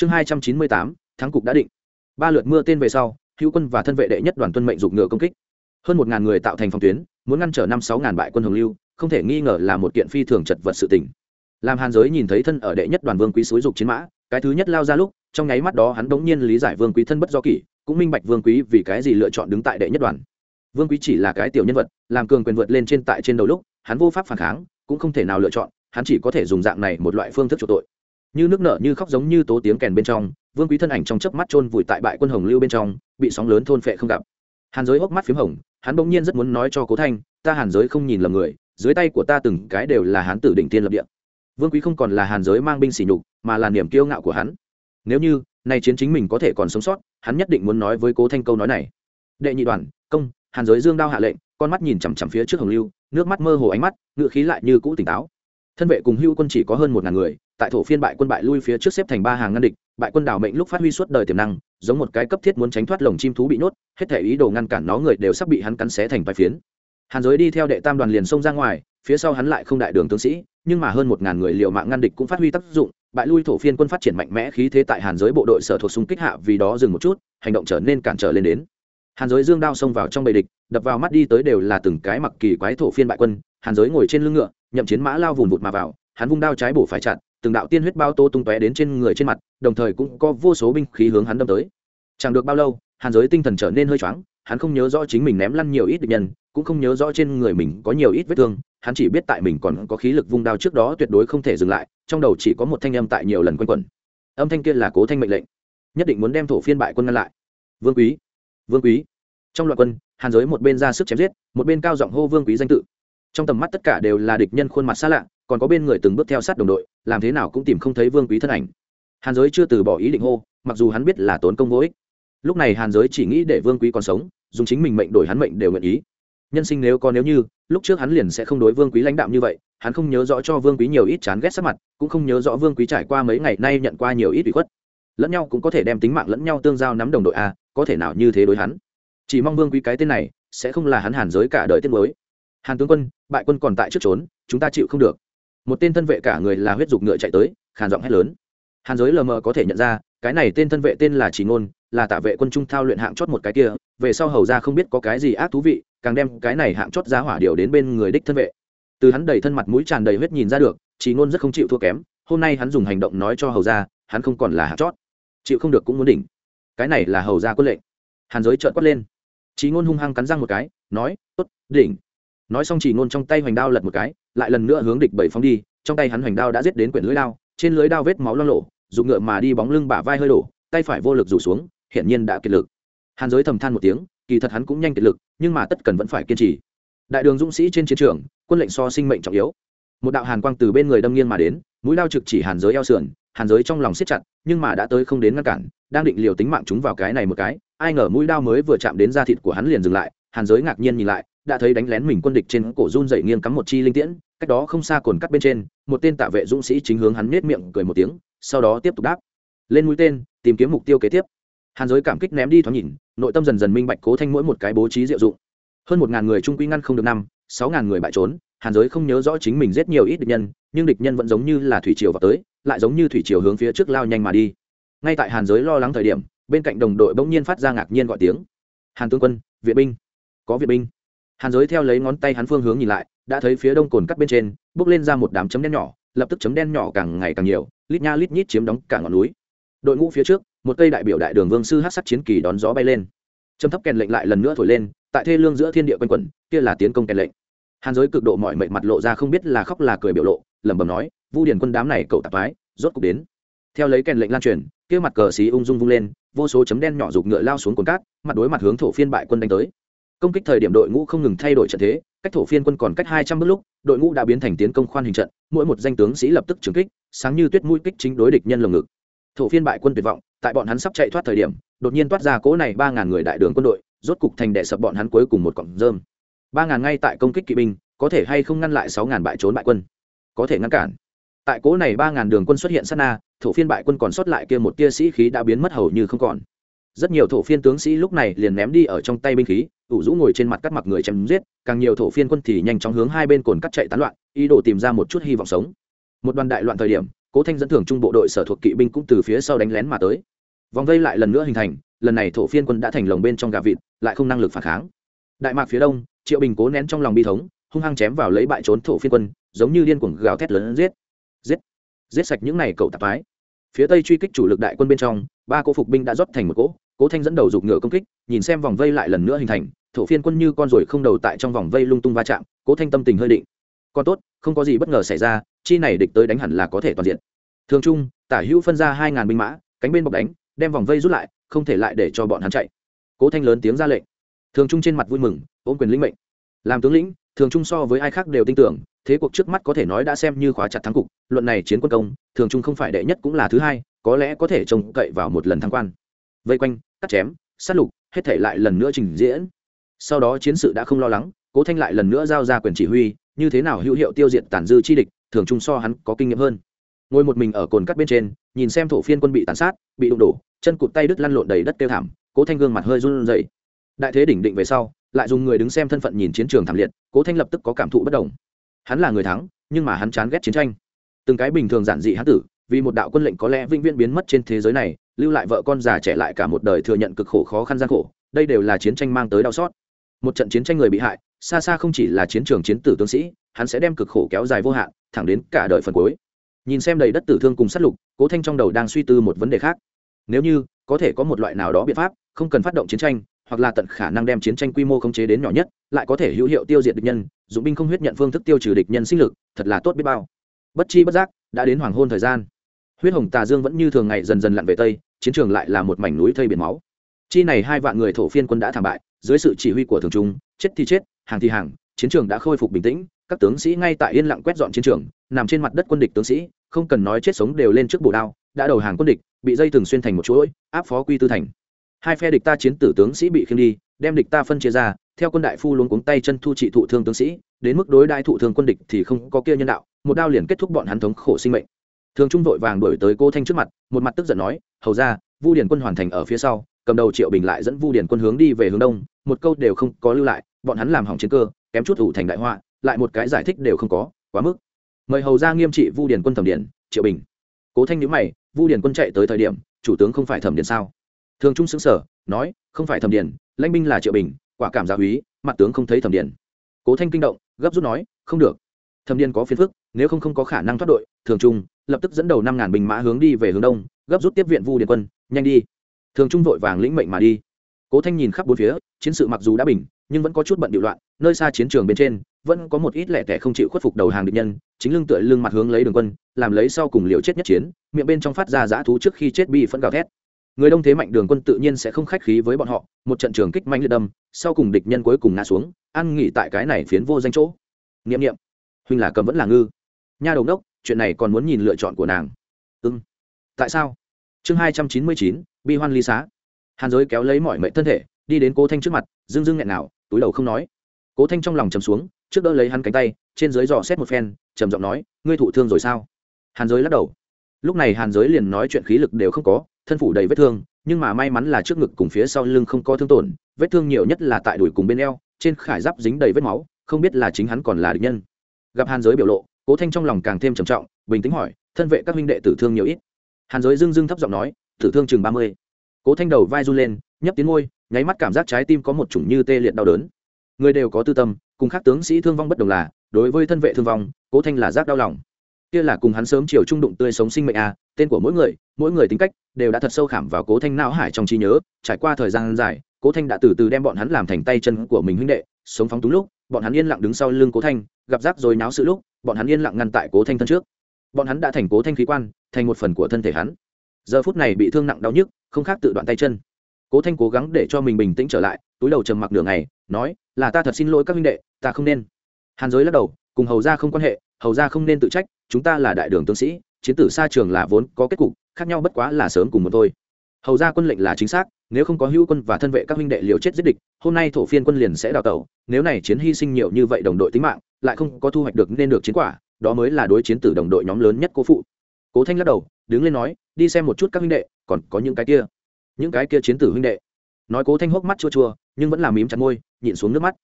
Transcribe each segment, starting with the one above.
chương hai trăm chín mươi tám, thắng cục đã định. Ba lượt mưa tên về sau, hữu quân và thân vệ đệ nhất đoàn tuân mệnh dục ngựa công kích. Hơn một ngàn người tạo thành phòng tuyến, muốn ngăn trở năm sáu ngàn bại quân hồng lưu, không thể nghi ngờ là một kiện phi thường chật vật sự tình. Làm hàn giới nhìn thấy thân ở đệ nhất đoàn vương quý xúi dục chiến mã, cái thứ nhất lao ra lúc, trong nháy mắt đó hắn đống nhiên lý giải vương quý thân bất do kỷ, cũng minh bạch vương quý vì cái gì lựa chọn đứng tại đệ nhất đoàn. Vương quý chỉ là cái tiểu nhân vật, làm cường quyền vượt lên trên tại trên đầu lúc, hắn vô pháp phản kháng, cũng không thể nào lựa chọn, hắn chỉ có thể dùng dạng này một loại phương thức chuộc tội như nước nợ như khóc giống như tố tiếng kèn bên trong, vương quý thân ảnh trong chớp mắt chôn vùi tại bại quân hồng lưu bên trong, bị sóng lớn thôn phệ không gặp. Hàn giới hốc mắt p h í m hồng, hắn bỗng nhiên rất muốn nói cho cố thanh, ta hàn giới không nhìn lầm người, dưới tay của ta từng cái đều là hán tử định tiên lập địa. Vương quý không còn là hàn giới mang binh sỉ nhục, mà là niềm kiêu ngạo của hắn. Nếu như, nay chiến chính mình có thể còn sống sót, hắn nhất định muốn nói với cố thanh câu nói này. Đệ nhị đoàn, công, hàn giới dương đao hạ lệnh, con mắt nhìn chằm chằm phía trước hồng lưu, nước mắt mơ hồ ánh mắt, ngựa khí lại như cũ tỉnh táo. Thân vệ cùng hưu quân chỉ có hơn một ngàn người tại thổ phiên bại quân bại lui phía trước xếp thành ba hàng ngăn địch, bại quân đảo mệnh lúc phát huy suốt đời tiềm năng, giống một cái cấp thiết muốn tránh thoát lồng chim thú bị nhốt, hết thể ý đồ ngăn cản nó người đều sắp bị hắn cắn xé thành vài phiến. Hàn giới đi theo đệ tam đoàn liền xông ra ngoài, phía sau hắn lại không đại đường tướng sĩ, nhưng mà hơn một ngàn người liều mạng ngăn địch cũng phát huy tác dụng, bại lui thổ phiên quân phát triển mạnh mẽ khí thế tại hàn giới bộ đội sở thuộc xung kích hạ vì đó dừng một chút, hành động trở nên cản trở lên đến. Hàn giới dương đao xông vào trong bầy địch, đập vào mắt đi tới đều là từng cái mặc kỳ quái thổ phiên bại quân, hàn giới ngồi trên lưng ngựa, nhậm chiến mã lao vùng vụt mà vào, hắn vung đao trái bổ phải chặn từng đạo tiên huyết bao tô tung tóe đến trên người trên mặt, đồng thời cũng có vô số binh khí hướng hắn đâm tới. Chẳng được bao lâu, hàn giới tinh thần trở nên hơi choáng, hắn không nhớ rõ chính mình ném lăn nhiều ít địch nhân, cũng không nhớ rõ trên người mình có nhiều ít vết thương, hắn chỉ biết tại mình còn có khí lực vung đao trước đó tuyệt đối không thể dừng lại, trong đầu chỉ có một thanh âm tại nhiều lần quanh quẩn. Âm thanh kia là cố thanh mệnh lệnh, nhất định muốn đem thổ phiên bại quân ngăn lại. Vương quý vương quý. Trong loạt quân, hàn giới một bên ra sức chém giết, một bên cao giọng hô vương quý danh tự. Trong tầm mắt tất cả đều là địch nhân khuôn mặt xa lạ còn có bên người từng bước theo sát đồng đội, làm thế nào cũng tìm không thấy vương quý thân ảnh. Hàn giới chưa từ bỏ ý định hô, mặc dù hắn biết là tốn công vô ích. Lúc này hàn giới chỉ nghĩ để vương quý còn sống, dùng chính mình mệnh đổi hắn mệnh đều nguyện ý. Nhân sinh nếu có nếu như, lúc trước hắn liền sẽ không đối vương quý lãnh đạm như vậy, hắn không nhớ rõ cho vương quý nhiều ít chán ghét sắc mặt, cũng không nhớ rõ vương quý trải qua mấy ngày nay nhận qua nhiều ít bị khuất. Lẫn nhau cũng có thể đem tính mạng lẫn nhau tương giao nắm đồng đội a, có thể nào như thế đối hắn? Chỉ mong vương quý cái tên này, sẽ không là hắn hàn giới cả đời tiết mới hàn tướng quân, bại quân còn tại trước trốn, chúng ta chịu không được một tên thân vệ cả người là huyết dục ngựa chạy tới, khàn giọng hét lớn. Hàn giới lờ mờ có thể nhận ra, cái này tên thân vệ tên là chỉ ngôn, là tạ vệ quân trung thao luyện hạng chót một cái kia, về sau hầu ra không biết có cái gì ác thú vị, càng đem cái này hạng chót giá hỏa điều đến bên người đích thân vệ. Từ hắn đầy thân mặt mũi tràn đầy huyết nhìn ra được, chỉ ngôn rất không chịu thua kém, hôm nay hắn dùng hành động nói cho hầu ra, hắn không còn là hạng chót. Chịu không được cũng muốn đỉnh. Cái này là hầu ra quân lệnh. Hàn giới trợn quát lên. Chỉ ngôn hung hăng cắn răng một cái, nói, tốt, đỉnh nói xong chỉ ngôn trong tay hoành đao lật một cái, lại lần nữa hướng địch bảy phóng đi, trong tay hắn hoành đao đã giết đến quyển lưới đao, trên lưới đao vết máu lo lộ dùng ngựa mà đi bóng lưng bả vai hơi đổ, tay phải vô lực rủ xuống, hiển nhiên đã kiệt lực. Hàn giới thầm than một tiếng, kỳ thật hắn cũng nhanh kiệt lực, nhưng mà tất cần vẫn phải kiên trì. Đại đường dũng sĩ trên chiến trường, quân lệnh so sinh mệnh trọng yếu. Một đạo hàn quang từ bên người đâm nghiêng mà đến, mũi đao trực chỉ hàn giới eo sườn, hàn giới trong lòng siết chặt, nhưng mà đã tới không đến ngăn cản, đang định liều tính mạng chúng vào cái này một cái, ai ngờ mũi đao mới vừa chạm đến da thịt của hắn liền dừng lại, hàn giới ngạc nhiên nhìn lại đã thấy đánh lén mình quân địch trên cổ run dậy nghiêng cắm một chi linh tiễn, cách đó không xa cồn cắt bên trên, một tên tạ vệ dũng sĩ chính hướng hắn nết miệng cười một tiếng, sau đó tiếp tục đáp. Lên mũi tên, tìm kiếm mục tiêu kế tiếp. Hàn giới cảm kích ném đi thoáng nhìn, nội tâm dần dần minh bạch cố thanh mỗi một cái bố trí diệu dụng. Hơn một ngàn người trung quy ngăn không được năm, sáu ngàn người bại trốn, hàn giới không nhớ rõ chính mình giết nhiều ít địch nhân, nhưng địch nhân vẫn giống như là thủy triều vào tới, lại giống như thủy triều hướng phía trước lao nhanh mà đi. Ngay tại hàn giới lo lắng thời điểm, bên cạnh đồng đội bỗng nhiên phát ra ngạc nhiên gọi tiếng. Hàn tướng quân, viện binh. Có viện binh hàn giới theo lấy ngón tay hắn phương hướng nhìn lại, đã thấy phía đông cồn cắt bên trên, bước lên ra một đám chấm đen nhỏ, lập tức chấm đen nhỏ càng ngày càng nhiều, lít nha lít nhít chiếm đóng cả ngọn núi. Đội ngũ phía trước, một cây đại biểu đại đường vương sư hát sắc chiến kỳ đón gió bay lên. Châm thấp kèn lệnh lại lần nữa thổi lên, tại thê lương giữa thiên địa quanh quẩn, kia là tiến công kèn lệnh. Hàn giới cực độ mọi mệnh mặt lộ ra không biết là khóc là cười biểu lộ, lẩm bẩm nói, vu điền quân đám này cậu tạp mái rốt cục đến. Theo lấy kèn lệnh lan truyền, kia mặt cờ xí ung dung vung lên, vô số chấm đen nhỏ giục ngựa lao xuống cồn cát, mặt đối mặt hướng thổ phiên bại quân đánh tới công kích thời điểm đội ngũ không ngừng thay đổi trận thế, cách thổ phiên quân còn cách hai trăm bước lúc, đội ngũ đã biến thành tiến công khoan hình trận, mỗi một danh tướng sĩ lập tức trừng kích, sáng như tuyết mũi kích chính đối địch nhân lồng ngực. Thổ phiên bại quân tuyệt vọng, tại bọn hắn sắp chạy thoát thời điểm, đột nhiên toát ra cỗ này ba ngàn người đại đường quân đội, rốt cục thành đệ sập bọn hắn cuối cùng một cọng rơm. Ba ngàn ngay tại công kích kỵ binh, có thể hay không ngăn lại sáu ngàn bại trốn bại quân? Có thể ngăn cản. Tại cỗ này ba ngàn đường quân xuất hiện sát na, thổ phiên bại quân còn sót lại kia một tia sĩ khí đã biến mất hầu như không còn rất nhiều thổ phiên tướng sĩ lúc này liền ném đi ở trong tay binh khí, ủ rũ ngồi trên mặt cắt mặc người chém giết, càng nhiều thổ phiên quân thì nhanh chóng hướng hai bên cồn cắt chạy tán loạn, ý đồ tìm ra một chút hy vọng sống. Một đoàn đại loạn thời điểm, cố thanh dẫn thưởng trung bộ đội sở thuộc kỵ binh cũng từ phía sau đánh lén mà tới. Vòng vây lại lần nữa hình thành, lần này thổ phiên quân đã thành lồng bên trong gà vịt, lại không năng lực phản kháng. Đại mạc phía đông, triệu bình cố nén trong lòng bi thống, hung hăng chém vào lấy bại trốn thổ phiên quân, giống như điên cuồng gào thét lớn giết. Giết. Giết sạch những này cậu tạp mái phía tây truy kích chủ lực đại quân bên trong, ba cỗ phục binh đã rót thành một cỗ, cố thanh dẫn đầu giục ngựa công kích, nhìn xem vòng vây lại lần nữa hình thành, thổ phiên quân như con ruồi không đầu tại trong vòng vây lung tung va chạm, cố thanh tâm tình hơi định. Còn tốt, không có gì bất ngờ xảy ra, chi này địch tới đánh hẳn là có thể toàn diện. Thường trung, tả hữu phân ra hai ngàn binh mã, cánh bên bọc đánh, đem vòng vây rút lại, không thể lại để cho bọn hắn chạy. Cố thanh lớn tiếng ra lệnh. Thường trung trên mặt vui mừng, ôm quyền lĩnh mệnh. Làm tướng lĩnh, thường trung so với ai khác đều tin tưởng thế cuộc trước mắt có thể nói đã xem như khóa chặt thắng cục, luận này chiến quân công, thường trung không phải đệ nhất cũng là thứ hai, có lẽ có thể trông cậy vào một lần thắng quan. Vây quanh, cắt chém, sát lục, hết thể lại lần nữa trình diễn. Sau đó chiến sự đã không lo lắng, cố thanh lại lần nữa giao ra quyền chỉ huy, như thế nào hữu hiệu tiêu diệt tàn dư chi địch, thường trung so hắn có kinh nghiệm hơn. Ngồi một mình ở cồn cắt bên trên, nhìn xem thổ phiên quân bị tàn sát, bị đụng đổ, chân cụt tay đứt lăn lộn đầy đất tiêu thảm, cố thanh gương mặt hơi run rẩy. Đại thế đỉnh định về sau, lại dùng người đứng xem thân phận nhìn chiến trường thảm liệt, cố thanh lập tức có cảm thụ bất đồng hắn là người thắng, nhưng mà hắn chán ghét chiến tranh. Từng cái bình thường giản dị hắn tử, vì một đạo quân lệnh có lẽ vĩnh viễn biến mất trên thế giới này, lưu lại vợ con già trẻ lại cả một đời thừa nhận cực khổ khó khăn gian khổ, đây đều là chiến tranh mang tới đau xót. Một trận chiến tranh người bị hại, xa xa không chỉ là chiến trường chiến tử tướng sĩ, hắn sẽ đem cực khổ kéo dài vô hạn, thẳng đến cả đời phần cuối. Nhìn xem đầy đất tử thương cùng sát lục, cố thanh trong đầu đang suy tư một vấn đề khác. Nếu như có thể có một loại nào đó biện pháp, không cần phát động chiến tranh hoặc là tận khả năng đem chiến tranh quy mô khống chế đến nhỏ nhất, lại có thể hữu hiệu tiêu diệt địch nhân, dụng binh không huyết nhận phương thức tiêu trừ địch nhân sinh lực, thật là tốt biết bao. Bất chi bất giác, đã đến hoàng hôn thời gian. Huyết hồng tà dương vẫn như thường ngày dần dần lặn về tây, chiến trường lại là một mảnh núi thây biển máu. Chi này hai vạn người thổ phiên quân đã thảm bại, dưới sự chỉ huy của thường trung chết thì chết, hàng thì hàng, chiến trường đã khôi phục bình tĩnh, các tướng sĩ ngay tại yên lặng quét dọn chiến trường, nằm trên mặt đất quân địch tướng sĩ, không cần nói chết sống đều lên trước bổ đao, đã đầu hàng quân địch, bị dây thường xuyên thành một chuỗi, áp phó quy tư thành hai phe địch ta chiến tử tướng sĩ bị khiêng đi, đem địch ta phân chia ra, theo quân đại phu luống cuống tay chân thu trị thụ thương tướng sĩ, đến mức đối đại thụ thương quân địch thì không có kia nhân đạo, một đao liền kết thúc bọn hắn thống khổ sinh mệnh. Thường trung vội vàng đổi tới cô thanh trước mặt, một mặt tức giận nói, hầu ra, vu điền quân hoàn thành ở phía sau, cầm đầu triệu bình lại dẫn vu điền quân hướng đi về hướng đông, một câu đều không có lưu lại, bọn hắn làm hỏng chiến cơ, kém chút ủ thành đại họa, lại một cái giải thích đều không có, quá mức. Mời hầu ra nghiêm trị vu điền quân thẩm điện triệu bình. Cố thanh nhữ mày, vu điền quân chạy tới thời điểm, chủ tướng không phải thẩm điện sao? Thường trung xứng sở nói không phải thẩm điền, lãnh binh là triệu bình quả cảm gia úy mặt tướng không thấy thẩm điền. cố thanh kinh động gấp rút nói không được. Thẩm điền có phiền phức nếu không không có khả năng thoát đội thường trung lập tức dẫn đầu năm ngàn binh mã hướng đi về hướng đông gấp rút tiếp viện vu điền quân nhanh đi. Thường trung vội vàng lĩnh mệnh mà đi. Cố thanh nhìn khắp bốn phía chiến sự mặc dù đã bình nhưng vẫn có chút bận điệu loạn nơi xa chiến trường bên trên vẫn có một ít lẻ tẻ không chịu khuất phục đầu hàng địch nhân chính lưng tựa lưng mặt hướng lấy đường quân làm lấy sau cùng liều chết nhất chiến miệng bên trong phát ra giã thú trước khi chết bi phẫn gào thét người đông thế mạnh đường quân tự nhiên sẽ không khách khí với bọn họ, một trận trường kích mạnh liệt đâm, sau cùng địch nhân cuối cùng ngã xuống ăn nghỉ tại cái này phiến vô danh chỗ. Nghiệm nghiệm huynh là cầm vẫn là ngư. Nha đầu đốc, chuyện này còn muốn nhìn lựa chọn của nàng. Ư ừ. tại sao? Chương hai trăm chín mươi chín, bi hoan ly xá. Hàn giới kéo lấy mọi mệnh thân thể, đi đến cố thanh trước mặt dưng dưng nghẹn nào, túi đầu không nói. Cố thanh trong lòng chầm xuống, trước đỡ lấy hắn cánh tay, trên dưới dò xét một phen, trầm giọng nói, ngươi thụ thương rồi sao? Hàn giới lắc đầu. Lúc này hàn giới liền nói chuyện khí lực đều không có thân phủ đầy vết thương, nhưng mà may mắn là trước ngực cùng phía sau lưng không có thương tổn, vết thương nhiều nhất là tại đùi cùng bên eo, trên khải giáp dính đầy vết máu, không biết là chính hắn còn là địch nhân. Gặp hàn giới biểu lộ, cố thanh trong lòng càng thêm trầm trọng, bình tĩnh hỏi, thân vệ các huynh đệ tử thương nhiều ít? Hàn giới dưng dưng thấp giọng nói, tử thương chừng ba mươi. Cố thanh đầu vai run lên, nhấp tiếng ngôi nháy mắt cảm giác trái tim có một chủng như tê liệt đau đớn. Người đều có tư tâm, cùng các tướng sĩ thương vong bất đồng là, đối với thân vệ thương vong, cố thanh là giác đau lòng kia là cùng hắn sớm chiều trung đụng tươi sống sinh mệnh a, tên của mỗi người mỗi người tính cách đều đã thật sâu khảm vào cố thanh não hải trong trí nhớ. Trải qua thời gian dài, cố thanh đã từ từ đem bọn hắn làm thành tay chân của mình huynh đệ, sống phóng túng lúc, bọn hắn yên lặng đứng sau lưng cố thanh, gặp rác rồi náo sự lúc, bọn hắn yên lặng ngăn tại cố thanh thân trước. Bọn hắn đã thành cố thanh khí quan, thành một phần của thân thể hắn. Giờ phút này bị thương nặng đau nhức, không khác tự đoạn tay chân. Cố thanh cố gắng để cho mình bình tĩnh trở lại, túi đầu trầm mặc đường này nói, là ta thật xin lỗi các huynh đệ, ta không nên. Hàn giới lắc đầu cùng hầu ra không quan hệ, hầu ra không nên tự trách, chúng ta là đại đường tướng sĩ, chiến tử xa trường là vốn có kết cục, khác nhau bất quá là sớm cùng một thôi. Hầu ra quân lệnh là chính xác, nếu không có hữu quân và thân vệ các huynh đệ liều chết giết địch, hôm nay thổ phiên quân liền sẽ đào tẩu, nếu này chiến hy sinh nhiều như vậy đồng đội tính mạng, lại không có thu hoạch được nên được chiến quả, đó mới là đối chiến tử đồng đội nhóm lớn nhất cố phụ. Cố thanh lắc đầu, đứng lên nói, đi xem một chút các huynh đệ, còn có những cái kia. Những cái kia chiến tử huynh đệ. Nói cố thanh hốc mắt chua chua, nhưng vẫn làm mím chặt môi, nhịn xuống nước mắt.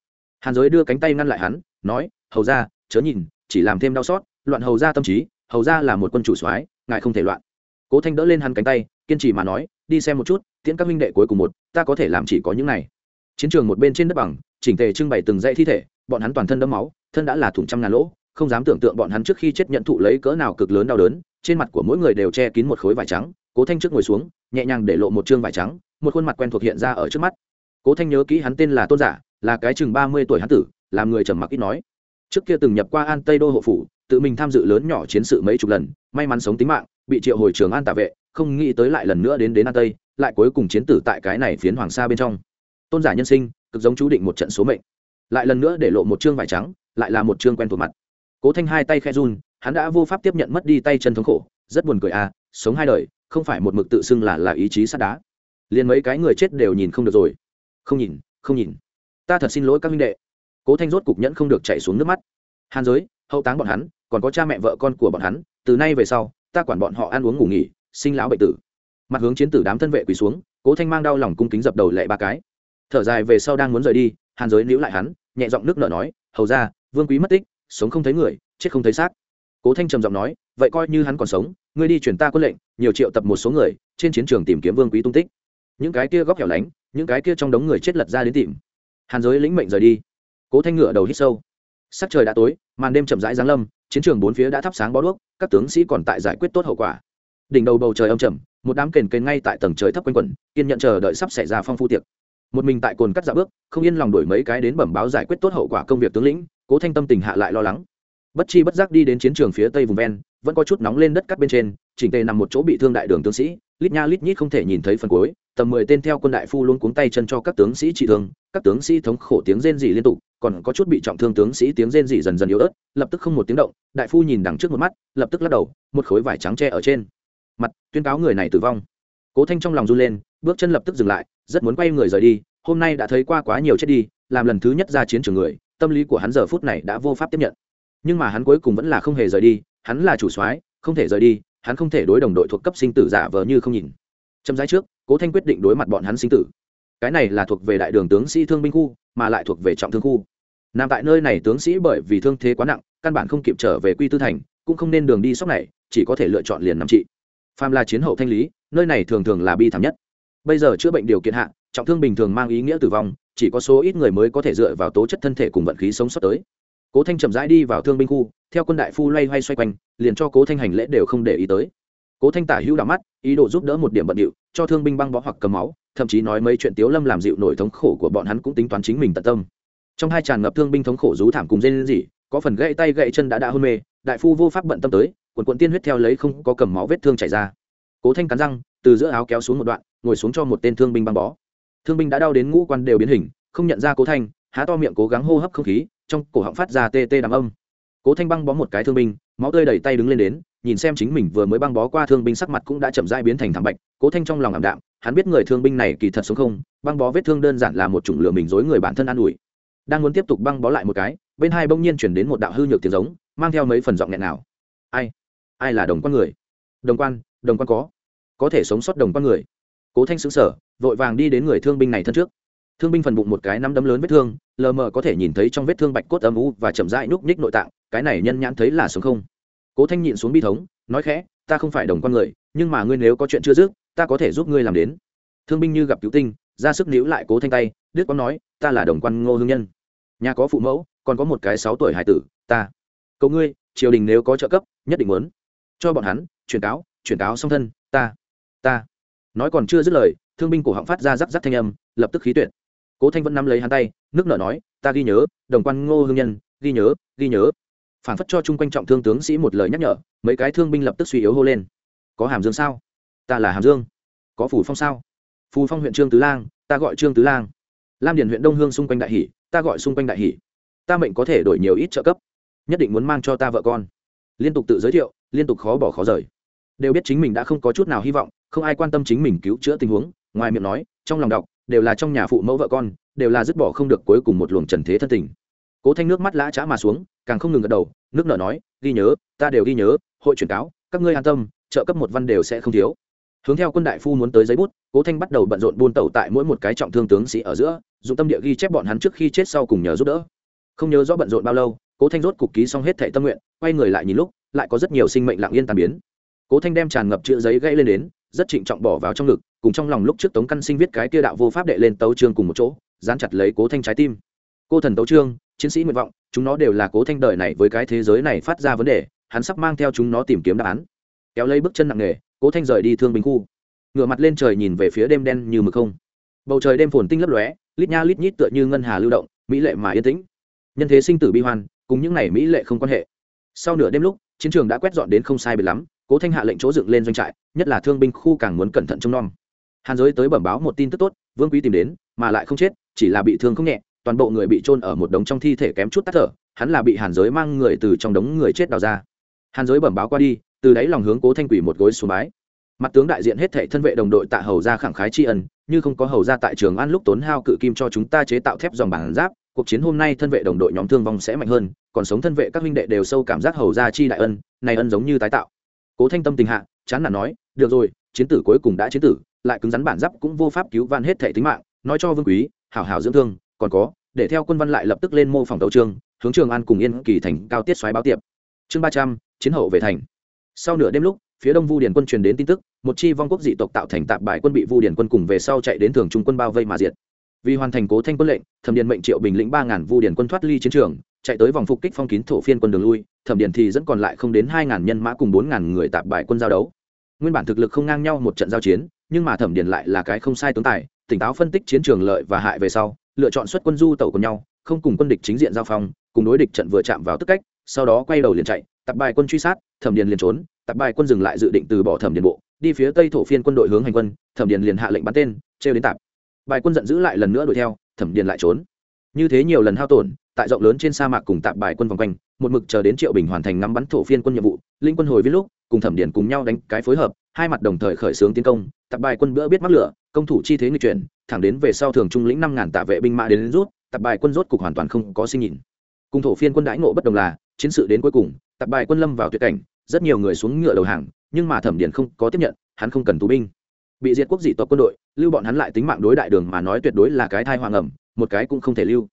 Hàn giới đưa cánh tay ngăn lại hắn, nói, hầu ra chớ nhìn, chỉ làm thêm đau xót, loạn hầu ra tâm trí, hầu ra là một quân chủ soái, ngài không thể loạn. Cố thanh đỡ lên hắn cánh tay, kiên trì mà nói, đi xem một chút, tiễn các minh đệ cuối cùng một, ta có thể làm chỉ có những này. Chiến trường một bên trên đất bằng, chỉnh tề trưng bày từng dãy thi thể, bọn hắn toàn thân đẫm máu, thân đã là thủng trăm ngàn lỗ, không dám tưởng tượng bọn hắn trước khi chết nhận thụ lấy cỡ nào cực lớn đau đớn, trên mặt của mỗi người đều che kín một khối vải trắng, cố thanh trước ngồi xuống, nhẹ nhàng để lộ một chương vải trắng, một khuôn mặt quen thuộc hiện ra ở trước mắt. Cố thanh nhớ kỹ hắn tên là tôn giả, là cái chừng ba mươi tuổi hắn tử, làm người trầm mặc ít nói trước kia từng nhập qua an tây đô hộ phủ, tự mình tham dự lớn nhỏ chiến sự mấy chục lần, may mắn sống tính mạng, bị triệu hồi trường an tạ vệ, không nghĩ tới lại lần nữa đến đến an tây, lại cuối cùng chiến tử tại cái này phiến hoàng sa bên trong. Tôn giả nhân sinh, cực giống chú định một trận số mệnh. Lại lần nữa để lộ một chương vải trắng, lại là một chương quen thuộc mặt. Cố thanh hai tay khe run, hắn đã vô pháp tiếp nhận mất đi tay chân thống khổ, rất buồn cười à sống hai đời, không phải một mực tự xưng là là ý chí sắt đá. Liền mấy cái người chết đều nhìn không được rồi. Không nhìn không nhìn. Ta thật xin lỗi các minh đệ cố thanh rốt cục nhẫn không được chạy xuống nước mắt. Hàn giới, hậu táng bọn hắn, còn có cha mẹ vợ con của bọn hắn, từ nay về sau, ta quản bọn họ ăn uống ngủ nghỉ, sinh lão bệnh tử. Mặt hướng chiến tử đám thân vệ quỳ xuống, cố thanh mang đau lòng cung kính dập đầu lệ ba cái. Thở dài về sau đang muốn rời đi, hàn giới níu lại hắn, nhẹ giọng nước nở nói, hầu ra vương quý mất tích, sống không thấy người, chết không thấy xác. Cố thanh trầm giọng nói, vậy coi như hắn còn sống, ngươi đi chuyển ta quân lệnh, nhiều triệu tập một số người, trên chiến trường tìm kiếm vương quý tung tích. Những cái kia góc hẻo lánh, những cái kia trong đống người chết lật ra đến tìm. Hàn giới lĩnh mệnh rời đi cố thanh ngựa đầu hít sâu. Sắc trời đã tối, màn đêm chậm rãi giáng lâm, chiến trường bốn phía đã thắp sáng bó đuốc, các tướng sĩ còn tại giải quyết tốt hậu quả. Đỉnh đầu bầu trời âm trầm, một đám kền kền ngay tại tầng trời thấp quanh quẩn, kiên nhận chờ đợi sắp xảy ra phong phu tiệc. Một mình tại cồn cắt dạ bước, không yên lòng đổi mấy cái đến bẩm báo giải quyết tốt hậu quả công việc tướng lĩnh, cố thanh tâm tình hạ lại lo lắng. Bất chi bất giác đi đến chiến trường phía tây vùng ven, vẫn có chút nóng lên đất cắt bên trên, chỉnh tề nằm một chỗ bị thương đại đường tướng sĩ, lít nha lít nhít không thể nhìn thấy phần cuối, tầm mười tên theo quân đại phu luôn cuống tay chân cho các tướng sĩ trị thương, các tướng sĩ thống khổ tiếng rên rỉ liên tục còn có chút bị trọng thương tướng sĩ tiếng rên rỉ dần dần yếu ớt, lập tức không một tiếng động, đại phu nhìn đằng trước một mắt, lập tức lắc đầu, một khối vải trắng tre ở trên. Mặt, tuyên cáo người này tử vong. Cố thanh trong lòng run lên, bước chân lập tức dừng lại, rất muốn quay người rời đi, hôm nay đã thấy qua quá nhiều chết đi, làm lần thứ nhất ra chiến trường người, tâm lý của hắn giờ phút này đã vô pháp tiếp nhận. Nhưng mà hắn cuối cùng vẫn là không hề rời đi, hắn là chủ soái, không thể rời đi, hắn không thể đối đồng đội thuộc cấp sinh tử giả vờ như không nhìn. Chậm rãi trước, cố thanh quyết định đối mặt bọn hắn sinh tử. Cái này là thuộc về đại đường tướng sĩ thương binh khu, mà lại thuộc về trọng thương khu nằm tại nơi này tướng sĩ bởi vì thương thế quá nặng, căn bản không kịp trở về quy tư thành, cũng không nên đường đi sóc này, chỉ có thể lựa chọn liền nằm trị. Phàm là chiến hậu thanh lý, nơi này thường thường là bi thảm nhất. Bây giờ chữa bệnh điều kiện hạ, trọng thương bình thường mang ý nghĩa tử vong, chỉ có số ít người mới có thể dựa vào tố chất thân thể cùng vận khí sống sót tới. Cố thanh chậm rãi đi vào thương binh khu, theo quân đại phu loay hoay xoay quanh, liền cho cố thanh hành lễ đều không để ý tới. Cố thanh tả hữu đạo mắt, ý đồ giúp đỡ một điểm bận điệu, cho thương binh băng bó hoặc cầm máu, thậm chí nói mấy chuyện tiếu lâm làm dịu nổi thống khổ của bọn hắn cũng tính toán chính mình tận tâm trong hai tràn ngập thương binh thống khổ rú thảm cùng dây lên gì có phần gãy tay gãy chân đã đã hôn mê, đại phu vô pháp bận tâm tới, quần quận tiên huyết theo lấy không có cầm máu vết thương chảy ra. Cố thanh cắn răng, từ giữa áo kéo xuống một đoạn, ngồi xuống cho một tên thương binh băng bó. Thương binh đã đau đến ngũ quan đều biến hình, không nhận ra cố thanh, há to miệng cố gắng hô hấp không khí, trong cổ họng phát ra tê tê đàm âm. Cố thanh băng bó một cái thương binh, máu tươi đẩy tay đứng lên đến, nhìn xem chính mình vừa mới băng bó qua thương binh sắc mặt cũng đã chậm rãi biến thành thảm bạch, cố thanh trong lòng ảm đạm, hắn biết người thương binh này kỳ thật sống không, băng bó vết thương đơn giản là một chủng lửa mình dối người bản thân an ủi đang muốn tiếp tục băng bó lại một cái, bên hai bỗng nhiên chuyển đến một đạo hư nhược tiếng giống, mang theo mấy phần giọng nghẹn nào ai? Ai là đồng quan người? Đồng quan đồng quan có. Có thể sống sót đồng quan người. Cố thanh xứng sở vội vàng đi đến người thương binh này thân trước. Thương binh phần bụng một cái nắm đấm lớn vết thương, lờ mờ có thể nhìn thấy trong vết thương bạch cốt âm u và chậm rãi núp ních nội tạng, cái này nhân nhãn thấy là sống không? Cố thanh nhịn xuống bi thống, nói khẽ, ta không phải đồng con người, nhưng mà ngươi nếu có chuyện chưa dứt, ta có thể giúp ngươi làm đến. Thương binh như gặp cứu tinh ra sức níu lại cố thanh tay, đức quang nói, ta là đồng quan ngô hương nhân. Nhà có phụ mẫu, còn có một cái sáu tuổi hải tử, ta. Cầu ngươi, triều đình nếu có trợ cấp, nhất định muốn cho bọn hắn truyền cáo truyền cáo song thân, ta ta. Nói còn chưa dứt lời, thương binh cổ họng phát ra rắc rắc thanh âm, lập tức khí tuyệt. Cố thanh vẫn nắm lấy hắn tay, nước nở nói, ta ghi nhớ, đồng quan ngô hương nhân, ghi nhớ ghi nhớ. Phản phất cho chung quanh trọng thương tướng sĩ một lời nhắc nhở, mấy cái thương binh lập tức suy yếu hô lên. Có hàm dương sao? Ta là hàm dương. Có phủ phong sao? Phù phong huyện trương tứ lang, ta gọi trương tứ lang. Lam Điền huyện đông hương xung quanh đại hỷ, ta gọi xung quanh đại hỷ. Ta mệnh có thể đổi nhiều ít trợ cấp, nhất định muốn mang cho ta vợ con. Liên tục tự giới thiệu, liên tục khó bỏ khó rời. Đều biết chính mình đã không có chút nào hy vọng, không ai quan tâm chính mình cứu chữa tình huống, ngoài miệng nói, trong lòng đọc, đều là trong nhà phụ mẫu vợ con, đều là dứt bỏ không được cuối cùng một luồng trần thế thân tình. Cố thanh nước mắt lã chã mà xuống, càng không ngừng gật đầu, nước nở nói, ghi nhớ, ta đều ghi nhớ, hội truyền cáo, các ngươi an tâm, trợ cấp một văn đều sẽ không thiếu hướng theo quân đại phu muốn tới giấy bút, cố thanh bắt đầu bận rộn buôn tẩu tại mỗi một cái trọng thương tướng sĩ ở giữa, dùng tâm địa ghi chép bọn hắn trước khi chết sau cùng nhờ giúp đỡ. Không nhớ rõ bận rộn bao lâu, cố thanh rốt cục ký xong hết thệ tâm nguyện, quay người lại nhìn lúc, lại có rất nhiều sinh mệnh lặng yên tàn biến. Cố thanh đem tràn ngập chữ giấy gãy lên đến, rất trịnh trọng bỏ vào trong ngực, cùng trong lòng lúc trước tống căn sinh viết cái kia đạo vô pháp đệ lên tấu trương cùng một chỗ, dán chặt lấy cố thanh trái tim. Cô thần tấu trương chiến sĩ nguyện vọng, chúng nó đều là cố thanh đời này với cái thế giới này phát ra vấn đề, hắn sắp mang theo chúng nó tìm kiếm đáp án. Kéo lấy bước chân nặng nề cố thanh rời đi thương binh khu. Ngửa mặt lên trời nhìn về phía đêm đen như mực không. Bầu trời đêm phồn tinh lấp lóe, lít nha lít nhít tựa như ngân hà lưu động, mỹ lệ mà yên tĩnh. Nhân thế sinh tử bi hoan, cùng những ngày mỹ lệ không quan hệ. Sau nửa đêm lúc, chiến trường đã quét dọn đến không sai biệt lắm, cố thanh hạ lệnh chỗ dựng lên doanh trại, nhất là thương binh khu càng muốn cẩn thận trông nom. Hàn giới tới bẩm báo một tin tức tốt, vương quý tìm đến, mà lại không chết, chỉ là bị thương không nhẹ, toàn bộ người bị trôn ở một đống trong thi thể kém chút tắt thở, hắn là bị hàn giới mang người từ trong đống người chết đào ra. Hàn giới bẩm báo qua đi từ đáy lòng hướng cố thanh quỷ một gối xuống bái. Mặt tướng đại diện hết thệ thân vệ đồng đội tạ hầu ra khẳng khái tri ân, như không có hầu ra tại trường an lúc tốn hao cự kim cho chúng ta chế tạo thép dòng bản giáp, cuộc chiến hôm nay thân vệ đồng đội nhóm thương vong sẽ mạnh hơn, còn sống thân vệ các huynh đệ đều sâu cảm giác hầu ra chi đại ân, này ân giống như tái tạo. Cố thanh tâm tình hạ, chán nản nói, được rồi, chiến tử cuối cùng đã chiến tử, lại cứng rắn bản giáp cũng vô pháp cứu van hết thể tính mạng, nói cho vương quý, hảo hảo dưỡng thương, còn có, để theo quân văn lại lập tức lên mô phòng đấu trường, hướng trường an cùng yên kỳ thành cao tiết xoáy báo tiệp. Chương ba trăm, chiến hậu về thành sau nửa đêm lúc, phía đông vu điền quân truyền đến tin tức, một chi vong quốc dị tộc tạo thành tạp bại quân bị vu điền quân cùng về sau chạy đến thường trung quân bao vây mà diệt. Vì hoàn thành cố thanh quân lệnh, thẩm điền mệnh triệu bình lĩnh ba ngàn vu điền quân thoát ly chiến trường, chạy tới vòng phục kích phong kín thổ phiên quân đường lui, thẩm điền thì dẫn còn lại không đến hai ngàn nhân mã cùng bốn ngàn người tạp bại quân giao đấu. Nguyên bản thực lực không ngang nhau một trận giao chiến, nhưng mà thẩm điền lại là cái không sai tướng tài, tỉnh táo phân tích chiến trường lợi và hại về sau, lựa chọn xuất quân du tẩu cùng nhau, không cùng quân địch chính diện giao phong, cùng đối địch trận vừa chạm vào tức cách, sau đó quay đầu liền chạy tập bài quân truy sát thẩm điền liền trốn tập bài quân dừng lại dự định từ bỏ thẩm điền bộ đi phía tây thổ phiên quân đội hướng hành quân thẩm điền liền hạ lệnh bắn tên trêu đến tạp bài quân giận dữ lại lần nữa đuổi theo thẩm điền lại trốn. Như thế nhiều lần hao tổn tại rộng lớn trên sa mạc cùng tạp bài quân vòng quanh một mực chờ đến triệu bình hoàn thành ngắm bắn thổ phiên quân nhiệm vụ linh quân hồi viết lúc cùng thẩm điền cùng nhau đánh cái phối hợp hai mặt đồng thời khởi xướng tiến công tạp bài quân bữa biết mắc lửa công thủ chi thế nghịch chuyển thẳng đến về sau thường trung lĩnh năm ngàn tạ vệ binh mã đến, đến rút tạp bài quân rốt cục hoàn toàn không có sinh nhìn cùng thổ phiên quân đãi ngộ bất đồng là, chiến sự đến cuối cùng tạp bài quân lâm vào tuyệt cảnh, rất nhiều người xuống ngựa đầu hàng, nhưng mà thẩm điền không có tiếp nhận, hắn không cần tù binh. Bị diệt quốc dị tộc quân đội, lưu bọn hắn lại tính mạng đối đại đường mà nói tuyệt đối là cái thai hoàng ẩm một cái cũng không thể lưu.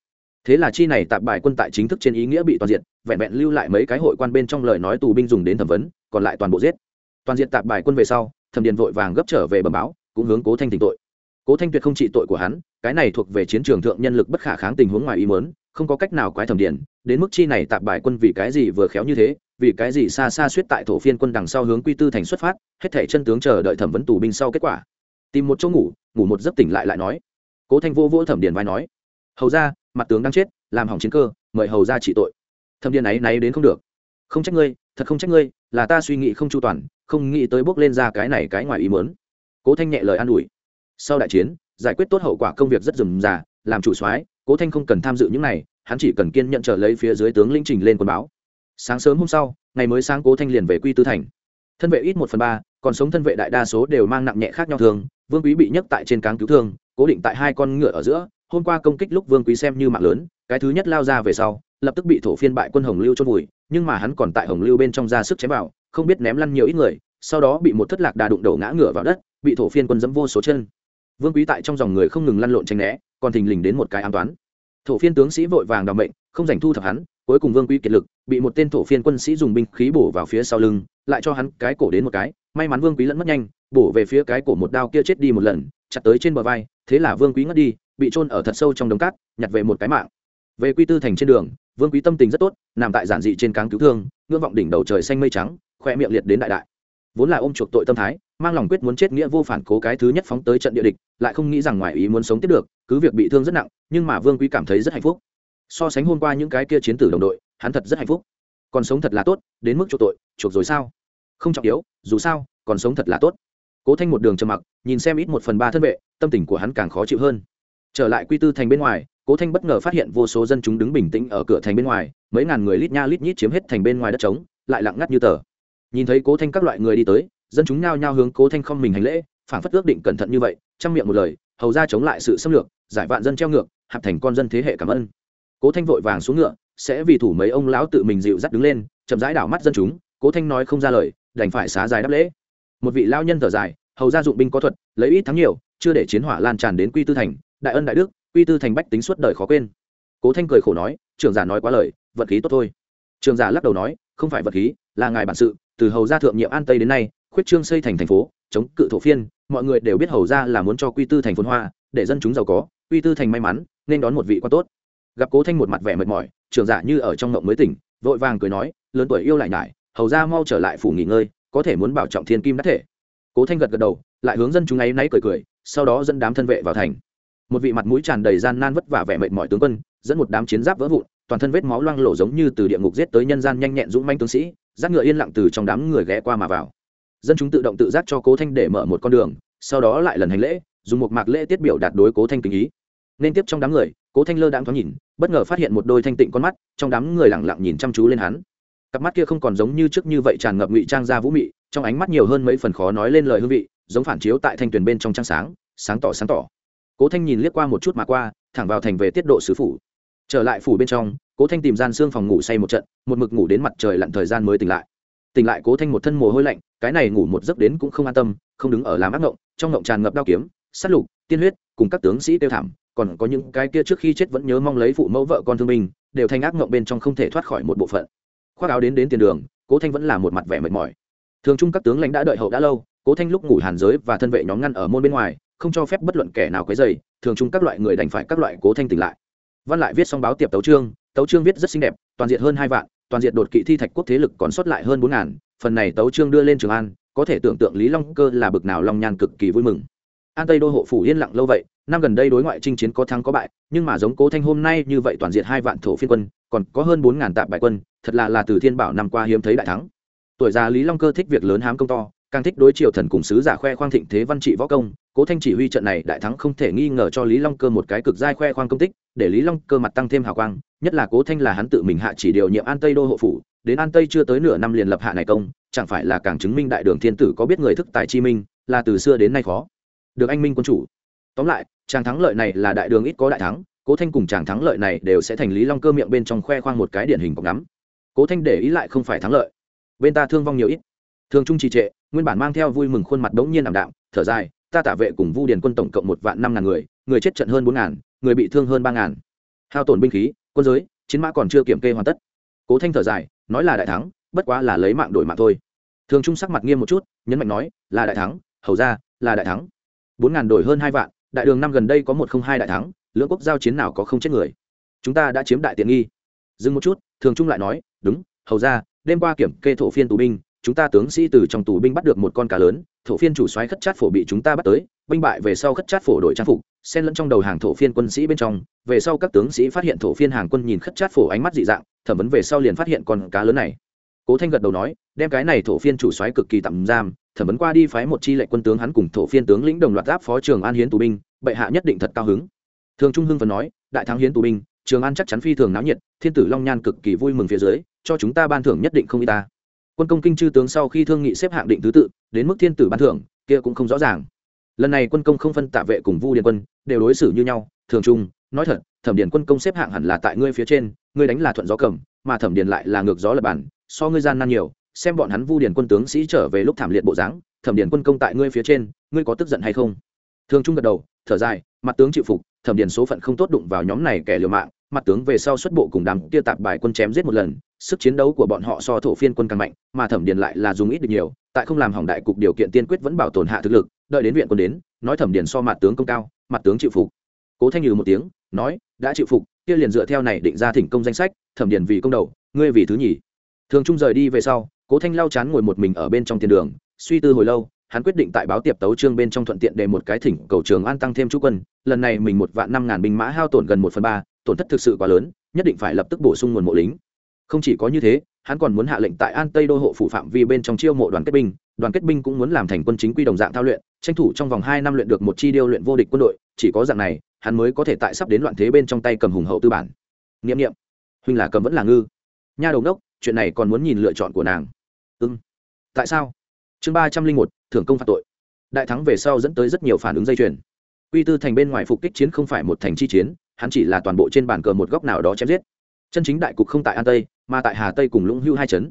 Thế là chi này tạp bài quân tại chính thức trên ý nghĩa bị toàn diện vẹn vẹn lưu lại mấy cái hội quan bên trong lời nói tù binh dùng đến thẩm vấn, còn lại toàn bộ giết. Toàn diện tạp bài quân về sau, thẩm điền vội vàng gấp trở về bẩm báo, cũng hướng cố thanh tình tội. Cố thanh tuyệt không trị tội của hắn, cái này thuộc về chiến trường thượng nhân lực bất khả kháng tình huống ngoài ý mớn không có cách nào quái thẩm điền, đến mức chi này tạp bài quân vì cái gì vừa khéo như thế, vì cái gì xa xa suýt tại thổ phiên quân đằng sau hướng quy tư thành xuất phát, hết thể chân tướng chờ đợi thẩm vấn tù binh sau kết quả. Tìm một chỗ ngủ ngủ một giấc tỉnh lại lại nói. Cố thanh vô vô thẩm điền vai nói. Hầu ra mặt tướng đang chết, làm hỏng chiến cơ, mời hầu ra trị tội. Thẩm điền ấy náy đến không được. Không trách ngươi, thật không trách ngươi, là ta suy nghĩ không chu toàn, không nghĩ tới bước lên ra cái này cái ngoài ý mớn cố thanh nhẹ lời an ủi. Sau đại chiến, giải quyết tốt hậu quả công việc rất rườm rà, làm chủ soái cố thanh không cần tham dự những này, hắn chỉ cần kiên nhận trở lấy phía dưới tướng linh trình lên quân báo. Sáng sớm hôm sau, ngày mới sáng cố thanh liền về quy tư thành. Thân vệ ít một phần ba, còn sống thân vệ đại đa số đều mang nặng nhẹ khác nhau thường. Vương quý bị nhấc tại trên cáng cứu thương, cố định tại hai con ngựa ở giữa. Hôm qua công kích lúc vương quý xem như mạng lớn, cái thứ nhất lao ra về sau, lập tức bị thổ phiên bại quân hồng lưu chôn vùi, nhưng mà hắn còn tại hồng lưu bên trong ra sức chém vào, không biết ném lăn nhiều ít người, sau đó bị một thất lạc đà đụng đầu ngã ngựa vào đất, bị thổ phiên quân dẫm vô số chân. Vương quý tại trong dòng người không ngừng lăn lộn tranh né còn thình lình đến một cái an toán. Thổ phiên tướng sĩ vội vàng đ mệnh, không giành thu thập hắn, cuối cùng vương quý kiệt lực, bị một tên thổ phiên quân sĩ dùng binh khí bổ vào phía sau lưng, lại cho hắn cái cổ đến một cái, may mắn vương quý lẫn mất nhanh, bổ về phía cái cổ một đao kia chết đi một lần, chặt tới trên bờ vai, thế là vương quý ngất đi, bị trôn ở thật sâu trong đống cát, nhặt về một cái mạng. Về quy tư thành trên đường, vương quý tâm tình rất tốt, nằm tại giản dị trên cáng cứu thương, ngưỡng vọng đỉnh đầu trời xanh mây trắng, khoe miệng liệt đến đại đại. Vốn là ôm chuộc tội tâm thái mang lòng quyết muốn chết nghĩa vô phản cố cái thứ nhất phóng tới trận địa địch, lại không nghĩ rằng ngoài ý muốn sống tiếp được, cứ việc bị thương rất nặng, nhưng mà vương quý cảm thấy rất hạnh phúc. So sánh hôm qua những cái kia chiến tử đồng đội, hắn thật rất hạnh phúc. Còn sống thật là tốt, đến mức chuộc tội, chuộc rồi sao? Không trọng yếu, dù sao, còn sống thật là tốt. Cố thanh một đường trầm mặc, nhìn xem ít một phần ba thân vệ, tâm tình của hắn càng khó chịu hơn. Trở lại quy tư thành bên ngoài, cố thanh bất ngờ phát hiện vô số dân chúng đứng bình tĩnh ở cửa thành bên ngoài, mấy ngàn người lít nha lít nhít chiếm hết thành bên ngoài đất trống, lại lặng ngắt như tờ. Nhìn thấy cố thanh các loại người đi tới dân chúng nhao nhao hướng cố thanh không mình hành lễ phản phất ước định cẩn thận như vậy trong miệng một lời, hầu ra chống lại sự xâm lược, giải vạn dân treo ngược, hạp thành con dân thế hệ cảm ơn. Cố thanh vội vàng xuống ngựa, sẽ vì thủ mấy ông lão tự mình dịu dắt đứng lên, chậm rãi đảo mắt dân chúng, cố thanh nói không ra lời, đành phải xá dài đáp lễ. Một vị lao nhân thở dài, hầu ra dụng binh có thuật, lấy ít thắng nhiều, chưa để chiến hỏa lan tràn đến quy tư thành, đại ân đại đức, quy tư thành bách tính suốt đời khó quên. Cố thanh cười khổ nói, trưởng giả nói quá lời, vật khí tốt thôi. Trường giả lắc đầu nói, không phải vật khí, là ngài bản sự, từ hầu gia thượng nhiệm an tây đến nay khuyết trương xây thành thành phố, chống cự thổ phiên, mọi người đều biết hầu ra là muốn cho quy tư thành phồn hoa, để dân chúng giàu có. Quy tư thành may mắn, nên đón một vị quan tốt. Gặp cố thanh một mặt vẻ mệt mỏi, trưởng giả như ở trong ngộng mới tỉnh, vội vàng cười nói, lớn tuổi yêu lại nhải, hầu ra mau trở lại phủ nghỉ ngơi, có thể muốn bảo trọng thiên kim đắc thể. Cố thanh gật gật đầu, lại hướng dân chúng ấy náy cười cười, sau đó dẫn đám thân vệ vào thành. Một vị mặt mũi tràn đầy gian nan vất vả vẻ mệt mỏi tướng quân, dẫn một đám chiến giáp vỡ vụn, toàn thân vết máu loang lổ giống như từ địa ngục giết tới nhân gian nhanh nhẹn dũng manh tướng sĩ giác ngựa yên lặng từ trong đám người ghé qua mà vào dân chúng tự động tự giác cho cố thanh để mở một con đường, sau đó lại lần hành lễ, dùng một mạc lễ tiết biểu đạt đối cố thanh tình ý. Nên tiếp trong đám người, cố thanh lơ đang thoáng nhìn, bất ngờ phát hiện một đôi thanh tịnh con mắt, trong đám người lẳng lặng nhìn chăm chú lên hắn. Cặp mắt kia không còn giống như trước như vậy tràn ngập ngụy trang ra vũ mị, trong ánh mắt nhiều hơn mấy phần khó nói lên lời hương vị, giống phản chiếu tại thanh tuyền bên trong trăng sáng sáng tỏ sáng tỏ. Cố thanh nhìn liếc qua một chút mà qua, thẳng vào thành về tiết độ sứ phủ. Trở lại phủ bên trong, cố thanh tìm gian xương phòng ngủ say một trận, một mực ngủ đến mặt trời lặn thời gian mới tỉnh lại. Tỉnh lại cố thanh một thân mồ hôi lạnh cái này ngủ một giấc đến cũng không an tâm, không đứng ở làm ác ngộng, trong ngộng tràn ngập đao kiếm, sát lục, tiên huyết, cùng các tướng sĩ tiêu thảm, còn có những cái kia trước khi chết vẫn nhớ mong lấy phụ mẫu vợ con thương binh, đều thành ác ngộng bên trong không thể thoát khỏi một bộ phận. Khoác áo đến đến tiền đường, cố thanh vẫn là một mặt vẻ mệt mỏi. Thường trung các tướng lãnh đã đợi hậu đã lâu, cố thanh lúc ngủ hàn giới và thân vệ nhóm ngăn ở môn bên ngoài, không cho phép bất luận kẻ nào quấy dày thường trung các loại người đành phải các loại cố thanh tỉnh lại. Văn lại viết xong báo tiệp tấu trương tấu trương viết rất xinh đẹp, toàn diện hơn hai vạn, toàn diện đột kỵ thi thạch quốc thế lực còn sót lại hơn bốn ngàn phần này tấu trương đưa lên trường an, có thể tưởng tượng lý long cơ là bực nào long nhan cực kỳ vui mừng. An tây đô hộ phủ yên lặng lâu vậy, năm gần đây đối ngoại chinh chiến có thắng có bại, nhưng mà giống cố thanh hôm nay như vậy toàn diện hai vạn thổ phiên quân, còn có hơn bốn ngàn tạp bại quân, thật là là từ thiên bảo năm qua hiếm thấy đại thắng. Tuổi già lý long cơ thích việc lớn hám công to, càng thích đối triều thần cùng sứ giả khoe khoang thịnh thế văn trị võ công, cố thanh chỉ huy trận này đại thắng không thể nghi ngờ cho lý long cơ một cái cực giai khoe khoang công tích, để lý long cơ mặt tăng thêm hào quang, nhất là cố thanh là hắn tự mình hạ chỉ điều nhiệm an tây đô hộ phủ đến an tây chưa tới nửa năm liền lập hạ này công, chẳng phải là càng chứng minh đại đường thiên tử có biết người thức tài chi minh, là từ xưa đến nay khó. Được anh minh quân chủ. Tóm lại, chàng thắng lợi này là đại đường ít có đại thắng, cố thanh cùng chàng thắng lợi này đều sẽ thành lý long cơ miệng bên trong khoe khoang một cái điển hình cọc ngắm. Cố thanh để ý lại không phải thắng lợi. Bên ta thương vong nhiều ít. Thường trung trì trệ, nguyên bản mang theo vui mừng khuôn mặt đống nhiên ảm đạm, thở dài, ta tả vệ cùng vu điền quân tổng cộng một vạn năm ngàn người người chết trận hơn bốn ngàn, người bị thương hơn ba ngàn. Hao tổn binh khí, quân giới, chiến mã còn chưa kiểm kê hoàn tất. Cố thanh thở dài nói là đại thắng, bất quá là lấy mạng đổi mạng thôi. Thường trung sắc mặt nghiêm một chút, nhấn mạnh nói, là đại thắng, hầu ra, là đại thắng. Bốn ngàn đổi hơn hai vạn, đại đường năm gần đây có một không hai đại thắng, lưỡng quốc giao chiến nào có không chết người. Chúng ta đã chiếm đại tiện nghi. Dừng một chút, thường trung lại nói, đúng, hầu ra, đêm qua kiểm kê thổ phiên tù binh, chúng ta tướng sĩ từ trong tù binh bắt được một con cá lớn thổ phiên chủ soái khất chát phổ bị chúng ta bắt tới, binh bại về sau khất chát phổ đổi trang phục, xen lẫn trong đầu hàng thổ phiên quân sĩ bên trong, về sau các tướng sĩ phát hiện thổ phiên hàng quân nhìn khất chát phổ ánh mắt dị dạng, thẩm vấn về sau liền phát hiện con cá lớn này. Cố thanh gật đầu nói, đem cái này thổ phiên chủ soái cực kỳ tạm giam, thẩm vấn qua đi phái một chi lệ quân tướng hắn cùng thổ phiên tướng lĩnh đồng loạt giáp phó trường an hiến tù binh, bệ hạ nhất định thật cao hứng. Thường trung hưng phần nói, đại thắng hiến tù binh, trường an chắc chắn phi thường náo nhiệt, thiên tử long nhan cực kỳ vui mừng phía dưới, cho chúng ta ban thưởng nhất định không y ta quân công kinh chư tướng sau khi thương nghị xếp hạng định thứ tự, đến mức thiên tử ban thưởng, kia cũng không rõ ràng. Lần này quân công không phân tạ vệ cùng vu điền quân, đều đối xử như nhau, thường trung, nói thật, thẩm điền quân công xếp hạng hẳn là tại ngươi phía trên, ngươi đánh là thuận gió cầm, mà thẩm điền lại là ngược gió lập bản so ngươi gian nan nhiều, xem bọn hắn vu điền quân tướng sĩ trở về lúc thảm liệt bộ dáng, thẩm điền quân công tại ngươi phía trên, ngươi có tức giận hay không? Thường trung gật đầu, thở dài, mặt tướng chịu phục, thẩm điền số phận không tốt đụng vào nhóm này kẻ liều mạng, mặt tướng về sau xuất bộ cùng đám kia tạp bài quân chém giết một lần sức chiến đấu của bọn họ so thổ phiên quân càng mạnh, mà thẩm điền lại là dùng ít được nhiều, tại không làm hỏng đại cục điều kiện tiên quyết vẫn bảo tồn hạ thực lực, đợi đến viện quân đến, nói thẩm điền so mặt tướng công cao, mặt tướng chịu phục. Cố thanh nhừ một tiếng, nói, đã chịu phục, kia liền dựa theo này định ra thỉnh công danh sách, thẩm điền vì công đầu, ngươi vì thứ nhì. Thường trung rời đi về sau, cố thanh lau chán ngồi một mình ở bên trong tiền đường, suy tư hồi lâu, hắn quyết định tại báo tiệp tấu trương bên trong thuận tiện để một cái thỉnh cầu trường an tăng thêm chú quân, lần này mình một vạn năm ngàn binh mã hao tổn gần một phần ba, tổn thất thực sự quá lớn, nhất định phải lập tức bổ sung nguồn mộ lính không chỉ có như thế, hắn còn muốn hạ lệnh tại an tây đô hộ phủ phạm vi bên trong chiêu mộ đoàn kết binh. Đoàn kết binh cũng muốn làm thành quân chính quy đồng dạng thao luyện, tranh thủ trong vòng hai năm luyện được một chi điêu luyện vô địch quân đội. Chỉ có dạng này, hắn mới có thể tại sắp đến loạn thế bên trong tay cầm hùng hậu tư bản. N i ệ m n i ệ m huynh là cầm vẫn là ngư. Nha đầu đốc chuyện này còn muốn nhìn lựa chọn của nàng. Ưng tại sao? Chương ba trăm linh một, thưởng công phạt tội. Đại thắng về sau dẫn tới rất nhiều phản ứng dây chuyền. Quy tư thành bên ngoài phục kích chiến không phải một thành chi chiến, hắn chỉ là toàn bộ trên bàn cờ một góc nào đó chém giết chân chính đại cục không tại an tây, mà tại hà tây cùng lũng hưu hai chấn.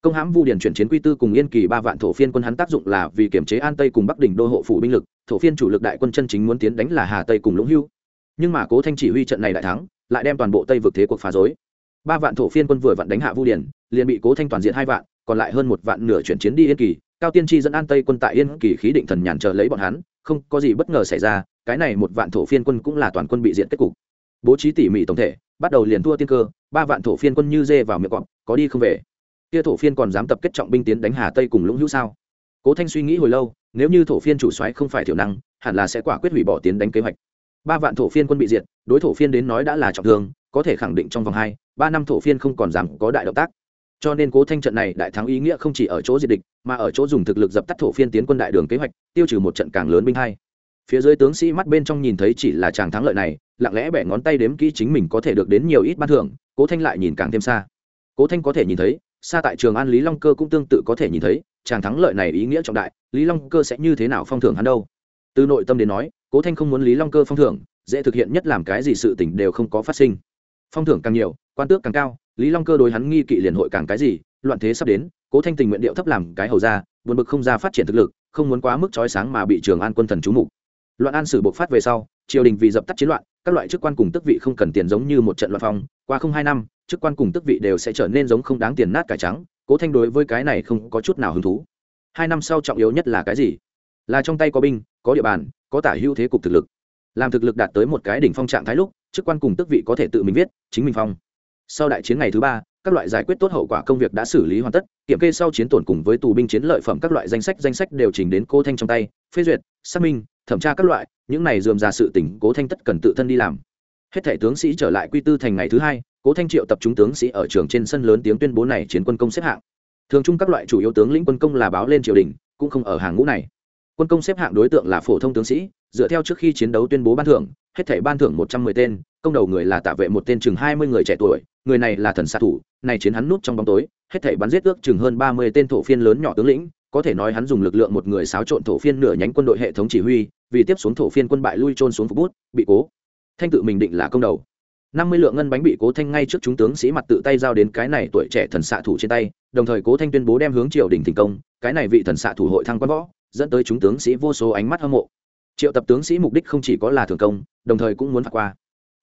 Công hãm vu điền chuyển chiến quy tư cùng yên kỳ ba vạn thổ phiên quân hắn tác dụng là vì kiểm chế an tây cùng bắc đỉnh đô hộ phủ binh lực, thổ phiên chủ lực đại quân chân chính muốn tiến đánh là hà tây cùng lũng hưu. Nhưng mà cố thanh chỉ huy trận này đại thắng, lại đem toàn bộ tây vực thế cuộc phá dối ba vạn thổ phiên quân vừa vặn đánh hạ vu điền liền bị cố thanh toàn diện hai vạn, còn lại hơn một vạn nửa chuyển chiến đi yên kỳ. Cao tiên tri dẫn an tây quân tại yên kỳ khí định thần nhàn chờ lấy bọn hắn, không có gì bất ngờ xảy ra, cái này một vạn thổ phiên quân cũng là toàn quân bị diện kết cục. Bố trí tỉ mỉ tổng thể bắt đầu liền thua tiên cơ, ba vạn thổ phiên quân như dê vào miệng cọp, có đi không về? Kia thổ phiên còn dám tập kết trọng binh tiến đánh hà tây cùng lũng hữu sao? Cố thanh suy nghĩ hồi lâu, nếu như thổ phiên chủ xoáy không phải thiểu năng, hẳn là sẽ quả quyết hủy bỏ tiến đánh kế hoạch. Ba vạn thổ phiên quân bị diệt, đối thổ phiên đến nói đã là trọng thương, có thể khẳng định trong vòng hai, ba năm thổ phiên không còn dám có đại động tác. Cho nên cố thanh trận này đại thắng ý nghĩa không chỉ ở chỗ diệt địch, mà ở chỗ dùng thực lực dập tắt thổ phiên tiến quân đại đường kế hoạch, tiêu trừ một trận càng lớn binh hai phía dưới tướng sĩ mắt bên trong nhìn thấy chỉ là chàng thắng lợi này, lặng lẽ bẻ ngón tay đếm kỹ chính mình có thể được đến nhiều ít ban thưởng, cố thanh lại nhìn càng thêm xa. Cố thanh có thể nhìn thấy, xa tại trường an lý long cơ cũng tương tự có thể nhìn thấy, chàng thắng lợi này ý nghĩa trọng đại, lý long cơ sẽ như thế nào phong thưởng hắn đâu? Từ nội tâm đến nói, cố thanh không muốn lý long cơ phong thưởng, dễ thực hiện nhất làm cái gì sự tình đều không có phát sinh. Phong thưởng càng nhiều, quan tước càng cao, lý long cơ đối hắn nghi kỵ liền hội càng cái gì, loạn thế sắp đến, cố thanh tình nguyện điệu thấp làm cái hầu ra buồn bực không ra phát triển thực lực, không muốn quá mức trói sáng mà bị trường an quân thần trú mục loạn an sử buộc phát về sau, triều đình vì dập tắt chiến loạn, các loại chức quan cùng tức vị không cần tiền giống như một trận loạn phong, qua không hai năm, chức quan cùng tức vị đều sẽ trở nên giống không đáng tiền nát cải trắng, cố thanh đối với cái này không có chút nào hứng thú. Hai năm sau trọng yếu nhất là cái gì? Là trong tay có binh, có địa bàn, có tả hữu thế cục thực lực. Làm thực lực đạt tới một cái đỉnh phong trạng thái lúc, chức quan cùng tức vị có thể tự mình viết, chính mình phong. Sau đại chiến ngày thứ ba, các loại giải quyết tốt hậu quả công việc đã xử lý hoàn tất, kiểm kê sau chiến tổn cùng với tù binh chiến lợi phẩm các loại danh sách danh sách đều chỉnh đến cô thanh trong tay, phê duyệt, xác minh thẩm tra các loại, những này dườm ra sự tỉnh cố thanh tất cần tự thân đi làm. Hết thể tướng sĩ trở lại quy tư thành ngày thứ hai, cố thanh triệu tập chúng tướng sĩ ở trường trên sân lớn tiếng tuyên bố này chiến quân công xếp hạng. Thường chung các loại chủ yếu tướng lĩnh quân công là báo lên triều đình, cũng không ở hàng ngũ này. Quân công xếp hạng đối tượng là phổ thông tướng sĩ, dựa theo trước khi chiến đấu tuyên bố ban thưởng, hết thảy ban thưởng một trăm mười tên, công đầu người là tạ vệ một tên chừng hai mươi người trẻ tuổi, người này là thần xạ thủ, này chiến hắn nút trong bóng tối, hết thảy bắn giết ước chừng hơn ba mươi tên thổ phiên lớn nhỏ tướng lĩnh có thể nói hắn dùng lực lượng một người xáo trộn thổ phiên nửa nhánh quân đội hệ thống chỉ huy, vì tiếp xuống thổ phiên quân bại lui trôn xuống phục bút, bị cố. Thanh tự mình định là công đầu. Năm mươi lượng ngân bánh bị cố thanh ngay trước chúng tướng sĩ mặt tự tay giao đến cái này tuổi trẻ thần xạ thủ trên tay, đồng thời cố thanh tuyên bố đem hướng triều đình thành công, cái này vị thần xạ thủ hội thăng quan võ, dẫn tới chúng tướng sĩ vô số ánh mắt hâm mộ. Triệu tập tướng sĩ mục đích không chỉ có là thưởng công, đồng thời cũng muốn phạt qua.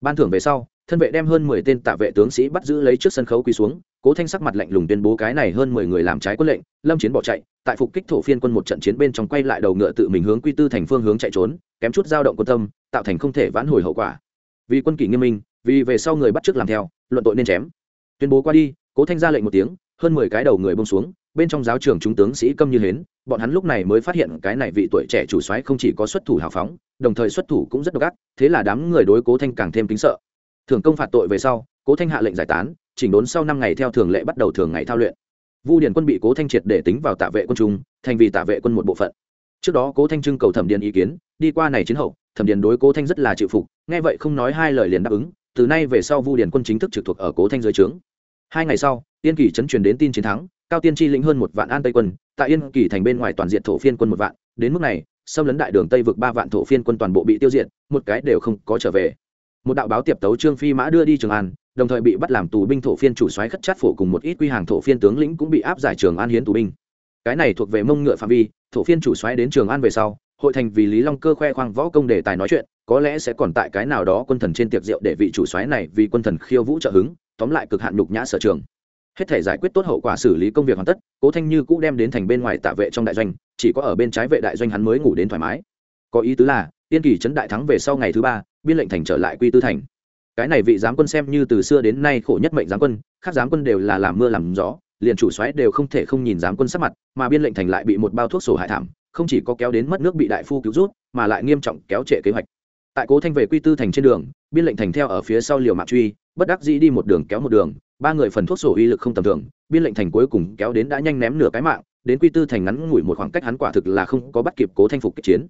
Ban thưởng về sau, thân vệ đem hơn mười tên tạ vệ tướng sĩ bắt giữ lấy trước sân khấu quỳ xuống cố thanh sắc mặt lạnh lùng tuyên bố cái này hơn mười người làm trái quân lệnh, lâm chiến bỏ chạy, tại phục kích thổ phiên quân một trận chiến bên trong quay lại đầu ngựa tự mình hướng quy tư thành phương hướng chạy trốn, kém chút dao động quân tâm, tạo thành không thể vãn hồi hậu quả. Vì quân kỷ nghiêm minh, vì về sau người bắt trước làm theo, luận tội nên chém. Tuyên bố qua đi, cố thanh ra lệnh một tiếng, hơn mười cái đầu người bông xuống, bên trong giáo trường chúng tướng sĩ câm như hến, bọn hắn lúc này mới phát hiện cái này vị tuổi trẻ chủ soái không chỉ có xuất thủ hào phóng, đồng thời xuất thủ cũng rất độc ác, thế là đám người đối cố thanh càng thêm kính sợ. Thường công phạt tội về sau, cố thanh hạ lệnh giải tán chỉnh đốn sau năm ngày theo thường lệ bắt đầu thường ngày thao luyện. Vu điền quân bị cố thanh triệt để tính vào tạ vệ quân trung, thành vì tạ vệ quân một bộ phận. Trước đó cố thanh trưng cầu thẩm điền ý kiến, đi qua này chiến hậu, thẩm điền đối cố thanh rất là chịu phục, nghe vậy không nói hai lời liền đáp ứng, từ nay về sau vu điền quân chính thức trực thuộc ở cố thanh dưới trướng. Hai ngày sau tiên kỳ chấn truyền đến tin chiến thắng, cao tiên chi lĩnh hơn một vạn an tây quân tại yên kỳ thành bên ngoài toàn diện thổ phiên quân một vạn, đến mức này, xâm lấn đại đường tây vực ba vạn thổ phiên quân toàn bộ bị tiêu diệt, một cái đều không có trở về. Một đạo báo tiệp tấu trương phi mã đưa đi trường an đồng thời bị bắt làm tù binh thổ phiên chủ soái khất chát phổ cùng một ít quy hàng thổ phiên tướng lĩnh cũng bị áp giải trường an hiến tù binh. Cái này thuộc về mông ngựa phạm vi, thổ phiên chủ soái đến trường an về sau, hội thành vì lý long cơ khoe khoang võ công đề tài nói chuyện, có lẽ sẽ còn tại cái nào đó quân thần trên tiệc rượu để vị chủ soái này vì quân thần khiêu vũ trợ hứng, tóm lại cực hạn nhục nhã sở trường. Hết thể giải quyết tốt hậu quả xử lý công việc hoàn tất, cố thanh như cũ đem đến thành bên ngoài tạ vệ trong đại doanh, chỉ có ở bên trái vệ đại doanh hắn mới ngủ đến thoải mái. Có ý tứ là tiên kỳ trấn đại thắng về sau ngày thứ ba, biên lệnh thành trở lại quy tư thành cái này vị giám quân xem như từ xưa đến nay khổ nhất mệnh giám quân, khác giám quân đều là làm mưa làm gió, liền chủ xoáy đều không thể không nhìn giám quân sắc mặt, mà biên lệnh thành lại bị một bao thuốc sổ hại thảm, không chỉ có kéo đến mất nước bị đại phu cứu rút, mà lại nghiêm trọng kéo trệ kế hoạch. Tại cố thanh về quy tư thành trên đường, biên lệnh thành theo ở phía sau liều mạng truy, bất đắc dĩ đi một đường kéo một đường, ba người phần thuốc sổ uy lực không tầm thường, biên lệnh thành cuối cùng kéo đến đã nhanh ném nửa cái mạng, đến quy tư thành ngắn ngủi một khoảng cách hắn quả thực là không có bắt kịp cố thanh phục kích chiến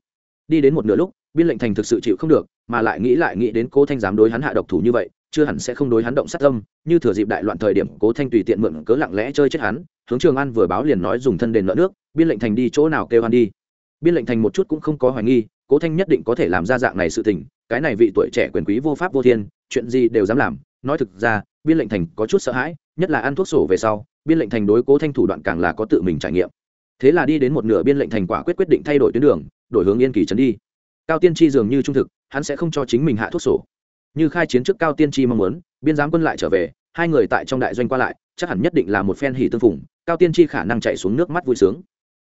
đi đến một nửa lúc, biên lệnh thành thực sự chịu không được, mà lại nghĩ lại nghĩ đến cố thanh dám đối hắn hạ độc thủ như vậy, chưa hẳn sẽ không đối hắn động sát tâm, như thừa dịp đại loạn thời điểm, cố thanh tùy tiện mượn cớ lặng lẽ chơi chết hắn. Hướng trường an vừa báo liền nói dùng thân đền nợ nước, biên lệnh thành đi chỗ nào kêu hắn đi. Biên lệnh thành một chút cũng không có hoài nghi, cố thanh nhất định có thể làm ra dạng này sự tình, cái này vị tuổi trẻ quyền quý vô pháp vô thiên, chuyện gì đều dám làm. Nói thực ra, biên lệnh thành có chút sợ hãi, nhất là ăn thuốc sổ về sau, biên lệnh thành đối cố thanh thủ đoạn càng là có tự mình trải nghiệm. Thế là đi đến một nửa biên lệnh thành quả quyết quyết định thay đổi tuyến đường đổi hướng yên kỳ trấn đi. Cao tiên tri dường như trung thực, hắn sẽ không cho chính mình hạ thuốc sổ. Như khai chiến trước cao tiên tri mong muốn, biên giám quân lại trở về, hai người tại trong đại doanh qua lại, chắc hẳn nhất định là một phen hỉ tương phùng, cao tiên tri khả năng chạy xuống nước mắt vui sướng.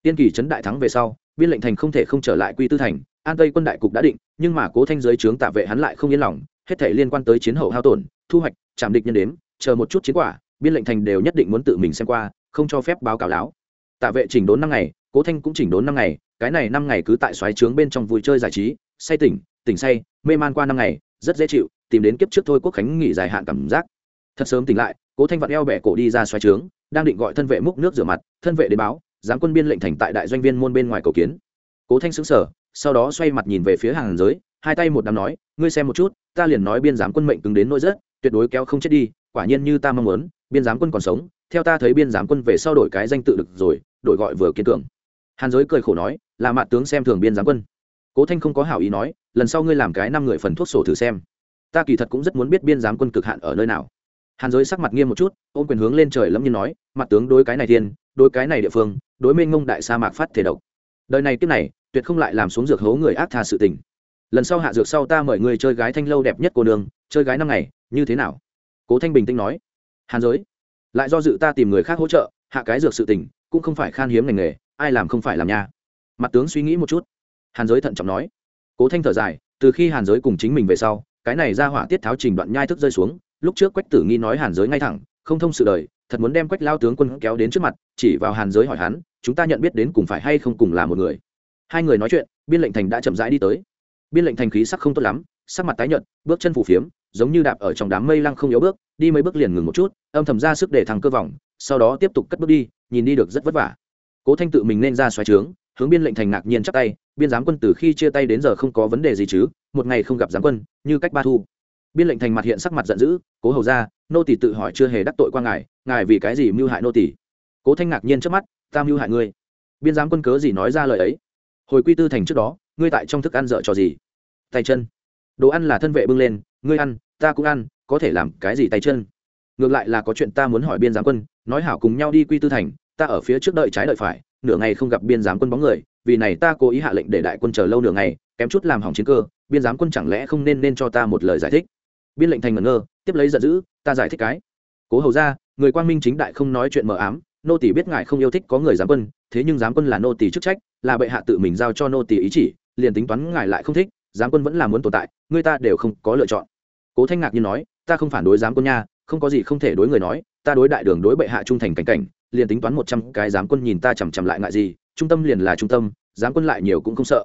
Tiên kỳ trấn đại thắng về sau, biên lệnh thành không thể không trở lại quy tư thành, an tây quân đại cục đã định, nhưng mà cố thanh giới trướng tạ vệ hắn lại không yên lòng, hết thể liên quan tới chiến hậu hao tổn, thu hoạch chạm địch nhân đếm, chờ một chút chiến quả, biên lệnh thành đều nhất định muốn tự mình xem qua, không cho phép báo cáo láo. Tạ vệ chỉnh đốn năm ngày cố thanh cũng chỉnh đốn năm ngày, cái này năm ngày cứ tại xoáy trướng bên trong vui chơi giải trí, say tỉnh tỉnh say, mê man qua năm ngày, rất dễ chịu, tìm đến kiếp trước thôi quốc khánh nghỉ dài hạn cảm giác. Thật sớm tỉnh lại, cố thanh vặn eo bẻ cổ đi ra xoáy trướng, đang định gọi thân vệ múc nước rửa mặt, thân vệ đến báo, giám quân biên lệnh thành tại đại doanh viên môn bên ngoài cầu kiến. Cố thanh xứng sở sau đó xoay mặt nhìn về phía hàng giới, hai tay một đám nói, ngươi xem một chút, ta liền nói biên giám quân mệnh cứng đến nỗi rất, tuyệt đối kéo không chết đi, quả nhiên như ta mong muốn, biên giám quân còn sống, theo ta thấy biên giám quân về sau đổi cái danh tự được rồi, đổi gọi vừa kiên tưởng hàn giới cười khổ nói, là mạ tướng xem thường biên giám quân. Cố thanh không có hảo ý nói, lần sau ngươi làm cái năm người phần thuốc sổ thử xem. Ta kỳ thật cũng rất muốn biết biên giám quân cực hạn ở nơi nào. Hàn giới sắc mặt nghiêm một chút, ôm quyền hướng lên trời lâm nhiên nói mặt tướng đối cái này thiên, đối cái này địa phương, đối mênh ngông đại sa mạc phát thể độc. Đời này kiếp này, tuyệt không lại làm xuống dược hố người ác tha sự tình. Lần sau hạ dược sau ta mời người chơi gái thanh lâu đẹp nhất cô đường chơi gái năm ngày, như thế nào? Cố thanh bình tĩnh nói. Hàn giới, lại do dự ta tìm người khác hỗ trợ, hạ cái dược sự tình, cũng không phải khan hiếm ngành nghề ai làm không phải làm nha? Mặt tướng suy nghĩ một chút. Hàn giới thận trọng nói. Cố thanh thở dài, từ khi hàn giới cùng chính mình về sau, cái này ra hỏa tiết tháo trình đoạn nhai thức rơi xuống, lúc trước quách tử nghi nói hàn giới ngay thẳng, không thông sự đời, thật muốn đem quách lao tướng quân kéo đến trước mặt, chỉ vào hàn giới hỏi hắn, chúng ta nhận biết đến cùng phải hay không cùng là một người? Hai người nói chuyện, biên lệnh thành đã chậm rãi đi tới. Biên lệnh thành khí sắc không tốt lắm, sắc mặt tái nhợt, bước chân phủ phiếm, giống như đạp ở trong đám mây lăng không yếu bước, đi mấy bước liền ngừng một chút, âm thầm ra sức để thằng cơ vòng, sau đó tiếp tục cất bước đi, nhìn đi được rất vất vả cố thanh tự mình nên ra xoáy trướng, hướng biên lệnh thành ngạc nhiên chắp tay, biên giám quân từ khi chia tay đến giờ không có vấn đề gì chứ, một ngày không gặp giám quân, như cách ba thu. Biên lệnh thành mặt hiện sắc mặt giận dữ, cố hầu ra nô tỷ tự hỏi chưa hề đắc tội qua ngài ngài vì cái gì mưu hại nô tỷ cố thanh ngạc nhiên trước mắt, ta mưu hại ngươi. Biên giám quân cớ gì nói ra lời ấy? Hồi quy tư thành trước đó, ngươi tại trong thức ăn dở trò gì? Tay chân. Đồ ăn là thân vệ bưng lên, ngươi ăn, ta cũng ăn, có thể làm cái gì tay chân? Ngược lại là có chuyện ta muốn hỏi biên giám quân, nói hảo cùng nhau đi quy tư thành ta ở phía trước đợi trái đợi phải, nửa ngày không gặp biên giám quân bóng người, vì này ta cố ý hạ lệnh để đại quân chờ lâu nửa ngày, kém chút làm hỏng chiến cơ, biên giám quân chẳng lẽ không nên nên cho ta một lời giải thích. Biên lệnh thành ngẩn ngơ, tiếp lấy giận dữ, ta giải thích cái. Cố hầu ra, người quang minh chính đại không nói chuyện mờ ám, nô tỷ biết ngài không yêu thích có người giám quân, thế nhưng giám quân là nô tỷ chức trách, là bệ hạ tự mình giao cho nô tỷ ý chỉ, liền tính toán ngài lại không thích, giám quân vẫn là muốn tồn tại, người ta đều không có lựa chọn. Cố thanh ngạc như nói, ta không phản đối giám quân nha, không có gì không thể đối người nói, ta đối đại đường đối bệ hạ trung thành cảnh cảnh liền tính toán một trăm cái giám quân nhìn ta chằm chằm lại ngại gì, trung tâm liền là trung tâm, giám quân lại nhiều cũng không sợ.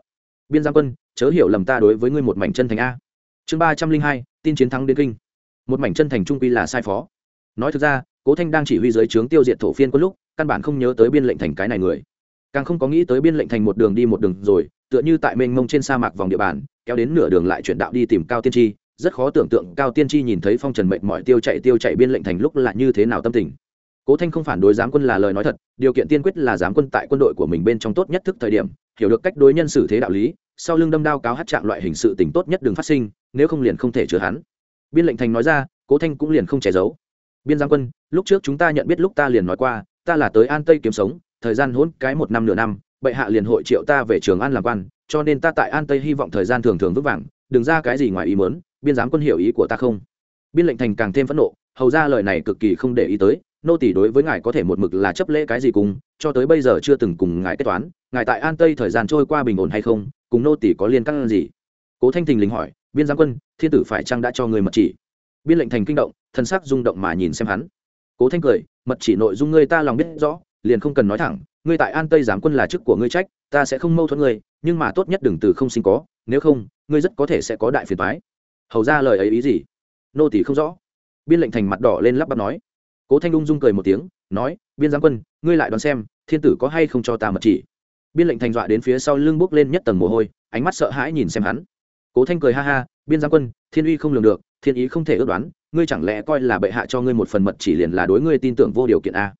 Biên giám quân, chớ hiểu lầm ta đối với ngươi một mảnh chân thành a. Chương ba trăm linh hai, tin chiến thắng đến kinh. Một mảnh chân thành trung quy là sai phó. Nói thực ra, cố thanh đang chỉ huy giới trướng tiêu diệt thổ phiên có lúc, căn bản không nhớ tới biên lệnh thành cái này người. Càng không có nghĩ tới biên lệnh thành một đường đi một đường rồi, tựa như tại mênh mông trên sa mạc vòng địa bàn, kéo đến nửa đường lại chuyển đạo đi tìm cao tiên tri. Rất khó tưởng tượng cao tiên tri nhìn thấy phong trần mệnh mọi tiêu chạy tiêu chạy biên lệnh thành lúc là như thế nào tâm tình cố thanh không phản đối giám quân là lời nói thật, điều kiện tiên quyết là giám quân tại quân đội của mình bên trong tốt nhất thức thời điểm, hiểu được cách đối nhân xử thế đạo lý, sau lưng đâm đao cáo hát trạng loại hình sự tình tốt nhất đừng phát sinh, nếu không liền không thể chứa hắn. Biên lệnh thành nói ra, cố thanh cũng liền không che giấu. Biên Giám quân, lúc trước chúng ta nhận biết lúc ta liền nói qua, ta là tới an tây kiếm sống, thời gian hỗn cái một năm nửa năm, bệ hạ liền hội triệu ta về trường an làm quan, cho nên ta tại an tây hy vọng thời gian thường thường vững vàng, đừng ra cái gì ngoài ý mớn biên giám quân hiểu ý của ta không? Biên lệnh thành càng thêm phẫn nộ, hầu ra lời này cực kỳ không để ý tới nô tỷ đối với ngài có thể một mực là chấp lễ cái gì cùng, cho tới bây giờ chưa từng cùng ngài kết toán, ngài tại an tây thời gian trôi qua bình ổn hay không, cùng nô tỷ có liên căn gì? Cố thanh thình lình hỏi, biên giám quân, thiên tử phải chăng đã cho người mật chỉ? Biên lệnh thành kinh động, thân sắc rung động mà nhìn xem hắn. Cố thanh cười, mật chỉ nội dung ngươi ta lòng biết rõ, liền không cần nói thẳng, ngươi tại an tây giám quân là chức của ngươi trách, ta sẽ không mâu thuẫn ngươi, nhưng mà tốt nhất đừng từ không sinh có, nếu không, ngươi rất có thể sẽ có đại phiền toái. Hầu ra lời ấy ý gì? Nô tỷ không rõ. Biên lệnh thành mặt đỏ lên lắp bắp nói cố thanh ung dung cười một tiếng, nói, biên giám quân, ngươi lại đoán xem, thiên tử có hay không cho ta mật chỉ? Biên lệnh thành dọa đến phía sau lưng bước lên nhất tầng mồ hôi, ánh mắt sợ hãi nhìn xem hắn. Cố thanh cười ha ha, biên giám quân, thiên uy không lường được, thiên ý không thể ước đoán, ngươi chẳng lẽ coi là bệ hạ cho ngươi một phần mật chỉ liền là đối ngươi tin tưởng vô điều kiện a?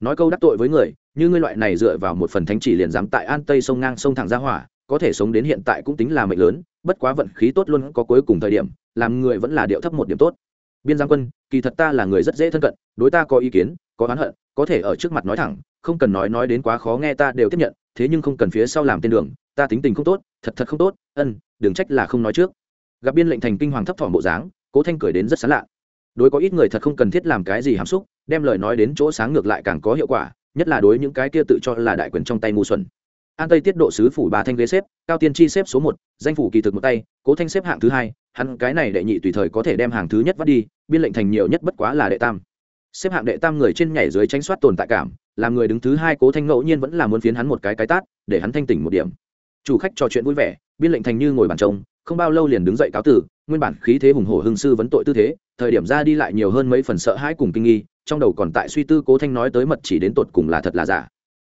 Nói câu đắc tội với người, như ngươi loại này dựa vào một phần thánh chỉ liền dám tại an tây sông ngang sông thẳng ra hỏa, có thể sống đến hiện tại cũng tính là mệnh lớn, bất quá vận khí tốt luôn có cuối cùng thời điểm, làm người vẫn là điệu thấp một điểm tốt biên giang quân, kỳ thật ta là người rất dễ thân cận, đối ta có ý kiến, có oán hận, có thể ở trước mặt nói thẳng, không cần nói nói đến quá khó nghe ta đều tiếp nhận, thế nhưng không cần phía sau làm tên đường, ta tính tình không tốt, thật thật không tốt, ân, đừng trách là không nói trước. Gặp biên lệnh thành kinh hoàng thấp thỏm bộ dáng, cố thanh cười đến rất sán lạ. Đối có ít người thật không cần thiết làm cái gì hàm xúc, đem lời nói đến chỗ sáng ngược lại càng có hiệu quả, nhất là đối những cái kia tự cho là đại quyền trong tay ngu xuẩn an tây tiết độ sứ phủ bà thanh ghế xếp, cao tiên chi xếp số một, danh phủ kỳ thực một tay, cố thanh xếp hạng thứ hai, hắn cái này đệ nhị tùy thời có thể đem hàng thứ nhất vắt đi, biên lệnh thành nhiều nhất bất quá là đệ tam. Xếp hạng đệ tam người trên nhảy dưới tránh soát tồn tại cảm, làm người đứng thứ hai cố thanh ngẫu nhiên vẫn là muốn phiến hắn một cái cái tát, để hắn thanh tỉnh một điểm. Chủ khách trò chuyện vui vẻ, biên lệnh thành như ngồi bàn trông, không bao lâu liền đứng dậy cáo tử, nguyên bản khí thế hùng hổ hưng sư vấn tội tư thế, thời điểm ra đi lại nhiều hơn mấy phần sợ hãi cùng kinh nghi, trong đầu còn tại suy tư cố thanh nói tới mật chỉ đến tột cùng là thật là giả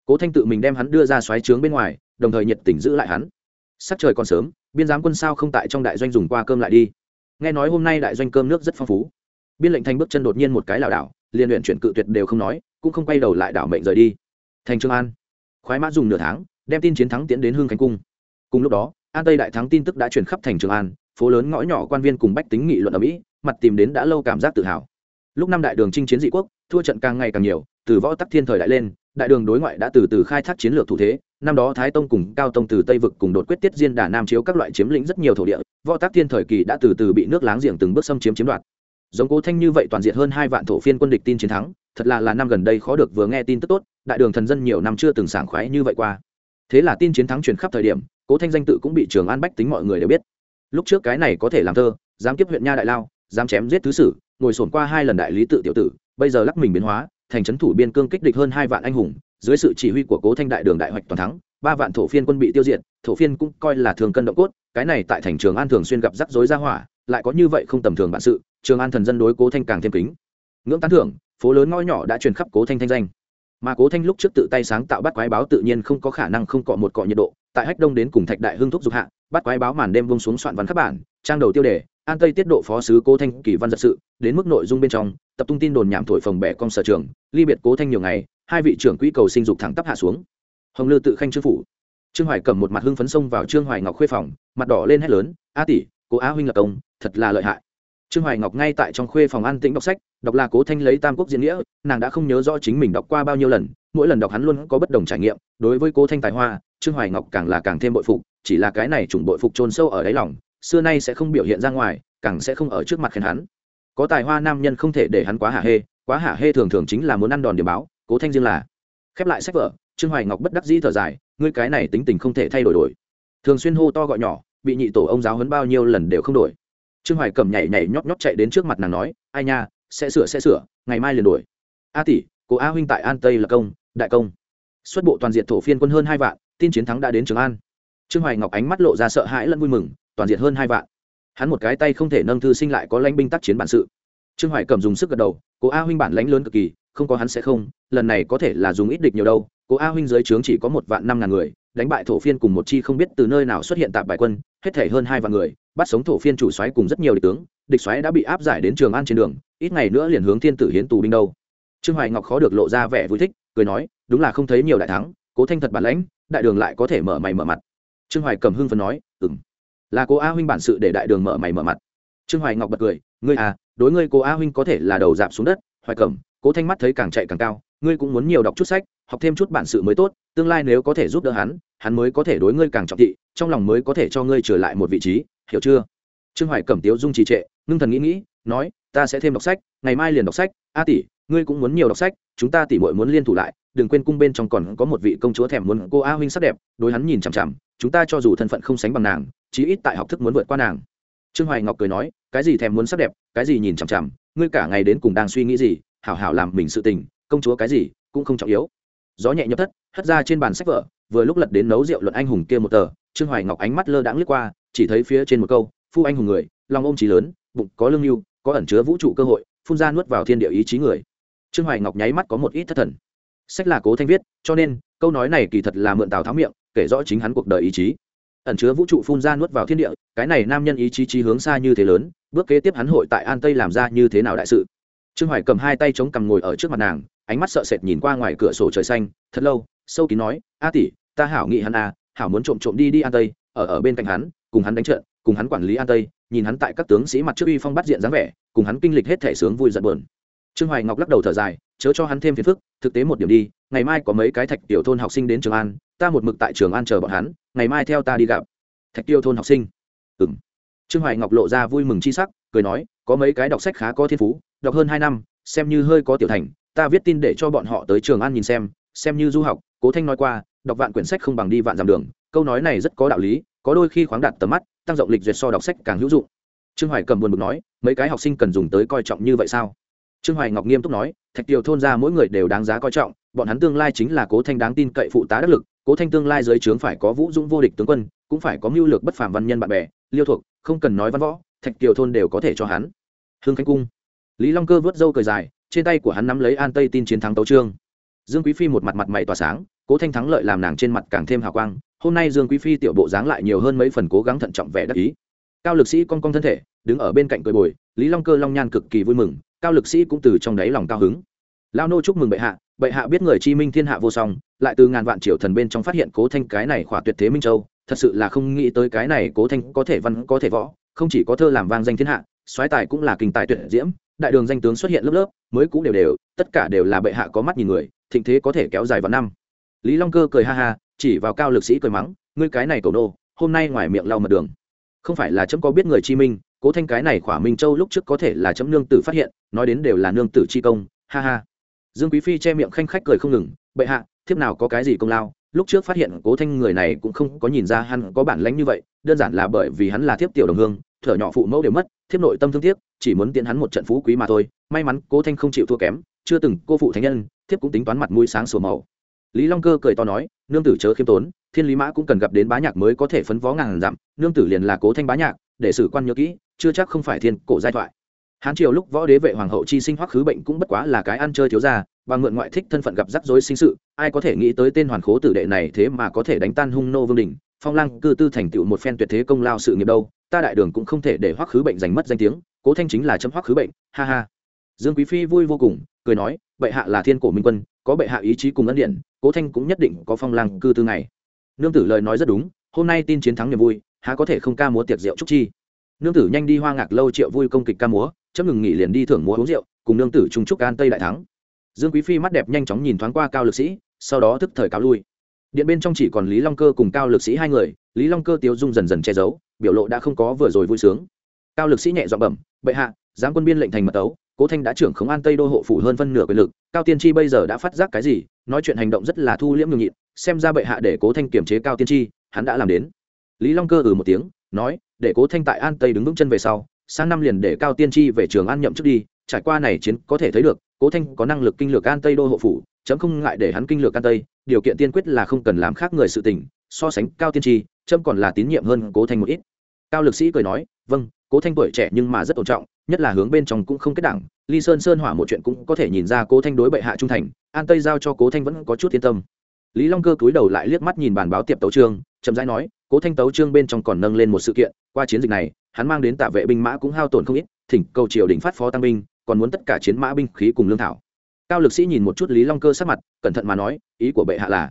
cố thanh tự mình đem hắn đưa ra xoáy trướng bên ngoài, đồng thời nhiệt tình giữ lại hắn. Sắc trời còn sớm, biên giám quân sao không tại trong đại doanh dùng qua cơm lại đi. Nghe nói hôm nay đại doanh cơm nước rất phong phú. Biên lệnh Thanh bước chân đột nhiên một cái lảo đảo, liền luyện chuyển cự tuyệt đều không nói, cũng không quay đầu lại đảo mệnh rời đi. Thành trương an, khoái mã dùng nửa tháng, đem tin chiến thắng tiến đến hương khánh cung. Cùng lúc đó, an tây đại thắng tin tức đã truyền khắp thành trường an, phố lớn ngõ nhỏ quan viên cùng bách tính nghị luận ở mỹ, mặt tìm đến đã lâu cảm giác tự hào. Lúc năm đại đường chinh chiến dị quốc, thua trận càng ngày càng nhiều, từ võ tắc thiên thời đại lên đại đường đối ngoại đã từ từ khai thác chiến lược thủ thế, năm đó thái tông cùng cao tông từ tây vực cùng đột quyết tiết diên đà nam chiếu các loại chiếm lĩnh rất nhiều thổ địa, võ Tác thiên thời kỳ đã từ từ bị nước láng giềng từng bước xâm chiếm chiếm đoạt. Giống cố thanh như vậy toàn diện hơn hai vạn thổ phiên quân địch tin chiến thắng, thật là là năm gần đây khó được vừa nghe tin tức tốt, đại đường thần dân nhiều năm chưa từng sảng khoái như vậy qua. Thế là tin chiến thắng truyền khắp thời điểm, cố thanh danh tự cũng bị trường an bách tính mọi người đều biết. Lúc trước cái này có thể làm thơ dám kiếp huyện nha đại lao, dám chém giết thứ sử, ngồi sổn qua hai lần đại lý tự tiểu tử, bây giờ lắc mình biến hóa thành trấn thủ biên cương kích địch hơn hai vạn anh hùng, dưới sự chỉ huy của cố thanh đại đường đại hoạch toàn thắng, ba vạn thổ phiên quân bị tiêu diệt, thổ phiên cũng coi là thường cân động cốt, cái này tại thành trường an thường xuyên gặp rắc rối ra hỏa, lại có như vậy không tầm thường bản sự, trường an thần dân đối cố thanh càng thêm kính. Ngưỡng tán thưởng, phố lớn ngõ nhỏ đã truyền khắp cố thanh thanh danh. Mà cố thanh lúc trước tự tay sáng tạo bắt quái báo tự nhiên không có khả năng không cọ một cọ nhiệt độ, tại hách đông đến cùng thạch đại hưng thúc dục hạ, bắt quái báo màn đêm vung xuống soạn văn các bản, trang đầu tiêu đề, an tây tiết độ phó sứ cố thanh kỳ văn giật sự, đến mức nội dung bên trong tập tung tin đồn nhảm thổi phồng bẻ con sở trường, ly biệt cố thanh nhiều ngày, hai vị trưởng quỹ cầu sinh dục thẳng tắp hạ xuống. Hồng lư tự khanh trương phủ. Trương hoài cầm một mặt hưng phấn sông vào trương hoài ngọc khuê phòng, mặt đỏ lên hét lớn, a tỷ, cố á huynh lập công, thật là lợi hại. Trương hoài ngọc ngay tại trong khuê phòng an tĩnh đọc sách, đọc là cố thanh lấy tam quốc diễn nghĩa, nàng đã không nhớ rõ chính mình đọc qua bao nhiêu lần, mỗi lần đọc hắn luôn có bất đồng trải nghiệm, đối với cố thanh tài hoa, trương hoài ngọc càng là càng thêm bội phục, chỉ là cái này chủng bội phục trôn sâu ở đáy lòng, xưa nay sẽ không biểu hiện ra ngoài, càng sẽ không ở trước mặt khen hắn có tài hoa nam nhân không thể để hắn quá hả hê, quá hả hê thường thường chính là muốn ăn đòn điểm báo, cố thanh riêng là. Khép lại sách vở, trương hoài ngọc bất đắc dĩ thở dài, ngươi cái này tính tình không thể thay đổi đổi. Thường xuyên hô to gọi nhỏ, bị nhị tổ ông giáo hấn bao nhiêu lần đều không đổi. Trương hoài cầm nhảy nhảy nhót nhót chạy đến trước mặt nàng nói, ai nha, sẽ sửa sẽ sửa, ngày mai liền đổi. A tỷ cố a huynh tại an tây là công, đại công. Xuất bộ toàn diện thổ phiên quân hơn hai vạn, tin chiến thắng đã đến trường an. Trương hoài ngọc ánh mắt lộ ra sợ hãi lẫn vui mừng, toàn diện hơn hai vạn hắn một cái tay không thể nâng thư sinh lại có lãnh binh tác chiến bản sự. Trương hoài cầm dùng sức gật đầu, cố a huynh bản lãnh lớn cực kỳ, không có hắn sẽ không, lần này có thể là dùng ít địch nhiều đâu, cố a huynh dưới trướng chỉ có một vạn năm ngàn người, đánh bại thổ phiên cùng một chi không biết từ nơi nào xuất hiện tạp bài quân, hết thể hơn hai vạn người, bắt sống thổ phiên chủ xoáy cùng rất nhiều địch tướng, địch xoáy đã bị áp giải đến trường an trên đường, ít ngày nữa liền hướng thiên tử hiến tù binh đâu. Trương hoài ngọc khó được lộ ra vẻ vui thích, cười nói, đúng là không thấy nhiều đại thắng, cố thanh thật bản lãnh, đại đường lại có thể mở mày mở mặt. Trương hoài cầm hưng phần nói ừng là cô a huynh bản sự để đại đường mở mày mở mặt. Trương hoài ngọc bật cười, ngươi à đối ngươi cô a huynh có thể là đầu dạp xuống đất. Hoài cẩm, cố thanh mắt thấy càng chạy càng cao, ngươi cũng muốn nhiều đọc chút sách, học thêm chút bản sự mới tốt, tương lai nếu có thể giúp đỡ hắn hắn mới có thể đối ngươi càng trọng thị, trong lòng mới có thể cho ngươi trở lại một vị trí, hiểu chưa? Trương hoài cẩm tiếu dung trì trệ, ngưng thần nghĩ nghĩ, nói, ta sẽ thêm đọc sách, ngày mai liền đọc sách, a tỷ ngươi cũng muốn nhiều đọc sách, chúng ta tỉ muội muốn liên thủ lại, đừng quên cung bên trong còn có một vị công chúa thèm muốn cô a huynh sắc đẹp, đối hắn nhìn chằm chằm, chúng ta cho dù thân phận không sánh bằng nàng, chí ít tại học thức muốn vượt qua nàng. Trương hoài ngọc cười nói, cái gì thèm muốn sắc đẹp, cái gì nhìn chằm chằm, ngươi cả ngày đến cùng đang suy nghĩ gì, hảo hảo làm mình sự tình, công chúa cái gì cũng không trọng yếu. Gió nhẹ nhập thất, hất ra trên bàn sách vở, vừa lúc lật đến nấu rượu luận anh hùng kia một tờ, trương hoài ngọc ánh mắt lơ đãng lướt qua, chỉ thấy phía trên một câu, phu anh hùng người, lòng ôm trí lớn, bụng có lương mưu có ẩn chứa vũ trụ cơ hội, phun ra nuốt vào thiên địa ý chí người trương hoài ngọc nháy mắt có một ít thất thần. Sách là cố thanh viết cho nên câu nói này kỳ thật là mượn tào tháo miệng kể rõ chính hắn cuộc đời ý chí. Ẩn chứa vũ trụ phun ra nuốt vào thiên địa cái này nam nhân ý chí trí hướng xa như thế lớn bước kế tiếp hắn hội tại an tây làm ra như thế nào đại sự. Trương hoài cầm hai tay chống cằm ngồi ở trước mặt nàng ánh mắt sợ sệt nhìn qua ngoài cửa sổ trời xanh thật lâu sâu kín nói a tỷ ta hảo nghị hắn a à, hảo muốn trộm trộm đi đi an tây ở ở bên cạnh hắn cùng hắn đánh trận cùng hắn quản lý an tây nhìn hắn tại các tướng sĩ mặt trước uy phong bắt diện dáng vẻ cùng hắn kinh lịch hết thể sướng vui giận buồn trương hoài ngọc lắc đầu thở dài, chớ cho hắn thêm phiền phức, thực tế một điểm đi, ngày mai có mấy cái thạch tiểu thôn học sinh đến trường an, ta một mực tại trường an chờ bọn hắn, ngày mai theo ta đi gặp. Thạch tiêu thôn học sinh. Ừng trương hoài ngọc lộ ra vui mừng chi sắc, cười nói, có mấy cái đọc sách khá có thiên phú, đọc hơn hai năm, xem như hơi có tiểu thành, ta viết tin để cho bọn họ tới trường an nhìn xem xem như du học, cố thanh nói qua, đọc vạn quyển sách không bằng đi vạn dặm đường, câu nói này rất có đạo lý, có đôi khi khoáng đạt tầm mắt, tăng rộng lịch duyệt so đọc sách càng hữu dụng. Trương hoài cầm buồn bực nói, mấy cái học sinh cần dùng tới coi trọng như vậy sao? Trương hoài ngọc nghiêm túc nói, thạch tiều thôn ra mỗi người đều đáng giá coi trọng, bọn hắn tương lai chính là cố thanh đáng tin cậy phụ tá đắc lực, cố thanh tương lai dưới trướng phải có vũ dũng vô địch tướng quân, cũng phải có mưu lược bất phàm văn nhân bạn bè, liêu thuộc không cần nói văn võ, thạch tiều thôn đều có thể cho hắn. Hương khánh cung. Lý long cơ vớt râu cười dài, trên tay của hắn nắm lấy an tây tin chiến thắng tấu trương dương quý phi một mặt mặt mày tỏa sáng, cố thanh thắng lợi làm nàng trên mặt càng thêm hào quang, hôm nay dương quý phi tiểu bộ dáng lại nhiều hơn mấy phần cố gắng thận trọng vẻ đắc ý. Cao lực sĩ con con thân thể, đứng ở bên cạnh cười bồi, lý long cơ long nhan cực kỳ vui mừng cao lực sĩ cũng từ trong đáy lòng cao hứng. Lao nô chúc mừng bệ hạ bệ hạ biết người chi minh thiên hạ vô song, lại từ ngàn vạn triệu thần bên trong phát hiện cố thanh cái này khỏa tuyệt thế minh châu, thật sự là không nghĩ tới cái này cố thanh có thể văn, có thể võ, không chỉ có thơ làm vang danh thiên hạ, soái tài cũng là kinh tài tuyệt diễm, đại đường danh tướng xuất hiện lớp lớp, mới cũng đều đều, tất cả đều là bệ hạ có mắt nhìn người, thịnh thế có thể kéo dài vào năm. Lý long cơ cười ha ha, chỉ vào cao lực sĩ cười mắng, ngươi cái này cầu nô, hôm nay ngoài miệng lau mật đường, không phải là chấm có biết người chi minh cố thanh cái này khỏa minh châu lúc trước có thể là chấm nương tử phát hiện, nói đến đều là nương tử chi công, ha ha. Dương quý phi che miệng khanh khách cười không ngừng, bệ hạ, thiếp nào có cái gì công lao? Lúc trước phát hiện cố thanh người này cũng không có nhìn ra hắn có bản lánh như vậy, đơn giản là bởi vì hắn là thiếp tiểu đồng hương, thở nhỏ phụ mẫu đều mất, thiếp nội tâm thương tiếc, chỉ muốn tiến hắn một trận phú quý mà thôi. May mắn cố thanh không chịu thua kém, chưa từng cô phụ thánh nhân, thiếp cũng tính toán mặt mũi sáng sủa màu. Lý long cơ cười to nói, nương tử chớ khiêm tốn, thiên lý mã cũng cần gặp đến bá nhạc mới có thể phấn vó ngàn dặm, nương tử liền là cố thanh bá nhạc để sử quan nhớ kỹ, chưa chắc không phải thiên cổ giai thoại. Hán triều lúc võ đế vệ hoàng hậu chi sinh hoắc khứ bệnh cũng bất quá là cái ăn chơi thiếu gia, và mượn ngoại thích thân phận gặp rắc rối sinh sự, ai có thể nghĩ tới tên hoàn khố tử đệ này thế mà có thể đánh tan hung nô vương đình, phong lang cư tư thành tựu một phen tuyệt thế công lao sự nghiệp đâu, ta đại đường cũng không thể để hoắc khứ bệnh giành mất danh tiếng, cố thanh chính là chấm hoắc khứ bệnh, ha ha. Dương quý phi vui vô cùng, cười nói, bệ hạ là thiên cổ minh quân, có bệ hạ ý chí cùng ân điện cố thanh cũng nhất định có phong lang cư tư này nương tử lời nói rất đúng, hôm nay tin chiến thắng niềm vui há có thể không ca múa tiệc rượu chúc chi. Nương tử nhanh đi hoa ngạc lâu triệu vui công kịch ca múa, chấm ngừng nghỉ liền đi thưởng múa uống rượu, cùng nương tử trung trúc an tây đại thắng. Dương quý phi mắt đẹp nhanh chóng nhìn thoáng qua cao lực sĩ, sau đó thức thời cáo lui. Điện bên trong chỉ còn lý long cơ cùng cao lực sĩ hai người, lý long cơ tiêu dung dần dần che giấu, biểu lộ đã không có vừa rồi vui sướng. Cao lực sĩ nhẹ dọn bẩm, bệ hạ giáng quân biên lệnh thành mật tấu, cố thanh đã trưởng khống an tây đô hộ phủ hơn phân nửa quyền lực, cao tiên tri bây giờ đã phát giác cái gì, nói chuyện hành động rất là thu liễm nhường nhịn, xem ra bệ hạ để cố thanh kiểm chế cao tiên tri, hắn đã làm đến lý long cơ ừ một tiếng, nói, để cố thanh tại an tây đứng vững chân về sau, sang năm liền để cao tiên tri về trường an nhậm trước đi, trải qua này chiến có thể thấy được, cố thanh có năng lực kinh lược an tây đô hộ phủ, chấm không ngại để hắn kinh lược an tây, điều kiện tiên quyết là không cần làm khác người sự tình, so sánh cao tiên tri chấm còn là tín nhiệm hơn cố thanh một ít cao lực sĩ cười nói vâng cố thanh tuổi trẻ nhưng mà rất tôn trọng, nhất là hướng bên trong cũng không kết đảng. ly sơn sơn hỏa một chuyện cũng có thể nhìn ra cố thanh đối bệ hạ trung thành, an tây giao cho cố thanh vẫn có chút yên tâm lý long cơ cúi đầu lại liếc mắt nhìn bàn báo tiệp tấu trương chậm rãi nói cố thanh tấu trương bên trong còn nâng lên một sự kiện, qua chiến dịch này, hắn mang đến tạ vệ binh mã cũng hao tổn không ít, thỉnh cầu triều đình phát phó tăng binh, còn muốn tất cả chiến mã binh khí cùng lương thảo. Cao lực sĩ nhìn một chút lý long cơ sắc mặt, cẩn thận mà nói, ý của bệ hạ là.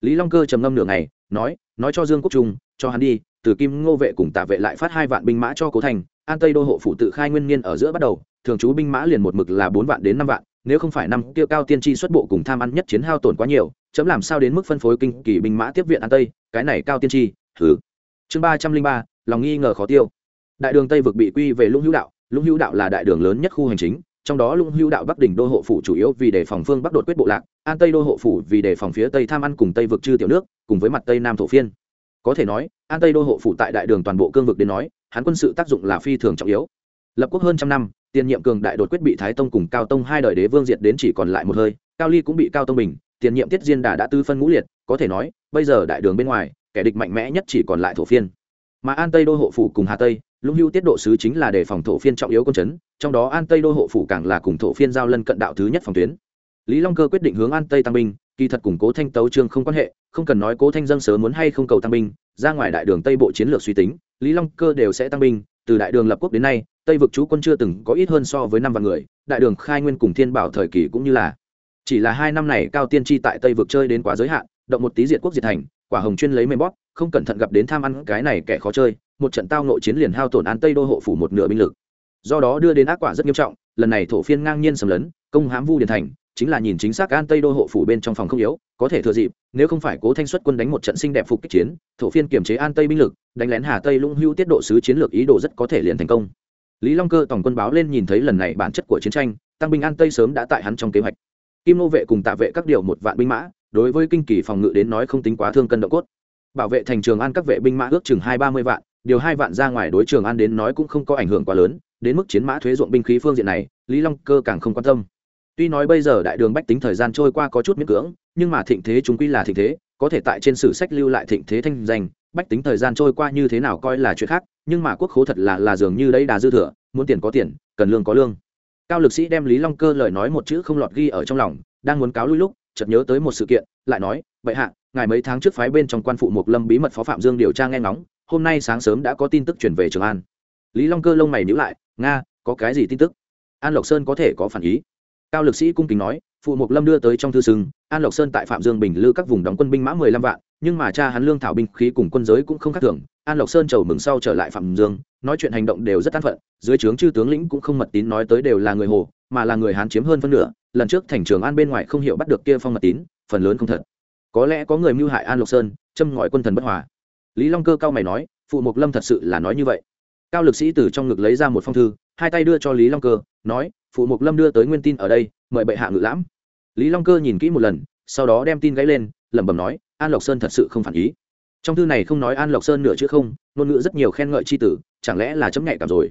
Lý long cơ trầm ngâm nửa ngày, nói nói cho dương quốc trung, cho hắn đi, từ kim ngô vệ cùng tạ vệ lại phát hai vạn binh mã cho cố thành, an tây đô hộ phủ tự khai nguyên niên ở giữa bắt đầu, thường trú binh mã liền một mực là bốn vạn đến năm vạn, nếu không phải năm tiêu cao tiên tri xuất bộ cùng tham ăn nhất chiến hao tổn quá nhiều, chấm làm sao đến mức phân phối kinh kỳ binh mã tiếp viện an tây, cái này cao tiên tri thử chương ba trăm linh ba, lòng nghi ngờ khó tiêu. Đại đường tây vực bị quy về lũng hữu đạo. Lũng hữu đạo là đại đường lớn nhất khu hành chính, trong đó lũng hữu đạo bắc đỉnh đô hộ phủ chủ yếu vì đề phòng phương bắc đột quyết bộ lạc, an tây đô hộ phủ vì đề phòng phía tây tham ăn cùng tây vực chư tiểu nước, cùng với mặt tây nam thổ phiên. Có thể nói, an tây đô hộ phủ tại đại đường toàn bộ cương vực đến nói, hắn quân sự tác dụng là phi thường trọng yếu. Lập quốc hơn trăm năm, tiền nhiệm cường đại đột quyết bị thái tông cùng cao tông hai đời đế vương diệt đến chỉ còn lại một hơi, cao ly cũng bị cao tông bình, tiền nhiệm tiết diên đà đã tư phân ngũ liệt, có thể nói, bây giờ đại đường bên ngoài kẻ địch mạnh mẽ nhất chỉ còn lại thổ phiên. Mà an tây đô hộ phủ cùng hà tây, lũng hưu tiết độ sứ chính là để phòng thổ phiên trọng yếu công chấn, trong đó an tây đô hộ phủ càng là cùng thổ phiên giao lân cận đạo thứ nhất phòng tuyến. Lý long cơ quyết định hướng an tây tăng binh, kỳ thật cùng cố thanh tấu trương không quan hệ, không cần nói cố thanh dân sớm muốn hay không cầu tăng binh, ra ngoài đại đường tây bộ chiến lược suy tính, lý long cơ đều sẽ tăng binh, từ đại đường lập quốc đến nay, tây vực chú quân chưa từng có ít hơn so với năm vạn người, đại đường khai nguyên cùng thiên bảo thời kỳ cũng như là, chỉ là hai năm này cao tiên tri tại tây vực chơi đến quá giới hạn, động một tí diệt quốc diệt thành quả hồng chuyên lấy mềm bóp, không cẩn thận gặp đến tham ăn cái này kẻ khó chơi, một trận tao nội chiến liền hao tổn an tây đô hộ phủ một nửa binh lực. Do đó đưa đến ác quả rất nghiêm trọng, lần này thổ phiên ngang nhiên sầm lấn, công hãm vu điền thành, chính là nhìn chính xác an tây đô hộ phủ bên trong phòng không yếu, có thể thừa dịp, nếu không phải cố thanh xuất quân đánh một trận sinh đẹp phục kích chiến, thổ phiên kiềm chế an tây binh lực, đánh lén hà tây lũng hưu tiết độ sứ chiến lược ý đồ rất có thể liền thành công. Lý long cơ tổng quân báo lên nhìn thấy lần này bản chất của chiến tranh, tăng binh an tây sớm đã tại hắn trong kế hoạch. Kim nô vệ cùng tạ vệ các điều một vạn binh mã đối với kinh kỳ phòng ngự đến nói không tính quá thương cân độ cốt. Bảo vệ thành trường an các vệ binh mã ước chừng hai ba mươi vạn, điều hai vạn ra ngoài đối trường an đến nói cũng không có ảnh hưởng quá lớn, đến mức chiến mã thuế ruộng binh khí phương diện này, lý long cơ càng không quan tâm. Tuy nói bây giờ đại đường bách tính thời gian trôi qua có chút miễn cưỡng, nhưng mà thịnh thế chúng quy là thịnh thế, có thể tại trên sử sách lưu lại thịnh thế thanh danh, bách tính thời gian trôi qua như thế nào coi là chuyện khác, nhưng mà quốc khố thật là là dường như đấy đà dư thừa, muốn tiền có tiền, cần lương có lương. Cao lực sĩ đem lý long cơ lời nói một chữ không lọt ghi ở trong lòng, đang muốn cáo lui lúc chợt nhớ tới một sự kiện, lại nói vậy hạ, ngài mấy tháng trước phái bên trong quan phụ mục lâm bí mật phó phạm dương điều tra nghe ngóng, hôm nay sáng sớm đã có tin tức chuyển về trường an. Lý long cơ lông mày nhữ lại, nga, có cái gì tin tức? An lộc sơn có thể có phản ý. Cao lực sĩ cung kính nói, phụ mục lâm đưa tới trong thư sừng, an lộc sơn tại phạm dương bình lư các vùng đóng quân binh mã mười lăm vạn nhưng mà cha hắn lương thảo binh khí cùng quân giới cũng không khác thường, an lộc sơn chầu mừng sau trở lại phạm dương, nói chuyện hành động đều rất an phận, dưới trướng chư tướng lĩnh cũng không mật tín nói tới đều là người hồ, mà là người hán chiếm hơn phân nửa, lần trước thành trường an bên ngoài không hiểu bắt được kia phong mật tín, phần lớn không thật. Có lẽ có người mưu hại an lộc sơn, châm ngòi quân thần bất hòa. Lý long cơ cao mày nói, phụ mục lâm thật sự là nói như vậy. Cao lực sĩ từ trong ngực lấy ra một phong thư, hai tay đưa cho lý long cơ, nói, phụ mục lâm đưa tới nguyên tin ở đây, mời bệ hạ ngự lãm. Lý long cơ nhìn kỹ một lần, sau đó đem tin gáy lên, lẩm bẩm nói an lộc sơn thật sự không phản ý. Trong thư này không nói an lộc sơn nửa chữ không, ngôn ngữ rất nhiều khen ngợi c h i tử, chẳng lẽ là chấm nhạy cảm rồi?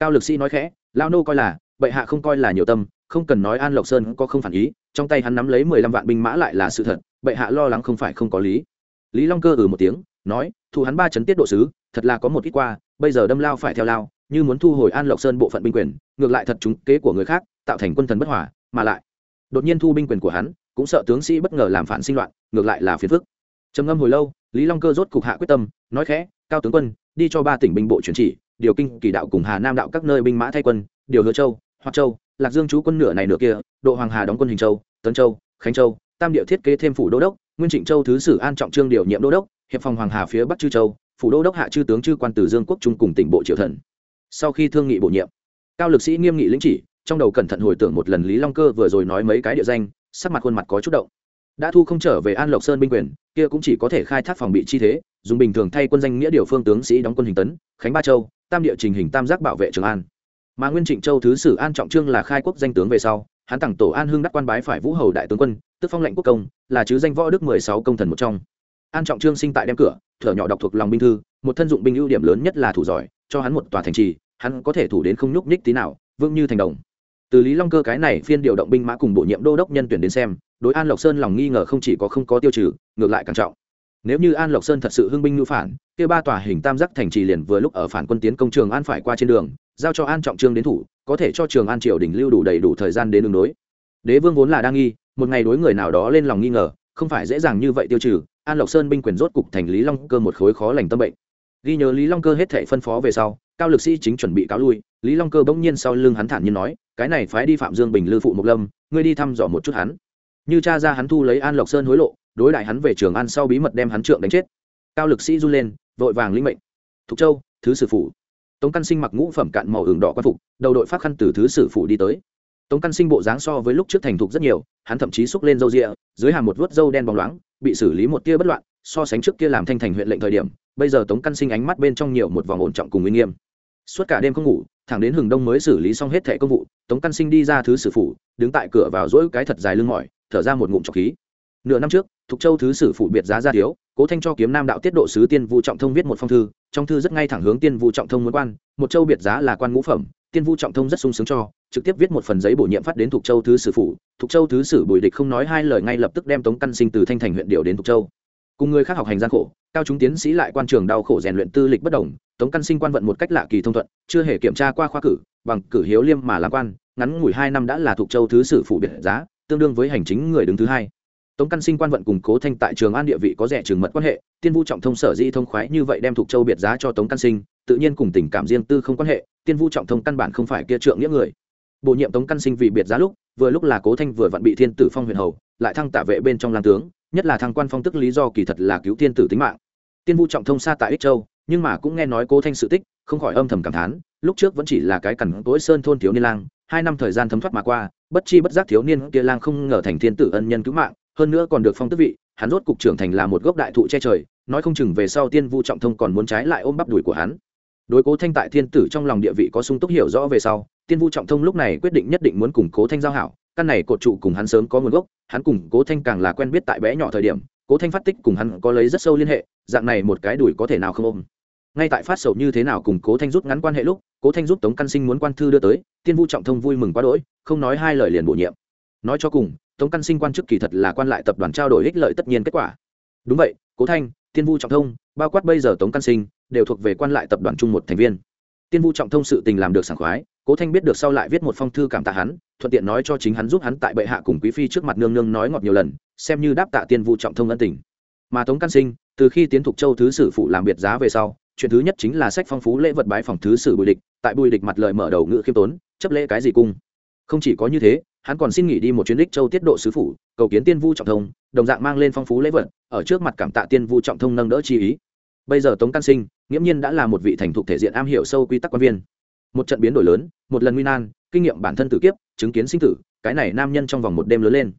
Cao lực sĩ nói khẽ lao nô coi là, bệ hạ không coi là nhiều tâm, không cần nói an lộc sơn có không phản ý, trong tay hắn nắm lấy mười lăm vạn binh mã lại là sự thật, bệ hạ lo lắng không phải không có lý. Lý long cơ ừ một tiếng, nói thu hắn ba chấn tiết độ sứ, thật là có một ít qua, bây giờ đâm lao phải theo lao, như muốn thu hồi an lộc sơn bộ phận binh quyền, ngược lại thật chúng kế của người khác, tạo thành quân thần bất hòa, mà lại, đột nhiên thu binh quyền của hắn cũng sợ tướng sĩ bất ngờ làm phản sinh loạn, ngược lại là phiền phức. Trầm ngâm hồi lâu, lý long cơ rốt cục hạ quyết tâm, nói khẽ, cao tướng quân, đi cho ba tỉnh binh bộ chuyển chỉ, điều kinh kỳ đạo cùng hà nam đạo các nơi binh mã thay quân, điều hứa châu hoặc châu, lạc dương chú quân nửa này nửa kia, độ hoàng hà đóng quân hình châu, tấn châu, khánh châu, tam điệu thiết kế thêm phủ đô đốc, nguyên trịnh châu thứ sử an trọng trương điều nhiệm đô đốc, hiệp phòng hoàng hà phía bắc chư châu, phủ đô đốc hạ chư tướng chư quan từ dương quốc trung cùng tỉnh bộ triều thần. Sau khi thương nghị bổ nhiệm, cao lực sĩ nghiêm nghị lĩnh chỉ, trong đầu cẩn thận hồi tưởng một lần lý long cơ vừa rồi nói mấy cái địa danh sắc mặt khuôn mặt có chút động. Đã thu không trở về an lộc sơn binh quyền, kia cũng chỉ có thể khai thác phòng bị chi thế, dùng bình thường thay quân danh nghĩa điều phương tướng sĩ đóng quân hình tấn, khánh ba châu, tam địa trình hình tam giác bảo vệ trường an. Mà nguyên trịnh châu thứ sử an trọng trương là khai quốc danh tướng về sau, hắn tặng tổ an hưng đắc quan bái phải vũ hầu đại tướng quân, tức phong lệnh quốc công, là chứ danh võ đức mười sáu công thần một trong. An trọng trương sinh tại đem cửa, thở nhỏ đọc thuộc lòng binh thư, một thân dụng binh ưu điểm lớn nhất là thủ giỏi, cho hắn một tòa thành trì, hắn có thể thủ đến không nhúc nhích tí nào vương như thành đồng từ lý long cơ cái này phiên điều động binh mã cùng bổ nhiệm đô đốc nhân tuyển đến xem, đối an lộc sơn lòng nghi ngờ không chỉ có không có tiêu trừ, ngược lại càng trọng. Nếu như an lộc sơn thật sự hưng binh ngữ phản, kia ba tòa hình tam giác thành trì liền vừa lúc ở phản quân tiến công trường an phải qua trên đường, giao cho an trọng trương đến thủ, có thể cho trường an triều đình lưu đủ đầy đủ thời gian đến đường đối. Đế vương vốn là đang nghi, một ngày đối người nào đó lên lòng nghi ngờ, không phải dễ dàng như vậy tiêu trừ, an lộc sơn binh quyền rốt cục thành lý long cơ một khối khó lành tâm bệnh. Ghi nhớ lý long cơ hết thể phân phó về sau, cao lực sĩ chính chuẩn bị cáo lui, lý long cơ bỗng nhiên sau lưng hắn thản nhiên nói cái này phái đi phạm dương bình lư phụ mộc lâm, ngươi đi thăm dò một chút hắn. Như cha ra hắn thu lấy an lộc sơn hối lộ, đối đại hắn về trường an sau bí mật đem hắn trượng đánh chết. Cao lực sĩ run lên, vội vàng linh mệnh. Thục châu, thứ sử phủ. Tống căn sinh mặc ngũ phẩm cạn màu hưởng đỏ quan phục, đầu đội phát khăn từ thứ sử phủ đi tới. Tống căn sinh bộ dáng so với lúc trước thành thục rất nhiều, hắn thậm chí xúc lên râu rịa, dưới hàm một vớt râu đen bóng loáng, bị xử lý một tia bất loạn, so sánh trước kia làm thanh thành huyện lệnh thời điểm, bây giờ tống căn sinh ánh mắt bên trong nhiều một vòng ổn trọng cùng uy nghiêm. Suốt cả đêm không ngủ thẳng đến hừng đông mới xử lý xong hết thẻ công vụ, tống căn sinh đi ra thứ sử phủ, đứng tại cửa vào dỗi cái thật dài lưng mỏi, thở ra một ngụm trọc khí. Nửa năm trước, thục châu thứ sử phủ biệt giá ra thiếu, cố thanh cho kiếm nam đạo tiết độ sứ tiên vu trọng thông viết một phong thư, trong thư rất ngay thẳng hướng tiên vu trọng thông muốn quan, một châu biệt giá là quan ngũ phẩm, tiên vu trọng thông rất sung sướng cho, trực tiếp viết một phần giấy bổ nhiệm phát đến thục châu thứ sử phủ, thục châu thứ sử bùi địch không nói hai lời ngay lập tức đem tống căn sinh từ thanh thành huyện điều đến thục châu. Cùng người khác học hành gian khổ cao chúng tiến sĩ lại quan trường đau khổ rèn luyện tư lịch bất đồng, tống căn sinh quan vận một cách lạ kỳ thông thuận, chưa hề kiểm tra qua khoa cử, bằng cử hiếu liêm mà làm quan, ngắn ngủi hai năm đã là thuộc châu thứ sử phủ biệt giá, tương đương với hành chính người đứng thứ hai. Tống căn sinh quan vận cùng cố thanh tại trường an địa vị có rẻ trường mật quan hệ, tiên vu trọng thông sở di thông khoái như vậy đem thuộc châu biệt giá cho tống căn sinh, tự nhiên cùng tình cảm riêng tư không quan hệ, tiên vu trọng thông căn bản không phải kia trượng nghĩa người. Bổ nhiệm tống căn sinh vì biệt giá lúc, vừa lúc là cố thanh vừa vặn bị thiên tử phong huyền hầu, lại thăng tạ vệ bên trong làm tướng, nhất là thăng quan phong tức lý do kỳ thật là cứu thiên tử tính mạng tiên vu trọng thông xa tại ích châu, nhưng mà cũng nghe nói cố thanh sự tích, không khỏi âm thầm cảm thán, lúc trước vẫn chỉ là cái cằn cỗi sơn thôn thiếu niên lang, hai năm thời gian thấm thoát mà qua, bất chi bất giác thiếu niên kia lang không ngờ thành thiên tử ân nhân cứu mạng, hơn nữa còn được phong tước vị, hắn rốt cục trưởng thành là một gốc đại thụ che trời, nói không chừng về sau tiên vu trọng thông còn muốn trái lại ôm bắp đùi của hắn. Đối cố thanh tại thiên tử trong lòng địa vị có sung túc hiểu rõ về sau, tiên vu trọng thông lúc này quyết định nhất định muốn củng cố thanh giao hảo, căn này cột trụ cùng hắn sớm có nguồn gốc, hắn cùng cố thanh càng là quen biết tại bé nhỏ thời điểm cố thanh phát tích cùng hắn có lấy rất sâu liên hệ, dạng này một cái đùi có thể nào không ôm? Ngay tại phát sầu như thế nào cùng cố thanh rút ngắn quan hệ lúc, cố thanh giúp tống căn sinh muốn quan thư đưa tới, tiên vu trọng thông vui mừng quá đỗi, không nói hai lời liền bổ nhiệm. Nói cho cùng, tống căn sinh quan chức kỳ thật là quan lại tập đoàn trao đổi ích lợi tất nhiên kết quả. Đúng vậy, cố thanh, tiên vu trọng thông, bao quát bây giờ tống căn sinh, đều thuộc về quan lại tập đoàn chung một thành viên tiên vu trọng thông sự tình làm được sảng khoái, cố thanh biết được sau lại viết một phong thư cảm tạ hắn, thuận tiện nói cho chính hắn giúp hắn tại bệ hạ cùng quý phi trước mặt nương nương nói ngọt nhiều lần, xem như đáp tạ tiên vu trọng thông ân tình. Mà tống căn sinh, từ khi tiến thục châu thứ sử phụ làm biệt giá về sau, chuyện thứ nhất chính là sách phong phú lễ vật bái phòng thứ sử bùi địch, tại bùi địch mặt lời mở đầu ngự khiêm tốn, chấp lễ cái gì cung. Không chỉ có như thế, hắn còn xin nghỉ đi một chuyến đích châu tiết độ sứ phủ, cầu kiến tiên vu trọng thông, đồng dạng mang lên phong phú lễ vật, ở trước mặt cảm tạ tiên vu trọng thông nâng đỡ chi ý. Bây giờ tống căn sinh nghiễm nhiên đã là một vị thành thục thể diện am hiểu sâu quy tắc quan viên. Một trận biến đổi lớn, một lần nguy nan, kinh nghiệm bản thân tử kiếp, chứng kiến sinh tử, cái này nam nhân trong vòng một đêm lớn lên.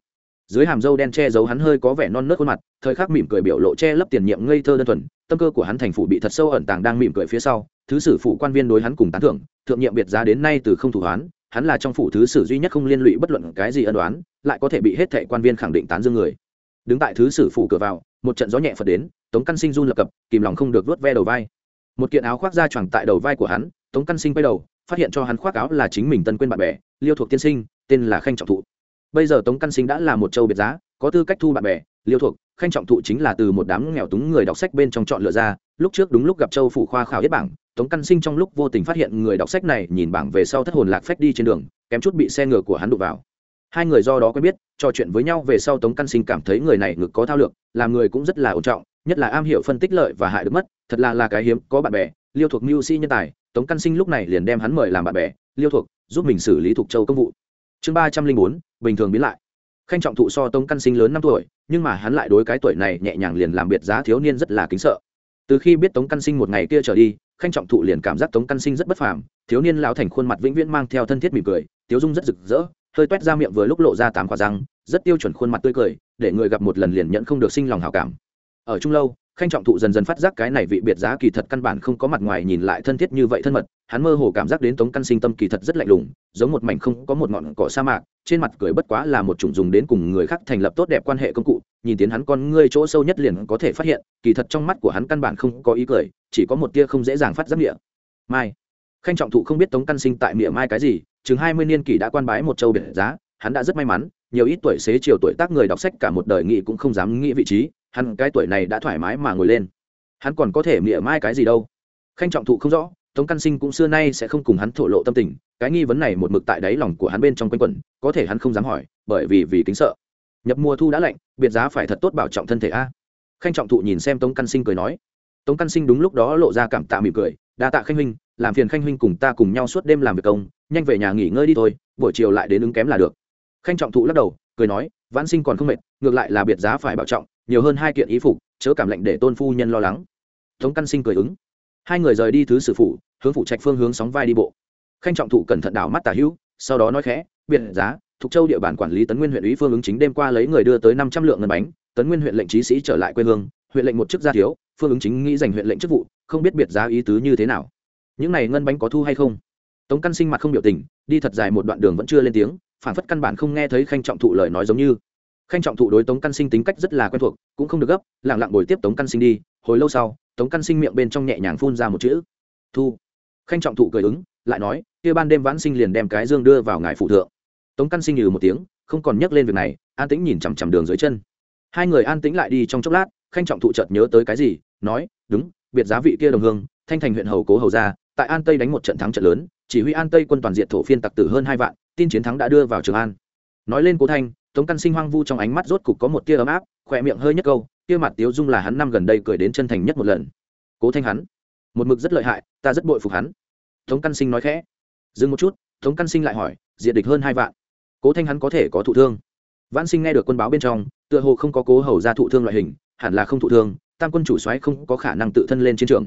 Dưới hàm dâu đen che giấu hắn hơi có vẻ non nớt khuôn mặt, thời khắc mỉm cười biểu lộ che lấp tiền nhiệm ngây thơ đơn thuần, tâm cơ của hắn thành phủ bị thật sâu ẩn tàng đang mỉm cười phía sau, thứ sử phụ quan viên đối hắn cùng tán thưởng, thượng nhiệm biệt giá đến nay từ không thủ hoán, hắn là trong phủ thứ sử duy nhất không liên lụy bất luận cái gì ân đoán, lại có thể bị hết thệ quan viên khẳng định tán dương người. Đứng tại thứ sử phủ cửa vào, một trận gió nhẹ phật đến, tống căn sinh run lập cập, kìm lòng không được vớt ve đầu vai một kiện áo khoác da choàng tại đầu vai của hắn, tống căn sinh quay đầu, phát hiện cho hắn khoác áo là chính mình tân quên bạn bè, liêu thuộc tiên sinh, tên là khanh trọng thụ. Bây giờ tống căn sinh đã là một châu biệt giá, có tư cách thu bạn bè, liêu thuộc, khanh trọng thụ chính là từ một đám nghèo túng người đọc sách bên trong chọn lựa ra, lúc trước đúng lúc gặp châu phủ khoa khảo hết bảng, tống căn sinh trong lúc vô tình phát hiện người đọc sách này nhìn bảng về sau thất hồn lạc phách đi trên đường, kém chút bị xe ngựa của hắn đụng vào. Hai người do đó quen biết, trò chuyện với nhau về sau tống căn sinh cảm thấy người này ngực có thao lược, làm người cũng rất là ổn trọng nhất là am hiểu phân tích lợi và hại được mất, thật là là cái hiếm, có bạn bè, liêu thuộc mưu sĩ nhân tài, tống căn sinh lúc này liền đem hắn mời làm bạn bè, liêu thuộc giúp mình xử lý thuộc châu công vụ. Chương ba trăm linh bốn, bình thường biến lại. Khanh trọng thụ so tống căn sinh lớn năm tuổi, nhưng mà hắn lại đối cái tuổi này nhẹ nhàng liền làm biệt giá thiếu niên rất là kính sợ. Từ khi biết tống căn sinh một ngày kia trở đi, khanh trọng thụ liền cảm giác tống căn sinh rất bất phàm, thiếu niên lão thành khuôn mặt vĩnh viễn mang theo thân thiết mỉm cười, tiếu dung rất rực rỡ, hơi t ra miệng vừa lúc lộ ra tám quả răng, rất tiêu chuẩn khuôn mặt tươi cười, để người gặp một lần liền nhận không được sinh lòng hảo cảm ở trung lâu, khanh trọng thụ dần dần phát giác cái này vị biệt giá kỳ thật căn bản không có mặt ngoài nhìn lại thân thiết như vậy thân mật, hắn mơ hồ cảm giác đến tống căn sinh tâm kỳ thật rất lạnh lùng, giống một mảnh không có một ngọn cỏ sa mạc, trên mặt cười bất quá là một chủng dùng đến cùng người khác thành lập tốt đẹp quan hệ công cụ, nhìn tiến hắn con ngươi chỗ sâu nhất liền có thể phát hiện, kỳ thật trong mắt của hắn căn bản không có ý cười, chỉ có một tia không dễ dàng phát giác miệng mai. Khanh trọng thụ không biết tống căn sinh tại miệng mai cái gì, chừng hai mươi niên kỷ đã quan bái một châu biệt giá, hắn đã rất may mắn, nhiều ít tuổi xế chiều tuổi tác người đọc sách cả một đời nghĩ cũng không dám nghĩ vị trí hắn cái tuổi này đã thoải mái mà ngồi lên. Hắn còn có thể mỉa mai cái gì đâu. Khanh trọng thụ không rõ, tống căn sinh cũng xưa nay sẽ không cùng hắn thổ lộ tâm tình, cái nghi vấn này một mực tại đáy lòng của hắn bên trong quanh quẩn, có thể hắn không dám hỏi, bởi vì vì kính sợ. Nhập mùa thu đã lạnh, biệt giá phải thật tốt bảo trọng thân thể a. Khanh trọng thụ nhìn xem tống căn sinh cười nói. Tống căn sinh đúng lúc đó lộ ra cảm tạ mỉm cười, đa tạ khanh huynh, làm phiền khanh huynh cùng ta cùng nhau suốt đêm làm việc công, nhanh về nhà nghỉ ngơi đi thôi, buổi chiều lại đến ứng kém là được. Khanh trọng thụ lắc đầu, cười nói, vãn sinh còn không mệt, ngược lại là biệt giá phải bảo trọng nhiều hơn hai kiện ý phục, chớ cảm lệnh để tôn phu nhân lo lắng. Tống căn sinh cười ứng. Hai người rời đi thứ sử phủ, hướng phủ trạch phương hướng sóng vai đi bộ. Khanh trọng thụ cẩn thận đảo mắt tả hữu, sau đó nói khẽ, biệt giá thuộc châu địa bàn quản lý tấn nguyên huyện ủy phương ứng chính đêm qua lấy người đưa tới năm trăm lượng ngân bánh, tấn nguyên huyện lệnh trí sĩ trở lại quê hương, huyện lệnh một chức gia thiếu, phương ứng chính nghĩ giành huyện lệnh chức vụ, không biết biệt giá ý tứ như thế nào. Những này ngân bánh có thu hay không? Tống căn sinh mặt không biểu tình, đi thật dài một đoạn đường vẫn chưa lên tiếng phản phất căn bản không nghe thấy khanh trọng thụ lời nói giống như khanh trọng thụ đối tống căn sinh tính cách rất là quen thuộc, cũng không được gấp lẳng lặng bồi tiếp tống căn sinh đi, hồi lâu sau, tống căn sinh miệng bên trong nhẹ nhàng phun ra một chữ, thu. Khanh trọng thụ cười ứng, lại nói, kia ban đêm vãn sinh liền đem cái dương đưa vào ngài phụ thượng. Tống căn sinh nhừ một tiếng, không còn nhắc lên việc này, an tĩnh nhìn chằm chằm đường dưới chân. Hai người an tĩnh lại đi trong chốc lát, khanh trọng thụ chợt nhớ tới cái gì, nói, đúng, biệt giá vị kia đồng hương, thanh thành huyện hầu cố hầu ra tại an tây đánh một trận thắng trận lớn, chỉ huy an tây quân toàn diện thổ phiên tặc tử hơn hai vạn, tin chiến thắng đã đưa vào trường an. Nói lên cố thanh tống căn sinh hoang vu trong ánh mắt rốt cục có một tia ấm áp, khỏe miệng hơi nhất câu tia mặt tiếu dung là hắn năm gần đây cười đến chân thành nhất một lần. Cố thanh hắn, một mực rất lợi hại, ta rất bội phục hắn. Tống căn sinh nói khẽ. Dừng một chút, tống căn sinh lại hỏi diện địch hơn hai vạn. Cố thanh hắn có thể có thụ thương. Vãn sinh nghe được quân báo bên trong, tựa hồ không có cố hầu ra thụ thương loại hình, hẳn là không thụ thương, tam quân chủ soái không có khả năng tự thân lên chiến trường.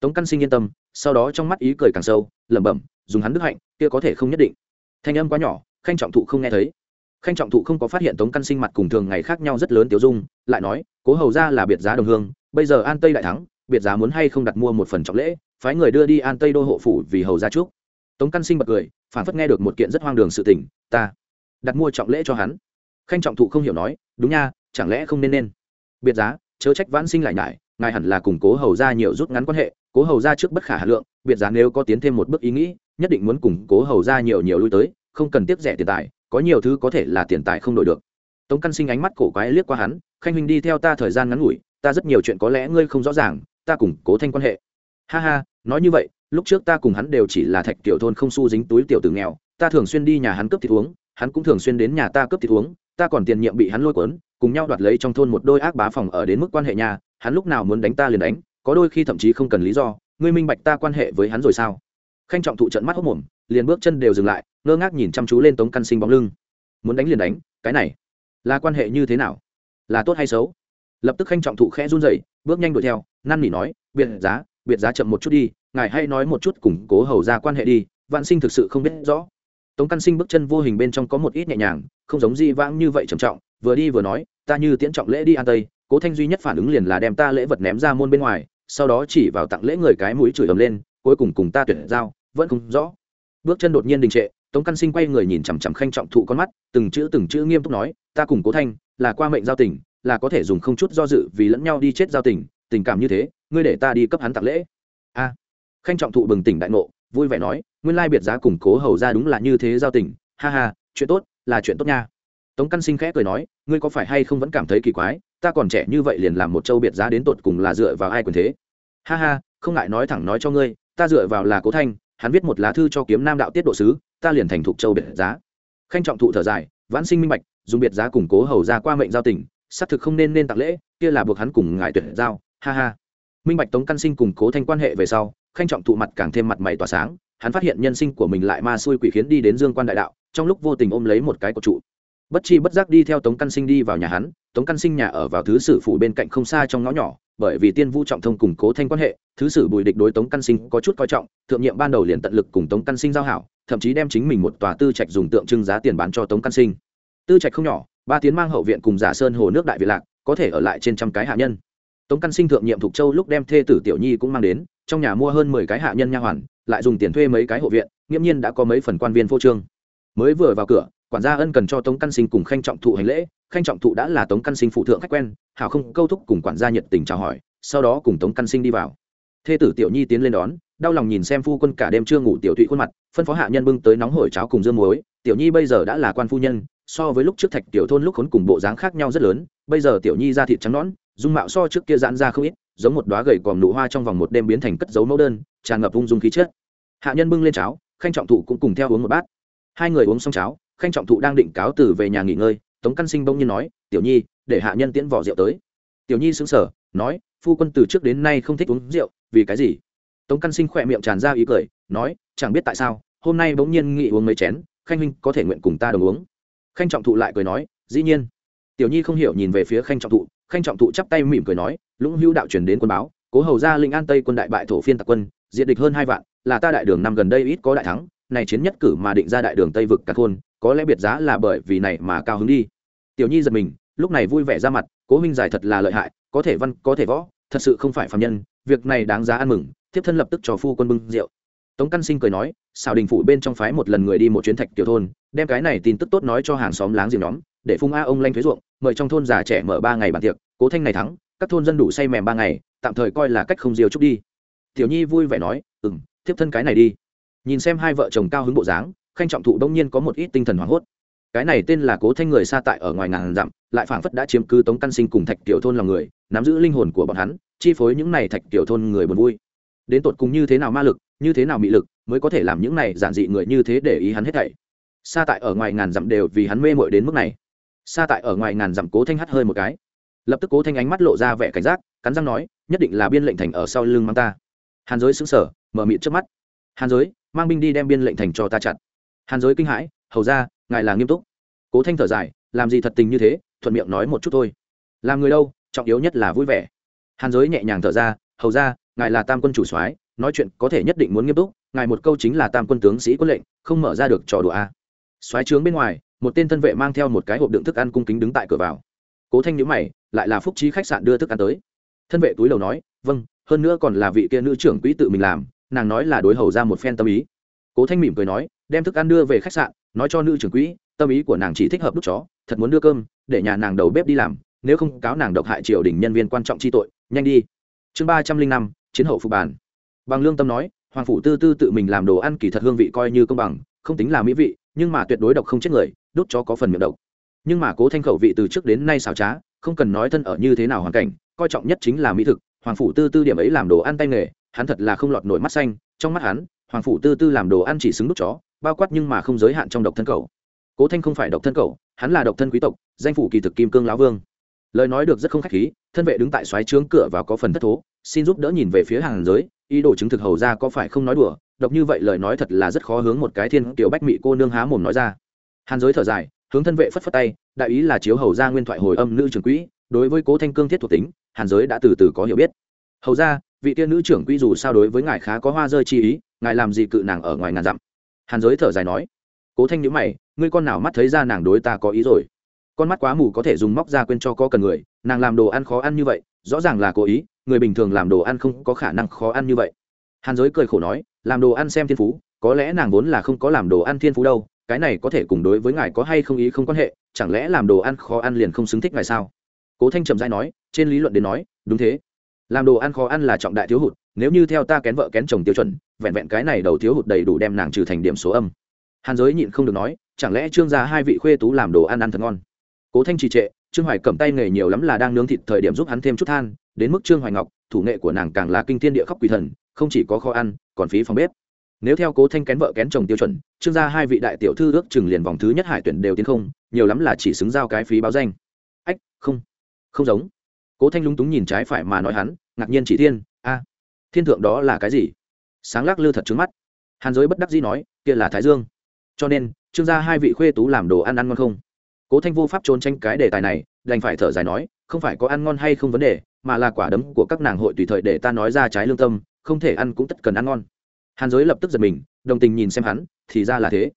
Tống căn sinh yên tâm, sau đó trong mắt ý cười càng sâu, lẩm bẩm, dùng hắn đức hạnh, kia có thể không nhất định. Thanh âm quá nhỏ, khanh trọng thụ không nghe thấy khanh trọng thụ không có phát hiện tống căn sinh mặt cùng thường ngày khác nhau rất lớn tiêu dung, lại nói, cố hầu ra là biệt giá đồng hương, bây giờ an tây đại thắng, biệt giá muốn hay không đặt mua một phần trọng lễ, phái người đưa đi an tây đô hộ phủ vì hầu ra trước tống căn sinh bật cười, phản phất nghe được một kiện rất hoang đường sự tình, ta đặt mua trọng lễ cho hắn. Khanh trọng thụ không hiểu nói, đúng nha, chẳng lẽ không nên nên? Biệt giá, chớ trách vãn sinh lại nhải, ngài hẳn là củng cố hầu ra nhiều rút ngắn quan hệ, cố hầu ra trước bất khả hà lượng, biệt giá nếu có tiến thêm một bước ý nghĩ, nhất định muốn củng cố hầu ra nhiều nhiều lui tới không cần tiếp rẻ tiền tài, có nhiều thứ có thể là tiền tài không đổi được. Tống căn sinh ánh mắt cổ quái liếc qua hắn, khanh huynh đi theo ta thời gian ngắn ngủi, ta rất nhiều chuyện có lẽ ngươi không rõ ràng, ta cùng cố thanh quan hệ. Ha ha, nói như vậy, lúc trước ta cùng hắn đều chỉ là thạch tiểu thôn không su dính túi tiểu tử nghèo, ta thường xuyên đi nhà hắn cướp thịt uống, hắn cũng thường xuyên đến nhà ta cướp thịt uống, ta còn tiền nhiệm bị hắn lôi cuốn, cùng nhau đoạt lấy trong thôn một đôi ác bá phòng ở đến mức quan hệ nhà, hắn lúc nào muốn đánh ta liền đánh, có đôi khi thậm chí không cần lý do, ngươi minh bạch ta quan hệ với hắn rồi sao? Khanh trọng thụ trận mắt hốc mồm, liền bước chân đều dừng lại ngơ ngác nhìn chăm chú lên tống căn sinh bóng lưng. Muốn đánh liền đánh, cái này là quan hệ như thế nào? Là tốt hay xấu? Lập tức khanh trọng thụ khẽ run rẩy, bước nhanh đuổi theo, năn nỉ nói, biệt giá biệt giá chậm một chút đi, ngài hay nói một chút củng cố hầu ra quan hệ đi, vạn sinh thực sự không biết rõ. Tống căn sinh bước chân vô hình bên trong có một ít nhẹ nhàng, không giống di vãng như vậy trầm trọng, vừa đi vừa nói, ta như tiễn trọng lễ đi an tây, cố thanh duy nhất phản ứng liền là đem ta lễ vật ném ra môn bên ngoài, sau đó chỉ vào tặng lễ người cái mũi chửi ầm lên, cuối cùng cùng ta tuyển giao, vẫn không rõ. Bước chân đột nhiên đình trệ tống căn sinh quay người nhìn chằm chằm khanh trọng thụ con mắt, từng chữ từng chữ nghiêm túc nói, ta cùng cố thanh, là qua mệnh giao tình, là có thể dùng không chút do dự vì lẫn nhau đi chết giao tình tình cảm như thế, ngươi để ta đi cấp hắn tặng lễ. A. Khanh trọng thụ bừng tỉnh đại ngộ, vui vẻ nói, nguyên lai biệt giá củng cố hầu ra đúng là như thế giao tình, ha ha, chuyện tốt, là chuyện tốt nha. Tống căn sinh khẽ cười nói, ngươi có phải hay không vẫn cảm thấy kỳ quái, ta còn trẻ như vậy liền làm một châu biệt giá đến tột cùng là dựa vào ai quyền thế? Ha ha, không ngại nói thẳng nói cho ngươi, ta dựa vào là cố thanh hắn viết một lá thư cho kiếm nam đạo tiết độ sứ ta liền thành thục châu biệt giá. Khanh trọng thụ thở dài vãn sinh minh bạch dùng biệt giá củng cố hầu ra qua mệnh giao tỉnh, xác thực không nên nên tặng lễ kia là buộc hắn cùng ngài tuyển giao ha ha. Minh bạch tống căn sinh củng cố thanh quan hệ về sau khanh trọng thụ mặt càng thêm mặt mày tỏa sáng hắn phát hiện nhân sinh của mình lại ma xui quỷ khiến đi đến dương quan đại đạo trong lúc vô tình ôm lấy một cái cột trụ bất chi bất giác đi theo tống căn sinh đi vào nhà hắn, tống căn sinh nhà ở vào thứ sử phủ bên cạnh không xa trong ngõ nhỏ, bởi vì tiên vu trọng thông củng cố thanh quan hệ, thứ sử bùi địch đối tống căn sinh có chút coi trọng, thượng nhiệm ban đầu liền tận lực cùng tống căn sinh giao hảo, thậm chí đem chính mình một tòa tư trạch dùng tượng trưng giá tiền bán cho tống căn sinh. Tư trạch không nhỏ, ba tiến mang hậu viện cùng giả sơn hồ nước đại việt lạc, có thể ở lại trên trăm cái hạ nhân. Tống căn sinh thượng nhiệm thục châu lúc đem thê tử tiểu nhi cũng mang đến, trong nhà mua hơn mười cái hạ nhân nha hoàn, lại dùng tiền thuê mấy cái hộ viện, nghiễm nhiên đã có mấy phần quan viên phô trương. Mới vừa vào cửa quản gia ân cần cho tống căn sinh cùng khanh trọng thụ hành lễ, khanh trọng thụ đã là tống căn sinh phụ thượng khách quen, hảo không câu thúc cùng quản gia nhiệt tình chào hỏi, sau đó cùng tống căn sinh đi vào. Thê tử tiểu nhi tiến lên đón, đau lòng nhìn xem phu quân cả đêm chưa ngủ tiểu thụy khuôn mặt, phân phó hạ nhân bưng tới nóng hổi cháo cùng dương muối, tiểu nhi bây giờ đã là quan phu nhân, so với lúc trước thạch tiểu thôn lúc khốn cùng bộ dáng khác nhau rất lớn, bây giờ tiểu nhi da thịt trắng nõn, dung mạo so trước kia giãn ra không ít, giống một đoá gầy còm nụ hoa trong vòng một đêm biến thành cất dấu mẫu đơn, tràn ngập ung dung khí chất. Hạ nhân bưng lên cháo, khanh trọng thụ cũng cùng theo uống một bát. Hai người uống xong cháo khanh trọng thụ đang định cáo từ về nhà nghỉ ngơi, tống căn sinh bỗng nhiên nói, tiểu nhi, để hạ nhân tiễn vỏ rượu tới. Tiểu nhi xứng sở nói, phu quân từ trước đến nay không thích uống rượu, vì cái gì? Tống căn sinh khỏe miệng tràn ra ý cười, nói, chẳng biết tại sao, hôm nay bỗng nhiên nghị uống mấy chén, khanh huynh có thể nguyện cùng ta đồng uống. Khanh trọng thụ lại cười nói, dĩ nhiên. Tiểu nhi không hiểu nhìn về phía khanh trọng thụ, khanh trọng thụ chắp tay mỉm cười nói, lũng hữu đạo truyền đến quân báo, cố hầu ra linh an tây quân đại bại thổ phiên tạc quân diện địch hơn hai vạn, là ta đại đường năm gần đây ít có đại thắng này chiến nhất cử mà định ra đại đường tây vực cả thôn có lẽ biệt giá là bởi vì này mà cao hứng đi. Tiểu nhi giật mình, lúc này vui vẻ ra mặt, cố minh giải thật là lợi hại, có thể văn, có thể võ, thật sự không phải phạm nhân, việc này đáng giá ăn mừng, thiếp thân lập tức cho phu quân bưng rượu. Tống căn sinh cười nói, xào đình phủ bên trong phái một lần người đi một chuyến thạch tiểu thôn, đem cái này tin tức tốt nói cho hàng xóm láng giềng nhóm, để phung a ông lanh thuế ruộng, mời trong thôn già trẻ mở ba ngày bàn tiệc, cố thanh này thắng, các thôn dân đủ say mèm ba ngày, tạm thời coi là cách không diều chúc đi. Tiểu nhi vui vẻ nói ừ m thiếp thân cái này đi nhìn xem hai vợ chồng cao hứng bộ dáng, khanh trọng thụ đông nhiên có một ít tinh thần hoảng hốt. Cái này tên là cố thanh người xa tại ở ngoài ngàn dặm, lại phảng phất đã chiếm cứ tống căn sinh cùng thạch tiểu thôn lòng người, nắm giữ linh hồn của bọn hắn, chi phối những này thạch tiểu thôn người buồn vui. Đến tột cùng như thế nào ma lực, như thế nào mị lực, mới có thể làm những này giản dị người như thế để ý hắn hết thảy. Xa tại ở ngoài ngàn dặm đều vì hắn mê mội đến mức này. Xa tại ở ngoài ngàn dặm cố thanh hắt hơi một cái. Lập tức cố thanh ánh mắt lộ ra vẻ cảnh giác, cắn răng nói, nhất định là biên lệnh thành ở sau lưng mang ta. Hàn giới xứng sở mở mịt trước mắt. Hàn giới mang binh đi đem biên lệnh thành cho ta chặn. Hàn giới kinh hãi, hầu ra ngài là nghiêm túc. Cố thanh thở dài, làm gì thật tình như thế, thuận miệng nói một chút thôi. Làm người đâu, trọng yếu nhất là vui vẻ. Hàn giới nhẹ nhàng thở ra, hầu ra ngài là tam quân chủ soái, nói chuyện có thể nhất định muốn nghiêm túc, ngài một câu chính là tam quân tướng sĩ quân lệnh, không mở ra được trò đùa a. Soái trướng bên ngoài, một tên thân vệ mang theo một cái hộp đựng thức ăn cung kính đứng tại cửa vào. Cố thanh nhữ mày, lại là phúc trí khách sạn đưa thức ăn tới. Thân vệ túi đầu nói vâng hơn nữa còn là vị kia nữ trưởng quỹ tự mình làm nàng nói là đối hầu ra một phen tâm ý. Cố thanh mỉm cười nói, đem thức ăn đưa về khách sạn, nói cho nữ trưởng quỹ, tâm ý của nàng chỉ thích hợp đúc chó, thật muốn đưa cơm, để nhà nàng đầu bếp đi làm, nếu không cáo nàng độc hại triều đình nhân viên quan trọng chi tội, nhanh đi. Chương ba trăm linh năm, chiến hậu phục bản bằng lương tâm nói, hoàng phủ tư tư tự mình làm đồ ăn kỳ thật hương vị coi như công bằng, không tính là mỹ vị, nhưng mà tuyệt đối độc không chết người đốt chó có phần miệng độc. Nhưng mà cố thanh khẩu vị từ trước đến nay xào trá, không cần nói thân ở như thế nào hoàn cảnh, coi trọng nhất chính là mỹ thực, hoàng phủ tư tư điểm ấy làm đồ ăn tay nghề hắn thật là không lọt nổi mắt xanh, trong mắt hắn, hoàng phủ tư tư làm đồ ăn chỉ xứng đúc chó, bao quát nhưng mà không giới hạn trong độc thân cầu cố thanh không phải độc thân cầu hắn là độc thân quý tộc, danh phủ kỳ thực kim cương lão vương. Lời nói được rất không khách khí, thân vệ đứng tại xoáy trướng cửa và có phần thất thố, xin giúp đỡ nhìn về phía hàng giới, ý đồ chứng thực hầu ra có phải không nói đùa, độc như vậy lời nói thật là rất khó hướng một cái thiên kiểu bách mị cô nương há mồm nói ra. Hàn giới thở dài, hướng thân vệ phất phất tay, đại ý là chiếu hầu ra nguyên thoại hồi âm nữ trưởng quỹ, đối với cố thanh cương thiết thuộc tính hàn giới đã từ từ có hiểu biết. Hầu ra vị tiên nữ trưởng quỹ dù sao đối với ngài khá có hoa rơi chi ý, ngài làm gì cự nàng ở ngoài ngàn dặm? Hàn giới thở dài nói. Cố thanh nhữ mày, ngươi con nào mắt thấy ra nàng đối ta có ý rồi? Con mắt quá mù có thể dùng móc ra quên cho có cần người, nàng làm đồ ăn khó ăn như vậy, rõ ràng là cố ý, người bình thường làm đồ ăn không có khả năng khó ăn như vậy. Hàn giới cười khổ nói, làm đồ ăn xem thiên phú, có lẽ nàng vốn là không có làm đồ ăn thiên phú đâu, cái này có thể cùng đối với ngài có hay không ý không quan hệ, chẳng lẽ làm đồ ăn khó ăn liền không xứng thích ngài sao? Cố thanh trầm dai nói, trên lý luận đến nói, đúng thế làm đồ ăn khó ăn là trọng đại thiếu hụt, nếu như theo ta kén vợ kén chồng tiêu chuẩn, vẹn vẹn cái này đầu thiếu hụt đầy đủ đem nàng trừ thành điểm số âm. Hàn giới nhịn không được nói, chẳng lẽ trương gia hai vị khuê tú làm đồ ăn ăn thật ngon? Cố thanh trì trệ, trương hoài cầm tay nghề nhiều lắm là đang nướng thịt thời điểm giúp hắn thêm chút than, đến mức trương hoài ngọc, thủ nghệ của nàng càng là kinh thiên địa khóc quỷ thần, không chỉ có kho ăn, còn phí phòng bếp. Nếu theo cố thanh kén vợ kén chồng tiêu chuẩn, trương gia hai vị đại tiểu thư ước chừng liền vòng thứ nhất hải tuyển đều tiến không, nhiều lắm là chỉ xứng giao cái phí báo danh. Ách, không không giống cố thanh lúng túng nhìn trái phải mà nói hắn, ngạc nhiên chỉ thiên, a, thiên thượng đó là cái gì? Sáng lắc lư thật trứng mắt. Hàn giới bất đắc dĩ nói, kia là thái dương. Cho nên, trương gia hai vị khuê tú làm đồ ăn ăn ngon không? Cố thanh vô pháp trốn tranh cái đề tài này, đành phải thở dài nói, không phải có ăn ngon hay không vấn đề, mà là quả đấm của các nàng hội tùy thời để ta nói ra trái lương tâm, không thể ăn cũng tất cần ăn ngon. Hàn giới lập tức giật mình, đồng tình nhìn xem hắn, thì ra là thế.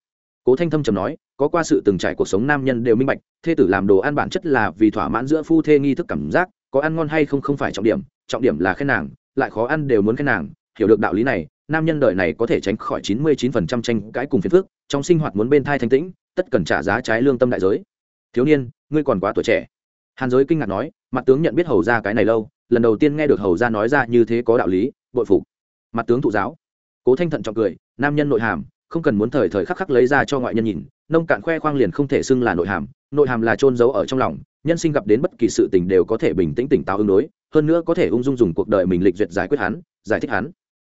Cố thanh thâm trầm nói, có qua sự từng trải cuộc sống nam nhân đều minh bạch, thê tử làm đồ ăn bản chất là vì thỏa mãn giữa phu thê nghi thức cảm giác có ăn ngon hay không không phải trọng điểm trọng điểm là khen nàng, lại khó ăn đều muốn khen nàng. Hiểu được đạo lý này, nam nhân đời này có thể tránh khỏi chín mươi chín phần trăm tranh cãi cùng phiền phức, trong sinh hoạt muốn bên thai thanh tĩnh, tất cần trả giá trái lương tâm đại giới. Thiếu niên, ngươi còn quá tuổi trẻ. Hàn giới kinh ngạc nói, mặt tướng nhận biết hầu ra cái này lâu, lần đầu tiên nghe được hầu ra nói ra như thế có đạo lý, bội phục. Mặt tướng thụ giáo. Cố thanh thận trọng cười, nam nhân nội hàm, không cần muốn thời thời khắc khắc lấy ra cho ngoại nhân nhìn, nông cạn khoe khoang liền không thể xưng là nội hàm nội hàm là trôn giấu ở trong lòng nhân sinh gặp đến bất kỳ sự tình đều có thể bình tĩnh tỉnh táo ứng đối, hơn nữa có thể ung dung dùng cuộc đời mình lịch duyệt giải quyết hắn, giải thích hắn.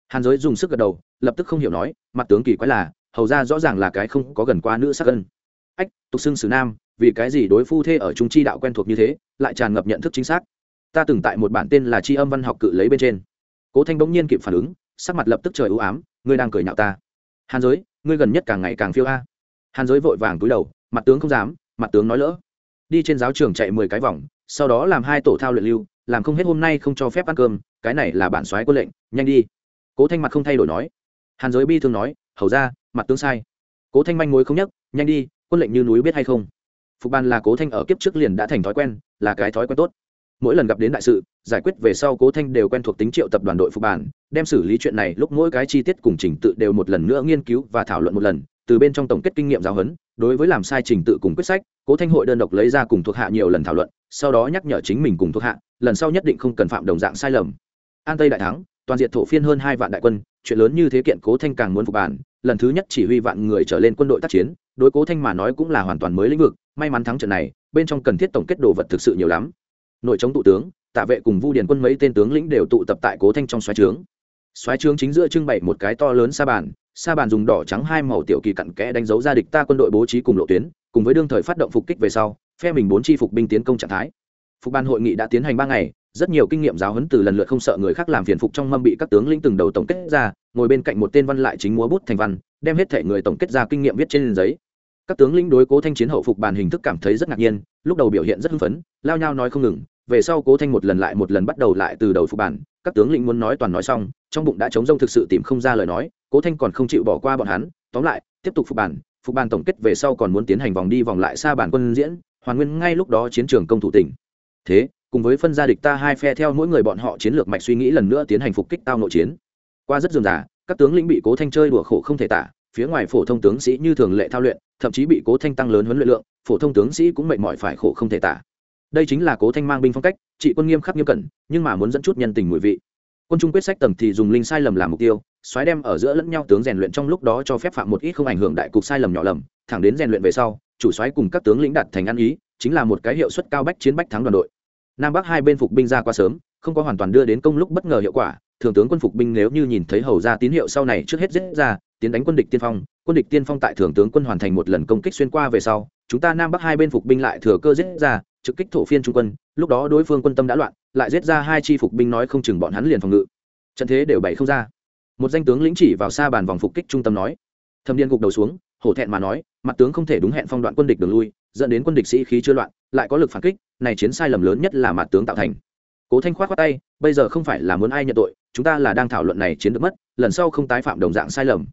Hàn giới dùng sức gật đầu, lập tức không hiểu nói, mặt tướng kỳ quái là, hầu ra rõ ràng là cái không có gần qua nữ sắc gân. Ách, tục xưng sử nam, vì cái gì đối phu thê ở trung chi đạo quen thuộc như thế, lại tràn ngập nhận thức chính xác? Ta từng tại một bản tên là tri âm văn học cự lấy bên trên. Cố thanh bỗng nhiên kịp phản ứng, sắc mặt lập tức trời ưu ám, ngươi đang cười nhạo ta. Hàn giới, ngươi gần nhất càng ngày càng phiêu a. Hàn giới vội vàng túi đầu, mặt tướng không dám, mặt tướng nói lỡ đi trên giáo trường chạy mười cái vòng, sau đó làm hai tổ thao luyện lưu, làm không hết hôm nay không cho phép ăn cơm, cái này là bản soái quân lệnh, nhanh đi. Cố thanh mặt không thay đổi nói. Hàn giới bi thương nói, hầu ra, mặt tướng sai. Cố thanh manh mối không nhắc, nhanh đi, quân lệnh như núi biết hay không? Phục ban là cố thanh ở kiếp trước liền đã thành thói quen, là cái thói quen tốt. Mỗi lần gặp đến đại sự, giải quyết về sau cố thanh đều quen thuộc tính triệu tập đoàn đội phục bản đem xử lý chuyện này lúc mỗi cái chi tiết cùng trình tự đều một lần nữa nghiên cứu và thảo luận một lần từ bên trong tổng kết kinh nghiệm giáo huấn, đối với làm sai trình tự cùng quyết sách, cố thanh hội đơn độc lấy ra cùng thuộc hạ nhiều lần thảo luận, sau đó nhắc nhở chính mình cùng thuộc hạ, lần sau nhất định không cần phạm đồng dạng sai lầm. An tây đại thắng, toàn diện thổ phiên hơn hai vạn đại quân, chuyện lớn như thế kiện cố thanh càng muốn phục bản, lần thứ nhất chỉ huy vạn người trở lên quân đội tác chiến, đối cố thanh mà nói cũng là hoàn toàn mới lĩnh vực, may mắn thắng trận này, bên trong cần thiết tổng kết đồ vật thực sự nhiều lắm. Nội chống tụ tướng, tạ vệ cùng vu điền quân mấy tên tướng lĩnh đều tụ tập tại cố thanh trong xoáy trướng. Xoáy trướng chính giữa trưng bày một cái to lớn sa bàn sa bàn dùng đỏ trắng hai màu tiểu kỳ cặn kẽ đánh dấu ra địch ta quân đội bố trí cùng lộ tuyến, cùng với đương thời phát động phục kích về sau, phe mình bốn chi phục binh tiến công trạng thái. Phục ban hội nghị đã tiến hành ba ngày, rất nhiều kinh nghiệm giáo huấn từ lần lượt không sợ người khác làm phiền phục trong mâm bị các tướng lĩnh từng đầu tổng kết ra, ngồi bên cạnh một tên văn lại chính múa bút thành văn, đem hết thể người tổng kết ra kinh nghiệm viết trên giấy. Các tướng lĩnh đối cố thanh chiến hậu phục bàn hình thức cảm thấy rất ngạc nhiên, lúc đầu biểu hiện rất hưng phấn, lao nhau nói không ngừng, về sau cố thanh một lần lại một lần bắt đầu lại từ đầu phục bàn, các tướng lĩnh muốn nói toàn nói xong, trong bụng đã chống rông thực sự tìm không ra lời nói cố thanh còn không chịu bỏ qua bọn hắn, tóm lại, tiếp tục phục bàn phục bàn tổng kết về sau còn muốn tiến hành vòng đi vòng lại xa bản quân diễn, hoàn nguyên ngay lúc đó chiến trường công thủ tỉnh. Thế, cùng với phân gia địch ta hai phe theo mỗi người bọn họ chiến lược mạch suy nghĩ lần nữa tiến hành phục kích tao nội chiến. Qua rất dườm giả các tướng lĩnh bị cố thanh chơi đùa khổ không thể tả, phía ngoài phổ thông tướng sĩ như thường lệ thao luyện, thậm chí bị cố thanh tăng lớn huấn luyện lượng, phổ thông tướng sĩ cũng mệt mỏi phải khổ không thể tả. Đây chính là cố thanh mang binh phong cách, trị quân nghiêm khắc nghiêm cẩn, nhưng mà muốn dẫn chút nhân tình mùi vị. Quân trung quyết sách tầng thì dùng linh sai lầm làm mục tiêu xoáy đem ở giữa lẫn nhau tướng rèn luyện trong lúc đó cho phép phạm một ít không ảnh hưởng đại cục sai lầm nhỏ lầm, thẳng đến rèn luyện về sau, chủ xoáy cùng các tướng lĩnh đạt thành ăn ý, chính là một cái hiệu suất cao bách chiến bách thắng đoàn đội. Nam bắc hai bên phục binh ra quá sớm, không có hoàn toàn đưa đến công lúc bất ngờ hiệu quả, thường tướng quân phục binh nếu như nhìn thấy hầu ra tín hiệu sau này trước hết giết ra, tiến đánh quân địch tiên phong, quân địch tiên phong tại thường tướng quân hoàn thành một lần công kích xuyên qua về sau, chúng ta nam bắc hai bên phục binh lại thừa cơ giết ra, trực kích thổ phiên trung quân, lúc đó đối phương quân tâm đã loạn, lại giết ra hai chi phục binh nói không chừng bọn hắn liền phòng ngự. Trận thế đều bày không ra một danh tướng lĩnh chỉ vào xa bàn vòng phục kích trung tâm nói. Thâm điên gục đầu xuống, hổ thẹn mà nói, mặt tướng không thể đúng hẹn phong đoạn quân địch đường lui, dẫn đến quân địch sĩ khí chưa loạn, lại có lực phản kích, này chiến sai lầm lớn nhất là mặt tướng tạo thành. Cố thanh khoát khoát tay, bây giờ không phải là muốn ai nhận tội, chúng ta là đang thảo luận này chiến được mất, lần sau không tái phạm đồng dạng sai lầm.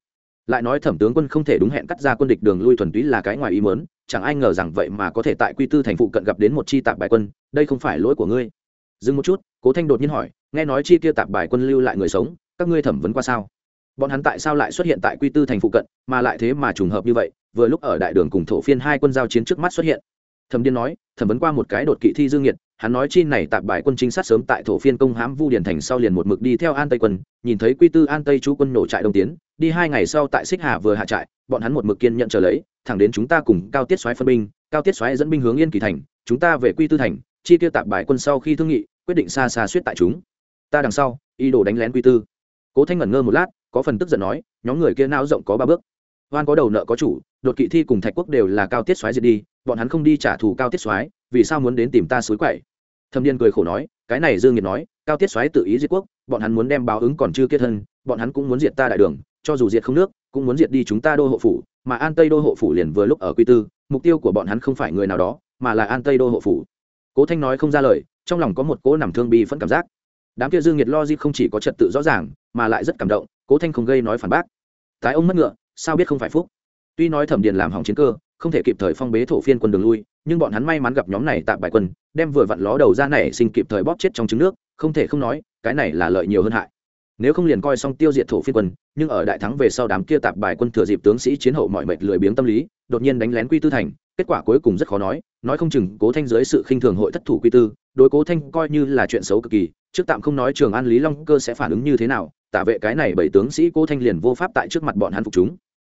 Lại nói thẩm tướng quân không thể đúng hẹn cắt ra quân địch đường lui thuần túy là cái ngoài ý mớn chẳng ai ngờ rằng vậy mà có thể tại quy tư thành phụ cận gặp đến một chi tạp bài quân, đây không phải lỗi của ngươi. Dừng một chút, cố thanh đột nhiên hỏi, nghe nói chi kia tạp bài quân lưu lại người sống các ngươi thẩm vấn qua sao? Bọn hắn tại sao lại xuất hiện tại quy tư thành phụ cận, mà lại thế mà trùng hợp như vậy, vừa lúc ở đại đường cùng thổ phiên hai quân giao chiến trước mắt xuất hiện. Thẩm điên nói, thẩm vấn qua một cái đột kỵ thi dương nhiệt hắn nói chi này tạp bài quân chính sát sớm tại thổ phiên công hãm vu điền thành sau liền một mực đi theo an tây quân, nhìn thấy quy tư an tây chú quân nổ trại đông tiến, đi hai ngày sau tại xích hà vừa hạ trại, bọn hắn một mực kiên nhận chờ lấy, thẳng đến chúng ta cùng cao tiết xoáy phân binh, cao tiết xoáy dẫn binh hướng yên kỳ thành, chúng ta về quy tư thành, chi tiêu tạp bài quân sau khi thương nghị, quyết định xa xa suýt tại chúng. Ta đằng sau, ý đồ đánh lén quy tư cố thanh ngẩn ngơ một lát, có phần tức giận nói, nhóm người kia não rộng có ba bước. Hoan có đầu nợ có chủ, đột kỵ thi cùng thạch quốc đều là cao tiết xoáy diệt đi, bọn hắn không đi trả thù cao tiết xoáy vì sao muốn đến tìm ta suối quậy? Thâm niên cười khổ nói, cái này dương nhiệt nói, cao tiết xoáy tự ý diệt quốc, bọn hắn muốn đem báo ứng còn chưa kết thân, bọn hắn cũng muốn diệt ta đại đường, cho dù diệt không nước, cũng muốn diệt đi chúng ta đô hộ phủ, mà an tây đô hộ phủ liền vừa lúc ở quy tư, mục tiêu của bọn hắn không phải người nào đó, mà là an tây đô hộ phủ. Cố thanh nói không ra lời, trong lòng có một cố nằm thương bi phẫn cảm giác đám kia dương nhiệt lo di không chỉ có trật tự rõ ràng, mà lại rất cảm động, cố thanh không gây nói phản bác. Tái ông mất ngựa, sao biết không phải phúc? Tuy nói thẩm điền làm hỏng chiến cơ, không thể kịp thời phong bế thổ phiên quân đường lui, nhưng bọn hắn may mắn gặp nhóm này tạm bài quân, đem vừa vặn ló đầu ra này sinh kịp thời bóp chết trong trứng nước, không thể không nói, cái này là lợi nhiều hơn hại nếu không liền coi xong tiêu diệt thổ phiên quân, nhưng ở đại thắng về sau đám kia tạp bài quân thừa dịp tướng sĩ chiến hậu mọi mệt lười biếng tâm lý, đột nhiên đánh lén quy tư thành, kết quả cuối cùng rất khó nói nói không chừng cố thanh dưới sự khinh thường hội thất thủ quy tư, đối cố thanh coi như là chuyện xấu cực kỳ, trước tạm không nói trường an lý long cơ sẽ phản ứng như thế nào, tả vệ cái này bảy tướng sĩ cố thanh liền vô pháp tại trước mặt bọn hắn phục chúng.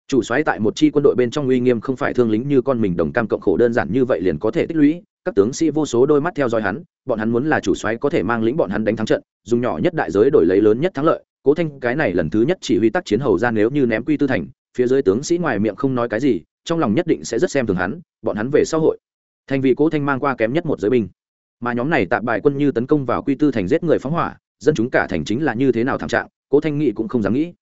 Chủ xoáy tại một chi quân đội bên trong uy nghiêm không phải thương lính như con mình đồng cam cộng khổ đơn giản như vậy liền có thể tích lũy các tướng sĩ vô số đôi mắt theo dõi hắn, bọn hắn muốn là chủ xoáy có thể mang lĩnh bọn hắn đánh thắng trận, dùng nhỏ nhất đại giới đổi lấy lớn nhất thắng lợi. Cố thanh, cái này lần thứ nhất chỉ huy tác chiến hầu ra nếu như ném quy tư thành, phía dưới tướng sĩ ngoài miệng không nói cái gì, trong lòng nhất định sẽ rất xem thường hắn, bọn hắn về xã hội. Thành vì cố thanh mang qua kém nhất một giới binh. Mà nhóm này tạm bài quân như tấn công vào quy tư thành giết người phóng hỏa, dân chúng cả thành chính là như thế nào thảm trạng, cố thanh nghị cũng không dám nghĩ.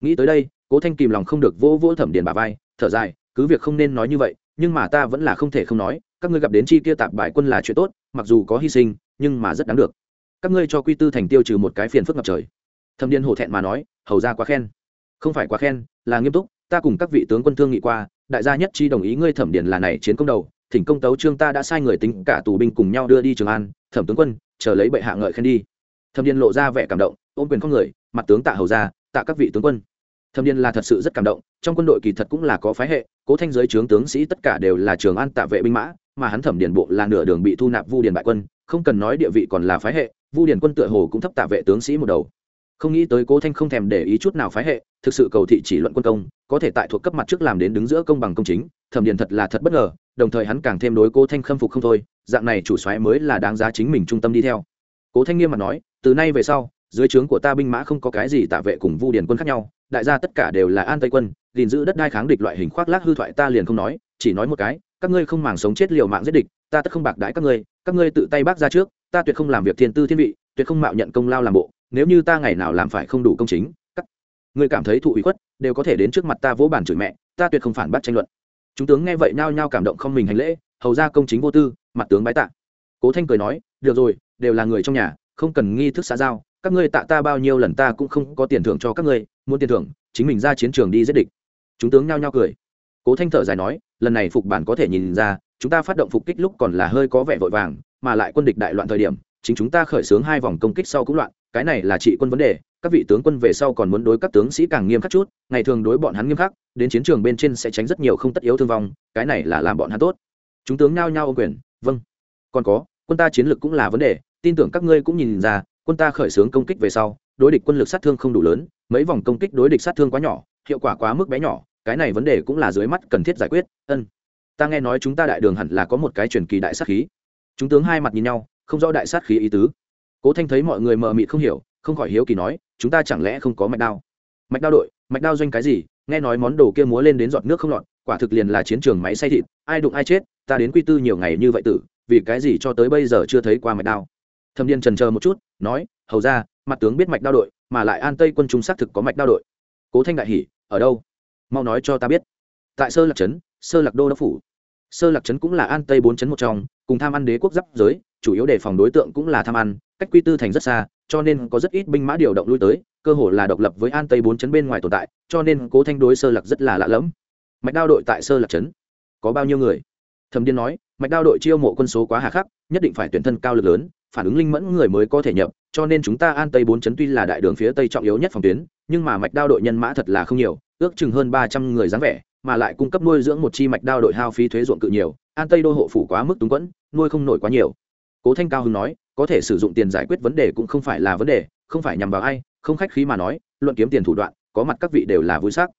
Nghĩ tới đây, cố thanh kìm lòng không được vô vô thẩm điền bà vai, thở dài, cứ việc không nên nói như vậy nhưng mà ta vẫn là không thể không nói, các ngươi gặp đến chi kia tạp bại quân là chuyện tốt, mặc dù có hy sinh, nhưng mà rất đáng được. Các ngươi cho quy tư thành tiêu trừ một cái phiền phức ngập trời. Thâm niên hổ thẹn mà nói, hầu ra quá khen. Không phải quá khen, là nghiêm túc, ta cùng các vị tướng quân thương nghị qua, đại gia nhất chi đồng ý ngươi thẩm điền là này chiến công đầu, thỉnh công tấu trương ta đã sai người tính cả tù binh cùng nhau đưa đi trường an, thẩm tướng quân, chờ lấy bệ hạ ngợi khen đi. Thẩm điền lộ ra vẻ cảm động, ôm quyền con người, mặt tướng tạ hầu ra, tạ các vị tướng quân. Thâm điền là thật sự rất cảm động, trong quân đội kỳ thật cũng là có phái hệ cố thanh giới trướng tướng sĩ tất cả đều là trường an tạ vệ binh mã, mà hắn thẩm điền bộ là nửa đường bị thu nạp vu điền bại quân, không cần nói địa vị còn là phái hệ, vu điền quân tựa hồ cũng thấp tạ vệ tướng sĩ một đầu. Không nghĩ tới cố thanh không thèm để ý chút nào phái hệ, thực sự cầu thị chỉ luận quân công, có thể tại thuộc cấp mặt trước làm đến đứng giữa công bằng công chính, thẩm điền thật là thật bất ngờ, đồng thời hắn càng thêm đối cố thanh khâm phục không thôi, dạng này chủ soái mới là đáng giá chính mình trung tâm đi theo. Cố thanh nghiêm mặt nói, từ nay về sau, dưới trướng của ta binh mã không có cái gì tạ vệ cùng vu điền quân khác nhau đại gia tất cả đều là an tây quân, gìn giữ đất đai kháng địch loại hình khoác lác hư thoại ta liền không nói, chỉ nói một cái, các ngươi không màng sống chết liều mạng giết địch, ta tất không bạc đãi các ngươi các ngươi tự tay bác ra trước, ta tuyệt không làm việc thiên tư thiên vị, tuyệt không mạo nhận công lao làm bộ, nếu như ta ngày nào làm phải không đủ công chính, các ngươi cảm thấy thụ ủy khuất, đều có thể đến trước mặt ta vỗ bản chửi mẹ, ta tuyệt không phản bác tranh luận. Chúng tướng nghe vậy nhao nhao cảm động không mình hành lễ, hầu ra công chính vô tư, mặt tướng bái tạ. Cố thanh cười nói, được rồi, đều là người trong nhà, không cần nghi thức xã giao, các ngươi tạ ta bao nhiêu lần ta cũng không có tiền thưởng cho các ngươi muốn tiền thưởng, chính mình ra chiến trường đi giết địch. Chúng tướng nhao nhao cười. Cố thanh thở dài nói, lần này phục bản có thể nhìn ra, chúng ta phát động phục kích lúc còn là hơi có vẻ vội vàng, mà lại quân địch đại loạn thời điểm, chính chúng ta khởi xướng hai vòng công kích sau cũng loạn, cái này là trị quân vấn đề, các vị tướng quân về sau còn muốn đối các tướng sĩ càng nghiêm khắc chút, ngày thường đối bọn hắn nghiêm khắc, đến chiến trường bên trên sẽ tránh rất nhiều không tất yếu thương vong, cái này là làm bọn hắn tốt. Chúng tướng nhao nhao ô quyền vâng còn có, quân ta chiến lược cũng là vấn đề, tin tưởng các ngươi cũng nhìn ra, quân ta khởi xướng công kích về sau, đối địch quân lực sát thương không đủ lớn mấy vòng công kích đối địch sát thương quá nhỏ, hiệu quả quá mức bé nhỏ, cái này vấn đề cũng là dưới mắt cần thiết giải quyết, ân. Ta nghe nói chúng ta đại đường hẳn là có một cái truyền kỳ đại sát khí. Chúng tướng hai mặt nhìn nhau, không rõ đại sát khí ý tứ. Cố thanh thấy mọi người mờ mịt không hiểu, không khỏi hiếu kỳ nói, chúng ta chẳng lẽ không có mạch đao? Mạch đao đội, mạch đao doanh cái gì? Nghe nói món đồ kia múa lên đến giọt nước không lọt, quả thực liền là chiến trường máy xay thịt, ai đụng ai chết, ta đến quy tư nhiều ngày như vậy tử, vì cái gì cho tới bây giờ chưa thấy qua mạch đao? Thâm điên trần chờ một chút, nói, hầu ra, mặt tướng biết mạch đao đội mà lại an tây quân chúng xác thực có mạch đao đội. Cố thanh đại hỉ, ở đâu? Mau nói cho ta biết. Tại sơ lạc trấn, sơ lạc đô đốc phủ. Sơ lạc trấn cũng là an tây bốn trấn một trong, cùng tham ăn đế quốc giáp giới, chủ yếu đề phòng đối tượng cũng là tham ăn, cách quy tư thành rất xa, cho nên có rất ít binh mã điều động lui tới, cơ hồ là độc lập với an tây bốn trấn bên ngoài tồn tại, cho nên cố thanh đối sơ lạc rất là lạ lẫm. Mạch đao đội tại sơ lạc trấn, có bao nhiêu người? Thẩm điên nói, mạch đao đội chiêu mộ quân số quá hà khắc, nhất định phải tuyển thân cao lực lớn, phản ứng linh mẫn người mới có thể nhập cho nên chúng ta an tây bốn chấn tuy là đại đường phía tây trọng yếu nhất phòng tuyến, nhưng mà mạch đao đội nhân mã thật là không nhiều, ước chừng hơn ba trăm người dáng vẻ, mà lại cung cấp nuôi dưỡng một chi mạch đao đội hao phí thuế ruộng cự nhiều, an tây đô hộ phủ quá mức túng quẫn, nuôi không nổi quá nhiều. Cố thanh cao hưng nói, có thể sử dụng tiền giải quyết vấn đề cũng không phải là vấn đề, không phải nhằm vào ai, không khách khí mà nói, luận kiếm tiền thủ đoạn, có mặt các vị đều là vui sắc.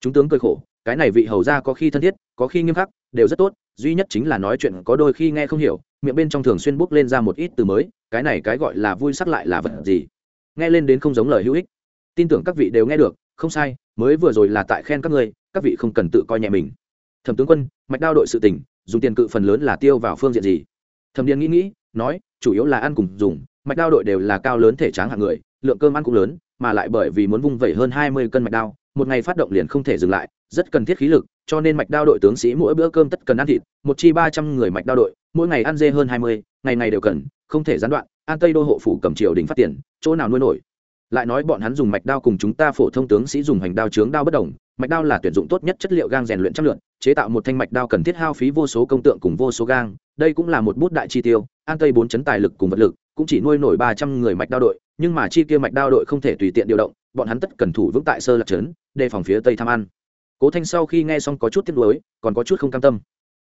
Chúng tướng cười khổ, cái này vị hầu ra có khi thân thiết, có khi nghiêm khắc, đều rất tốt, duy nhất chính là nói chuyện có đôi khi nghe không hiểu, miệng bên trong thường xuyên bốc lên ra một ít từ mới cái này cái gọi là vui sắc lại là vật gì? Nghe lên đến không giống lời hữu ích. Tin tưởng các vị đều nghe được, không sai, mới vừa rồi là tại khen các ngươi, các vị không cần tự coi nhẹ mình. Thẩm tướng quân, mạch đao đội sự tỉnh dùng tiền cự phần lớn là tiêu vào phương diện gì? Thẩm điền nghĩ nghĩ, nói, chủ yếu là ăn cùng dùng, mạch đao đội đều là cao lớn thể tráng hạng người, lượng cơm ăn cũng lớn, mà lại bởi vì muốn vung vẩy hơn hai mươi cân mạch đao, một ngày phát động liền không thể dừng lại, rất cần thiết khí lực, cho nên mạch đao đội tướng sĩ mỗi bữa cơm tất cần ăn thịt, một chi ba trăm người mạch đao đội mỗi ngày ăn dê hơn hai mươi, ngày ngày đều cần, không thể gián đoạn, an tây đô hộ phủ cầm triều đình phát tiền, chỗ nào nuôi nổi. Lại nói bọn hắn dùng mạch đao cùng chúng ta phổ thông tướng sĩ dùng hành đao chướng đao bất đồng, mạch đao là tuyển dụng tốt nhất chất liệu gang rèn luyện chất lượng, chế tạo một thanh mạch đao cần thiết hao phí vô số công tượng cùng vô số gang, đây cũng là một bút đại chi tiêu, an tây bốn chấn tài lực cùng vật lực, cũng chỉ nuôi nổi ba trăm người mạch đao đội, nhưng mà chi kia mạch đao đội không thể tùy tiện điều động, bọn hắn tất cần thủ vững tại sơ lạc trấn, đề phòng phía tây tham ăn. Cố thanh sau khi nghe xong có chút tiếc nuối, còn có chút không cam tâm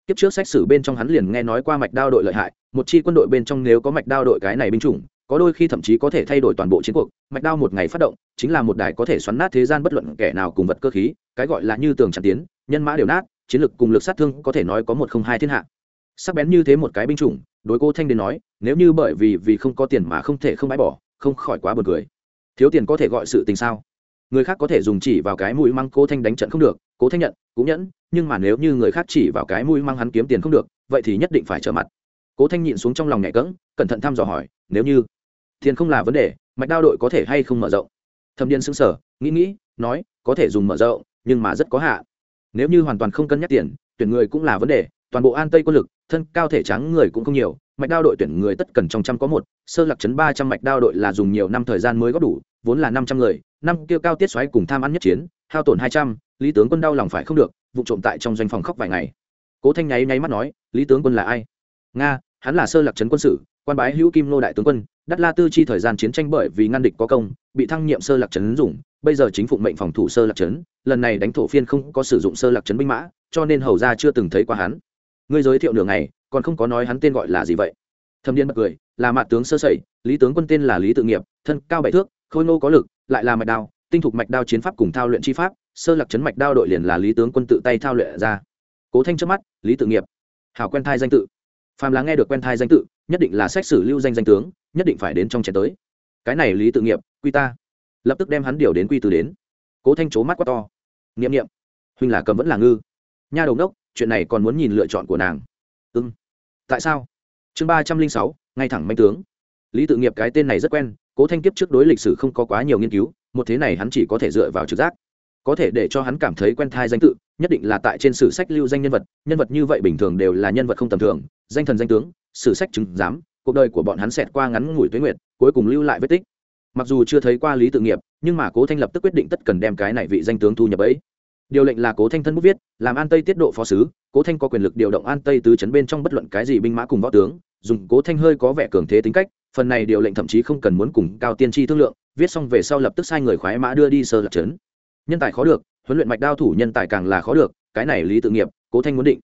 kiếp trước sách sử bên trong hắn liền nghe nói qua mạch đao đội lợi hại, một chi quân đội bên trong nếu có mạch đao đội cái này binh chủng, có đôi khi thậm chí có thể thay đổi toàn bộ chiến cuộc. Mạch đao một ngày phát động, chính là một đài có thể xoắn nát thế gian bất luận kẻ nào cùng vật cơ khí, cái gọi là như tường tràn tiến, nhân mã đều nát, chiến lực cùng lực sát thương có thể nói có một không hai thiên hạ. Sắc bén như thế một cái binh chủng, đối cô thanh đến nói, nếu như bởi vì vì không có tiền mà không thể không bãi bỏ, không khỏi quá buồn cười. Thiếu tiền có thể gọi sự tình sao? Người khác có thể dùng chỉ vào cái mũi măng cô thanh đánh trận không được cố thanh nhận, cũng nhẫn nhưng mà nếu như người khác chỉ vào cái mũi mang hắn kiếm tiền không được, vậy thì nhất định phải trở mặt. Cố thanh nhịn xuống trong lòng nhẹ cỡng cẩn thận thăm dò hỏi, nếu như tiền không là vấn đề, mạch đao đội có thể hay không mở rộng? Thâm điên xứng sở nghĩ nghĩ, nói, có thể dùng mở rộng, nhưng mà rất có hạ nếu như hoàn toàn không cân nhắc tiền, tuyển người cũng là vấn đề, toàn bộ an tây quân lực, thân cao thể trắng người cũng không nhiều, mạch đao đội tuyển người tất cần trong trăm có một, sơ lạc chấn ba trăm mạch đao đội là dùng nhiều năm thời gian mới góp đủ, vốn là năm trăm người, năm kia cao tiết xoáy cùng tham ăn nhất chiến hao tổn hai trăm, lý tướng quân đau lòng phải không được, vụ trộm tại trong doanh phòng khóc vài ngày. Cố thanh nháy nháy mắt nói, lý tướng quân là ai? Nga, hắn là sơ lạc trấn quân sự, quan bái hữu kim nô đại tướng quân, đắt la tư chi thời gian chiến tranh bởi vì ngăn địch có công, bị thăng nhiệm sơ lạc trấn dùng, bây giờ chính phụ mệnh phòng thủ sơ lạc trấn, lần này đánh thổ phiên không có sử dụng sơ lạc trấn binh mã, cho nên hầu ra chưa từng thấy qua hắn. Ngươi giới thiệu nửa ngày, còn không có nói hắn tên gọi là gì vậy? Thâm điên bật cười, là mạ tướng sơ sẩy, lý tướng quân tên là lý tự nghiệp, thân cao bảy thước, khôi nô có lực, lại là mạch đao tinh thục mạch đao chiến pháp cùng thao luyện chi pháp, sơ lạc chấn mạch đao đội liền là lý tướng quân tự tay thao luyện ra. Cố thanh trước mắt, lý tự nghiệp. Hảo quen thai danh tự. Phàm là nghe được quen thai danh tự, nhất định là sách sử lưu danh danh tướng, nhất định phải đến trong trẻ tới. Cái này lý tự nghiệp, quy ta. Lập tức đem hắn điều đến quy từ đến. Cố thanh chố mắt quá to. N i ệ m n i ệ m huynh là cầm vẫn là ngư. Nha đầu đốc, chuyện này còn muốn nhìn lựa chọn của nàng. Ư tại sao? Chương ba trăm linh sáu, ngay thẳng manh tướng. Lý tự nghiệp cái tên này rất quen, cố thanh kiếp trước đối lịch sử không có quá nhiều nghiên cứu một thế này hắn chỉ có thể dựa vào trực giác. Có thể để cho hắn cảm thấy quen thai danh tự, nhất định là tại trên sử sách lưu danh nhân vật nhân vật như vậy bình thường đều là nhân vật không tầm thường, danh thần danh tướng, sử sách chứng giám, cuộc đời của bọn hắn xẹt qua ngắn ngủi tuế nguyệt, cuối cùng lưu lại vết tích. Mặc dù chưa thấy qua lý tự nghiệp, nhưng mà cố thanh lập tức quyết định tất cần đem cái này vị danh tướng thu nhập ấy. Điều lệnh là cố thanh thân bút viết, làm an tây tiết độ phó sứ, cố thanh có quyền lực điều động an tây tứ chấn bên trong bất luận cái gì binh mã cùng võ tướng, dùng cố thanh hơi có vẻ cường thế tính cách, phần này điều lệnh thậm chí không cần muốn cùng cao tiên tri thương lượng viết xong về sau lập tức sai người khoái mã đưa đi sơ lập trấn nhân tài khó được, huấn luyện mạch đao thủ nhân tài càng là khó được, cái này lý tự nghiệp, cố thanh muốn định.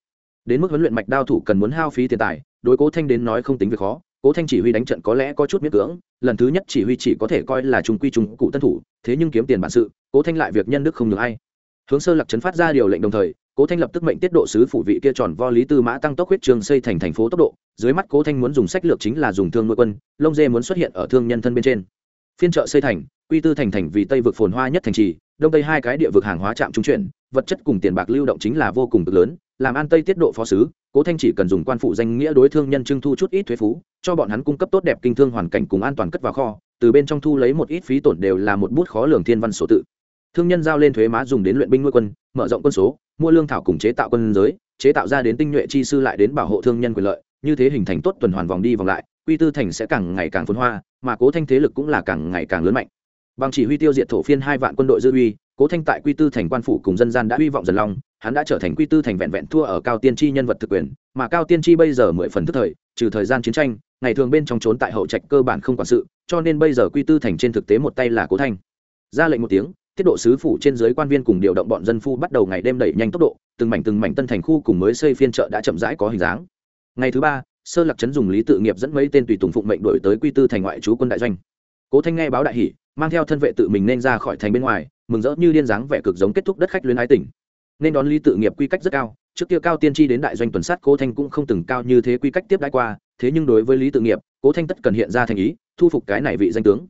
Đến mức huấn luyện mạch đao thủ cần muốn hao phí tiền tài, đối cố thanh đến nói không tính việc khó. Cố thanh chỉ huy đánh trận có lẽ có chút miễn cưỡng, lần thứ nhất chỉ huy chỉ có thể coi là trung quy trung cụ tân thủ, thế nhưng kiếm tiền bản sự, cố thanh lại việc nhân đức không được hay hướng sơ lập trấn phát ra điều lệnh đồng thời, cố thanh lập tức mệnh tiết độ sứ phủ vị kia tròn vo lý tư mã tăng tốc huyết trường xây thành thành phố tốc độ. Dưới mắt cố thanh muốn dùng sách lược chính là dùng thương nuôi quân, lông dê muốn xuất hiện ở thương nhân thân bên trên phiên chợ xây thành, quy tư thành thành vì tây vực phồn hoa nhất thành trì, đông tây hai cái địa vực hàng hóa trạm trung chuyển, vật chất cùng tiền bạc lưu động chính là vô cùng cực lớn, làm an tây tiết độ phó sứ, cố thanh chỉ cần dùng quan phụ danh nghĩa đối thương nhân trưng thu chút ít thuế phú, cho bọn hắn cung cấp tốt đẹp kinh thương hoàn cảnh cùng an toàn cất vào kho, từ bên trong thu lấy một ít phí tổn đều là một bút khó lường thiên văn số tự. Thương nhân giao lên thuế má dùng đến luyện binh nuôi quân, mở rộng quân số, mua lương thảo cùng chế tạo quân giới, chế tạo ra đến tinh nhuệ chi sư lại đến bảo hộ thương nhân quyền lợi, như thế hình thành tốt tuần hoàn vòng đi vòng lại quy tư thành sẽ càng ngày càng phồn hoa, mà cố thanh thế lực cũng là càng ngày càng lớn mạnh. Bằng chỉ huy tiêu diệt thổ phiên hai vạn quân đội dư uy, cố thanh tại quy tư thành quan phủ cùng dân gian đã hy vọng dần long hắn đã trở thành quy tư thành vẹn vẹn thua ở cao tiên tri nhân vật thực quyền, mà cao tiên tri bây giờ mười phần thức thời, trừ thời gian chiến tranh, ngày thường bên trong trốn tại hậu trạch cơ bản không quản sự, cho nên bây giờ quy tư thành trên thực tế một tay là cố thanh. Ra lệnh một tiếng tiết độ sứ phủ trên dưới quan viên cùng điều động bọn dân phu bắt đầu ngày đêm đẩy nhanh tốc độ, từng mảnh từng mảnh tân thành khu cùng mới xây phiên chợ đã chậm rãi có hình dáng. Ngày thứ ba sơ lạc trấn dùng lý tự nghiệp dẫn mấy tên tùy tùng phụng mệnh đổi tới quy tư thành ngoại trú quân đại doanh. Cố thanh nghe báo đại hỷ mang theo thân vệ tự mình nên ra khỏi thành bên ngoài, mừng rỡ như điên dáng vẻ cực giống kết thúc đất khách luyến ái tỉnh. Nên đón lý tự nghiệp quy cách rất cao, trước kia cao tiên tri đến đại doanh tuần sát cố thanh cũng không từng cao như thế quy cách tiếp đãi qua, thế nhưng đối với lý tự nghiệp, cố thanh tất cần hiện ra thành ý, thu phục cái này vị danh tướng.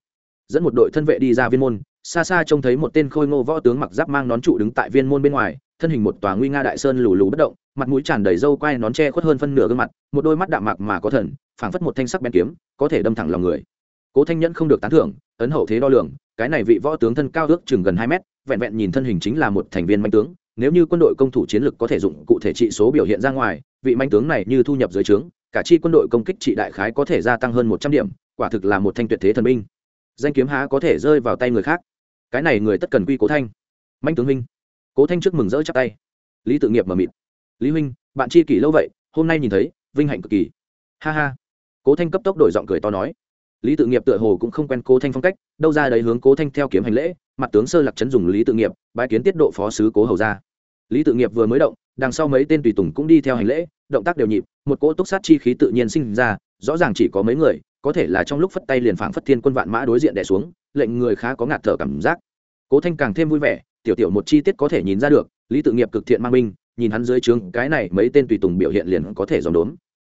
Dẫn một đội thân vệ đi ra viên môn xa xa trông thấy một tên khôi ngô võ tướng mặc giáp mang nón trụ đứng tại viên môn bên ngoài, thân hình một tòa nguy nga đại sơn lù lù bất động, mặt mũi tràn đầy râu quai nón che khuất hơn phân nửa gương mặt, một đôi mắt đạm mạc mà có thần, phảng phất một thanh sắc bén kiếm, có thể đâm thẳng lòng người. Cố thanh nhẫn không được tán thưởng, ấn hậu thế đo lường, cái này vị võ tướng thân cao ước chừng gần hai mét, vẹn vẹn nhìn thân hình chính là một thành viên manh tướng, nếu như quân đội công thủ chiến lực có thể dụng cụ thể trị số biểu hiện ra ngoài, vị manh tướng này như thu nhập dưới trướng, cả chi quân đội công kích trị đại khái có thể gia tăng hơn một trăm điểm, quả thực là một thanh tuyệt thế thần binh. Danh kiếm há có thể rơi vào tay người khác cái này người tất cần quy cố thanh. Mạnh tướng huynh. Cố thanh trước mừng rỡ chắc tay. Lý tự nghiệp mờ mịt. Lý huynh, bạn chi kỷ lâu vậy, hôm nay nhìn thấy, vinh hạnh cực kỳ. Ha ha. Cố thanh cấp tốc đổi giọng cười to nói. Lý tự nghiệp tựa hồ cũng không quen cố thanh phong cách, đâu ra đấy hướng cố thanh theo kiếm hành lễ, mặt tướng sơ lạc chấn dùng lý tự nghiệp bãi kiến tiết độ phó sứ cố hầu ra lý tự nghiệp vừa mới động, đằng sau mấy tên tùy tùng cũng đi theo hành lễ, động tác đều nhịp, một cỗ túc sát chi khí tự nhiên sinh ra, rõ ràng chỉ có mấy người, có thể là trong lúc phất tay liền phảng phất thiên quân vạn mã đối diện đẻ xuống lệnh người khá có ngạt thở cảm giác. Cố thanh càng thêm vui vẻ, tiểu tiểu một chi tiết có thể nhìn ra được, lý tự nghiệp cực thiện mang minh nhìn hắn dưới trướng, cái này mấy tên tùy tùng biểu hiện liền có thể dòng đốn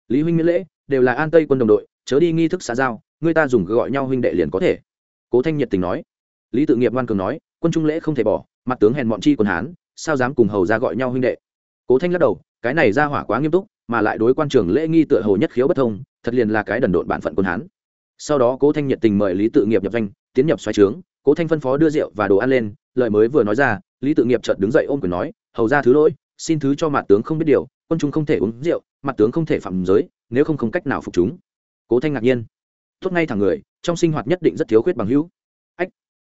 lý huynh miễn lễ, đều là an tây quân đồng đội, chớ đi nghi thức xã giao, người ta dùng gọi nhau huynh đệ liền có thể. Cố thanh nhiệt tình nói. Lý tự nghiệp ngoan cường nói, quân trung lễ không thể bỏ, mặt tướng hèn bọn chi quân hán, sao dám cùng hầu ra gọi nhau huynh đệ? Cố thanh lắc đầu, cái này ra hỏa quá nghiêm túc, mà lại đối quan trường lễ nghi tựa hồ nhất khiếu bất thông, thật liền là cái đần độn bản phận quân hán. Sau đó cố thanh nhiệt tình mời lý tự nghiệp nhập danh tiến nhập xoáy trướng, cố thanh phân phó đưa rượu và đồ ăn lên, lời mới vừa nói ra, lý tự nghiệp chợt đứng dậy ôm quyền nói, hầu ra thứ lỗi, xin thứ cho mặt tướng không biết điều, quân chúng không thể uống rượu mặt tướng không thể phạm giới, nếu không không cách nào phục chúng. Cố thanh ngạc nhiên. Tốt ngay thẳng người, trong sinh hoạt nhất định rất thiếu khuyết bằng hữu. Ách,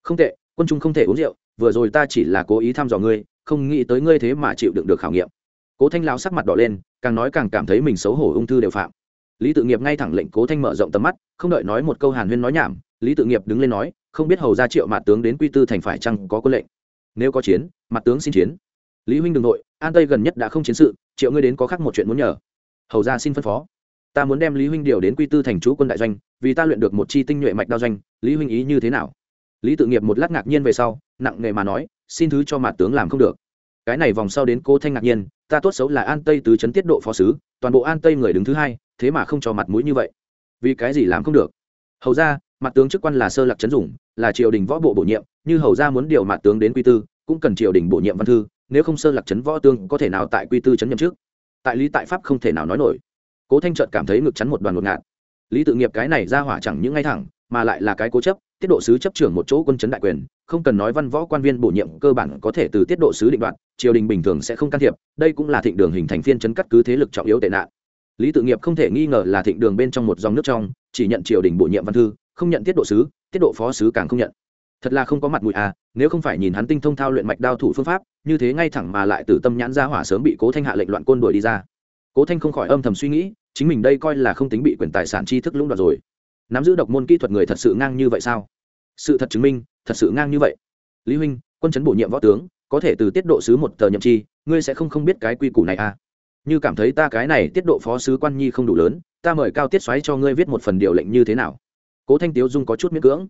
không tệ, quân chúng không thể uống rượu, vừa rồi ta chỉ là cố ý thăm dò ngươi, không nghĩ tới ngươi thế mà chịu đựng được khảo nghiệm. Cố thanh lao sắc mặt đỏ lên, càng nói càng cảm thấy mình xấu hổ ung thư đều phạm. Lý tự nghiệp ngay thẳng lệnh cố thanh mở rộng tầm mắt, không đợi nói một câu hàn huyên nói nhảm lý tự nghiệp đứng lên nói, không biết hầu ra triệu mặt tướng đến quy tư thành phải chăng có quân lệnh? Nếu có chiến mặt tướng xin chiến. Lý huynh đừng nội, an tây gần nhất đã không chiến sự, triệu ngươi đến có khác một chuyện muốn nhờ. Hầu ra xin phân phó. Ta muốn đem lý huynh điều đến quy tư thành chú quân đại doanh, vì ta luyện được một chi tinh nhuệ mạch đao doanh, lý huynh ý như thế nào? Lý tự nghiệp một lát ngạc nhiên về sau, nặng nề mà nói, xin thứ cho mặt tướng làm không được. Cái này vòng sau đến cô thanh ngạc nhiên, ta tốt xấu là an tây tứ chấn tiết độ phó sứ, toàn bộ an tây người đứng thứ hai, thế mà không cho mặt mũi như vậy. Vì cái gì làm không được? Hầu ra mặt tướng chức quan là sơ lạc trấn dùng, là triều đình võ bộ bổ nhiệm, như hầu ra muốn điều mặt tướng đến quy tư, cũng cần triều đình bổ nhiệm văn thư, nếu không sơ lạc trấn võ tướng có thể nào tại quy tư trấn nhậm trước tại lý tại pháp không thể nào nói nổi. Cố thanh trợt cảm thấy ngực chắn một đoàn ngột ngạt. Lý tự nghiệp cái này ra hỏa chẳng những ngay thẳng, mà lại là cái cố chấp, tiết độ sứ chấp trưởng một chỗ quân chấn đại quyền, không cần nói văn võ quan viên bổ nhiệm cơ bản có thể từ tiết độ sứ định đoạt, triều đình bình thường sẽ không can thiệp, đây cũng là thịnh đường hình thành phiên chấn cắt cứ thế lực trọng yếu tệ nạn. Lý tự nghiệp không thể nghi ngờ là thịnh đường bên trong một dòng nước trong, chỉ nhận triều đình bổ nhiệm văn thư không nhận tiết độ sứ, tiết độ phó sứ càng không nhận. Thật là không có mặt mũi à nếu không phải nhìn hắn tinh thông thao luyện mạch đao thủ phương pháp, như thế ngay thẳng mà lại từ tâm nhãn ra hỏa sớm bị cố thanh hạ lệnh loạn côn đuổi đi ra. Cố thanh không khỏi âm thầm suy nghĩ, chính mình đây coi là không tính bị quyền tài sản tri thức lũng đoạt rồi. Nắm giữ độc môn kỹ thuật người thật sự ngang như vậy sao? Sự thật chứng minh, thật sự ngang như vậy. Lý huynh, quân chấn bổ nhiệm võ tướng, có thể từ tiết độ sứ một tờ nhậm chi, ngươi sẽ không không biết cái quy củ này à? Như cảm thấy ta cái này tiết độ phó sứ quan nhi không đủ lớn, ta mời cao tiết xoáy cho ngươi viết một phần điều lệnh như thế nào? Cố thanh tiếu dung có chút miễn cưỡng.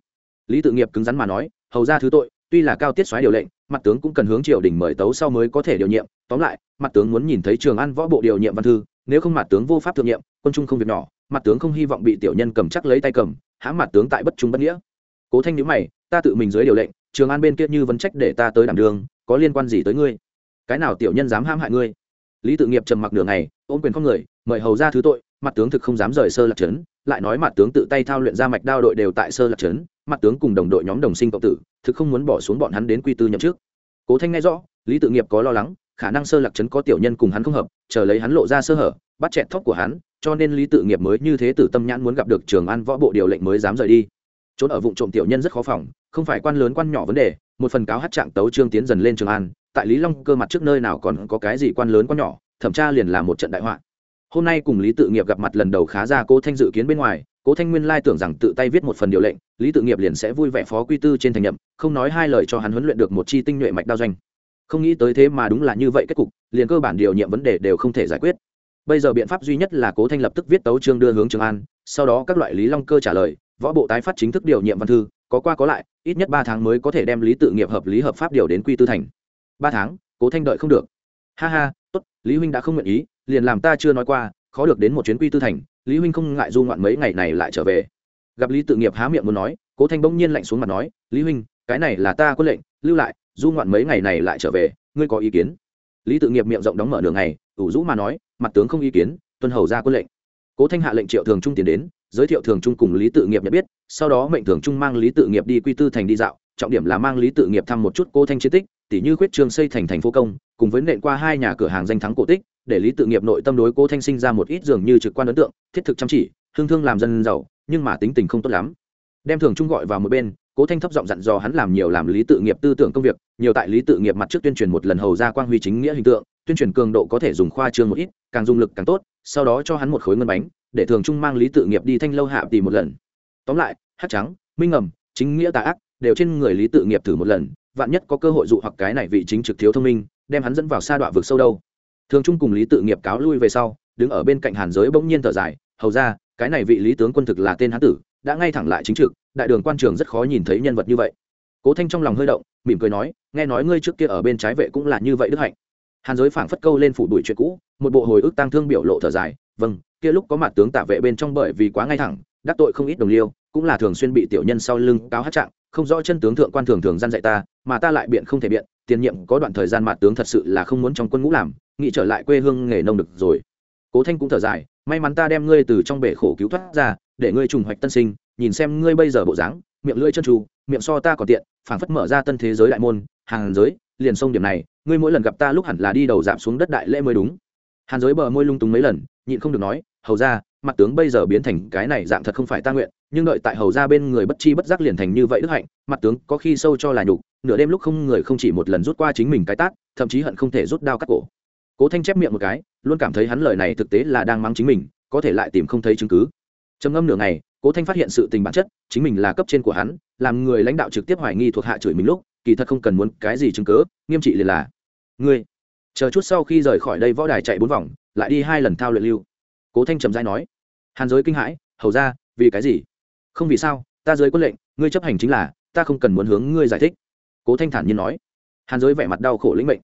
Lý tự nghiệp cứng rắn mà nói, hầu ra thứ tội, tuy là cao tiết xoáy điều lệnh, mặt tướng cũng cần hướng triều đình mời tấu sau mới có thể điều nhiệm. Tóm lại, mặt tướng muốn nhìn thấy trường an võ bộ điều nhiệm văn thư, nếu không mặt tướng vô pháp thượng nhiệm, quân trung không việc nhỏ, mặt tướng không hy vọng bị tiểu nhân cầm chắc lấy tay cầm, hãm mặt tướng tại bất trung bất nghĩa. Cố thanh nhữ mày, ta tự mình dưới điều lệnh, trường an bên kia như vấn trách để ta tới đảm đường, có liên quan gì tới ngươi? Cái nào tiểu nhân dám hãm hại ngươi? Lý tự nghiệp trầm mặc nửa ngày, ôm quyền con người, mời hầu ra thứ tội mặt tướng thực không dám rời sơ lạc trấn, lại nói mặt tướng tự tay thao luyện ra mạch đao đội đều tại sơ lạc trấn, mặt tướng cùng đồng đội nhóm đồng sinh cộng tử, thực không muốn bỏ xuống bọn hắn đến quy tư nhậm trước cố thanh nghe rõ, lý tự nghiệp có lo lắng, khả năng sơ lạc trấn có tiểu nhân cùng hắn không hợp, chờ lấy hắn lộ ra sơ hở, bắt chẹt thóc của hắn, cho nên lý tự nghiệp mới như thế tử tâm nhãn muốn gặp được trường an võ bộ điều lệnh mới dám rời đi. Trốn ở vụ trộm tiểu nhân rất khó phòng, không phải quan lớn quan nhỏ vấn đề, một phần cáo hát trạng tấu trương tiến dần lên trường an, tại lý long cơ mặt trước nơi nào còn có cái gì quan lớn quan nhỏ, thẩm tra liền là một trận đại họa hôm nay cùng lý tự nghiệp gặp mặt lần đầu khá ra cố thanh dự kiến bên ngoài, cố thanh nguyên lai tưởng rằng tự tay viết một phần điều lệnh, lý tự nghiệp liền sẽ vui vẻ phó quy tư trên thành nhậm, không nói hai lời cho hắn huấn luyện được một chi tinh nhuệ mạch đao doanh. Không nghĩ tới thế mà đúng là như vậy, kết cục, liền cơ bản điều nhiệm vấn đề đều không thể giải quyết. Bây giờ biện pháp duy nhất là cố thanh lập tức viết tấu chương đưa hướng trường an, sau đó các loại lý long cơ trả lời, võ bộ tái phát chính thức điều nhiệm văn thư, có qua có lại, ít nhất ba tháng mới có thể đem lý tự nghiệp hợp lý hợp pháp điều đến quy tư thành. Ba tháng, cố thanh đợi không được. Ha ha, tốt, lý huynh đã không nguyện ý liền làm ta chưa nói qua, khó được đến một chuyến quy tư thành, lý huynh không ngại du ngoạn mấy ngày này lại trở về. Gặp lý tự nghiệp há miệng muốn nói, cố thanh bỗng nhiên lạnh xuống mặt nói, lý huynh, cái này là ta có lệnh, lưu lại, du ngoạn mấy ngày này lại trở về, ngươi có ý kiến? Lý tự nghiệp miệng rộng đóng mở đường này ủ rũ mà nói, mặt tướng không ý kiến, tuân hầu ra quân lệnh. Cố thanh hạ lệnh triệu thường trung tiến đến, giới thiệu thường trung cùng lý tự nghiệp nhận biết, sau đó mệnh thường trung mang lý tự nghiệp đi quy tư thành đi dạo, trọng điểm là mang lý tự nghiệp thăm một chút cô thanh chiến tích tỷ như khuyết trường xây thành thành phố công, cùng với nện qua hai nhà cửa hàng danh thắng cổ tích để lý tự nghiệp nội tâm đối cố thanh sinh ra một ít dường như trực quan ấn tượng, thiết thực chăm chỉ thương thương làm dân giàu, nhưng mà tính tình không tốt lắm. Đem thường trung gọi vào một bên, cố thanh thấp giọng dặn dò hắn làm nhiều làm lý tự nghiệp tư tưởng công việc, nhiều tại lý tự nghiệp mặt trước tuyên truyền một lần hầu ra quang huy chính nghĩa hình tượng, tuyên truyền cường độ có thể dùng khoa trương một ít, càng dùng lực càng tốt, sau đó cho hắn một khối ngân bánh, để thường trung mang lý tự nghiệp đi thanh lâu hạ tì một lần. Tóm lại, hát trắng, minh ngầm, chính nghĩa tà ác, đều trên người lý tự nghiệp thử một lần, vạn nhất có cơ hội dụ hoặc cái này vị chính trực thiếu thông minh, đem hắn dẫn vào sa đọa vực sâu đâu thường trung cùng lý tự nghiệp cáo lui về sau, đứng ở bên cạnh hàn giới bỗng nhiên thở dài, hầu ra, cái này vị lý tướng quân thực là tên hán tử, đã ngay thẳng lại chính trực, đại đường quan trường rất khó nhìn thấy nhân vật như vậy. Cố thanh trong lòng hơi động, mỉm cười nói, nghe nói ngươi trước kia ở bên trái vệ cũng là như vậy đức hạnh. Hàn giới phảng phất câu lên phủ bụi chuyện cũ, một bộ hồi ức tăng thương biểu lộ thở dài vâng kia lúc có mặt tướng tạ vệ bên trong bởi vì quá ngay thẳng, đắc tội không ít đồng liêu, cũng là thường xuyên bị tiểu nhân sau lưng cáo hát trạng, không rõ chân tướng thượng quan thường thường gian dạy ta, mà ta lại biện không thể biện, tiền nhiệm có đoạn thời gian mặt tướng thật sự là không muốn trong quân ngũ làm nghĩ trở lại quê hương nghề nông được rồi. Cố thanh cũng thở dài, may mắn ta đem ngươi từ trong bể khổ cứu thoát ra, để ngươi trùng hoạch tân sinh, nhìn xem ngươi bây giờ bộ dáng, miệng lưỡi chân tru miệng so ta còn tiện, phảng phất mở ra tân thế giới đại môn, hàng giới, liền sông điểm này, ngươi mỗi lần gặp ta lúc hẳn là đi đầu giảm xuống đất đại lễ mới đúng. Hàn giới bờ môi lung túng mấy lần, nhịn không được nói, hầu ra mặt tướng bây giờ biến thành cái này dạng thật không phải ta nguyện, nhưng đợi tại hầu ra bên người bất chi bất giác liền thành như vậy đức hạnh, mặt tướng có khi sâu cho là nhục, nửa đêm lúc không người không chỉ một lần rút qua chính mình cái tát, thậm chí hận không thể rút đao cắt cổ cố thanh chép miệng một cái luôn cảm thấy hắn lời này thực tế là đang mắng chính mình có thể lại tìm không thấy chứng cứ. Trầm ngâm nửa ngày cố thanh phát hiện sự tình bản chất chính mình là cấp trên của hắn làm người lãnh đạo trực tiếp hoài nghi thuộc hạ chửi mình lúc kỳ thật không cần muốn cái gì chứng cứ, nghiêm trị liền là ngươi chờ chút sau khi rời khỏi đây võ đài chạy bốn vòng lại đi hai lần thao luyện lưu. Cố thanh trầm dai nói hàn giới kinh hãi hầu ra vì cái gì? Không vì sao ta giới quân lệnh ngươi chấp hành chính là ta không cần muốn hướng ngươi giải thích. Cố thanh thản nhiên nói hàn giới vẻ mặt đau khổ lĩnh mệnh.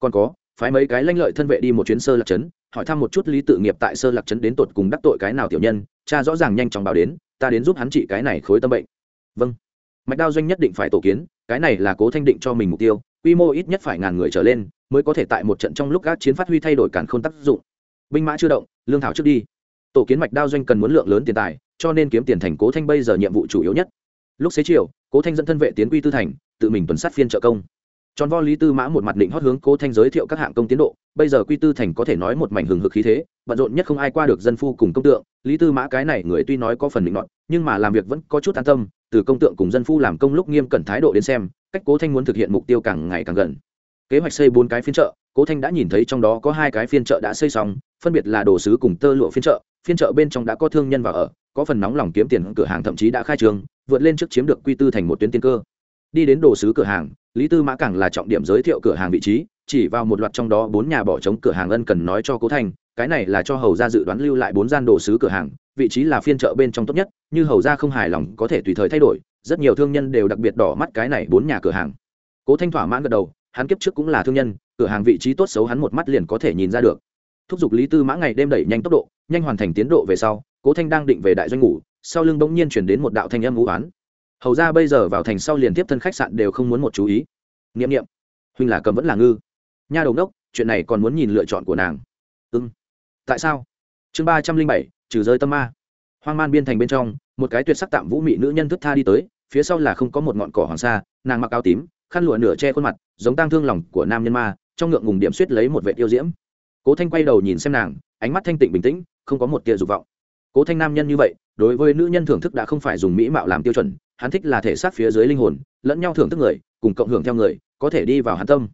Còn có phái mấy cái lanh lợi thân vệ đi một chuyến sơ lạc trấn, hỏi thăm một chút lý tự nghiệp tại sơ lạc trấn đến tột cùng đắc tội cái nào tiểu nhân, cha rõ ràng nhanh chóng báo đến, ta đến giúp hắn trị cái này khối tâm bệnh. Vâng. Mạch đao doanh nhất định phải tổ kiến, cái này là cố thanh định cho mình mục tiêu, quy mô ít nhất phải ngàn người trở lên, mới có thể tại một trận trong lúc các chiến phát huy thay đổi cản k h ô n tác dụng. Binh mã chưa động, lương thảo trước đi. Tổ kiến mạch đao doanh cần muốn lượng lớn tiền tài, cho nên kiếm tiền thành cố thanh bây giờ nhiệm vụ chủ yếu nhất. Lúc xế chiều, cố thanh dẫn thân vệ tiến quy tư thành, tự mình tuần sát phiên trợ công tròn vo lý tư mã một mặt định hót hướng cố thanh giới thiệu các hạng công tiến độ, bây giờ quy tư thành có thể nói một mảnh hừng hực khí thế, bận rộn nhất không ai qua được dân phu cùng công tượng. Lý tư mã cái này người tuy nói có phần định đoạn nhưng mà làm việc vẫn có chút an tâm, từ công tượng cùng dân phu làm công lúc nghiêm cẩn thái độ đến xem, cách cố thanh muốn thực hiện mục tiêu càng ngày càng gần. Kế hoạch xây bốn cái phiên chợ, cố thanh đã nhìn thấy trong đó có hai cái phiên chợ đã xây xong, phân biệt là đồ sứ cùng tơ lụa phiên chợ. Phiên chợ bên trong đã có thương nhân vào ở, có phần nóng lòng kiếm tiền, cửa hàng thậm chí đã khai trường vượt lên trước chiếm được quy tư thành một tuyến tiên cơ. Đi đến đồ sứ cửa hàng lý tư mã càng là trọng điểm giới thiệu cửa hàng vị trí, chỉ vào một loạt trong đó bốn nhà bỏ trống cửa hàng ân cần nói cho cố thanh cái này là cho hầu ra dự đoán lưu lại bốn gian đồ sứ cửa hàng, vị trí là phiên chợ bên trong tốt nhất, như hầu ra không hài lòng có thể tùy thời thay đổi, rất nhiều thương nhân đều đặc biệt đỏ mắt cái này bốn nhà cửa hàng. Cố thanh thỏa mãn gật đầu, hắn kiếp trước cũng là thương nhân, cửa hàng vị trí tốt xấu hắn một mắt liền có thể nhìn ra được. Thúc giục lý tư mã ngày đêm đẩy nhanh tốc độ, nhanh hoàn thành tiến độ về sau, cố thanh đang định về đại doanh ngủ, sau lưng bỗng nhiên chuyển đến một đạo thanh âm vũ oán hầu ra bây giờ vào thành sau liền tiếp thân khách sạn đều không muốn một chú ý. N i ệ m n i ệ m huynh là cầm vẫn là ngư. Nha đầu đốc chuyện này còn muốn nhìn lựa chọn của nàng. Ưng tại sao? Chương ba trăm linh bảy, trừ rơi tâm ma. Hoang man biên thành bên trong, một cái tuyệt sắc tạm vũ mị nữ nhân thức tha đi tới, phía sau là không có một ngọn cỏ hoàng sa, nàng mặc áo tím, khăn lụa nửa che khuôn mặt, giống tang thương lòng của nam nhân ma, trong ngượng ngùng điểm suýt lấy một vệ yêu diễm. Cố thanh quay đầu nhìn xem nàng, ánh mắt thanh tịnh bình tĩnh, không có một tia dục vọng cố thanh nam nhân như vậy, đối với nữ nhân thưởng thức đã không phải dùng mỹ mạo làm tiêu chuẩn, hắn thích là thể xác phía dưới linh hồn, lẫn nhau thưởng thức người, cùng cộng hưởng theo người, có thể đi vào hắn tâm.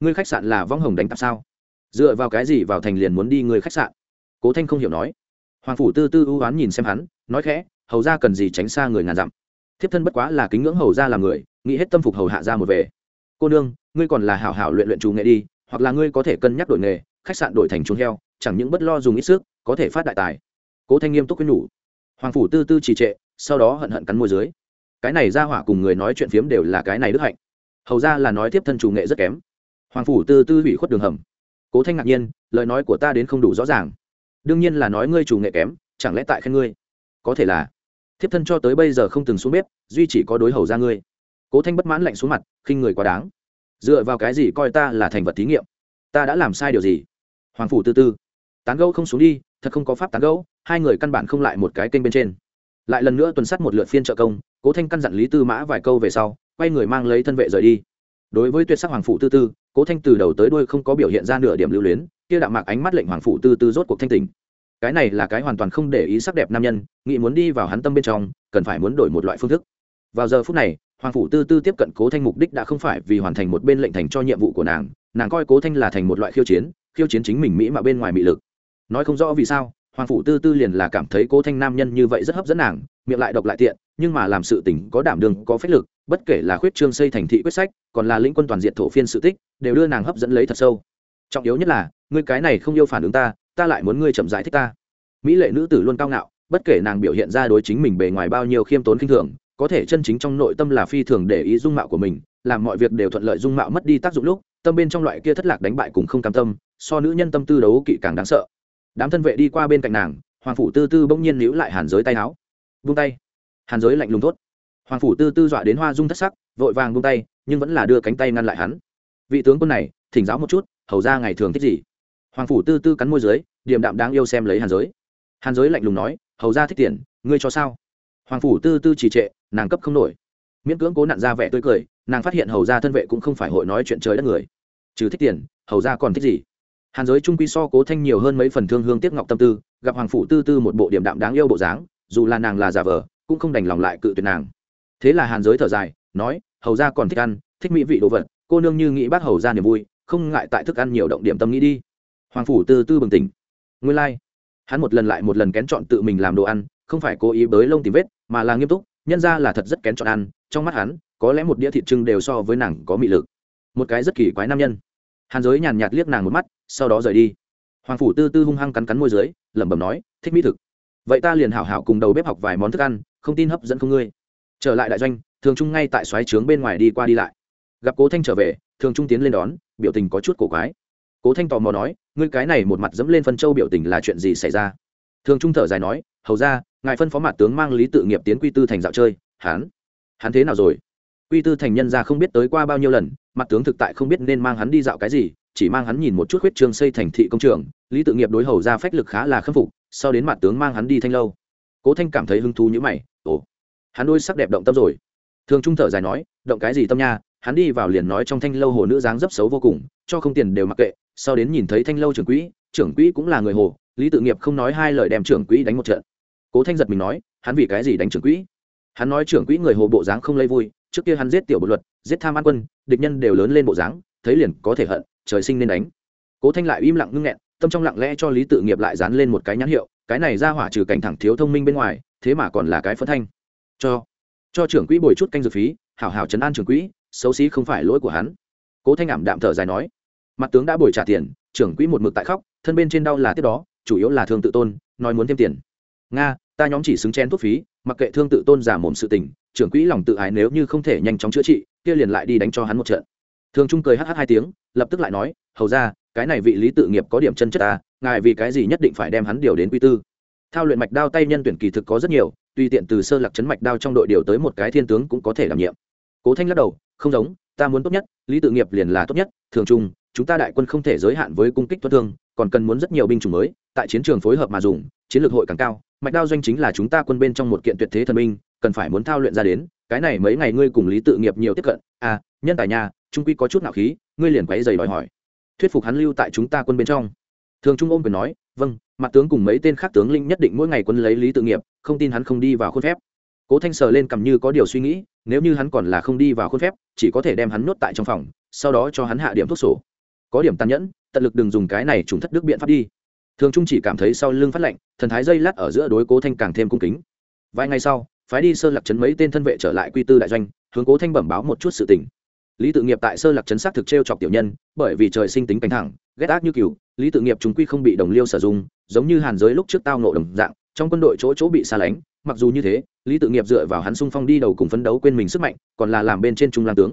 Ngươi khách sạn là vong hồng đánh tạp sao? Dựa vào cái gì vào thành liền muốn đi người khách sạn? Cố thanh không hiểu nói. Hoàng phủ tư tư ưu oán nhìn xem hắn, nói khẽ, hầu ra cần gì tránh xa người ngàn dặm. Thiếp thân bất quá là kính ngưỡng hầu ra làm người, nghĩ hết tâm phục hầu hạ ra một về. Cô nương, ngươi còn là hảo hảo luyện luyện chủ nghệ đi, hoặc là ngươi có thể cân nhắc đổi nghề, khách sạn đổi thành chuồng heo, chẳng những bất lo dùng ít sức, có thể phát đại tài cố thanh nghiêm túc quyết nhủ. Hoàng phủ tư tư trì trệ, sau đó hận hận cắn môi dưới. Cái này ra hỏa cùng người nói chuyện phiếm đều là cái này đức hạnh. Hầu ra là nói tiếp thân chủ nghệ rất kém. Hoàng phủ tư tư hủy khuất đường hầm. Cố thanh ngạc nhiên, lời nói của ta đến không đủ rõ ràng. Đương nhiên là nói ngươi chủ nghệ kém, chẳng lẽ tại khen ngươi? Có thể là, thiếp thân cho tới bây giờ không từng xuống bếp, duy chỉ có đối hầu ra ngươi. Cố thanh bất mãn lạnh xuống mặt, khinh người quá đáng. Dựa vào cái gì coi ta là thành vật thí nghiệm? Ta đã làm sai điều gì? Hoàng phủ tư tư, tán gẫu không xuống đi, thật không có pháp tán gẫu hai người căn bản không lại một cái kênh bên trên. Lại lần nữa tuần sát một lượt phiên trợ công, cố thanh căn dặn lý tư mã vài câu về sau, quay người mang lấy thân vệ rời đi. Đối với tuyệt sắc hoàng phụ tư tư, cố thanh từ đầu tới đuôi không có biểu hiện ra nửa điểm lưu luyến, kia đạm mạc ánh mắt lệnh hoàng phụ tư tư rốt cuộc thanh tình cái này là cái hoàn toàn không để ý sắc đẹp nam nhân, nghĩ muốn đi vào hắn tâm bên trong, cần phải muốn đổi một loại phương thức. Vào giờ phút này, hoàng phủ tư tư tiếp cận cố thanh mục đích đã không phải vì hoàn thành một bên lệnh thành cho nhiệm vụ của nàng nàng coi cố thanh là thành một loại khiêu chiến khiêu chiến chính mình mỹ mà bên ngoài mỹ lực. Nói không rõ vì sao hoàng phủ tư tư liền là cảm thấy cố thanh nam nhân như vậy rất hấp dẫn nàng, miệng lại độc lại tiện, nhưng mà làm sự tình có đảm đường có phách lực, bất kể là khuyết trương xây thành thị quyết sách, còn là lĩnh quân toàn diện thổ phiên sự tích, đều đưa nàng hấp dẫn lấy thật sâu. Trọng yếu nhất là, ngươi cái này không yêu phản ứng ta ta lại muốn ngươi chậm giải thích ta. Mỹ lệ nữ tử luôn cao ngạo, bất kể nàng biểu hiện ra đối chính mình bề ngoài bao nhiêu khiêm tốn khinh thường, có thể chân chính trong nội tâm là phi thường để ý dung mạo của mình, làm mọi việc đều thuận lợi dung mạo mất đi tác dụng lúc, tâm bên trong loại kia thất lạc đánh bại cùng không cam tâm, so nữ nhân tâm tư đấu kỵ càng đáng sợ đám thân vệ đi qua bên cạnh nàng, hoàng phủ tư tư bỗng nhiên níu lại hàn giới tay áo. Vung tay. Hàn giới lạnh lùng tốt hoàng phủ tư tư dọa đến hoa dung thất sắc, vội vàng vung tay, nhưng vẫn là đưa cánh tay ngăn lại hắn. Vị tướng quân này, thỉnh giáo một chút, hầu ra ngày thường thích gì? Hoàng phủ tư tư cắn môi dưới, điềm đạm đáng yêu xem lấy hàn giới. Hàn giới lạnh lùng nói, hầu ra thích tiền, ngươi cho sao? Hoàng phủ tư tư trì trệ, nàng cấp không nổi. Miễn cưỡng cố nặn ra vẻ tươi cười, nàng phát hiện hầu ra thân vệ cũng không phải hội nói chuyện trời đất người. Trừ thích tiền, hầu ra còn thích gì? Hàn giới trung quy so cố thanh nhiều hơn mấy phần thương hương tiếc ngọc tâm tư, gặp hoàng phủ tư tư một bộ điểm đạm đáng yêu bộ dáng, dù là nàng là giả vờ, cũng không đành lòng lại cự tuyệt nàng. Thế là hàn giới thở dài, nói, hầu ra còn thích ăn, thích mỹ vị đồ vật, cô nương như nghĩ bác hầu ra niềm vui, không ngại tại thức ăn nhiều động điểm tâm nghĩ đi. Hoàng phủ tư tư bừng tỉnh. Nguyên lai、like. hắn một lần lại một lần kén chọn tự mình làm đồ ăn, không phải cố ý bới lông tìm vết, mà là nghiêm túc, nhân ra là thật rất kén chọn ăn, trong mắt hắn, có lẽ một đĩa thịt trưng đều so với nàng có mị lực. Một cái rất kỳ quái nam nhân hàn giới nhàn nhạt liếc nàng một mắt sau đó rời đi. Hoàng phủ tư tư hung hăng cắn cắn môi dưới lẩm bẩm nói thích mỹ thực. Vậy ta liền hảo hảo cùng đầu bếp học vài món thức ăn không tin hấp dẫn không ngươi. Trở lại đại doanh thường trung ngay tại xoáy trướng bên ngoài đi qua đi lại. Gặp cố thanh trở về thường trung tiến lên đón biểu tình có chút cổ quái. Cố thanh tò mò nói ngươi cái này một mặt dẫm lên phân châu biểu tình là chuyện gì xảy ra? Thường trung thở dài nói hầu ra ngài phân phó mặt tướng mang lý tự nghiệp tiến quy tư thành dạo chơi Hán, hắn thế nào rồi? Quy tư thành nhân ra không biết tới qua bao nhiêu lần, mặt tướng thực tại không biết nên mang hắn đi dạo cái gì, chỉ mang hắn nhìn một chút huyết trường xây thành thị công trường, lý tự nghiệp đối hầu ra phách lực khá là khâm phục, sau đến mặt tướng mang hắn đi thanh lâu. Cố thanh cảm thấy hứng thú như mày, ồ, hắn đôi sắc đẹp động tâm rồi. Thường trung thở dài nói, động cái gì tâm nha, hắn đi vào liền nói trong thanh lâu hồ nữ dáng dấp xấu vô cùng, cho không tiền đều mặc kệ. Sau đến nhìn thấy thanh lâu trưởng quỹ trưởng quỹ cũng là người hồ, lý tự nghiệp không nói hai lời đem trưởng quỹ đánh một trận. Cố thanh giật mình nói, hắn vì cái gì đánh trưởng quỹ? Hắn nói trưởng quỹ người hồ bộ dáng không lấy vui trước kia hắn giết tiểu bộ luật, giết tham an quân, địch nhân đều lớn lên bộ dáng, thấy liền có thể hận, trời sinh nên đánh. Cố thanh lại im lặng ngưng nghẹn, tâm trong lặng lẽ cho lý tự nghiệp lại dán lên một cái nhãn hiệu, cái này ra hỏa trừ cảnh thẳng thiếu thông minh bên ngoài, thế mà còn là cái phân thanh. Cho cho trưởng quỹ bồi chút canh dược phí, hảo hảo chấn an trưởng quỹ, xấu xí không phải lỗi của hắn. Cố thanh ảm đạm thở dài nói, mặt tướng đã bồi trả tiền, trưởng quỹ một mực tại khóc, thân bên trên đau là tiếp đó, chủ yếu là thương tự tôn, nói muốn thêm tiền. Nga, ta nhóm chỉ xứng chen thuốc phí, mặc kệ thương tự tôn giả mồm sự tình trưởng quỹ lòng tự ái nếu như không thể nhanh chóng chữa trị, kia liền lại đi đánh cho hắn một trận. Thường trung cười hh hai tiếng, lập tức lại nói, hầu ra, cái này vị lý tự nghiệp có điểm chân chất ta, ngài vì cái gì nhất định phải đem hắn điều đến quy tư? Thao luyện mạch đao tay nhân tuyển kỳ thực có rất nhiều tùy tiện từ sơ lạc chấn mạch đao trong đội điều tới một cái thiên tướng cũng có thể đảm nhiệm. Cố thanh lắc đầu, không giống, ta muốn tốt nhất, lý tự nghiệp liền là tốt nhất, thường trung, chúng ta đại quân không thể giới hạn với cung kích thoát thương, còn cần muốn rất nhiều binh chủng mới, tại chiến trường phối hợp mà dùng chiến lược hội càng cao mạch đao doanh chính là chúng ta quân bên trong một kiện tuyệt thế thần minh, cần phải muốn thao luyện ra đến cái này mấy ngày ngươi cùng lý tự nghiệp nhiều tiếp cận à nhân tài nhà trung quy có chút nạo khí ngươi liền quấy dày đòi hỏi. Thuyết phục hắn lưu tại chúng ta quân bên trong. Thường trung ôm quyền nói vâng mặt tướng cùng mấy tên khác tướng linh nhất định mỗi ngày quân lấy lý tự nghiệp không tin hắn không đi vào khuôn phép. Cố thanh sờ lên cầm như có điều suy nghĩ nếu như hắn còn là không đi vào khuôn phép chỉ có thể đem hắn nhốt tại trong phòng sau đó cho hắn hạ điểm thuốc sổ. Có điểm tàn nhẫn tận lực đừng dùng cái này trùng thất đức biện pháp đi thường trung chỉ cảm thấy sau lưng phát lạnh, thần thái dây lát ở giữa đối cố thanh càng thêm cung kính. Vài ngày sau, phái đi sơ lạc trấn mấy tên thân vệ trở lại quy tư đại doanh, hướng cố thanh bẩm báo một chút sự tình. Lý tự nghiệp tại sơ lạc trấn xác thực t r e o chọc tiểu nhân, bởi vì trời sinh tính cánh thẳng, ghét ác như cừu, lý tự nghiệp chúng quy không bị đồng liêu sử dụng giống như hàn giới lúc trước tao nộ đồng dạng, trong quân đội chỗ chỗ bị xa lánh, mặc dù như thế, lý tự nghiệp dựa vào hắn sung phong đi đầu cùng phấn đấu quên mình sức mạnh, còn là làm bên trên trung lang tướng.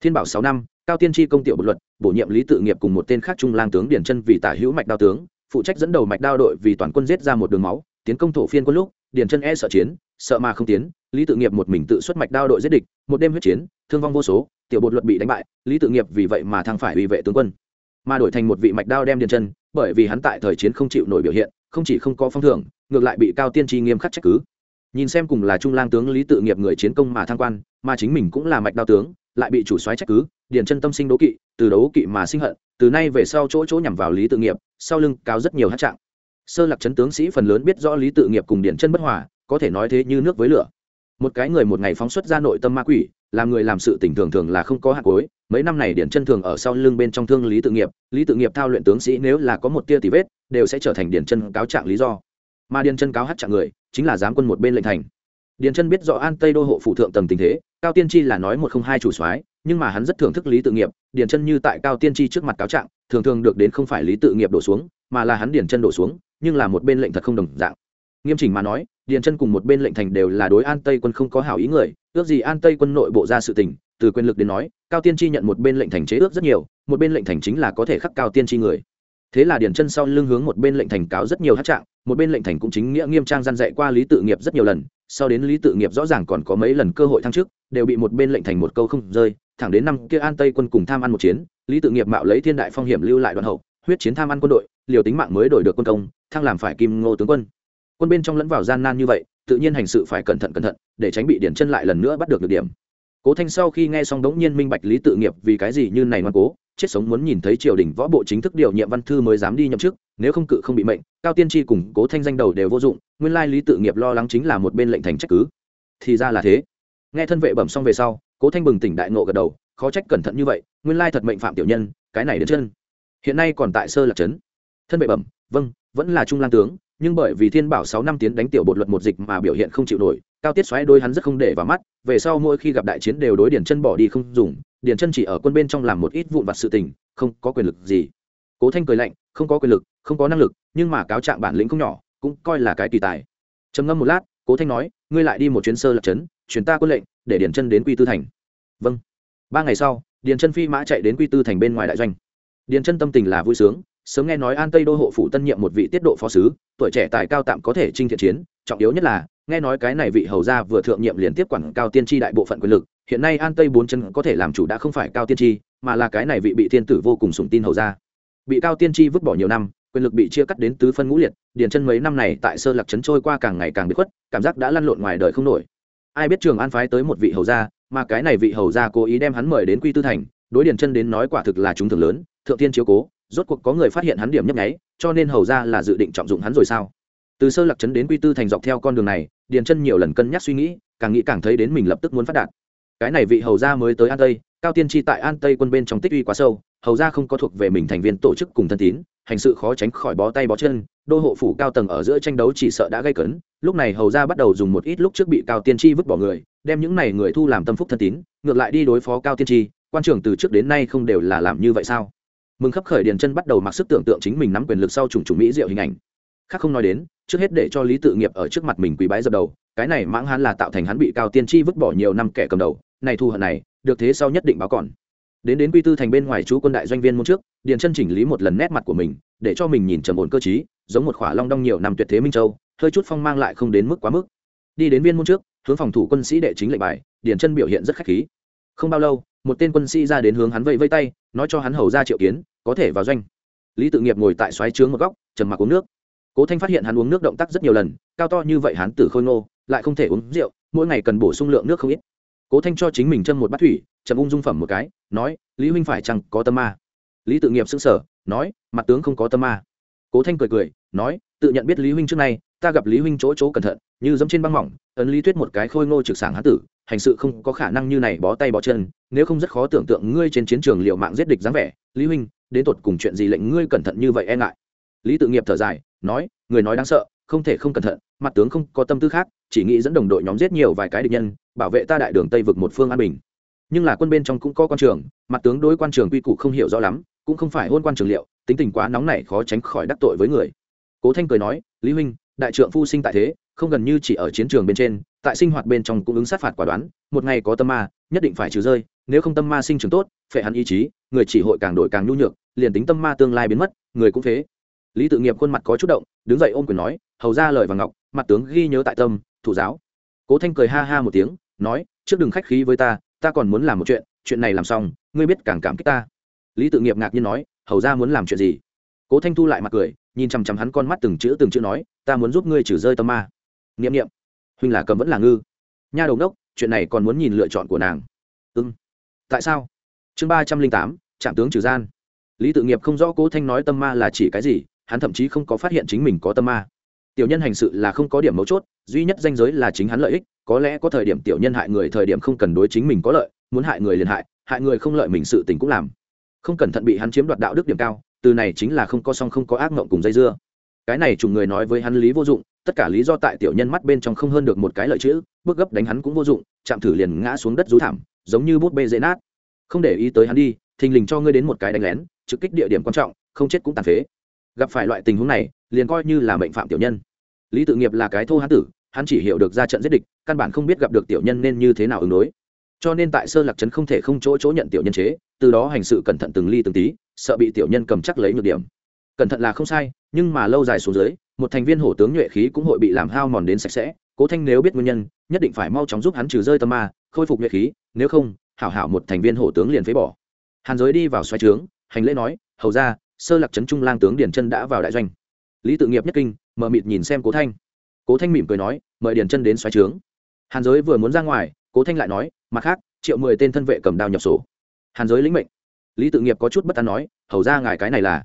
Thiên bảo sáu năm, cao tiên tri công tiểu bột luật, bổ nhiệm lý tự nghiệp cùng một tên khác trung lang tướng điển chân vì tả hữu mạch đao tướng phụ trách dẫn đầu mạch đao đội vì toàn quân giết ra một đường máu, tiến công thổ phiên quân lúc, Điền chân e sợ chiến, sợ mà không tiến, lý tự nghiệp một mình tự xuất mạch đao đội giết địch, một đêm huyết chiến, thương vong vô số, tiểu bột luật bị đánh bại, lý tự nghiệp vì vậy mà thăng phải uy vệ tướng quân. Mà đổi thành một vị mạch đao đem điền chân, bởi vì hắn tại thời chiến không chịu nổi biểu hiện, không chỉ không có phong thưởng, ngược lại bị cao tiên tri nghiêm khắc trách cứ. Nhìn xem cùng là trung lang tướng lý tự nghiệp người chiến công mà thăng quan, mà chính mình cũng là mạch đao tướng lại bị chủ soái trách cứ, điền chân tâm sinh đố kỵ, từ đấu kỵ mà sinh hận, từ nay về sau chỗ chỗ nhằm vào lý tự nghiệp, sau lưng cáo rất nhiều hát trạng. Sơ lạc chấn tướng sĩ phần lớn biết rõ lý tự nghiệp cùng điền chân bất hòa, có thể nói thế như nước với lửa. Một cái người một ngày phóng xuất ra nội tâm ma quỷ, làm người làm sự tỉnh thường thường là không có hạt cối mấy năm này điển chân thường ở sau lưng bên trong thương lý tự nghiệp, lý tự nghiệp thao luyện tướng sĩ nếu là có một tia tì vết, đều sẽ trở thành điển chân cáo trạng lý do. Mà điển chân cáo hát trạng người, chính là giám quân một bên lệnh thành. Điền chân biết rõ an tây đô hộ phụ thượng tầng tình thế, cao tiên tri là nói một không hai chủ soái, nhưng mà hắn rất thưởng thức lý tự nghiệp, Điền chân như tại cao tiên tri trước mặt cáo trạng, thường thường được đến không phải lý tự nghiệp đổ xuống, mà là hắn Điền chân đổ xuống, nhưng là một bên lệnh thật không đồng dạng. Nghiêm chỉnh mà nói, điền chân cùng một bên lệnh thành đều là đối an tây quân không có hảo ý người, ước gì an tây quân nội bộ ra sự tình, từ quyền lực đến nói, cao tiên tri nhận một bên lệnh thành chế ước rất nhiều, một bên lệnh thành chính là có thể khắc cao tiên tri người. Thế là điền chân sau lưng hướng một bên lệnh thành cáo rất nhiều hát trạng, một bên lệnh thành cũng chính nghĩa nghiêm trang gian dạy qua lý tự nghiệp rất nhiều lần sau đến lý tự nghiệp rõ ràng còn có mấy lần cơ hội thăng chức, đều bị một bên lệnh thành một câu không rơi, thẳng đến năm kia an tây quân cùng tham ăn một chiến, lý tự nghiệp mạo lấy thiên đại phong hiểm lưu lại đoàn hậu, huyết chiến tham ăn quân đội, liều tính mạng mới đổi được quân công, thăng làm phải kim ngô tướng quân. Quân bên trong lẫn vào gian nan như vậy, tự nhiên hành sự phải cẩn thận cẩn thận, để tránh bị điển chân lại lần nữa bắt được được điểm. Cố thanh sau khi nghe xong đống nhiên minh bạch lý tự nghiệp vì cái gì như này ngoan cố, chết sống muốn nhìn thấy triều đình võ bộ chính thức điều nhiệm văn thư mới dám đi nhậm chức nếu không cự không bị mệnh, cao tiên tri cùng cố thanh danh đầu đều vô dụng, nguyên lai lý tự nghiệp lo lắng chính là một bên lệnh thành trách cứ. Thì ra là thế. Nghe thân vệ bẩm xong về sau, cố thanh bừng tỉnh đại ngộ gật đầu, khó trách cẩn thận như vậy, nguyên lai thật mệnh phạm tiểu nhân, cái này đến chân. Hiện nay còn tại sơ lạc trấn. Thân vệ bẩm vâng vẫn là trung lan tướng, nhưng bởi vì thiên bảo sáu năm tiến đánh tiểu bột luật một dịch mà biểu hiện không chịu nổi, cao tiết xoáy đôi hắn rất không để vào mắt, về sau mỗi khi gặp đại chiến đều đối điển chân bỏ đi không dùng điển chân chỉ ở quân bên trong làm một ít vụn vặt sự tình, không có quyền lực gì. Cố thanh cười lạnh, không có quyền lực không có năng lực, nhưng mà cáo trạng bản lĩnh không nhỏ, cũng coi là cái kỳ tài. Trầm ngâm một lát, cố thanh nói, ngươi lại đi một chuyến sơ lập trấn chuyển ta quân lệnh, để Điền chân đến quy tư thành. Vâng. Ba ngày sau, Điền chân phi mã chạy đến quy tư thành bên ngoài đại doanh. Điền chân tâm tình là vui sướng, sớm nghe nói an tây đô hộ phủ tân nhiệm một vị tiết độ phó sứ, tuổi trẻ tài cao tạm có thể trinh thiện chiến, trọng yếu nhất là, nghe nói cái này vị hầu gia vừa thượng nhiệm liên tiếp quản cao tiên tri đại bộ phận quyền lực, hiện nay an tây bốn chân có thể làm chủ đã không phải cao tiên tri, mà là cái này vị bị thiên tử vô cùng sùng tin hầu gia. Bị cao tiên tri vứt bỏ nhiều năm quyền lực bị chia cắt đến tứ phân ngũ liệt, điền chân mấy năm này tại sơ lạc trấn trôi qua càng ngày càng bị khuất, cảm giác đã lăn lộn ngoài đời không nổi. Ai biết trường an phái tới một vị hầu gia, mà cái này vị hầu gia cố ý đem hắn mời đến quy tư thành, đối điền chân đến nói quả thực là chúng thường lớn, thượng tiên chiếu cố, rốt cuộc có người phát hiện hắn điểm nhấp nháy, cho nên hầu ra là dự định trọng dụng hắn rồi sao? Từ sơ lạc trấn đến quy tư thành dọc theo con đường này, điền chân nhiều lần cân nhắc suy nghĩ, càng nghĩ càng thấy đến mình lập tức muốn phát đạt cái này vị hầu gia mới tới an tây, cao tiên tri tại an tây quân bên trong tích uy quá sâu, hầu gia không có thuộc về mình thành viên tổ chức cùng thân tín, hành sự khó tránh khỏi bó tay bó chân, đô hộ phủ cao tầng ở giữa tranh đấu chỉ sợ đã gây cấn. Lúc này hầu gia bắt đầu dùng một ít lúc trước bị cao tiên tri vứt bỏ người, đem những này người thu làm tâm phúc thân tín, ngược lại đi đối phó cao tiên tri, quan trưởng từ trước đến nay không đều là làm như vậy sao? Mừng khắp khởi điền chân bắt đầu mặc sức tưởng tượng chính mình nắm quyền lực sau trùng trùng mỹ diệu hình ảnh. Khác không nói đến, trước hết để cho lý tự nghiệp ở trước mặt mình quỳ bái dập đầu, cái này mãng hắn là tạo thành hắn bị cao tiên tri vứt bỏ nhiều năm kẻ cầm đầu này thu hận này, được thế sau nhất định báo còn. Đến đến quy tư thành bên ngoài chú quân đại doanh viên môn trước, điền chân chỉnh lý một lần nét mặt của mình, để cho mình nhìn trầm ổn cơ t giống một khỏa long đong nhiều năm tuyệt thế minh châu, hơi chút phong mang lại không đến mức quá mức. Đi đến viên môn trước, hướng phòng thủ quân sĩ đệ chính lệnh bài, điền chân biểu hiện rất khách khí. Không bao lâu, một tên quân sĩ ra đến hướng hắn vẫy vây tay, nói cho hắn hầu ra triệu kiến, có thể vào doanh. Lý tự nghiệp ngồi tại xoáy trướng một góc, trầm mặc uống nước. Cố thanh phát hiện hắn uống nước động tác rất nhiều lần, cao to như vậy hắn tử khôi ngô, lại không thể uống rượu, mỗi ngày cần bổ sung lượng nước không ít cố thanh cho chính mình châm một bát thủy, chậm ung dung phẩm một cái, nói, lý huynh phải chăng có tâm ma? Lý tự nghiệp xưng sở nói, mặt tướng không có tâm ma. Cố thanh cười cười, nói, tự nhận biết lý huynh trước nay, ta gặp lý huynh chỗ chỗ cẩn thận, như dẫm trên băng mỏng, ấn lý thuyết một cái khôi ngô trực sảng hán tử, hành sự không có khả năng như này bó tay bó chân, nếu không rất khó tưởng tượng ngươi trên chiến trường liệu mạng giết địch dáng vẻ. Lý huynh, đến tột cùng chuyện gì lệnh ngươi cẩn thận như vậy e ngại? Lý tự nghiệp thở dài, nói, người nói đáng sợ, không thể không cẩn thận, mặt tướng không có tâm tư khác chỉ nghĩ dẫn đồng đội nhóm giết nhiều vài cái địch nhân, bảo vệ ta đại đường tây vực một phương an bình. Nhưng là quân bên trong cũng có quan trường, mặt tướng đối quan trường quy củ không hiểu rõ lắm, cũng không phải hôn quan trường liệu, tính tình quá nóng này khó tránh khỏi đắc tội với người. Cố thanh cười nói, lý huynh, đại trượng phu sinh tại thế, không gần như chỉ ở chiến trường bên trên, tại sinh hoạt bên trong cũng ứng sát phạt quả đoán, một ngày có tâm ma, nhất định phải trừ rơi, nếu không tâm ma sinh trưởng tốt, phệ hắn ý chí, người chỉ hội càng đổi càng nhu nhược, liền tính tâm ma tương lai biến mất, người cũng thế lý tự nghiệp khuôn mặt có chút động, đứng dậy ôm quyền nói, hầu ra lời và ngọc, mặt tướng ghi nhớ tại tâm thủ giáo. Cố thanh cười ha ha một tiếng, nói, trước đừng khách khí với ta ta còn muốn làm một chuyện chuyện này làm xong, ngươi biết càng cảm kích ta. Lý tự nghiệp ngạc nhiên nói, hầu ra muốn làm chuyện gì? Cố thanh thu lại mặt cười, nhìn chằm chằm hắn con mắt từng chữ từng chữ nói, ta muốn giúp ngươi trừ rơi tâm ma. N i ệ m n i ệ m huynh là cầm vẫn là ngư. Nha đầu đốc, chuyện này còn muốn nhìn lựa chọn của nàng. Ưng tại sao? Chương ba trăm linh tám, trạm tướng trừ gian. Lý tự nghiệp không rõ cố thanh nói tâm ma là chỉ cái gì, hắn thậm chí không có phát hiện chính mình có tâm ma tiểu nhân hành sự là không có điểm mấu chốt, duy nhất danh giới là chính hắn lợi ích, có lẽ có thời điểm tiểu nhân hại người thời điểm không cần đối chính mình có lợi, muốn hại người liền hại hại người không lợi mình sự tình cũng làm. Không cẩn thận bị hắn chiếm đoạt đạo đức điểm cao, từ này chính là không có song không có ác mộng cùng dây dưa. Cái này chủng người nói với hắn lý vô dụng, tất cả lý do tại tiểu nhân mắt bên trong không hơn được một cái lợi chữ, bước gấp đánh hắn cũng vô dụng, chạm thử liền ngã xuống đất rú thảm, giống như bút bê dễ nát. Không để ý tới hắn đi, thình lình cho ngươi đến một cái đánh lén, trực kích địa điểm quan trọng, không chết cũng tàn phế. Gặp phải loại tình huống này liền coi như là mệnh phạm tiểu nhân. Lý tự nghiệp là cái thô hán tử, hắn chỉ hiểu được ra trận giết địch, căn bản không biết gặp được tiểu nhân nên như thế nào ứng đối. Cho nên tại sơ lạc trấn không thể không chỗ chỗ nhận tiểu nhân chế, từ đó hành sự cẩn thận từng ly từng tí, sợ bị tiểu nhân cầm chắc lấy nhược điểm. Cẩn thận là không sai, nhưng mà lâu dài xuống dưới, một thành viên hổ tướng nhuệ khí cũng hội bị làm hao mòn đến sạch sẽ, cố thanh nếu biết nguyên nhân, nhất định phải mau chóng giúp hắn trừ rơi tâm ma, khôi phục nhuệ khí, nếu không, hảo hảo một thành viên hổ tướng liền phế bỏ. Hàn giới đi vào xoay trướng, hành lễ nói, hầu ra sơ lạc trấn trung lang tướng điển chân đã vào đại doanh lý tự nghiệp nhất kinh mờ mịt nhìn xem cố thanh. cố thanh mỉm cười nói, mời điền chân đến xoáy trướng. hàn giới vừa muốn ra ngoài, cố thanh lại nói, mặt khác, triệu mười tên thân vệ cầm đao nhập sổ. hàn giới lĩnh mệnh. lý tự nghiệp có chút bất an nói, hầu ra ngài cái này là.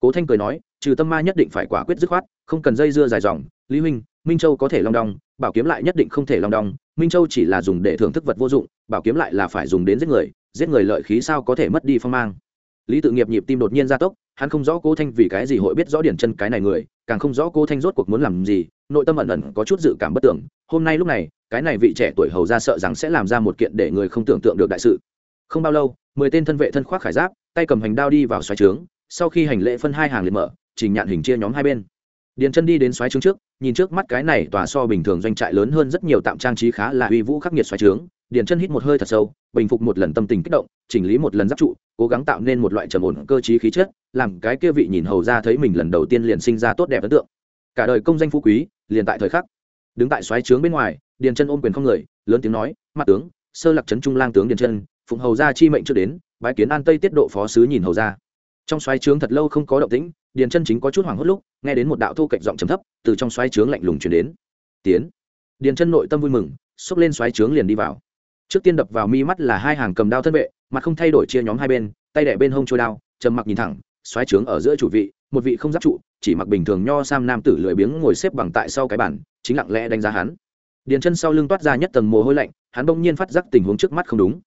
cố thanh cười nói, trừ tâm ma nhất định phải quả quyết dứt khoát, không cần dây dưa dài dòng. lý huynh, minh châu có thể long đong, bảo kiếm lại nhất định không thể long đong. minh châu chỉ là dùng để thưởng thức vật vô dụng, bảo kiếm lại là phải dùng đến giết người giết người lợi khí sao có thể mất đi phong mang. lý tự nghiệp nhịp tim đột nhiên gia tốc hắn không rõ cố thanh vì cái gì hội biết rõ điển chân cái này người, càng không rõ cố thanh rốt cuộc muốn làm gì, nội tâm ẩn ẩn có chút dự cảm bất tưởng. Hôm nay lúc này, cái này vị trẻ tuổi hầu ra sợ rằng sẽ làm ra một kiện để người không tưởng tượng được đại sự. Không bao lâu, mười tên thân vệ thân khoác khải giáp, tay cầm hành đao đi vào xoáy trướng, sau khi hành lễ phân hai hàng liệt mở, trình nhạn hình chia nhóm hai bên. Điền chân đi đến xoáy trướng trước, nhìn trước mắt cái này tòa so bình thường doanh trại lớn hơn rất nhiều tạm trang trí khá là uy vũ khắc nghiệt xoáy trướng điền chân hít một hơi thật sâu, bình phục một lần tâm tình kích động, chỉnh lý một lần giáp trụ, cố gắng tạo nên một loại trầm ổn cơ trí khí chất, làm cái kia vị nhìn hầu ra thấy mình lần đầu tiên liền sinh ra tốt đẹp ấn tượng. Cả đời công danh phú quý, liền tại thời khắc. Đứng tại xoáy trướng bên ngoài, điền chân ôm quyền không người, lớn tiếng nói mặt tướng, sơ lạc trấn trung lang tướng điền chân, phụng hầu ra chi mệnh chưa đến, bái kiến an tây tiết độ phó sứ nhìn hầu ra. Trong xoáy trướng thật lâu không có động tĩnh, điền chân chính có chút hoảng hốt lúc, nghe đến một đạo thu cạnh giọng trầm thấp từ trong xoáy trướng lạnh lùng chuyển đến. Tiến. Điền chân nội tâm vui mừng, xốc lên xoáy trướng liền đi vào trước tiên đập vào mi mắt là hai hàng cầm đao thân vệ, mặt không thay đổi chia nhóm hai bên, tay đẻ bên hông trôi đao, trầm mặc nhìn thẳng, xoáy trướng ở giữa chủ vị, một vị không giáp trụ, chỉ mặc bình thường nho sam nam tử lười biếng ngồi xếp bằng tại sau cái bản chính lặng lẽ đánh giá hắn. Điền chân sau lưng toát ra nhất tầng mồ hôi lạnh, hắn bỗng nhiên phát giác tình huống trước mắt không đúng.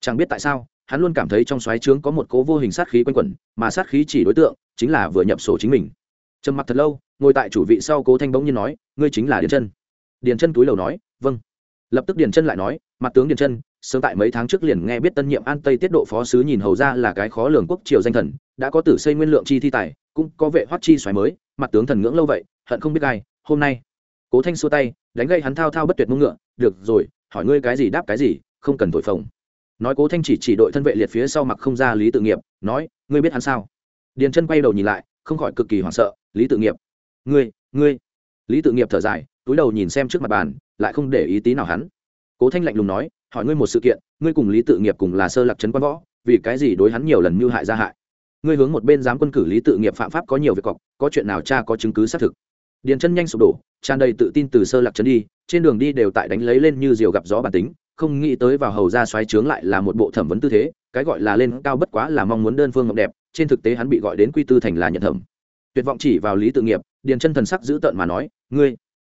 Chẳng biết tại sao, hắn luôn cảm thấy trong xoáy trướng có một cố vô hình sát khí quanh quẩn, mà sát khí chỉ đối tượng, chính là vừa nhập sổ chính mình. Trầm mặc thật lâu, ngồi tại chủ vị sau cố thanh bỗng nhiên nói, ngươi chính là điền chân. Điền chân túi lầu nói vâng lập tức điền chân lại nói, mặt tướng điền chân, sớm tại mấy tháng trước liền nghe biết tân nhiệm an tây tiết độ phó sứ nhìn hầu ra là cái khó lường quốc triều danh thần, đã có tử xây nguyên lượng chi thi tài, cũng có vệ hoát chi xoáy mới, mặt tướng thần ngưỡng lâu vậy, hận không biết ai, hôm nay. Cố thanh xua tay, đánh gây hắn thao thao bất tuyệt mông ngựa, được rồi, hỏi ngươi cái gì đáp cái gì, không cần thổi phồng. Nói cố thanh chỉ chỉ đội thân vệ liệt phía sau mặc không ra lý tự nghiệp, nói, ngươi biết hắn sao? Điền chân quay đầu nhìn lại, không khỏi cực kỳ hoảng sợ, lý tự nghiệp. Ngươi ngươi. Lý tự nghiệp thở dài túi đầu nhìn xem trước mặt bàn, lại không để ý tí nào hắn. Cố thanh lạnh lùng nói, hỏi ngươi một sự kiện, ngươi cùng lý tự nghiệp cùng là sơ lạc trấn quan võ, vì cái gì đối hắn nhiều lần mưu hại ra hại? Ngươi hướng một bên dám quân cử lý tự nghiệp phạm pháp có nhiều việc cọc, có chuyện nào cha có chứng cứ xác thực? Điền chân nhanh sụp đổ, tràn đầy tự tin từ sơ lạc trấn đi, trên đường đi đều tại đánh lấy lên như diều gặp gió bản tính, không nghĩ tới vào hầu ra xoáy trướng lại là một bộ thẩm vấn tư thế, cái gọi là lên cao bất quá là mong muốn đơn phương ngọc đẹp, trên thực tế hắn bị gọi đến quy tư thành là nhận thẩm. Tuyệt vọng chỉ vào lý tự nghiệp, điền chân thần sắc giữ tợn mà nói, ngươi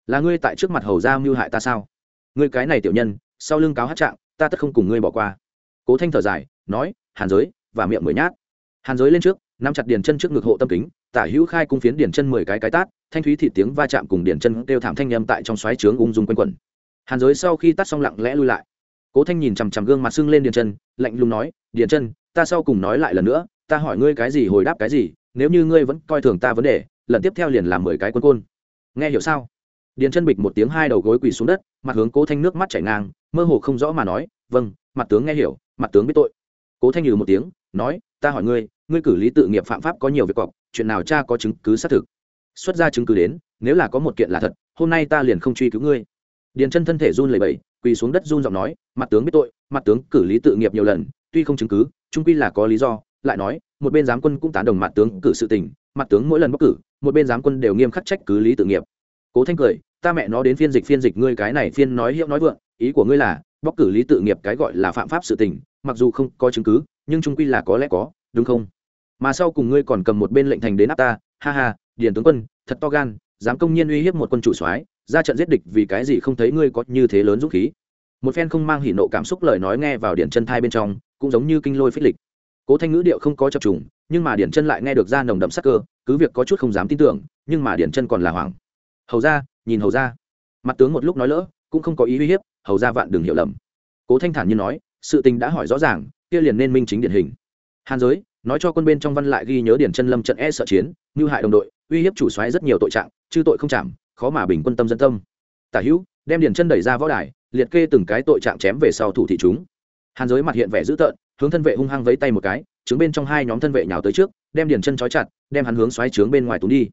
là ngươi tại trước mặt hầu ra mưu hại ta sao? Ngươi cái này tiểu nhân, sau lưng cáo hát trạng, ta tất không cùng ngươi bỏ qua. Cố thanh thở dài, nói, hàn giới, và miệng mười nhát. Hàn giới lên trước, nắm chặt điền chân trước ngực hộ tâm kính, tả hữu khai cung phiến điền chân mười cái cái tát, thanh thúy thị tiếng va chạm cùng điền chân kêu thảm thanh â tại trong xoáy trướng ung dung quanh quẩn. Hàn giới sau khi tắt xong lặng lẽ lui lại. Cố thanh nhìn chằm chằm gương mặt sưng lên điền chân, lạnh lùng nói, điền chân, ta sau cùng nói lại lần nữa, ta hỏi ngươi cái gì hồi đáp cái gì, nếu như ngươi vẫn coi thường ta vấn đề, lần tiếp theo liền làm mười cái quân côn. Nghe hiểu sao? Điền chân bịch một tiếng hai đầu gối quỳ xuống đất, mặt hướng cố thanh nước mắt chảy ngang, mơ hồ không rõ mà nói vâng mặt tướng nghe hiểu, mặt tướng biết tội. Cố thanh nhừ một tiếng, nói, ta hỏi ngươi ngươi cử lý tự nghiệp phạm pháp có nhiều việc cọc, chuyện nào cha có chứng cứ xác thực? Xuất ra chứng cứ đến, nếu là có một kiện là thật, hôm nay ta liền không truy cứu ngươi. Điền chân thân thể run lẩy bẩy, quỳ xuống đất run giọng nói, mặt tướng biết tội, mặt tướng cử lý tự nghiệp nhiều lần, tuy không chứng cứ, trung quy là có lý do. Lại nói, một bên giám quân cũng tán đồng mặt tướng cử sự tình, mặt tướng mỗi lần bóc cử, một bên giám quân đều nghiêm khắc trách cứ lý tự nghiệp cố thanh cười, ta mẹ nó đến phiên dịch phiên dịch ngươi cái này phiên nói hiệu nói vượng, ý của ngươi là, bóc cử lý tự nghiệp cái gọi là phạm pháp sự tình, mặc dù không có chứng cứ, nhưng trung quy là có lẽ có, đúng không? Mà sau cùng ngươi còn cầm một bên lệnh thành đến áp ta, ha ha, điền tướng quân, thật to gan, dám công nhiên uy hiếp một quân chủ soái, ra trận giết địch vì cái gì không thấy ngươi có như thế lớn dũng khí. Một phen không mang hỉ nộ cảm xúc lời nói nghe vào điện chân thai bên trong, cũng giống như kinh lôi phích lịch. Cố thanh ngữ điệu không có chập trùng, nhưng mà điển chân lại nghe được ra nồng đậm sắc cơ, cứ việc có chút không dám tin tưởng, nhưng mà điển chân còn là hoảng hầu ra, nhìn hầu ra. Mặt tướng một lúc nói lỡ, cũng không có ý uy hiếp, hầu ra vạn đừng hiểu lầm. Cố thanh thản như nói, sự tình đã hỏi rõ ràng, kia liền nên minh chính điển hình. Hàn giới, nói cho quân bên trong văn lại ghi nhớ điển chân lâm trận e sợ chiến, như hại đồng đội, uy hiếp chủ xoáy rất nhiều tội trạng chứ tội không chạm, khó mà bình quân tâm dân tâm. Tả hữu, đem điển chân đẩy ra võ đài, liệt kê từng cái tội trạng chém về sau thủ thị chúng. Hàn giới mặt hiện vẻ dữ tợn, hướng thân vệ hung hăng vấy tay một cái chứng bên trong hai nhóm thân vệ nhào tới trước, đem điển chân trói chặt, đem hắn hướng xoáy trướng bên ngoài túng đi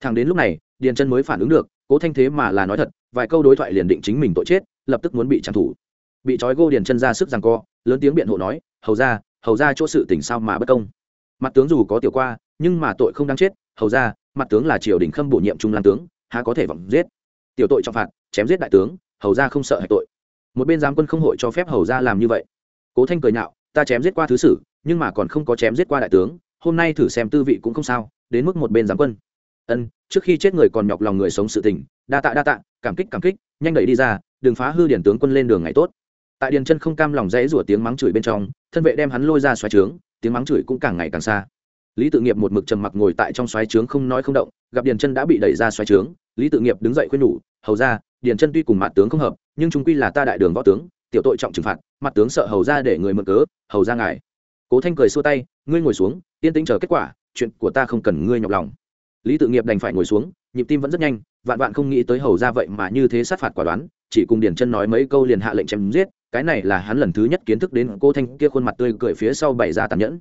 thằng đến lúc này, điền chân mới phản ứng được, cố thanh thế mà là nói thật, vài câu đối thoại liền định chính mình tội chết, lập tức muốn bị trang thủ bị trói gô điền chân ra sức rằng co, lớn tiếng biện hộ nói, hầu ra hầu ra chỗ sự tình sao mà bất công? Mặt tướng dù có tiểu qua, nhưng mà tội không đáng chết, hầu ra mặt tướng là triều đình khâm bổ nhiệm trung lan tướng, há có thể vọng giết? Tiểu tội trọng phạt, chém giết đại tướng, hầu ra không sợ hạch tội. Một bên giám quân không hội cho phép hầu ra làm như vậy. Cố thanh cười nhạo, ta chém giết qua thứ sử, nhưng mà còn không có chém giết qua đại tướng, hôm nay thử xem tư vị cũng không sao, đến mức một bên giám quân ân, trước khi chết người còn nhọc lòng người sống sự tình, đa tạ đa tạ, cảm kích cảm kích, nhanh đẩy đi ra, đừng phá hư điển tướng quân lên đường ngày tốt. Tại điền chân không cam lòng rẽ rủa tiếng mắng chửi bên trong, thân vệ đem hắn lôi ra xoáy trướng, tiếng mắng chửi cũng càng ngày càng xa. Lý tự nghiệp một mực trầm mặc ngồi tại trong xoáy trướng không nói không động, gặp điền chân đã bị đẩy ra xoáy trướng, lý tự nghiệp đứng dậy khuyên nhủ, hầu ra điền chân tuy cùng mặt tướng không hợp, nhưng chúng quy là ta đại đường võ tướng, tiểu tội trọng trừng phạt mặt tướng sợ hầu ra để người mượn cớ, hầu ra ngài. Cố thanh cười xua tay, ngươi ngồi xuống, yên tĩnh chờ kết quả, chuyện của ta không cần ngươi nhọc lòng lý tự nghiệp đành phải ngồi xuống, nhịp tim vẫn rất nhanh, vạn vạn không nghĩ tới hầu ra vậy mà như thế sát phạt quả đoán, chỉ cùng điển chân nói mấy câu liền hạ lệnh chém giết, cái này là hắn lần thứ nhất kiến thức đến cô thanh kia khuôn mặt tươi cười phía sau bày ra tàn nhẫn.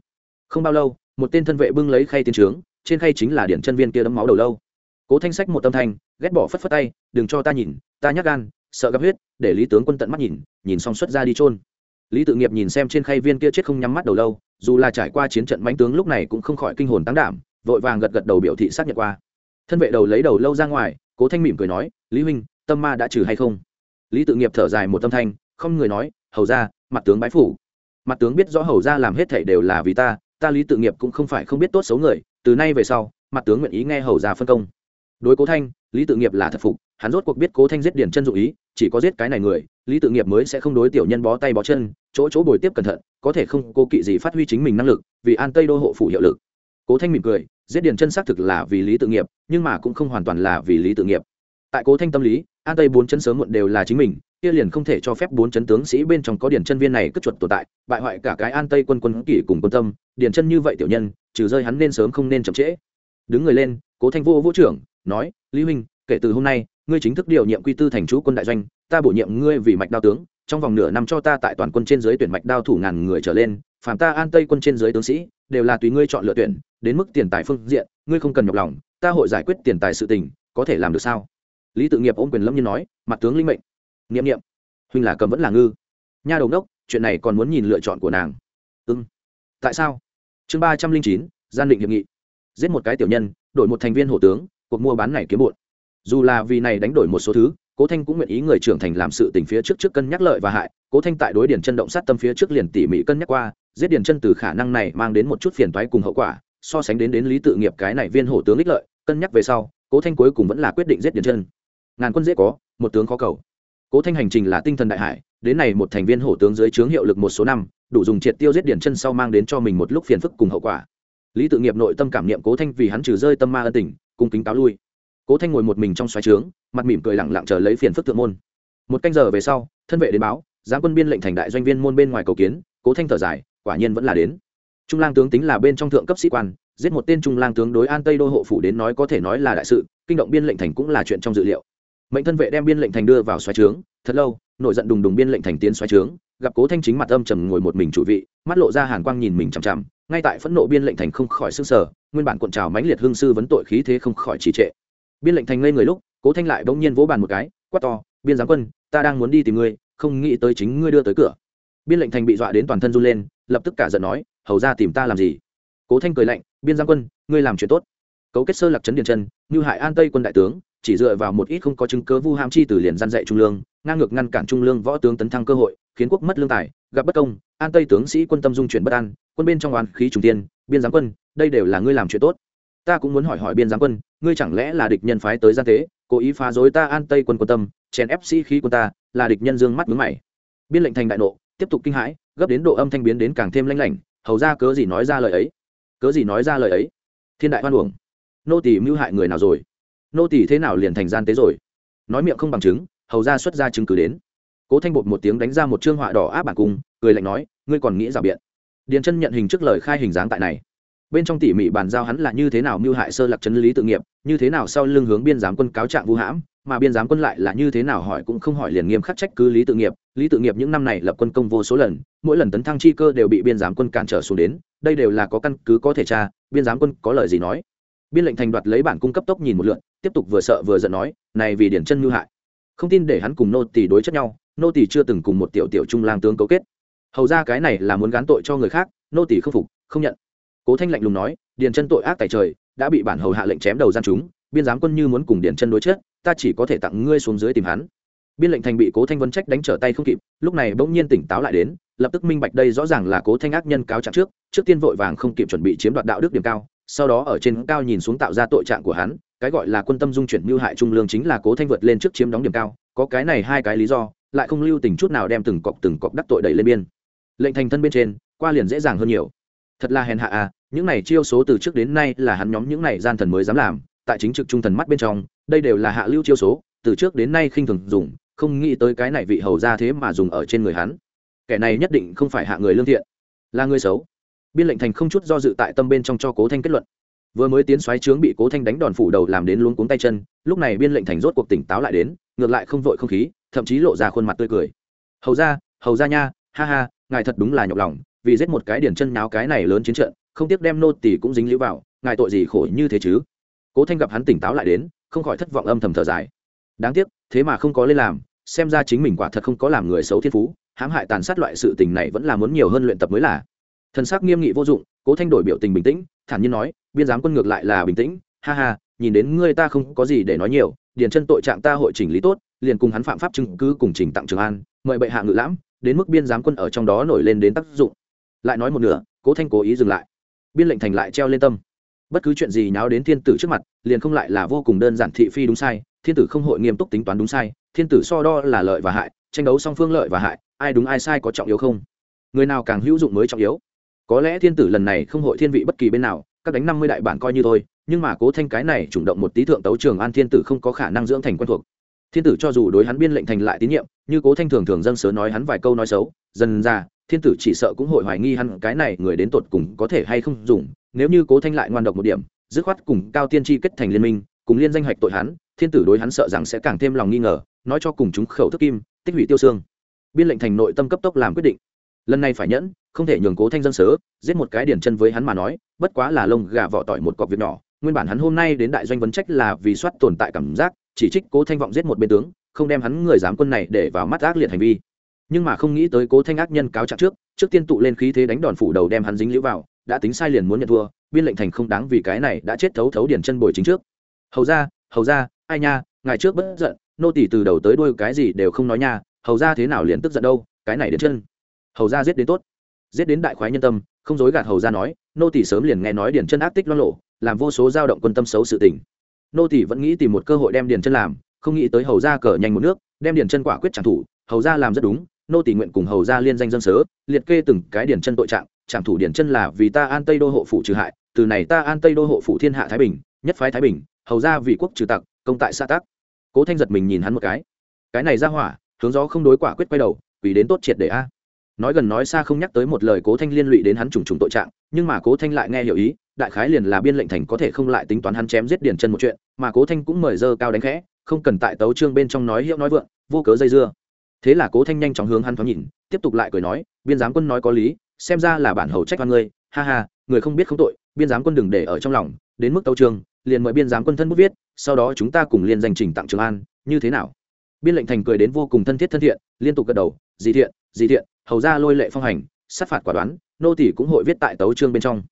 Không bao lâu, một tên thân vệ bưng lấy khay tiến trướng, trên khay chính là điển chân viên kia đấm máu đầu lâu. Cố thanh sách một tâm thanh, ghét bỏ phất phất tay, đừng cho ta nhìn, ta nhắc gan, sợ gặp huyết, để lý tướng quân tận mắt nhìn nhìn xong xuất ra đi trôn lý tự nghiệp nhìn xem trên khay viên kia chết không nhắm mắt đầu lâu, dù là trải qua chiến trận mánh tướng lúc này cũng không khỏi kinh hồn tăng đảm vội vàng gật gật đầu biểu thị xác nhận qua. Thân vệ đầu lấy đầu lâu ra ngoài, cố thanh mỉm cười nói, lý huynh, tâm ma đã trừ hay không? Lý tự nghiệp thở dài một tâm thanh, không người nói, hầu ra mặt tướng bái phủ. Mặt tướng biết rõ hầu ra làm hết thảy đều là vì ta ta lý tự nghiệp cũng không phải không biết tốt xấu người, từ nay về sau, mặt tướng nguyện ý nghe hầu ra phân công. Đối cố thanh, lý tự nghiệp là thật phục, hắn rốt cuộc biết cố thanh giết điển chân dụ ý, chỉ có giết cái này người, lý tự nghiệp mới sẽ không đối tiểu nhân bó tay bó chân, chỗ chỗ bồi tiếp cẩn thận, có thể không cố kỵ gì phát huy chính mình năng lực, vì an tây đô hộ phủ hiệu lực cố thanh mỉm cười, giết điền chân xác thực là vì lý tự nghiệp, nhưng mà cũng không hoàn toàn là vì lý tự nghiệp. Tại cố thanh tâm lý, an tây bốn chân sớm muộn đều là chính mình, kia liền không thể cho phép bốn chân tướng sĩ bên trong có điền chân viên này cất chuột tồn tại, bại hoại cả cái an tây quân quân kỷ cùng quân tâm, điền chân như vậy tiểu nhân, trừ rơi hắn nên sớm không nên chậm trễ. Đứng người lên, cố thanh vô vũ trưởng, nói, lý huynh, kể từ hôm nay, ngươi chính thức điều nhiệm quy tư thành chú quân đại doanh, ta bổ nhiệm ngươi vì mạch đao tướng, trong vòng nửa năm cho ta tại toàn quân trên dưới tuyển mạch đao thủ ngàn người trở lên, phàm ta an tây quân trên dưới tướng sĩ đều là tùy ngươi chọn lựa tuyển, đến mức tiền tài phương diện, ngươi không cần nhọc lòng, ta hội giải quyết tiền tài sự tình, có thể làm được sao? Lý tự nghiệp ôm quyền lâm nhiên nói, mặt tướng linh mệnh. N i ệ m n i ệ m huynh là cầm vẫn là ngư. Nha đầu đốc, chuyện này còn muốn nhìn lựa chọn của nàng. Ưng tại sao? Chương ba trăm linh chín, gian định hiệp nghị. Giết một cái tiểu nhân, đổi một thành viên hổ tướng, cuộc mua bán này kiếm bụn dù là vì này đánh đổi một số thứ, cố thanh cũng nguyện ý người trưởng thành làm sự tình phía trước trước cân nhắc lợi và hại. Cố thanh tại đối điển chân động sát tâm phía trước liền tỉ mỉ cân nhắc qua giết điền chân từ khả năng này mang đến một chút phiền toái cùng hậu quả, so sánh đến đến lý tự nghiệp cái này viên hổ tướng ích lợi, cân nhắc về sau, cố thanh cuối cùng vẫn là quyết định giết điền chân. Ngàn quân dễ có, một tướng khó cầu. Cố thanh hành trình là tinh thần đại hải, đến này một thành viên hổ tướng dưới trướng hiệu lực một số năm, đủ dùng triệt tiêu giết điển chân sau mang đến cho mình một lúc phiền phức cùng hậu quả. Lý tự nghiệp nội tâm cảm niệm cố thanh vì hắn trừ rơi tâm ma ân tình, cung kính cáo lui. Cố thanh ngồi một mình trong xoáy trướng, mặt mỉm cười lặng lặng chờ lấy phiền phức thượng môn. Một canh giờ về sau, thân vệ đến báo, giáng quân biên lệnh thành đại doanh viên môn bên ngoài cầu kiến, cố thanh thở dài quả nhiên vẫn là đến. Trung lang tướng tính là bên trong thượng cấp sĩ quan, giết một tên trung lang tướng đối an tây đô hộ phủ đến nói có thể nói là đại sự, kinh động biên lệnh thành cũng là chuyện trong dự liệu. Mệnh thân vệ đem biên lệnh thành đưa vào xoáy trướng, thật lâu, nổi giận đùng đùng biên lệnh thành tiến xoáy trướng, gặp cố thanh chính mặt âm trầm ngồi một mình chủ vị, mắt lộ ra hàn quang nhìn mình chằm chằm, ngay tại phẫn nộ biên lệnh thành không khỏi sức sở nguyên bản cuộn trào mãnh liệt hương sư vấn tội khí thế không khỏi trì trệ. Biên lệnh thành ngây người lúc, cố thanh lại bỗng nhiên vỗ bàn một cái, quát to, biên giáng quân, ta đang muốn đi tìm ngươi, không nghĩ tới chính ngươi đưa tới cửa biên lệnh thành bị dọa đến toàn thân run lên, lập tức cả giận nói, hầu ra tìm ta làm gì? Cố thanh cười lạnh, biên giáng quân, ngươi làm chuyện tốt. Cấu kết sơ lạc trấn điền chân như hại an tây quân đại tướng, chỉ dựa vào một ít không có chứng cớ vu ham chi từ liền gian dạy trung lương, ngang ngược ngăn cản trung lương võ tướng tấn thăng cơ hội, khiến quốc mất lương tài, gặp bất công, an tây tướng sĩ quân tâm dung chuyển bất an, quân bên trong oán khí trùng tiên biên giáng quân, đây đều là ngươi làm chuyện tốt. Ta cũng muốn hỏi hỏi biên giáng quân, ngươi chẳng lẽ là địch nhân phái tới gian tế, cố ý phá rối ta an tây quân quân tâm, chèn ép sĩ khí quân ta, là địch nhân dương mắt mướn mày. Biên lệnh thành đại nộ tiếp tục kinh hãi, gấp đến độ âm thanh biến đến càng thêm lanh lảnh, hầu ra cớ gì nói ra lời ấy? Cớ gì nói ra lời ấy? Thiên đại hoan uổng. Nô tỷ mưu hại người nào rồi? Nô tỷ thế nào liền thành gian tế rồi? Nói miệng không bằng chứng, hầu ra xuất ra chứng cứ đến. Cố thanh bột một tiếng đánh ra một chương họa đỏ áp bản cung, cười lạnh nói, ngươi còn nghĩ rào biện. Điền chân nhận hình trước lời khai hình dáng tại này. Bên trong tỉ mỉ bàn giao hắn là như thế nào mưu hại sơ lạc chân lý tự nghiệp, như thế nào sau lưng hướng biên giám quân cáo trạng vũ hãm mà biên giám quân lại là như thế nào hỏi cũng không hỏi liền nghiêm khắc trách cứ lý tự nghiệp. Lý tự nghiệp những năm này lập quân công vô số lần, mỗi lần tấn thăng chi cơ đều bị biên giám quân cản trở xuống đến, đây đều là có căn cứ có thể tra, biên giám quân có lời gì nói. Biên lệnh thành đoạt lấy bản cung cấp tốc nhìn một lượn tiếp tục vừa sợ vừa giận nói, này vì điển chân ngư hại. Không tin để hắn cùng nô tỷ đối chất nhau, nô tỷ chưa từng cùng một tiểu tiểu trung lang tướng cấu kết. Hầu ra cái này là muốn gán tội cho người khác, nô tỷ không phục, không nhận. Cố thanh lạnh lùng nói, điền chân tội ác tại trời, đã bị bản hầu hạ lệnh chém đầu gian chúng, biên giám quân như muốn cùng điền chân đối chết ta chỉ có thể tặng ngươi xuống dưới tìm hắn. Biên lệnh thành bị cố thanh vân trách đánh trở tay không kịp, lúc này bỗng nhiên tỉnh táo lại đến, lập tức minh bạch đây rõ ràng là cố thanh ác nhân cáo trạng trước trước tiên vội vàng không kịp chuẩn bị chiếm đoạt đạo đức điểm cao, sau đó ở trên cao nhìn xuống tạo ra tội trạng của hắn, cái gọi là quân tâm dung chuyển mưu hại trung lương chính là cố thanh vượt lên trước chiếm đóng điểm cao, có cái này hai cái lý do, lại không lưu tình chút nào đem từng cọc từng cọc đắc tội đẩy lên biên. Lệnh thành thân bên trên, qua liền dễ dàng hơn nhiều. Thật là hèn hạ à những này chiêu số từ trước đến nay là hắn nhóm những này gian thần mới dám làm tại chính trực trung thần mắt bên trong, đây đều là hạ lưu chiêu số, từ trước đến nay khinh thường dùng, không nghĩ tới cái này vị hầu ra thế mà dùng ở trên người hắn. Kẻ này nhất định không phải hạ người lương thiện, là người xấu. Biên lệnh thành không chút do dự tại tâm bên trong cho cố thanh kết luận. Vừa mới tiến xoáy trướng bị cố thanh đánh đòn phủ đầu làm đến luống cuống tay chân, lúc này biên lệnh thành rốt cuộc tỉnh táo lại đến, ngược lại không vội không khí, thậm chí lộ ra khuôn mặt tươi cười. Hầu ra hầu ra nha, ha ha, ngài thật đúng là nhọc lòng, vì giết một cái điển chân náo cái này lớn chiến trận, không tiếc đem nô tỷ cũng dính lũ vào, ngài tội gì khổ như thế chứ? Cố thanh gặp hắn tỉnh táo lại đến, không khỏi thất vọng âm thầm thở dài. Đáng tiếc, thế mà không có lên làm, xem ra chính mình quả thật không có làm người xấu thiên phú, hãm hại tàn sát loại sự tình này vẫn là muốn nhiều hơn luyện tập mới là. Thần sắc nghiêm nghị vô dụng, cố thanh đổi biểu tình bình tĩnh, thản nhiên nói, biên giám quân ngược lại là bình tĩnh, ha ha, nhìn đến ngươi ta không có gì để nói nhiều, điền chân tội trạng ta hội chỉnh lý tốt, liền cùng hắn phạm pháp chứng cứ cùng trình tặng trường an, mời bệ hạ ngự lãm, đến mức biên giám quân ở trong đó nổi lên đến tác dụng. Lại nói một nửa, cố thanh cố ý dừng lại. Biên lệnh thành lại treo lên tâm bất cứ chuyện gì nháo đến thiên tử trước mặt, liền không lại là vô cùng đơn giản thị phi đúng sai, thiên tử không hội nghiêm túc tính toán đúng sai, thiên tử so đo là lợi và hại, tranh đấu song phương lợi và hại, ai đúng ai sai có trọng yếu không? Người nào càng hữu dụng mới trọng yếu? Có lẽ thiên tử lần này không hội thiên vị bất kỳ bên nào, các đánh năm mươi đại bản coi như thôi, nhưng mà cố thanh cái này chủ động một tí thượng tấu trường an thiên tử không có khả năng dưỡng thành quen thuộc. Thiên tử cho dù đối hắn biên lệnh thành lại tín nhiệm, như cố thanh thường thường dâng sớ nói hắn vài câu nói xấu, dần ra, thiên tử chỉ sợ cũng hội hoài nghi hắn cái này người đến tột cùng có thể hay không dùng nếu như cố thanh lại ngoan độc một điểm, dứt khoát cùng cao tiên tri kết thành liên minh, cùng liên danh hạch tội hắn, thiên tử đối hắn sợ rằng sẽ càng thêm lòng nghi ngờ, nói cho cùng chúng khẩu thức kim, tích hủy tiêu xương. Biên lệnh thành nội tâm cấp tốc làm quyết định. Lần này phải nhẫn, không thể nhường cố thanh dân sớ, giết một cái điển chân với hắn mà nói, bất quá là lông gà vỏ tỏi một cọc việc nhỏ. Nguyên bản hắn hôm nay đến đại doanh vấn trách là vì soát tồn tại cảm giác, chỉ trích cố thanh vọng giết một bên tướng, không đem hắn người dám quân này để vào mắt ác liệt hành vi. Nhưng mà không nghĩ tới cố thanh ác nhân cáo trạng trước trước tiên tụ lên khí thế đánh đòn phủ đầu đem hắn dính lũ vào đã tính sai liền muốn nhận thua, biên lệnh thành không đáng vì cái này đã chết thấu thấu điển chân bồi chính trước. Hầu ra hầu ra, ai nha ngày trước bất giận, nô tỷ từ đầu tới đuôi cái gì đều không nói nha, hầu ra thế nào liền tức giận đâu, cái này đến chân. Hầu ra giết đến tốt. Giết đến đại khoái nhân tâm, không dối gạt hầu ra nói, nô tỷ sớm liền nghe nói điển chân ác tích lo lộ, làm vô số dao động quân tâm xấu sự tình. Nô tỷ vẫn nghĩ tìm một cơ hội đem điển chân làm, không nghĩ tới hầu ra cờ nhanh một nước, đem điển chân quả quyết trả thủ hầu ra làm rất đúng nô tỷ nguyện cùng hầu ra liên danh dân sớ, liệt kê từng cái điển chân tội trạng, trảm thủ điển chân là vì ta an tây đô hộ phủ trừ hại, từ này ta an tây đô hộ phủ thiên hạ thái bình, nhất phái thái bình, hầu ra vì quốc trừ tặc, công tại xã tác cố thanh giật mình nhìn hắn một cái. Cái này ra hỏa, hướng gió không đối quả quyết quay đầu vì đến tốt triệt để a. Nói gần nói xa không nhắc tới một lời cố thanh liên lụy đến hắn trùng trùng tội trạng, nhưng mà cố thanh lại nghe hiểu ý, đại khái liền là biên lệnh thành có thể không lại tính toán hắn chém giết điển chân một chuyện, mà cố thanh cũng mời dơ cao đánh khẽ, không cần tại tấu trương bên trong nói hiệu nói vượng, vô cớ dây dưa thế là cố thanh nhanh chóng hướng hắn thoáng nhìn, tiếp tục lại cười nói, biên giám quân nói có lý, xem ra là bản hầu trách văn ngươi. Ha ha, người không biết không tội, biên giám quân đừng để ở trong lòng, đến mức tấu trường, liền mời biên giám quân thân bút viết, sau đó chúng ta cùng liên danh trình tặng trường an, như thế nào? Biên lệnh thành cười đến vô cùng thân thiết thân thiện, liên tục gật đầu, dì thiện dì thiện, hầu ra lôi lệ phong hành, sát phạt quả đoán, nô tỷ cũng hội viết tại tấu trương bên trong.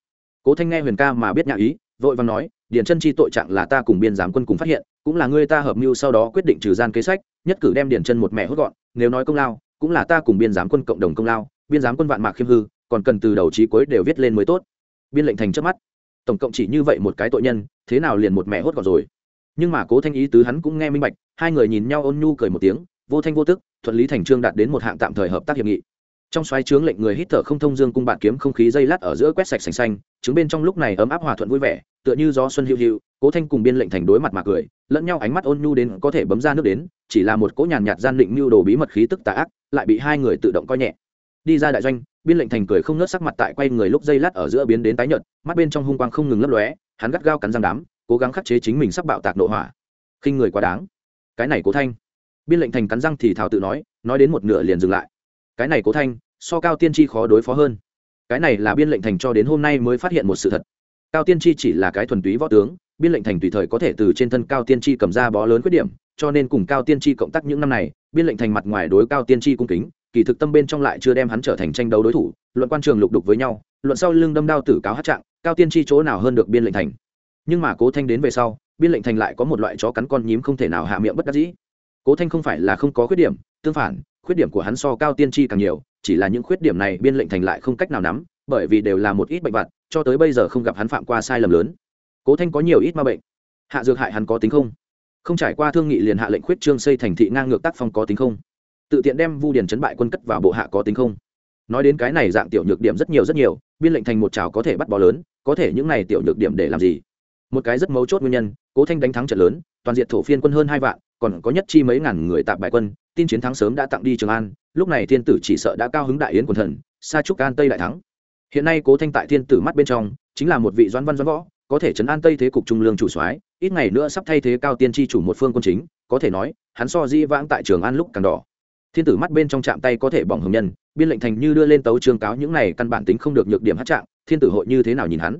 Cố thanh nghe huyền ca mà biết nhã ý, vội vàng nói điển chân chi tội trạng là ta cùng biên giám quân cùng phát hiện, cũng là ngươi ta hợp mưu sau đó quyết định trừ gian kế sách, nhất cử đem điển chân một mẹ hốt gọn, nếu nói công lao, cũng là ta cùng biên giám quân cộng đồng công lao, biên giám quân vạn mạc khiêm hư, còn cần từ đầu trí cuối đều viết lên mới tốt. Biên lệnh thành trước mắt. Tổng cộng chỉ như vậy một cái tội nhân, thế nào liền một mẹ hốt gọn rồi? Nhưng mà cố thanh ý tứ hắn cũng nghe minh bạch, hai người nhìn nhau ôn nhu cười một tiếng, vô thanh vô tức, thuận lý thành trương đạt đến một hạng tạm thời hợp tác hiệp nghị trong xoáy trướng lệnh người hít thở không thông dương cung bạn kiếm không khí dây lát ở giữa quét sạch sành xanh trứng bên trong lúc này ấm áp hòa thuận vui vẻ, tựa như gió xuân hữu hữu cố thanh cùng biên lệnh thành đối mặt mà cười, lẫn nhau ánh mắt ôn nhu đến có thể bấm ra nước đến, chỉ là một cỗ nhàn nhạt gian định mưu đồ bí mật khí tức tà ác, lại bị hai người tự động coi nhẹ. Đi ra đại doanh, biên lệnh thành cười không nớt sắc mặt tại quay người lúc dây lát ở giữa biến đến tái nhợt, mắt bên trong hung quang không ngừng lấp lóe, hắn gắt gao cắn răng đám, cố gắng khắc chế chính mình sắc bạo tạc nội hỏa. Khinh người quá đáng. Cái này cố thanh. Biên lệnh thành cắn răng thì thào tự nói nói đến một nửa liền dừng lại cái này cố thanh, so cao tiên tri khó đối phó hơn. Cái này là biên lệnh thành cho đến hôm nay mới phát hiện một sự thật. Cao tiên tri chỉ là cái thuần túy võ tướng, biên lệnh thành tùy thời có thể từ trên thân cao tiên tri cầm ra bó lớn khuyết điểm, cho nên cùng cao tiên tri cộng tác những năm này, biên lệnh thành mặt ngoài đối cao tiên tri cung kính, kỳ thực tâm bên trong lại chưa đem hắn trở thành tranh đấu đối thủ, luận quan trường lục đục với nhau, luận sau lưng đâm đao tử cáo hát trạng, cao tiên tri chỗ nào hơn được biên lệnh thành. Nhưng mà cố thanh đến về sau, biên lệnh thành lại có một loại chó cắn con nhím không thể nào hạ miệng bất đắc dĩ. Cố thanh không phải là không có khuyết điểm, tương phản khuyết điểm của hắn so cao tiên tri càng nhiều, chỉ là những khuyết điểm này biên lệnh thành lại không cách nào nắm, bởi vì đều là một ít bệnh vặt, cho tới bây giờ không gặp hắn phạm qua sai lầm lớn. Cố thanh có nhiều ít ma bệnh. Hạ dược hại hắn có tính không? Không trải qua thương nghị liền hạ lệnh khuyết trương xây thành thị ngang ngược tác phong có tính không? Tự tiện đem vu điền chấn bại quân cất vào bộ hạ có tính không? Nói đến cái này dạng tiểu nhược điểm rất nhiều rất nhiều, biên lệnh thành một trào có thể bắt bò lớn, có thể những này tiểu nhược điểm để làm gì? Một cái rất mấu chốt nguyên nhân, cố thanh đánh thắng trận lớn, toàn diện thổ phiên quân hơn hai vạn, còn có nhất chi mấy ngàn người tạp bại quân tin chiến thắng sớm đã tặng đi trường an lúc này thiên tử chỉ sợ đã cao hứng đại yến quần thần xa chúc an tây đại thắng hiện nay cố thanh tại thiên tử mắt bên trong chính là một vị doãn văn doãn võ có thể chấn an tây thế cục trung lương chủ soái ít ngày nữa sắp thay thế cao tiên tri chủ một phương quân chính có thể nói hắn so di vãng tại trường an lúc càng đỏ thiên tử mắt bên trong chạm tay có thể bỏng hồng nhân biên lệnh thành như đưa lên tấu trương cáo những này căn bản tính không được nhược điểm hát trạng thiên tử hội như thế nào nhìn hắn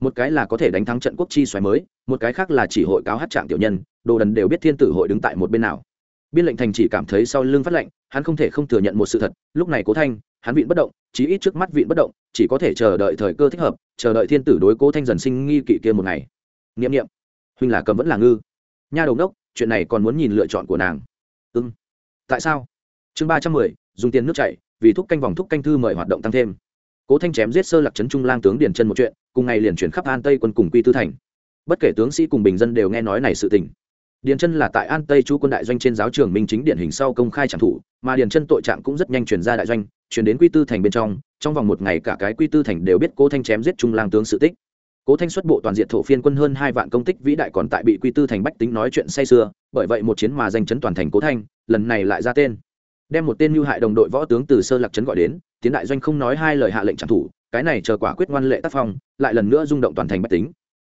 một cái là có thể đánh thắng trận quốc chi xoáy mới một cái khác là chỉ hội cáo hát trạng tiểu nhân đồ đần đều biết thiên tử hội đứng tại một bên nào biên lệnh thành chỉ cảm thấy sau lưng phát lệnh, hắn không thể không thừa nhận một sự thật, lúc này cố thanh, hắn vịn bất động, chí ít trước mắt vịn bất động, chỉ có thể chờ đợi thời cơ thích hợp, chờ đợi thiên tử đối cố thanh dần sinh nghi kỵ kia một ngày. N i ệ m n i ệ m huynh là cầm vẫn là ngư. Nha đầu đốc, chuyện này còn muốn nhìn lựa chọn của nàng. Ưng ừ. tại sao? Chương ba trăm mười, dùng tiền nước chảy, vì thúc canh vòng thúc canh thư mời hoạt động tăng thêm. Cố thanh chém giết sơ lạc trấn trung lang tướng điển chân một chuyện, cùng ngày liền chuyển khắp an tây quân cùng quy tư thành. Bất kể tướng sĩ cùng bình dân đều nghe nói này sự tình điền chân là tại an tây chú quân đại doanh trên giáo trường minh chính điển hình sau công khai trảm thủ, mà điền chân tội trạng cũng rất nhanh truyền ra đại doanh chuyển đến quy tư thành bên trong trong vòng một ngày cả cái quy tư thành đều biết cố thanh chém giết trung lang tướng sự tích. Cố thanh xuất bộ toàn diện thổ phiên quân hơn hai vạn công tích vĩ đại còn tại bị quy tư thành bách tính nói chuyện say sưa, bởi vậy một chiến mà danh chấn toàn thành cố thanh, lần này lại ra tên. Đem một tên mưu hại đồng đội võ tướng từ sơ lạc trấn gọi đến, tiến đại doanh không nói hai lời hạ lệnh trảm thủ, cái này chờ quả quyết ngoan lệ tác phong, lại lần nữa rung động toàn thành bách tính.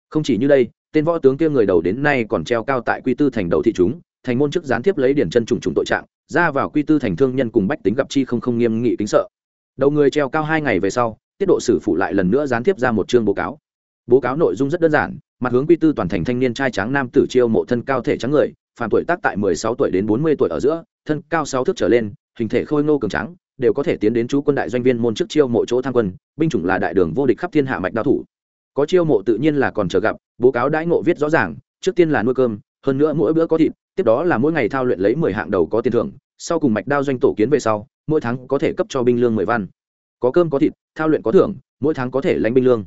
Không chỉ như đây tên võ tướng kia người đầu đến nay còn treo cao tại quy tư thành đầu thị chúng, thành môn chức gián tiếp lấy điển chân trùng trùng tội trạng, ra vào quy tư thành thương nhân cùng bách tính gặp chi không không nghiêm nghị kính sợ. Đầu người treo cao hai ngày về sau, tiết độ sử phụ lại lần nữa gián tiếp ra một chương báo cáo. Báo cáo nội dung rất đơn giản, mặt hướng quy tư toàn thành thanh niên trai tráng nam tử chiêu mộ thân cao thể trắng người phạm tuổi tác tại 16 tuổi đến 40 tuổi ở giữa, thân cao 6 thước trở lên, hình thể khôi ngô cường tráng, đều có thể tiến đến chú quân đại doanh viên môn chức chiêu mộ chỗ tham quân, binh chủng là đại đường vô địch khắp thiên hạ mạch đao thủ có chiêu mộ tự nhiên là còn chờ gặp, Bố cáo đãi ngộ viết rõ ràng, trước tiên là nuôi cơm, hơn nữa mỗi bữa có thịt, tiếp đó là mỗi ngày thao luyện lấy mười hạng đầu có tiền thưởng, sau cùng mạch đao doanh tổ kiến về sau, mỗi tháng có thể cấp cho binh lương mười văn. Có cơm có thịt, thao luyện có thưởng, mỗi tháng có thể lãnh binh lương.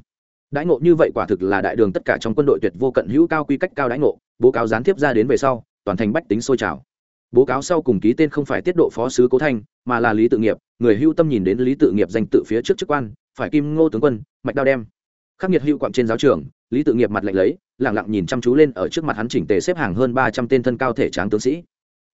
Đãi ngộ như vậy quả thực là đại đường tất cả trong quân đội tuyệt vô cận hữu cao quy cách cao đãi ngộ, bố cáo gián tiếp ra đến về sau, toàn thành bách tính sôi trào. Bố cáo sau cùng ký tên không phải tiết độ phó sứ cố thanh, mà là lý tự nghiệp, người hưu tâm nhìn đến lý tự nghiệp danh tự phía trước chức quan, phải kim ngô tướng quân, mạch đao đem khắc nghiệt hữu quặng trên giáo trường, lý tự nghiệp mặt lạnh lấy, lẳng lặng nhìn chăm chú lên ở trước mặt hắn chỉnh tề xếp hàng hơn ba trăm tên thân cao thể tráng tướng sĩ.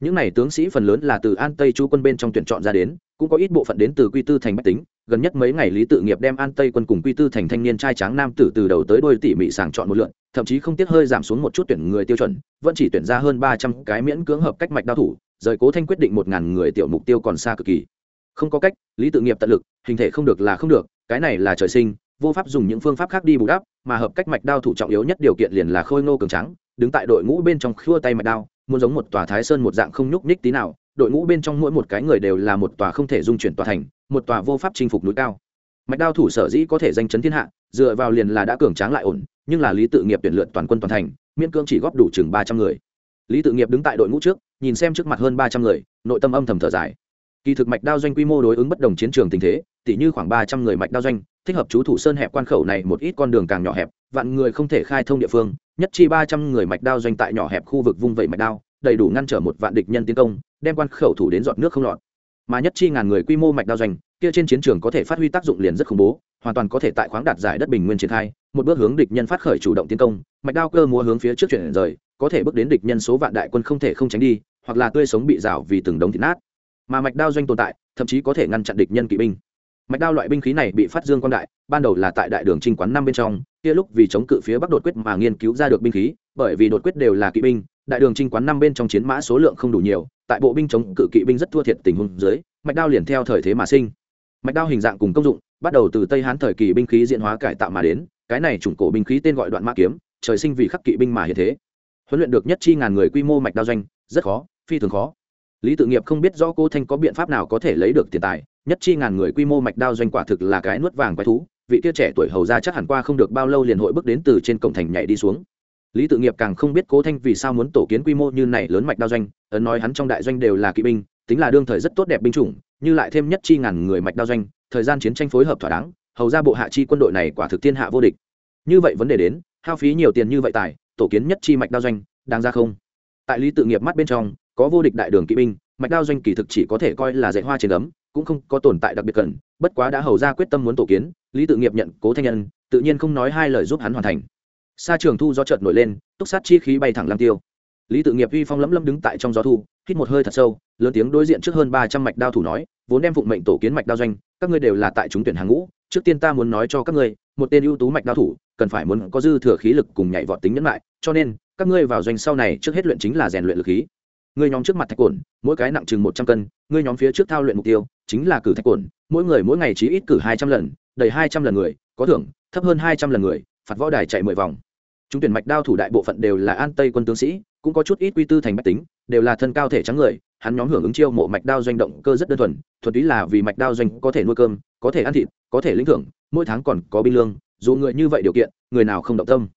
Những này tướng sĩ phần lớn là từ an tây chú quân bên trong tuyển chọn ra đến, cũng có ít bộ phận đến từ quy tư thành bách tính. Gần nhất mấy ngày lý tự nghiệp đem an tây quân cùng quy tư thành thanh niên trai tráng nam tử từ đầu tới đôi tỉ mỉ sàng chọn một lượn, thậm chí không tiếc hơi giảm xuống một chút tuyển người tiêu chuẩn, vẫn chỉ tuyển ra hơn ba trăm cái miễn cưỡng hợp cách mạch đao thủ, rời cố thanh quyết định một ngàn người tiểu mục tiêu còn xa cực kỳ. Không có cách, lý tự nghiệp tận lực, hình thể không được là không được, cái này là trời sinh vô pháp dùng những phương pháp khác đi bù đắp, mà hợp cách mạch đao thủ trọng yếu nhất điều kiện liền là khôi ngô cường trắng đứng tại đội ngũ bên trong khua tay mạch đao, muốn giống một tòa thái sơn một dạng không nhúc nhích tí nào, đội ngũ bên trong mỗi một cái người đều là một tòa không thể dung chuyển tòa thành, một tòa vô pháp chinh phục núi cao. Mạch đao thủ sở dĩ có thể danh chấn thiên hạ, dựa vào liền là đã cường tráng lại ổn, nhưng là lý tự nghiệp tuyển lượn toàn quân toàn thành, miễn cưỡng chỉ góp đủ chừng ba trăm người. Lý tự nghiệp đứng tại đội ngũ trước, nhìn xem trước mặt hơn ba trăm người, nội tâm âm thầm thở dài. Kỳ thực mạch đao doanh quy mô đối ứng bất đồng chiến trường tình thế tỷ như khoảng ba trăm người mạch đao doanh thích hợp chú thủ sơn hẹp quan khẩu này một ít con đường càng nhỏ hẹp, vạn người không thể khai thông địa phương, nhất chi ba trăm người mạch đao doanh tại nhỏ hẹp khu vực vung vẩy mạch đao, đầy đủ ngăn trở một vạn địch nhân tiến công, đem quan khẩu thủ đến dọn nước không lọt. Mà nhất chi ngàn người quy mô mạch đao doanh, kia trên chiến trường có thể phát huy tác dụng liền rất khủng bố, hoàn toàn có thể tại khoáng đạt giải đất bình nguyên triển khai, một bước hướng địch nhân phát khởi chủ động tiến công, mạch đao cơ múa hướng phía trước chuyển rời, có thể bước đến địch nhân số vạn đại quân không thể không tránh đi, hoặc là tươi sống bị rào vì từng đống thịt nát. Mà mạch đao doanh tồn tại, thậm chí có thể ngăn chặn địch nhân kỵ binh mạch đao loại binh khí này bị phát dương quan đại, ban đầu là tại đại đường trinh quán năm bên trong, kia lúc vì chống cự phía bắc đột quyết mà nghiên cứu ra được binh khí, bởi vì đột quyết đều là kỵ binh, đại đường trinh quán năm bên trong chiến mã số lượng không đủ nhiều, tại bộ binh chống cự kỵ binh rất thua thiệt tình huống dưới, mạch đao liền theo thời thế mà sinh. Mạch đao hình dạng cùng công dụng, bắt đầu từ tây hán thời kỳ binh khí diễn hóa cải tạo mà đến, cái này chủng cổ binh khí tên gọi đoạn mã kiếm, trời sinh vì khắc kỵ binh mà hiện thế. Huấn luyện được nhất chi ngàn người quy mô mạch đao doanh, rất khó, phi thường khó. Lý tự nghiệp không biết rõ cô thanh có biện pháp nào có thể lấy được tiền tài nhất chi ngàn người quy mô mạch đao doanh quả thực là cái nuốt vàng quái thú, vị kia trẻ tuổi hầu ra chắc hẳn qua không được bao lâu liền hội bước đến từ trên cổng thành nhảy đi xuống. Lý tự nghiệp càng không biết cố thanh vì sao muốn tổ kiến quy mô như này lớn mạch đao doanh, ấn nói hắn trong đại doanh đều là kỵ binh, tính là đương thời rất tốt đẹp binh chủng, như lại thêm nhất chi ngàn người mạch đao doanh, thời gian chiến tranh phối hợp thỏa đáng, hầu ra bộ hạ chi quân đội này quả thực thiên hạ vô địch. Như vậy vấn đề đến, hao phí nhiều tiền như vậy tài, tổ kiến nhất chi mạch đao doanh, đáng ra không? Tại lý tự nghiệp mắt bên trong, có vô địch đại đường kỵ binh, mạch đao doanh kỳ thực chỉ có thể coi là dạy hoa trên ấm cũng không có tồn tại đặc biệt cần, bất quá đã hầu ra quyết tâm muốn tổ kiến, lý tự nghiệp nhận cố thanh nhân tự nhiên không nói hai lời giúp hắn hoàn thành. Sa trường thu do chợt nổi lên, túc sát chi khí bay thẳng lang tiêu. Lý tự nghiệp uy phong lẫm lẫm đứng tại trong gió thu, hít một hơi thật sâu, lớn tiếng đối diện trước hơn ba trăm mạch đao thủ nói, vốn đem phụng mệnh tổ kiến mạch đao doanh, các ngươi đều là tại chúng tuyển hàng ngũ, trước tiên ta muốn nói cho các ngươi, một tên ưu tú mạch đao thủ, cần phải muốn có dư thừa khí lực cùng nhảy vọt tính nhẫn lại cho nên, các ngươi vào doanh sau này trước hết luyện chính là rèn luyện lực khí. Ngươi nhóm trước mặt thạch cổn, mỗi cái nặng chừng một trăm cân, ngươi nhóm phía trước thao luyện mục tiêu chính là cử thạch cổn, mỗi người mỗi ngày chỉ ít cử hai trăm lần, đầy hai trăm lần người, có thưởng, thấp hơn hai trăm lần người, phạt võ đài chạy mười vòng. Chúng tuyển mạch đao thủ đại bộ phận đều là an tây quân tướng sĩ, cũng có chút ít quy tư thành bách tính, đều là thân cao thể trắng người, hắn nhóm hưởng ứng chiêu mộ mạch đao doanh động cơ rất đơn thuần thuần túy là vì mạch đao doanh có thể nuôi cơm, có thể ăn thịt, có thể lĩnh thưởng, mỗi tháng còn có binh lương, dù người như vậy điều kiện, người nào không động tâm.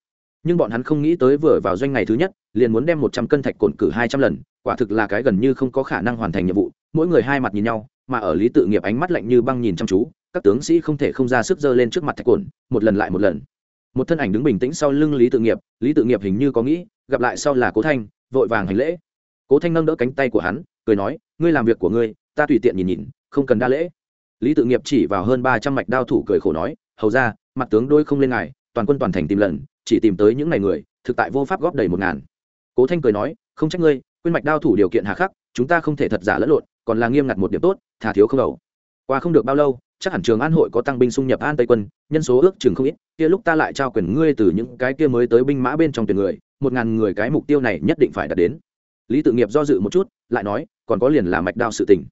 Nhưng bọn hắn không nghĩ tới vừa vào doanh ngày thứ nhất, liền muốn đem một trăm cân thạch cồn cử hai trăm lần, quả thực là cái gần như không có khả năng hoàn thành nhiệm vụ, mỗi người hai mặt nhìn nhau mà ở lý tự nghiệp ánh mắt lạnh như băng nhìn chăm chú, các tướng sĩ không thể không ra sức dơ lên trước mặt thạch cổn một lần lại một lần. Một thân ảnh đứng bình tĩnh sau lưng lý tự nghiệp, lý tự nghiệp hình như có nghĩ, gặp lại sau là cố thanh, vội vàng hành lễ. Cố thanh nâng đỡ cánh tay của hắn, cười nói, ngươi làm việc của ngươi, ta tùy tiện nhìn nhìn, không cần đa lễ. Lý tự nghiệp chỉ vào hơn ba trăm mạch đao thủ cười khổ nói, hầu ra, mặt tướng đôi không lên ngài, toàn quân toàn thành tìm lần, chỉ tìm tới những ngày người, thực tại vô pháp góp đầy một ngàn. Cố thanh cười nói, không trách ngươi, quên mạch đao thủ điều kiện hà khắc, chúng ta không thể thật giả lẫn lộn còn là nghiêm ngặt một điểm tốt thà thiếu không đầu. Qua không được bao lâu, chắc hẳn trường an hội có tăng binh xung nhập an tây quân, nhân số ước chừng không ít, kia lúc ta lại trao quyền ngươi từ những cái kia mới tới binh mã bên trong tuyển người, một ngàn người cái mục tiêu này nhất định phải đạt đến. Lý tự nghiệp do dự một chút, lại nói, còn có liền là mạch đao sự tình.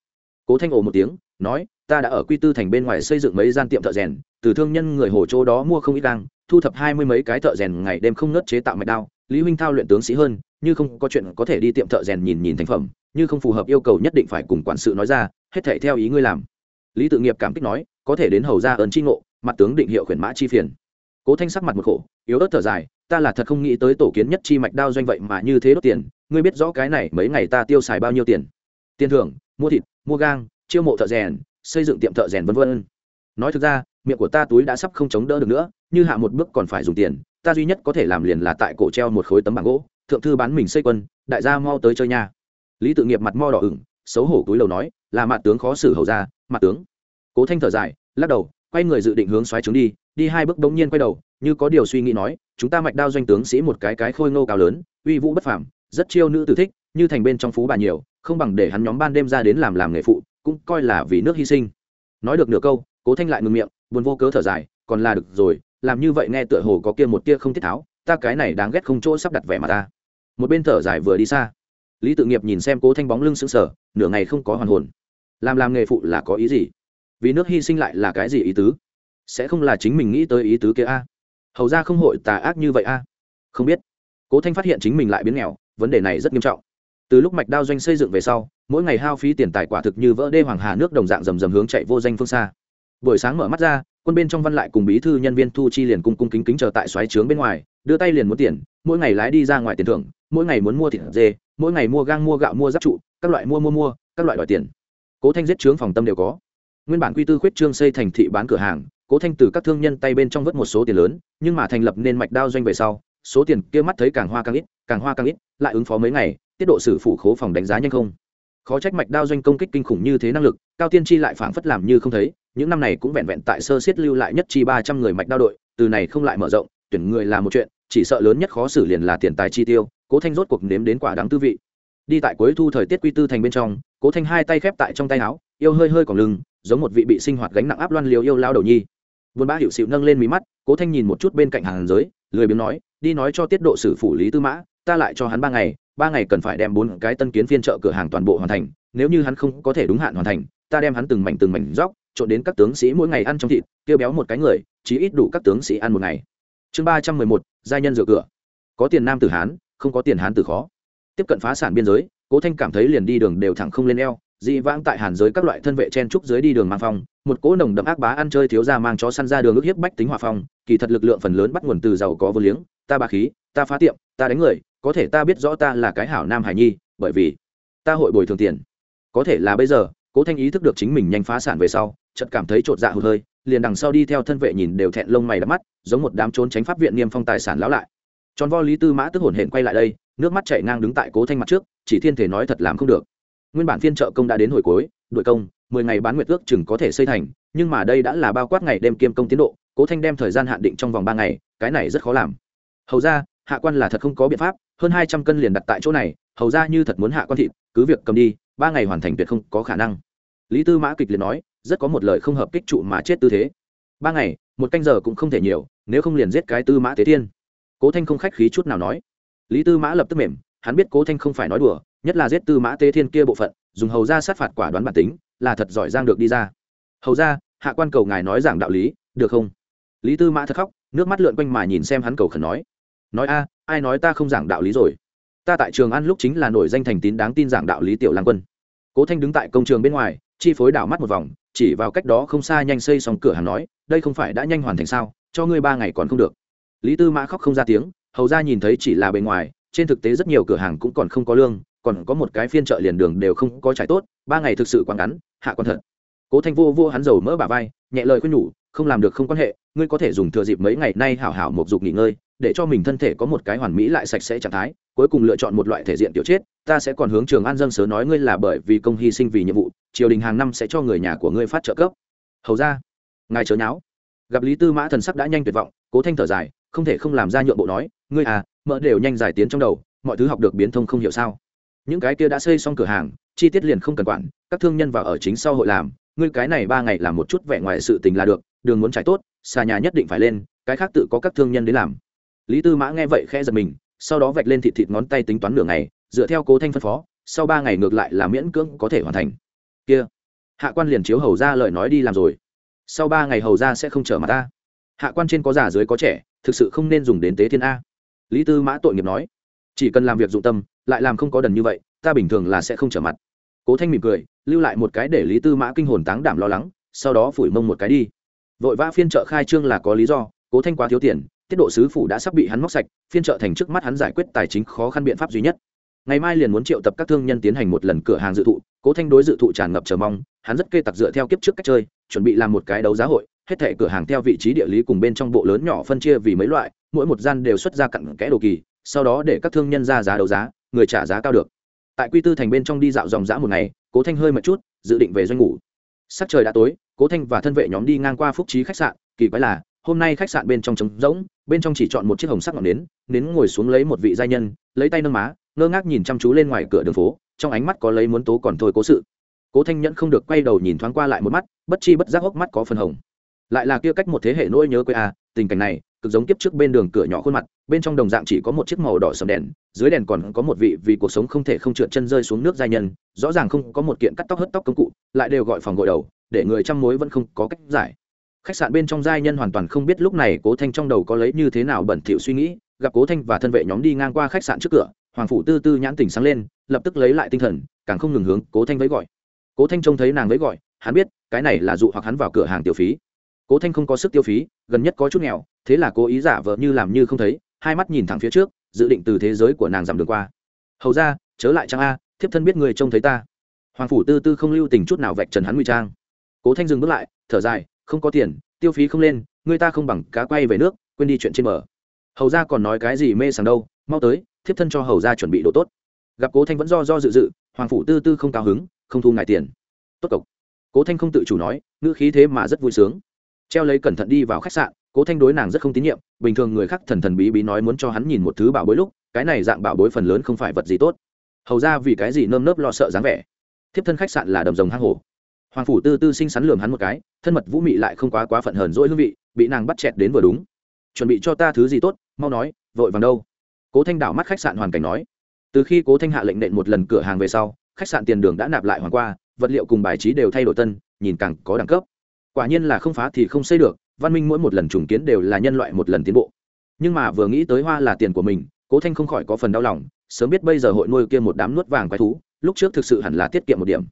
Cố thanh ồ một tiếng, nói, ta đã ở quy tư thành bên ngoài xây dựng mấy gian tiệm thợ rèn, từ thương nhân người hồ châu đó mua không ít gang, thu thập hai mươi mấy cái thợ rèn ngày đêm không ngớt chế tạo mạch đao, lý huynh thao luyện tướng sĩ hơn, như không có chuyện có thể đi tiệm thợ rèn nhìn nhìn thành phẩm như không phù hợp yêu cầu nhất định phải cùng quản sự nói ra, hết thể theo ý ngươi làm. Lý tự nghiệp cảm kích nói, có thể đến hầu ra ơn tri ngộ, mặt tướng định hiệu khuyển mã chi phiền. Cố thanh sắc mặt một khổ, yếu ớt thở dài, ta là thật không nghĩ tới tổ kiến nhất chi mạch đao doanh vậy mà như thế đốt tiền, ngươi biết rõ cái này mấy ngày ta tiêu xài bao nhiêu tiền. Tiền thưởng, mua thịt, mua gang, chiêu mộ thợ rèn, xây dựng tiệm thợ rèn vân vân. Nói thực ra, miệng của ta túi đã sắp không chống đỡ được nữa, như hạ một bước còn phải dùng tiền, ta duy nhất có thể làm liền là tại cổ treo một khối tấm bảng gỗ, thượng thư bán mình xây quân, đại gia mau tới chơi nha lý tự nghiệp mặt mo đỏ ửng, xấu hổ túi lầu nói, là mặt tướng khó xử hầu ra mặt tướng. Cố thanh thở dài, lắc đầu, quay người dự định hướng xoáy trướng đi đi hai bước bỗng nhiên quay đầu, như có điều suy nghĩ nói, chúng ta mạch đao doanh tướng sĩ một cái cái khôi ngô cao lớn, uy vũ bất phàm, rất chiêu nữ tử thích, như thành bên trong phú bà nhiều, không bằng để hắn nhóm ban đêm ra đến làm làm nghề phụ, cũng coi là vì nước hy sinh. Nói được nửa câu, cố thanh lại ngừng miệng, buồn vô cớ thở dài, còn là được rồi, làm như vậy nghe tựa hồ có kia một tia không tiết tháo, ta cái này đáng ghét không chỗ sắp đặt vẻ mà ta. Một bên thở dài vừa đi xa lý tự nghiệp nhìn xem cố thanh bóng lưng sững sờ, nửa ngày không có hoàn hồn. Làm làm nghề phụ là có ý gì? Vì nước hy sinh lại là cái gì ý tứ? Sẽ không là chính mình nghĩ tới ý tứ kia a? Hầu ra không hội tà ác như vậy a? Không biết. Cố thanh phát hiện chính mình lại biến nghèo, vấn đề này rất nghiêm trọng. Từ lúc mạch đao doanh xây dựng về sau, mỗi ngày hao phí tiền tài quả thực như vỡ đê hoàng hà nước đồng dạng rầm rầm hướng chạy vô danh phương xa. Buổi sáng mở mắt ra, quân bên trong văn lại cùng bí thư nhân viên thu chi liền cung cung kính kính chờ tại xoáy trướng bên ngoài, đưa tay liền muốn tiền, mỗi ngày lái đi ra ngoài tiền thưởng mỗi ngày muốn mua thịt dê, mỗi ngày mua gang, mua gạo, mua giáp trụ, các loại mua mua mua, các loại đòi tiền. Cố thanh giết trướng phòng tâm đều có. Nguyên bản quy tư khuyết trương xây thành thị bán cửa hàng, cố thanh từ các thương nhân tay bên trong vớt một số tiền lớn, nhưng mà thành lập nên mạch đao doanh về sau, số tiền kia mắt thấy càng hoa càng ít, càng hoa càng ít, lại ứng phó mấy ngày, tiết độ xử phủ khố phòng đánh giá nhanh không. Khó trách mạch đao doanh công kích kinh khủng như thế năng lực, cao tiên chi lại phảng phất làm như không thấy, những năm này cũng vẹn vẹn tại sơ siết lưu lại nhất chi ba trăm người mạch đao đội, từ này không lại mở rộng, tuyển người là một chuyện, chỉ sợ lớn nhất khó xử liền là tiền tài chi tiêu cố thanh rốt cuộc nếm đến quả đáng tư vị. Đi tại cuối thu thời tiết quy tư thành bên trong, cố thanh hai tay khép tại trong tay áo, yêu hơi hơi còn lưng, giống một vị bị sinh hoạt gánh nặng áp loan liều yêu lao đầu nhi. Vườn ba hiệu xịu nâng lên mí mắt, cố thanh nhìn một chút bên cạnh hàng giới, lười biếng nói, đi nói cho tiết độ sử phủ lý tư mã, ta lại cho hắn ba ngày ba ngày cần phải đem bốn cái tân kiến phiên chợ cửa hàng toàn bộ hoàn thành, nếu như hắn không có thể đúng hạn hoàn thành, ta đem hắn từng mảnh từng mảnh róc trộn đến các tướng sĩ mỗi ngày ăn trong thịt tiêu béo một cái người chỉ ít đủ các tướng sĩ ăn một ngày. Chương ba trăm mười một, giai nhân rửa cửa. Có tiền nam tử hán không có tiền hán tử khó. Tiếp cận phá sản biên giới, cố thanh cảm thấy liền đi đường đều thẳng không lên eo, dị vãng tại hàn giới các loại thân vệ chen trúc dưới đi đường mang phong, một cỗ nồng đậm ác bá ăn chơi thiếu ra mang chó săn ra đường ước hiếp bách tính hòa phong, kỳ thật lực lượng phần lớn bắt nguồn từ giàu có vô liếng, ta bà khí, ta phá tiệm, ta đánh người, có thể ta biết rõ ta là cái hảo nam hải nhi, bởi vì ta hội bồi thường tiền. Có thể là bây giờ, cố thanh ý thức được chính mình nhanh phá sản về sau, chợt cảm thấy chột dạ hụt hơi, liền đằng sau đi theo thân vệ nhìn đều thẹn lông mày đắm mắt, giống một đám trốn tránh pháp viện niêm phong tài sản lão lại tròn vo lý tư mã tức hổn hển quay lại đây, nước mắt chảy ngang đứng tại cố thanh mặt trước, chỉ thiên thể nói thật làm không được. Nguyên bản phiên trợ công đã đến hồi cuối đội công, mười ngày bán nguyệt ước chừng có thể xây thành, nhưng mà đây đã là bao quát ngày đêm kiêm công tiến độ, cố thanh đem thời gian hạn định trong vòng ba ngày, cái này rất khó làm. Hầu ra, hạ quan là thật không có biện pháp, hơn hai trăm cân liền đặt tại chỗ này, hầu ra như thật muốn hạ quan thịt, cứ việc cầm đi, ba ngày hoàn thành tuyệt không có khả năng. Lý tư mã kịch liền nói, rất có một lời không hợp kích trụ mà chết tư thế. Ba ngày, một canh giờ cũng không thể nhiều, nếu không liền giết cái tư mã tế thiên cố thanh không khách khí chút nào nói. Lý tư mã lập tức mềm, hắn biết cố thanh không phải nói đùa, nhất là giết tư mã tế thiên kia bộ phận, dùng hầu ra sát phạt quả đoán bản tính, là thật giỏi giang được đi ra. Hầu ra, hạ quan cầu ngài nói giảng đạo lý, được không? Lý tư mã thật khóc, nước mắt lượn quanh mà nhìn xem hắn cầu khẩn nói. Nói a, ai nói ta không giảng đạo lý rồi? Ta tại trường ăn lúc chính là nổi danh thành tín đáng tin giảng đạo lý tiểu lang quân. Cố thanh đứng tại công trường bên ngoài, chi phối đảo mắt một vòng, chỉ vào cách đó không xa nhanh xây xong cửa hàng nói, đây không phải đã nhanh hoàn thành sao? Cho ngươi ba ngày còn không được lý tư mã khóc không ra tiếng, hầu ra nhìn thấy chỉ là bề ngoài, trên thực tế rất nhiều cửa hàng cũng còn không có lương, còn có một cái phiên chợ liền đường đều không có trải tốt, ba ngày thực sự quá ngắn, hạ quan thật. Cố thanh vô vô hắn dầu mỡ bà vai, nhẹ lời khuyên nhủ, không làm được không quan hệ, ngươi có thể dùng thừa dịp mấy ngày nay hảo hảo một dục nghỉ ngơi, để cho mình thân thể có một cái hoàn mỹ lại sạch sẽ trạng thái, cuối cùng lựa chọn một loại thể diện tiểu chết, ta sẽ còn hướng trường an dân sớ nói ngươi là bởi vì công hy sinh vì nhiệm vụ, triều đình hàng năm sẽ cho người nhà của ngươi phát trợ cấp. Hầu ra, ngài chớ nháo. Gặp lý tư mã thần sắc đã nhanh tuyệt vọng, cố thanh thở dài không thể không làm ra nhượng bộ nói, ngươi à mỡ đều nhanh giải tiến trong đầu, mọi thứ học được biến thông không hiểu sao? Những cái kia đã xây xong cửa hàng, chi tiết liền không cần quản, các thương nhân vào ở chính sau hội làm, ngươi cái này ba ngày làm một chút vẻ ngoài sự tình là được, đường muốn trải tốt xà nhà nhất định phải lên, cái khác tự có các thương nhân đến làm. Lý tư mã nghe vậy khẽ giật mình, sau đó vạch lên thịt thịt ngón tay tính toán nửa ngày, dựa theo cố thanh phân phó, sau ba ngày ngược lại là miễn cưỡng có thể hoàn thành. Kia, hạ quan liền chiếu hầu ra lời nói đi làm rồi. Sau ba ngày hầu ra sẽ không trở mặt ta. Hạ quan trên có già dưới có trẻ thực sự không nên dùng đến tế thiên a. Lý tư mã tội nghiệp nói, chỉ cần làm việc dụng tâm, lại làm không có đần như vậy, ta bình thường là sẽ không trở mặt. Cố thanh mỉm cười, lưu lại một cái để lý tư mã kinh hồn táng đảm lo lắng, sau đó phủi mông một cái đi. Vội vã phiên trợ khai trương là có lý do, cố thanh quá thiếu tiền, tiết độ sứ phủ đã sắp bị hắn móc sạch, phiên trợ thành trước mắt hắn giải quyết tài chính khó khăn biện pháp duy nhất. Ngày mai liền muốn triệu tập các thương nhân tiến hành một lần cửa hàng dự thụ, cố thanh đối dự thụ tràn ngập chờ mong, hắn rất kê tặc dựa theo kiếp trước cách chơi, chuẩn bị làm một cái đấu giá hội hết thệ cửa hàng theo vị trí địa lý cùng bên trong bộ lớn nhỏ phân chia vì mấy loại, mỗi một gian đều xuất ra cặn kẽ đồ kỳ, sau đó để các thương nhân ra giá đấu giá, người trả giá cao được. Tại quy tư thành bên trong đi dạo dòng dã một ngày, cố thanh hơi một chút, dự định về doanh ngủ. Sắc trời đã tối, cố thanh và thân vệ nhóm đi ngang qua phúc trí khách sạn, kỳ quái là, hôm nay khách sạn bên trong trống rỗng, bên trong chỉ chọn một chiếc hồng sắc ngọn nến nến ngồi xuống lấy một vị gia nhân, lấy tay nâng má, ngơ ngác nhìn chăm chú lên ngoài cửa đường phố, trong ánh mắt có lấy muốn tố còn thôi cố sự. Cố thanh nhẫn không được quay đầu nhìn thoáng qua lại một mắt, bất chi bất giác hốc mắt có phần hồng lại là kia cách một thế hệ nỗi nhớ quê à tình cảnh này, cực giống kiếp trước bên đường cửa nhỏ khuôn mặt, bên trong đồng dạng chỉ có một chiếc màu đỏ sầm đèn, dưới đèn còn có một vị vì cuộc sống không thể không trượt chân rơi xuống nước giai nhân, rõ ràng không có một kiện cắt tóc hớt tóc công cụ, lại đều gọi phòng gội đầu, để người chăm mối vẫn không có cách giải. Khách sạn bên trong giai nhân hoàn toàn không biết lúc này cố thanh trong đầu có lấy như thế nào bẩn thỉu suy nghĩ, gặp cố thanh và thân vệ nhóm đi ngang qua khách sạn trước cửa, hoàng phủ tư tư nhãn tỉnh sáng lên, lập tức lấy lại tinh thần, càng không ngừng hướng cố thanh với gọi. Cố thanh trông thấy nàng với gọi, hắn biết, cái này là dụ hoặc hắn vào cửa hàng tiểu phí cố thanh không có sức tiêu phí, gần nhất có chút nghèo, thế là cố ý giả vờ như làm như không thấy, hai mắt nhìn thẳng phía trước, dự định từ thế giới của nàng giảm đường qua. Hầu ra chớ lại trang a, thiếp thân biết người trông thấy ta. Hoàng phủ tư tư không lưu tình chút nào vạch trần hắn ngụy trang. Cố thanh dừng bước lại, thở dài, không có tiền, tiêu phí không lên, người ta không bằng cá quay về nước, quên đi chuyện trên mở hầu ra còn nói cái gì mê sảng đâu, mau tới, thiếp thân cho hầu ra chuẩn bị đồ tốt. Gặp cố thanh vẫn do do dự dự, hoàng phủ tư tư không cao hứng, không thu ngại tiền. Tốt cộc. Cố thanh không tự chủ nói, ngữ khí thế mà rất vui sướng treo lấy cẩn thận đi vào khách sạn, cố thanh đối nàng rất không tín nhiệm, bình thường người khác thần thần bí bí nói muốn cho hắn nhìn một thứ bảo bối lúc, cái này dạng bảo bối phần lớn không phải vật gì tốt. Hầu ra vì cái gì nơm nớp lo sợ dáng vẻ. Thiếp thân khách sạn là đầm rồng hang hổ. Hoàng phủ tư tư sinh sắn lườm hắn một cái, thân mật vũ mị lại không quá quá phận hờn dỗi hương vị, bị nàng bắt chẹt đến vừa đúng. Chuẩn bị cho ta thứ gì tốt, mau nói, vội vàng đâu. Cố thanh đảo mắt khách sạn hoàn cảnh nói. Từ khi cố thanh hạ lệnh nện một lần cửa hàng về sau, khách sạn tiền đường đã nạp lại hoàn qua, vật liệu cùng bài trí đều thay đổi tân, nhìn càng có đẳng cấp quả nhiên là không phá thì không xây được, văn minh mỗi một lần trùng kiến đều là nhân loại một lần tiến bộ. Nhưng mà vừa nghĩ tới hoa là tiền của mình, cố thanh không khỏi có phần đau lòng, sớm biết bây giờ hội nuôi kia một đám nuốt vàng quái thú, lúc trước thực sự hẳn là tiết kiệm một điểm.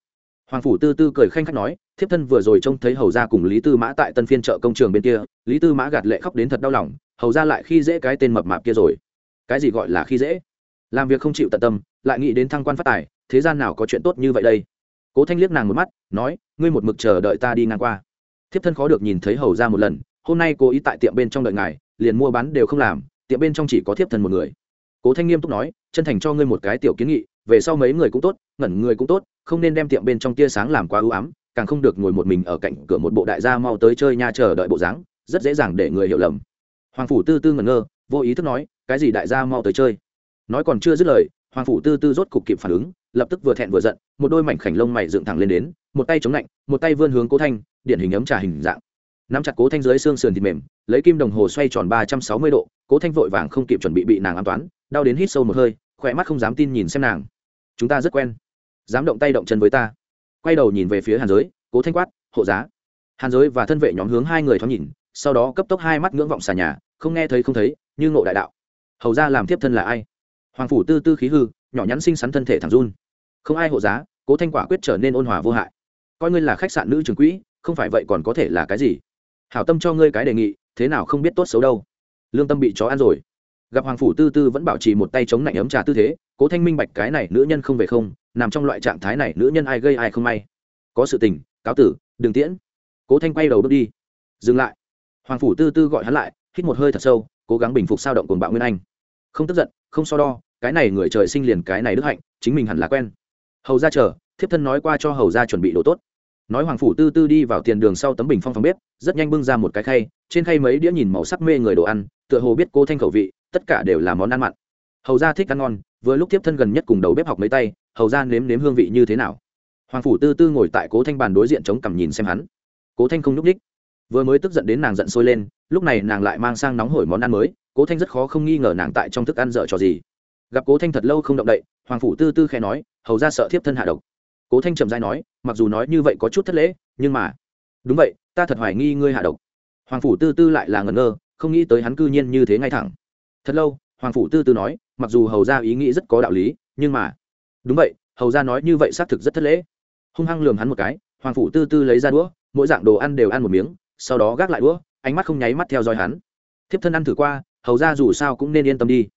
Hoàng phủ tư tư cười khanh khách nói, thiếp thân vừa rồi trông thấy hầu ra cùng lý tư mã tại tân phiên chợ công trường bên kia, lý tư mã gạt lệ khóc đến thật đau lòng, hầu ra lại khi dễ cái tên mập mạp kia rồi. Cái gì gọi là khi dễ? Làm việc không chịu tận tâm, lại nghĩ đến thăng quan phát tài, thế gian nào có chuyện tốt như vậy đây? Cố thanh liếc nàng một mắt, nói, ngươi một mực chờ đợi ta đi ngang qua thiếp thân khó được nhìn thấy hầu ra một lần, hôm nay cố ý tại tiệm bên trong đợi ngài, liền mua bán đều không làm, tiệm bên trong chỉ có thiếp thân một người. Cố thanh nghiêm túc nói, chân thành cho ngươi một cái tiểu kiến nghị, về sau mấy người cũng tốt, ngẩn người cũng tốt, không nên đem tiệm bên trong tia sáng làm quá ưu ám, càng không được ngồi một mình ở cạnh cửa một bộ đại gia mau tới chơi nha chờ đợi bộ dáng, rất dễ dàng để người hiểu lầm. Hoàng phủ tư tư ngẩn ngơ, vô ý thức nói, cái gì đại gia mau tới chơi? Nói còn chưa dứt lời, hoàng phủ tư tư rốt cục kịp phản ứng, lập tức vừa thẹn vừa giận, một đôi mảnh khảnh lông mày dựng thẳng lên đến, một tay chống lạnh, một tay vươn hướng cố thanh điện hình ấm trà hình dạng. Nắm chặt cố thanh dưới xương sườn thịt mềm, lấy kim đồng hồ xoay tròn ba trăm sáu mươi độ, cố thanh vội vàng không kịp chuẩn bị bị nàng an toán, đau đến hít sâu một hơi, khỏe mắt không dám tin nhìn xem nàng. Chúng ta rất quen. Dám động tay động chân với ta. Quay đầu nhìn về phía hàn giới, cố thanh quát, hộ giá. Hàn giới và thân vệ nhóm hướng hai người thoáng nhìn, sau đó cấp tốc hai mắt ngưỡng vọng xà nhà, không nghe thấy không thấy, như ngộ đại đạo. Hầu ra làm tiếp thân là ai? Hoàng phủ tư tư khí hư, nhỏ nhắn xinh xắn thân thể thẳng run. Không ai hộ giá, cố thanh quả quyết trở nên ôn hòa vô hại. Coi ngươi là khách sạn nữ trường quỹ không phải vậy còn có thể là cái gì? Hảo tâm cho ngươi cái đề nghị, thế nào không biết tốt xấu đâu. Lương tâm bị chó ăn rồi. Gặp hoàng phủ tư tư vẫn bảo trì một tay chống lạnh ấm trà tư thế, cố thanh minh bạch cái này nữ nhân không về không, nằm trong loại trạng thái này nữ nhân ai gây ai không may. Có sự tình, cáo tử, đừng tiễn. Cố thanh quay đầu bước đi. Dừng lại. Hoàng phủ tư tư gọi hắn lại, hít một hơi thật sâu, cố gắng bình phục sao động cồn bạo nguyên anh. Không tức giận, không so đo, cái này người trời sinh liền cái này đức hạnh, chính mình hẳn là quen. Hầu ra chờ, thiếp thân nói qua cho hầu ra chuẩn bị đồ tốt nói hoàng phủ tư tư đi vào tiền đường sau tấm bình phong phòng bếp, rất nhanh bưng ra một cái khay, trên khay mấy đĩa nhìn màu sắc mê người đồ ăn, tựa hồ biết cô thanh khẩu vị, tất cả đều là món ăn mặn. Hầu ra thích ăn ngon, vừa lúc tiếp thân gần nhất cùng đầu bếp học mấy tay, hầu ra nếm nếm hương vị như thế nào. Hoàng phủ tư tư ngồi tại cố thanh bàn đối diện chống cằm nhìn xem hắn. Cố thanh không nhúc ních vừa mới tức giận đến nàng giận sôi lên, lúc này nàng lại mang sang nóng hổi món ăn mới cố thanh rất khó không nghi ngờ nàng tại trong thức ăn dở trò gì. Gặp cố thanh thật lâu không động đậy, hoàng phủ tư tư khẽ nói, hầu ra sợ thiếp thân hạ độc cố thanh trầm dai nói, mặc dù nói như vậy có chút thất lễ, nhưng mà, đúng vậy, ta thật hoài nghi ngươi hạ độc. Hoàng phủ tư tư lại là ngẩn ngơ, không nghĩ tới hắn cư nhiên như thế ngay thẳng. Thật lâu, hoàng phủ tư tư nói, mặc dù hầu ra ý nghĩ rất có đạo lý, nhưng mà, đúng vậy, hầu ra nói như vậy xác thực rất thất lễ. Hung hăng lường hắn một cái, hoàng phủ tư tư lấy ra đũa, mỗi dạng đồ ăn đều ăn một miếng, sau đó gác lại đũa, ánh mắt không nháy mắt theo dõi hắn. Thiếp thân ăn thử qua, hầu ra dù sao cũng nên yên tâm đi.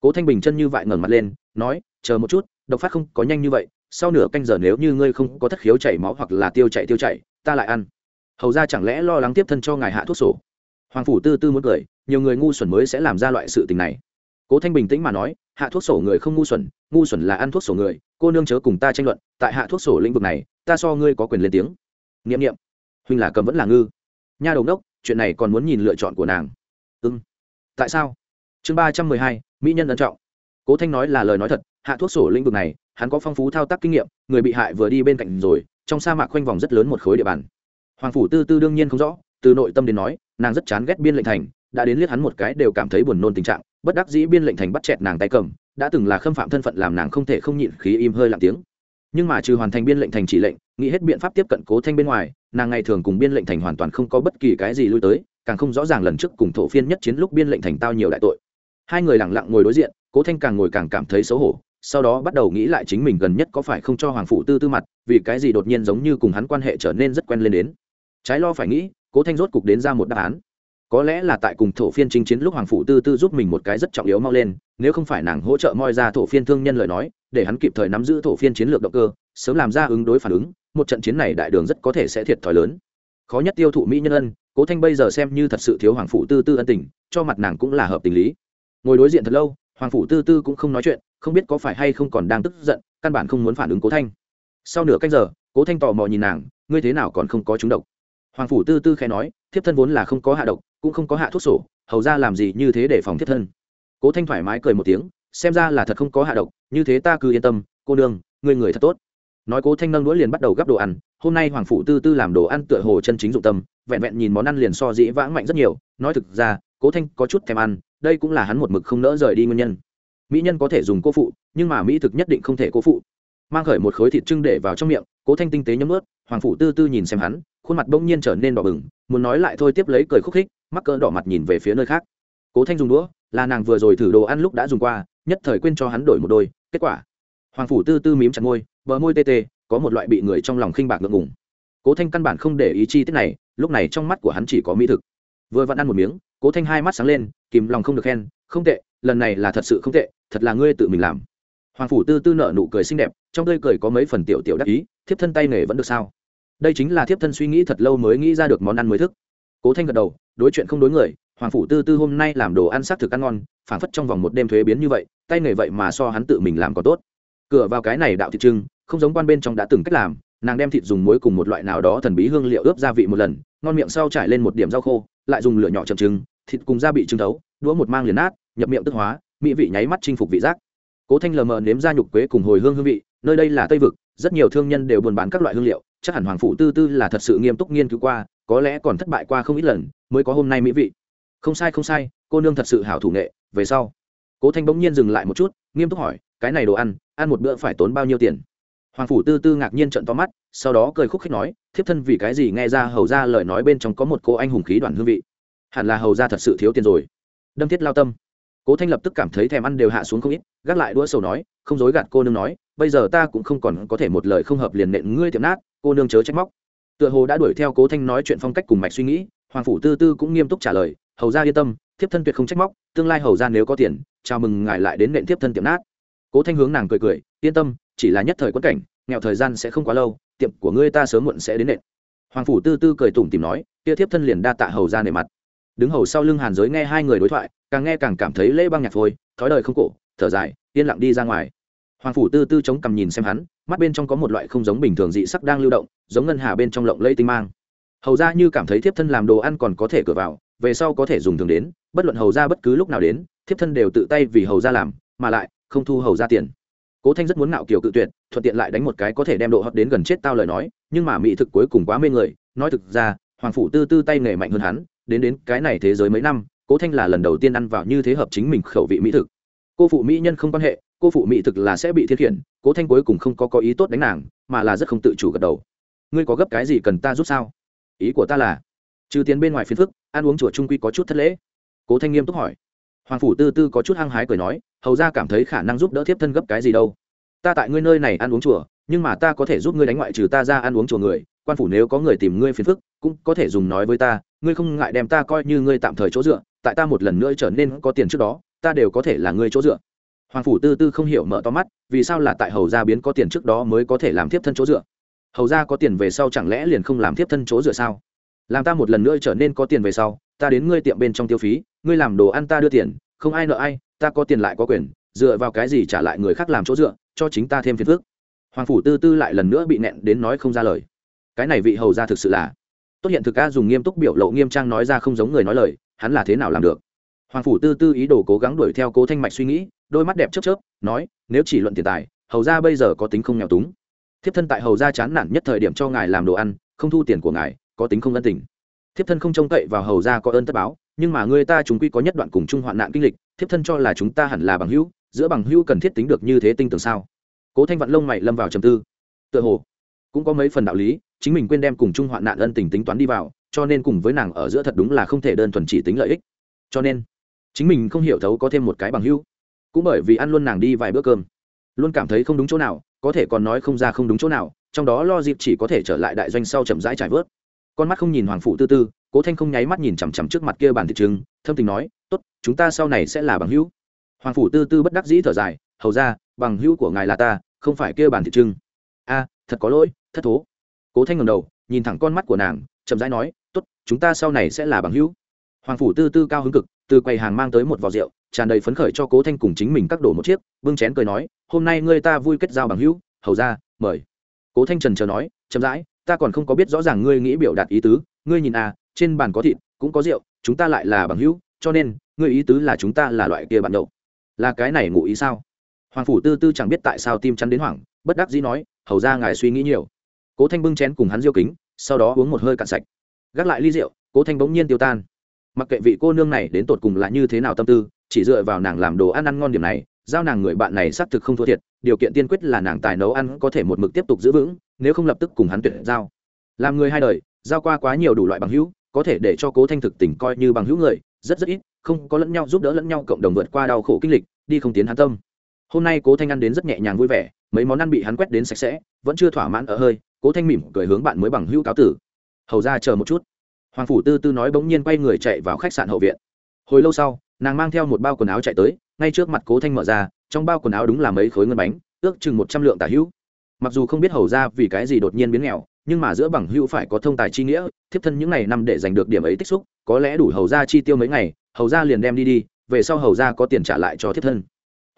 Cố thanh bình chân như vậy ngẩng mặt lên, nói, chờ một chút, độc phát không có nhanh như vậy sau nửa canh giờ nếu như ngươi không có thất khiếu chảy máu hoặc là tiêu chảy tiêu chảy, ta lại ăn. Hầu ra chẳng lẽ lo lắng tiếp thân cho ngài hạ thuốc sổ? Hoàng phủ tư tư muốn cười, nhiều người ngu xuẩn mới sẽ làm ra loại sự tình này. Cố thanh bình tĩnh mà nói, hạ thuốc sổ người không ngu xuẩn ngu xuẩn là ăn thuốc sổ người, cô nương chớ cùng ta tranh luận, tại hạ thuốc sổ lĩnh vực này, ta so ngươi có quyền lên tiếng. N i ệ m n i ệ m huynh là cầm vẫn là ngư. Nha đầu đốc chuyện này còn muốn nhìn lựa chọn của nàng. Ưng tại sao? Chương ba trăm mười hai, mỹ nhân ân trọng. Cố thanh nói là lời nói thật hạ thuốc sổ lĩnh vực này, hắn có phong phú thao tác kinh nghiệm, người bị hại vừa đi bên cạnh rồi, trong sa mạc khoanh vòng rất lớn một khối địa bàn. Hoàng phủ tư tư đương nhiên không rõ, từ nội tâm đến nói, nàng rất chán ghét biên lệnh thành, đã đến liếc hắn một cái đều cảm thấy buồn nôn tình trạng, bất đắc dĩ biên lệnh thành bắt chẹt nàng tay cầm, đã từng là khâm phạm thân phận làm nàng không thể không nhịn khí im hơi lặng tiếng. Nhưng mà trừ hoàn thành biên lệnh thành chỉ lệnh, nghĩ hết biện pháp tiếp cận cố thanh bên ngoài, nàng ngày thường cùng biên lệnh thành hoàn toàn không có bất kỳ cái gì lui tới, càng không rõ ràng lần trước cùng thổ phiên nhất chiến lúc biên lệnh thành tao nhiều đại tội. Hai người lẳng lặng ngồi đối diện, cố thanh càng ngồi càng cảm thấy xấu hổ sau đó bắt đầu nghĩ lại chính mình gần nhất có phải không cho hoàng phụ tư tư mặt, vì cái gì đột nhiên giống như cùng hắn quan hệ trở nên rất quen lên đến. Trái lo phải nghĩ, cố thanh rốt cục đến ra một đáp án. Có lẽ là tại cùng thổ phiên chinh chiến lúc hoàng phụ tư tư giúp mình một cái rất trọng yếu mau lên, nếu không phải nàng hỗ trợ moi ra thổ phiên thương nhân lời nói, để hắn kịp thời nắm giữ thổ phiên chiến lược động cơ, sớm làm ra ứng đối phản ứng, một trận chiến này đại đường rất có thể sẽ thiệt thòi lớn. Khó nhất tiêu thụ mỹ nhân ân, cố thanh bây giờ xem như thật sự thiếu hoàng phụ tư tư ân tình, cho mặt nàng cũng là hợp tình lý. Ngồi đối diện thật lâu, hoàng phụ tư tư cũng không nói chuyện không biết có phải hay không còn đang tức giận, căn bản không muốn phản ứng cố thanh. Sau nửa canh giờ, cố thanh tò mò nhìn nàng, ngươi thế nào còn không có chúng độc? Hoàng phủ tư tư khẽ nói, thiếp thân vốn là không có hạ độc, cũng không có hạ thuốc sổ, hầu ra làm gì như thế để phòng thiếp thân? Cố thanh thoải mái cười một tiếng, xem ra là thật không có hạ độc, như thế ta cứ yên tâm, cô nương người người thật tốt. Nói cố thanh nâng đũa liền bắt đầu gắp đồ ăn, hôm nay hoàng phủ tư tư làm đồ ăn tựa hồ chân chính dụng tâm, vẹn vẹn nhìn món ăn liền so dĩ vãng mạnh rất nhiều, nói thực ra, cố thanh có chút thèm ăn, đây cũng là hắn một mực không nỡ rời đi nguyên nhân mỹ nhân có thể dùng cô phụ, nhưng mà mỹ thực nhất định không thể cô phụ. Mang khởi một khối thịt trưng để vào trong miệng, cố thanh tinh tế nhấm ướt, hoàng phủ tư tư nhìn xem hắn, khuôn mặt bỗng nhiên trở nên đỏ bừng, muốn nói lại thôi tiếp lấy cười khúc khích, mắc cỡ đỏ mặt nhìn về phía nơi khác. Cố thanh dùng đũa, là nàng vừa rồi thử đồ ăn lúc đã dùng qua, nhất thời quên cho hắn đổi một đôi, kết quả. Hoàng phủ tư tư mím chặt môi, bờ môi tê tê, có một loại bị người trong lòng khinh bạc ngượng ngùng. Cố thanh căn bản không để ý chi tiết này, lúc này trong mắt của hắn chỉ có mỹ thực. Vừa vặn ăn một miếng, cố thanh hai mắt sáng lên, kìm lòng không được khen, không tệ, lần này là thật sự không tệ thật là ngươi tự mình làm. Hoàng phủ tư tư nợ nụ cười xinh đẹp, trong tươi cười có mấy phần tiểu tiểu đắc ý, thiếp thân tay nghề vẫn được sao? Đây chính là thiếp thân suy nghĩ thật lâu mới nghĩ ra được món ăn mới thức. Cố thanh gật đầu, đối chuyện không đối người, hoàng phủ tư tư hôm nay làm đồ ăn s ắ c thực ăn ngon phản phất trong vòng một đêm thuế biến như vậy, tay nghề vậy mà so hắn tự mình làm có tốt. Cửa vào cái này đạo thịt trưng, không giống quan bên trong đã từng cách làm, nàng đem thịt dùng muối cùng một loại nào đó thần bí hương liệu ướp gia vị một lần, ngon miệng sau trải lên một điểm rau khô, lại dùng lửa nhỏ chậm trứng thịt cùng gia bị trứng thấu, đũa một mang liền nát, nhập miệng tức hóa mỹ vị nháy mắt chinh phục vị giác. Cố thanh lờ mờ nếm ra nhục quế cùng hồi hương hương vị, nơi đây là tây vực, rất nhiều thương nhân đều buôn bán các loại hương liệu, chắc hẳn hoàng phủ tư tư là thật sự nghiêm túc nghiên cứu qua, có lẽ còn thất bại qua không ít lần, mới có hôm nay mỹ vị. Không sai không sai, cô nương thật sự hảo thủ nghệ, về sau. Cố thanh bỗng nhiên dừng lại một chút, nghiêm túc hỏi, cái này đồ ăn ăn một bữa phải tốn bao nhiêu tiền? Hoàng phủ tư tư ngạc nhiên trận to mắt, sau đó cười khúc khích nói, thiếp thân vì cái gì nghe ra hầu ra lời nói bên trong có một cô anh hùng khí đoàn hương vị? Hẳn là hầu ra thật sự thiếu tiền rồi. Đâm thiết lao tâm cố thanh lập tức cảm thấy thèm ăn đều hạ xuống không ít, gác lại đũa sầu nói, không dối gạt cô nương nói, bây giờ ta cũng không còn có thể một lời không hợp liền nện ngươi tiệm nát, cô nương chớ trách móc. Tựa hồ đã đuổi theo cố thanh nói chuyện phong cách cùng mạch suy nghĩ, hoàng phủ tư tư cũng nghiêm túc trả lời, hầu ra yên tâm, thiếp thân tuyệt không trách móc, tương lai hầu ra nếu có tiền, chào mừng ngài lại đến nện thiếp thân tiệm nát. Cố thanh hướng nàng cười cười, yên tâm, chỉ là nhất thời quất cảnh, nghèo thời gian sẽ không quá lâu, tiệm của ngươi ta sớm muộn sẽ đến nện. Hoàng phủ tư tư cười tủm tìm nói, kia thiếp thân liền đa tạ hầu ra nề mặt. Đứng hầu sau lưng hàn giới nghe hai người đối thoại càng nghe càng cảm thấy lễ băng nhạc phôi thói đời không cổ, thở dài, yên lặng đi ra ngoài. Hoàng phủ tư tư chống cằm nhìn xem hắn, mắt bên trong có một loại không giống bình thường dị sắc đang lưu động, giống ngân hà bên trong lộng lây tinh mang. Hầu ra như cảm thấy thiếp thân làm đồ ăn còn có thể cửa vào, về sau có thể dùng thường đến, bất luận hầu ra bất cứ lúc nào đến, thiếp thân đều tự tay vì hầu ra làm, mà lại, không thu hầu ra tiền. Cố thanh rất muốn ngạo kiều cự tuyệt, thuận tiện lại đánh một cái có thể đem độ hấp đến gần chết tao lời nói, nhưng mà mỹ thực cuối cùng quá mê người, nói thực ra, hoàng phủ tư tư tay nghề mạnh hơn hắn, đến đến cái này thế giới mấy năm cố thanh là lần đầu tiên ăn vào như thế hợp chính mình khẩu vị mỹ thực. Cô phụ mỹ nhân không quan hệ, cô phụ mỹ thực là sẽ bị thiết khiển, cố thanh cuối cùng không có có ý tốt đánh nàng, mà là rất không tự chủ gật đầu. Ngươi có gấp cái gì cần ta giúp sao? Ý của ta là, trừ tiền bên ngoài phiền phức, ăn uống chùa trung quy có chút thất lễ. Cố thanh nghiêm túc hỏi. Hoàng phủ tư tư có chút hăng hái cười nói, hầu ra cảm thấy khả năng giúp đỡ thiếp thân gấp cái gì đâu. Ta tại ngươi nơi này ăn uống chùa, nhưng mà ta có thể giúp ngươi đánh ngoại trừ ta ra ăn uống chùa người, quan phủ nếu có người tìm ngươi phiền phức, cũng có thể dùng nói với ta, ngươi không ngại đem ta coi như ngươi tạm thời chỗ dựa tại ta một lần nữa trở nên có tiền trước đó, ta đều có thể là người chỗ dựa. Hoàng phủ tư tư không hiểu mở to mắt, vì sao là tại hầu gia biến có tiền trước đó mới có thể làm tiếp thân chỗ dựa? Hầu gia có tiền về sau chẳng lẽ liền không làm tiếp thân chỗ dựa sao? Làm ta một lần nữa trở nên có tiền về sau, ta đến ngươi tiệm bên trong tiêu phí, ngươi làm đồ ăn ta đưa tiền, không ai nợ ai, ta có tiền lại có quyền, dựa vào cái gì trả lại người khác làm chỗ dựa, cho chính ta thêm phiền phức? Hoàng phủ tư tư lại lần nữa bị nẹn đến nói không ra lời. Cái này vị hầu gia thực sự là tốt. Hiện thực ca dùng nghiêm túc biểu lộ nghiêm trang nói ra không giống người nói lời hắn là thế nào làm được? Hoàng phủ tư tư ý đồ cố gắng đuổi theo cố thanh mạch suy nghĩ, đôi mắt đẹp chớp chớp, nói, nếu chỉ luận tiền tài, hầu ra bây giờ có tính không nghèo túng. Thiếp thân tại hầu ra chán nản nhất thời điểm cho ngài làm đồ ăn, không thu tiền của ngài, có tính không ân tình. Thiếp thân không trông cậy vào hầu ra có ơn tất báo, nhưng mà người ta chúng quy có nhất đoạn cùng chung hoạn nạn kinh lịch, thiếp thân cho là chúng ta hẳn là bằng hữu, giữa bằng hữu cần thiết tính được như thế tinh tường sao? Cố thanh vạn lông mày lâm vào trầm tư. Tựa hồ cũng có mấy phần đạo lý, chính mình quên đem cùng chung hoạn nạn ân tình tính toán đi vào cho nên cùng với nàng ở giữa thật đúng là không thể đơn thuần chỉ tính lợi ích. Cho nên, chính mình không hiểu thấu có thêm một cái bằng hữu. Cũng bởi vì ăn luôn nàng đi vài bữa cơm, luôn cảm thấy không đúng chỗ nào, có thể còn nói không ra không đúng chỗ nào, trong đó lo dịp chỉ có thể trở lại đại doanh sau chậm rãi trải vớt. Con mắt không nhìn hoàng phụ tư tư, cố thanh không nháy mắt nhìn chằm chằm trước mặt kia bàn thị trứng, thâm tình nói, tốt, chúng ta sau này sẽ là bằng hữu. Hoàng phủ tư tư bất đắc dĩ thở dài, hầu ra, bằng hữu của ngài là ta, không phải kia bàn thị trưng a, thật có lỗi, thất thố. Cố thanh ngầm đầu, nhìn thẳng con mắt của nàng, chậm rãi nói tốt, chúng ta sau này sẽ là bằng hữu. Hoàng phủ tư tư cao hứng cực, từ quầy hàng mang tới một vò rượu, tràn đầy phấn khởi cho cố thanh cùng chính mình các đổ một chiếc, bưng chén cười nói, hôm nay ngươi ta vui kết giao bằng hữu, hầu ra, mời. Cố thanh trần chờ nói, chậm rãi, ta còn không có biết rõ ràng ngươi nghĩ biểu đạt ý tứ, ngươi nhìn à trên bàn có thịt, cũng có rượu, chúng ta lại là bằng hữu, cho nên, ngươi ý tứ là chúng ta là loại kia bạn đậu là cái này ngụ ý sao? Hoàng phủ tư tư chẳng biết tại sao tim chắn đến hoảng, bất đắc dĩ nói, hầu ra ngài suy nghĩ nhiều. Cố thanh bưng chén cùng hắn diêu kính, sau đó uống một hơi cạn sạch gác lại ly rượu, cố thanh bỗng nhiên tiêu tan. Mặc kệ vị cô nương này đến tột cùng là như thế nào tâm tư, chỉ dựa vào nàng làm đồ ăn ăn ngon điểm này, giao nàng người bạn này xác thực không thua thiệt, điều kiện tiên quyết là nàng tài nấu ăn có thể một mực tiếp tục giữ vững, nếu không lập tức cùng hắn tuyệt giao. Làm người hai đời, giao qua quá nhiều đủ loại bằng hữu, có thể để cho cố thanh thực tình coi như bằng hữu người, rất rất ít, không có lẫn nhau giúp đỡ lẫn nhau cộng đồng vượt qua đau khổ kinh lịch, đi không tiến hắn tâm. Hôm nay cố thanh ăn đến rất nhẹ nhàng vui vẻ, mấy món ăn bị hắn quét đến sạch sẽ, vẫn chưa thỏa mãn ở hơi, cố thanh mỉm cười hướng bạn mới bằng hữu cáo tử hầu ra chờ một chút. Hoàng phủ tư tư nói bỗng nhiên quay người chạy vào khách sạn hậu viện. Hồi lâu sau, nàng mang theo một bao quần áo chạy tới, ngay trước mặt cố thanh mở ra, trong bao quần áo đúng là mấy khối ngân bánh, ước chừng một trăm lượng tả hữu. Mặc dù không biết hầu ra vì cái gì đột nhiên biến nghèo, nhưng mà giữa bằng hữu phải có thông tài chi nghĩa, thiếp thân những ngày năm để giành được điểm ấy tích xúc, có lẽ đủ hầu ra chi tiêu mấy ngày, hầu ra liền đem đi đi, về sau hầu ra có tiền trả lại cho thiếp thân.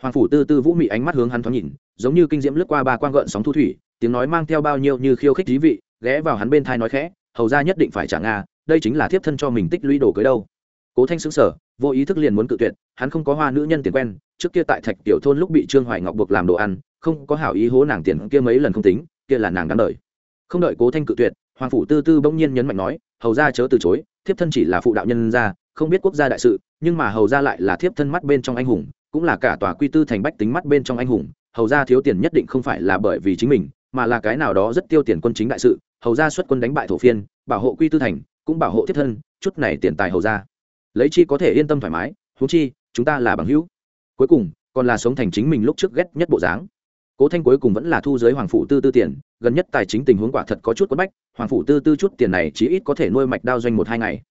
Hoàng phủ tư tư vũ mị ánh mắt hướng hắn thoáng nhìn, giống như kinh diễm lướt qua ba quang gợn sóng thu thủy, tiếng nói mang theo bao nhiêu như khiêu khích thí vị, ghé vào hắn bên thai nói khẽ hầu ra nhất định phải trả nga, đây chính là thiếp thân cho mình tích lũy đồ cưới đâu. Cố thanh xứng sở vô ý thức liền muốn cự tuyệt, hắn không có hoa nữ nhân tiền quen, trước kia tại thạch tiểu thôn lúc bị trương hoài ngọc buộc làm đồ ăn, không có hảo ý hố nàng tiền kia mấy lần không tính, kia là nàng đáng đợi không đợi cố thanh cự tuyệt, hoàng phủ tư tư bỗng nhiên nhấn mạnh nói, hầu ra chớ từ chối, thiếp thân chỉ là phụ đạo nhân gia, không biết quốc gia đại sự, nhưng mà hầu ra lại là thiếp thân mắt bên trong anh hùng, cũng là cả tòa quy tư thành bách tính mắt bên trong anh hùng, hầu ra thiếu tiền nhất định không phải là bởi vì chính mình, mà là cái nào đó rất tiêu tiền quân chính đại sự hầu ra xuất quân đánh bại thổ phiên, bảo hộ quy tư thành, cũng bảo hộ thiết thân, chút này tiền tài hầu ra lấy chi có thể yên tâm thoải mái, huống chi, chúng ta là bằng hữu. Cuối cùng, còn là sống thành chính mình lúc trước ghét nhất bộ dáng. Cố thanh cuối cùng vẫn là thu giới hoàng phủ tư tư tiền, gần nhất tài chính tình huống quả thật có chút quất bách, hoàng phủ tư tư chút tiền này chí ít có thể nuôi mạch đao doanh một hai ngày.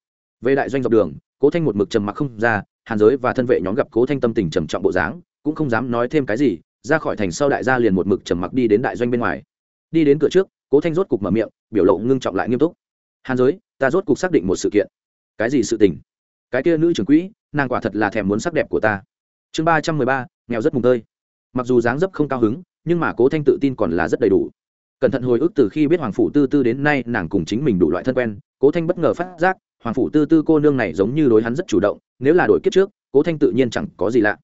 Về đại doanh dọc đường, cố thanh một mực trầm mặc không ra, hàn giới và thân vệ nhóm gặp cố thanh tâm tình trầm trọng bộ dáng, cũng không dám nói thêm cái gì, ra khỏi thành sau đại gia liền một mực trầm mặc đi đến đại doanh bên ngoài. Đi đến cửa trước cố thanh rốt cục mở miệng, biểu lộ ngưng trọng lại nghiêm túc. Hàn giới, ta rốt cục xác định một sự kiện. Cái gì sự tình? Cái kia nữ trưởng quỹ, nàng quả thật là thèm muốn sắc đẹp của ta. Chương ba trăm mười ba, nghèo rất mùng tơi. Mặc dù dáng dấp không cao hứng, nhưng mà cố thanh tự tin còn là rất đầy đủ. Cẩn thận hồi ức từ khi biết hoàng phủ tư tư đến nay nàng cùng chính mình đủ loại thân quen, cố thanh bất ngờ phát giác, hoàng phủ tư tư cô nương này giống như đối hắn rất chủ động, nếu là đổi kiếp trước, cố thanh tự nhiên chẳng có gì lạ.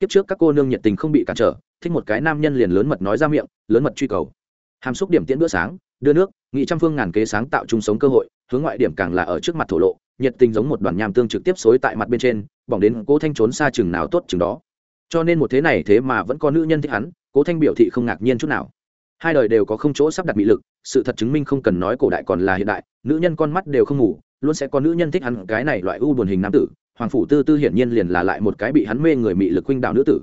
Kiếp trước các cô nương nhiệt tình không bị cản trở, thích một cái nam nhân liền lớn mật nói ra miệng, lớn mật truy cầu hàm xúc điểm tiễn bữa sáng, đưa nước, nghị trăm phương ngàn kế sáng tạo chung sống cơ hội, hướng ngoại điểm càng là ở trước mặt thổ lộ, nhiệt tình giống một đoàn nham tương trực tiếp xối tại mặt bên trên, bỏng đến cố thanh trốn xa chừng nào tốt chừng đó. Cho nên một thế này thế mà vẫn có nữ nhân thích hắn, cố thanh biểu thị không ngạc nhiên chút nào. Hai đời đều có không chỗ sắp đặt mỹ lực, sự thật chứng minh không cần nói cổ đại còn là hiện đại, nữ nhân con mắt đều không ngủ, luôn sẽ có nữ nhân thích hắn, cái này loại u buồn hình nam tử, hoàng phủ tư tư hiển nhiên liền là lại một cái bị hắn mê người mị lực huynh đạo nữ tử.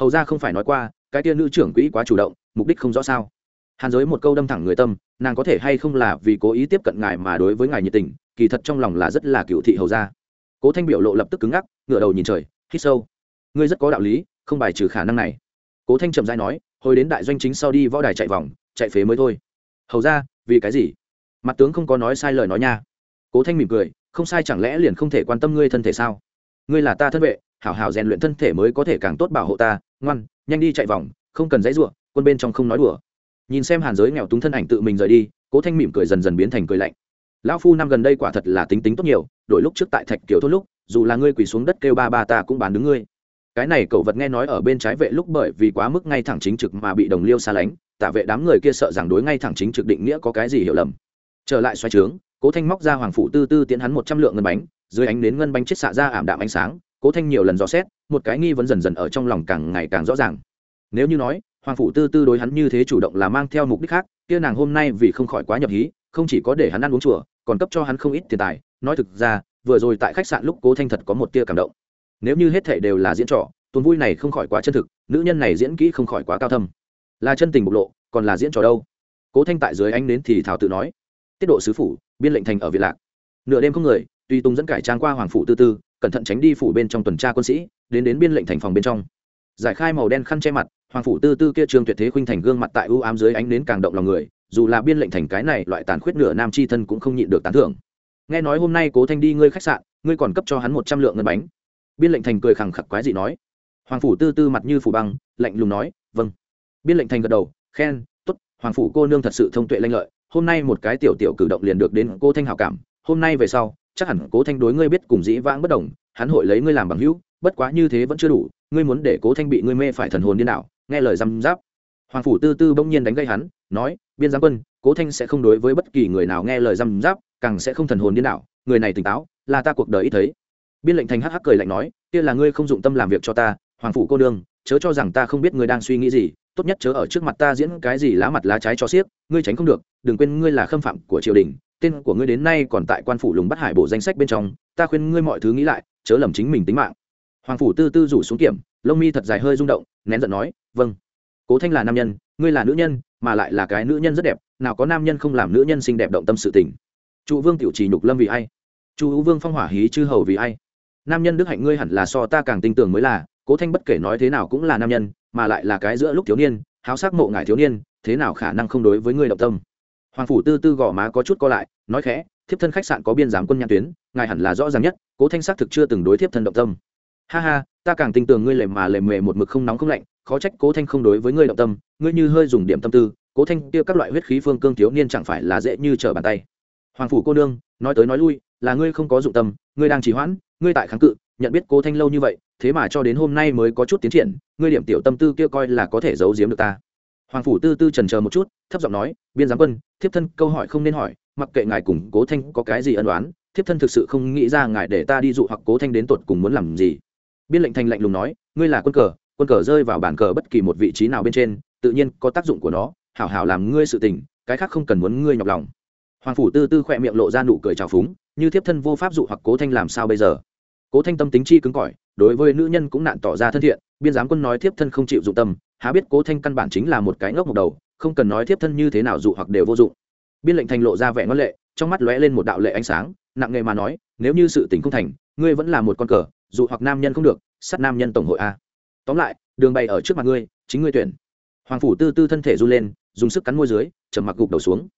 Hầu ra không phải nói qua, cái tia nữ trưởng quỹ quá chủ động, mục đích không rõ sao hàn giới một câu đâm thẳng người tâm, nàng có thể hay không là vì cố ý tiếp cận ngài mà đối với ngài nhiệt tình, kỳ thật trong lòng là rất là cựu thị hầu ra cố thanh biểu lộ lập tức cứng ngắc ngựa đầu nhìn trời, hít sâu. Ngươi rất có đạo lý, không bài trừ khả năng này. Cố thanh trầm dai nói, hồi đến đại doanh chính sau đi võ đài chạy vòng, chạy phế mới thôi. Hầu ra vì cái gì? Mặt tướng không có nói sai lời nói nha. Cố thanh mỉm cười, không sai chẳng lẽ liền không thể quan tâm ngươi thân thể sao? Ngươi là ta thân vệ, hảo hảo rèn luyện thân thể mới có thể càng tốt bảo hộ ta. Ngoan, nhanh đi chạy vòng, không cần dãy ruộng quân bên trong không nói đùa nhìn xem hàn giới nghèo túng thân ảnh tự mình rời đi, cố thanh mỉm cười dần dần biến thành cười lạnh. Lão phu năm gần đây quả thật là tính tính tốt nhiều, đổi lúc trước tại thạch kiểu thốt lúc, dù là ngươi quỳ xuống đất kêu ba ba ta cũng bán đứng ngươi. Cái này cậu vật nghe nói ở bên trái vệ lúc bởi vì quá mức ngay thẳng chính trực mà bị đồng liêu xa lánh, tả vệ đám người kia sợ rằng đối ngay thẳng chính trực định nghĩa có cái gì hiểu lầm. Trở lại xoay trướng, cố thanh móc ra hoàng phủ tư tư tiến hắn một trăm lượng ngân bánh, dưới ánh đến ngân bánh chết xạ ra ảm đạm ánh sáng, cố thanh nhiều lần dò xét, một cái nghi vấn dần dần ở trong lòng càng ngày càng rõ ràng. Nếu như nói hoàng phủ tư tư đối hắn như thế chủ động là mang theo mục đích khác, kia nàng hôm nay vì không khỏi quá nhập hí, không chỉ có để hắn ăn uống chùa, còn cấp cho hắn không ít tiền tài. Nói thực ra, vừa rồi tại khách sạn lúc cố thanh thật có một tia cảm động. Nếu như hết thể đều là diễn trò, tuần vui này không khỏi quá chân thực, nữ nhân này diễn kỹ không khỏi quá cao thâm. Là chân tình bộc lộ, còn là diễn trò đâu? Cố thanh tại dưới anh đến thì thảo tự nói, tiết độ sứ phủ, biên lệnh thành ở việt lạc. Nửa đêm không người tuy tùng dẫn cải trang qua hoàng phủ tư tư, cẩn thận tránh đi phủ bên trong tuần tra quân sĩ, đến đến biên lệnh thành phòng bên trong. Giải khai màu đen khăn che mặt hoàng phủ tư tư kia trương tuyệt thế khuynh thành gương mặt tại ưu ám dưới ánh nến càng động lòng người, dù là biên lệnh thành cái này loại tàn khuyết nửa nam chi thân cũng không nhịn được tán thưởng. Nghe nói hôm nay cố thanh đi ngươi khách sạn, ngươi còn cấp cho hắn một trăm lượng ngân bánh. Biên lệnh thành cười khẳng khặc quái dị nói. Hoàng phủ tư tư mặt như phủ băng, lạnh lùng nói vâng. Biên lệnh thành gật đầu, khen t ố t hoàng phủ cô nương thật sự thông tuệ lanh lợi, hôm nay một cái tiểu tiểu cử động liền được đến cô thanh hảo cảm, hôm nay về sau, chắc hẳn cố thanh đối ngươi biết cùng dĩ vãng bất đồng, hắn hội lấy ngươi làm bằng hữu bất quá như thế vẫn chưa đủ, ngươi muốn để cố thanh bị ngươi mê phải thần hồn điên đảo, nghe lời răm giáp hoàng phủ tư tư bỗng nhiên đánh gây hắn, nói, biên giám quân, cố thanh sẽ không đối với bất kỳ người nào nghe lời răm giáp càng sẽ không thần hồn điên đảo, người này tỉnh táo, là ta cuộc đời ít thấy. Biên lệnh thành hắc hắc cười lạnh nói, kia là ngươi không dụng tâm làm việc cho ta, hoàng phủ cô đương chớ cho rằng ta không biết ngươi đang suy nghĩ gì, tốt nhất chớ ở trước mặt ta diễn cái gì lá mặt lá trái cho xiếc, ngươi tránh không được, đừng quên ngươi là khâm phạm của triều đình, tên của ngươi đến nay còn tại quan phủ lùng bắt hải bộ danh sách bên trong, ta khuyên ngươi mọi thứ nghĩ lại, chớ lầm chính mình tính mạng hoàng phủ tư tư rủ xuống kiểm, lông mi thật dài hơi rung động, nén giận nói vâng. Cố thanh là nam nhân, ngươi là nữ nhân, mà lại là cái nữ nhân rất đẹp, nào có nam nhân không làm nữ nhân xinh đẹp động tâm sự tình. Trụ vương tiểu trì nhục lâm vì ai? Chu hữu vương phong hỏa hí chư hầu vì ai? Nam nhân đức hạnh ngươi hẳn là so ta càng tin tưởng mới là, cố thanh bất kể nói thế nào cũng là nam nhân, mà lại là cái giữa lúc thiếu niên, háo sắc mộ ngải thiếu niên, thế nào khả năng không đối với ngươi động tâm? Hoàng phủ tư tư gò má có chút co lại, nói khẽ, thiếp thân khách sạn có biên giám quân nhãn tuyến, ngài hẳn là rõ ràng nhất, cố thanh xác thực chưa từng đối thiếp thân động tâm ha ha, ta càng tin tưởng ngươi lề mà lề mề một mực không nóng không lạnh, khó trách cố thanh không đối với ngươi động tâm, ngươi như hơi dùng điểm tâm tư, cố thanh kia các loại huyết khí phương cương thiếu niên chẳng phải là dễ như trở bàn tay. Hoàng phủ cô nương, nói tới nói lui, là ngươi không có dụng tâm, ngươi đang trì hoãn, ngươi tại kháng cự, nhận biết cố thanh lâu như vậy, thế mà cho đến hôm nay mới có chút tiến triển, ngươi điểm tiểu tâm tư kia coi là có thể giấu giếm được ta. Hoàng phủ tư tư trần chờ một chút, thấp giọng nói, biên giám quân, thiếp thân câu hỏi không nên hỏi, mặc kệ ngài cùng cố thanh có cái gì ân đoán thiếp thân thực sự không nghĩ ra ngài để ta đi dụ hoặc cố thanh đến tột cùng muốn làm gì biên lệnh thành lạnh lùng nói, ngươi là quân cờ quân cờ rơi vào bàn cờ bất kỳ một vị trí nào bên trên, tự nhiên có tác dụng của nó, hảo hảo làm ngươi sự tình, cái khác không cần muốn ngươi nhọc lòng. Hoàng phủ tư tư khỏe miệng lộ ra nụ cười trào phúng, như thiếp thân vô pháp dụ hoặc cố thanh làm sao bây giờ? Cố thanh tâm tính chi cứng cỏi, đối với nữ nhân cũng nạn tỏ ra thân thiện, biên giám quân nói thiếp thân không chịu dụng tâm, há biết cố thanh căn bản chính là một cái ngốc một đầu, không cần nói thiếp thân như thế nào dụ hoặc đều vô dụng. Biên lệnh thành lộ ra vẻ ngân lệ, trong mắt lóe lên một đạo lệ ánh sáng, nặng nghề mà nói, nếu như sự tình không thành, ngươi vẫn là một con cờ dù hoặc nam nhân không được sát nam nhân tổng hội a. Tóm lại đường bày ở trước mặt ngươi chính ngươi tuyển. Hoàng phủ tư tư thân thể run lên dùng sức cắn môi dưới chầm mặc gục đầu xuống.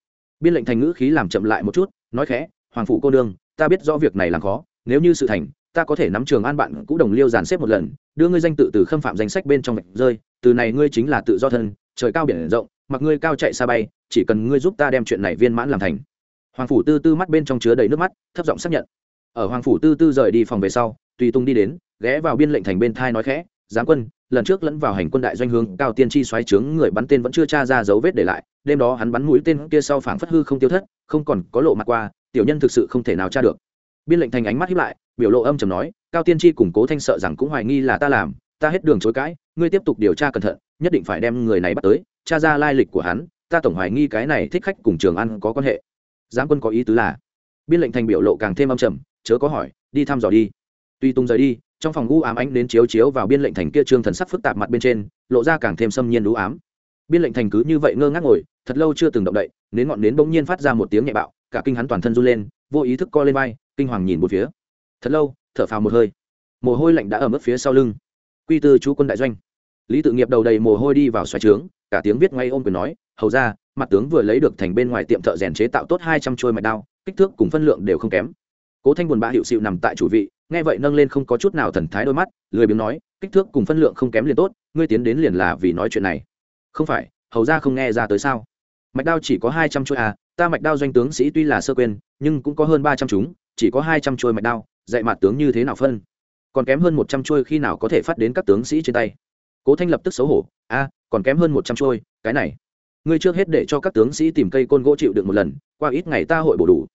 Biên lệnh thành ngữ khí làm chậm lại một chút nói khẽ hoàng phủ cô đương, ta biết rõ việc này làm khó nếu như sự thành ta có thể nắm trường an bạn cũ đồng liêu dàn xếp một lần đưa ngươi danh tự từ khâm phạm danh sách bên trong vạch rơi từ này ngươi chính là tự do thân trời cao biển rộng mặc ngươi cao chạy xa bay chỉ cần ngươi giúp ta đem chuyện này viên mãn làm thành. Hoàng phủ tư tư mắt bên trong chứa đầy nước mắt thấp giọng xác nhận. Ở hoàng phủ tư tư rời đi phòng về sau tùy tung đi đến, ghé vào biên lệnh thành bên thai nói khẽ giáng quân, lần trước lẫn vào hành quân đại doanh hướng cao tiên chi xoáy trướng người bắn tên vẫn chưa tra ra dấu vết để lại, đêm đó hắn bắn mũi tên kia sau phảng phất hư không tiêu thất, không còn có lộ mặt qua, tiểu nhân thực sự không thể nào tra được. Biên lệnh thành ánh mắt hiếp lại, biểu lộ âm trầm nói, cao tiên chi củng cố thanh sợ rằng cũng hoài nghi là ta làm, ta hết đường chối cãi, ngươi tiếp tục điều tra cẩn thận, nhất định phải đem người này bắt tới, tra ra lai lịch của hắn, ta tổng hoài nghi cái này thích khách cùng trường ăn có quan hệ. Giáng quân có ý tứ là, biên lệnh thành biểu lộ càng thêm âm trầm, chớ có hỏi, đi thăm dò đi tuy tung rời đi, trong phòng u ám ánh đến chiếu chiếu vào biên lệnh thành kia trương thần sắc phức tạp mặt bên trên, lộ ra càng thêm xâm nhiên đũ ám. Biên lệnh thành cứ như vậy ngơ ngác ngồi, thật lâu chưa từng động đậy, nến ngọn nến bỗng nhiên phát ra một tiếng nhẹ bạo, cả kinh hắn toàn thân run lên, vô ý thức co lên vai, kinh hoàng nhìn một phía. Thật lâu, thở phào một hơi. Mồ hôi lạnh đã ở mức phía sau lưng. Quy tư chú quân đại doanh. Lý tự nghiệp đầu đầy mồ hôi đi vào xoáy trướng, cả tiếng viết ngay ôm quyền nói, hầu ra, mặt tướng vừa lấy được thành bên ngoài tiệm thợ rèn chế tạo tốt hai trăm trôi mạch đao, kích thước cùng phân lượng đều không kém. Cố thanh buồn bã hiệu sự nằm tại chủ vị nghe vậy nâng lên không có chút nào thần thái đôi mắt lười biếng nói kích thước cùng phân lượng không kém liền tốt ngươi tiến đến liền là vì nói chuyện này. Không phải hầu ra không nghe ra tới sao? Mạch đao chỉ có hai trăm chuỗi à ta mạch đao doanh tướng sĩ tuy là sơ quên nhưng cũng có hơn ba trăm chúng chỉ có hai trăm chuôi mạch đao dạy mặt tướng như thế nào phân? Còn kém hơn một trăm chuôi khi nào có thể phát đến các tướng sĩ trên tay? Cố thanh lập tức xấu hổ a còn kém hơn một trăm chuôi, cái này ngươi trước hết để cho các tướng sĩ tìm cây côn gỗ chịu được một lần qua ít ngày ta hội bổ đủ.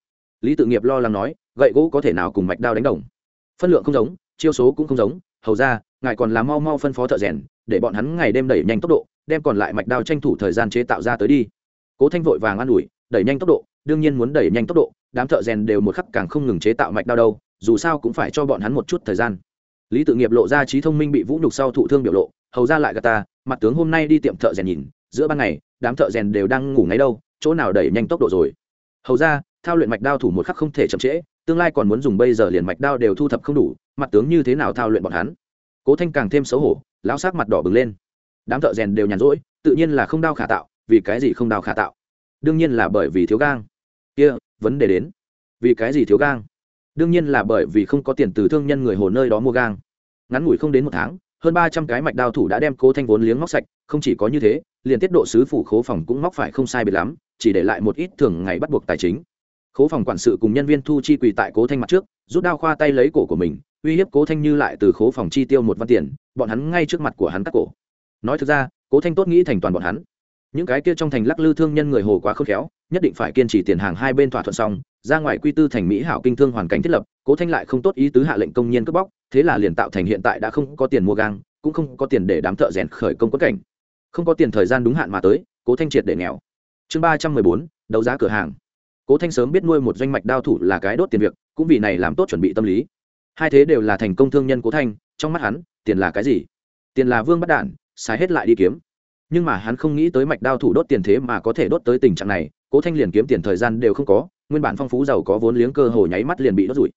Lý tự nghiệp lo lắng nói gậy gỗ có thể nào cùng mạch đao đánh đồng? Phân lượng không giống, chiêu số cũng không giống, hầu ra, ngài còn làm mau mau phân phó thợ rèn, để bọn hắn ngày đêm đẩy nhanh tốc độ, đem còn lại mạch đao tranh thủ thời gian chế tạo ra tới đi. Cố thanh vội vàng an ủi, đẩy nhanh tốc độ, đương nhiên muốn đẩy nhanh tốc độ, đám thợ rèn đều một khắc càng không ngừng chế tạo mạch đao đâu, dù sao cũng phải cho bọn hắn một chút thời gian. Lý tự nghiệp lộ ra trí thông minh bị vũ nhục sau thụ thương biểu lộ, hầu ra lại gà ta, mặt tướng hôm nay đi tiệm thợ rèn nhìn, giữa ban ngày, đám thợ rèn đều đang ngủ ngáy đâu, chỗ nào đẩy nhanh tốc độ rồi? Hầu ra, thao luyện mạch đao thủ một khắc không thể chậm trễ tương lai còn muốn dùng bây giờ liền mạch đao đều thu thập không đủ, mặt tướng như thế nào thao luyện bọn hắn? Cố thanh càng thêm xấu hổ, lão sát mặt đỏ bừng lên. Đám thợ rèn đều nhàn rỗi, tự nhiên là không đao khả tạo, vì cái gì không đao khả tạo? Đương nhiên là bởi vì thiếu gang. Kia, vấn đề đến. Vì cái gì thiếu gang? Đương nhiên là bởi vì không có tiền từ thương nhân người hồ nơi đó mua gang. Ngắn ngủi không đến một tháng, hơn ba trăm cái mạch đao thủ đã đem cố thanh vốn liếng móc sạch, không chỉ có như thế, liền tiết độ sứ phủ khố phòng cũng móc phải không sai biệt lắm, chỉ để lại một ít thường ngày bắt buộc tài chính khố phòng quản sự cùng nhân viên thu chi quỳ tại cố thanh mặt trước, rút đao khoa tay lấy cổ của mình, uy hiếp cố thanh như lại từ khố phòng chi tiêu một văn tiền, bọn hắn ngay trước mặt của hắn cắt cổ. Nói thực ra, cố thanh tốt nghĩ thành toàn bọn hắn. Những cái kia trong thành lắc lư thương nhân người hồ quá khôn khéo, nhất định phải kiên trì tiền hàng hai bên thỏa thuận xong, ra ngoài quy tư thành mỹ hảo kinh thương hoàn cảnh thiết lập, cố thanh lại không tốt ý tứ hạ lệnh công nhân cướp bóc, thế là liền tạo thành hiện tại đã không có tiền mua gang, cũng không có tiền để đám thợ rèn khởi công quất cảnh. Không có tiền thời gian đúng hạn mà tới, cố thanh triệt để nghèo. Chương ba trăm mười bốn, đấu giá cửa hàng cố thanh sớm biết nuôi một doanh mạch đao thủ là cái đốt tiền việc, cũng vì này làm tốt chuẩn bị tâm lý. Hai thế đều là thành công thương nhân cố thanh, trong mắt hắn, tiền là cái gì? Tiền là vương bắt đản xài hết lại đi kiếm. Nhưng mà hắn không nghĩ tới mạch đao thủ đốt tiền thế mà có thể đốt tới tình trạng này, cố thanh liền kiếm tiền thời gian đều không có, nguyên bản phong phú giàu có vốn liếng cơ hồ nháy mắt liền bị đốt rủi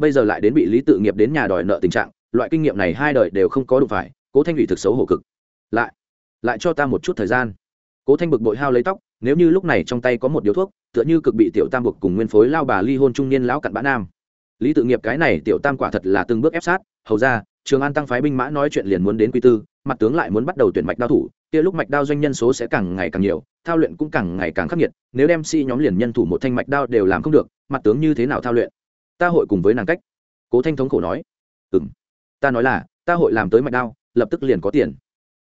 bây giờ lại đến bị lý tự nghiệp đến nhà đòi nợ tình trạng, loại kinh nghiệm này hai đời đều không có đủ phải, cố thanh ủy thực xấu hổ cực. Lại lại cho ta một chút thời gian. Cố thanh bực bội hao lấy tóc nếu như lúc này trong tay có một điếu thuốc tựa như cực bị tiểu tam buộc cùng nguyên phối lao bà ly hôn trung niên lão cặn bã nam. Lý tự nghiệp cái này tiểu tam quả thật là từng bước ép sát hầu ra trường an tăng phái binh mã nói chuyện liền muốn đến quy tư mặt tướng lại muốn bắt đầu tuyển mạch đao thủ kia lúc mạch đao doanh nhân số sẽ càng ngày càng nhiều thao luyện cũng càng ngày càng khắc nghiệt nếu đem si nhóm liền nhân thủ một thanh mạch đao đều làm không được mặt tướng như thế nào thao luyện? Ta hội cùng với nàng cách. Cố thanh thống khổ nói. Ừm, ta nói là ta hội làm tới mạch đao lập tức liền có tiền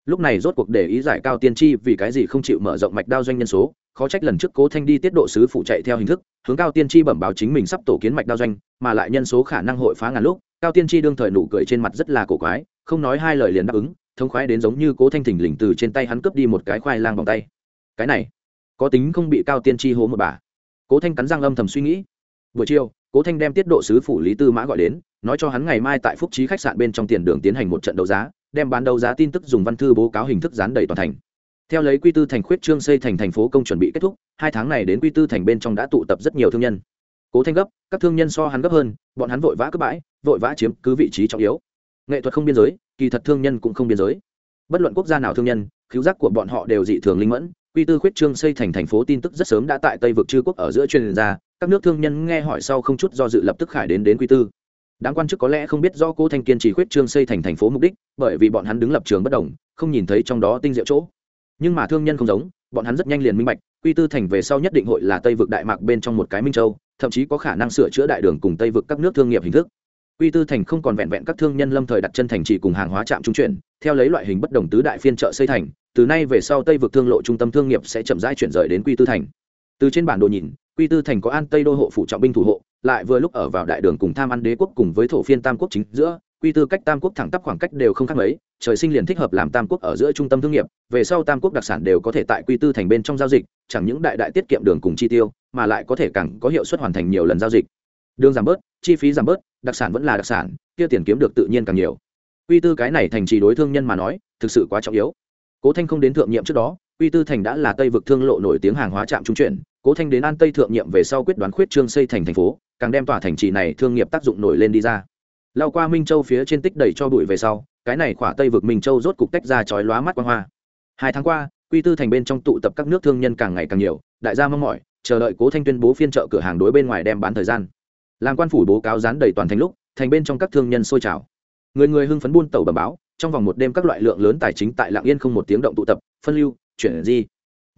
lúc này rốt cuộc để ý giải cao tiên tri vì cái gì không chịu mở rộng mạch đao doanh nhân số, khó trách lần trước cố thanh đi tiết độ sứ phụ chạy theo hình thức, hướng cao tiên tri bẩm báo chính mình sắp tổ kiến mạch đao doanh, mà lại nhân số khả năng hội phá ngàn lúc, cao tiên tri đương thời nụ cười trên mặt rất là cổ quái, không nói hai lời liền đáp ứng thông khoái đến giống như cố thanh thỉnh lình từ trên tay hắn cướp đi một cái khoai lang vòng tay. Cái này, có tính không bị cao tiên tri hố một bà. Cố thanh cắn răng âm thầm suy nghĩ. Buổi chiều, cố thanh đem tiết độ sứ phủ lý tư mã gọi đến, nói cho hắn ngày mai tại phúc trí khách sạn bên trong tiền đường tiến hành một trận đấu giá đem bán đấu giá tin tức dùng văn thư bố cáo hình thức dán đầy toàn thành. Theo lấy quy tư thành khuyết trương xây thành thành phố công chuẩn bị kết thúc, hai tháng này đến quy tư thành bên trong đã tụ tập rất nhiều thương nhân. Cố thanh gấp, các thương nhân so hắn gấp hơn, bọn hắn vội vã cướp bãi, vội vã chiếm cứ vị trí trọng yếu. Nghệ thuật không biên giới, kỳ thật thương nhân cũng không biên giới. Bất luận quốc gia nào thương nhân khiếu giác của bọn họ đều dị thường linh mẫn. Quy tư khuyết trương xây thành thành phố tin tức rất sớm đã tại tây vực chư quốc ở giữa truyền ra, các nước thương nhân nghe hỏi sau không chút do dự lập tức khải đến đến quy tư đáng quan chức có lẽ không biết do cố thanh kiên trì khuyết trương xây thành thành phố mục đích, bởi vì bọn hắn đứng lập trường bất đồng, không nhìn thấy trong đó tinh diệu chỗ. Nhưng mà thương nhân không giống, bọn hắn rất nhanh liền minh bạch, quy tư thành về sau nhất định hội là tây vực đại mạc bên trong một cái minh châu, thậm chí có khả năng sửa chữa đại đường cùng tây vực các nước thương nghiệp hình thức. Quy tư thành không còn vẹn vẹn các thương nhân lâm thời đặt chân thành trì cùng hàng hóa trạm trung chuyển, theo lấy loại hình bất đồng tứ đại phiên chợ xây thành, từ nay về sau tây vực thương lộ trung tâm thương nghiệp sẽ chậm rãi chuyển rời đến quy tư thành. Từ trên bản đồ nhìn, quy tư thành có an tây đô hộ phủ trọng binh thủ hộ lại vừa lúc ở vào đại đường cùng tham ăn đế quốc cùng với thổ phiên tam quốc chính giữa, quy tư cách tam quốc thẳng tắp khoảng cách đều không khác mấy, trời sinh liền thích hợp làm tam quốc ở giữa trung tâm thương nghiệp, về sau tam quốc đặc sản đều có thể tại quy tư thành bên trong giao dịch, chẳng những đại đại tiết kiệm đường cùng chi tiêu, mà lại có thể càng có hiệu suất hoàn thành nhiều lần giao dịch. Đường giảm bớt, chi phí giảm bớt, đặc sản vẫn là đặc sản, kia tiền kiếm được tự nhiên càng nhiều. Quy tư cái này thành trì đối thương nhân mà nói, thực sự quá trọng yếu. Cố thanh không đến thượng nhiệm trước đó, quy tư thành đã là tây vực thương lộ nổi tiếng hàng hóa trạm trung chuyển cố thanh đến an tây thượng nhiệm về sau quyết đoán khuyết trương xây thành thành phố, càng đem tòa thành trì này thương nghiệp tác dụng nổi lên đi ra. Lao qua minh châu phía trên tích đầy cho bụi về sau, cái này khỏa tây vực minh châu rốt cục tách ra chói lóa mắt quang hoa. Hai tháng qua, quy tư thành bên trong tụ tập các nước thương nhân càng ngày càng nhiều, đại gia mong mỏi, chờ đợi cố thanh tuyên bố phiên chợ cửa hàng đối bên ngoài đem bán thời gian. Làm quan phủ bố cáo dán đầy toàn thành lúc, thành bên trong các thương nhân sôi trào. Người người hưng phấn buôn tàu bẩm báo, trong vòng một đêm các loại lượng lớn tài chính tại lạng yên không một tiếng động tụ tập, phân lưu, chuyển di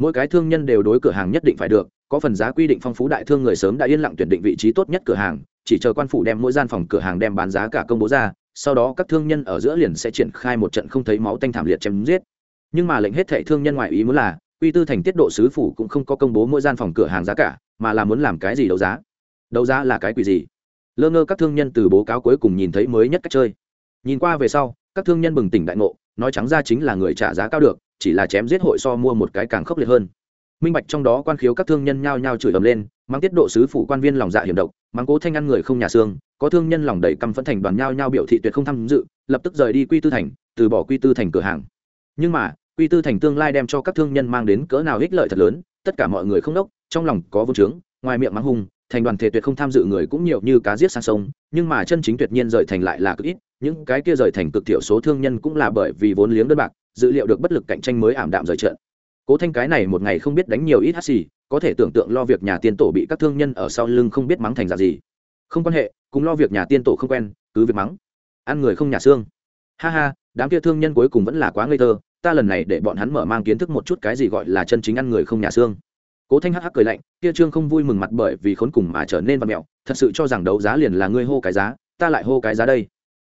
mỗi cái thương nhân đều đối cửa hàng nhất định phải được, có phần giá quy định phong phú đại thương người sớm đã yên lặng tuyển định vị trí tốt nhất cửa hàng, chỉ chờ quan phủ đem mỗi gian phòng cửa hàng đem bán giá cả công bố ra, sau đó các thương nhân ở giữa liền sẽ triển khai một trận không thấy máu tanh thảm liệt chém giết. Nhưng mà lệnh hết thệ thương nhân ngoại ý muốn là, quy tư thành tiết độ sứ phủ cũng không có công bố mỗi gian phòng cửa hàng giá cả, mà là muốn làm cái gì đấu giá? Đấu giá là cái quỷ gì? Lơ ngơ các thương nhân từ bố cáo cuối cùng nhìn thấy mới nhất cách chơi. Nhìn qua về sau, các thương nhân bừng tỉnh đại ngộ, nói trắng ra chính là người trả giá cao được chỉ là chém giết hội so mua một cái càng khốc liệt hơn. Minh bạch trong đó quan khiếu các thương nhân nhao nhao chửi ầm lên, mang tiết độ sứ phủ quan viên lòng dạ hiểm độc, mang cố thanh ăn người không nhà xương, có thương nhân lòng đầy căm phẫn thành đoàn nhao nhao biểu thị tuyệt không tham dự, lập tức rời đi quy tư thành, từ bỏ quy tư thành cửa hàng. Nhưng mà, quy tư thành tương lai đem cho các thương nhân mang đến cỡ nào ích lợi thật lớn, tất cả mọi người không đốc trong lòng có vô trướng, ngoài miệng mắng hung, thành đoàn thể tuyệt không tham dự người cũng nhiều như cá giết sang sông, nhưng mà chân chính tuyệt nhiên rời thành lại là cực ít, những cái kia rời thành cực thiểu số thương nhân cũng là bởi vì vốn liếng đơn bạc dự liệu được bất lực cạnh tranh mới ảm đạm rời trận. Cố thanh cái này một ngày không biết đánh nhiều ít hát xì, có thể tưởng tượng lo việc nhà tiên tổ bị các thương nhân ở sau lưng không biết mắng thành ra gì. Không quan hệ, cùng lo việc nhà tiên tổ không quen, cứ việc mắng. Ăn người không nhà xương. Ha ha, đám kia thương nhân cuối cùng vẫn là quá ngây thơ, ta lần này để bọn hắn mở mang kiến thức một chút cái gì gọi là chân chính ăn người không nhà xương. Cố thanh hắc hắc cười lạnh, kia trương không vui mừng mặt bởi vì khốn cùng mà trở nên văn mẹo, thật sự cho rằng đấu giá liền là ngươi hô cái giá, ta lại hô cái giá đây.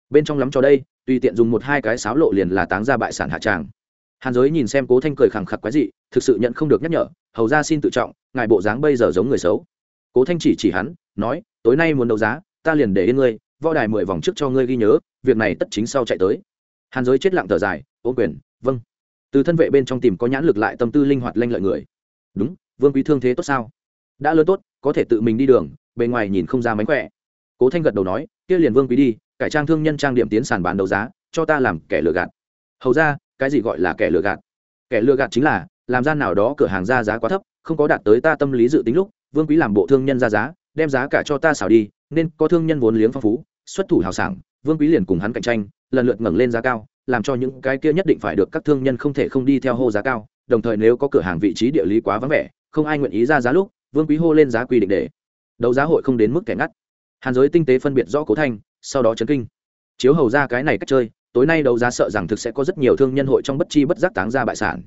Bên trong lắm cho đây tùy tiện dùng một hai cái sáo lộ liền là táng ra bại sản hạ tràng. Hàn giới nhìn xem cố thanh cười khẳng khặc quái dị, thực sự nhận không được nhắc nhở, hầu ra xin tự trọng, ngài bộ dáng bây giờ giống người xấu. Cố thanh chỉ chỉ hắn, nói, tối nay muốn đấu giá, ta liền để yên ngươi, võ đài mười vòng trước cho ngươi ghi nhớ, việc này tất chính sau chạy tới. Hàn giới chết lặng thở dài, ô quyền vâng. Từ thân vệ bên trong tìm có nhãn lực lại tâm tư linh hoạt lanh lợi người. Đúng, vương quý thương thế tốt sao? Đã lớn tốt, có thể tự mình đi đường, bề ngoài nhìn không ra mánh khỏe. Cố thanh gật đầu nói, kia liền vương quý đi cải trang thương nhân trang điểm tiến sàn bán đấu giá, cho ta làm kẻ lừa gạt. Hầu ra, cái gì gọi là kẻ lừa gạt? Kẻ lừa gạt chính là, làm gian nào đó cửa hàng ra giá quá thấp, không có đạt tới ta tâm lý dự tính lúc, vương quý làm bộ thương nhân ra giá, đem giá cả cho ta xảo đi, nên có thương nhân vốn liếng phong phú, xuất thủ hào sảng, vương quý liền cùng hắn cạnh tranh, lần lượt ngẩng lên giá cao, làm cho những cái kia nhất định phải được các thương nhân không thể không đi theo hô giá cao, đồng thời nếu có cửa hàng vị trí địa lý quá vắng vẻ, không ai nguyện ý ra giá lúc, vương quý hô lên giá quy định để đấu giá hội không đến mức kẻ ngắt. Hàn giới tinh tế phân biệt rõ cố thanh sau đó chấn kinh. Chiếu hầu ra cái này cách chơi, tối nay đấu giá sợ rằng thực sẽ có rất nhiều thương nhân hội trong bất chi bất giác táng ra bại sản.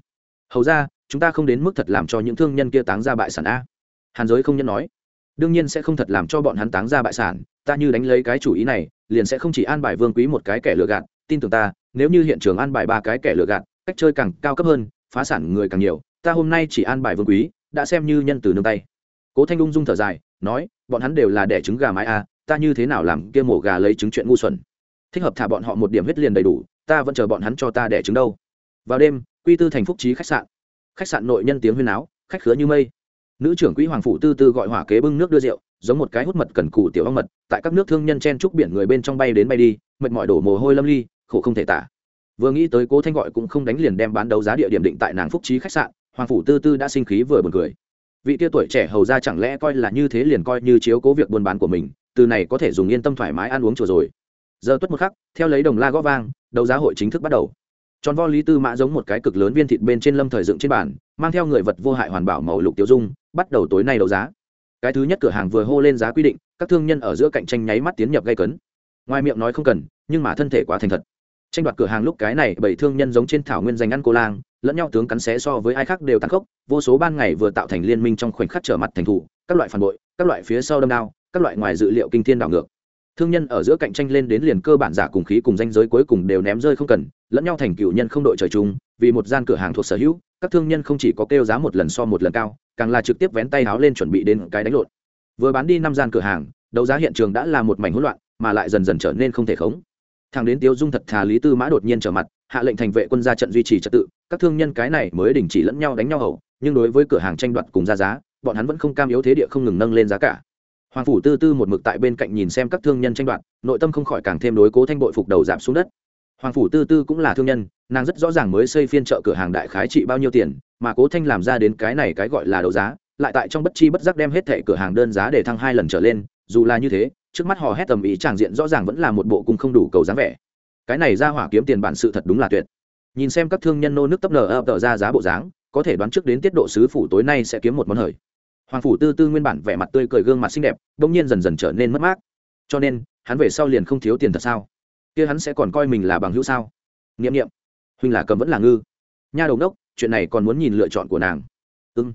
Hầu ra, chúng ta không đến mức thật làm cho những thương nhân kia táng ra bại sản a. Hàn giới không nhân nói. Đương nhiên sẽ không thật làm cho bọn hắn táng ra bại sản, ta như đánh lấy cái chủ ý này, liền sẽ không chỉ an bài vương quý một cái kẻ lừa gạt, tin tưởng ta, nếu như hiện trường an bài ba cái kẻ lừa gạt, cách chơi càng cao cấp hơn, phá sản người càng nhiều, ta hôm nay chỉ an bài vương quý, đã xem như nhân từ nương tay. Cố thanh ung dung thở dài, nói, bọn hắn đều là đẻ trứng gà mái a ta như thế nào làm kia mổ gà lấy trứng chuyện ngu xuẩn? Thích hợp thả bọn họ một điểm huyết liền đầy đủ, ta vẫn chờ bọn hắn cho ta đẻ trứng đâu. Vào đêm, quy tư thành phúc trí khách sạn. Khách sạn nội nhân tiếng huyên áo khách khứa như mây. Nữ trưởng quỹ hoàng phụ tư tư gọi hỏa kế bưng nước đưa rượu, giống một cái hút mật cần cù tiểu ong mật, tại các nước thương nhân chen trúc biển người bên trong bay đến bay đi, mệt mỏi đổ mồ hôi lâm ly, khổ không thể tả. Vừa nghĩ tới cố thanh gọi cũng không đánh liền đem bán đấu giá địa điểm định tại nàng phúc trí khách sạn, hoàng phủ tư tư đã sinh khí vừa buồn cười. Vị tia tuổi trẻ hầu ra chẳng lẽ coi là như thế liền coi như chiếu cố việc buôn bán của mình từ này có thể dùng yên tâm thoải mái ăn uống chùa rồi. Giờ tuất một khắc, theo lấy đồng la gõ vang, đấu giá hội chính thức bắt đầu. Tròn vo lý tư mã giống một cái cực lớn viên thịt bên trên lâm thời dựng trên bàn, mang theo người vật vô hại hoàn bảo màu lục tiêu dung, bắt đầu tối nay đấu giá. Cái thứ nhất cửa hàng vừa hô lên giá quy định, các thương nhân ở giữa cạnh tranh nháy mắt tiến nhập gây cấn. Ngoài miệng nói không cần, nhưng mà thân thể quá thành thật. Tranh đoạt cửa hàng lúc cái này, bảy thương nhân giống trên thảo nguyên dành ăn cô lang, lẫn nhau tướng cắn xé so với ai khác đều tàn khốc, vô số ban ngày vừa tạo thành liên minh trong khoảnh khắc trở mặt thành thủ, các loại phản bội, các loại phía sau đâm đao các loại ngoài dự liệu kinh thiên đảo ngược. Thương nhân ở giữa cạnh tranh lên đến liền cơ bản giả cùng khí cùng danh giới cuối cùng đều ném rơi không cần, lẫn nhau thành cựu nhân không đội trời chung, vì một gian cửa hàng thuộc sở hữu, các thương nhân không chỉ có kêu giá một lần so một lần cao, càng là trực tiếp vén tay áo lên chuẩn bị đến cái đánh lộn. Vừa bán đi năm gian cửa hàng, đấu giá hiện trường đã là một mảnh hỗn loạn, mà lại dần dần trở nên không thể khống. Thằng đến tiêu dung thật thà lý tư mã đột nhiên trở mặt, hạ lệnh thành vệ quân ra trận duy trì trật tự, các thương nhân cái này mới đình chỉ lẫn nhau đánh nhau hậu nhưng đối với cửa hàng tranh đoạt cùng ra giá, bọn hắn vẫn không cam yếu thế địa không ngừng nâng lên giá cả hoàng phủ tư tư một mực tại bên cạnh nhìn xem các thương nhân tranh đoạt, nội tâm không khỏi càng thêm đối cố thanh bội phục đầu giảm xuống đất. Hoàng phủ tư tư cũng là thương nhân, nàng rất rõ ràng mới xây phiên chợ cửa hàng đại khái trị bao nhiêu tiền, mà cố thanh làm ra đến cái này cái gọi là đấu giá, lại tại trong bất chi bất giác đem hết thẻ cửa hàng đơn giá để thăng hai lần trở lên, dù là như thế, trước mắt họ hét tầm ý tràng diện rõ ràng vẫn là một bộ cung không đủ cầu dáng vẻ. Cái này ra hỏa kiếm tiền bản sự thật đúng là tuyệt. Nhìn xem các thương nhân nô nước tấp nở ập tờ ra giá bộ dáng, có thể đoán trước đến tiết độ sứ phủ tối nay sẽ kiếm một món hời hoàng phủ tư tư nguyên bản vẻ mặt tươi cười gương mặt xinh đẹp bỗng nhiên dần dần trở nên mất mát. Cho nên, hắn về sau liền không thiếu tiền thật sao? Kia hắn sẽ còn coi mình là bằng hữu sao? N i ệ m n i ệ m huynh là cầm vẫn là ngư. Nha đầu đốc chuyện này còn muốn nhìn lựa chọn của nàng. Ưng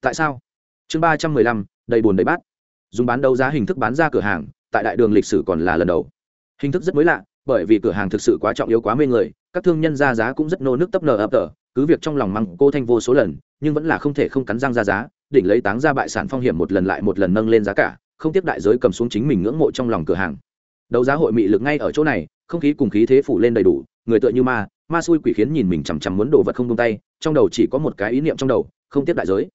tại sao? Chương ba trăm mười lăm, đầy bùn đầy bát. Dùng bán đấu giá hình thức bán ra cửa hàng, tại đại đường lịch sử còn là lần đầu. Hình thức rất mới lạ, bởi vì cửa hàng thực sự quá trọng yếu quá mê người, các thương nhân ra giá cũng rất nô nước tấp nờ ập tờ cứ việc trong lòng măng cô thanh vô số lần, nhưng vẫn là không thể không cắn răng ra giá định lấy táng ra bại sản phong hiểm một lần lại một lần nâng lên giá cả, không tiếp đại giới cầm xuống chính mình ngưỡng mộ trong lòng cửa hàng. Đấu giá hội mị lực ngay ở chỗ này, không khí cùng khí thế phủ lên đầy đủ, người tựa như ma ma xui quỷ khiến nhìn mình chằm chằm muốn đồ vật không tung tay, trong đầu chỉ có một cái ý niệm trong đầu, không tiếp đại giới.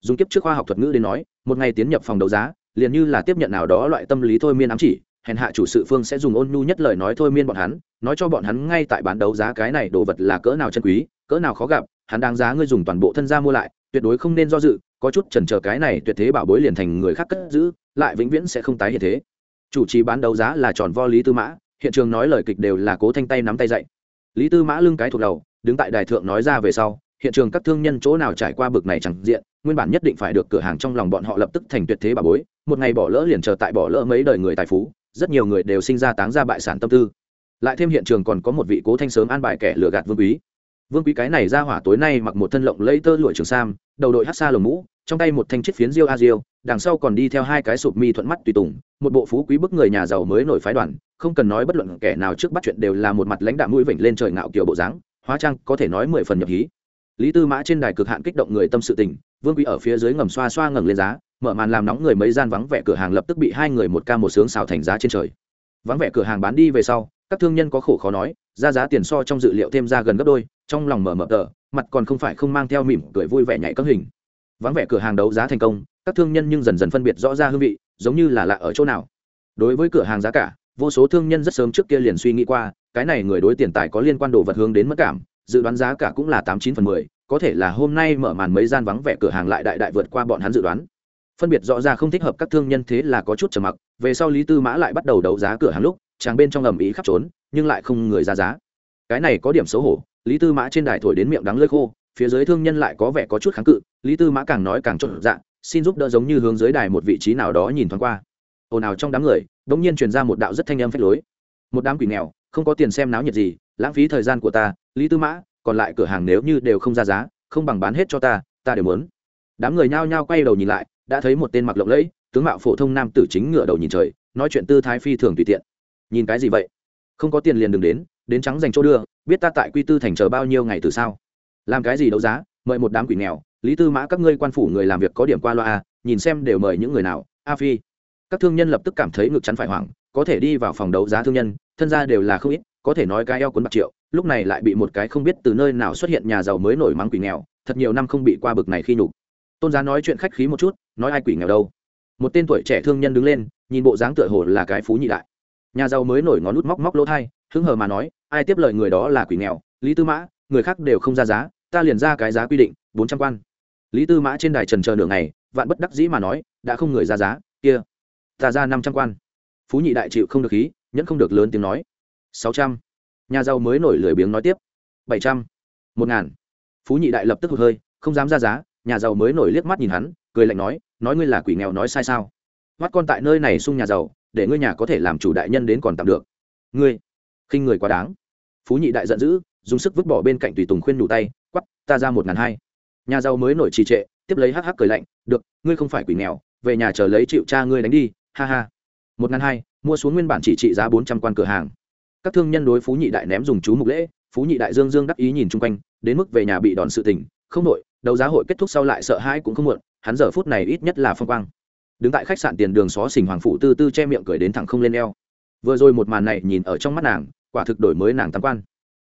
Dùng kiếp trước khoa học thuật ngữ đến nói, một ngày tiến nhập phòng đấu giá, liền như là tiếp nhận nào đó loại tâm lý thôi miên ám chỉ, hèn hạ chủ sự phương sẽ dùng ôn nhu nhất lời nói thôi miên bọn hắn, nói cho bọn hắn ngay tại bán đấu giá cái này đồ vật là cỡ nào chân quý, cỡ nào khó gặp, hắn đáng giá ngươi dùng toàn bộ thân gia mua lại, tuyệt đối không nên do dự có chút chần chờ cái này tuyệt thế bảo bối liền thành người khác cất giữ, lại vĩnh viễn sẽ không tái hiện thế. Chủ trì bán đấu giá là tròn vo lý tư mã, hiện trường nói lời kịch đều là cố thanh tay nắm tay dậy. Lý tư mã lưng cái thuộc đầu, đứng tại đài thượng nói ra về sau, hiện trường các thương nhân chỗ nào trải qua bực này chẳng diện, nguyên bản nhất định phải được cửa hàng trong lòng bọn họ lập tức thành tuyệt thế bà bối, một ngày bỏ lỡ liền chờ tại bỏ lỡ mấy đời người tài phú, rất nhiều người đều sinh ra táng ra bại sản tâm tư. Lại thêm hiện trường còn có một vị cố thanh sớm an bài kẻ lừa gạt vương quý. Vương quý cái này ra hỏa tối nay mặc một thân lộng lẫy tơ lụa trường sam, đầu đội hát xa lồng mũ trong tay một thanh chiếc phiến diêu a diêu đằng sau còn đi theo hai cái sụp mi thuận mắt tùy tùng, một bộ phú quý bức người nhà giàu mới nổi phái đoàn, không cần nói bất luận kẻ nào trước bắt chuyện đều là một mặt lãnh đạo mũi vểnh lên trời ngạo kiểu bộ dáng, hóa trang có thể nói mười phần nhập hí. Lý tư mã trên đài cực hạn kích động người tâm sự tình, vương quý ở phía dưới ngầm xoa xoa ngẩng lên giá, mở màn làm nóng người mấy gian vắng vẻ cửa hàng lập tức bị hai người một ca một sướng xào thành giá trên trời. Vắng vẻ cửa hàng bán đi về sau, các thương nhân có khổ khó nói, ra giá tiền so trong dự liệu thêm ra gần gấp đôi, trong lòng mở mở tờ, mặt còn không phải không mang theo mỉm cười vui vẻ nhảy các hình vắng vẻ cửa hàng đấu giá thành công, các thương nhân nhưng dần dần phân biệt rõ ra hương vị, giống như là lạ ở chỗ nào. Đối với cửa hàng giá cả, vô số thương nhân rất sớm trước kia liền suy nghĩ qua, cái này người đối tiền tài có liên quan đồ vật hướng đến mất cảm, dự đoán giá cả cũng là tám chín phần mười, có thể là hôm nay mở màn mấy gian vắng vẻ cửa hàng lại đại đại vượt qua bọn hắn dự đoán. Phân biệt rõ ra không thích hợp các thương nhân thế là có chút trầm mặc, về sau lý tư mã lại bắt đầu đấu giá cửa hàng lúc, chàng bên trong ầm ĩ khắp trốn, nhưng lại không người ra giá. Cái này có điểm xấu hổ, lý tư mã trên đài thổi đến miệng đắng lơi khô phía dưới thương nhân lại có vẻ có chút kháng cự, lý tư mã càng nói càng trộn dạ xin giúp đỡ giống như hướng dưới đài một vị trí nào đó nhìn thoáng qua. Ồn ào trong đám người đ ỗ n g nhiên truyền ra một đạo rất thanh âm phách lối. Một đám quỷ nghèo, không có tiền xem náo nhiệt gì, lãng phí thời gian của ta, lý tư mã, còn lại cửa hàng nếu như đều không ra giá, không bằng bán hết cho ta ta đều muốn. Đám người nhao nhao quay đầu nhìn lại, đã thấy một tên mặc lộng lẫy, tướng mạo phổ thông nam tử chính ngựa đầu nhìn trời, nói chuyện tư thái phi thường tùy tiện. Nhìn cái gì vậy? Không có tiền liền đừng đến đến trắng dành chỗ đưa, biết ta tại quy tư thành chờ bao nhiêu ngày từ sao làm cái gì đấu giá, mời một đám quỷ nghèo, lý tư mã các ngươi quan phủ người làm việc có điểm qua loa a nhìn xem đều mời những người nào, a phi. Các thương nhân lập tức cảm thấy ngực chắn phải hoảng, có thể đi vào phòng đấu giá thương nhân, thân gia đều là không ít, có thể nói cái eo cuốn bạc triệu, lúc này lại bị một cái không biết từ nơi nào xuất hiện nhà giàu mới nổi mắng quỷ nghèo, thật nhiều năm không bị qua bực này khi nhục. Tôn giá nói chuyện khách khí một chút, nói ai quỷ nghèo đâu. Một tên tuổi trẻ thương nhân đứng lên, nhìn bộ dáng tựa hồ là cái phú nhị đại. Nhà giàu mới nổi ngón nút móc móc lỗ thai, hứng hờ mà nói, ai tiếp lời người đó là quỷ nghèo, lý tư mã người khác đều không ra giá, ta liền ra cái giá quy định, bốn trăm quan. Lý tư mã trên đài trần chờ nửa ngày, vạn bất đắc dĩ mà nói, đã không người ra giá, kia, ta ra năm trăm quan. Phú nhị đại chịu không được khí, nhẫn không được lớn tiếng nói. Sáu trăm. Nhà giàu mới nổi lười biếng nói tiếp. Bảy trăm. Một ngàn. Phú nhị đại lập tức hụt hơi, không dám ra giá, nhà giàu mới nổi liếc mắt nhìn hắn, cười lạnh nói nói ngươi là quỷ nghèo nói sai sao? Mắt con tại nơi này sung nhà giàu, để ngươi nhà có thể làm chủ đại nhân đến còn tạm được. Ngươi, khinh người quá đáng. Phú nhị đại giận dữ dùng sức vứt bỏ bên cạnh tùy tùng khuyên đủ tay, quắp, ta ra một ngàn hai. Nhà giàu mới nổi trì trệ, tiếp lấy hắc hắc cười lạnh, được, ngươi không phải quỷ nghèo, về nhà chờ lấy chịu cha ngươi đánh đi, ha ha. Một ngàn hai, mua xuống nguyên bản chỉ trị giá bốn trăm quan cửa hàng. Các thương nhân đối phú nhị đại ném dùng chú mục lễ, phú nhị đại dương dương đắc ý nhìn chung quanh, đến mức về nhà bị đòn sự tình, không nội đấu giá hội kết thúc sau lại sợ hãi cũng không muộn, hắn giờ phút này ít nhất là phong quang. Đứng tại khách sạn tiền đường xó xỉnh hoàng phụ tư tư che miệng cười đến thẳng không lên eo. Vừa rồi một màn này nhìn ở trong mắt nàng, quả thực đổi mới nàng tam quan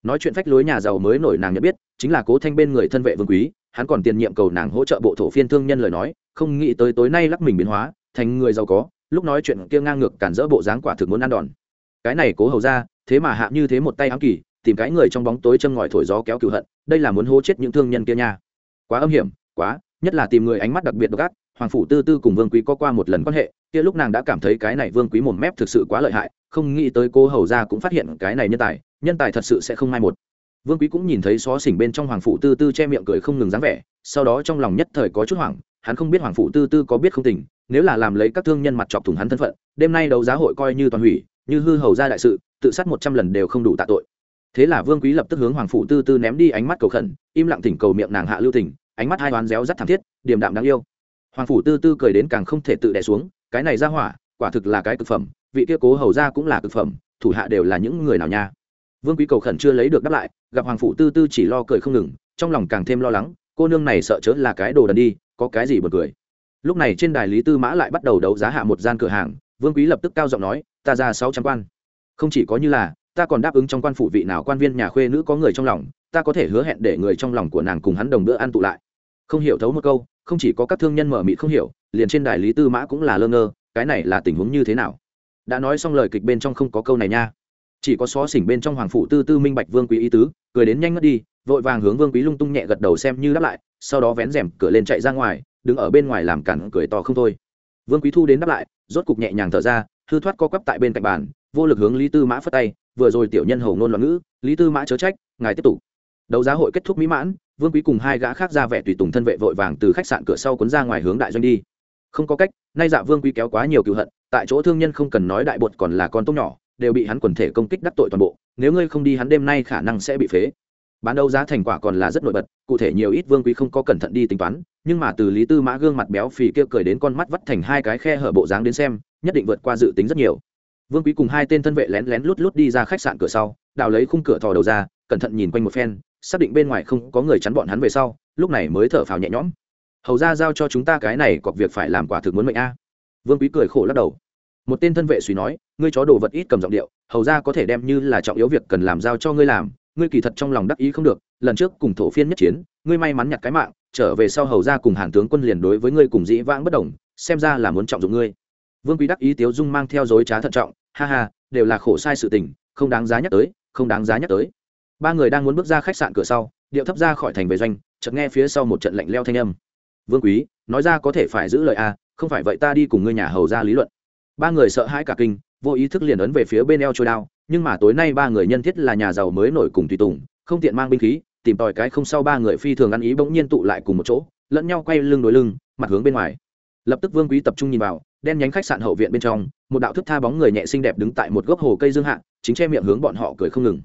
nói chuyện phách lối nhà giàu mới nổi nàng nhận biết, chính là cố thanh bên người thân vệ vương quý, hắn còn tiền nhiệm cầu nàng hỗ trợ bộ thổ phiên thương nhân lời nói, không nghĩ tới tối nay lắc mình biến hóa, thành người giàu có, lúc nói chuyện kia ngang ngược cản rỡ bộ dáng quả thực muốn ăn đòn. Cái này cố hầu ra thế mà hạ như thế một tay ám kỳ, tìm cái người trong bóng tối châm ngòi thổi gió kéo cựu hận, đây là muốn hô chết những thương nhân kia nha. Quá âm hiểm, quá, nhất là tìm người ánh mắt đặc biệt độc ác, hoàng phủ tư tư cùng vương quý có qua một lần quan hệ, kia lúc nàng đã cảm thấy cái này vương quý mồm mép thực sự quá lợi hại, không nghĩ tới cô hầu ra cũng phát hiện cái này nhân tài nhân tài thật sự sẽ không mai một. Vương quý cũng nhìn thấy xó xỉnh bên trong hoàng phủ tư tư che miệng cười không ngừng dáng vẻ, sau đó trong lòng nhất thời có chút hoảng, hắn không biết hoàng phủ tư tư có biết không tình, nếu là làm lấy các thương nhân mặt chọc thủng hắn thân phận, đêm nay đấu giá hội coi như toàn hủy, như hư hầu ra đại sự, tự sát một trăm lần đều không đủ tạ tội. Thế là vương quý lập tức hướng hoàng phủ tư tư ném đi ánh mắt cầu khẩn, im lặng thỉnh cầu miệng nàng hạ lưu tỉnh ánh mắt hai đoán réo rắt thảm thiết, điềm đạm đáng yêu. Hoàng phủ tư tư cười đến càng không thể tự đẻ xuống, cái này ra hỏa, quả thực là cái cực phẩm, vị kia cố hầu ra cũng là cực phẩm, thủ hạ đều là những người nào nha vương quý cầu khẩn chưa lấy được đáp lại, gặp hoàng phủ tư tư chỉ lo cười không ngừng, trong lòng càng thêm lo lắng, cô nương này sợ chớ là cái đồ đần đi, có cái gì bật cười. Lúc này trên đài lý tư mã lại bắt đầu đấu giá hạ một gian cửa hàng, vương quý lập tức cao giọng nói, ta ra sáu trăm quan. Không chỉ có như là, ta còn đáp ứng trong quan phủ vị nào quan viên nhà khuê nữ có người trong lòng, ta có thể hứa hẹn để người trong lòng của nàng cùng hắn đồng bữa ăn tụ lại. Không hiểu thấu một câu, không chỉ có các thương nhân mở mịt không hiểu, liền trên đài lý tư mã cũng là lơ ngơ, cái này là tình huống như thế nào? Đã nói xong lời kịch bên trong không có câu này nha chỉ có xó xỉnh bên trong hoàng phủ tư tư minh bạch vương quý ý tứ, cười đến nhanh ngất đi, vội vàng hướng vương quý lung tung nhẹ gật đầu xem như đáp lại, sau đó vén rèm cửa lên chạy ra ngoài, đứng ở bên ngoài làm cản cười to không thôi. Vương quý thu đến đáp lại, rốt cục nhẹ nhàng thở ra, hư thoát co quắp tại bên cạnh bàn, vô lực hướng lý tư mã phất tay, vừa rồi tiểu nhân hầu ngôn loạn ngữ, lý tư mã chớ trách, ngài tiếp tục. Đấu giá hội kết thúc mỹ mãn, vương quý cùng hai gã khác ra vẻ tùy tùng thân vệ vội vàng từ khách sạn cửa sau cuốn ra ngoài hướng đại doanh đi. Không có cách, nay dạ vương quý kéo quá nhiều cựu hận, tại chỗ thương nhân không cần nói đại bột còn là con tốt nhỏ đều bị hắn quần thể công kích đắc tội toàn bộ, nếu ngươi không đi hắn đêm nay khả năng sẽ bị phế. Bán đấu giá thành quả còn là rất nổi bật, cụ thể nhiều ít vương quý không có cẩn thận đi tính toán, nhưng mà từ lý tư mã gương mặt béo phì kia cười đến con mắt vắt thành hai cái khe hở bộ dáng đến xem, nhất định vượt qua dự tính rất nhiều. Vương quý cùng hai tên thân vệ lén lén lút lút đi ra khách sạn cửa sau, đào lấy khung cửa thò đầu ra, cẩn thận nhìn quanh một phen, xác định bên ngoài không có người chắn bọn hắn về sau, lúc này mới thở phào nhẹ nhõm. Hầu ra giao cho chúng ta cái này cọc việc phải làm quả thực muốn mệnh a. Vương quý cười khổ lắc đầu một tên thân vệ suy nói, ngươi chó đồ vật ít cầm giọng điệu, hầu ra có thể đem như là trọng yếu việc cần làm giao cho ngươi làm, ngươi kỳ thật trong lòng đắc ý không được, lần trước cùng thổ phiên nhất chiến, ngươi may mắn nhặt cái mạng, trở về sau hầu ra cùng hàng tướng quân liền đối với ngươi cùng dĩ vãng bất đồng, xem ra là muốn trọng dụng ngươi. Vương quý đắc ý tiếu dung mang theo dối trá thận trọng, ha ha, đều là khổ sai sự tình, không đáng giá nhắc tới, không đáng giá nhắc tới. Ba người đang muốn bước ra khách sạn cửa sau, điệu thấp ra khỏi thành về doanh, chợt nghe phía sau một trận lạnh leo thanh âm. Vương quý, nói ra có thể phải giữ lời a không phải vậy ta đi cùng ngươi nhà hầu ra lý luận ba người sợ hãi cả kinh, vô ý thức liền ấn về phía bên eo trôi đao, nhưng mà tối nay ba người nhân thiết là nhà giàu mới nổi cùng tùy tùng, không tiện mang binh khí, tìm tòi cái không sau ba người phi thường ăn ý bỗng nhiên tụ lại cùng một chỗ, lẫn nhau quay lưng đối lưng, mặt hướng bên ngoài. Lập tức vương quý tập trung nhìn vào, đen nhánh khách sạn hậu viện bên trong, một đạo thức tha bóng người nhẹ xinh đẹp đứng tại một gốc hồ cây dương hạ, chính che miệng hướng bọn họ cười không ngừng.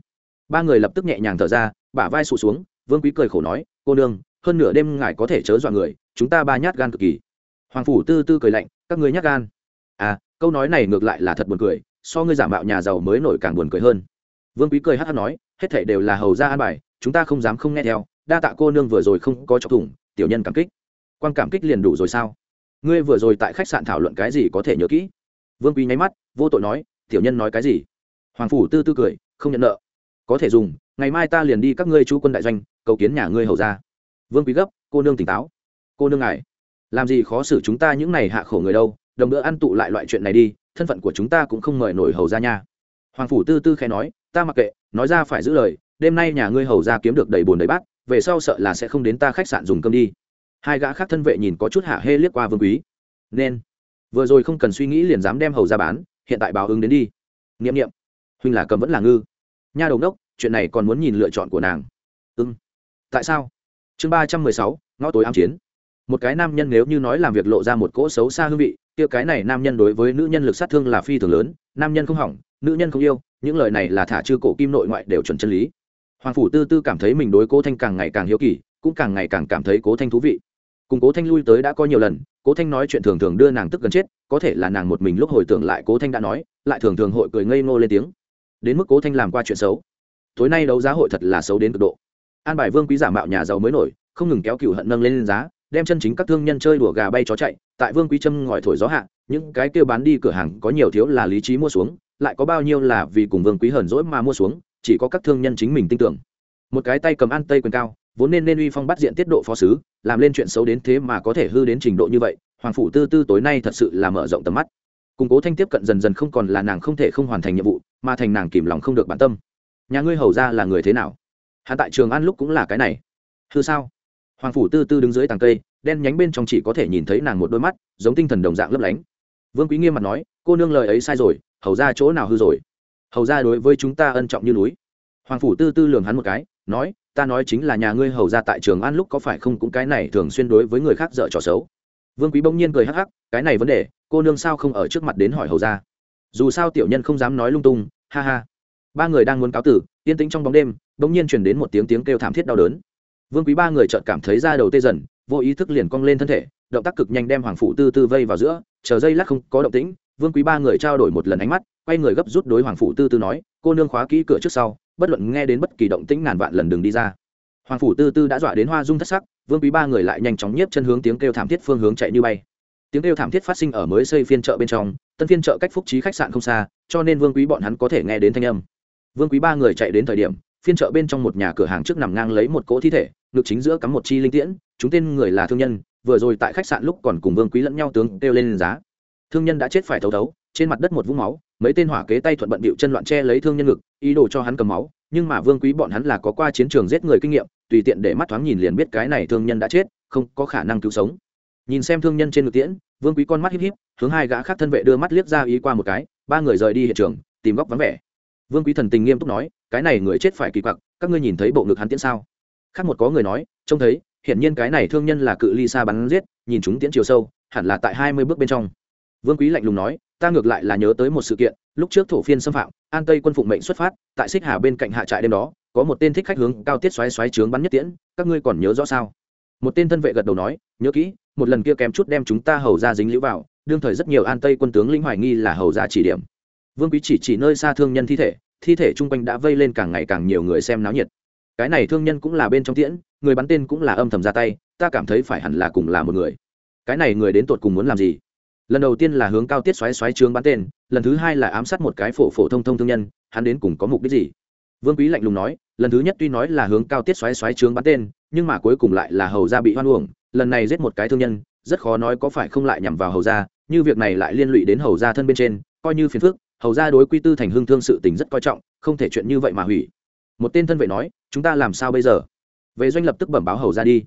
Ba người lập tức nhẹ nhàng thở ra, bả vai sụt xuống, vương quý cười khổ nói, cô nương, hơn nửa đêm ngài có thể chớ dọa người, chúng ta ba nhát gan cực kỳ. Hoàng phủ tư tư cười lạnh, các người nhát gan? À câu nói này ngược lại là thật buồn cười, so ngươi giả mạo nhà giàu mới nổi càng buồn cười hơn. Vương quý cười hát hát nói, hết thảy đều là hầu ra an bài, chúng ta không dám không nghe theo, đa tạ cô nương vừa rồi không có chọc thủng, tiểu nhân cảm kích. Quan cảm kích liền đủ rồi sao? Ngươi vừa rồi tại khách sạn thảo luận cái gì có thể nhớ kỹ? Vương quý nháy mắt, vô tội nói, tiểu nhân nói cái gì? Hoàng phủ tư tư cười, không nhận nợ. Có thể dùng, ngày mai ta liền đi các ngươi chú quân đại doanh, cầu kiến nhà ngươi hầu ra vương quý gấp, cô nương tỉnh táo. Cô nương ngài, làm gì khó xử chúng ta những này hạ khổ người đâu? Đồng bữa ăn tụ lại loại chuyện này đi, thân phận của chúng ta cũng không mời nổi hầu ra nha. Hoàng phủ tư tư khẽ nói, ta mặc kệ, nói ra phải giữ lời, đêm nay nhà ngươi hầu ra kiếm được đầy bồn đầy bát, về sau sợ là sẽ không đến ta khách sạn dùng cơm đi. Hai gã khác thân vệ nhìn có chút hạ hê liếc qua vương quý. Nên. Vừa rồi không cần suy nghĩ liền dám đem hầu ra bán, hiện tại báo ứng đến đi. N i ệ m n i ệ m huynh là cầm vẫn là ngư. Nha đầu đốc, chuyện này còn muốn nhìn lựa chọn của nàng. Ưng tại sao? Chương ba trăm mười sáu, ngõ tối ám chiến. Một cái nam nhân nếu như nói làm việc lộ ra một cỗ xấu xa hương vị kia cái này nam nhân đối với nữ nhân lực sát thương là phi thường lớn, nam nhân không hỏng, nữ nhân không yêu, những lời này là thả chư cổ kim nội ngoại đều chuẩn chân lý. Hoàng phủ tư tư cảm thấy mình đối cố thanh càng ngày càng hiếu kỳ, cũng càng ngày càng cảm thấy cố thanh thú vị. Cùng cố thanh lui tới đã có nhiều lần, cố thanh nói chuyện thường thường đưa nàng tức gần chết, có thể là nàng một mình lúc hồi tưởng lại cố thanh đã nói, lại thường thường hội cười ngây ngô lên tiếng. Đến mức cố thanh làm qua chuyện xấu. Tối nay đấu giá hội thật là xấu đến cực độ. An bài vương quý giả mạo nhà giàu mới nổi, không ngừng kéo cựu hận nâng lên giá đem chân chính các thương nhân chơi đùa gà bay chó chạy, tại vương quý trâm ngòi thổi gió hạ, những cái kêu bán đi cửa hàng có nhiều thiếu là lý trí mua xuống, lại có bao nhiêu là vì cùng vương quý hờn rỗi mà mua xuống, chỉ có các thương nhân chính mình tin tưởng. Một cái tay cầm an tây quyền cao, vốn nên nên uy phong bắt diện tiết độ phó sứ, làm lên chuyện xấu đến thế mà có thể hư đến trình độ như vậy, hoàng phủ tư tư tối nay thật sự là mở rộng tầm mắt. Củng cố thanh tiếp cận dần dần không còn là nàng không thể không hoàn thành nhiệm vụ, mà thành nàng kìm lòng không được bản tâm. Nhà ngươi hầu ra là người thế nào? Hạ tại trường an lúc cũng là cái này. Hư sao? Hoàng phủ tư tư đứng dưới tàng cây, đen nhánh bên trong chỉ có thể nhìn thấy nàng một đôi mắt, giống tinh thần đồng dạng lấp lánh. Vương quý nghiêm mặt nói, cô nương lời ấy sai rồi, hầu ra chỗ nào hư rồi? Hầu ra đối với chúng ta ân trọng như núi. Hoàng phủ tư tư lường hắn một cái, nói, ta nói chính là nhà ngươi hầu ra tại trường an lúc có phải không cũng cái này thường xuyên đối với người khác dở trò xấu. Vương quý bỗng nhiên cười hắc hắc, cái này vấn đề, cô nương sao không ở trước mặt đến hỏi hầu ra? Dù sao tiểu nhân không dám nói lung tung, ha ha. Ba người đang muốn cáo tử, yên tĩnh trong bóng đêm, bỗng nhiên chuyển đến một tiếng tiếng kêu thảm thiết đau đớn vương quý ba người chợt cảm thấy da đầu tê dần, vô ý thức liền cong lên thân thể, động tác cực nhanh đem hoàng phụ tư tư vây vào giữa, chờ dây lát không có động tĩnh, vương quý ba người trao đổi một lần ánh mắt, quay người gấp rút đối hoàng phụ tư tư nói, cô nương khóa kỹ cửa trước sau, bất luận nghe đến bất kỳ động tĩnh ngàn vạn lần đừng đi ra. Hoàng phủ tư tư đã dọa đến hoa dung thất sắc, vương quý ba người lại nhanh chóng nhiếp chân hướng tiếng kêu thảm thiết phương hướng chạy như bay. Tiếng kêu thảm thiết phát sinh ở mới xây phiên chợ bên trong, tân phiên chợ cách phúc trí khách sạn không xa, cho nên vương quý bọn hắn có thể nghe đến thanh âm. Vương quý ba người chạy đến thời điểm, phiên chợ bên trong một nhà cửa hàng trước nằm ngang lấy một cỗ thi thể ngực chính giữa cắm một chi linh tiễn, chúng tên người là thương nhân, vừa rồi tại khách sạn lúc còn cùng vương quý lẫn nhau tướng kêu lên giá. Thương nhân đã chết phải thấu thấu, trên mặt đất một vũng máu, mấy tên hỏa kế tay thuận bận bịu chân loạn che lấy thương nhân ngực, ý đồ cho hắn cầm máu, nhưng mà vương quý bọn hắn là có qua chiến trường giết người kinh nghiệm, tùy tiện để mắt thoáng nhìn liền biết cái này thương nhân đã chết, không có khả năng cứu sống. Nhìn xem thương nhân trên ngực tiễn, vương quý con mắt híp híp, hướng hai gã khác thân vệ đưa mắt liếc ra ý qua một cái, ba người rời đi hiện trường, tìm góc vắng vẻ. Vương quý thần tình nghiêm túc nói, cái này người chết phải kỳ quặc, các ngươi nhìn thấy bộ ngực hắn tiễn sao? Khác một có người nói, trông thấy, hiển nhiên cái này thương nhân là cự ly xa bắn giết, nhìn chúng tiễn chiều sâu, hẳn là tại hai mươi bước bên trong. Vương quý lạnh lùng nói, ta ngược lại là nhớ tới một sự kiện, lúc trước thổ phiên xâm phạm, an tây quân phụng mệnh xuất phát, tại xích hà bên cạnh hạ trại đêm đó, có một tên thích khách hướng cao tiết xoáy xoáy trướng bắn nhất tiễn, các ngươi còn nhớ rõ sao? Một tên thân vệ gật đầu nói, nhớ kỹ, một lần kia kém chút đem chúng ta hầu ra dính lũ vào, đương thời rất nhiều an tây quân tướng linh hoài nghi là hầu ra chỉ điểm. Vương quý chỉ chỉ nơi xa thương nhân thi thể thi thể chung quanh đã vây lên càng ngày càng nhiều người xem náo nhiệt cái này thương nhân cũng là bên trong tiễn, người bắn tên cũng là âm thầm ra tay, ta cảm thấy phải hẳn là cùng là một người. Cái này người đến tột cùng muốn làm gì? Lần đầu tiên là hướng cao tiết xoáy xoáy trướng bắn tên, lần thứ hai là ám sát một cái phổ phổ thông thông thương nhân, hắn đến cùng có mục đích gì? Vương quý lạnh lùng nói, lần thứ nhất tuy nói là hướng cao tiết xoáy xoáy trướng bắn tên, nhưng mà cuối cùng lại là hầu ra bị hoan uổng, lần này giết một cái thương nhân, rất khó nói có phải không lại nhằm vào hầu ra như việc này lại liên lụy đến hầu ra thân bên trên, coi như phiền phức, hầu ra đối quy tư thành hương thương sự tình rất coi trọng, không thể chuyện như vậy mà hủy một tên thân vệ nói, chúng ta làm sao bây giờ? Về doanh lập tức bẩm báo hầu ra đi.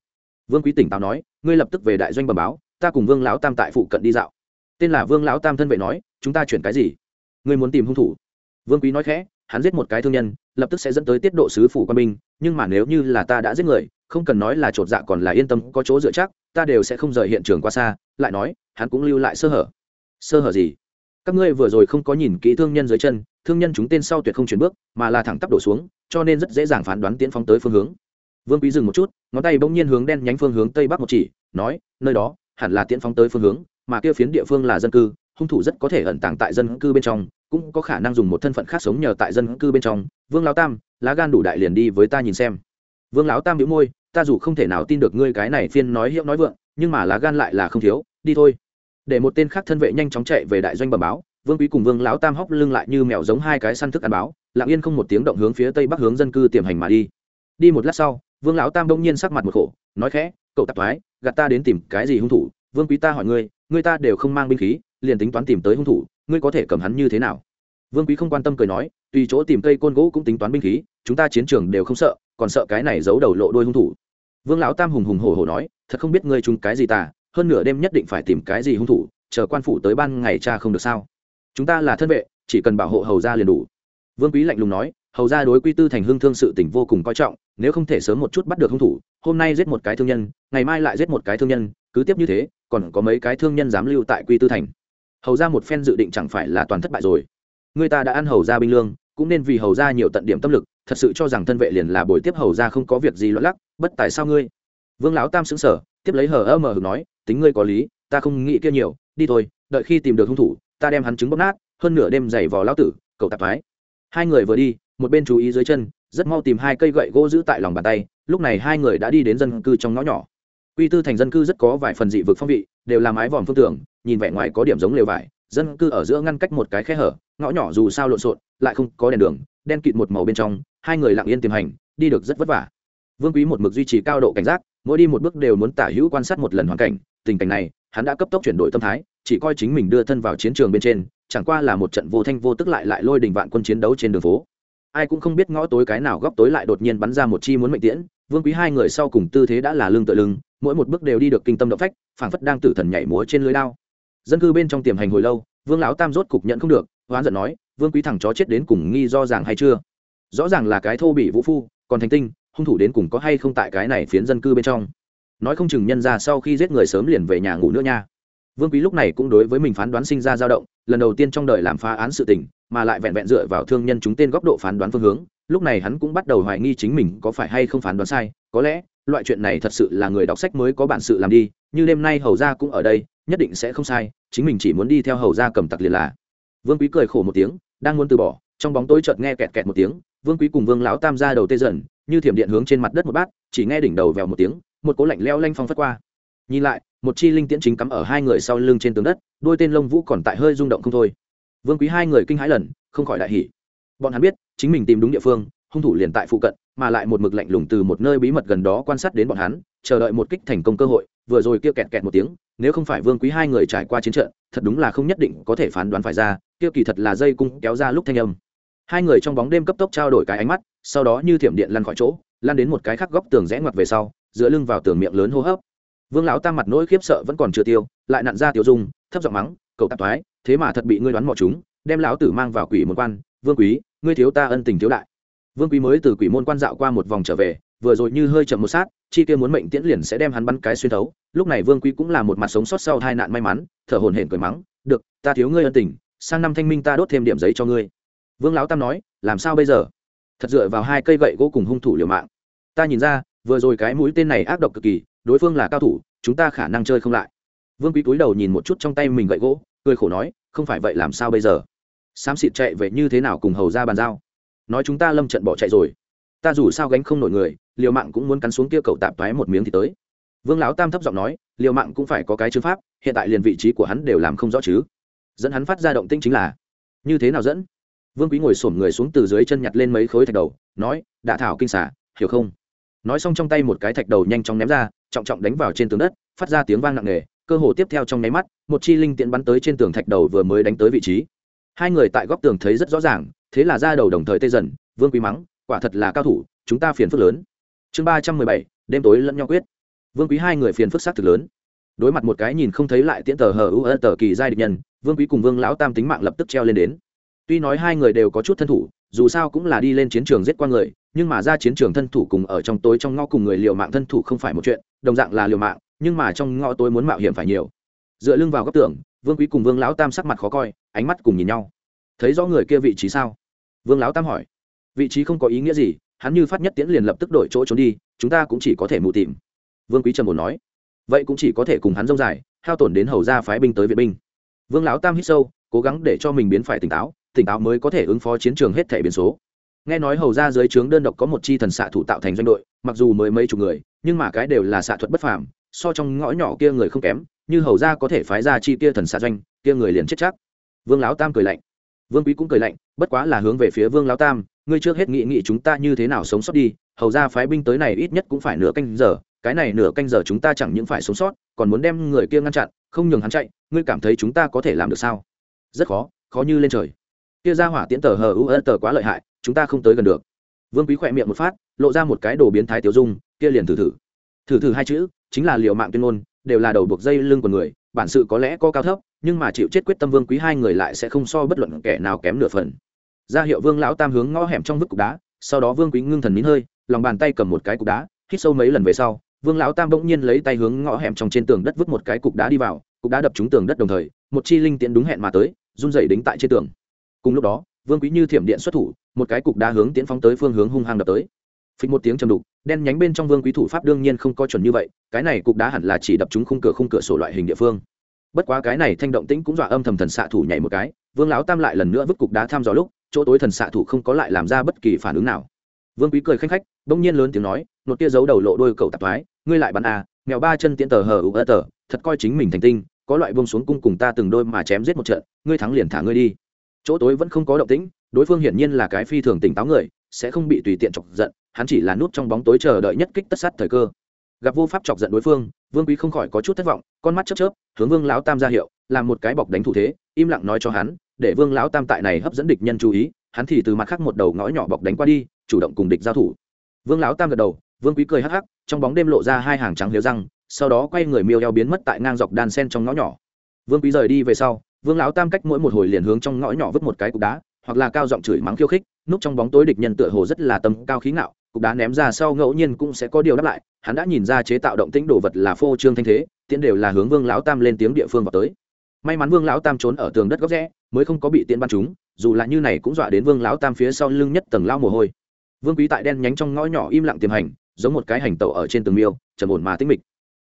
Vương quý tỉnh táo nói, ngươi lập tức về đại doanh bẩm báo, ta cùng vương lão tam tại phụ cận đi dạo. Tên là vương lão tam thân vệ nói, chúng ta chuyển cái gì? Ngươi muốn tìm hung thủ? Vương quý nói khẽ, hắn giết một cái thương nhân, lập tức sẽ dẫn tới tiết độ sứ phủ quan binh, nhưng mà nếu như là ta đã giết người, không cần nói là chột dạ còn là yên tâm, có chỗ dựa chắc, ta đều sẽ không rời hiện trường qua xa. Lại nói, hắn cũng lưu lại sơ hở. Sơ hở gì? Các ngươi vừa rồi không có nhìn kỹ thương nhân dưới chân, thương nhân chúng tên sau tuyệt không chuyển bước, mà là thẳng tắp đổ xuống cho nên rất dễ dàng phán đoán tiễn phóng tới phương hướng. Vương quý dừng một chút, ngón tay bỗng nhiên hướng đen nhánh phương hướng tây bắc một chỉ, nói, nơi đó, hẳn là tiễn phóng tới phương hướng, mà kia phiến địa phương là dân cư, hung thủ rất có thể ẩn tàng tại dân cư bên trong, cũng có khả năng dùng một thân phận khác sống nhờ tại dân cư bên trong. Vương lão tam, lá gan đủ đại liền đi với ta nhìn xem. Vương lão tam biếu môi, ta dù không thể nào tin được ngươi cái này phiên nói hiệu nói vượng, nhưng mà lá gan lại là không thiếu, đi thôi. Để một tên khác thân vệ nhanh chóng chạy về đại doanh bẩm báo, vương quý cùng vương lão tam hóc lưng lại như mèo giống hai cái săn thức ăn báo lặng yên không một tiếng động hướng phía tây bắc hướng dân cư tiềm hành mà đi. Đi một lát sau, vương lão tam đông nhiên sắc mặt một khổ, nói khẽ, cậu tạp thoái, gạt ta đến tìm cái gì hung thủ? Vương quý ta hỏi ngươi ngươi ta đều không mang binh khí, liền tính toán tìm tới hung thủ, ngươi có thể cầm hắn như thế nào? Vương quý không quan tâm cười nói, tùy chỗ tìm cây côn gỗ cũng tính toán binh khí, chúng ta chiến trường đều không sợ, còn sợ cái này giấu đầu lộ đôi hung thủ. Vương lão tam hùng hùng hổ hổ nói, thật không biết ngươi chúng cái gì ta, hơn nửa đêm nhất định phải tìm cái gì hung thủ, chờ quan phủ tới ban ngày cha không được sao? Chúng ta là thân vệ, chỉ cần bảo hộ hầu ra liền đủ vương quý lạnh lùng nói, hầu ra đối quy tư thành hương thương sự tỉnh vô cùng coi trọng, nếu không thể sớm một chút bắt được hung thủ, hôm nay giết một cái thương nhân, ngày mai lại giết một cái thương nhân, cứ tiếp như thế, còn có mấy cái thương nhân dám lưu tại quy tư thành. Hầu ra một phen dự định chẳng phải là toàn thất bại rồi. Người ta đã ăn hầu ra binh lương, cũng nên vì hầu ra nhiều tận điểm tâm lực, thật sự cho rằng thân vệ liền là buổi tiếp hầu ra không có việc gì lo lắc, bất tại sao ngươi? Vương lão tam xứng sở tiếp lấy hờ ơ mờ hực nói, tính ngươi có lý, ta không nghĩ kia nhiều, đi thôi, đợi khi tìm được hung thủ, ta đem hắn trứng bóp nát, hơn nửa đêm giày vò lão tử cậu tạp mái hai người vừa đi, một bên chú ý dưới chân, rất mau tìm hai cây gậy gỗ giữ tại lòng bàn tay, lúc này hai người đã đi đến dân cư trong ngõ nhỏ. Quy tư thành dân cư rất có vài phần dị vực phong vị, đều là mái vòm phương tường, nhìn vẻ ngoài có điểm giống lều vải, dân cư ở giữa ngăn cách một cái khe hở, ngõ nhỏ dù sao lộn xộn, lại không có đèn đường, đen kịt một màu bên trong, hai người lặng yên tìm hành, đi được rất vất vả. Vương quý một mực duy trì cao độ cảnh giác, mỗi đi một bước đều muốn tả hữu quan sát một lần hoàn cảnh, tình cảnh này, hắn đã cấp tốc chuyển đổi tâm thái, chỉ coi chính mình đưa thân vào chiến trường bên trên chẳng qua là một trận vô thanh vô tức lại lại lôi đình vạn quân chiến đấu trên đường phố. Ai cũng không biết ngõ tối cái nào góc tối lại đột nhiên bắn ra một chi muốn mệnh tiễn, vương quý hai người sau cùng tư thế đã là lưng tựa lưng, mỗi một bước đều đi được kinh tâm động phách, phảng phất đang tử thần nhảy múa trên lưới đao. Dân cư bên trong tiềm hành hồi lâu, vương lão tam rốt cục nhận không được, hoán giận nói, vương quý thằng chó chết đến cùng nghi do ràng hay chưa? Rõ ràng là cái thô bị vũ phu, còn thành tinh, hung thủ đến cùng có hay không tại cái này phiến dân cư bên trong. Nói không chừng nhân ra sau khi giết người sớm liền về nhà ngủ nữa nha vương quý lúc này cũng đối với mình phán đoán sinh ra dao động, lần đầu tiên trong đời làm phá án sự tình, mà lại vẹn vẹn dựa vào thương nhân chúng tên góc độ phán đoán phương hướng, lúc này hắn cũng bắt đầu hoài nghi chính mình có phải hay không phán đoán sai, có lẽ, loại chuyện này thật sự là người đọc sách mới có bản sự làm đi, như đêm nay hầu ra cũng ở đây, nhất định sẽ không sai, chính mình chỉ muốn đi theo hầu ra cầm tặc liền là. Vương quý cười khổ một tiếng, đang muốn từ bỏ, trong bóng tối chợt nghe kẹt kẹt một tiếng, vương quý cùng vương lão tam ra đầu tê dần, như thiểm điện hướng trên mặt đất một bát, chỉ nghe đỉnh đầu vèo một tiếng, một cố lạnh leo lanh phong phất qua nhìn lại, một chi linh tiễn chính cắm ở hai người sau lưng trên tường đất, đôi tên lông vũ còn tại hơi rung động không thôi. Vương quý hai người kinh hãi lần, không khỏi đại hỉ. Bọn hắn biết, chính mình tìm đúng địa phương, hung thủ liền tại phụ cận, mà lại một mực lạnh lùng từ một nơi bí mật gần đó quan sát đến bọn hắn, chờ đợi một kích thành công cơ hội, vừa rồi kia kẹt kẹt một tiếng, nếu không phải vương quý hai người trải qua chiến trận, thật đúng là không nhất định có thể phán đoán phải ra, kia kỳ thật là dây cung kéo ra lúc thanh âm. Hai người trong bóng đêm cấp tốc trao đổi cái ánh mắt, sau đó như thiểm điện lăn khỏi chỗ lan đến một cái khắc góc tường rẽ ngoặt về sau, dựa lưng vào tường miệng lớn hô hấp vương lão tam mặt nỗi khiếp sợ vẫn còn chưa tiêu, lại nặn ra tiêu dung, thấp giọng mắng cậu tạp thoái, thế mà thật bị ngươi đoán mò chúng, đem lão tử mang vào quỷ môn quan, vương quý, ngươi thiếu ta ân tình thiếu đại. Vương quý mới từ quỷ môn quan dạo qua một vòng trở về, vừa rồi như hơi chậm một sát, chi kia muốn mệnh tiễn liền sẽ đem hắn bắn cái xuyên thấu. Lúc này vương quý cũng là một mặt sống sót sau hai nạn may mắn, thở hổn hển cười mắng, được, ta thiếu ngươi ân tình, sang năm thanh minh ta đốt thêm điểm giấy cho ngươi. Vương lão tam nói, làm sao bây giờ? Thật dựa vào hai cây gậy gỗ cùng hung thủ liều mạng. Ta nhìn ra, vừa rồi cái mũi tên này ác độc cực kỳ đối phương là cao thủ, chúng ta khả năng chơi không lại. Vương quý cúi đầu nhìn một chút trong tay mình gậy gỗ, cười khổ nói, không phải vậy làm sao bây giờ? Xám xịt chạy vậy như thế nào cùng hầu ra bàn giao? Nói chúng ta lâm trận bỏ chạy rồi. Ta dù sao gánh không nổi người, liều mạng cũng muốn cắn xuống kia cậu tạp thoái một miếng thì tới. Vương lão tam thấp giọng nói, liều mạng cũng phải có cái chứng pháp, hiện tại liền vị trí của hắn đều làm không rõ chứ. Dẫn hắn phát ra động tinh chính là, như thế nào dẫn? Vương quý ngồi xổm người xuống từ dưới chân nhặt lên mấy khối thạch đầu, nói, đạ thảo kinh xả hiểu không? Nói xong trong tay một cái thạch đầu nhanh chóng ném ra, trọng trọng đánh vào trên tường đất, phát ra tiếng vang nặng nề, cơ hồ tiếp theo trong nháy mắt, một chi linh tiện bắn tới trên tường thạch đầu vừa mới đánh tới vị trí. Hai người tại góc tường thấy rất rõ ràng, thế là ra đầu đồng thời tê dần, vương quý mắng, quả thật là cao thủ, chúng ta phiền phức lớn. Chương ba trăm mười bảy, đêm tối lẫn nhau quyết. Vương quý hai người phiền phức xác thực lớn. Đối mặt một cái nhìn không thấy lại tiễn tờ hờ u tờ kỳ giai địch nhân, vương quý cùng vương lão tam tính mạng lập tức treo lên đến. Tuy nói hai người đều có chút thân thủ, dù sao cũng là đi lên chiến trường giết qua người nhưng mà ra chiến trường thân thủ cùng ở trong tối trong ngõ cùng người liều mạng thân thủ không phải một chuyện, đồng dạng là liều mạng, nhưng mà trong ngõ tối muốn mạo hiểm phải nhiều. Dựa lưng vào góc tường, vương quý cùng vương lão tam sắc mặt khó coi, ánh mắt cùng nhìn nhau. Thấy rõ người kia vị trí sao? Vương lão tam hỏi. Vị trí không có ý nghĩa gì, hắn như phát nhất tiễn liền lập tức đổi chỗ trốn đi, chúng ta cũng chỉ có thể mù tìm. Vương quý trầm bồn nói. Vậy cũng chỉ có thể cùng hắn rông dài, hao tổn đến hầu ra phái binh tới viện binh. Vương lão tam hít sâu, cố gắng để cho mình biến phải tỉnh táo tỉnh táo mới có thể ứng phó chiến trường hết thể biến số nghe nói hầu ra dưới trướng đơn độc có một chi thần xạ thủ tạo thành doanh đội, mặc dù mới mấy chục người, nhưng mà cái đều là xạ thuật bất phàm, so trong ngõ nhỏ kia người không kém, như hầu ra có thể phái ra chi kia thần xạ doanh, kia người liền chết chắc. Vương lão tam cười lạnh. Vương quý cũng cười lạnh, bất quá là hướng về phía vương lão tam, ngươi trước hết nghị nghị chúng ta như thế nào sống sót đi, hầu ra phái binh tới này ít nhất cũng phải nửa canh giờ, cái này nửa canh giờ chúng ta chẳng những phải sống sót, còn muốn đem người kia ngăn chặn, không nhường hắn chạy, ngươi cảm thấy chúng ta có thể làm được sao? Rất khó khó như lên trời kia ra hỏa tiễn tờ hờ u ân tờ quá lợi hại, chúng ta không tới gần được. Vương quý khỏe miệng một phát, lộ ra một cái đồ biến thái tiểu dung, kia liền thử thử. Thử thử hai chữ, chính là liệu mạng tuyên ngôn, đều là đầu buộc dây lưng của người, bản sự có lẽ có cao thấp, nhưng mà chịu chết quyết tâm vương quý hai người lại sẽ không so bất luận kẻ nào kém nửa phần. Ra hiệu vương lão tam hướng ngõ hẻm trong vứt cục đá, sau đó vương quý ngưng thần nín hơi, lòng bàn tay cầm một cái cục đá, hít sâu mấy lần về sau, vương lão tam bỗng nhiên lấy tay hướng ngõ hẻm trong trên tường đất vứt một cái cục đá đi vào, cục đá đập trúng tường đất đồng thời, một chi linh tiễn đúng hẹn mà tới, run dày đính tại trên tường cùng lúc đó, vương quý như thiểm điện xuất thủ, một cái cục đá hướng tiễn phóng tới phương hướng hung hăng đập tới. Phịch một tiếng trầm đục, đen nhánh bên trong vương quý thủ pháp đương nhiên không có chuẩn như vậy, cái này cục đá hẳn là chỉ đập chúng khung cửa khung cửa sổ loại hình địa phương. Bất quá cái này thanh động tĩnh cũng dọa âm thầm thần xạ thủ nhảy một cái, vương lão tam lại lần nữa vứt cục đá tham dò lúc, chỗ tối thần xạ thủ không có lại làm ra bất kỳ phản ứng nào. Vương quý cười khanh khách, bỗng nhiên lớn tiếng nói một tia giấu đầu lộ đôi cầu tạp thoái, ngươi lại bắn à mèo ba chân tiễn tờ hờ ủ ơ tờ, thật coi chính mình thành tinh, có loại bông xuống cung cùng ta từng đôi mà chém giết một trận, ngươi thắng liền thả ngươi đi chỗ tối vẫn không có động tĩnh, đối phương hiển nhiên là cái phi thường tỉnh táo người, sẽ không bị tùy tiện chọc giận, hắn chỉ là nút trong bóng tối chờ đợi nhất kích tất sát thời cơ. Gặp vô pháp chọc giận đối phương, vương quý không khỏi có chút thất vọng, con mắt chớp chớp, hướng vương lão tam ra hiệu, làm một cái bọc đánh thủ thế, im lặng nói cho hắn, để vương lão tam tại này hấp dẫn địch nhân chú ý, hắn thì từ mặt khác một đầu ngõ nhỏ bọc đánh qua đi, chủ động cùng địch giao thủ. Vương lão tam gật đầu, vương quý cười hắc hắc, trong bóng đêm lộ ra hai hàng trắng liếu răng, sau đó quay người miêu eo biến mất tại ngang dọc đan sen trong ngõ nhỏ. Vương quý rời đi về sau vương lão tam cách mỗi một hồi liền hướng trong ngõ nhỏ vứt một cái cục đá, hoặc là cao giọng chửi mắng khiêu khích, núp trong bóng tối địch nhân tựa hồ rất là tâm cao khí ngạo, cục đá ném ra sau ngẫu nhiên cũng sẽ có điều đáp lại, hắn đã nhìn ra chế tạo động tĩnh đồ vật là phô trương thanh thế tiễn đều là hướng vương lão tam lên tiếng địa phương vào tới. May mắn vương lão tam trốn ở tường đất góc rẽ, mới không có bị tiễn bắn chúng dù là như này cũng dọa đến vương lão tam phía sau lưng nhất tầng lao mồ hôi. Vương quý tại đen nhánh trong ngõ nhỏ im lặng tiềm hành, giống một cái hành tẩu ở trên tường miêu, trầm ổn mà tĩnh mịch.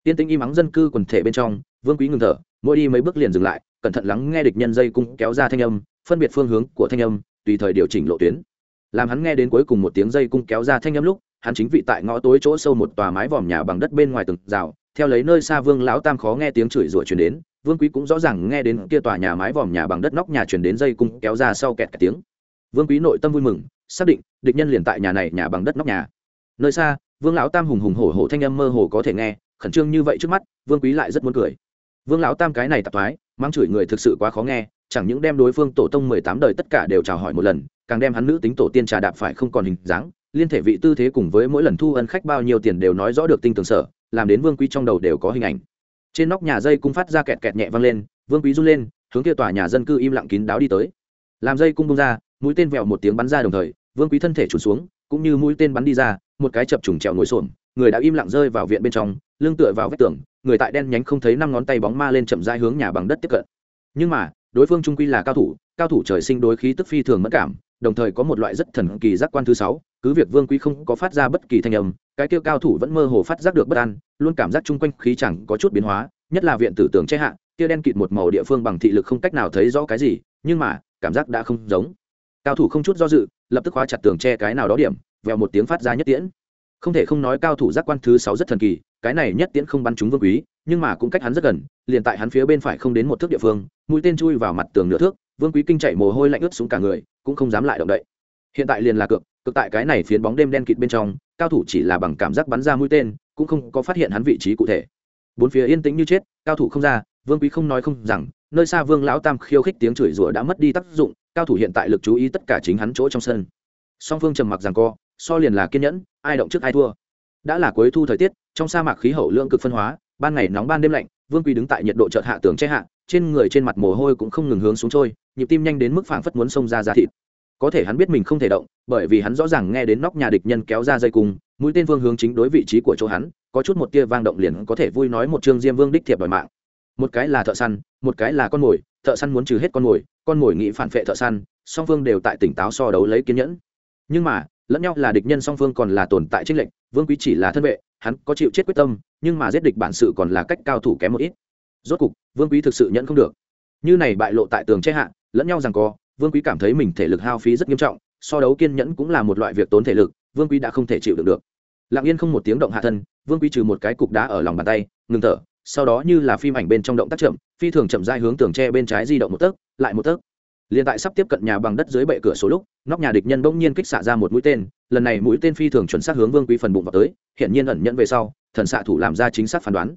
Tiên tĩnh im mắng dân cư quần thể bên trong, vương quý ngừng thở mỗi đi mấy bước liền dừng lại, cẩn thận lắng nghe địch nhân dây cung kéo ra thanh âm, phân biệt phương hướng của thanh âm, tùy thời điều chỉnh lộ tuyến. Làm hắn nghe đến cuối cùng một tiếng dây cung kéo ra thanh âm lúc, hắn chính vị tại ngõ tối chỗ sâu một tòa mái vòm nhà bằng đất bên ngoài từng rào, theo lấy nơi xa vương lão tam khó nghe tiếng chửi rủa truyền đến, vương quý cũng rõ ràng nghe đến kia tòa nhà mái vòm nhà bằng đất nóc nhà truyền đến dây cung kéo ra sau kẹt cả tiếng. Vương quý nội tâm vui mừng, xác định, địch nhân liền tại nhà này, nhà bằng đất nóc nhà. Nơi xa, vương lão tam hùng hùng hổ hổ thanh âm mơ hồ có thể nghe, khẩn trương như vậy trước mắt, vương quý lại rất muốn cười vương lão tam cái này tạp thoái mang chửi người thực sự quá khó nghe, chẳng những đem đối phương tổ tông mười tám đời tất cả đều chào hỏi một lần, càng đem hắn nữ tính tổ tiên trà đạp phải không còn hình dáng, liên thể vị tư thế cùng với mỗi lần thu ân khách bao nhiêu tiền đều nói rõ được tinh tường sở, làm đến vương quý trong đầu đều có hình ảnh. Trên nóc nhà dây cung phát ra kẹt kẹt nhẹ văng lên, vương quý run lên, hướng kia tòa nhà dân cư im lặng kín đáo đi tới. Làm dây cung bung ra, mũi tên vẹo một tiếng bắn ra đồng thời, vương quý thân thể trùn xuống, cũng như mũi tên bắn đi ra, một cái chập trùng trèo ngồi xổm, người đã im lặng rơi vào viện bên trong, lưng tựa vào vách tường người tại đen nhánh không thấy năm ngón tay bóng ma lên chậm rãi hướng nhà bằng đất tiếp cận. Nhưng mà, đối phương trung quy là cao thủ cao thủ trời sinh đối khí tức phi thường mất cảm, đồng thời có một loại rất thần kỳ giác quan thứ sáu, cứ việc vương quý không có phát ra bất kỳ thanh âm, cái kia cao thủ vẫn mơ hồ phát giác được bất an, luôn cảm giác chung quanh khí chẳng có chút biến hóa, nhất là viện tử tường che hạ, kia đen kịt một màu địa phương bằng thị lực không cách nào thấy rõ cái gì, nhưng mà, cảm giác đã không giống. Cao thủ không chút do dự, lập tức khóa chặt tường che cái nào đó điểm, vèo một tiếng phát ra nhất tiễn. Không thể không nói cao thủ giác quan thứ sáu rất thần kỳ cái này nhất tiễn không bắn trúng vương quý, nhưng mà cũng cách hắn rất gần, liền tại hắn phía bên phải không đến một thước địa phương, mũi tên chui vào mặt tường nửa thước, vương quý kinh chạy mồ hôi lạnh ướt xuống cả người, cũng không dám lại động đậy. Hiện tại liền là cược cực tại cái này phiến bóng đêm đen kịt bên trong, cao thủ chỉ là bằng cảm giác bắn ra mũi tên, cũng không có phát hiện hắn vị trí cụ thể. Bốn phía yên tĩnh như chết, cao thủ không ra, vương quý không nói không rằng, nơi xa vương lão tam khiêu khích tiếng chửi rủa đã mất đi tác dụng, cao thủ hiện tại lực chú ý tất cả chính hắn chỗ trong sân. Song phương trầm mặc rằng co, so liền là kiên nhẫn, ai động trước ai thua đã là cuối thu thời tiết, trong sa mạc khí hậu lượng cực phân hóa, ban ngày nóng ban đêm lạnh, vương quý đứng tại nhiệt độ chợt hạ tường che hạ, trên người trên mặt mồ hôi cũng không ngừng hướng xuống trôi, nhịp tim nhanh đến mức phảng phất muốn xông ra ra thịt. Có thể hắn biết mình không thể động, bởi vì hắn rõ ràng nghe đến nóc nhà địch nhân kéo ra dây cung, mũi tên vương hướng chính đối vị trí của chỗ hắn, có chút một tia vang động liền có thể vui nói một chương diêm vương đích thiệp đòi mạng. Một cái là thợ săn, một cái là con mồi, thợ săn muốn trừ hết con mồi con mồi nghĩ phản vệ thợ săn, song phương đều tại tỉnh táo so đấu lấy kiên nhẫn. Nhưng mà lẫn nhau là địch nhân song phương còn là tồn tại trinh lệnh vương quý chỉ là thân vệ, hắn có chịu chết quyết tâm, nhưng mà giết địch bản sự còn là cách cao thủ kém một ít. Rốt cục, vương quý thực sự nhận không được. Như này bại lộ tại tường che hạ, lẫn nhau rằng co, vương quý cảm thấy mình thể lực hao phí rất nghiêm trọng, so đấu kiên nhẫn cũng là một loại việc tốn thể lực, vương quý đã không thể chịu được được. Lặng yên không một tiếng động hạ thân, vương quý trừ một cái cục đá ở lòng bàn tay, ngừng thở, sau đó như là phim ảnh bên trong động tác chậm, phi thường chậm dai hướng tường tre bên trái di động một tấc, lại một tấc liền tại sắp tiếp cận nhà bằng đất dưới bệ cửa số lúc, nóc nhà địch nhân bỗng nhiên kích xạ ra một mũi tên, lần này mũi tên phi thường chuẩn xác hướng vương quý phần bụng vào tới hiện nhiên ẩn nhận về sau, thần xạ thủ làm ra chính xác phán đoán.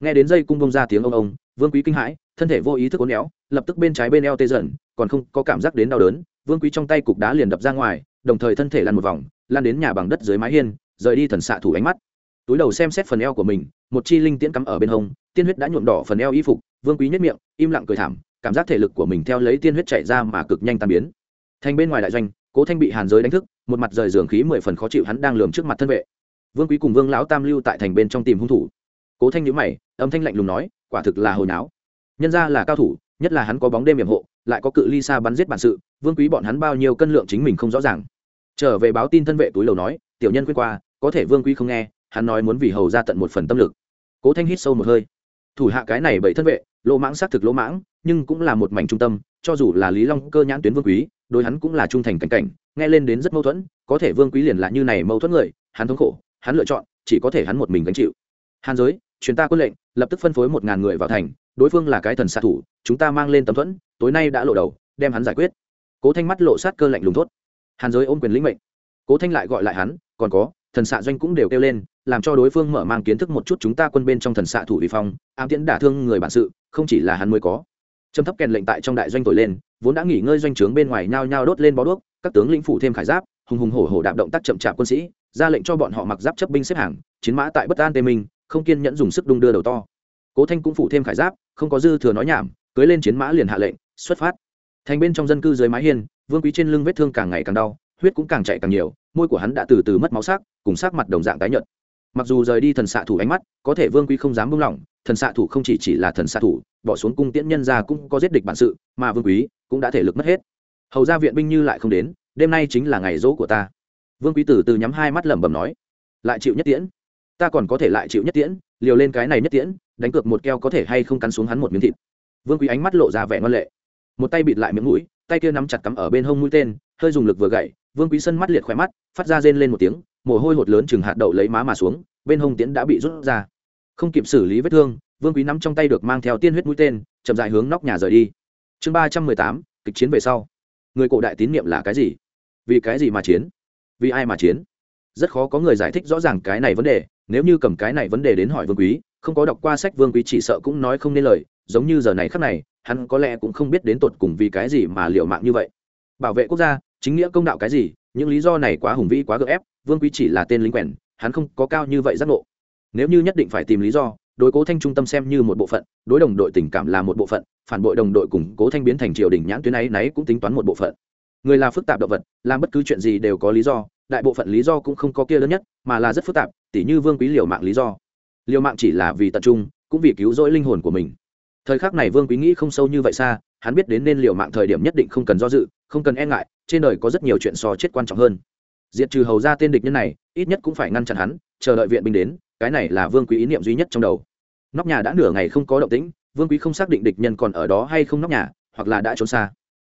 Nghe đến dây cung bông ra tiếng ông ông, vương quý kinh hãi, thân thể vô ý thức uốn éo, lập tức bên trái bên eo tê dần, còn không có cảm giác đến đau đớn, vương quý trong tay cục đá liền đập ra ngoài, đồng thời thân thể lăn một vòng lan đến nhà bằng đất dưới mái hiên, rời đi thần xạ thủ ánh mắt. Túi đầu xem xét phần eo của mình, một chi linh tiễn cắm ở bên hông, tiên huyết đã nhuộm đỏ phần eo y phục, vương quý nhất miệng, im lặng cười thảm cảm giác thể lực của mình theo lấy tiên huyết chạy ra mà cực nhanh tan biến. Thành bên ngoài đại doanh, cố thanh bị hàn giới đánh thức, một mặt rời giường khí mười phần khó chịu hắn đang lườm trước mặt thân vệ. Vương quý cùng vương lão tam lưu tại thành bên trong tìm hung thủ. Cố thanh nhữ mày, âm thanh lạnh lùng nói, quả thực là hồi náo. Nhân ra là cao thủ, nhất là hắn có bóng đêm hiểm hộ, lại có cự ly xa bắn giết bản sự, vương quý bọn hắn bao nhiêu cân lượng chính mình không rõ ràng. Trở về báo tin thân vệ túi lầu nói, tiểu nhân quên qua, có thể vương quý không nghe, hắn nói muốn vì hầu ra tận một phần tâm lực. Cố thanh hít sâu một hơi. Thủ hạ cái này bảy thân vệ lỗ mãng xác thực lỗ mãng, nhưng cũng là một mảnh trung tâm, cho dù là lý long cơ nhãn tuyến vương quý, đối hắn cũng là trung thành cảnh cảnh, nghe lên đến rất mâu thuẫn, có thể vương quý liền là như này mâu thuẫn người, hắn thống khổ, hắn lựa chọn, chỉ có thể hắn một mình gánh chịu. Hàn giới chuyến ta quân lệnh, lập tức phân phối một ngàn người vào thành, đối phương là cái thần xạ thủ, chúng ta mang lên tấm thuẫn, tối nay đã lộ đầu, đem hắn giải quyết. Cố thanh mắt lộ sát cơ lạnh lùng thốt. Hàn giới ôm quyền lĩnh mệnh. Cố thanh lại gọi lại hắn, còn có, thần xạ doanh cũng đều kêu lên làm cho đối phương mở mang kiến thức một chút chúng ta quân bên trong thần xạ thủ vi phong, ám tiễn đả thương người bản sự, không chỉ là hắn mới có. Trầm thấp kèn lệnh tại trong đại doanh thổi lên, vốn đã nghỉ ngơi doanh trướng bên ngoài nhao nhao đốt lên bó đuốc, các tướng lĩnh phủ thêm khải giáp, hùng hùng hổ hổ đạp động tác chậm chạp quân sĩ, ra lệnh cho bọn họ mặc giáp chấp binh xếp hàng, chiến mã tại bất an tê minh, không kiên nhẫn dùng sức đung đưa đầu to. Cố thanh cũng phủ thêm khải giáp, không có dư thừa nói nhảm, cưới lên chiến mã liền hạ lệnh, xuất phát. Thành bên trong dân cư dưới mái hiên, vương quý trên lưng vết thương càng ngày càng đau, huyết cũng càng chạy càng nhiều, môi của hắn đã từ từ mất máu sắc, cùng sắc mặt đồng dạng tái nhợt mặc dù rời đi thần xạ thủ ánh mắt, có thể vương quý không dám buông lỏng, thần xạ thủ không chỉ chỉ là thần xạ thủ, bỏ xuống cung tiễn nhân ra cũng có giết địch bản sự, mà vương quý cũng đã thể lực mất hết. Hầu ra viện binh như lại không đến, đêm nay chính là ngày dỗ của ta. Vương quý từ từ nhắm hai mắt lẩm bẩm nói, lại chịu nhất tiễn? Ta còn có thể lại chịu nhất tiễn, liều lên cái này nhất tiễn, đánh cược một keo có thể hay không cắn xuống hắn một miếng thịt. Vương quý ánh mắt lộ ra vẻ ngoan lệ. Một tay bịt lại miếng mũi, tay kia nắm chặt cắm ở bên hông mũi tên, hơi dùng lực vừa gậy, vương quý sân mắt liệt khỏe mắt, phát ra rên lên một tiếng mồ hôi hột lớn chừng hạt đậu lấy má mà xuống, bên hông tiễn đã bị rút ra. Không kịp xử lý vết thương, vương quý nắm trong tay được mang theo tiên huyết mũi tên, chậm dại hướng nóc nhà rời đi. Chương ba trăm mười tám, kịch chiến về sau. Người cổ đại tín nhiệm là cái gì? Vì cái gì mà chiến? Vì ai mà chiến? Rất khó có người giải thích rõ ràng cái này vấn đề, nếu như cầm cái này vấn đề đến hỏi vương quý, không có đọc qua sách vương quý chỉ sợ cũng nói không nên lời, giống như giờ này khắc này, hắn có lẽ cũng không biết đến tột cùng vì cái gì mà liệu mạng như vậy. Bảo vệ quốc gia, chính nghĩa công đạo cái gì? Những lý do này quá hùng vĩ, quá gợ ép vương quý chỉ là tên lính quèn, hắn không có cao như vậy giác ngộ. Nếu như nhất định phải tìm lý do, đối cố thanh trung tâm xem như một bộ phận, đối đồng đội tình cảm là một bộ phận, phản bội đồng đội cùng cố thanh biến thành triều đình nhãn tuyến ấy náy cũng tính toán một bộ phận. Người là phức tạp động vật, làm bất cứ chuyện gì đều có lý do, đại bộ phận lý do cũng không có kia lớn nhất, mà là rất phức tạp, tỉ như vương quý liều mạng lý do. Liều mạng chỉ là vì tập trung, cũng vì cứu rỗi linh hồn của mình. Thời khắc này vương quý nghĩ không sâu như vậy xa, hắn biết đến nên liều mạng thời điểm nhất định không cần do dự, không cần e ngại, trên đời có rất nhiều chuyện so chết quan trọng hơn diệt trừ hầu ra tên địch nhân này, ít nhất cũng phải ngăn chặn hắn, chờ đợi viện binh đến, cái này là vương quý ý niệm duy nhất trong đầu. Nóc nhà đã nửa ngày không có động tĩnh, vương quý không xác định địch nhân còn ở đó hay không nóc nhà, hoặc là đã trốn xa.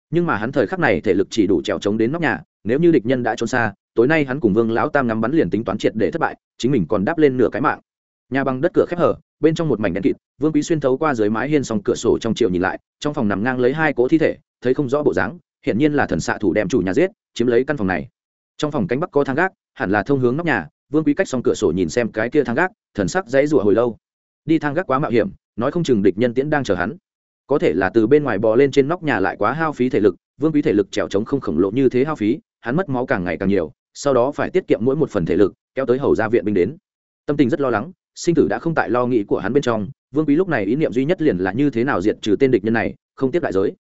Nhưng mà hắn thời khắc này thể lực chỉ đủ trèo trống đến nóc nhà, nếu như địch nhân đã trốn xa, tối nay hắn cùng vương lão tam ngắm bắn liền tính toán triệt để thất bại, chính mình còn đáp lên nửa cái mạng. Nhà bằng đất cửa khép hở, bên trong một mảnh đen kịt, vương quý xuyên thấu qua dưới mái hiên sòng cửa sổ trong chiều nhìn lại, trong phòng nằm ngang lấy hai cỗ thi thể, thấy không rõ bộ dáng hiện nhiên là thần xạ thủ đem chủ nhà giết, chiếm lấy căn phòng này trong phòng cánh bắc có thang gác, hẳn là thông hướng nóc nhà, vương quý cách xong cửa sổ nhìn xem cái kia thang gác, thần sắc dãy rủa hồi lâu. Đi thang gác quá mạo hiểm, nói không chừng địch nhân tiễn đang chờ hắn. Có thể là từ bên ngoài bò lên trên nóc nhà lại quá hao phí thể lực, vương quý thể lực trèo trống không khổng lồ như thế hao phí, hắn mất máu càng ngày càng nhiều, sau đó phải tiết kiệm mỗi một phần thể lực, kéo tới hầu ra viện binh đến. Tâm tình rất lo lắng, sinh tử đã không tại lo nghĩ của hắn bên trong, vương quý lúc này ý niệm duy nhất liền là như thế nào diệt trừ tên địch nhân này, không tiếp đại giới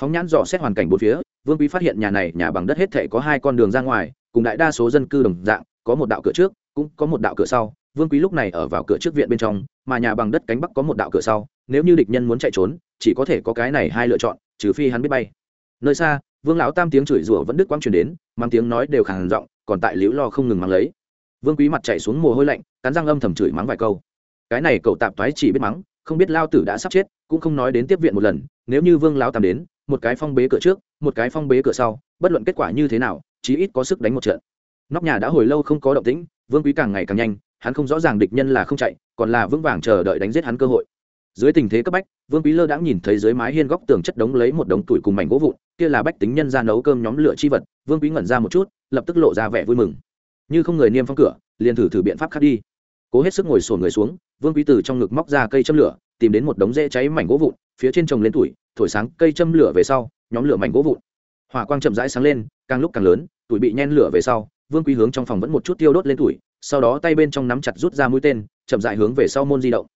phóng nhãn dò xét hoàn cảnh bốn phía, vương quý phát hiện nhà này, nhà bằng đất hết thể có hai con đường ra ngoài, cùng đại đa số dân cư đồng dạng, có một đạo cửa trước, cũng có một đạo cửa sau. Vương quý lúc này ở vào cửa trước viện bên trong, mà nhà bằng đất cánh bắc có một đạo cửa sau. Nếu như địch nhân muốn chạy trốn, chỉ có thể có cái này hai lựa chọn, trừ phi hắn biết bay. Nơi xa, vương lão tam tiếng chửi rủa vẫn đứt quang truyền đến, mang tiếng nói đều khàn giọng, còn tại liễu lo không ngừng mang lấy. Vương quý mặt chạy xuống mồ hôi lạnh, cắn răng âm thầm chửi mắng vài câu. Cái này cậu tạp toái chỉ biết mắng, không biết lao tử đã sắp chết, cũng không nói đến tiếp viện một lần, nếu như vương lão tam đến một cái phong bế cửa trước, một cái phong bế cửa sau, bất luận kết quả như thế nào, chí ít có sức đánh một trận. Nóc nhà đã hồi lâu không có động tĩnh, vương quý càng ngày càng nhanh, hắn không rõ ràng địch nhân là không chạy, còn là vững vàng chờ đợi đánh giết hắn cơ hội. Dưới tình thế cấp bách, vương quý lơ đãng nhìn thấy dưới mái hiên góc tường chất đống lấy một đống tuổi cùng mảnh gỗ vụn, kia là bách tính nhân ra nấu cơm nhóm lửa chi vật, vương quý ngẩn ra một chút, lập tức lộ ra vẻ vui mừng. Như không người niêm phong cửa, liền thử thử biện pháp khác đi. Cố hết sức ngồi sổn người xuống, vương quý từ trong ngực móc ra cây châm lửa, tìm đến một đống dễ cháy mảnh gỗ vụn phía trên trồng lên tuổi, thổi sáng cây châm lửa về sau, nhóm lửa mảnh gỗ vụn. Hỏa quang chậm rãi sáng lên, càng lúc càng lớn, tuổi bị nhen lửa về sau, vương quý hướng trong phòng vẫn một chút tiêu đốt lên tuổi, sau đó tay bên trong nắm chặt rút ra mũi tên, chậm rãi hướng về sau môn di động.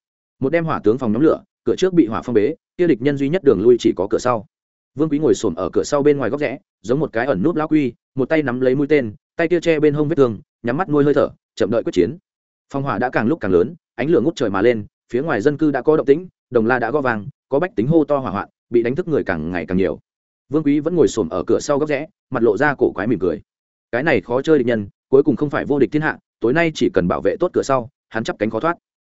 Một đem hỏa tướng phòng nhóm lửa, cửa trước bị hỏa phong bế, kia địch nhân duy nhất đường lui chỉ có cửa sau. Vương quý ngồi xổm ở cửa sau bên ngoài góc rẽ, giống một cái ẩn núp lá quy, một tay nắm lấy mũi tên, tay kia che bên hông vết thương, nhắm mắt nuôi hơi thở, chậm đợi quyết chiến. Phong hỏa đã càng lúc càng lớn, ánh lửa ngút trời mà lên, phía ngoài dân cư đã có động tĩnh đồng la đã gõ vàng có bách tính hô to hỏa hoạn, bị đánh thức người càng ngày càng nhiều. Vương quý vẫn ngồi xổm ở cửa sau góc rẽ, mặt lộ ra cổ quái mỉm cười. Cái này khó chơi địch nhân, cuối cùng không phải vô địch thiên hạ, tối nay chỉ cần bảo vệ tốt cửa sau, hắn chắp cánh khó thoát.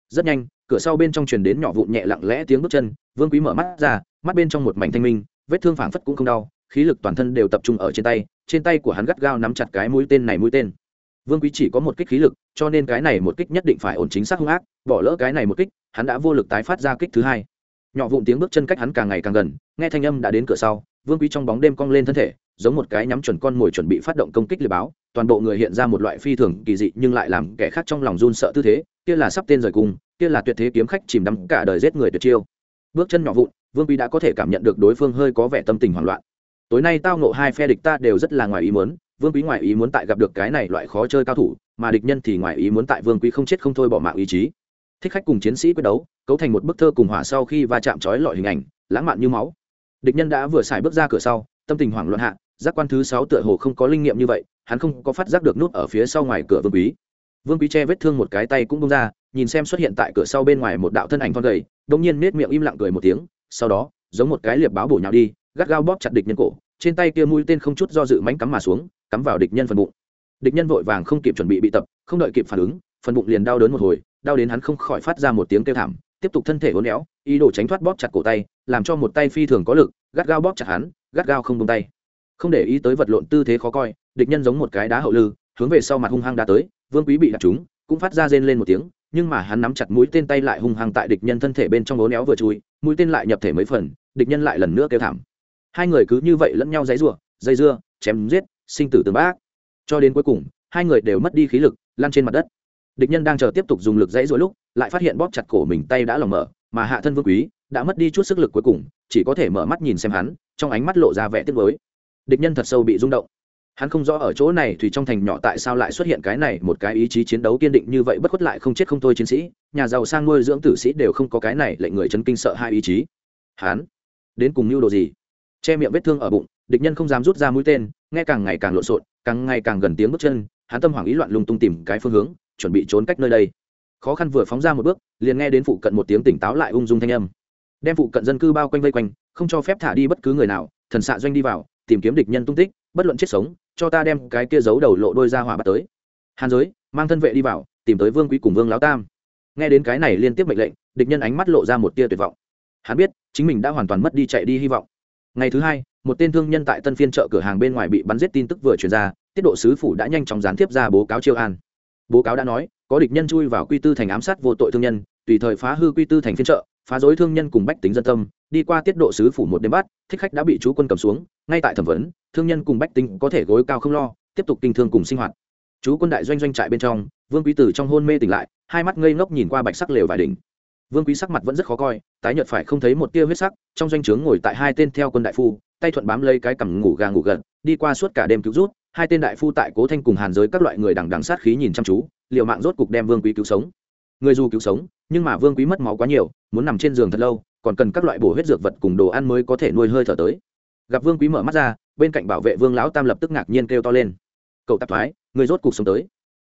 Rất nhanh, cửa sau bên trong truyền đến nhỏ vụn nhẹ lặng lẽ tiếng bước chân, vương quý mở mắt ra, mắt bên trong một mảnh thanh minh, vết thương phảng phất cũng không đau, khí lực toàn thân đều tập trung ở trên tay trên tay của hắn gắt gao nắm chặt cái mũi tên này mũi tên vương quý chỉ có một kích khí lực, cho nên cái này một kích nhất định phải ổn chính xác hung ác, bỏ lỡ cái này một kích, hắn đã vô lực tái phát ra kích thứ hai. Nhỏ vụn tiếng bước chân cách hắn càng ngày càng gần, nghe thanh âm đã đến cửa sau, vương quý trong bóng đêm cong lên thân thể, giống một cái nhắm chuẩn con mồi chuẩn bị phát động công kích liệt báo, toàn bộ người hiện ra một loại phi thường kỳ dị nhưng lại làm kẻ khác trong lòng run sợ tư thế, kia là sắp tên rời cùng, kia là tuyệt thế kiếm khách chìm đắm cả đời giết người tuyệt chiêu. Bước chân nhỏ vụn, vương quý đã có thể cảm nhận được đối phương hơi có vẻ tâm tình hoảng loạn. Tối nay tao nộ hai phe địch ta đều rất là ngoài ý muốn vương quý ngoại ý muốn tại gặp được cái này loại khó chơi cao thủ, mà địch nhân thì ngoại ý muốn tại vương quý không chết không thôi bỏ mạng ý chí. Thích khách cùng chiến sĩ quyết đấu, cấu thành một bức thơ cùng hỏa sau khi va chạm trói lọi hình ảnh, lãng mạn như máu. Địch nhân đã vừa xài bước ra cửa sau, tâm tình hoảng loạn hạ, giác quan thứ sáu tựa hồ không có linh nghiệm như vậy, hắn không có phát giác được nút ở phía sau ngoài cửa vương quý. Vương quý che vết thương một cái tay cũng bông ra, nhìn xem xuất hiện tại cửa sau bên ngoài một đạo thân ảnh con gầy đông nhiên nết miệng im lặng cười một tiếng, sau đó, giống một cái liệp báo bổ nhào đi, gắt gao bóp chặt địch nhân cổ, trên tay kia mũi tên không chút do dự mánh cắm mà xuống cắm vào địch nhân phần bụng. Địch nhân vội vàng không kịp chuẩn bị bị tập, không đợi kịp phản ứng, phần bụng liền đau đớn một hồi, đau đến hắn không khỏi phát ra một tiếng kêu thảm, tiếp tục thân thể uốn éo, ý đồ tránh thoát bóp chặt cổ tay, làm cho một tay phi thường có lực, gắt gao bóp chặt hắn, gắt gao không tung tay. Không để ý tới vật lộn tư thế khó coi, địch nhân giống một cái đá hậu lư, hướng về sau mặt hung hăng đá tới, vương quý bị đặt chúng cũng phát ra rên lên một tiếng, nhưng mà hắn nắm chặt mũi tên tay lại hung hăng tại địch nhân thân thể bên trong ố néo vừa chui, mũi tên lại nhập thể mấy phần, địch nhân lại lần nữa kêu thảm. Hai người cứ như vậy lẫn nhau dãy rủa, dây dưa, chém giết sinh tử tương bác. Cho đến cuối cùng, hai người đều mất đi khí lực, lăn trên mặt đất. Địch nhân đang chờ tiếp tục dùng lực dãy dỗi lúc, lại phát hiện bóp chặt cổ mình tay đã lòng mở, mà hạ thân vương quý đã mất đi chút sức lực cuối cùng, chỉ có thể mở mắt nhìn xem hắn, trong ánh mắt lộ ra vẻ tiếc mới địch nhân thật sâu bị rung động. Hắn không rõ ở chỗ này thì trong thành nhỏ tại sao lại xuất hiện cái này một cái ý chí chiến đấu kiên định như vậy bất khuất lại không chết không thôi chiến sĩ, nhà giàu sang nuôi dưỡng tử sĩ đều không có cái này lệnh người chấn kinh sợ hai ý chí. Hắn đến cùng mưu đồ gì? Che miệng vết thương ở bụng, địch nhân không dám rút ra mũi tên nghe càng ngày càng lộn xộn, càng ngày càng gần tiếng bước chân, hắn tâm hoảng ý loạn lung tung tìm cái phương hướng, chuẩn bị trốn cách nơi đây. Khó khăn vừa phóng ra một bước, liền nghe đến phụ cận một tiếng tỉnh táo lại ung dung thanh âm. Đem phụ cận dân cư bao quanh vây quanh, không cho phép thả đi bất cứ người nào, thần xạ doanh đi vào, tìm kiếm địch nhân tung tích, bất luận chết sống, cho ta đem cái kia giấu đầu lộ đôi ra hỏa bắt tới. Hàn giới, mang thân vệ đi vào, tìm tới vương quý cùng vương lão tam. Nghe đến cái này liên tiếp mệnh lệnh, địch nhân ánh mắt lộ ra một tia tuyệt vọng. Hắn biết, chính mình đã hoàn toàn mất đi chạy đi hy vọng. Ngày thứ hai một tên thương nhân tại tân phiên chợ cửa hàng bên ngoài bị bắn giết tin tức vừa truyền ra, tiết độ sứ phủ đã nhanh chóng gián tiếp ra bố cáo chiêu an. Bố cáo đã nói, có địch nhân chui vào quy tư thành ám sát vô tội thương nhân, tùy thời phá hư quy tư thành phiên chợ, phá rối thương nhân cùng bách tính dân tâm, đi qua tiết độ sứ phủ một đêm bắt, thích khách đã bị chú quân cầm xuống, ngay tại thẩm vấn, thương nhân cùng bách tính có thể gối cao không lo, tiếp tục kinh thương cùng sinh hoạt. Chú quân đại doanh doanh trại bên trong, vương quý tử trong hôn mê tỉnh lại, hai mắt ngây ngốc nhìn qua bạch sắc lều vải đỉnh. Vương quý sắc mặt vẫn rất khó coi, tái nhợt phải không thấy một tia huyết sắc, trong doanh trướng ngồi tại hai tên theo quân đại phu tay thuận bám lấy cái cằm ngủ gà ngủ gật, đi qua suốt cả đêm cứu rút, hai tên đại phu tại cố thanh cùng hàn giới các loại người đằng đằng sát khí nhìn chăm chú, liều mạng rốt cục đem vương quý cứu sống. Người dù cứu sống, nhưng mà vương quý mất máu quá nhiều, muốn nằm trên giường thật lâu, còn cần các loại bổ huyết dược vật cùng đồ ăn mới có thể nuôi hơi thở tới. Gặp vương quý mở mắt ra, bên cạnh bảo vệ vương lão tam lập tức ngạc nhiên kêu to lên. Cậu tạp thoái, người rốt cục sống tới.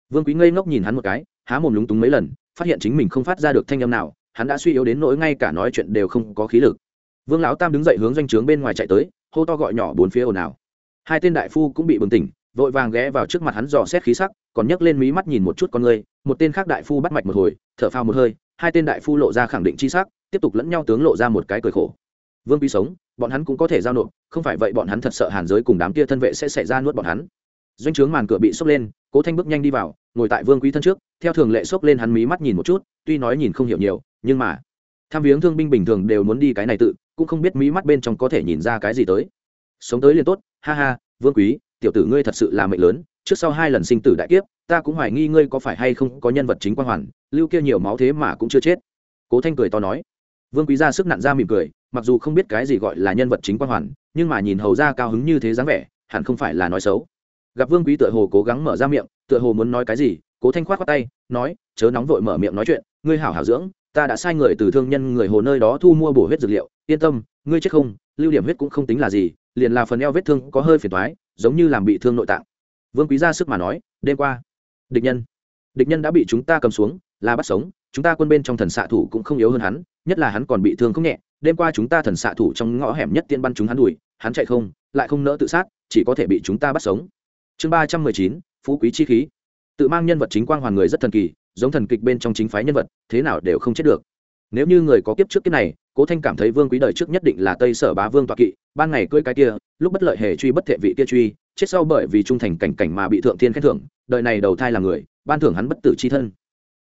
Vương quý ngây ngốc nhìn hắn một cái, há mồm lúng túng mấy lần, phát hiện chính mình không phát ra được thanh âm nào, hắn đã suy yếu đến nỗi ngay cả nói chuyện đều không có khí lực. Vương lão tam đứng dậy hướng doanh trướng bên ngoài chạy tới hô to gọi nhỏ bốn phía ồn ào. Hai tên đại phu cũng bị bừng tỉnh, vội vàng ghé vào trước mặt hắn dò xét khí sắc, còn nhấc lên mí mắt nhìn một chút con người, một tên khác đại phu bắt mạch một hồi, thở phao một hơi, hai tên đại phu lộ ra khẳng định chi sắc, tiếp tục lẫn nhau tướng lộ ra một cái cười khổ. Vương quý sống, bọn hắn cũng có thể giao nộp, không phải vậy bọn hắn thật sợ hàn giới cùng đám kia thân vệ sẽ xảy ra nuốt bọn hắn. Doanh trướng màn cửa bị sốc lên, cố thanh bước nhanh đi vào, ngồi tại vương quý thân trước, theo thường lệ sốc lên hắn mí mắt nhìn một chút, tuy nói nhìn không hiểu nhiều, nhưng mà, tham viếng thương binh bình thường đều muốn đi cái này tự cũng không biết mí mắt bên trong có thể nhìn ra cái gì tới. Sống tới liền tốt, ha ha, vương quý, tiểu tử ngươi thật sự là mệnh lớn, trước sau hai lần sinh tử đại kiếp, ta cũng hoài nghi ngươi có phải hay không có nhân vật chính quan hoàn, lưu kia nhiều máu thế mà cũng chưa chết. Cố thanh cười to nói. Vương quý ra sức nặn ra mỉm cười, mặc dù không biết cái gì gọi là nhân vật chính quan hoàn, nhưng mà nhìn hầu ra cao hứng như thế dáng vẻ, hẳn không phải là nói xấu. Gặp vương quý tựa hồ cố gắng mở ra miệng, tựa hồ muốn nói cái gì, cố thanh khoát khoát tay, nói, chớ nóng vội mở miệng nói chuyện, ngươi hảo hảo dưỡng ta đã sai người từ thương nhân người hồ nơi đó thu mua bổ huyết dược liệu, yên tâm, ngươi chết không, lưu điểm huyết cũng không tính là gì, liền là phần eo vết thương có hơi phiền thoái giống như làm bị thương nội tạng. Vương quý ra sức mà nói, đêm qua, địch nhân địch nhân đã bị chúng ta cầm xuống, là bắt sống, chúng ta quân bên trong thần xạ thủ cũng không yếu hơn hắn, nhất là hắn còn bị thương không nhẹ, đêm qua chúng ta thần xạ thủ trong ngõ hẻm nhất tiên bắn chúng hắn đuổi, hắn chạy không, lại không nỡ tự sát, chỉ có thể bị chúng ta bắt sống. Chương ba trăm mười chín, phú quý chi khí. Tự mang nhân vật chính quang hoàn người rất thần kỳ giống thần kịch bên trong chính phái nhân vật, thế nào đều không chết được. Nếu như người có kiếp trước kiếp này, cố thanh cảm thấy vương quý đời trước nhất định là tây sở bá vương toạ kỵ, ban ngày cưỡi cái kia, lúc bất lợi hề truy bất thệ vị kia truy, chết sau bởi vì trung thành cảnh cảnh mà bị thượng thiên khen thưởng, đời này đầu thai là người, ban thưởng hắn bất tử c h i thân.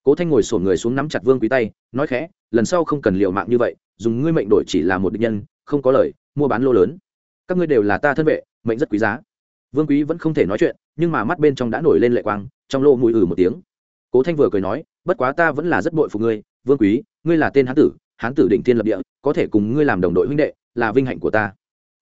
Cố thanh ngồi sổn người xuống nắm chặt vương quý tay, nói khẽ, lần sau không cần liều mạng như vậy, dùng ngươi mệnh đổi chỉ là một định nhân, không có lời, mua bán lô lớn. Các ngươi đều là ta thân vệ, mệnh rất quý giá. Vương quý vẫn không thể nói chuyện, nhưng mà mắt bên trong đã nổi lên lệ quang, trong lô mùi ử một tiếng cố thanh vừa cười nói, bất quá ta vẫn là rất bội phục ngươi, vương quý, ngươi là tên hán tử hán tử định tiên lập địa, có thể cùng ngươi làm đồng đội huynh đệ, là vinh hạnh của ta.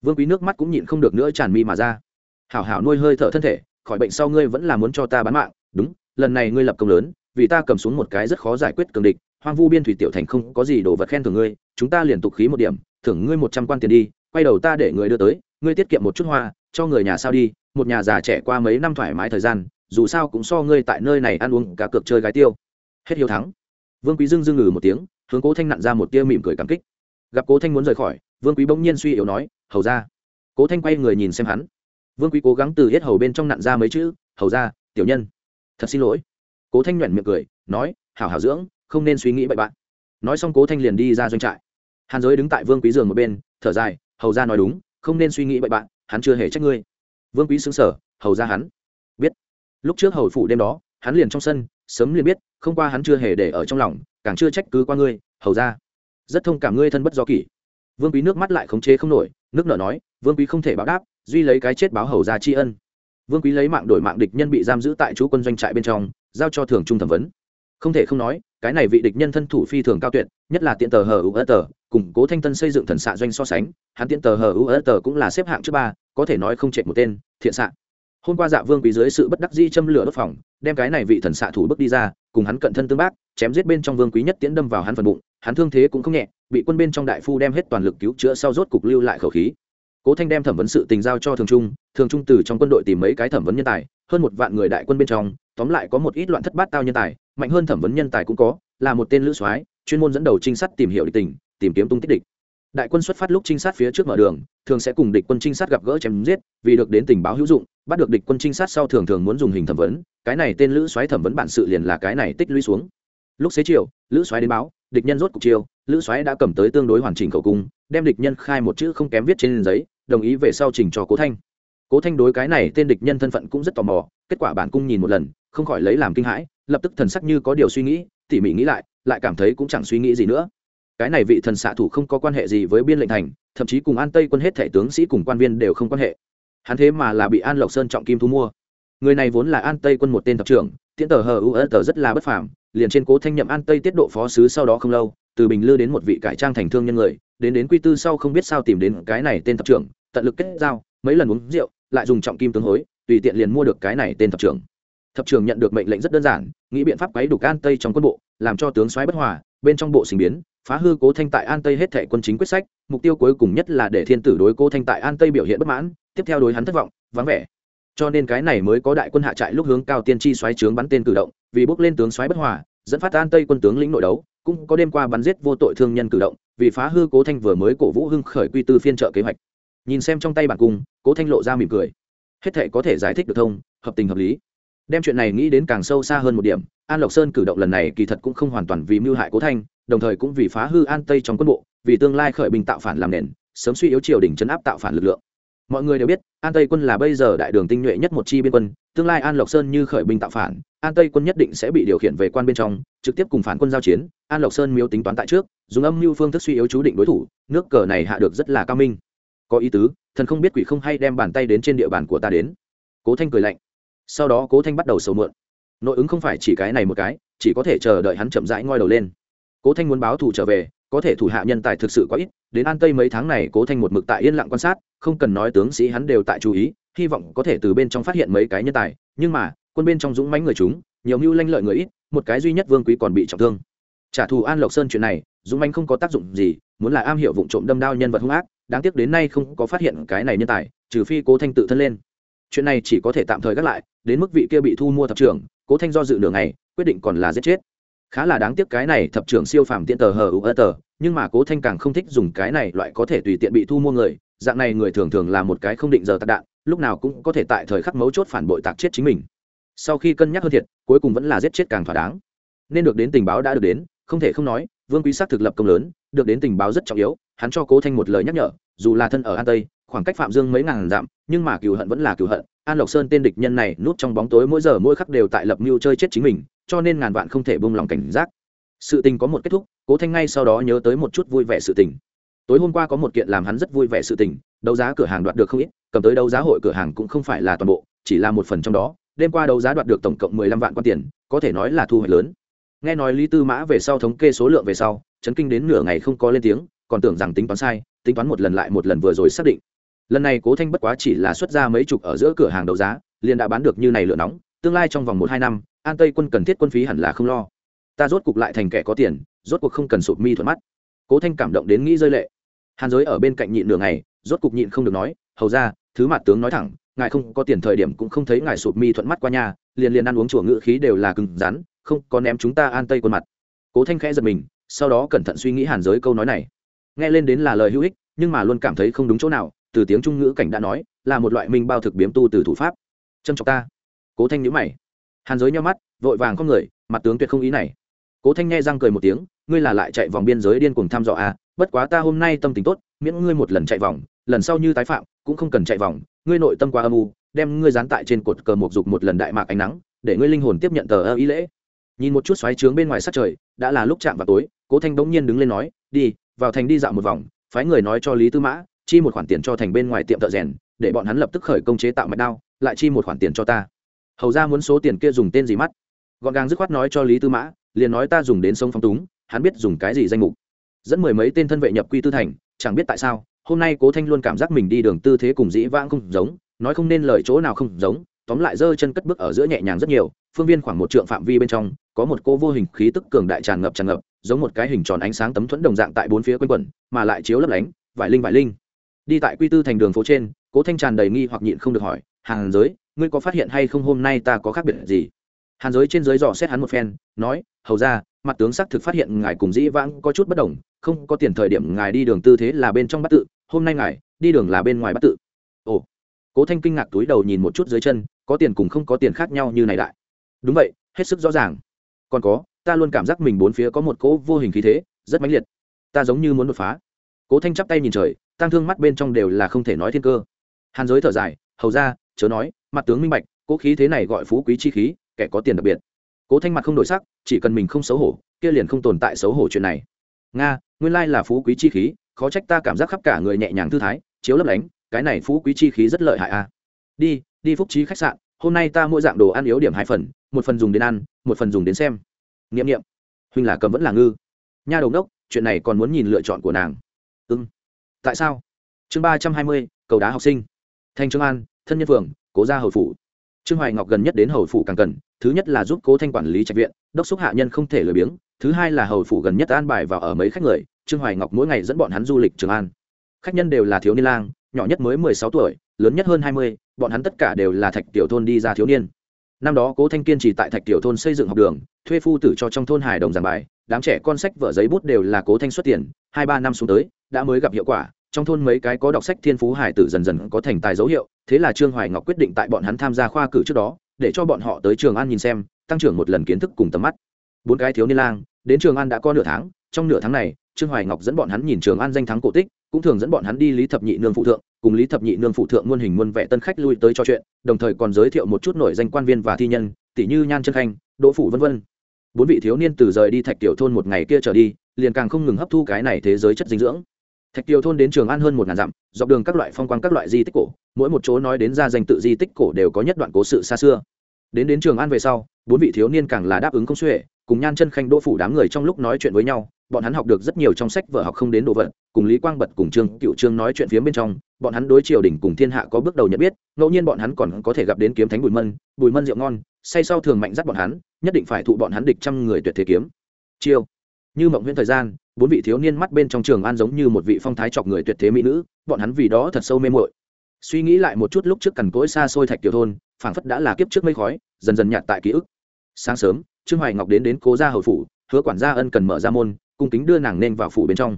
Vương quý nước mắt cũng nhịn không được nữa tràn mi mà ra. Hảo hảo nuôi hơi thở thân thể, khỏi bệnh sau ngươi vẫn là muốn cho ta bán mạng, đúng, lần này ngươi lập công lớn, vì ta cầm xuống một cái rất khó giải quyết cường địch, hoang vu biên thủy tiểu thành không có gì đồ vật khen thưởng ngươi, chúng ta liền tục khí một điểm, thưởng ngươi một trăm quan tiền đi, quay đầu ta để người đưa tới, ngươi tiết kiệm một chút hoa, cho người nhà sao đi, một nhà già trẻ qua mấy năm thoải mái thời gian dù sao cũng so ngươi tại nơi này ăn uống cả cược chơi gái tiêu. Hết hiếu thắng. Vương quý dưng dưng ngừ một tiếng, hướng cố thanh nặn ra một tia mỉm cười cảm kích. Gặp cố thanh muốn rời khỏi, vương quý bỗng nhiên suy yếu nói, hầu ra cố thanh quay người nhìn xem hắn. Vương quý cố gắng từ hết hầu bên trong nặn ra mấy chữ, hầu ra tiểu nhân. Thật xin lỗi. Cố thanh nhuận miệng cười, nói, hảo hảo dưỡng, không nên suy nghĩ bậy bạn. Nói xong cố thanh liền đi ra doanh trại. Hàn giới đứng tại vương quý giường một bên, thở dài, hầu ra nói đúng, không nên suy nghĩ bậy bạn, hắn chưa hề trách ngươi. Vương quý xứng sở hầu ra hắn lúc trước hầu phủ đêm đó, hắn liền trong sân, sớm liền biết, không qua hắn chưa hề để ở trong lòng, càng chưa trách cứ qua ngươi, hầu ra. Rất thông cảm ngươi thân bất do kỷ. Vương quý nước mắt lại khống chế không nổi, nước nở nói, vương quý không thể báo đáp, duy lấy cái chết báo hầu ra tri ân. Vương quý lấy mạng đổi mạng địch nhân bị giam giữ tại chú quân doanh trại bên trong, giao cho thường trung thẩm vấn. Không thể không nói, cái này vị địch nhân thân thủ phi thường cao tuyệt, nhất là tiện tờ hờ u tờ củng cố thanh tân xây dựng thần xạ doanh so sánh, hắn tiện tờ hờ u tờ cũng là xếp hạng trước ba, có thể nói không chạy một tên, thiện xạ hôm qua dạ vương quý dưới sự bất đắc di châm lửa đốt phòng, đem cái này vị thần xạ thủ bước đi ra, cùng hắn cận thân tương bác, chém giết bên trong vương quý nhất tiễn đâm vào hắn phần bụng, hắn thương thế cũng không nhẹ, bị quân bên trong đại phu đem hết toàn lực cứu chữa sau rốt cục lưu lại khẩu khí. Cố thanh đem thẩm vấn sự tình giao cho thường trung thường trung từ trong quân đội tìm mấy cái thẩm vấn nhân tài, hơn một vạn người đại quân bên trong, tóm lại có một ít loạn thất bát tao nhân tài, mạnh hơn thẩm vấn nhân tài cũng có, là một tên lữ soái, chuyên môn dẫn đầu trinh sát tìm hiểu địch tình, tìm kiếm tung tích địch đại quân xuất phát lúc trinh sát phía trước mở đường, thường sẽ cùng địch quân trinh sát gặp gỡ chém giết, vì được đến tình báo hữu dụng, bắt được địch quân trinh sát sau thường thường muốn dùng hình thẩm vấn, cái này tên lữ xoáy thẩm vấn bản sự liền là cái này tích lũy xuống. Lúc xế chiều, lữ xoáy đến báo, địch nhân rốt cục chiều lữ xoáy đã cầm tới tương đối hoàn chỉnh khẩu cung, đem địch nhân khai một chữ không kém viết trên giấy, đồng ý về sau trình cho cố thanh. Cố thanh đối cái này tên địch nhân thân phận cũng rất tò mò, kết quả bản cung nhìn một lần, không khỏi lấy làm kinh hãi, lập tức thần sắc như có điều suy nghĩ, tỉ mỉ nghĩ lại lại cảm thấy cũng chẳng suy nghĩ gì nữa cái này vị thần xạ thủ không có quan hệ gì với biên lệnh thành, thậm chí cùng an tây quân hết thẻ tướng sĩ cùng quan viên đều không quan hệ. Hắn thế mà là bị an lộc sơn trọng kim thu mua. Người này vốn là an tây quân một tên thập trưởng, tiễn tờ hờ u tờ rất là bất phàm, liền trên cố thanh nhậm an tây tiết độ phó sứ sau đó không lâu, từ bình lư đến một vị cải trang thành thương nhân người, đến đến quy tư sau không biết sao tìm đến cái này tên thập trưởng, tận lực kết giao, mấy lần uống rượu, lại dùng trọng kim tướng hối, tùy tiện liền mua được cái này tên thập trưởng. Thập trưởng nhận được mệnh lệnh rất đơn giản, nghĩ biện pháp quấy đục an tây trong quân bộ làm cho tướng soái bất hòa, bên trong bộ sinh biến, phá hư cố thanh tại an tây hết thảy quân chính quyết sách, mục tiêu cuối cùng nhất là để thiên tử đối cố thanh tại an tây biểu hiện bất mãn, tiếp theo đối hắn thất vọng, vắng vẻ. Cho nên cái này mới có đại quân hạ trại lúc hướng cao tiên tri xoáy trướng bắn tên cử động, vì bước lên tướng xoáy bất hòa, dẫn phát an tây quân tướng lĩnh nội đấu, cũng có đêm qua bắn giết vô tội thương nhân cử động, vì phá hư cố thanh vừa mới cổ vũ hưng khởi quy tư phiên trợ kế hoạch. Nhìn xem trong tay bản cung, cố thanh lộ ra mỉm cười. Hết thể có thể giải thích được thông, hợp tình hợp lý đem chuyện này nghĩ đến càng sâu xa hơn một điểm, an lộc sơn cử động lần này kỳ thật cũng không hoàn toàn vì mưu hại cố thanh, đồng thời cũng vì phá hư an tây trong quân bộ, vì tương lai khởi binh tạo phản làm nền, sớm suy yếu triều đình chấn áp tạo phản lực lượng. Mọi người đều biết, an tây quân là bây giờ đại đường tinh nhuệ nhất một chi biên quân, tương lai an lộc sơn như khởi binh tạo phản, an tây quân nhất định sẽ bị điều khiển về quan bên trong, trực tiếp cùng phản quân giao chiến, an lộc sơn miếu tính toán tại trước, dùng âm mưu phương thức suy yếu chú định đối thủ, nước cờ này hạ được rất là cao minh. Có ý tứ, thần không biết quỷ không hay đem bàn tay đến trên địa bàn của ta đến. Cố thanh cười lạnh sau đó cố thanh bắt đầu sầu mượn. Nội ứng không phải chỉ cái này một cái, chỉ có thể chờ đợi hắn chậm rãi ngoi đầu lên. Cố thanh muốn báo thù trở về, có thể thủ hạ nhân tài thực sự quá ít, đến an tây mấy tháng này cố thanh một mực tại yên lặng quan sát, không cần nói tướng sĩ hắn đều tại chú ý, hy vọng có thể từ bên trong phát hiện mấy cái nhân tài, nhưng mà, quân bên trong dũng mãnh người chúng, nhiều mưu lanh lợi người ít, một cái duy nhất vương quý còn bị trọng thương. Trả thù an lộc sơn chuyện này, dũng mãnh không có tác dụng gì, muốn là am hiểu vụ trộm đâm đao nhân vật hung ác, đáng tiếc đến nay không có phát hiện cái này nhân tài, trừ phi cố thanh tự thân lên chuyện này chỉ có thể tạm thời gác lại, đến mức vị kia bị thu mua thập trưởng, cố thanh do dự nửa ngày, quyết định còn là giết chết. Khá là đáng tiếc cái này thập trưởng siêu phàm tiện tờ hờ u tờ, nhưng mà cố thanh càng không thích dùng cái này loại có thể tùy tiện bị thu mua người, dạng này người thường thường là một cái không định giờ tạc đạn, lúc nào cũng có thể tại thời khắc mấu chốt phản bội tạc chết chính mình. Sau khi cân nhắc hơn thiệt, cuối cùng vẫn là giết chết càng thỏa đáng. Nên được đến tình báo đã được đến, không thể không nói vương quý sắc thực lập công lớn, được đến tình báo rất trọng yếu, hắn cho cố thanh một lời nhắc nhở, dù là thân ở an tây, khoảng cách phạm dương mấy ngàn dặm, nhưng mà cựu hận vẫn là cựu hận. An lộc sơn tên địch nhân này núp trong bóng tối mỗi giờ mỗi khắc đều tại lập mưu chơi chết chính mình, cho nên ngàn vạn không thể buông lòng cảnh giác. Sự tình có một kết thúc, cố thanh ngay sau đó nhớ tới một chút vui vẻ sự tình. Tối hôm qua có một kiện làm hắn rất vui vẻ sự tình, đấu giá cửa hàng đoạt được không ít, cầm tới đấu giá hội cửa hàng cũng không phải là toàn bộ, chỉ là một phần trong đó. Đêm qua đấu giá đoạt được tổng cộng mười lăm vạn quan tiền, có thể nói là thu hoạch lớn nghe nói lý tư mã về sau thống kê số lượng về sau, chấn kinh đến nửa ngày không có lên tiếng, còn tưởng rằng tính toán sai, tính toán một lần lại một lần vừa rồi xác định. Lần này cố thanh bất quá chỉ là xuất ra mấy chục ở giữa cửa hàng đấu giá, liền đã bán được như này lửa nóng, tương lai trong vòng một hai năm, an tây quân cần thiết quân phí hẳn là không lo. Ta rốt cục lại thành kẻ có tiền, rốt cuộc không cần sụp mi thuận mắt. Cố thanh cảm động đến nghĩ rơi lệ. Hàn giới ở bên cạnh nhịn nửa ngày, rốt cục nhịn không được nói, hầu ra, thứ mặt tướng nói thẳng, ngài không có tiền thời điểm cũng không thấy ngài sụp mi thuận mắt qua nhà, liền liền ăn uống chùa ngự khí đều là cứng rắn không có ném chúng ta an tây quân mặt. Cố thanh khẽ giật mình, sau đó cẩn thận suy nghĩ hàn giới câu nói này. Nghe lên đến là lời hữu ích, nhưng mà luôn cảm thấy không đúng chỗ nào, từ tiếng trung ngữ cảnh đã nói, là một loại minh bao thực biếm tu từ thủ pháp. Trâm trọng ta. Cố thanh nhữ mày. Hàn giới nhau mắt, vội vàng con người, mặt tướng tuyệt không ý này. Cố thanh nghe răng cười một tiếng, ngươi là lại chạy vòng biên giới điên cuồng thăm dò à bất quá ta hôm nay tâm tình tốt, miễn ngươi một lần chạy vòng, lần sau như tái phạm, cũng không cần chạy vòng, ngươi nội tâm qua âm u, đem ngươi dán tại trên cột cờ một dục một lần đại mạc ánh nắng, để ngươi linh hồn tiếp nhận tờ ơ ý lễ nhìn một chút xoáy trướng bên ngoài sát trời, đã là lúc chạm vào tối, cố thanh bỗng nhiên đứng lên nói, đi, vào thành đi dạo một vòng, phái người nói cho lý tư mã, chi một khoản tiền cho thành bên ngoài tiệm thợ rèn, để bọn hắn lập tức khởi công chế tạo mạch đao, lại chi một khoản tiền cho ta. Hầu ra muốn số tiền kia dùng tên gì mắt? Gọn gàng dứt khoát nói cho lý tư mã, liền nói ta dùng đến sông phong túng, hắn biết dùng cái gì danh mục. Dẫn mười mấy tên thân vệ nhập quy tư thành, chẳng biết tại sao, hôm nay cố thanh luôn cảm giác mình đi đường tư thế cùng dĩ vãng không giống, nói không nên lời chỗ nào không giống, tóm lại giơ chân cất bước ở giữa nhẹ nhàng rất nhiều phương viên khoảng một trượng phạm vi bên trong, có một cô vô hình khí tức cường đại tràn ngập tràn ngập, giống một cái hình tròn ánh sáng tấm thuẫn đồng dạng tại bốn phía quanh quẩn, mà lại chiếu lấp lánh, vải linh vải linh. Đi tại quy tư thành đường phố trên, cố thanh tràn đầy nghi hoặc nhịn không được hỏi, Hàn giới, ngươi có phát hiện hay không hôm nay ta có khác biệt gì? Hàn giới trên giới dò xét hắn một phen, nói, hầu ra, mặt tướng xác thực phát hiện ngài cùng dĩ vãng có chút bất đồng, không có tiền thời điểm ngài đi đường tư thế là bên trong bắt tự, hôm nay ngài đi đường là bên ngoài bắt tự. Ồ. Cố thanh kinh ngạc túi đầu nhìn một chút dưới chân, có tiền cùng không có tiền khác nhau như này đại đúng vậy, hết sức rõ ràng. Còn có, ta luôn cảm giác mình bốn phía có một cỗ vô hình khí thế, rất mãnh liệt. Ta giống như muốn đột phá. Cố thanh chắp tay nhìn trời tăng thương mắt bên trong đều là không thể nói thiên cơ. Hàn giới thở dài, hầu ra chớ nói, mặt tướng minh bạch, cỗ khí thế này gọi phú quý chi khí, kẻ có tiền đặc biệt. Cố thanh mặt không đổi sắc, chỉ cần mình không xấu hổ, kia liền không tồn tại xấu hổ chuyện này. Nga, nguyên lai là phú quý chi khí, khó trách ta cảm giác khắp cả người nhẹ nhàng thư thái, chiếu lấp lánh, cái này phú quý chi khí rất lợi hại a à. đi đi phúc trí khách sạn hôm nay ta mỗi dạng đồ ăn yếu điểm hai phần, một phần dùng đến ăn, một phần dùng đến xem. N i ệ m n i ệ m huynh là cầm vẫn là ngư. Nha đầu đốc, chuyện này còn muốn nhìn lựa chọn của nàng. Ư ừ. tại sao? Chương ba trăm hai mươi, cầu đá học sinh. Thanh trương an, thân nhân phường, cố gia hầu phủ. Trương hoài ngọc gần nhất đến hầu phủ càng cần thứ nhất là giúp cố thanh quản lý trạch viện, đốc xúc hạ nhân không thể lười biếng, thứ hai là hầu phủ gần nhất an bài vào ở mấy khách người, trương hoài ngọc mỗi ngày dẫn bọn hắn du lịch trường an. Khách nhân đều là thiếu niên lang, nhỏ nhất mới mười sáu tuổi, lớn nhất hơn hai mươi bọn hắn tất cả đều là thạch tiểu thôn đi ra thiếu niên. Năm đó cố thanh kiên trì tại thạch tiểu thôn xây dựng học đường, thuê phu tử cho trong thôn hài đồng giảng bài, đám trẻ con sách vở giấy bút đều là cố thanh xuất tiền, hai ba năm xuống tới, đã mới gặp hiệu quả, trong thôn mấy cái có đọc sách thiên phú hải tử dần dần có thành tài dấu hiệu, thế là trương hoài ngọc quyết định tại bọn hắn tham gia khoa cử trước đó, để cho bọn họ tới trường an nhìn xem, tăng trưởng một lần kiến thức cùng tầm mắt. Bốn cái thiếu niên lang, đến trường an đã có nửa tháng, trong nửa tháng này, trương hoài ngọc dẫn bọn hắn nhìn trường an danh thắng cổ tích, cũng thường dẫn bọn hắn đi lý thập nhị nương phụ thượng cùng lý thập nhị nương phụ thượng muôn hình muôn vẻ tân khách lui tới cho chuyện, đồng thời còn giới thiệu một chút nổi danh quan viên và thi nhân, tỷ như nhan chân khanh, đỗ phủ vân vân. Bốn vị thiếu niên từ rời đi thạch tiểu thôn một ngày kia trở đi, liền càng không ngừng hấp thu cái này thế giới chất dinh dưỡng. Thạch tiểu thôn đến trường an hơn một ngàn dặm, dọc đường các loại phong quang các loại di tích cổ, mỗi một chỗ nói đến ra danh tự di tích cổ đều có nhất đoạn cố sự xa xưa. Đến đến trường an về sau, bốn vị thiếu niên càng là đáp ứng công suệ cùng nhan chân khanh, đỗ phủ đám người trong lúc nói chuyện với nhau, bọn hắn học được rất nhiều trong sách vở học không đến đồ vật, cùng lý quang bật cùng trương cựu trương nói chuyện phía bên trong bọn hắn đối triều đình cùng thiên hạ có bước đầu nhận biết, ngẫu nhiên bọn hắn còn có thể gặp đến kiếm thánh bùi mân bùi mân rượu ngon, say sau thường mạnh dắt bọn hắn, nhất định phải thụ bọn hắn địch trăm người tuyệt thế kiếm. Chiêu. Như mộng huyễn thời gian, bốn vị thiếu niên mắt bên trong trường an giống như một vị phong thái chọc người tuyệt thế mỹ nữ, bọn hắn vì đó thật sâu mê mội suy nghĩ lại một chút lúc trước cằn cỗi xa xôi thạch tiểu thôn, phảng phất đã là kiếp trước mây khói, dần dần nhạt tại ký ức. Sáng sớm, trương hoài ngọc đến đến cố gia hầu phủ, hứa quản gia ân cần mở ra môn, cung kính đưa nàng nên vào phủ bên trong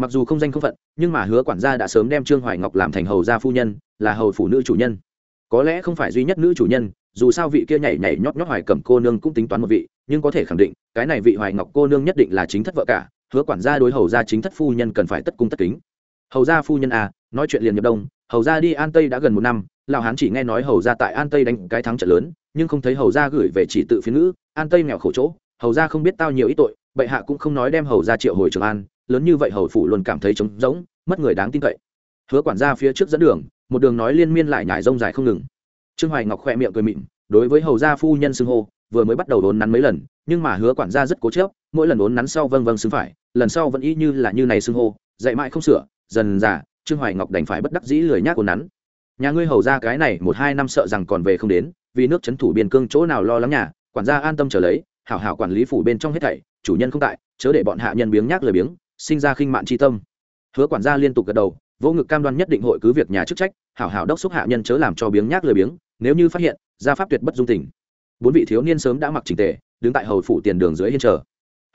mặc dù không danh không phận, nhưng mà hứa quản gia đã sớm đem trương hoài ngọc làm thành hầu gia phu nhân, là hầu phụ nữ chủ nhân. Có lẽ không phải duy nhất nữ chủ nhân, dù sao vị kia nhảy nhảy nhót nhót hoài cầm cô nương cũng tính toán một vị, nhưng có thể khẳng định, cái này vị hoài ngọc cô nương nhất định là chính thất vợ cả, hứa quản gia đối hầu gia chính thất phu nhân cần phải tất cung tất kính. Hầu gia phu nhân à nói chuyện liền nhập đông, hầu gia đi an tây đã gần một năm, lão hán chỉ nghe nói hầu gia tại an tây đánh cái thắng trận lớn, nhưng không thấy hầu gia gửi về chỉ tự phiên ngữ, an tây nghèo khổ chỗ, hầu gia không biết tao nhiều ít tội, bệ hạ cũng không nói đem hầu gia triệu hồi trường an lớn như vậy hầu phủ luôn cảm thấy trống rỗng mất người đáng tin cậy. Hứa quản gia phía trước dẫn đường một đường nói liên miên lại nhải rông dài không ngừng. Trương hoài ngọc khoe miệng cười mịn đối với hầu gia phu nhân xưng hô vừa mới bắt đầu đốn nắn mấy lần nhưng mà hứa quản gia rất cố chấp, mỗi lần đốn nắn sau vâng vâng xứng phải lần sau vẫn y như là như này xưng hô dạy mãi không sửa dần dà trương hoài ngọc đành phải bất đắc dĩ lười nhác ồn nắn. Nhà ngươi hầu ra cái này một hai năm sợ rằng còn về không đến vì nước trấn thủ biên cương chỗ nào lo lắng nhà quản gia an tâm trở lấy hảo hảo quản lý phủ bên trong hết thảy chủ nhân không tại chớ để bọn hạ nhân biếng nhác lười biếng sinh ra khinh mạn chi tâm. Hứa quản gia liên tục gật đầu, vô ngực cam đoan nhất định hội cứ việc nhà chức trách, hảo hảo đốc xúc hạ nhân chớ làm cho biếng nhác lười biếng, nếu như phát hiện, gia pháp tuyệt bất dung tình. Bốn vị thiếu niên sớm đã mặc trình tề, đứng tại hầu phủ tiền đường dưới hiên chờ.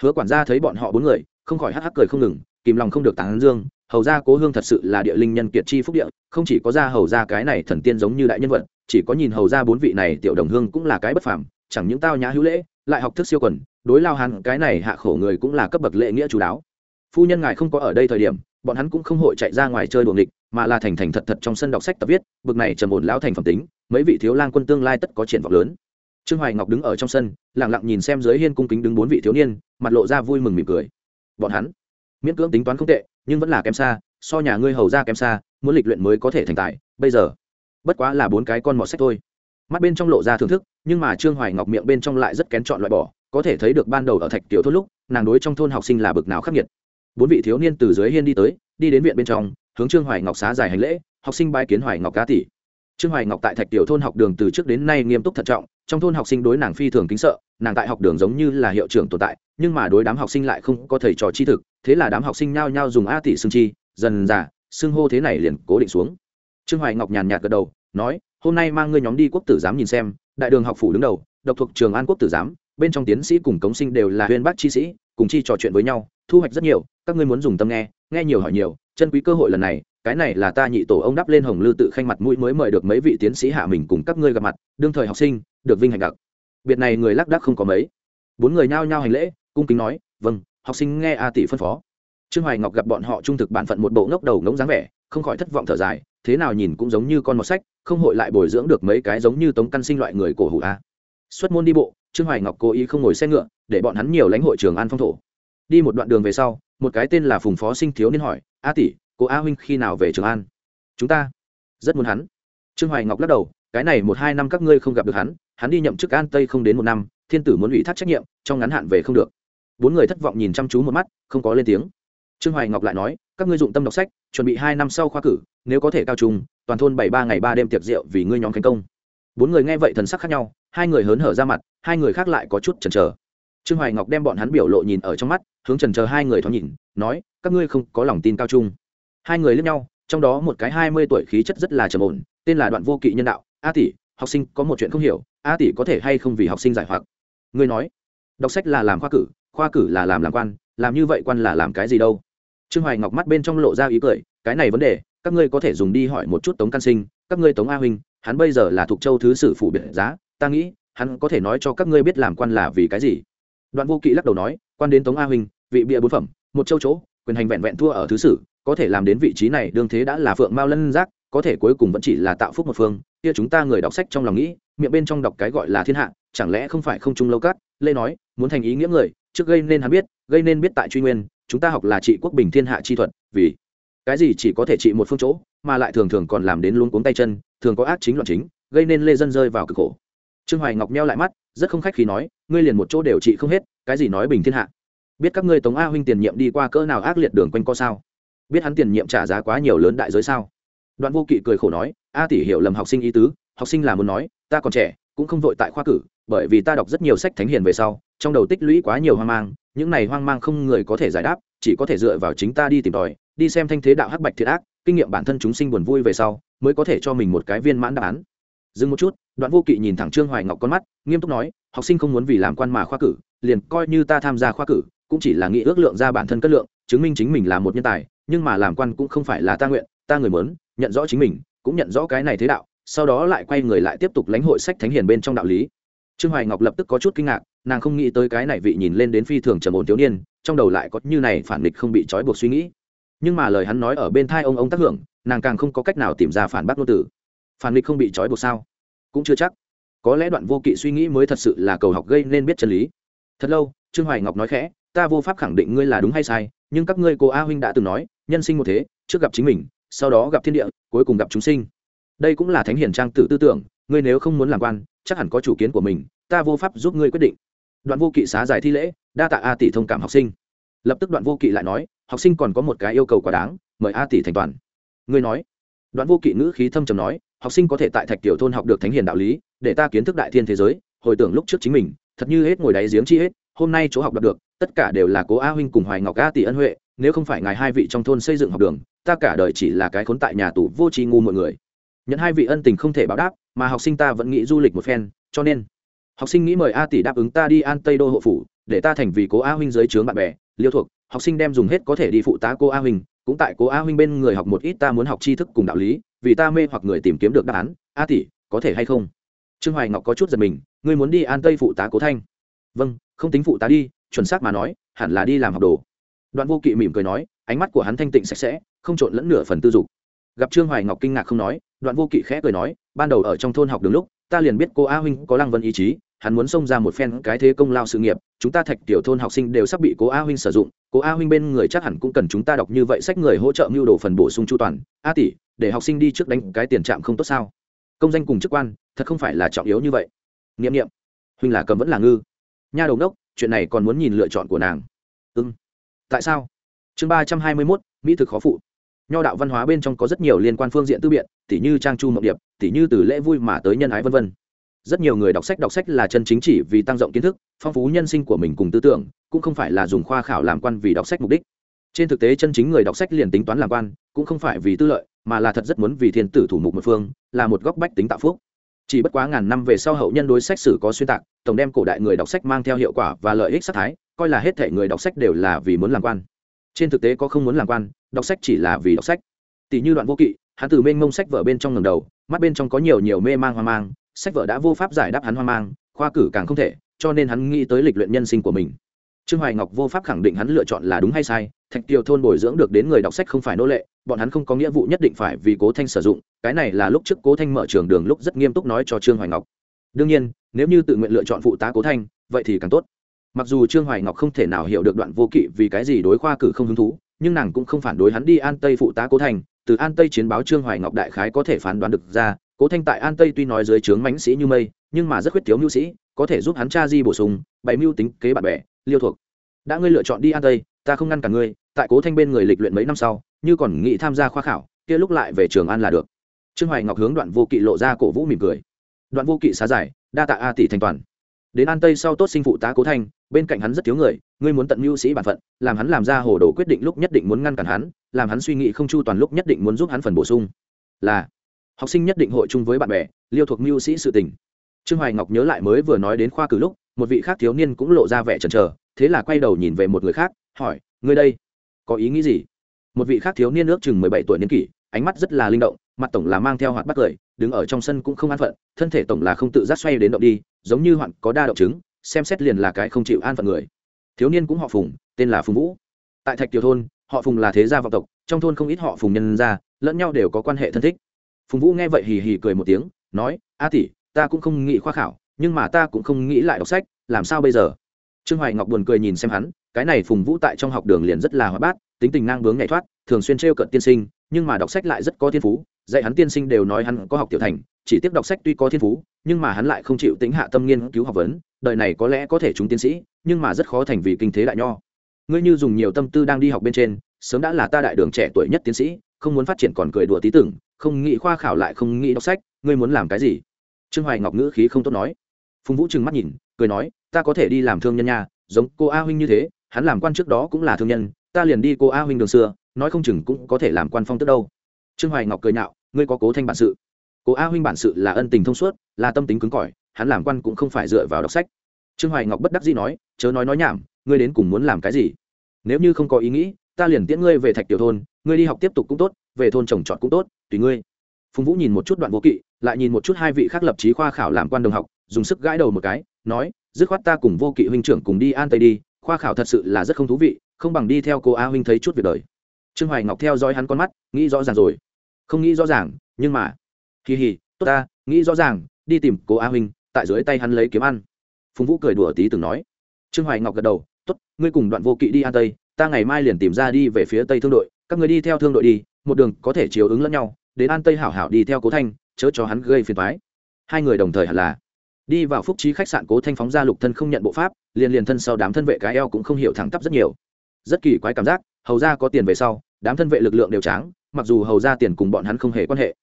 Hứa quản gia thấy bọn họ bốn người, không khỏi hắc hắc cười không ngừng, kìm lòng không được tán dương, hầu gia cố hương thật sự là địa linh nhân kiệt chi phúc địa, không chỉ có gia hầu gia cái này thần tiên giống như đại nhân vật, chỉ có nhìn hầu gia bốn vị này tiểu đồng hương cũng là cái bất phàm, chẳng những tao nhã hữu lễ, lại học thức siêu quần, đối lao hàng cái này hạ khổ người cũng là cấp bậc lễ nghĩa chú đáo phu nhân ngài không có ở đây thời điểm, bọn hắn cũng không hội chạy ra ngoài chơi đuồng địch mà là thành thành thật thật trong sân đọc sách tập viết, bực này trầm ổn lão thành phẩm tính, mấy vị thiếu lang quân tương lai tất có triển vọng lớn. Trương hoài ngọc đứng ở trong sân lẳng lặng nhìn xem dưới hiên cung kính đứng bốn vị thiếu niên, mặt lộ ra vui mừng mỉm cười. Bọn hắn, miễn cưỡng tính toán không tệ, nhưng vẫn là kém xa, so nhà ngươi hầu ra kém xa, muốn lịch luyện mới có thể thành tài, bây giờ, bất quá là bốn cái con mọt sách thôi. Mắt bên trong lộ ra thưởng thức, nhưng mà trương hoài ngọc miệng bên trong lại rất kén chọn loại bỏ, có thể thấy được ban đầu ở thạch tiểu thôn lúc, nàng đối trong thôn học sinh là bực nào khắc nghiệt bốn vị thiếu niên từ dưới hiên đi tới, đi đến viện bên trong, hướng trương hoài ngọc xá dài hành lễ, học sinh bái kiến hoài ngọc cá tỷ. Trương hoài ngọc tại thạch tiểu thôn học đường từ trước đến nay nghiêm túc thận trọng, trong thôn học sinh đối nàng phi thường kính sợ, nàng tại học đường giống như là hiệu trưởng tồn tại, nhưng mà đối đám học sinh lại không có thầy trò chi thực, thế là đám học sinh nhao nhao dùng a tỷ xương chi, dần dà xương hô thế này liền cố định xuống. Trương hoài ngọc nhàn nhạt gật đầu, nói, hôm nay mang ngươi nhóm đi quốc tử giám nhìn xem, đại đường học phủ đứng đầu, độc thuộc trường an quốc tử giám, bên trong tiến sĩ cùng cống sinh đều là huyền bác chi sĩ cùng chi trò chuyện với nhau, thu hoạch rất nhiều, các ngươi muốn dùng tâm nghe nghe nhiều hỏi nhiều, chân quý cơ hội lần này, cái này là ta nhị tổ ông đắp lên hồng lư tự khanh mặt mũi mới mời được mấy vị tiến sĩ hạ mình cùng các ngươi gặp mặt, đương thời học sinh, được vinh hạnh đặc. Biệt này người lác đác không có mấy. Bốn người nhao nhao hành lễ, cung kính nói vâng học sinh nghe a tỷ phân phó. Trương hoài ngọc gặp bọn họ trung thực bản phận một bộ ngốc đầu ngỗng dáng vẻ, không khỏi thất vọng thở dài, thế nào nhìn cũng giống như con một sách, không hội lại bồi dưỡng được mấy cái giống như tống căn sinh loại người cổ hủ a. Xuất môn đi bộ, trương hoài ngọc cố ý không ngồi xe ngựa để bọn hắn nhiều lãnh hội trường an phong thổ. Đi một đoạn đường về sau, một cái tên là phùng phó sinh thiếu niên hỏi, a tỷ, cô a huynh khi nào về trường an? Chúng ta. Rất muốn hắn. Trương hoài ngọc lắc đầu, cái này một hai năm các ngươi không gặp được hắn hắn đi nhậm chức an tây không đến một năm, thiên tử muốn ủy thác trách nhiệm, trong ngắn hạn về không được. Bốn người thất vọng nhìn chăm chú một mắt, không có lên tiếng. Trương hoài ngọc lại nói, các ngươi dụng tâm đọc sách, chuẩn bị hai năm sau khoa cử, nếu có thể cao trùng toàn thôn bảy ba ngày ba đêm tiệc rượu vì ngươi nhóm thành công. Bốn người nghe vậy thần sắc khác nhau, hai người hớn hở ra mặt, hai người khác lại có chút chần chờ trương hoài ngọc đem bọn hắn biểu lộ nhìn ở trong mắt, hướng trần chờ hai người thoáng nhìn, nói, các ngươi không có lòng tin cao trung. Hai người lướt nhau, trong đó một cái hai mươi tuổi khí chất rất là trầm ổn, tên là đoạn vô kỵ nhân đạo, a tỷ, học sinh có một chuyện không hiểu, a tỷ có thể hay không vì học sinh giải hoặc? Ngươi nói. Đọc sách là làm khoa cử khoa cử là làm làm quan, làm như vậy quan là làm cái gì đâu? Trương hoài ngọc mắt bên trong lộ ra ý cười, cái này vấn đề, các ngươi có thể dùng đi hỏi một chút tống can sinh, các ngươi tống a huynh, hắn bây giờ là thuộc châu thứ sử phủ biệt giá, ta nghĩ, hắn có thể nói cho các ngươi biết làm quan là vì cái gì đoạn vô kỵ lắc đầu nói, quan đến tống a huynh, vị bịa bốn phẩm, một châu chỗ, quyền hành vẹn vẹn thua ở thứ sử, có thể làm đến vị trí này, đương thế đã là phượng mao lân giác, có thể cuối cùng vẫn chỉ là tạo phúc một phương. Kia chúng ta người đọc sách trong lòng nghĩ, miệng bên trong đọc cái gọi là thiên hạ, chẳng lẽ không phải không trung lâu cát? Lê nói, muốn thành ý nghĩa người, trước gây nên hắn biết, gây nên biết tại truy nguyên, chúng ta học là trị quốc bình thiên hạ chi thuật, vì cái gì chỉ có thể trị một phương chỗ, mà lại thường thường còn làm đến luống cuống tay chân, thường có ác chính loạn chính, gây nên lê dân rơi vào cực khổ. Trương hoài ngọc meo lại mắt rất không khách khi nói, ngươi liền một chỗ đều trị không hết, cái gì nói bình thiên hạ? Biết các ngươi tống a huynh tiền nhiệm đi qua cỡ nào ác liệt đường quanh co sao? Biết hắn tiền nhiệm trả giá quá nhiều lớn đại giới sao? Đoạn vô kỵ cười khổ nói, a tỷ hiểu lầm học sinh ý tứ, học sinh là muốn nói, ta còn trẻ, cũng không vội tại khoa cử, bởi vì ta đọc rất nhiều sách thánh hiền về sau, trong đầu tích lũy quá nhiều hoang mang, những này hoang mang không người có thể giải đáp, chỉ có thể dựa vào chính ta đi tìm tòi, đi xem thanh thế đạo hắc bạch thiệt ác, kinh nghiệm bản thân chúng sinh buồn vui về sau, mới có thể cho mình một cái viên mãn đáp án. Dừng một chút đoạn vô kỵ nhìn thẳng trương hoài ngọc con mắt, nghiêm túc nói, học sinh không muốn vì làm quan mà khoa cử, liền coi như ta tham gia khoa cử, cũng chỉ là nghĩ ước lượng ra bản thân cất lượng, chứng minh chính mình là một nhân tài, nhưng mà làm quan cũng không phải là ta nguyện, ta người muốn, nhận rõ chính mình, cũng nhận rõ cái này thế đạo, sau đó lại quay người lại tiếp tục lãnh hội sách thánh hiền bên trong đạo lý. Trương hoài ngọc lập tức có chút kinh ngạc, nàng không nghĩ tới cái này vị nhìn lên đến phi thường trầm ổn thiếu niên, trong đầu lại có như này phản nghịch không bị trói buộc suy nghĩ. Nhưng mà lời hắn nói ở bên thai ông ông tác hưởng, nàng càng không có cách nào tìm ra phản bác ngôn tử phản nghịch không bị trói buộc sao? Cũng chưa chắc. Có lẽ đoạn vô kỵ suy nghĩ mới thật sự là cầu học gây nên biết chân lý. Thật lâu, trương hoài ngọc nói khẽ, ta vô pháp khẳng định ngươi là đúng hay sai, nhưng các ngươi cô a huynh đã từng nói, nhân sinh một thế, trước gặp chính mình, sau đó gặp thiên địa, cuối cùng gặp chúng sinh. Đây cũng là thánh hiền trang tự tư tưởng, ngươi nếu không muốn làm quan, chắc hẳn có chủ kiến của mình, ta vô pháp giúp ngươi quyết định. Đoạn vô kỵ xá giải thi lễ, đa tạ a tỷ thông cảm học sinh. Lập tức đoạn vô kỵ lại nói, học sinh còn có một cái yêu cầu quá đáng, mời a tỷ thành toàn. Ngươi nói. Đoạn vô kỵ ngữ khí thâm trầm nói học sinh có thể tại thạch tiểu thôn học được thánh hiền đạo lý, để ta kiến thức đại thiên thế giới, hồi tưởng lúc trước chính mình, thật như hết ngồi đáy giếng chi hết, hôm nay chỗ học đọc được, tất cả đều là cố a huynh cùng hoài ngọc a tỷ ân huệ, nếu không phải ngài hai vị trong thôn xây dựng học đường, ta cả đời chỉ là cái khốn tại nhà tù vô tri ngu mọi người. Nhận hai vị ân tình không thể báo đáp, mà học sinh ta vẫn nghĩ du lịch một phen, cho nên, học sinh nghĩ mời a tỷ đáp ứng ta đi an tây đô hộ phủ, để ta thành vì cố a huynh dưới trướng bạn bè, liêu thuộc, học sinh đem dùng hết có thể đi phụ tá cô a huynh, cũng tại cố a huynh bên người học một ít ta muốn học tri thức cùng đạo lý vì ta mê hoặc người tìm kiếm được đáp án, a tỷ, có thể hay không? Trương hoài ngọc có chút giật mình, ngươi muốn đi an tây phụ tá cố thanh. Vâng không tính phụ tá đi, chuẩn xác mà nói, hẳn là đi làm học đồ. Đoạn vô kỵ mỉm cười nói, ánh mắt của hắn thanh tịnh sạch sẽ, không trộn lẫn nửa phần tư dục. Gặp trương hoài ngọc kinh ngạc không nói, đoạn vô kỵ khẽ cười nói, ban đầu ở trong thôn học đường lúc, ta liền biết cô a huynh có lăng vân ý chí hắn muốn xông ra một phen cái thế công lao sự nghiệp, chúng ta thạch tiểu thôn học sinh đều sắp bị cố a huynh sử dụng, cố a huynh bên người chắc hẳn cũng cần chúng ta đọc như vậy sách người hỗ trợ mưu đồ phần bổ sung chu toàn. A tỷ, để học sinh đi trước đánh cái tiền trạm không tốt sao? Công danh cùng chức quan, thật không phải là trọng yếu như vậy. Nghiệm nghiệm huynh là cầm vẫn là ngư. Nha đầu đốc chuyện này còn muốn nhìn lựa chọn của nàng. Ưng tại sao? Chương ba trăm hai mươi mốt, mỹ thực khó phụ. Nho đạo văn hóa bên trong có rất nhiều liên quan phương diện tư biện, tỉ như trang chu mộng điệp, tỉ như từ lễ vui mà tới nhân ái v v rất nhiều người đọc sách đọc sách là chân chính chỉ vì tăng rộng kiến thức, phong phú nhân sinh của mình cùng tư tưởng, cũng không phải là dùng khoa khảo làm quan vì đọc sách mục đích. Trên thực tế, chân chính người đọc sách liền tính toán làm quan, cũng không phải vì tư lợi, mà là thật rất muốn vì thiên tử thủ mục một phương, là một góc bách tính tạo phúc. Chỉ bất quá ngàn năm về sau hậu nhân đối sách sử có xuyên tạc, tổng đem cổ đại người đọc sách mang theo hiệu quả và lợi ích sắc thái, coi là hết thể người đọc sách đều là vì muốn làm quan. Trên thực tế có không muốn làm quan, đọc sách chỉ là vì đọc sách. Tỷ như đoạn vô kỵ, hắn từ mênh mông sách vở bên trong ngầm đầu, mắt bên trong có nhiều nhiều mê mang hoang mang sách vở đã vô pháp giải đáp hắn hoang mang, khoa cử càng không thể, cho nên hắn nghĩ tới lịch luyện nhân sinh của mình. Trương hoài ngọc vô pháp khẳng định hắn lựa chọn là đúng hay sai, thạch tiều thôn bồi dưỡng được đến người đọc sách không phải nô lệ, bọn hắn không có nghĩa vụ nhất định phải vì cố thanh sử dụng, cái này là lúc trước cố thanh mở trường đường lúc rất nghiêm túc nói cho trương hoài ngọc. Đương nhiên, nếu như tự nguyện lựa chọn phụ tá cố thanh, vậy thì càng tốt. Mặc dù trương hoài ngọc không thể nào hiểu được đoạn vô kỵ vì cái gì đối khoa cử không hứng thú, nhưng nàng cũng không phản đối hắn đi an tây phụ tá cố thanh, từ an tây chiến báo trương hoài ngọc đại khái có thể phán đoán được ra cố thanh tại an tây tuy nói dưới trướng mãnh sĩ như mây, nhưng mà rất khuyết thiếu mưu sĩ, có thể giúp hắn cha di bổ sung, bày mưu tính kế bạn bè, liêu thuộc. Đã ngươi lựa chọn đi an tây, ta không ngăn cả ngươi, tại cố thanh bên người lịch luyện mấy năm sau, như còn nghĩ tham gia khoa khảo, kia lúc lại về trường an là được. Trương hoài ngọc hướng đoạn vô kỵ lộ ra cổ vũ mỉm cười. Đoạn vô kỵ xá giải, đa tạ a tỷ thành toàn. Đến an tây sau tốt sinh phụ tá cố thanh, bên cạnh hắn rất thiếu người, ngươi muốn tận mưu sĩ bản phận, làm hắn làm ra hồ đồ quyết định lúc nhất định muốn ngăn cản hắn, làm hắn suy nghĩ không chu toàn lúc nhất định muốn giúp hắn phần bổ sung. Là học sinh nhất định hội chung với bạn bè, liêu thuộc mưu sĩ sự tình. Trương hoài ngọc nhớ lại mới vừa nói đến khoa cử lúc, một vị khác thiếu niên cũng lộ ra vẻ chần chờ, thế là quay đầu nhìn về một người khác, hỏi, ngươi đây, có ý nghĩ gì? Một vị khác thiếu niên ước chừng mười bảy tuổi niên kỷ, ánh mắt rất là linh động, mặt tổng là mang theo hoạt bắt cười, đứng ở trong sân cũng không an phận, thân thể tổng là không tự giác xoay đến động đi, giống như hoạn có đa động chứng, xem xét liền là cái không chịu an phận người. Thiếu niên cũng họ phùng, tên là phùng vũ. Tại thạch tiểu thôn, họ phùng là thế gia vọng tộc, trong thôn không ít họ phùng nhân gia, lẫn nhau đều có quan hệ thân thích phùng vũ nghe vậy hì hì cười một tiếng, nói, a tỷ, ta cũng không nghĩ khoa khảo, nhưng mà ta cũng không nghĩ lại đọc sách, làm sao bây giờ? Trương hoài ngọc buồn cười nhìn xem hắn, cái này phùng vũ tại trong học đường liền rất là hoạt bát, tính tình ngang bướng nhảy thoát, thường xuyên trêu cận tiên sinh, nhưng mà đọc sách lại rất có thiên phú, dạy hắn tiên sinh đều nói hắn có học tiểu thành, chỉ tiếp đọc sách tuy có thiên phú, nhưng mà hắn lại không chịu tính hạ tâm nghiên cứu học vấn, đời này có lẽ có thể trúng tiến sĩ, nhưng mà rất khó thành vì kinh thế đại nho. Ngươi như dùng nhiều tâm tư đang đi học bên trên, sớm đã là ta đại đường trẻ tuổi nhất tiến sĩ không muốn phát triển còn cười đùa tí tưởng, không nghĩ khoa khảo lại không nghĩ đọc sách, ngươi muốn làm cái gì? Trương hoài ngọc ngữ khí không tốt nói. Phùng vũ trừng mắt nhìn, cười nói, ta có thể đi làm thương nhân nha, giống cô a huynh như thế, hắn làm quan trước đó cũng là thương nhân, ta liền đi cô a huynh đường xưa, nói không chừng cũng có thể làm quan phong tức đâu. Trương hoài ngọc cười nhạo, ngươi có cố thanh bản sự. Cố a huynh bản sự là ân tình thông suốt, là tâm tính cứng cỏi, hắn làm quan cũng không phải dựa vào đọc sách. Trương hoài ngọc bất đắc dĩ nói, chớ nói nói nhảm, ngươi đến cùng muốn làm cái gì? Nếu như không có ý nghĩ ta liền tiễn ngươi về thạch tiểu thôn, ngươi đi học tiếp tục cũng tốt, về thôn trồng trọt cũng tốt, tùy ngươi. Phùng vũ nhìn một chút đoạn vô kỵ, lại nhìn một chút hai vị khác lập trí khoa khảo làm quan đồng học, dùng sức gãi đầu một cái, nói, dứt khoát ta cùng vô kỵ huynh trưởng cùng đi an tây đi, khoa khảo thật sự là rất không thú vị, không bằng đi theo cô a huynh thấy chút việc đời. Trương hoài ngọc theo dõi hắn con mắt, nghĩ rõ ràng rồi. Không nghĩ rõ ràng, nhưng mà kỳ hì tốt ta, nghĩ rõ ràng, đi tìm cô a huynh, tại dưới tay hắn lấy kiếm ăn. Phùng vũ cười đùa tí từng nói. Trương hoài ngọc gật đầu, tốt, ngươi cùng đoạn vô kỵ đi an tây ta ngày mai liền tìm ra đi về phía tây thương đội, các người đi theo thương đội đi, một đường có thể chiếu ứng lẫn nhau, đến an tây hảo hảo đi theo cố thanh, chớ cho hắn gây phiền thoái hai người đồng thời hẳn là đi vào phúc trí khách sạn cố thanh phóng ra lục thân không nhận bộ pháp, liền liền thân sau đám thân vệ cái eo cũng không hiểu thẳng tắp rất nhiều. Rất kỳ quái cảm giác, hầu ra có tiền về sau, đám thân vệ lực lượng đều tráng, mặc dù hầu ra tiền cùng bọn hắn không hề quan hệ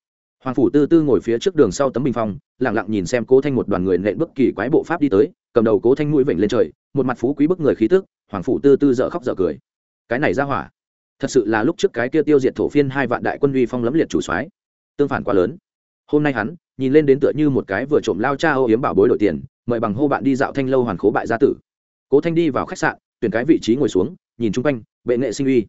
hoàng phủ tư tư ngồi phía trước đường sau tấm bình phong lẳng lặng nhìn xem cố thanh một đoàn người nện bất kỳ quái bộ pháp đi tới, cầm đầu cố thanh mũi vểnh lên trời, một mặt phú quý bức người khí tức, hoàng phủ tư tư dợ khóc dợ cười. Cái này ra hỏa, thật sự là lúc trước cái kia tiêu diệt thổ phiên hai vạn đại quân uy phong lấm liệt chủ soái, tương phản quá lớn. Hôm nay hắn, nhìn lên đến tựa như một cái vừa trộm lao cha ô yếm bảo bối đổi tiền, mời bằng hô bạn đi dạo thanh lâu hoàn khố bại gia tử. Cố thanh đi vào khách sạn, tuyển cái vị trí ngồi xuống, nhìn chung quanh, bệ nghệ sinh uy.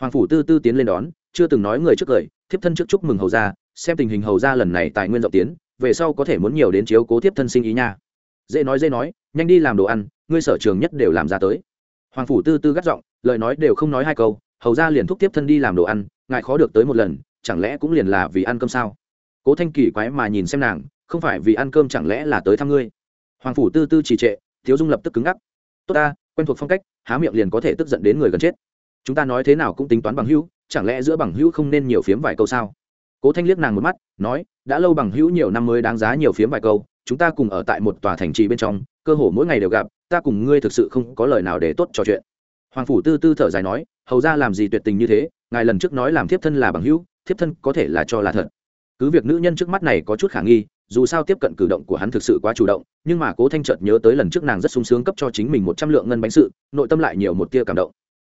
Hoàng phủ tư tư tiến lên đón, chưa từng nói người trước cười thiếp thân trước chúc mừng hầu ra xem tình hình hầu ra lần này tài nguyên rộng tiến, về sau có thể muốn nhiều đến chiếu cố tiếp thân sinh ý nha. Dễ nói dễ nói, nhanh đi làm đồ ăn, ngươi sở trường nhất đều làm ra tới. Hoàng phủ tư tư gắt giọng, lời nói đều không nói hai câu, hầu ra liền thúc tiếp thân đi làm đồ ăn ngại khó được tới một lần, chẳng lẽ cũng liền là vì ăn cơm sao? Cố thanh kỳ quái mà nhìn xem nàng, không phải vì ăn cơm chẳng lẽ là tới thăm ngươi? Hoàng phủ tư tư trì trệ, thiếu dung lập tức cứng ngắc. Tốt ta, quen thuộc phong cách, há miệng liền có thể tức giận đến người gần chết. Chúng ta nói thế nào cũng tính toán bằng hữu, chẳng lẽ giữa bằng hữu không nên nhiều phiếm vài câu sao? Cố thanh liếc nàng một mắt, nói, đã lâu bằng hữu nhiều năm mới đáng giá nhiều phiếm vài câu, chúng ta cùng ở tại một tòa thành trì bên trong, cơ hồ mỗi ngày đều gặp, ta cùng ngươi thực sự không có lời nào để tốt trò chuyện. Hoàng phủ tư tư thở dài nói, hầu ra làm gì tuyệt tình như thế, ngài lần trước nói làm thiếp thân là bằng hữu, thiếp thân có thể là cho là thật. Cứ việc nữ nhân trước mắt này có chút khả nghi, dù sao tiếp cận cử động của hắn thực sự quá chủ động, nhưng mà cố thanh chợt nhớ tới lần trước nàng rất sung sướng cấp cho chính mình một trăm lượng ngân bánh sự, nội tâm lại nhiều một tia cảm động.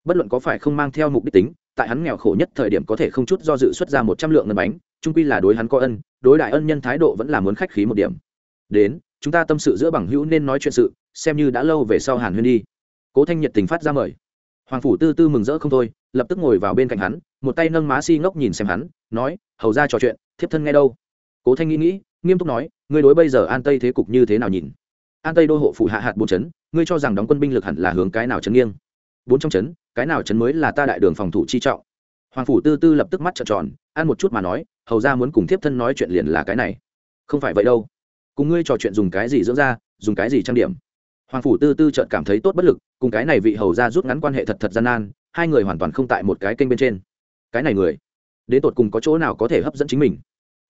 Bất luận có phải không mang theo mục đích tính tại hắn nghèo khổ nhất thời điểm có thể không chút do dự xuất ra một trăm lượng ngân bánh trung quy là đối hắn có ân, đối đại ân nhân thái độ vẫn là muốn khách khí một điểm. Đến, chúng ta tâm sự giữa bằng hữu nên nói chuyện sự, xem như đã lâu về sau hàn huyên đi. Cố thanh nhiệt tình phát ra mời. Hoàng phủ tư tư mừng rỡ không thôi, lập tức ngồi vào bên cạnh hắn, một tay nâng má si ngốc nhìn xem hắn, nói, hầu ra trò chuyện, thiếp thân nghe đâu? Cố thanh nghĩ nghĩ, nghiêm túc nói, ngươi đối bây giờ an tây thế cục như thế nào nhìn? An tây đô hộ phủ hạ hạt bốn chấn, ngươi cho rằng đóng quân binh lực hẳn là hướng cái nào chấn nghiêng? Bốn trong chấn cái nào chấn mới là ta đại đường phòng thủ chi trọng? Hoàng phủ tư tư lập tức mắt trợn tròn, ăn một chút mà nói, hầu ra muốn cùng thiếp thân nói chuyện liền là cái này. Không phải vậy đâu. Cùng ngươi trò chuyện dùng cái gì dưỡng ra dùng cái gì trang điểm? Hoàng phủ tư tư chợt cảm thấy tốt bất lực, cùng cái này vị hầu ra rút ngắn quan hệ thật thật gian nan, hai người hoàn toàn không tại một cái kênh bên trên. Cái này người, đến tột cùng có chỗ nào có thể hấp dẫn chính mình?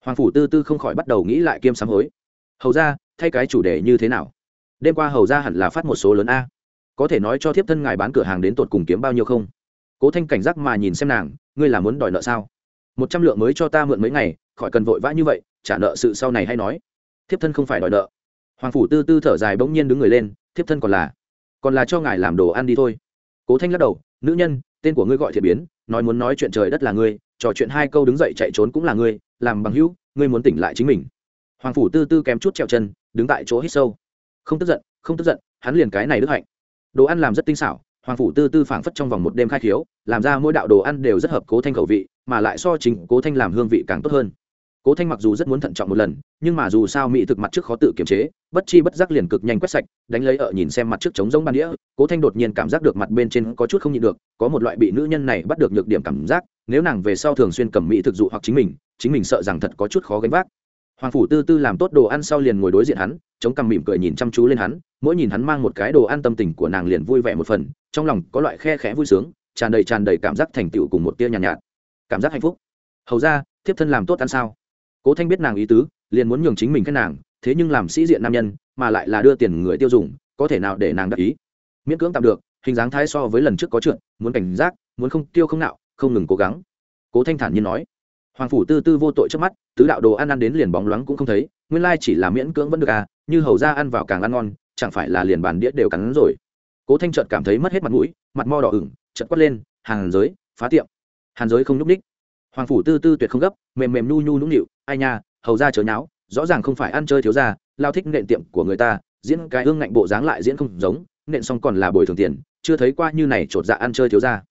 Hoàng phủ tư tư không khỏi bắt đầu nghĩ lại kiêm sám hối. Hầu ra, thay cái chủ đề như thế nào? Đêm qua hầu ra hẳn là phát một số lớn a có thể nói cho thiếp thân ngài bán cửa hàng đến tột cùng kiếm bao nhiêu không? Cố thanh cảnh giác mà nhìn xem nàng, ngươi là muốn đòi nợ sao? Một trăm lượng mới cho ta mượn mấy ngày, khỏi cần vội vã như vậy, trả nợ sự sau này hay nói. Thiếp thân không phải đòi nợ. Hoàng phủ tư tư thở dài bỗng nhiên đứng người lên, thiếp thân còn là còn là cho ngài làm đồ ăn đi thôi. Cố thanh lắc đầu, nữ nhân, tên của ngươi gọi thiệt biến, nói muốn nói chuyện trời đất là ngươi, trò chuyện hai câu đứng dậy chạy trốn cũng là ngươi, làm bằng hữu, ngươi muốn tỉnh lại chính mình. Hoàng phủ tư tư kém chút treo chân, đứng tại chỗ hít sâu. Không tức giận, không tức giận, hắn liền cái này đức hạnh đồ ăn làm rất tinh xảo, hoàng phủ tư tư phảng phất trong vòng một đêm khai khiếu, làm ra mỗi đạo đồ ăn đều rất hợp cố thanh khẩu vị, mà lại so chính cố thanh làm hương vị càng tốt hơn. Cố thanh mặc dù rất muốn thận trọng một lần, nhưng mà dù sao mỹ thực mặt trước khó tự kiềm chế, bất chi bất giác liền cực nhanh quét sạch, đánh lấy ở nhìn xem mặt trước trống giống ban đĩa, cố thanh đột nhiên cảm giác được mặt bên trên có chút không nhịn được, có một loại bị nữ nhân này bắt được nhược điểm cảm giác, nếu nàng về sau thường xuyên cầm mỹ thực dụ hoặc chính mình chính mình sợ rằng thật có chút khó gánh vác hoàng phủ tư tư làm tốt đồ ăn sau liền ngồi đối diện hắn chống cằm mỉm cười nhìn chăm chú lên hắn mỗi nhìn hắn mang một cái đồ ăn tâm tình của nàng liền vui vẻ một phần trong lòng có loại khe khẽ vui sướng tràn đầy tràn đầy cảm giác thành tựu cùng một tia nhàn nhạt, nhạt cảm giác hạnh phúc. Hầu ra thiếp thân làm tốt ăn sao? Cố thanh biết nàng ý tứ liền muốn nhường chính mình cái nàng thế nhưng làm sĩ diện nam nhân mà lại là đưa tiền người tiêu dùng có thể nào để nàng đắc ý? Miễn cưỡng tạm được hình dáng thái so với lần trước có chuyện muốn cảnh giác muốn không tiêu không nạo không ngừng cố gắng. Cố thanh thản nhiên nói hoàng phủ tư tư vô tội trước mắt, tứ đạo đồ ăn ăn đến liền bóng loáng cũng không thấy, nguyên lai chỉ là miễn cưỡng vẫn được à như hầu ra ăn vào càng ăn ngon, chẳng phải là liền bàn đĩa đều cắn rồi. Cố thanh trợt cảm thấy mất hết mặt mũi, mặt mo đỏ ửng, chợt quát lên hàng giới, phá tiệm. Hàn giới không nhúc ních hoàng phủ tư tư tuyệt không gấp, mềm mềm nu nhu nũng nịu, ai nha, hầu ra chớ nháo, rõ ràng không phải ăn chơi thiếu ra lao thích nện tiệm của người ta, diễn cái ương ngạnh bộ dáng lại diễn không giống, nện xong còn là bồi thường tiền, chưa thấy qua như này chột dạ ăn chơi thiếu ra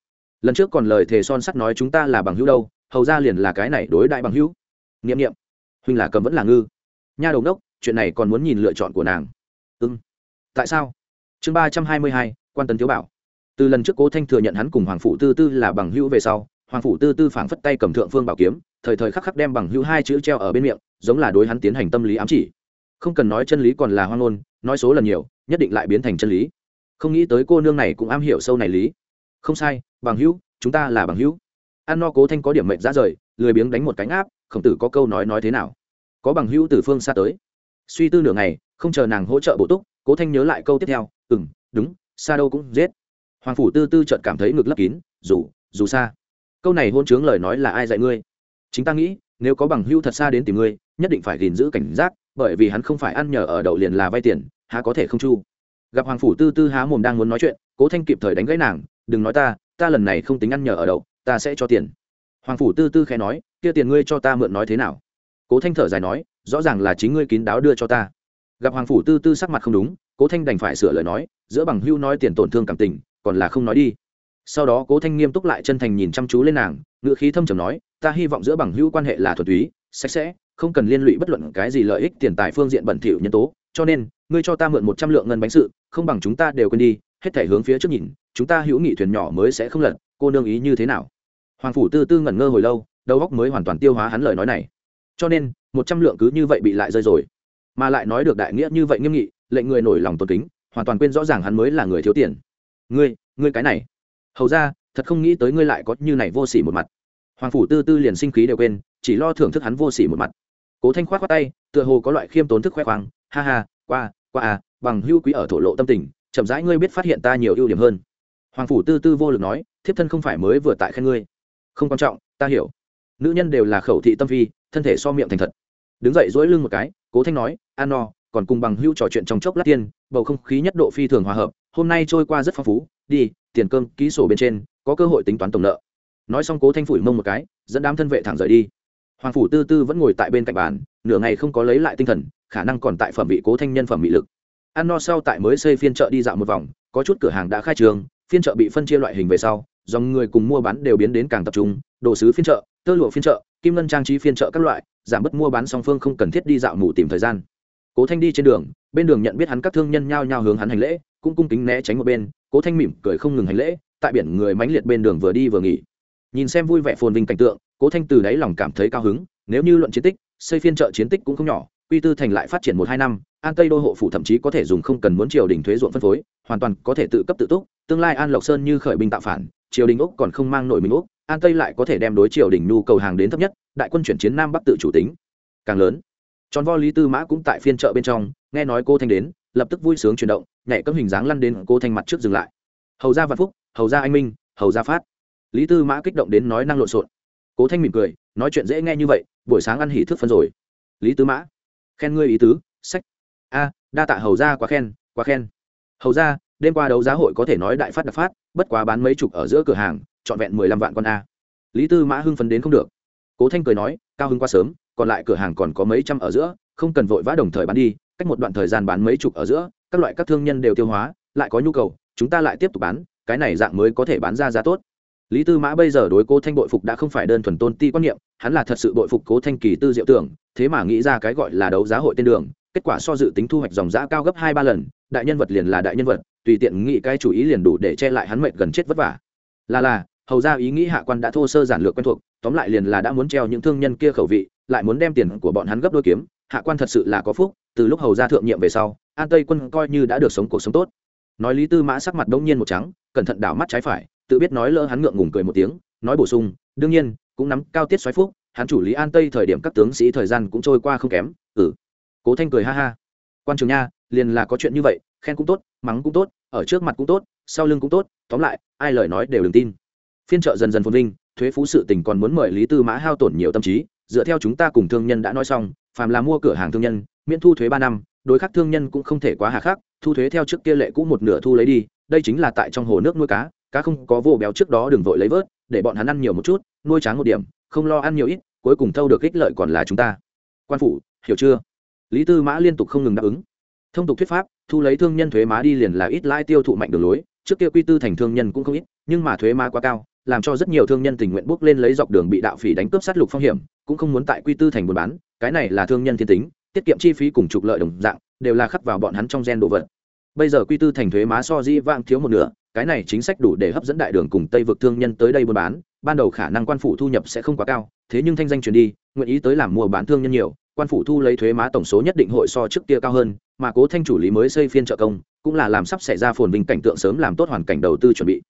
lần trước còn lời thề son sắt nói chúng ta là bằng hữu đâu hầu ra liền là cái này đối đại bằng hữu. Nghiệm nghiệm huynh là cầm vẫn là ngư. Nha đầu đốc, chuyện này còn muốn nhìn lựa chọn của nàng. Ư ừ. tại sao? Chương ba trăm hai mươi hai, quan tấn thiếu bảo. Từ lần trước cố thanh thừa nhận hắn cùng hoàng phụ tư tư là bằng hữu về sau, hoàng phụ tư tư phảng phất tay cầm thượng phương bảo kiếm, thời thời khắc khắc đem bằng hữu hai chữ treo ở bên miệng, giống là đối hắn tiến hành tâm lý ám chỉ. Không cần nói chân lý còn là hoang ngôn, nói số lần nhiều, nhất định lại biến thành chân lý. Không nghĩ tới cô nương này cũng am hiểu sâu này lý. Không sai, bằng hữu, chúng ta là bằng hữu ăn no cố thanh có điểm mệnh ra rời, lười biếng đánh một cánh áp khổng tử có câu nói nói thế nào? Có bằng hữu từ phương xa tới. Suy tư nửa ngày, không chờ nàng hỗ trợ bổ túc, cố thanh nhớ lại câu tiếp theo ừ m đúng, xa đâu cũng giết. Hoàng phủ tư tư trợt cảm thấy ngực lấp kín, dù dù xa. Câu này hôn chướng lời nói là ai dạy ngươi? Chính ta nghĩ, nếu có bằng hữu thật xa đến tìm ngươi, nhất định phải gìn giữ cảnh giác, bởi vì hắn không phải ăn nhờ ở đậu liền là vay tiền, há có thể không chu. Gặp hoàng phủ tư tư há mồm đang muốn nói chuyện, cố thanh kịp thời đánh gãy nàng, đừng nói ta ta lần này không tính ăn nhờ ở đậu ta sẽ cho tiền. Hoàng phủ tư tư khẽ nói, kia tiền ngươi cho ta mượn nói thế nào? Cố thanh thở dài nói, rõ ràng là chính ngươi kín đáo đưa cho ta. Gặp hoàng phủ tư tư sắc mặt không đúng, cố thanh đành phải sửa lời nói, giữa bằng hưu nói tiền tổn thương cảm tình, còn là không nói đi. Sau đó cố thanh nghiêm túc lại chân thành nhìn chăm chú lên nàng, ngữ khí thâm trầm nói, ta hy vọng giữa bằng hữu quan hệ là thuật túy, sạch sẽ, không cần liên lụy bất luận cái gì lợi ích tiền tài phương diện bẩn thỉu nhân tố, cho nên, ngươi cho ta mượn một trăm lượng ngân bánh sự, không bằng chúng ta đều quên đi, hết thể hướng phía trước nhìn, chúng ta hữu nghị thuyền nhỏ mới sẽ không lật, cô nương ý như thế nào? Hoàng phủ tư tư ngẩn ngơ hồi lâu, đầu óc mới hoàn toàn tiêu hóa hắn lời nói này. Cho nên, một trăm lượng cứ như vậy bị lại rơi rồi. Mà lại nói được đại nghĩa như vậy nghiêm nghị, lệnh người nổi lòng tôn kính, hoàn toàn quên rõ ràng hắn mới là người thiếu tiền. Ngươi ngươi cái này. Hầu ra, thật không nghĩ tới ngươi lại có như này vô s ỉ một mặt. Hoàng phủ tư tư liền sinh khí đều quên, chỉ lo thưởng thức hắn vô s ỉ một mặt. Cố thanh khoát khoác tay, tựa hồ có loại khiêm tốn thức khoe khoang. Ha ha, qua qua à bằng hưu quý ở thổ lộ tâm tình, chậm rãi ngươi biết phát hiện ta nhiều ưu điểm hơn. Hoàng phủ tư tư vô lực nói, thiếp thân không phải mới vừa tại khen ngươi không quan trọng, ta hiểu. Nữ nhân đều là khẩu thị tâm phi, thân thể so miệng thành thật. Đứng dậy dỗi lưng một cái, cố thanh nói, an no, còn cùng bằng hưu trò chuyện trong chốc lát tiên, bầu không khí nhất độ phi thường hòa hợp, hôm nay trôi qua rất phong phú, đi, tiền cơm, ký sổ bên trên, có cơ hội tính toán tổng nợ. Nói xong cố thanh phủi mông một cái, dẫn đám thân vệ thẳng rời đi. Hoàng phủ tư tư vẫn ngồi tại bên cạnh bàn, nửa ngày không có lấy lại tinh thần, khả năng còn tại phẩm vị cố thanh nhân phẩm bị lực. Ăn no sau tại mới xây phiên chợ đi dạo một vòng, có chút cửa hàng đã khai trường, phiên chợ bị phân chia loại hình về sau dòng người cùng mua bán đều biến đến càng tập trung, đồ sứ phiên chợ, tơ lụa phiên chợ, kim ngân trang trí phiên chợ các loại, giảm bớt mua bán song phương không cần thiết đi dạo mù tìm thời gian. Cố thanh đi trên đường, bên đường nhận biết hắn các thương nhân nhao nhao hướng hắn hành lễ, cũng cung kính né tránh một bên, cố thanh mỉm cười không ngừng hành lễ, tại biển người mãnh liệt bên đường vừa đi vừa nghỉ. Nhìn xem vui vẻ phồn vinh cảnh tượng, cố thanh từ đáy lòng cảm thấy cao hứng, nếu như luận chiến tích, xây phiên chợ chiến tích cũng không nhỏ, quy tư thành lại phát triển một hai năm, an tây đô hộ phủ thậm chí có thể dùng không cần muốn triều đình thuế ruộng phân phối, hoàn toàn có thể tự cấp tự túc, tương lai an lộc sơn như khởi binh tạo phản triều đình úc còn không mang nổi mình úc, an tây lại có thể đem đối triều đình nhu cầu hàng đến thấp nhất, đại quân chuyển chiến nam bắc tự chủ tính. Càng lớn, tròn vo lý tư mã cũng tại phiên chợ bên trong, nghe nói cô thanh đến, lập tức vui sướng chuyển động, nhảy cấm hình dáng lăn đến cô thanh mặt trước dừng lại. Hầu ra vạn phúc, hầu ra anh minh, hầu ra phát. Lý tư mã kích động đến nói năng lộn xộn. Cố thanh mỉm cười, nói chuyện dễ nghe như vậy, buổi sáng ăn hỉ thức phân rồi. Lý tư mã, khen ngươi ý tứ, sách. A, đa tạ hầu ra quá khen quá khen. Hầu ra đêm qua đấu giá hội có thể nói đại phát đặc phát, bất quá bán mấy chục ở giữa cửa hàng, trọn vẹn mười lăm vạn con a. Lý tư mã hưng phấn đến không được. Cố thanh cười nói, cao hưng qua sớm, còn lại cửa hàng còn có mấy trăm ở giữa, không cần vội vã đồng thời bán đi, cách một đoạn thời gian bán mấy chục ở giữa, các loại các thương nhân đều tiêu hóa, lại có nhu cầu, chúng ta lại tiếp tục bán, cái này dạng mới có thể bán ra giá tốt. Lý tư mã bây giờ đối cố thanh bội phục đã không phải đơn thuần tôn ti quan niệm, hắn là thật sự bội phục cố thanh kỳ tư diệu tưởng, thế mà nghĩ ra cái gọi là đấu giá hội tên đường, kết quả so dự tính thu hoạch dòng giá cao gấp hai ba lần, đại nhân vật liền là đại nhân vật tùy tiện nghĩ cái chủ ý liền đủ để che lại hắn mệnh gần chết vất vả. Là là, hầu ra ý nghĩ hạ quan đã thô sơ giản lược quen thuộc, tóm lại liền là đã muốn treo những thương nhân kia khẩu vị, lại muốn đem tiền của bọn hắn gấp đôi kiếm, hạ quan thật sự là có phúc, từ lúc hầu ra thượng nhiệm về sau, an tây quân coi như đã được sống cuộc sống tốt. Nói lý tư mã sắc mặt đông nhiên một trắng, cẩn thận đảo mắt trái phải, tự biết nói lỡ hắn ngượng ngùng cười một tiếng, nói bổ sung, đương nhiên, cũng nắm cao tiết xoáy phúc, hắn chủ lý an tây thời điểm các tướng sĩ thời gian cũng trôi qua không kém ừ. Cố thanh cười ha ha. Quan trường nha, liền là có chuyện như vậy khen cũng tốt, mắng cũng tốt, ở trước mặt cũng tốt, sau lưng cũng tốt, tóm lại, ai lời nói đều đừng tin. Phiên trợ dần dần phồn vinh, thuế phú sự tình còn muốn mời lý tư mã hao tổn nhiều tâm trí, dựa theo chúng ta cùng thương nhân đã nói xong, phàm là mua cửa hàng thương nhân, miễn thu thuế ba năm, đối khắc thương nhân cũng không thể quá hà khắc, thu thuế theo trước kia lệ cũ một nửa thu lấy đi, đây chính là tại trong hồ nước nuôi cá cá không có vô béo trước đó đừng vội lấy vớt, để bọn hắn ăn nhiều một chút, nuôi tráng một điểm, không lo ăn nhiều ít, cuối cùng thâu được ích lợi còn là chúng ta. Quan phủ, hiểu chưa? Lý tư mã liên tục không ngừng đáp ứng thông tục thuyết pháp, thu lấy thương nhân thuế má đi liền là ít lãi tiêu thụ mạnh đường lối, trước kia quy tư thành thương nhân cũng không ít, nhưng mà thuế má quá cao, làm cho rất nhiều thương nhân tình nguyện bước lên lấy dọc đường bị đạo phỉ đánh cướp sát lục phong hiểm, cũng không muốn tại quy tư thành buôn bán, cái này là thương nhân thiên tính, tiết kiệm chi phí cùng trục lợi đồng dạng, đều là khắc vào bọn hắn trong gen đồ vật. Bây giờ quy tư thành thuế má so di vang thiếu một nửa, cái này chính sách đủ để hấp dẫn đại đường cùng tây vực thương nhân tới đây buôn bán, ban đầu khả năng quan phủ thu nhập sẽ không quá cao, thế nhưng thanh danh truyền đi, nguyện ý tới làm mua bán thương nhân nhiều, quan phủ thu lấy thuế má tổng số nhất định hội so trước kia cao hơn mà cố thanh chủ lý mới xây phiên trợ công, cũng là làm sắp xảy ra phồn vinh cảnh tượng sớm làm tốt hoàn cảnh đầu tư chuẩn bị.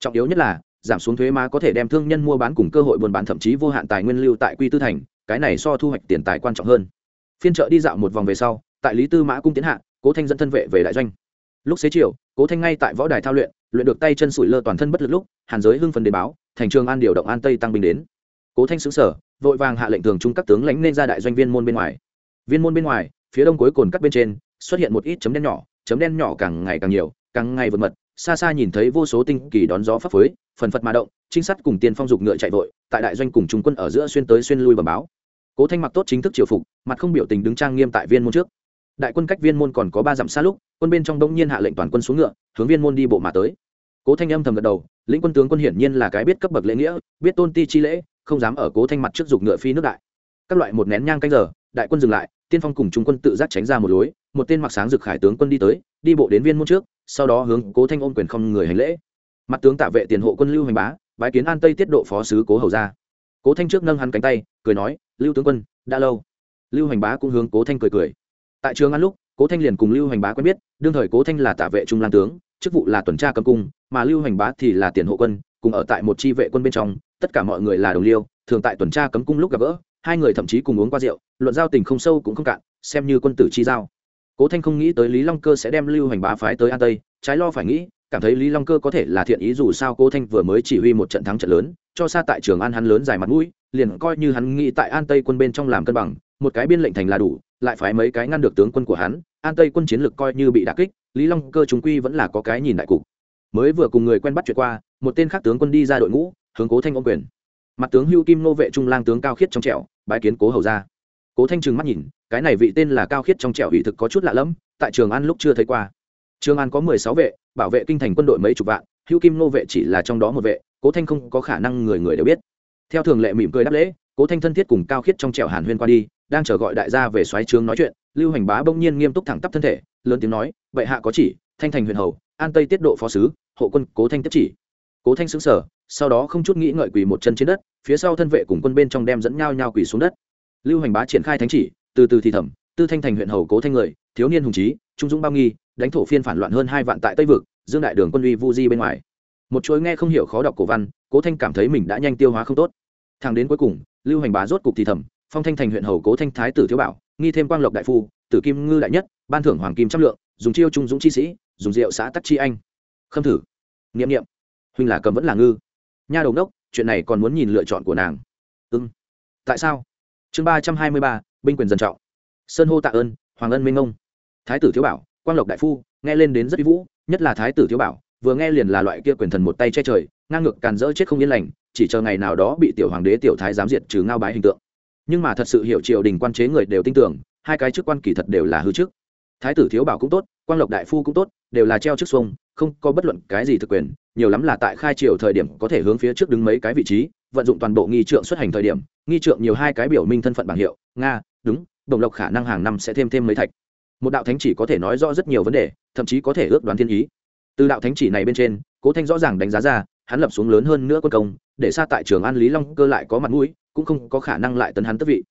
Trọng yếu nhất là, giảm xuống thuế má có thể đem thương nhân mua bán cùng cơ hội buôn bán thậm chí vô hạn tài nguyên lưu tại quy tư thành, cái này so thu hoạch tiền tài quan trọng hơn. Phiên trợ đi dạo một vòng về sau, tại lý tư mã cung tiến hạ, cố thanh dẫn thân vệ về đại doanh. Lúc xế chiều, cố thanh ngay tại võ đài thao luyện luyện được tay chân sủi lơ toàn thân bất lực lúc, hàn giới hưng phần đến báo, thành trường an điều động an tây tăng binh đến. Cố thanh xứng sở, vội vàng hạ lệnh thường trung các tướng lãnh nên ra đại doanh viên môn bên ngoài. Viên môn bên ngoài, phía đông cuối cồn cắt bên trên xuất hiện một ít chấm đen nhỏ, chấm đen nhỏ càng ngày càng nhiều, càng ngày vượt mật, xa xa nhìn thấy vô số tinh kỳ đón gió phấp phới, phần phật mà động, trinh sát cùng tiên phong dục ngựa chạy vội, tại đại doanh cùng trung quân ở giữa xuyên tới xuyên lui bẩm báo. Cố thanh mặc tốt chính thức triều phục, mặt không biểu tình đứng trang nghiêm tại viên môn trước. Đại quân cách viên môn còn có ba dặm xa lúc, quân bên trong đông nhiên hạ lệnh toàn quân xuống ngựa, hướng viên môn đi bộ mà tới. Cố thanh âm thầm gật đầu, lĩnh quân tướng quân hiển nhiên là cái biết cấp bậc lễ nghĩa, biết tôn ti chi lễ, không dám ở cố thanh mặt trước dục ngựa phi nước đại. Các loại một nén nhang canh giờ, đại quân dừng lại, tiên phong cùng trung quân tự giác tránh ra một lối một tên mặc sáng rực khải tướng quân đi tới, đi bộ đến viên môn trước, sau đó hướng cố thanh ôm quyền không người hành lễ. Mặt tướng tạ vệ tiền hộ quân lưu hành bá, bái kiến an tây tiết độ phó sứ cố hầu ra cố thanh trước nâng hắn cánh tay, cười nói, lưu tướng quân, đã lâu. Lưu hành bá cũng hướng cố thanh cười cười. Tại trường ăn lúc, cố thanh liền cùng lưu hành bá quen biết, đương thời cố thanh là tạ vệ trung lan tướng, chức vụ là tuần tra cầm cung, mà lưu hành bá thì là tiền hộ quân, cùng ở tại một chi vệ quân bên trong, tất cả mọi người là đồng liêu, thường tại tuần tra cấm cung lúc gặp gỡ, hai người thậm chí cùng uống qua rượu, luận giao tình không sâu cũng không cạn, xem như quân tử chi giao cố thanh không nghĩ tới lý long cơ sẽ đem lưu hành bá phái tới an tây, trái lo phải nghĩ, cảm thấy lý long cơ có thể là thiện ý dù sao cố thanh vừa mới chỉ huy một trận thắng trận lớn, cho xa tại trường an hắn lớn dài mặt mũi, liền coi như hắn nghĩ tại an tây quân bên trong làm cân bằng, một cái biên lệnh thành là đủ, lại phái mấy cái ngăn được tướng quân của hắn, an tây quân chiến lực coi như bị đà kích, lý long cơ chúng quy vẫn là có cái nhìn đại cục. Mới vừa cùng người quen bắt chuyện qua, một tên khác tướng quân đi ra đội ngũ, hướng cố thanh ôm quyền. Mặt tướng hưu kim nô vệ trung lang tướng cao khiết trong trẻo, bái kiến cố hầu ra cố thanh trừng mắt nhìn cái này vị tên là cao khiết trong trẻo ủy thực có chút lạ lẫm, tại trường an lúc chưa thấy qua. Trường an có mười sáu vệ, bảo vệ kinh thành quân đội mấy chục vạn hưu kim nô vệ chỉ là trong đó một vệ, cố thanh không có khả năng người người đều biết. Theo thường lệ mỉm cười đáp lễ, cố thanh thân thiết cùng cao khiết trong trẻo hàn huyên qua đi, đang chờ gọi đại gia về xoáy trướng nói chuyện, lưu hành bá bỗng nhiên nghiêm túc thẳng tắp thân thể, lớn tiếng nói vậy hạ có chỉ, thanh thành huyền hầu, an tây tiết độ phó sứ, hộ quân cố thanh tiếp chỉ. Cố thanh xứng sở sau đó không chút nghĩ ngợi quỳ một chân trên đất, phía sau thân vệ cùng quân bên trong đem dẫn nhau nhau quỳ xuống đất. Lưu hành bá triển khai thánh chỉ từ từ thì thầm, tư thanh thành huyện hầu cố thanh người thiếu niên hùng trí trung dũng bao nghi đánh thổ phiên phản loạn hơn hai vạn tại tây vực dương đại đường quân uy vu di bên ngoài. Một chuỗi nghe không hiểu khó đọc cổ văn cố thanh cảm thấy mình đã nhanh tiêu hóa không tốt. Thang đến cuối cùng lưu hành bá rốt cục thì thầm, phong thanh thành huyện hầu cố thanh thái tử thiếu bảo nghi thêm quang lộc đại phu tử kim ngư đại nhất ban thưởng hoàng kim trăm lượng dùng chiêu trung dũng chi sĩ dùng rượu xã tắc chi anh. Khâm thử. Nghiệm nghiệm huynh là cầm vẫn là ngư. Nha đầu đốc chuyện này còn muốn nhìn lựa chọn của nàng. Ưng tại sao? Chương ba trăm hai mươi ba, binh quyền dân trọng. Sơn hô tạ ơn, hoàng ân minh ông. Thái tử thiếu bảo, quang lộc đại phu, nghe lên đến rất uy vũ, nhất là thái tử thiếu bảo, vừa nghe liền là loại kia quyền thần một tay che trời, ngang ngược càn rỡ chết không yên lành, chỉ chờ ngày nào đó bị tiểu hoàng đế, tiểu thái giám diệt trừ ngao bái hình tượng. Nhưng mà thật sự hiểu triều đình quan chế người đều tin tưởng, hai cái chức quan kỳ thật đều là hư chức thái tử thiếu bảo cũng tốt, quang lộc đại phu cũng tốt, đều là treo chức xuông, không có bất luận cái gì thực quyền, nhiều lắm là tại khai triều thời điểm có thể hướng phía trước đứng mấy cái vị trí vận dụng toàn bộ nghi trượng xuất hành thời điểm, nghi trượng nhiều hai cái biểu minh thân phận bảng hiệu, nga, đúng, đồng lộc khả năng hàng năm sẽ thêm thêm mấy thạch. Một đạo thánh chỉ có thể nói rõ rất nhiều vấn đề, thậm chí có thể ước đoán thiên ý. Từ đạo thánh chỉ này bên trên, cố thanh rõ ràng đánh giá ra, hắn lập xuống lớn hơn nữa quân công, để xa tại trường an lý long cơ lại có mặt mũi, cũng không có khả năng lại tấn hắn tức vị.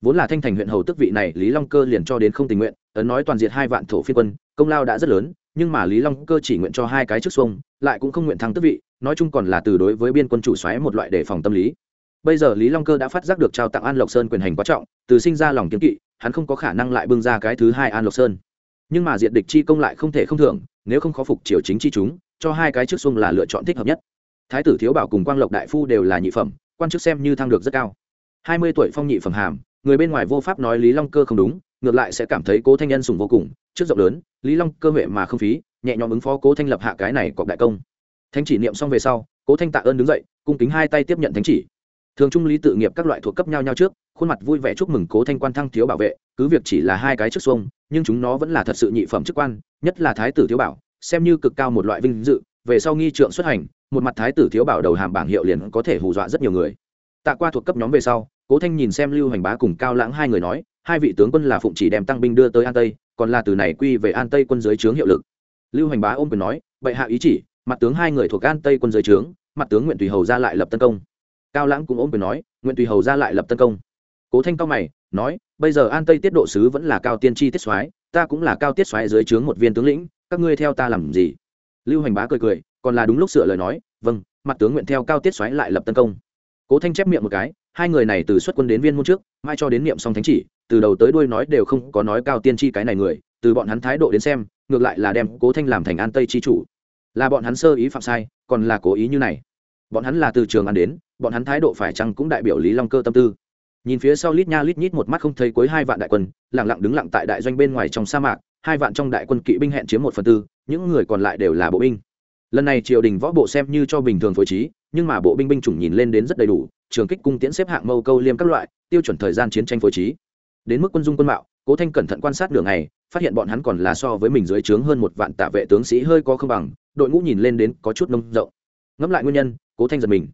Vốn là thanh thành huyện hầu tức vị này, lý long cơ liền cho đến không tình nguyện, ấn nói toàn diện hai vạn thổ phiên quân, công lao đã rất lớn, nhưng mà lý long cơ chỉ nguyện cho hai cái trước xuông, lại cũng không nguyện thăng tức vị nói chung còn là từ đối với biên quân chủ xoáy một loại đề phòng tâm lý. Bây giờ lý long cơ đã phát giác được trao tặng an lộc sơn quyền hành quá trọng, từ sinh ra lòng kiếm kỵ, hắn không có khả năng lại bưng ra cái thứ hai an lộc sơn. Nhưng mà diện địch chi công lại không thể không thưởng, nếu không khó phục triều chính chi chúng, cho hai cái chức xuông là lựa chọn thích hợp nhất. Thái tử thiếu bảo cùng quang lộc đại phu đều là nhị phẩm, quan chức xem như thăng được rất cao. Hai mươi tuổi phong nhị phẩm hàm, người bên ngoài vô pháp nói lý long cơ không đúng, ngược lại sẽ cảm thấy cố thanh nhân sùng vô cùng, trước rộng lớn, lý long cơ huệ mà không phí, nhẹ nhõm ứng phó cố thanh lập hạ cái này cọc đại công thánh chỉ niệm xong về sau, cố thanh tạ ơn đứng dậy, cung kính hai tay tiếp nhận thánh chỉ. Thường trung lý tự nghiệp các loại thuộc cấp nhau nhau trước, khuôn mặt vui vẻ chúc mừng cố thanh quan thăng thiếu bảo vệ, cứ việc chỉ là hai cái chức xuông, nhưng chúng nó vẫn là thật sự nhị phẩm chức quan, nhất là thái tử thiếu bảo, xem như cực cao một loại vinh dự, về sau nghi trượng xuất hành, một mặt thái tử thiếu bảo đầu hàm bảng hiệu liền có thể hù dọa rất nhiều người. Tạ qua thuộc cấp nhóm về sau, cố thanh nhìn xem lưu hành bá cùng cao lãng hai người nói, hai vị tướng quân là phụng chỉ đem tăng binh đưa tới an tây, còn là từ này quy về an tây quân dưới trướng hiệu lực. Lưu hành bá ôm quyền nói, bệ hạ ý chỉ mặt tướng hai người thuộc an tây quân giới trướng, mặt tướng nguyện tùy hầu ra lại lập tấn công. Cao lãng cũng ôm quyền nói nguyện tùy hầu ra lại lập tấn công. Cố thanh cao mày, nói, bây giờ an tây tiết độ sứ vẫn là cao tiên tri tiết soái, ta cũng là cao tiết soái dưới trướng một viên tướng lĩnh, các ngươi theo ta làm gì? Lưu hành bá cười cười, còn là đúng lúc sửa lời nói vâng mặt tướng nguyện theo cao tiết soái lại lập tấn công. Cố thanh chép miệng một cái, hai người này từ xuất quân đến viên môn trước, mai cho đến niệm xong thánh chỉ, từ đầu tới đuôi nói đều không có nói cao tiên tri cái này người, từ bọn hắn thái độ đến xem, ngược lại là đem cố thanh làm thành an tây chi chủ là bọn hắn sơ ý phạm sai, còn là cố ý như này. Bọn hắn là từ trường ăn đến, bọn hắn thái độ phải chăng cũng đại biểu lý long cơ tâm tư. Nhìn phía sau lít nha lít nhít một mắt không thấy cuối hai vạn đại quân lẳng lặng đứng lặng tại đại doanh bên ngoài trong sa mạc, hai vạn trong đại quân kỵ binh hẹn chiếm một phần tư, những người còn lại đều là bộ binh. Lần này triều đình võ bộ xem như cho bình thường phối trí, nhưng mà bộ binh binh chủng nhìn lên đến rất đầy đủ, trường kích cung tiễn xếp hạng mâu câu liêm các loại, tiêu chuẩn thời gian chiến tranh phối trí. Đến mức quân dung quân mạo, cố thanh cẩn thận quan sát đường này phát hiện bọn hắn còn là so với mình dưới trướng hơn một vạn tạ vệ tướng sĩ hơi có không bằng đội ngũ nhìn lên đến có chút nông rộng. Ngẫm lại nguyên nhân, cố thanh giật mình.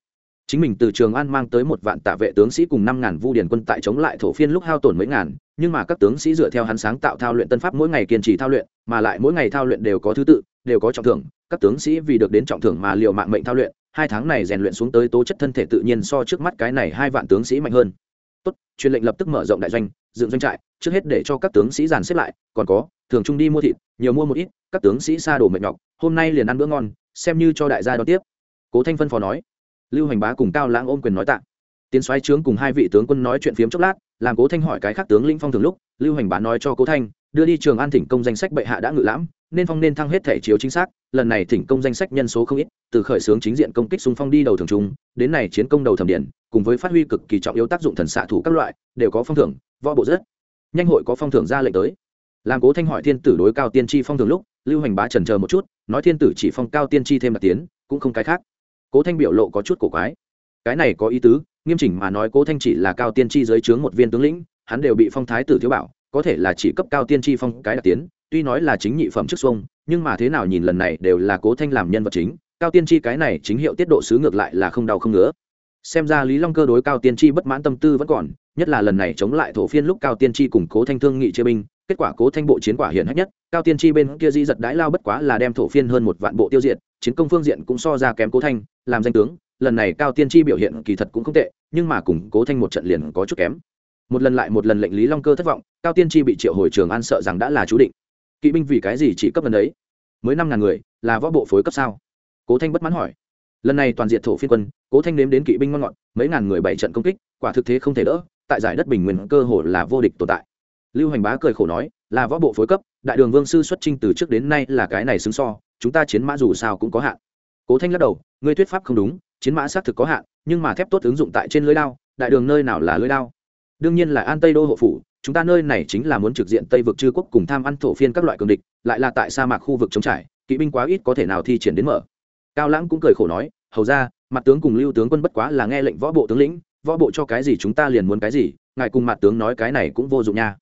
Chính mình từ trường an mang tới một vạn tạ vệ tướng sĩ cùng năm ngàn vu điển quân tại chống lại thổ phiên lúc hao tổn mấy ngàn, nhưng mà các tướng sĩ dựa theo hắn sáng tạo thao luyện tân pháp mỗi ngày kiên trì thao luyện, mà lại mỗi ngày thao luyện đều có thứ tự, đều có trọng thưởng. Các tướng sĩ vì được đến trọng thưởng mà liều mạng mệnh thao luyện, hai tháng này rèn luyện xuống tới tố chất thân thể tự nhiên so trước mắt cái này hai vạn tướng sĩ mạnh hơn tốt, truyền lệnh lập tức mở rộng đại doanh, dựng doanh trại, trước hết để cho các tướng sĩ dàn xếp lại, còn có, thường trung đi mua thịt, nhiều mua một ít, các tướng sĩ xa đổ mệt nhọc, hôm nay liền ăn bữa ngon, xem như cho đại gia đón tiếp. Cố thanh phân phó nói. Lưu hành bá cùng cao lãng ôm quyền nói tạng tiến soái trướng cùng hai vị tướng quân nói chuyện phiếm chốc lát, làm cố thanh hỏi cái khác tướng lĩnh phong thường lúc, lưu hành bá nói cho cố thanh, đưa đi trường an thỉnh công danh sách bệ hạ đã ngự lãm, nên phong nên thăng hết thể chiếu chính xác, lần này thỉnh công danh sách nhân số không ít, từ khởi xướng chính diện công kích xung phong đi đầu thường trung, đến này chiến công đầu thẩm điện cùng với phát huy cực kỳ trọng yếu tác dụng thần xạ thủ các loại, đều có phong thưởng, võ bộ rất. Nhanh hội có phong thưởng ra lệnh tới. Làm cố thanh hỏi thiên tử đối cao tiên tri phong thường lúc, lưu hành bá trần chờ một chút, nói thiên tử chỉ phong cao tiên tri thêm đặc tiến, cũng không cái khác. Cố thanh biểu lộ có chút cổ quái. Cái này có ý tứ nghiêm chỉnh mà nói cố thanh chỉ là cao tiên tri dưới trướng một viên tướng lĩnh, hắn đều bị phong thái tử thiếu bảo, có thể là chỉ cấp cao tiên tri phong cái đặc tiến, tuy nói là chính nhị phẩm trước xuông, nhưng mà thế nào nhìn lần này đều là cố thanh làm nhân vật chính, cao tiên tri cái này chính hiệu tiết độ sứ ngược lại là không đau không ngứa. Xem ra lý long cơ đối cao tiên tri bất mãn tâm tư vẫn còn, nhất là lần này chống lại thổ phiên lúc cao tiên tri cùng cố thanh thương nghị chia binh, kết quả cố thanh bộ chiến quả hiển hách nhất, cao tiên tri bên kia di giật đãi lao bất quá là đem thổ phiên hơn một vạn bộ tiêu diệt, chiến công phương diện cũng so ra kém cố thanh, làm danh tướng lần này cao tiên tri biểu hiện kỳ thật cũng không tệ, nhưng mà củng cố thanh một trận liền có chút kém. Một lần lại một lần lệnh lý long cơ thất vọng, cao tiên tri bị triệu hồi trường an sợ rằng đã là chú định. Kỵ binh vì cái gì chỉ cấp lần đấy? Mới năm ngàn người, là võ bộ phối cấp sao? Cố thanh bất mãn hỏi. Lần này toàn diện thổ phiên quân, cố thanh nếm đến kỵ binh ngon ngọt, mấy ngàn người bảy trận công kích, quả thực thế không thể đỡ, tại giải đất bình nguyên cơ hồ là vô địch tồn tại. Lưu hành bá cười khổ nói, là võ bộ phối cấp, đại đường vương sư xuất trinh từ trước đến nay là cái này xứng so, chúng ta chiến mã dù sao cũng có hạn. Cố thanh lắc đầu, ngươi thuyết pháp không đúng chiến mã xác thực có hạn, nhưng mà thép tốt ứng dụng tại trên lưới đao, đại đường nơi nào là lưới đao? Đương nhiên là an tây đô hộ phủ, chúng ta nơi này chính là muốn trực diện tây vực chư quốc cùng tham ăn thổ phiên các loại cường địch, lại là tại sa mạc khu vực trống trải, kỵ binh quá ít có thể nào thi triển đến mở. Cao lãng cũng cười khổ nói, hầu ra, mặt tướng cùng lưu tướng quân bất quá là nghe lệnh võ bộ tướng lĩnh, võ bộ cho cái gì chúng ta liền muốn cái gì, ngài cùng mặt tướng nói cái này cũng vô dụng nha.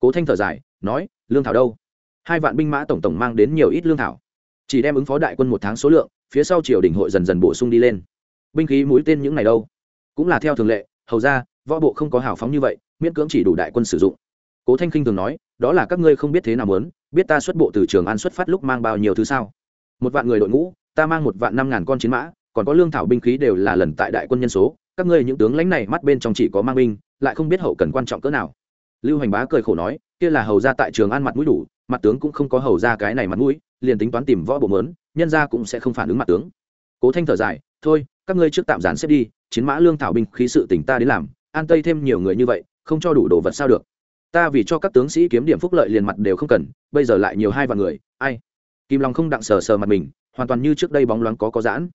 Cố thanh thở dài, nói, lương thảo đâu? Hai vạn binh mã tổng tổng mang đến nhiều ít lương thảo. Chỉ đem ứng phó đại quân một tháng số lượng, phía sau triều đình hội dần dần bổ sung đi lên binh khí mũi tên những này đâu. Cũng là theo thường lệ, hầu ra, võ bộ không có hào phóng như vậy, miễn cưỡng chỉ đủ đại quân sử dụng. Cố thanh khinh thường nói, đó là các ngươi không biết thế nào muốn, biết ta xuất bộ từ trường an xuất phát lúc mang bao nhiêu thứ sao? Một vạn người đội ngũ, ta mang một vạn năm ngàn con chiến mã, còn có lương thảo binh khí đều là lần tại đại quân nhân số, các ngươi những tướng lãnh này mắt bên trong chỉ có mang binh, lại không biết hậu cần quan trọng cỡ nào. Lưu hành bá cười khổ nói, kia là hầu ra tại trường an mặt mũi đủ, mặt tướng cũng không có hầu ra cái này mặt mũi, liền tính toán tìm võ bộ mớn nhân ra cũng sẽ không phản ứng mặt tướng. Cố thanh thở dài, thôi các ngươi trước tạm giản xếp đi, chiến mã lương thảo binh khí sự tỉnh ta đến làm, an tây thêm nhiều người như vậy, không cho đủ đồ vật sao được. Ta vì cho các tướng sĩ kiếm điểm phúc lợi liền mặt đều không cần, bây giờ lại nhiều hai vạn người, ai? Kim long không đặng sờ sờ mặt mình, hoàn toàn như trước đây bóng loáng có có giãn.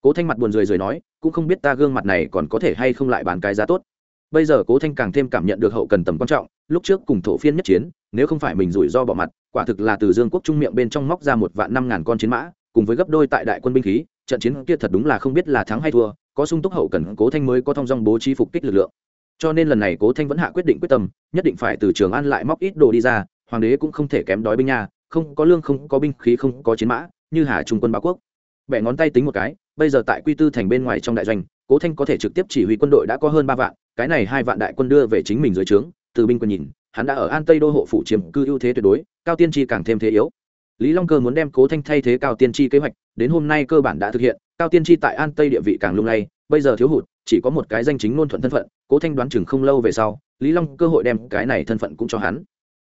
Cố thanh mặt buồn rười rời nói, cũng không biết ta gương mặt này còn có thể hay không lại bán cái giá tốt. Bây giờ cố thanh càng thêm cảm nhận được hậu cần tầm quan trọng, lúc trước cùng thổ phiên nhất chiến, nếu không phải mình rủi ro bỏ mặt, quả thực là từ dương quốc trung miệng bên trong móc ra một vạn năm ngàn con chiến mã, cùng với gấp đôi tại đại quân binh khí trận chiến kia thật đúng là không biết là thắng hay thua, có sung túc hậu cần cố thanh mới có thông dong bố trí phục kích lực lượng. Cho nên lần này cố thanh vẫn hạ quyết định quyết tâm, nhất định phải từ trường an lại móc ít đồ đi ra, hoàng đế cũng không thể kém đói binh nha, không có lương, không có binh khí, không có chiến mã, như hà trung quân báo quốc. Bẻ ngón tay tính một cái, bây giờ tại quy tư thành bên ngoài trong đại doanh, cố thanh có thể trực tiếp chỉ huy quân đội đã có hơn ba vạn, cái này hai vạn đại quân đưa về chính mình dưới trướng. Từ binh quân nhìn, hắn đã ở an tây đô hộ phủ chiếm cư ưu thế tuyệt đối, cao tiên tri càng thêm thế yếu lý long cơ muốn đem cố thanh thay thế cao tiên tri kế hoạch, đến hôm nay cơ bản đã thực hiện. Cao tiên tri tại an tây địa vị càng lung lay, bây giờ thiếu hụt, chỉ có một cái danh chính ngôn thuận thân phận, cố thanh đoán chừng không lâu về sau, lý long cơ hội đem cái này thân phận cũng cho hắn.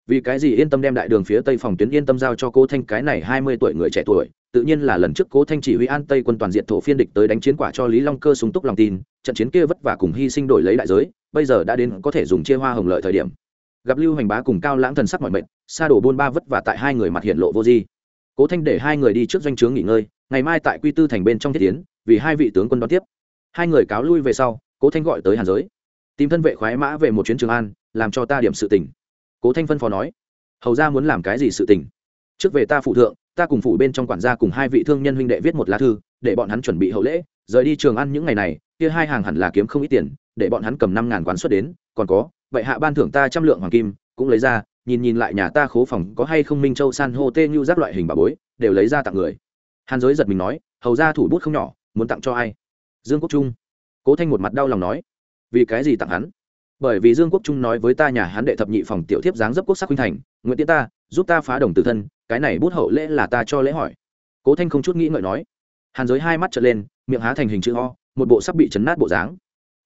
Vì cái gì yên tâm đem đại đường phía tây phòng tuyến yên tâm giao cho cố thanh, cái này hai mươi tuổi người trẻ tuổi, tự nhiên là lần trước cố thanh chỉ huy an tây quân toàn diện thổ phiên địch tới đánh chiến quả cho lý long cơ súng túc lòng tin, trận chiến kia vất vả cùng hy sinh đổi lấy đại giới, bây giờ đã đến có thể dùng chia hoa hồng lợi thời điểm. Gặp lưu hành bá cùng cao lãng thần sắc mọi mệnh xa đổ buôn ba vất vả tại hai người mặt hiện lộ vô di. Cố thanh để hai người đi trước doanh trướng nghỉ ngơi, ngày mai tại quy tư thành bên trong thiết tiến vì hai vị tướng quân đón tiếp. Hai người cáo lui về sau, cố thanh gọi tới hàn giới. Tìm thân vệ khoái mã về một chuyến trường an, làm cho ta điểm sự tình. Cố thanh phân phó nói, hầu ra muốn làm cái gì sự tình? Trước về ta phụ thượng, ta cùng phụ bên trong quản gia cùng hai vị thương nhân huynh đệ viết một lá thư, để bọn hắn chuẩn bị hậu lễ, rời đi trường ăn những ngày này, kia hai hàng hẳn là kiếm không ít tiền, để bọn hắn cầm năm ngàn quán xuất đến, còn có, vậy hạ ban thưởng ta trăm lượng hoàng kim, cũng lấy ra nhìn nhìn lại nhà ta khố phòng có hay không minh châu san hô tê như rác loại hình bà bối, đều lấy ra tặng người. Hàn giới giật mình nói, hầu ra thủ bút không nhỏ, muốn tặng cho ai? Dương quốc trung. Cố thanh một mặt đau lòng nói, vì cái gì tặng hắn? Bởi vì dương quốc trung nói với ta nhà hắn đệ thập nhị phòng tiểu thiếp dáng dấp quốc sắc huynh thành nguyễn tiến ta, giúp ta phá đồng tử thân, cái này bút hậu lễ là ta cho lễ hỏi. Cố thanh không chút nghĩ ngợi nói. Hàn giới hai mắt trở lên, miệng há thành hình chữ ho một bộ sắp bị chấn nát bộ dáng.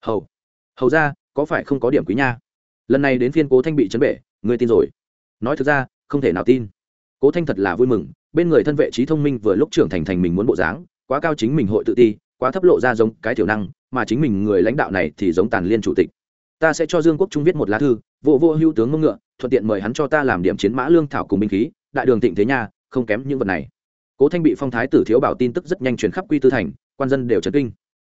Hầu. Hầu ra, có phải không có điểm quý nha? Lần này đến phiên cố thanh bị chấn bể Ngươi tin rồi. Nói thực ra, không thể nào tin. Cố thanh thật là vui mừng, bên người thân vệ trí thông minh vừa lúc trưởng thành thành mình muốn bộ dáng, quá cao chính mình hội tự ti, quá thấp lộ ra giống cái thiểu năng, mà chính mình người lãnh đạo này thì giống tàn liên chủ tịch. Ta sẽ cho dương quốc trung viết một lá thư, vô vô hưu tướng mông ngựa, thuận tiện mời hắn cho ta làm điểm chiến mã lương thảo cùng binh khí, đại đường thịnh thế nha, không kém những vật này. Cố thanh bị phong thái tử thiếu bảo tin tức rất nhanh truyền khắp quy tư thành, quan dân đều trấn kinh.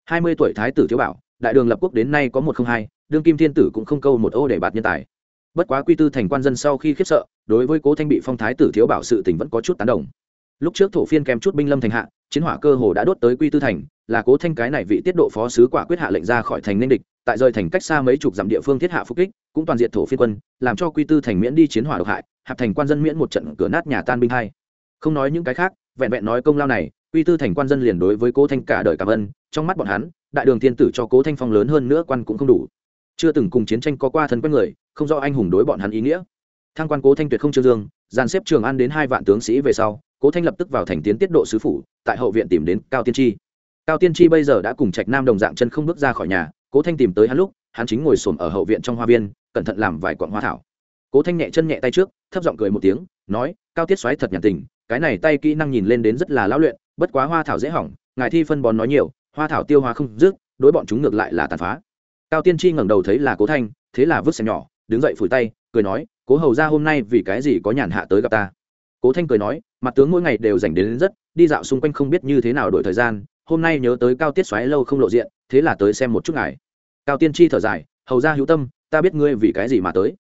Hai mươi tuổi thái tử thiếu bảo, đại đường lập quốc đến nay có một không hai, đương kim thiên tử cũng không câu một ô để bạt nhân tài bất quá quy tư thành quan dân sau khi khiếp sợ, đối với cố thanh bị phong thái tử thiếu bảo sự tình vẫn có chút tán đồng. Lúc trước thổ phiên kèm chút binh lâm thành hạ, chiến hỏa cơ hồ đã đốt tới quy tư thành, là cố thanh cái này vị tiết độ phó sứ quả quyết hạ lệnh ra khỏi thành nên địch, tại rời thành cách xa mấy chục dặm địa phương thiết hạ phục kích, cũng toàn diện thổ phiên quân, làm cho quy tư thành miễn đi chiến hỏa độc hại, hạp thành quan dân miễn một trận cửa nát nhà tan binh hai. Không nói những cái khác, vẹn vẹn nói công lao này, quy tư thành quan dân liền đối với cố thanh cả đời cảm ơn, trong mắt bọn hắn, đại đường thiên tử cho cố thanh phong lớn hơn nữa quan cũng không đủ chưa từng cùng chiến tranh có qua thân quen người, không do anh hùng đối bọn hắn ý nghĩa. Thang quan cố thanh tuyệt không trương dương, dàn xếp trường an đến hai vạn tướng sĩ về sau, cố thanh lập tức vào thành tiến tiết độ sứ phủ, tại hậu viện tìm đến cao tiên tri cao tiên tri bây giờ đã cùng trạch nam đồng dạng chân không bước ra khỏi nhà, cố thanh tìm tới hắn lúc, hắn chính ngồi xổm ở hậu viện trong hoa viên, cẩn thận làm vài quọn hoa thảo. Cố thanh nhẹ chân nhẹ tay trước, thấp giọng cười một tiếng, nói, cao tiết xoáy thật nhàn tình, cái này tay kỹ năng nhìn lên đến rất là lão luyện, bất quá hoa thảo dễ hỏng, ngài thi phân bón nói nhiều, hoa thảo tiêu hoa không dứt, đối bọn chúng ngược lại là tàn phá cao tiên tri ngẩng đầu thấy là cố thanh thế là vứt xem nhỏ đứng dậy phủi tay cười nói cố hầu ra hôm nay vì cái gì có nhàn hạ tới gặp ta? Cố thanh cười nói mặt tướng mỗi ngày đều dành đến, đến rất đi dạo xung quanh không biết như thế nào đổi thời gian hôm nay nhớ tới cao tiết xoáy lâu không lộ diện thế là tới xem một chút ngài. Cao tiên tri thở dài hầu ra hữu tâm ta biết ngươi vì cái gì mà tới.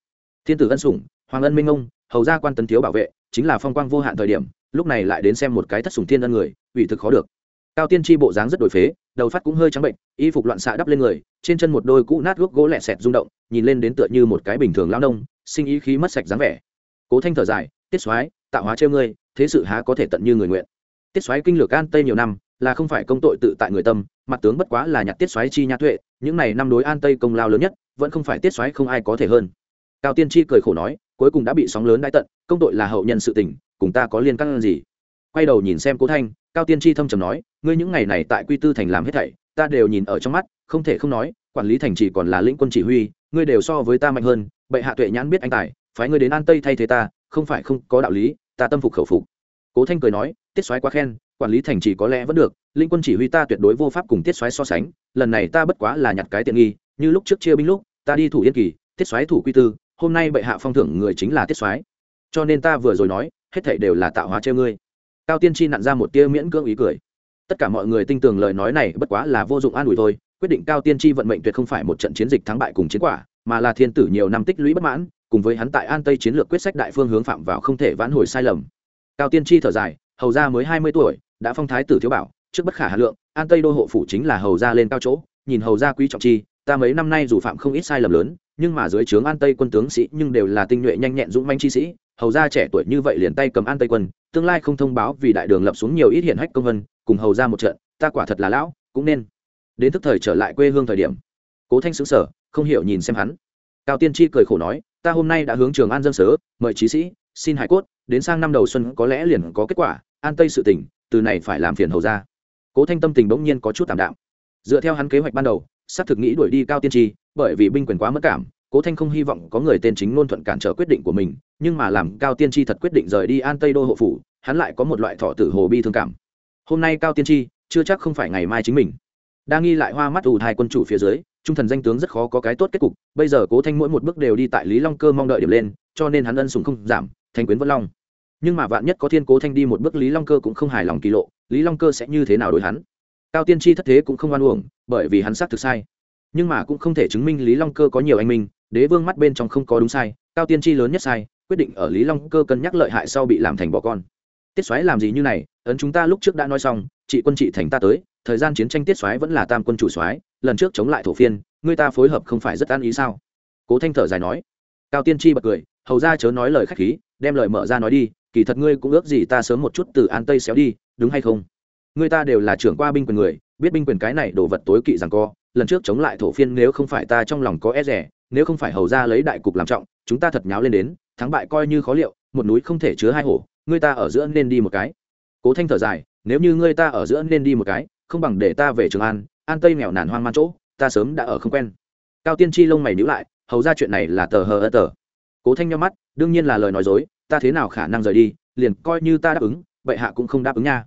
Thiên tử ân sủng hoàng ân minh ông hầu ra quan tấn thiếu bảo vệ chính là phong quang vô hạn thời điểm lúc này lại đến xem một cái thất sủng thiên ân người ủy thực khó được cao tiên tri bộ dáng rất đổi phế, đầu phát cũng hơi trắng bệnh, y phục loạn xạ đắp lên người, trên chân một đôi cũ nát guốc gỗ lẹ sẹt rung động, nhìn lên đến tựa như một cái bình thường lao nông, sinh ý khí mất sạch dáng vẻ. Cố thanh thở dài, tiết soái, tạo hóa treo ngươi, thế sự há có thể tận như người nguyện. Tiết soái kinh lược an tây nhiều năm, là không phải công tội tự tại người tâm, mặt tướng bất quá là nhặt tiết soái chi nhã tuệ, những này năm đối an tây công lao lớn nhất, vẫn không phải tiết soái không ai có thể hơn. Cao tiên tri cười khổ nói, cuối cùng đã bị sóng lớn đãi tận, công tội là hậu nhân sự tình, cùng ta có liên căn gì? Quay đầu nhìn xem cố thanh cao tiên tri thâm trầm nói, ngươi những ngày này tại quy tư thành làm hết thảy, ta đều nhìn ở trong mắt, không thể không nói, quản lý thành chỉ còn là lĩnh quân chỉ huy, ngươi đều so với ta mạnh hơn, bệ hạ tuệ nhãn biết anh tài, phái ngươi đến an tây thay thế ta, không phải không có đạo lý, ta tâm phục khẩu phục. Cố thanh cười nói, tiết soái quá khen, quản lý thành chỉ có lẽ vẫn được linh quân chỉ huy ta tuyệt đối vô pháp cùng tiết soái so sánh, lần này ta bất quá là nhặt cái tiện nghi, như lúc trước chia binh lúc, ta đi thủ yên kỳ, tiết soái thủ quy tư, hôm nay bệ hạ phong thưởng người chính là tiết soái. Cho nên ta vừa rồi nói, hết thảy đều là tạo hóa treo ngươi cao tiên tri nặn ra một tia miễn cưỡng ý cười. Tất cả mọi người tin tưởng lời nói này bất quá là vô dụng an ủi thôi, quyết định cao tiên tri vận mệnh tuyệt không phải một trận chiến dịch thắng bại cùng chiến quả, mà là thiên tử nhiều năm tích lũy bất mãn, cùng với hắn tại an tây chiến lược quyết sách đại phương hướng phạm vào không thể vãn hồi sai lầm. Cao tiên tri thở dài, hầu gia mới hai mươi tuổi, đã phong thái tử thiếu bảo, trước bất khả hà lượng, an tây đô hộ phủ chính là hầu gia lên cao chỗ, nhìn hầu gia quý trọng chi, ta mấy năm nay dù phạm không ít sai lầm lớn, nhưng mà dưới trướng an tây quân tướng sĩ nhưng đều là tinh nhuệ nhanh nhẹn dũng manh chi sĩ hầu gia trẻ tuổi như vậy liền tay cầm an tây quân, tương lai không thông báo vì đại đường lập xuống nhiều ít hiện hách công vân, cùng hầu ra một trận, ta quả thật là lão, cũng nên đến thức thời trở lại quê hương thời điểm. Cố thanh xứng sở không hiểu nhìn xem hắn. Cao tiên tri cười khổ nói, ta hôm nay đã hướng trường an dân sớ, mời trí sĩ, xin hải cốt, đến sang năm đầu xuân có lẽ liền có kết quả, an tây sự tỉnh, từ này phải làm phiền hầu ra cố thanh tâm tình bỗng nhiên có chút tạm đạm. Dựa theo hắn kế hoạch ban đầu, xác thực nghĩ đuổi đi cao tiên tri bởi vì binh quyền quá mất cảm, cố thanh không hy vọng có người tên chính ngôn thuận cản trở quyết định của mình nhưng mà làm cao tiên tri thật quyết định rời đi an tây đô hộ phủ, hắn lại có một loại thọ tử hồ bi thương cảm. Hôm nay cao tiên tri chưa chắc không phải ngày mai chính mình. Đang nghi lại hoa mắt ù hai quân chủ phía dưới, trung thần danh tướng rất khó có cái tốt kết cục, bây giờ cố thanh mỗi một bước đều đi tại lý long cơ mong đợi điểm lên, cho nên hắn ân sùng không giảm, thanh quyến vân long. Nhưng mà vạn nhất có thiên cố thanh đi một bước lý long cơ cũng không hài lòng kỳ lộ, lý long cơ sẽ như thế nào đối hắn? Cao tiên tri thất thế cũng không oan uổng, bởi vì hắn xác thực sai. Nhưng mà cũng không thể chứng minh lý long cơ có nhiều anh minh, đế vương mắt bên trong không có đúng sai, cao tiên tri lớn nhất sai quyết định ở lý long cơ cân nhắc lợi hại sau bị làm thành bỏ con. Tiết xoáy làm gì như này? Ấn chúng ta lúc trước đã nói xong, trị quân trị thành ta tới, thời gian chiến tranh tiết xoáy vẫn là tam quân chủ xoáy lần trước chống lại thổ phiên, người ta phối hợp không phải rất an ý sao? Cố thanh thở dài nói. Cao tiên tri bật cười, hầu ra chớ nói lời khách khí, đem lời mở ra nói đi, kỳ thật ngươi cũng ước gì ta sớm một chút từ an tây xéo đi, đúng hay không? Người ta đều là trưởng qua binh quyền người, biết binh quyền cái này đồ vật tối kỵ rằng co, lần trước chống lại thổ phiên nếu không phải ta trong lòng có e rẻ, nếu không phải hầu ra lấy đại cục làm trọng, chúng ta thật nháo lên đến thắng bại coi như khó liệu, một núi không thể chứa hai hổ, ngươi ta ở giữa nên đi một cái. Cố thanh thở dài, nếu như ngươi ta ở giữa nên đi một cái, không bằng để ta về trường an an tây nghèo nàn hoang man chỗ, ta sớm đã ở không quen. Cao tiên tri lông mày nhữ lại, hầu ra chuyện này là tờ hờ ơ tờ. Cố thanh nhau mắt, đương nhiên là lời nói dối, ta thế nào khả năng rời đi, liền coi như ta đáp ứng, vậy hạ cũng không đáp ứng nha.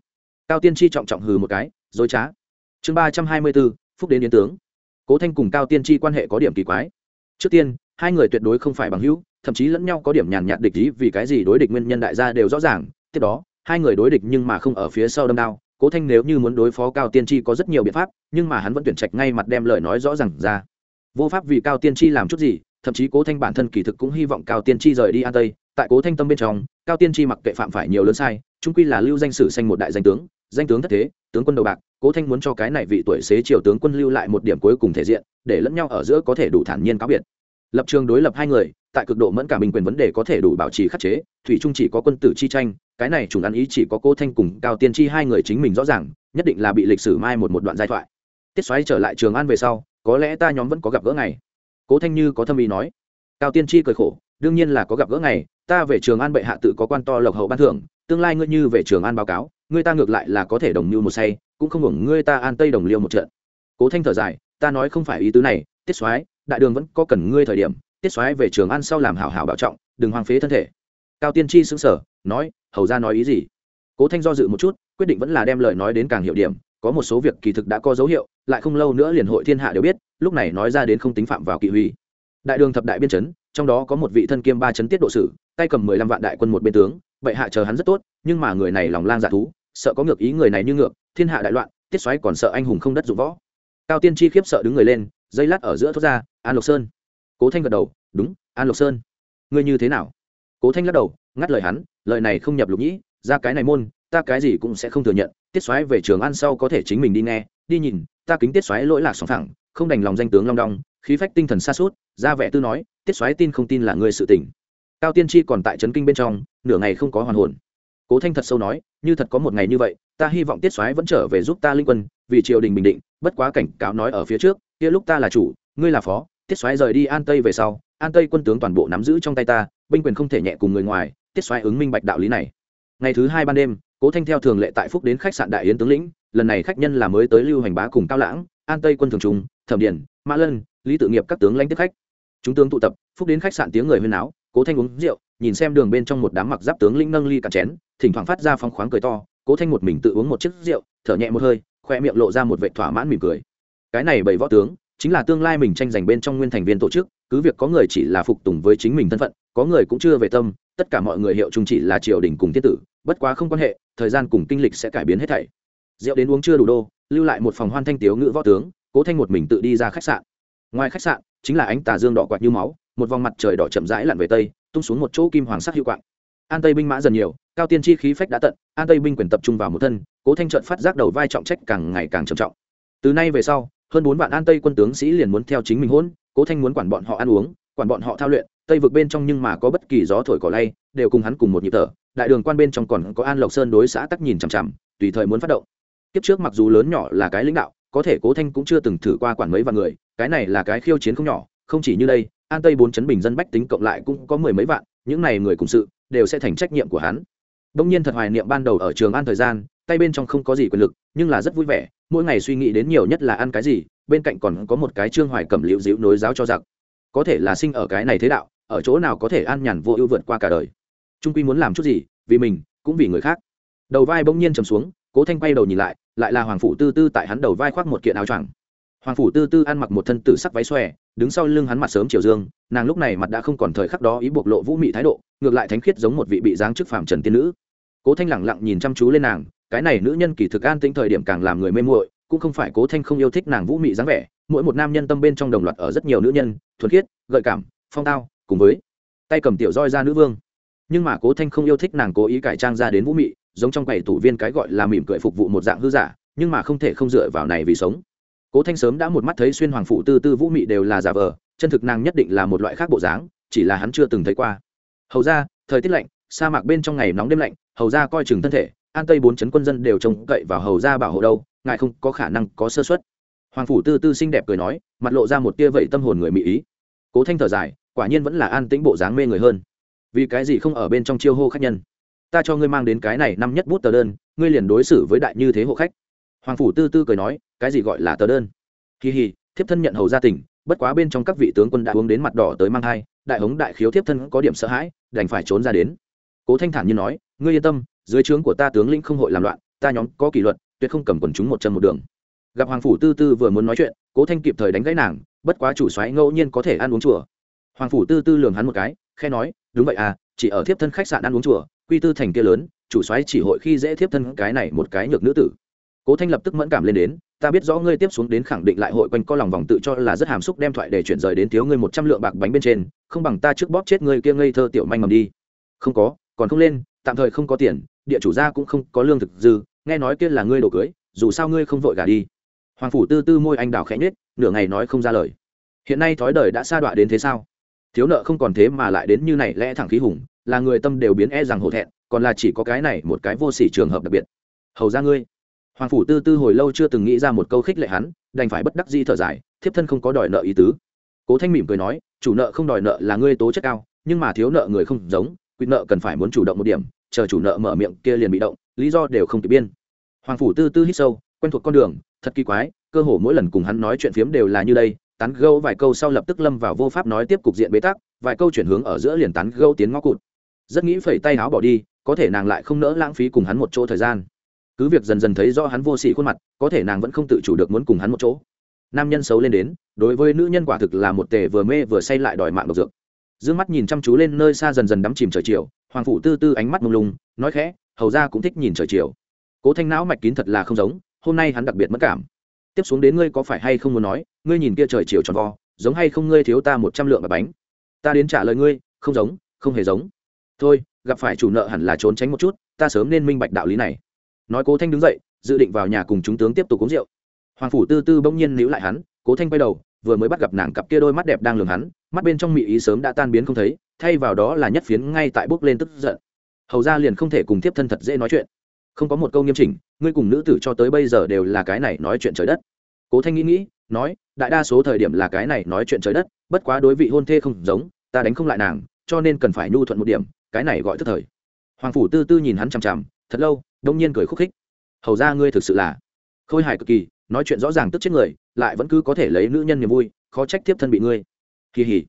Cao tiên tri trọng trọng hừ một cái, dối trá. Chương ba trăm hai mươi bốn, phúc đến yến tướng. Cố thanh cùng cao tiên tri quan hệ có điểm kỳ quái. Trước tiên, hai người tuyệt đối không phải bằng hữu thậm chí lẫn nhau có điểm nhàn nhạt địch ý vì cái gì đối địch nguyên nhân đại gia đều rõ ràng. Tiếp đó, hai người đối địch nhưng mà không ở phía sau đâm đao. Cố thanh nếu như muốn đối phó cao tiên tri có rất nhiều biện pháp, nhưng mà hắn vẫn tuyển trạch ngay mặt đem lời nói rõ r à n g ra. Vô pháp vì cao tiên tri làm chút gì, thậm chí cố thanh bản thân kỳ thực cũng hy vọng cao tiên tri rời đi an tây. Tại cố thanh tâm bên trong, cao tiên tri mặc kệ phạm phải nhiều lớn sai trung quy là lưu danh sử sanh một đại danh tướng danh tướng thất thế, tướng quân đầu bạc. Cố thanh muốn cho cái này vị tuổi xế triều tướng quân lưu lại một điểm cuối cùng thể diện, để lẫn nhau ở giữa có thể đủ thản nhiên cáo biệt. Lập trường đối lập hai người tại cực độ mẫn cả bình quyền vấn đề có thể đủ bảo trì khắc chế, thủy trung chỉ có quân tử chi tranh, cái này chủng ăn ý chỉ có cố thanh cùng cao tiên tri hai người chính mình rõ ràng, nhất định là bị lịch sử mai một một đoạn giai thoại. Tiết xoáy trở lại trường an về sau, có lẽ ta nhóm vẫn có gặp gỡ ngày. Cố thanh như có thâm ý nói. Cao tiên tri cười khổ, đương nhiên là có gặp gỡ ngày, ta về trường an bệ hạ tự có quan to lộc hậu ban thưởng, tương lai ngươi như về trường an báo cáo, ngươi ta ngược lại là có thể đồng mưu một say, cũng không hưởng ngươi ta an tây đồng liêu một trận. Cố thanh thở dài, ta nói không phải ý tứ này, tiết soái, đại đường vẫn có cần ngươi thời điểm tiết xoáy về trường ăn sau làm hảo hảo bảo trọng, đừng hoang phế thân thể. Cao tiên tri xứng sở nói, hầu ra nói ý gì? Cố thanh do dự một chút, quyết định vẫn là đem lời nói đến càng hiệu điểm, có một số việc kỳ thực đã có dấu hiệu, lại không lâu nữa liền hội thiên hạ đều biết, lúc này nói ra đến không tính phạm vào kỵ huy. Đại đường thập đại biên chấn, trong đó có một vị thân kiêm ba chấn tiết độ sử, tay cầm mười lăm vạn đại quân một bên tướng vậy hạ chờ hắn rất tốt, nhưng mà người này lòng lang dạ thú, sợ có ngược ý người này như ngược, thiên hạ đại loạn, tiết xoáy còn sợ anh hùng không đất dụng võ. Cao tiên chi khiếp sợ đứng người lên, dây lát ở giữa thốt ra, an lộc sơn cố thanh gật đầu, đúng, an lộc sơn. Ngươi như thế nào? Cố thanh lắc đầu, ngắt lời hắn, lời này không nhập lục nhĩ, ra cái này môn, ta cái gì cũng sẽ không thừa nhận, tiết xoáy về trường ăn sau có thể chính mình đi nghe, đi nhìn, ta kính tiết xoáy lỗi lạc sóng thẳng không đành lòng danh tướng long đong, khí phách tinh thần xa suốt ra vẻ tư nói, tiết xoáy tin không tin là người sự tỉnh cao tiên tri còn tại trấn kinh bên trong, nửa ngày không có hoàn hồn. Cố thanh thật sâu nói, như thật có một ngày như vậy, ta hy vọng tiết soái vẫn trở về giúp ta linh quân, vì triều đình bình định, bất quá cảnh cáo nói ở phía trước, kia lúc ta là chủ, ngươi là phó tiết Xoáy rời đi an tây về sau, an tây quân tướng toàn bộ nắm giữ trong tay ta, binh quyền không thể nhẹ cùng người ngoài, tiết Xoáy ứng minh bạch đạo lý này. Ngày thứ hai ban đêm, cố thanh theo thường lệ tại phúc đến khách sạn đại yến tướng lĩnh, lần này khách nhân là mới tới lưu hành bá cùng cao lãng, an tây quân thường trung thẩm điển mã lân, lý tự nghiệp các tướng lãnh tiếp khách. Chúng tướng tụ tập, phúc đến khách sạn tiếng người huyên áo cố thanh uống rượu, nhìn xem đường bên trong một đám mặc giáp tướng lĩnh nâng ly cạn chén, thỉnh thoảng phát ra phong khoáng cười to, cố thanh một mình tự uống một chiếc rượu, thở nhẹ một hơi, khoe miệng lộ ra một vệ thỏa mãn mỉm cười. Cái này bảy võ tướng chính là tương lai mình tranh giành bên trong nguyên thành viên tổ chức, cứ việc có người chỉ là phục tùng với chính mình thân phận, có người cũng chưa về tâm, tất cả mọi người hiệu chung chỉ là triều đình cùng thiết tử, bất quá không quan hệ, thời gian cùng kinh lịch sẽ cải biến hết thảy. Rượu đến uống chưa đủ đô, lưu lại một phòng hoan thanh tiếu ngữ võ tướng, cố thanh một mình tự đi ra khách sạn. Ngoài khách sạn, chính là ánh tà dương đỏ quạt như máu, một vòng mặt trời đỏ chậm rãi lặn về tây, tung xuống một chỗ kim hoàng sắc hiệu quạng. An tây binh mã dần nhiều, cao tiên chi khí phách đã tận, an tây binh quyền tập trung vào một thân, cố thanh trợn phát giác đầu vai trọng trách càng ngày càng trầm trọng. Từ nay về sau hơn bốn vạn an tây quân tướng sĩ liền muốn theo chính mình hôn, cố thanh muốn quản bọn họ ăn uống, quản bọn họ thao luyện, tây vực bên trong nhưng mà có bất kỳ gió thổi cỏ lay, đều cùng hắn cùng một nhịp thở, đại đường quan bên trong còn có an lộc sơn đối xã tắc nhìn chằm chằm, tùy thời muốn phát động. Kiếp trước mặc dù lớn nhỏ là cái lãnh đạo, có thể cố thanh cũng chưa từng thử qua quản mấy vạn người, cái này là cái khiêu chiến không nhỏ, không chỉ như đây, an tây bốn chấn bình dân bách tính cộng lại cũng có mười mấy vạn, những này người cùng sự, đều sẽ thành trách nhiệm của hắn. Đông nhiên thật hoài niệm ban đầu ở trường an thời gian tay bên trong không có gì quyền lực, nhưng là rất vui vẻ, mỗi ngày suy nghĩ đến nhiều nhất là ăn cái gì, bên cạnh còn có một cái trương hoài cẩm liễu dịu nối giáo cho giặc. Có thể là sinh ở cái này thế đạo, ở chỗ nào có thể an nhàn vô ưu vượt qua cả đời. Trung quy muốn làm chút gì, vì mình, cũng vì người khác. Đầu vai bỗng nhiên trầm xuống, cố thanh quay đầu nhìn lại lại là hoàng phủ tư tư tại hắn đầu vai khoác một kiện áo choàng. Hoàng phủ tư tư ăn mặc một thân tử sắc váy xòe, đứng sau lưng hắn mặt sớm chiều dương, nàng lúc này mặt đã không còn thời khắc đó ý bộc lộ vũ mị thái độ, ngược lại thánh khiết giống một vị bị giáng chức phạm trần tiên nữ. Cố thanh lẳng lặng nhìn chăm chú lên nàng cái này nữ nhân kỳ thực an tĩnh thời điểm càng làm người mê muội, cũng không phải cố thanh không yêu thích nàng vũ mị dáng vẻ, mỗi một nam nhân tâm bên trong đồng loạt ở rất nhiều nữ nhân, thuần khiết, gợi cảm, phong tao, cùng với tay cầm tiểu roi ra nữ vương. Nhưng mà cố thanh không yêu thích nàng cố ý cải trang ra đến vũ mị, giống trong quầy tủ viên cái gọi là mỉm cười phục vụ một dạng hư giả, nhưng mà không thể không dựa vào này vì sống. Cố thanh sớm đã một mắt thấy xuyên hoàng phụ tư tư vũ mị đều là giả vờ, chân thực nàng nhất định là một loại khác bộ dáng, chỉ là hắn chưa từng thấy qua. Hầu ra, thời tiết lạnh, sa mạc bên trong ngày nóng đêm lạnh, hầu ra coi chừng thân thể an tây bốn chấn quân dân đều trông cậy vào hầu ra bảo hộ đâu, ngài không có khả năng có sơ xuất hoàng phủ tư tư xinh đẹp cười nói, mặt lộ ra một tia vậy tâm hồn người mỹ ý. Cố thanh thở dài, quả nhiên vẫn là an tĩnh bộ dáng mê người hơn. Vì cái gì không ở bên trong chiêu hô khách nhân? Ta cho ngươi mang đến cái này năm nhất bút tờ đơn, ngươi liền đối xử với đại như thế hộ khách. Hoàng phủ tư tư cười nói, cái gì gọi là tờ đơn? Kỳ hì, thiếp thân nhận hầu gia tỉnh bất quá bên trong các vị tướng quân đã uống đến mặt đỏ tới mang thai, đại hống đại khiếu thiếp thân có điểm sợ hãi, đành phải trốn ra đến. Cố thanh thản như nói, ngươi yên tâm dưới trướng của ta tướng lĩnh không hội làm loạn, ta nhóm có kỷ luật, tuyệt không cầm quần chúng một chân một đường. Gặp hoàng phủ tư tư vừa muốn nói chuyện, cố thanh kịp thời đánh gãy nàng, bất quá chủ soái ngẫu nhiên có thể ăn uống chùa. Hoàng phủ tư tư lường hắn một cái khe nói, đúng vậy à chỉ ở thiếp thân khách sạn ăn uống chùa, quy tư thành kia lớn, chủ soái chỉ hội khi dễ thiếp thân cái này một cái nhược nữ tử. Cố thanh lập tức mẫn cảm lên đến, ta biết rõ ngươi tiếp xuống đến khẳng định lại hội quanh co lòng vòng tự cho là rất hàm xúc đem thoại để chuyển rời đến thiếu ngươi một trăm lượng bạc bánh bên trên, không bằng ta trước bóp chết ngươi kia ngây thơ tiểu manh mầm đi. Không có, còn không lên, tạm thời không có tiền địa chủ gia cũng không có lương thực dư, nghe nói kia là ngươi đồ cưới, dù sao ngươi không vội gả đi. Hoàng phủ tư tư môi anh đào khẽ nhết nửa ngày nói không ra lời. Hiện nay thói đời đã sa đọa đến thế sao? Thiếu nợ không còn thế mà lại đến như này lẽ thẳng khí hùng, là người tâm đều biến e rằng hổ thẹn, còn là chỉ có cái này một cái vô sỉ trường hợp đặc biệt. Hầu ra ngươi. Hoàng phủ tư tư hồi lâu chưa từng nghĩ ra một câu khích lệ hắn, đành phải bất đắc di thở dài, thiếp thân không có đòi nợ ý tứ. Cố thanh mỉm cười nói, chủ nợ không đòi nợ là ngươi tố chất cao, nhưng mà thiếu nợ người không giống quyết nợ cần phải muốn chủ động một điểm chờ chủ nợ mở miệng kia liền bị động, lý do đều không kịp biên. Hoàng phủ tư tư hít sâu, quen thuộc con đường, thật kỳ quái, cơ hồ mỗi lần cùng hắn nói chuyện phiếm đều là như đây, tán gâu vài câu sau lập tức lâm vào vô pháp nói tiếp cục diện bế tắc, vài câu chuyển hướng ở giữa liền tán gâu tiến ngõ cụt. Rất nghĩ phẩy tay áo bỏ đi, có thể nàng lại không nỡ lãng phí cùng hắn một chỗ thời gian. Cứ việc dần dần thấy rõ hắn vô sỉ khuôn mặt, có thể nàng vẫn không tự chủ được muốn cùng hắn một chỗ. Nam nhân xấu lên đến, đối với nữ nhân quả thực là một tề vừa mê vừa say lại đòi mạng độc dược. D ư ơ n g mắt nhìn chăm chú lên nơi xa dần dần đắm chìm trời chiều hoàng phủ tư tư ánh mắt mông lung, nói khẽ, hầu ra cũng thích nhìn trời chiều. Cố thanh não mạch kín thật là không giống, hôm nay hắn đặc biệt mất cảm. Tiếp xuống đến ngươi có phải hay không muốn nói, ngươi nhìn kia trời chiều tròn vo, giống hay không ngươi thiếu ta một trăm lượng bạc bánh. Ta đến trả lời ngươi, không giống, không hề giống. Thôi, gặp phải chủ nợ hẳn là trốn tránh một chút, ta sớm nên minh bạch đạo lý này. Nói cố thanh đứng dậy, dự định vào nhà cùng chúng tướng tiếp tục uống rượu. Hoàng phủ tư tư bỗng nhiên níu lại hắn, cố thanh quay đầu, vừa mới bắt gặp nàng cặp kia đôi mắt đẹp đang lường hắn mắt bên trong mị ý sớm đã tan biến không thấy, thay vào đó là nhất phiến ngay tại bước lên tức giận. Hầu ra liền không thể cùng tiếp thân thật dễ nói chuyện. Không có một câu nghiêm chỉnh, ngươi cùng nữ tử cho tới bây giờ đều là cái này nói chuyện trời đất. Cố thanh nghĩ nghĩ, nói, đại đa số thời điểm là cái này nói chuyện trời đất, bất quá đối vị hôn thê không giống, ta đánh không lại nàng, cho nên cần phải nhu thuận một điểm, cái này gọi tức thời. Hoàng phủ tư tư nhìn hắn chằm chằm, thật lâu, đông nhiên cười khúc khích. Hầu ra ngươi thực sự là khôi hài cực kỳ, nói chuyện rõ ràng tức chết người, lại vẫn cứ có thể lấy nữ nhân niềm vui, khó trách tiếp thân bị ngươi kỳ hỉ.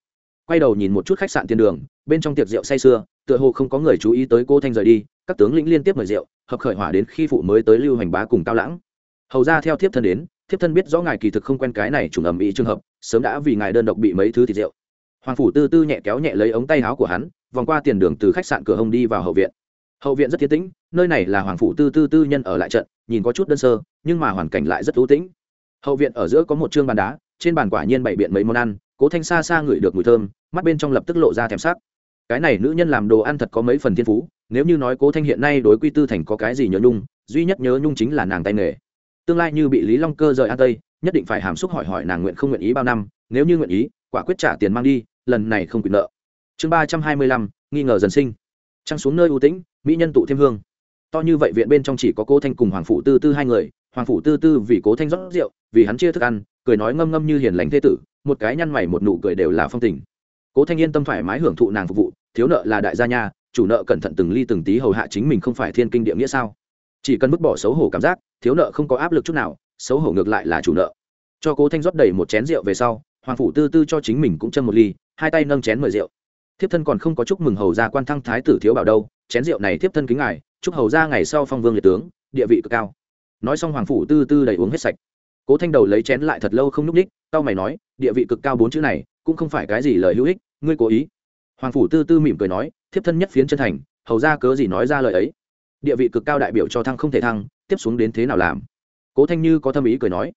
Quay đầu nhìn một chút khách sạn tiền đường, bên trong tiệc rượu say sưa, tựa hồ không có người chú ý tới cô thanh rời đi, các tướng lĩnh liên tiếp mời rượu, hợp khởi hỏa đến khi phụ mới tới lưu hành bá cùng cao lãng. Hầu ra theo thiếp thân đến, thiếp thân biết rõ ngài kỳ thực không quen cái này trùng ầm ĩ trường hợp, sớm đã vì ngài đơn độc bị mấy thứ thịt rượu. Hoàng phủ tư tư nhẹ kéo nhẹ lấy ống tay áo của hắn, vòng qua tiền đường từ khách sạn cửa hông đi vào hậu viện. Hậu viện rất thiên tĩnh, nơi này là hoàng phủ tư tư tư nhân ở lại trận, nhìn có chút đơn sơ, nhưng mà hoàn cảnh lại rất thú tĩnh. Hậu viện ở giữa có một chương bàn đá, trên bàn quả nhiên bày biện mấy món ăn cố thanh xa xa ngửi được mùi thơm, mắt bên trong lập tức lộ ra thèm sắc. Cái này nữ nhân làm đồ ăn thật có mấy phần thiên phú, nếu như nói cố thanh hiện nay đối quy tư thành có cái gì nhớ nhung, duy nhất nhớ nhung chính là nàng tay nghề. Tương lai như bị lý long cơ rời an tây, nhất định phải hàm xúc hỏi hỏi nàng nguyện không nguyện ý bao năm, nếu như nguyện ý, quả quyết trả tiền mang đi, lần này không quyền nợ. Chương ba trăm hai mươi lăm, nghi ngờ dần sinh. Trăng xuống nơi ưu tĩnh, mỹ nhân tụ thêm hương. To như vậy viện bên trong chỉ có cố thanh cùng hoàng phủ tư tư hai người, hoàng phủ tư tư vì cố thanh rót rượu, vì hắn chia thức ăn, cười nói ngâm ngâm như hiền lành thế tử một cái nhăn mày một nụ cười đều là phong tình. Cố thanh yên tâm thoải mái hưởng thụ nàng phục vụ thiếu nợ là đại gia nhà, chủ nợ cẩn thận từng ly từng tí hầu hạ chính mình không phải thiên kinh địa nghĩa sao? Chỉ cần vứt bỏ xấu hổ cảm giác thiếu nợ không có áp lực chút nào xấu hổ ngược lại là chủ nợ. Cho cố thanh rót đầy một chén rượu về sau hoàng phủ tư tư cho chính mình cũng chân một ly hai tay nâng chén mời rượu. Thiếp thân còn không có chúc mừng hầu ra quan thăng thái tử thiếu bảo đâu chén rượu này thiếp thân kính ngài chúc hầu ra ngày sau phong vương liệt tướng địa vị cực cao. Nói xong hoàng phủ tư tư đầy uống hết sạch. Cố thanh đầu lấy chén lại thật lâu không nhúc ních tao mày nói địa vị cực cao bốn chữ này, cũng không phải cái gì lời hữu ích, ngươi cố ý. Hoàng phủ tư tư mỉm cười nói, thiếp thân nhất phiến chân thành, hầu ra cớ gì nói ra lời ấy? Địa vị cực cao đại biểu cho thăng không thể thăng, tiếp xuống đến thế nào làm? Cố thanh như có tâm ý cười nói.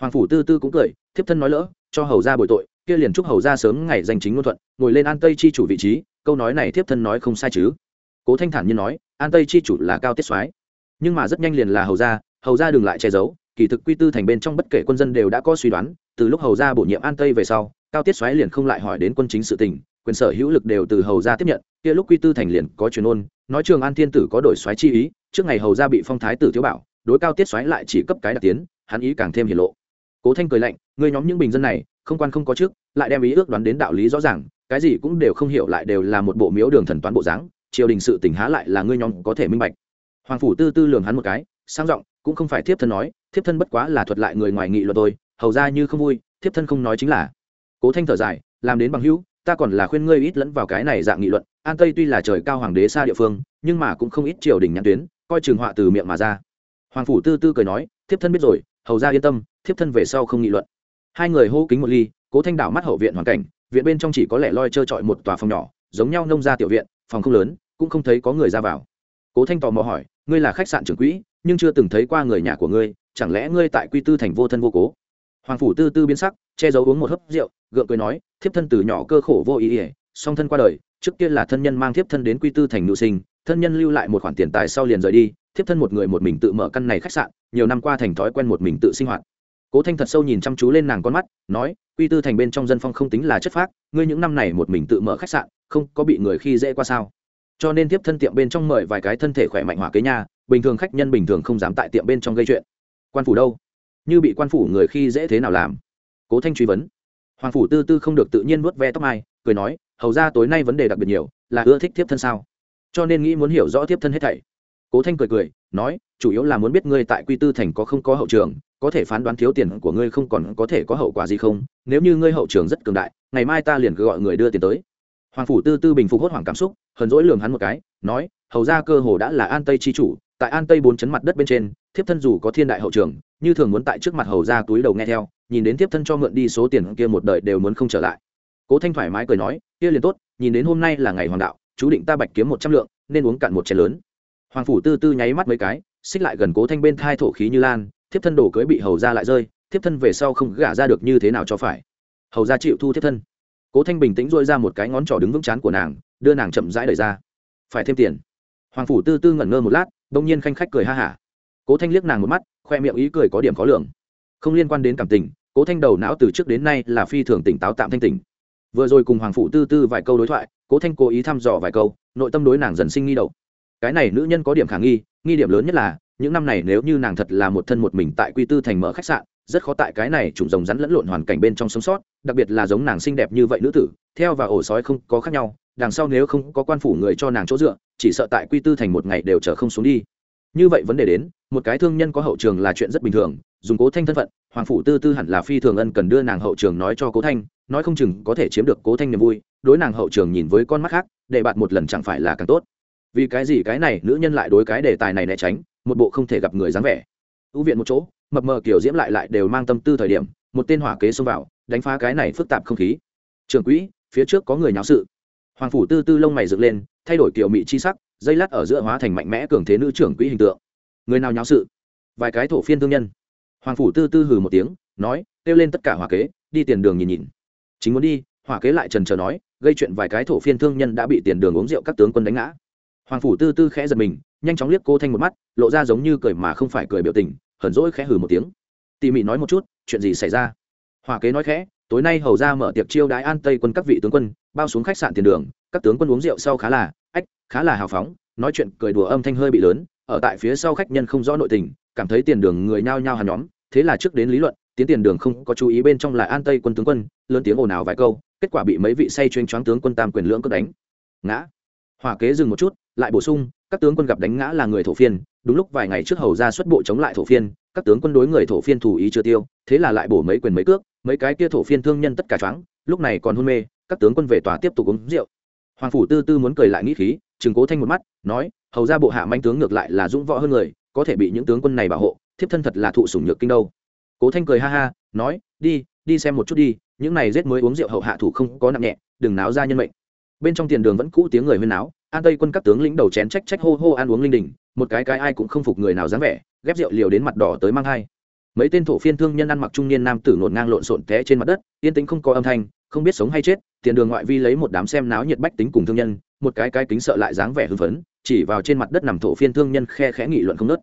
Hoàng phủ tư tư cũng cười, thiếp thân nói lỡ, cho hầu ra bồi tội, kia liền chúc hầu ra sớm ngày danh chính ngôn thuận, ngồi lên an tây chi chủ vị trí, câu nói này thiếp thân nói không sai chứ. Cố thanh thản như nói, an tây chi chủ là cao tiết soái, nhưng mà rất nhanh liền là hầu ra hầu ra đừng lại che giấu, kỳ thực quy tư thành bên trong bất kể quân dân đều đã có suy đoán từ lúc hầu ra bổ nhiệm an tây về sau, cao tiết xoáy liền không lại hỏi đến quân chính sự tình, quyền sở hữu lực đều từ hầu ra tiếp nhận, kia lúc quy tư thành liền có truyền ôn, nói trường an thiên tử có đổi xoáy chi ý, trước ngày hầu ra bị phong thái tử thiếu bảo, đối cao tiết xoáy lại chỉ cấp cái đặc tiến, hắn ý càng thêm hiển lộ. Cố thanh cười lạnh người nhóm những bình dân này, không quan không có trước, lại đem ý ước đoán đến đạo lý rõ ràng, cái gì cũng đều không hiểu lại đều là một bộ miếu đường thần toán bộ dáng, triều đình sự tình há lại là ngươi nhóm có thể minh bạch. Hoàng phủ tư tư lường hắn một cái, sang giọng, cũng không phải thiếp thân nói, thiếp thân bất quá là thuật lại người ngoài nghị luật tôi hầu ra như không vui, thiếp thân không nói chính là. Cố thanh thở dài, làm đến bằng hữu, ta còn là khuyên ngươi ít lẫn vào cái này dạng nghị luận, an tây tuy là trời cao hoàng đế xa địa phương, nhưng mà cũng không ít triều đình nhãn tuyến, coi trường họa từ miệng mà ra. Hoàng phủ tư tư cười nói, thiếp thân biết rồi, hầu ra yên tâm, thiếp thân về sau không nghị luận. Hai người hô kính một ly, cố thanh đảo mắt hậu viện hoàn cảnh, viện bên trong chỉ có lẻ loi trơ trọi một tòa phòng nhỏ, giống nhau nông ra tiểu viện, phòng không lớn, cũng không thấy có người ra vào. Cố thanh tò mò hỏi, ngươi là khách sạn trưởng quỹ, nhưng chưa từng thấy qua người nhà của ngươi, chẳng lẽ ngươi tại quy tư thành vô thân vô cố? Hoàng phủ tư tư biến sắc, che giấu uống một hớp rượu, gượng cười nói, thiếp thân từ nhỏ cơ khổ vô ý ỉa, song thân qua đời, trước kia là thân nhân mang thiếp thân đến quy tư thành nữ sinh, thân nhân lưu lại một khoản tiền tài sau liền rời đi, thiếp thân một người một mình tự mở căn này khách sạn, nhiều năm qua thành thói quen một mình tự sinh hoạt. Cố thanh thật sâu nhìn chăm chú lên nàng con mắt, nói, quy tư thành bên trong dân phong không tính là chất phác, ngươi những năm này một mình tự mở khách sạn, không có bị người khi dễ qua sao? Cho nên tiếp thân tiệm bên trong mời vài cái thân thể khỏe mạnh hỏa kế nhà bình thường khách nhân bình thường không dám tại tiệm bên trong gây chuyện. Quan phủ đâu? Như bị quan phủ người khi dễ thế nào làm. Cố thanh truy vấn. Hoàng phủ tư tư không được tự nhiên vuốt ve tóc mai cười nói, hầu ra tối nay vấn đề đặc biệt nhiều, là ưa thích tiếp thân sao? Cho nên nghĩ muốn hiểu rõ tiếp thân hết thảy. Cố thanh cười cười, nói, chủ yếu là muốn biết ngươi tại quy tư thành có không có hậu trường, có thể phán đoán thiếu tiền của ngươi không còn có thể có hậu quả gì không? Nếu như ngươi hậu trường rất cường đại, ngày mai ta liền cứ gọi người đưa tiền tới. Hoàng phủ tư tư bình phục hốt hoảng cảm xúc, hờn dỗi lường hắn một cái, nói, hầu ra cơ hồ đã là an tây chi chủ, tại an tây bốn chấn mặt đất bên trên thiếp thân dù có thiên đại hậu trường, như thường muốn tại trước mặt hầu ra túi đầu nghe theo, nhìn đến thiếp thân cho mượn đi số tiền kia một đời đều muốn không trở lại. Cố thanh thoải mái cười nói, kia liền tốt, nhìn đến hôm nay là ngày hoàng đạo, chú định ta bạch kiếm một trăm lượng, nên uống cạn một chén lớn. Hoàng phủ tư tư nháy mắt mấy cái, xích lại gần cố thanh bên thai thổ khí như lan, thiếp thân đổ cưới bị hầu ra lại rơi, thiếp thân về sau không gả ra được như thế nào cho phải. Hầu ra chịu thu thiếp thân. Cố thanh bình tĩnh dôi ra một cái ngón trỏ đứng vững chán của nàng, đưa nàng chậm rãi đời ra. Phải thêm tiền. Hoàng phủ tư tư ngẩn ngơ một lát, đông nhiên khanh khách cười ha hả cố thanh liếc nàng một mắt, khoe miệng ý cười có điểm khó lường. Không liên quan đến cảm tình, cố thanh đầu não từ trước đến nay là phi thường tỉnh táo tạm thanh tỉnh. Vừa rồi cùng hoàng phụ tư tư vài câu đối thoại, cố thanh cố ý thăm dò vài câu, nội tâm đối nàng dần sinh nghi đậu. cái này nữ nhân có điểm khả nghi nghi điểm lớn nhất là, những năm này nếu như nàng thật là một thân một mình tại quy tư thành mở khách sạn, rất khó tại cái này trùng rồng rắn lẫn lộn hoàn cảnh bên trong sống sót, đặc biệt là giống nàng xinh đẹp như vậy nữ tử, theo và ổ sói không có khác nhau, đằng sau nếu không có quan phủ người cho nàng chỗ dựa, chỉ sợ tại quy tư thành một ngày đều chờ không xuống đi như vậy vấn đề đến, một cái thương nhân có hậu trường là chuyện rất bình thường, dùng cố thanh thân phận, hoàng phủ tư tư hẳn là phi thường ân cần đưa nàng hậu trường nói cho cố thanh, nói không chừng có thể chiếm được cố thanh niềm vui, đối nàng hậu trường nhìn với con mắt khác, để bạn một lần chẳng phải là càng tốt. Vì cái gì cái này, nữ nhân lại đối cái đề tài này né tránh, một bộ không thể gặp người dáng vẻ. Ưu viện một chỗ, mập mờ kiểu diễm lại lại đều mang tâm tư thời điểm, một tên hỏa kế xông vào, đánh phá cái này phức tạp không khí. Trường quỹ, phía trước có người nháo sự. Hoàng phủ tư tư lông mày dựng lên, thay đổi kiểu mị chi sắc dây lát ở giữa hóa thành mạnh mẽ cường thế nữ trưởng quỹ hình tượng. Người nào nháo sự? Vài cái thổ phiên thương nhân. Hoàng phủ tư tư hừ một tiếng, nói, kêu lên tất cả hỏa kế, đi tiền đường nhìn nhìn. Chính muốn đi, hỏa kế lại trần trờ nói, gây chuyện vài cái thổ phiên thương nhân đã bị tiền đường uống rượu các tướng quân đánh ngã. Hoàng phủ tư tư khẽ giật mình, nhanh chóng liếc cô thanh một mắt, lộ ra giống như cười mà không phải cười biểu tình, hờn rỗi khẽ hừ một tiếng. Tỉ mỉ nói một chút, chuyện gì xảy ra? Hỏa kế nói khẽ, tối nay hầu ra mở tiệc chiêu đái an tây quân các vị tướng quân, bao xuống khách sạn tiền đường, các tướng quân uống rượu sau khá là ách, khá là hào phóng, nói chuyện cười đùa âm thanh hơi bị lớn, ở tại phía sau khách nhân không rõ nội tình, cảm thấy tiền đường người nhao nhao hàn nhóm, thế là trước đến lý luận, tiến tiền đường không có chú ý bên trong là an tây quân tướng quân, lớn tiếng ồn ào vài câu, kết quả bị mấy vị say chuyên choáng tướng quân tam quyền lưỡng cất đánh. Ngã. Hòa kế dừng một chút, lại bổ sung, các tướng quân gặp đánh ngã là người thổ phiên, đúng lúc vài ngày trước hầu ra xuất bộ chống lại thổ phiên, các tướng quân đối người thổ phiên thủ ý chưa tiêu, thế là lại bổ mấy quyền mấy cước, mấy cái kia thổ phiên thương nhân tất cả choáng, lúc này còn hôn mê, các tướng quân về tòa tiếp tục uống rượu hoàng phủ tư tư muốn cười lại nghĩ khí chừng cố thanh một mắt, nói, hầu ra bộ hạ manh tướng ngược lại là dũng võ hơn người, có thể bị những tướng quân này bảo hộ, thiếp thân thật là thụ sủng nhược kinh đâu. Cố thanh cười ha ha, nói, đi đi xem một chút đi, những này giết mới uống rượu hậu hạ thủ không có nặng nhẹ, đừng náo ra nhân mệnh. Bên trong tiền đường vẫn cũ tiếng người huyên náo, an tây quân các tướng lĩnh đầu chén trách trách hô hô ăn uống linh đình, một cái cái ai cũng không phục người nào dám vẻ, ghép rượu liều đến mặt đỏ tới mang hai. Mấy tên thổ phiên thương nhân ăn mặc trung niên nam tử ngổn ngang lộn xộn té trên mặt đất, yên tĩnh không có âm thanh không biết sống hay chết, tiền đường ngoại vi lấy một đám xem náo nhiệt bách tính cùng thương nhân, một cái cái kính sợ lại dáng vẻ hưng phấn, chỉ vào trên mặt đất nằm thổ phiên thương nhân khe khẽ nghị luận không nớt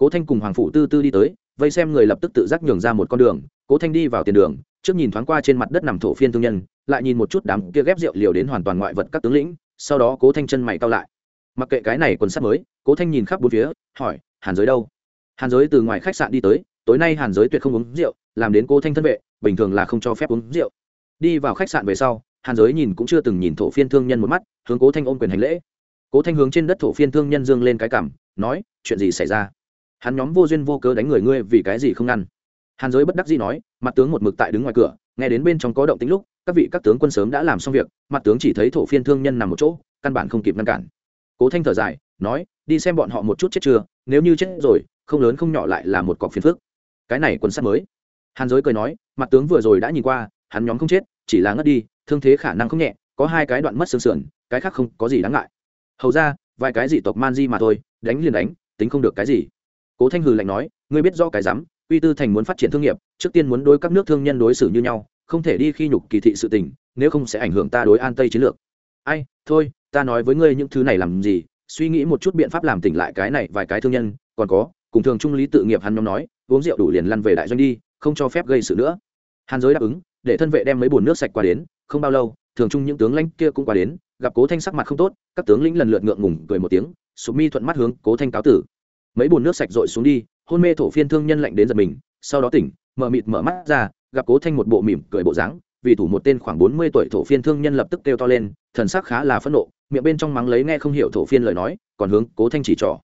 cố thanh cùng hoàng phụ tư tư đi tới, vây xem người lập tức tự giác nhường ra một con đường, cố thanh đi vào tiền đường, trước nhìn thoáng qua trên mặt đất nằm thổ phiên thương nhân, lại nhìn một chút đám kia ghép rượu liều đến hoàn toàn ngoại vật các tướng lĩnh, sau đó cố thanh chân mày cao lại. Mặc kệ cái này quần sắt mới, cố thanh nhìn khắp bốn phía, hỏi, hàn giới đâu? Hàn giới từ ngoài khách sạn đi tới, tối nay hàn giới tuyệt không uống rượu, làm đến cố thanh thân vệ, bình thường là không cho phép uống rượu đi vào khách sạn về sau, hàn giới nhìn cũng chưa từng nhìn thổ phiên thương nhân một mắt, hướng cố thanh ôm quyền hành lễ. Cố thanh hướng trên đất thổ phiên thương nhân dương lên cái cảm, nói, chuyện gì xảy ra? Hắn nhóm vô duyên vô cớ đánh người ngươi vì cái gì không ngăn. Hàn giới bất đắc dĩ nói, mặt tướng một mực tại đứng ngoài cửa, nghe đến bên trong có động tính lúc, các vị các tướng quân sớm đã làm xong việc, mặt tướng chỉ thấy thổ phiên thương nhân nằm một chỗ, căn bản không kịp ngăn cản. Cố thanh thở dài, nói, đi xem bọn họ một chút chết chưa, nếu như chết rồi, không lớn không nhỏ lại là một cọc phiền phức. Cái này quân sát mới. Hàn giới cười nói, mặt tướng vừa rồi đã nhìn qua hắn nhóm không chết, chỉ là ngất đi, thương thế khả năng không nhẹ, có hai cái đoạn mất xương sườn, cái khác không có gì đáng ngại. Hầu ra, vài cái dị tộc man di mà thôi, đánh liền đánh, tính không được cái gì. Cố thanh hừ lạnh nói, ngươi biết do cái rắm uy tư thành muốn phát triển thương nghiệp, trước tiên muốn đối các nước thương nhân đối xử như nhau, không thể đi khi nhục kỳ thị sự tình, nếu không sẽ ảnh hưởng ta đối an tây chiến lược. Ai, thôi, ta nói với ngươi những thứ này làm gì, suy nghĩ một chút biện pháp làm tỉnh lại cái này vài cái thương nhân, còn có, cùng thường trung lý tự nghiệp hắn nhóm nói, uống rượu đủ liền lăn về đại doanh đi, không cho phép gây sự nữa. Hàn giới đáp ứng để thân vệ đem mấy bồn nước sạch qua đến, không bao lâu, thường chung những tướng lãnh kia cũng qua đến, gặp cố thanh sắc mặt không tốt, các tướng lĩnh lần lượt ngượng ngùng cười một tiếng, sụp mi thuận mắt hướng cố thanh cáo tử. Mấy bồn nước sạch dội xuống đi, hôn mê thổ phiên thương nhân lạnh đến giật mình, sau đó tỉnh, mở mịt mở mắt ra, gặp cố thanh một bộ mỉm cười bộ dáng, vì thủ một tên khoảng bốn mươi tuổi thổ phiên thương nhân lập tức kêu to lên, thần sắc khá là phẫn nộ, miệng bên trong mắng lấy nghe không hiểu thổ phiên lời nói, còn hướng cố thanh chỉ trỏ.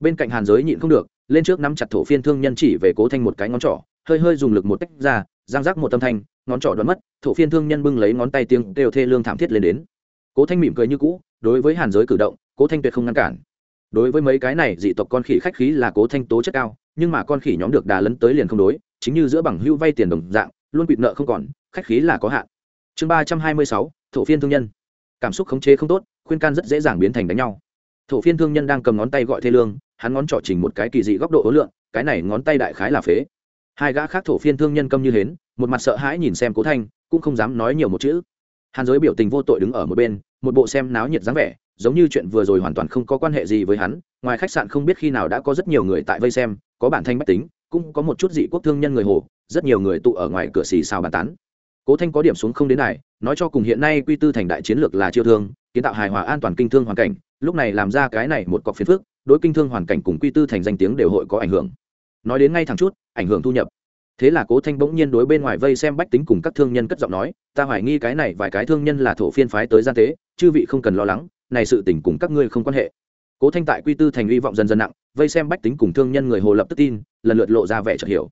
Bên cạnh hàn giới nhịn không được, lên trước nắm chặt thổ phiên thương nhân chỉ về cố thanh một cái ngón trỏ, hơi hơi dùng lực một tách ra giang rác một tâm thanh ngón trỏ đoán mất, thổ phiên thương nhân bưng lấy ngón tay tiếng đều thê lương thảm thiết lên đến. Cố thanh mỉm cười như cũ, đối với hàn giới cử động, cố thanh tuyệt không ngăn cản. Đối với mấy cái này, dị tộc con khỉ khách khí là cố thanh tố chất cao, nhưng mà con khỉ nhóm được đà lấn tới liền không đối, chính như giữa bằng hưu vay tiền đồng dạng, luôn quỵt nợ không còn, khách khí là có hạn. Chương ba trăm hai mươi sáu, thổ phiên thương nhân. Cảm xúc khống chế không tốt, khuyên can rất dễ dàng biến thành đánh nhau. Thổ phiên thương nhân đang cầm ngón tay gọi thê lương, hắn ngón trỏ chỉnh một cái kỳ dị góc độ ấn lượng, cái này ngón tay đại khái là phế. Hai gã khác thổ phiên thương nhân câm như hến một mặt sợ hãi nhìn xem cố thanh, cũng không dám nói nhiều một chữ. Hàn giới biểu tình vô tội đứng ở một bên, một bộ xem náo nhiệt dáng vẻ, giống như chuyện vừa rồi hoàn toàn không có quan hệ gì với hắn, ngoài khách sạn không biết khi nào đã có rất nhiều người tại vây xem, có bản thanh bách tính, cũng có một chút dị quốc thương nhân người hồ, rất nhiều người tụ ở ngoài cửa xì xào bàn tán. Cố thanh có điểm xuống không đến này, nói cho cùng hiện nay quy tư thành đại chiến lược là chiêu thương, kiến tạo hài hòa an toàn kinh thương hoàn cảnh, lúc này làm ra cái này một cọc phiền phức, đối kinh thương hoàn cảnh cùng quy tư thành danh tiếng đều hội có ảnh hưởng. Nói đến ngay thẳng chút, ảnh hưởng thu nhập thế là cố thanh bỗng nhiên đối bên ngoài vây xem bách tính cùng các thương nhân cất giọng nói, ta hoài nghi cái này vài cái thương nhân là thổ phiên phái tới gian tế, chư vị không cần lo lắng, này sự tình cùng các ngươi không quan hệ. Cố thanh tại quy tư thành hy vọng dần dần nặng, vây xem bách tính cùng thương nhân người hồ lập tức tin, lần lượt lộ ra vẻ chợt hiểu.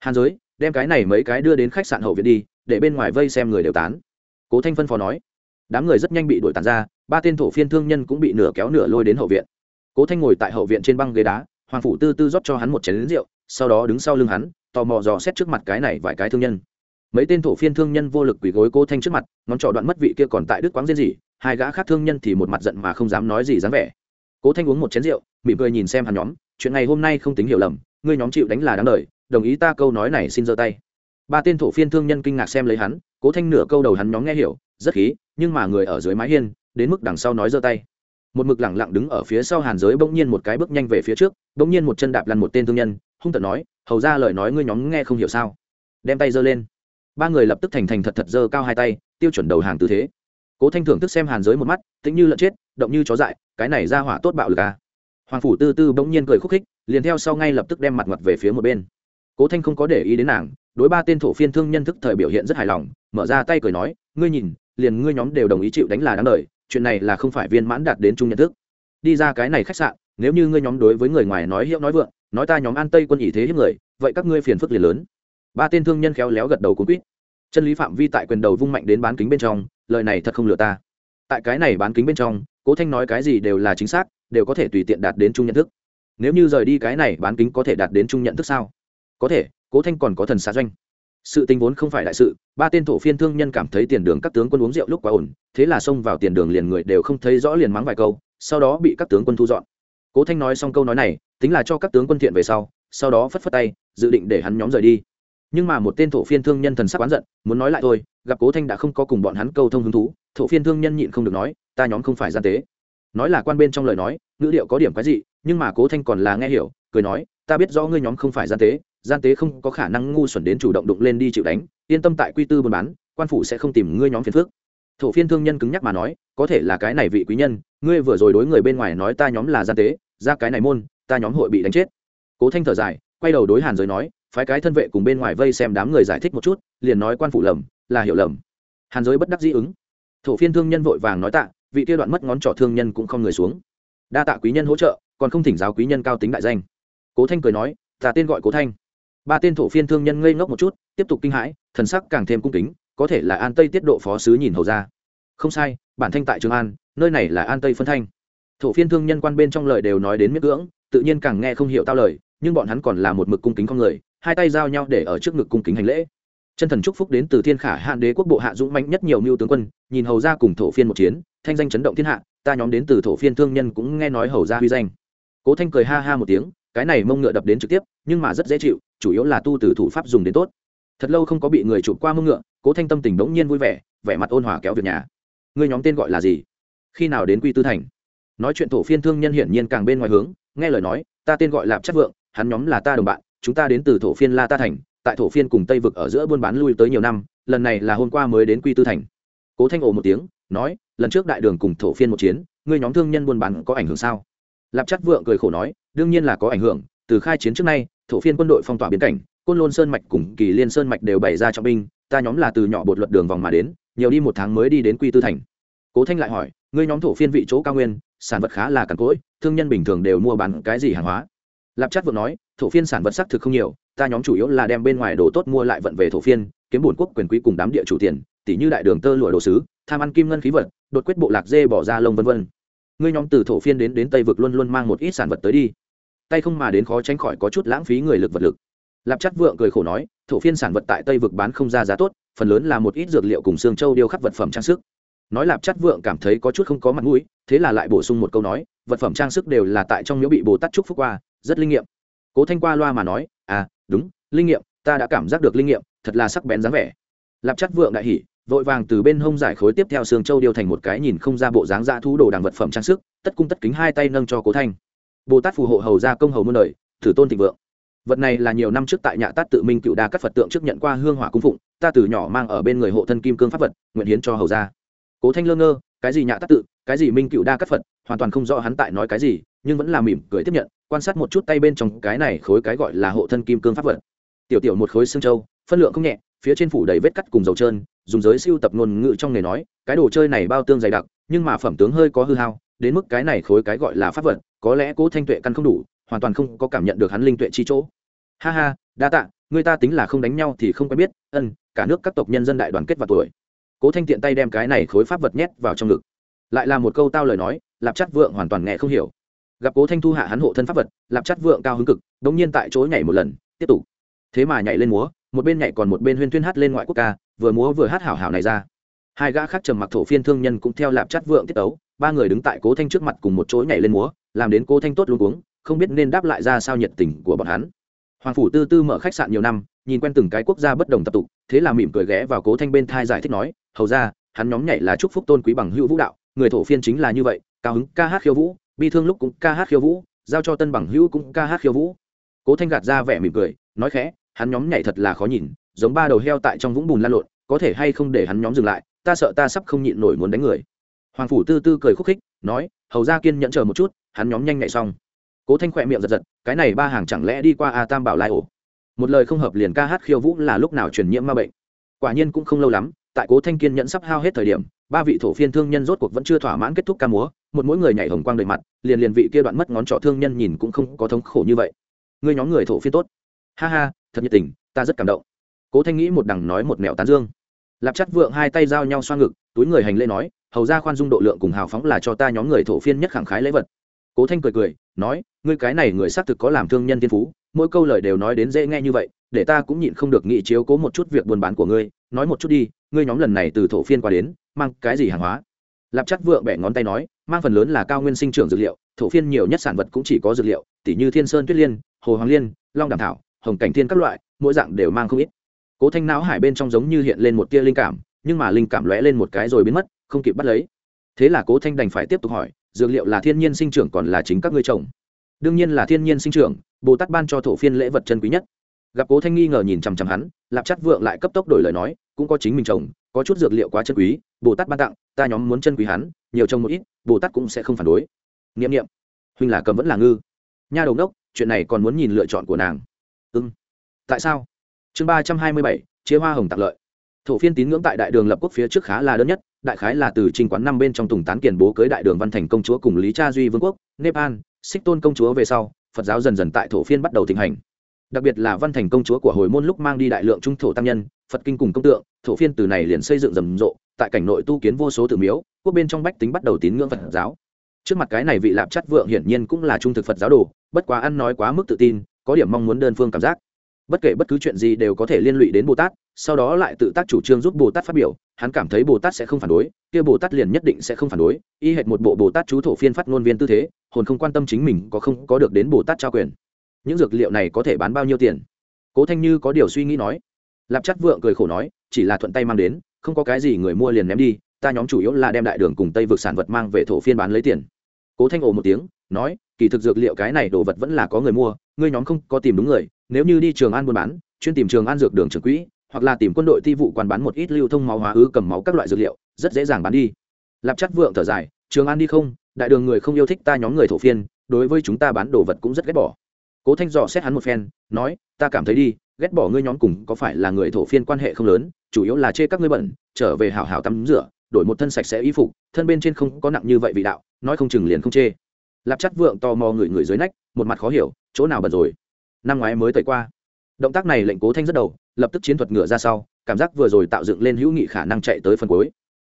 Hàn giới, đem cái này mấy cái đưa đến khách sạn hậu viện đi, để bên ngoài vây xem người đều tán. Cố thanh phân phó nói. Đám người rất nhanh bị đuổi tàn ra, ba tên thổ phiên thương nhân cũng bị nửa kéo nửa lôi đến hậu viện. Cố thanh ngồi tại hậu viện trên băng ghế đá hoàng phủ tư tư rót cho hắn một chén lính rượu, sau đó đứng sau lưng hắn, tò mò dò xét trước mặt cái này vài cái thương nhân. Mấy tên thổ phiên thương nhân vô lực quỳ gối cố thanh trước mặt, ngón trỏ đoạn mất vị kia còn tại đức quáng riêng gì, hai gã khác thương nhân thì một mặt giận mà không dám nói gì dám vẻ. Cố thanh uống một chén rượu, mỉm cười nhìn xem hắn nhóm, chuyện này hôm nay không tính hiểu lầm, ngươi nhóm chịu đánh là đáng đời, đồng ý ta câu nói này xin giơ tay. Ba tên thổ phiên thương nhân kinh ngạc xem lấy hắn, cố thanh nửa câu đầu hắn nhóm nghe hiểu, rất khí, nhưng mà người ở dưới mái hiên, đến mức đằng sau nói giơ tay một mực lẳng lặng đứng ở phía sau hàn giới bỗng nhiên một cái bước nhanh về phía trước, bỗng nhiên một chân đạp lăn một tên thương nhân, hung tận nói, hầu ra lời nói ngươi nhóm nghe không hiểu sao? Đem tay giơ lên. Ba người lập tức thành thành thật thật giơ cao hai tay, tiêu chuẩn đầu hàng tư thế. Cố thanh thưởng thức xem hàn giới một mắt tính như lợn chết, động như chó dại, cái này ra hỏa tốt bạo lực à. hoàng phủ tư tư bỗng nhiên cười khúc khích, liền theo sau ngay lập tức đem mặt mặt về phía một bên. Cố thanh không có để ý đến nàng, đối ba tên thổ phiên thương nhân thức thời biểu hiện rất hài lòng, mở ra tay cười nói, ngươi nhìn, liền ngươi nhóm đều đồng ý chịu đánh là đáng đời chuyện này là không phải viên mãn đạt đến chung nhận thức. Đi ra cái này khách sạn, nếu như ngươi nhóm đối với người ngoài nói hiệu nói vượng, nói ta nhóm an tây quân ý thế hiếp người, vậy các ngươi phiền phức liền lớn. Ba tên thương nhân khéo léo gật đầu cuốn quýt. Chân lý phạm vi tại quyền đầu vung mạnh đến bán kính bên trong, lời này thật không lừa ta. Tại cái này bán kính bên trong, cố thanh nói cái gì đều là chính xác, đều có thể tùy tiện đạt đến chung nhận thức. Nếu như rời đi cái này bán kính có thể đạt đến chung nhận thức sao? Có thể, cố thanh còn có thần xạ doanh sự tình vốn không phải đại sự, ba tên thổ phiên thương nhân cảm thấy tiền đường các tướng quân uống rượu lúc quá ổn, thế là xông vào tiền đường liền người đều không thấy rõ liền mắng vài câu, sau đó bị các tướng quân thu dọn. Cố thanh nói xong câu nói này, tính là cho các tướng quân thiện về sau sau đó phất phất tay, dự định để hắn nhóm rời đi. Nhưng mà một tên thổ phiên thương nhân thần sắc oán giận, muốn nói lại thôi, gặp cố thanh đã không có cùng bọn hắn câu thông hứng thú, thổ phiên thương nhân nhịn không được nói, ta nhóm không phải gian tế. Nói là quan bên trong lời nói, ngữ điệu có điểm cái gì nhưng mà cố thanh còn là nghe hiểu, cười nói, ta biết rõ ngươi nhóm không phải gian tế gian tế không có khả năng ngu xuẩn đến chủ động đụng lên đi chịu đánh, yên tâm tại quy tư buôn bán, quan phủ sẽ không tìm ngươi nhóm phiền phước thổ phiên thương nhân cứng nhắc mà nói, có thể là cái này vị quý nhân, ngươi vừa rồi đối người bên ngoài nói ta nhóm là gian tế, ra cái này môn, ta nhóm hội bị đánh chết. Cố thanh thở dài, quay đầu đối hàn giới nói, phái cái thân vệ cùng bên ngoài vây xem đám người giải thích một chút, liền nói quan phủ lầm, là hiểu lầm. Hàn giới bất đắc dĩ ứng. Thổ phiên thương nhân vội vàng nói tạ, vị kia đoạn mất ngón trỏ thương nhân cũng không người xuống. Đa tạ quý nhân hỗ trợ, còn không thỉnh giáo quý nhân cao tính đại danh. Cố thanh cười nói, ta tên gọi cố thanh ba tên thổ phiên thương nhân ngây ngốc một chút, tiếp tục kinh hãi, thần sắc càng thêm cung kính, có thể là an tây tiết độ phó sứ nhìn hầu ra. Không sai, bản thanh tại trường an, nơi này là an tây phân thanh. Thổ phiên thương nhân quan bên trong lời đều nói đến miết cưỡng, tự nhiên càng nghe không hiểu tao lời, nhưng bọn hắn còn là một mực cung kính con người, hai tay giao nhau để ở trước ngực cung kính hành lễ. Chân thần chúc phúc đến từ thiên khả hạn đế quốc bộ hạ dũng mạnh nhất nhiều mưu tướng quân, nhìn hầu ra cùng thổ phiên một chiến, thanh danh chấn động thiên hạ, ta nhóm đến từ thổ phiên thương nhân cũng nghe nói hầu ra huy danh. Cố thanh cười ha ha một tiếng, cái này mông ngựa đập đến trực tiếp, nhưng mà rất dễ chịu chủ yếu là tu từ thủ pháp dùng đến tốt. Thật lâu không có bị người chụp qua mông ngựa, cố thanh tâm tình đống nhiên vui vẻ vẻ mặt ôn hòa kéo việc nhà. Người nhóm tên gọi là gì? Khi nào đến quy tư thành? Nói chuyện thổ phiên thương nhân hiển nhiên càng bên ngoài hướng, nghe lời nói, ta tên gọi lạp chất vượng, hắn nhóm là ta đồng bạn, chúng ta đến từ thổ phiên la ta thành, tại thổ phiên cùng tây vực ở giữa buôn bán lui tới nhiều năm, lần này là hôm qua mới đến quy tư thành. Cố thanh ồ một tiếng, nói, lần trước đại đường cùng thổ phiên một chiến người nhóm thương nhân buôn bán có ảnh hưởng sao? Lạp chắc vượng cười khổ nói, đương nhiên là có ảnh hưởng từ khai chiến trước nay, thổ phiên quân đội phong tỏa biến cảnh, côn lôn sơn mạch cùng kỳ liên sơn mạch đều bày ra trọng binh, ta nhóm là từ nhỏ bột luật đường vòng mà đến, nhiều đi một tháng mới đi đến quy tư thành. Cố thanh lại hỏi, ngươi nhóm thổ phiên vị chỗ cao nguyên, sản vật khá là cằn cỗi, thương nhân bình thường đều mua bán cái gì hàng hóa? Lạp chắc vừa nói, thổ phiên sản vật xác thực không nhiều, ta nhóm chủ yếu là đem bên ngoài đồ tốt mua lại vận về thổ phiên, kiếm bổn quốc quyền quý cùng đám địa chủ tiền tỷ như đại đường tơ lụa đồ sứ, tham ăn kim ngân khí vật, đột quyết bộ lạc dê bỏ ra lông vân vân. Ngươi nhóm từ thổ phiên đến đến tây vực luôn luôn mang một ít sản vật tới đi tay không mà đến khó tránh khỏi có chút lãng phí người lực vật lực. Lạp chắc vượng cười khổ nói, thổ phiên sản vật tại tây vực bán không ra giá tốt, phần lớn là một ít dược liệu cùng xương châu điêu khắc vật phẩm trang sức. Nói lạp chắc vượng cảm thấy có chút không có mặt mũi, thế là lại bổ sung một câu nói, vật phẩm trang sức đều là tại trong miếu bị bồ tát trúc phúc qua, rất linh nghiệm. Cố thanh qua loa mà nói à đúng, linh nghiệm, ta đã cảm giác được linh nghiệm, thật là sắc bén dáng vẻ. Lạp chắc vượng đại hỉ, vội vàng từ bên hông giải khối tiếp theo xương châu điêu thành một cái nhìn không ra bộ dáng dã thú đồ đàng vật phẩm trang sức, tất cung tất kính hai tay nâng cho cố thanh bồ tát phù hộ hầu gia công hầu muôn đời, thử tôn thịnh vượng vật này là nhiều năm trước tại nhà tát tự minh cựu đa các phật tượng trước nhận qua hương hỏa cung phụng, ta từ nhỏ mang ở bên người hộ thân kim cương pháp vật, nguyện hiến cho hầu gia. cố thanh lơ ngơ, cái gì nhà tát tự, cái gì minh cựu đa các phật, hoàn toàn không rõ hắn tại nói cái gì, nhưng vẫn là mỉm cười tiếp nhận, quan sát một chút tay bên trong cái này khối cái gọi là hộ thân kim cương pháp vật tiểu tiểu một khối xương châu phân lượng không nhẹ, phía trên phủ đầy vết cắt cùng dầu trơn, dùng giới siêu tập ngôn ngữ trong nghề nói, cái đồ chơi này bao tương dày đặc, nhưng mà phẩm tướng hơi có hư hao, đến mức cái này khối cái gọi là pháp vật có lẽ cố thanh tuệ căn không đủ, hoàn toàn không có cảm nhận được hắn linh tuệ chi chỗ. Ha ha, đa tạ, người ta tính là không đánh nhau thì không quen biết, ân, cả nước các tộc nhân dân đại đoàn kết vào tuổi. Cố thanh tiện tay đem cái này khối pháp vật nhét vào trong ngực. Lại là một câu tao lời nói, lạp chắt vượng hoàn toàn nghe không hiểu. Gặp cố thanh thu hạ hắn hộ thân pháp vật, lạp chắt vượng cao hứng cực đ ỗ n g nhiên tại chỗ nhảy một lần, tiếp tục. Thế mà nhảy lên múa, một bên nhảy còn một bên huyên thuyên hát lên ngoại quốc ca, vừa múa vừa hát hảo hảo này ra. Hai gã khác trầm mặc thổ phiên thương nhân cũng theo lạp chắt vượng tiết ấu ba người đứng tại cố thanh trước mặt cùng một chỗ nhảy lên múa, làm đến cố thanh tốt luôn uống không biết nên đáp lại ra sao nhiệt tình của bọn hắn. Hoàng phủ tư tư mở khách sạn nhiều năm, nhìn quen từng cái quốc gia bất đồng tập tục, thế là mỉm cười ghé vào cố thanh bên thai giải thích nói, hầu ra, hắn nhóm nhảy là chúc phúc tôn quý bằng hữu vũ đạo, người thổ phiên chính là như vậy, cao hứng ca hát khiêu vũ, bi thương lúc cũng ca hát khiêu vũ, giao cho tân bằng hữu cũng ca hát khiêu vũ. Cố thanh gạt ra vẻ mỉm cười, nói khẽ, hắn nhóm nhảy thật là khó nhìn, giống ba đầu heo tại trong vũng bùn lan lộn, có thể hay không để hắn nhóm dừng lại, ta sợ ta sắp không nhịn nổi muốn đánh người hoàng phủ tư tư cười khúc khích, nói, hầu ra kiên nhẫn chờ một chút, hắn nhóm nhanh nhảy xong. Cố thanh khỏe miệng giật giật, cái này ba hàng chẳng lẽ đi qua a tam bảo lai ổ? Một lời không hợp liền ca hát khiêu vũ là lúc nào truyền nhiễm ma bệnh. Quả nhiên cũng không lâu lắm, tại cố thanh kiên nhẫn sắp hao hết thời điểm, ba vị thổ phiên thương nhân rốt cuộc vẫn chưa thỏa mãn kết thúc ca múa, một mỗi người nhảy hồng quang đời mặt, liền liền vị kia đoạn mất ngón trỏ thương nhân nhìn cũng không có thống khổ như vậy. Người nhóm người thổ phiên tốt. Ha ha, thật nhiệt tình, ta rất cảm động. Cố thanh nghĩ một đằng nói một mẹo tán dương. Lạp chắt vượng hai tay giao nhau xoa ngực túi người hành lễ nói, hầu ra khoan dung độ lượng cùng hào phóng là cho ta nhóm người thổ phiên nhất khẳng khái lễ vật. Cố thanh cười cười, nói, ngươi cái này người xác thực có làm thương nhân tiên phú, mỗi câu lời đều nói đến dễ nghe như vậy, để ta cũng nhịn không được nghị chiếu cố một chút việc buôn bán của ngươi. Nói một chút đi, ngươi nhóm lần này từ thổ phiên qua đến, mang cái gì hàng hóa? Lạp chắc vượng bẻ ngón tay nói, mang phần lớn là cao nguyên sinh trưởng dược liệu, thổ phiên nhiều nhất sản vật cũng chỉ có dược liệu, tỉ như thiên sơn tuyết liên, hồ hoàng liên, long đàm thảo, hồng cảnh thiên các loại, mỗi dạng đều mang không ít. Cố thanh não hải bên trong giống như hiện lên một tia linh cảm nhưng mà linh cảm lóe lên một cái rồi biến mất, không kịp bắt lấy. Thế là cố thanh đành phải tiếp tục hỏi, dược liệu là thiên nhiên sinh trưởng còn là chính các ngươi trồng? Đương nhiên là thiên nhiên sinh trưởng, bồ tát ban cho thổ phiên lễ vật chân quý nhất. Gặp cố thanh nghi ngờ nhìn chằm chằm hắn, lạp chắc vượng lại cấp tốc đổi lời nói, cũng có chính mình trồng, có chút dược liệu quá chân quý, bồ tát ban tặng, ta nhóm muốn chân quý hắn, nhiều trồng một ít, bồ tát cũng sẽ không phản đối. N i huynh là cầm vẫn là ngư. Nha đầu đốc chuyện này còn muốn nhìn lựa chọn của nàng. Ưng tại sao? Chương ba trăm hai mươi bảy, chia hoa hồng tặng lợi thổ phiên tín ngưỡng tại đại đường lập quốc phía trước khá là đơn nhất, đại khái là từ trình quán năm bên trong tùng tán kiền bố cưới đại đường văn thành công chúa cùng lý cha duy vương quốc nepal xích tôn công chúa về sau, phật giáo dần dần tại thổ phiên bắt đầu thịnh hành. Đặc biệt là văn thành công chúa của hồi môn lúc mang đi đại lượng trung thổ tam nhân, phật kinh cùng công tượng, thổ phiên từ này liền xây dựng rầm rộ, tại cảnh nội tu kiến vô số tử miếu, quốc bên trong bách tính bắt đầu tín ngưỡng phật giáo. Trước mặt cái này vị lạp chắt vượng hiển nhiên cũng là trung thực phật giáo đồ, bất quá ăn nói quá mức tự tin, có điểm mong muốn đơn phương cảm giác bất kể bất cứ chuyện gì đều có thể liên lụy đến bồ tát sau đó lại tự tác chủ trương giúp bồ tát phát biểu, hắn cảm thấy bồ tát sẽ không phản đối, kia bồ tát liền nhất định sẽ không phản đối, y hệt một bộ bồ tát chú thổ phiên phát ngôn viên tư thế, hồn không quan tâm chính mình có không có được đến bồ tát trao quyền. Những dược liệu này có thể bán bao nhiêu tiền? Cố thanh như có điều suy nghĩ nói. Lạp chắc vượng cười khổ nói, chỉ là thuận tay mang đến, không có cái gì người mua liền ném đi, ta nhóm chủ yếu là đem đại đường cùng tây vực sản vật mang về thổ phiên bán lấy tiền. Cố thanh ồ một tiếng, nói, kỳ thực dược liệu cái này đồ vật vẫn là có người mua, ngươi nhóm không có tìm đúng người nếu như đi trường an buôn bán, chuyên tìm trường an dược đường trường quỹ, hoặc là tìm quân đội ti vụ quan bán một ít lưu thông máu hóa ứ cầm máu các loại dược liệu, rất dễ dàng bán đi. Lạp chắc vượng thở dài, trường an đi không, đại đường người không yêu thích ta nhóm người thổ phiên, đối với chúng ta bán đồ vật cũng rất ghét bỏ. Cố thanh dò xét hắn một phen, nói, ta cảm thấy đi, ghét bỏ ngươi nhóm cùng có phải là người thổ phiên quan hệ không lớn, chủ yếu là chê các ngươi bẩn, trở về hảo hảo tắm rửa, đổi một thân sạch sẽ y phục, thân bên trên không có nặng như vậy vị đạo, nói không chừng liền không chê. Lạp chắc vượng tò mò người người dưới nách, một mặt khó hiểu, chỗ nào bẩn rồi? Năm ngoái mới tới qua. Động tác này lệnh cố thanh rất đầu, lập tức chiến thuật ngựa ra sau, cảm giác vừa rồi tạo dựng lên hữu nghị khả năng chạy tới phần cuối.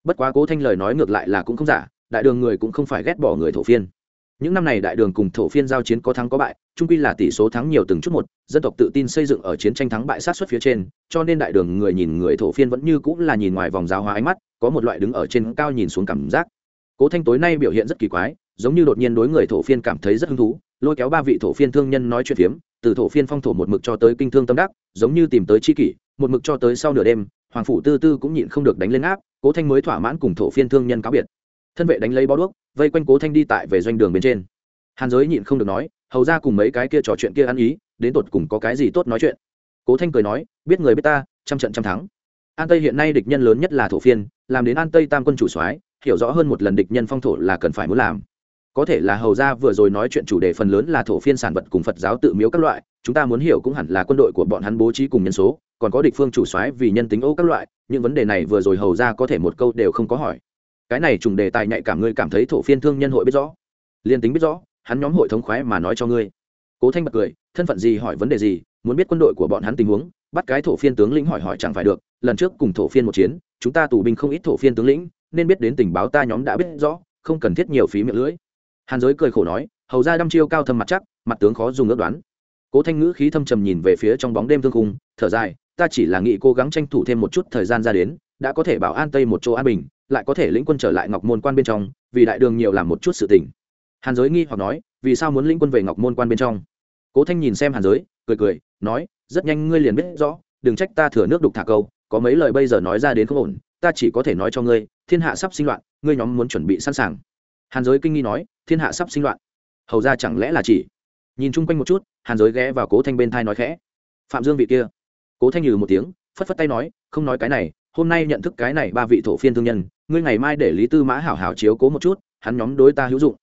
Bất quá cố thanh lời nói ngược lại là cũng không giả, đại đường người cũng không phải ghét bỏ người thổ phiên. Những năm này đại đường cùng thổ phiên giao chiến có thắng có bại trung quy là tỷ số thắng nhiều từng chút một, dân tộc tự tin xây dựng ở chiến tranh thắng bại sát xuất phía trên, cho nên đại đường người nhìn người thổ phiên vẫn như cũng là nhìn ngoài vòng giáo hóa ánh mắt, có một loại đứng ở trên cao nhìn xuống cảm giác. Cố thanh tối nay biểu hiện rất kỳ quái, giống như đột nhiên đối người thổ phiên cảm thấy rất hứng thú, lôi kéo ba vị thổ phiên thương nhân nói chuyện phiếm từ thổ phiên phong thổ một mực cho tới kinh thương tâm đắc, giống như tìm tới c h i kỷ, một mực cho tới sau nửa đêm, hoàng phủ tư tư cũng nhịn không được đánh lên áp, cố thanh mới thỏa mãn cùng thổ phiên thương nhân cáo biệt. Thân vệ đánh lấy bó đuốc, vây quanh cố thanh đi tại về doanh đường bên trên. Hàn giới nhịn không được nói, hầu ra cùng mấy cái kia trò chuyện kia ăn ý, đến tột cùng có cái gì tốt nói chuyện? Cố thanh cười nói, biết người biết ta, trăm trận trăm thắng. An tây hiện nay địch nhân lớn nhất là thổ phiên, làm đến an tây tam quân chủ soái, hiểu rõ hơn một lần địch nhân phong thổ là cần phải muốn làm có thể là hầu ra vừa rồi nói chuyện chủ đề phần lớn là thổ phiên sản vật cùng phật giáo tự miếu các loại, chúng ta muốn hiểu cũng hẳn là quân đội của bọn hắn bố trí cùng nhân số, còn có địch phương chủ soái vì nhân tính ô các loại, những vấn đề này vừa rồi hầu ra có thể một câu đều không có hỏi. Cái này trùng đề tài nhạy cảm ngươi cảm thấy thổ phiên thương nhân hội biết rõ. Liên tính biết rõ, hắn nhóm hội thống khoái mà nói cho ngươi. Cố thanh bật cười, thân phận gì hỏi vấn đề gì, muốn biết quân đội của bọn hắn tình huống, bắt cái thổ phiên tướng lĩnh hỏi hỏi chẳng phải được, lần trước cùng thổ phiên một chiến, chúng ta tù binh không ít thổ phiên tướng lĩnh, nên biết đến tình báo ta nhóm đã biết rõ, không cần thiết nhiều phí miệng lưỡi hàn giới cười khổ nói, hầu ra đăm chiêu cao thâm mặt chắc, mặt tướng khó dùng ước đoán. Cố thanh ngữ khí thâm trầm nhìn về phía trong bóng đêm thương khung, thở dài, ta chỉ là nghĩ cố gắng tranh thủ thêm một chút thời gian ra đến, đã có thể bảo an tây một chỗ an bình, lại có thể lĩnh quân trở lại ngọc môn quan bên trong, vì đại đường nhiều làm một chút sự tình. Hàn giới nghi hoặc nói, vì sao muốn lĩnh quân về ngọc môn quan bên trong? Cố thanh nhìn xem hàn giới, cười cười, nói, rất nhanh ngươi liền biết rõ, đừng trách ta thừa nước đục thả câu, có mấy lời bây giờ nói ra đến không ổn, ta chỉ có thể nói cho ngươi, thiên hạ sắp sinh loạn, ngươi nhóm muốn chuẩn bị sẵn sàng hàn giới kinh nghi nói, thiên hạ sắp sinh loạn. Hầu ra chẳng lẽ là chỉ? Nhìn chung quanh một chút, hàn giới ghé vào cố thanh bên thai nói khẽ. Phạm dương vị kia. Cố thanh nhừ một tiếng, phất phất tay nói, không nói cái này, hôm nay nhận thức cái này ba vị thổ phiên thương nhân, ngươi ngày mai để lý tư mã hảo hảo chiếu cố một chút, hắn nhóm đối ta hữu dụng.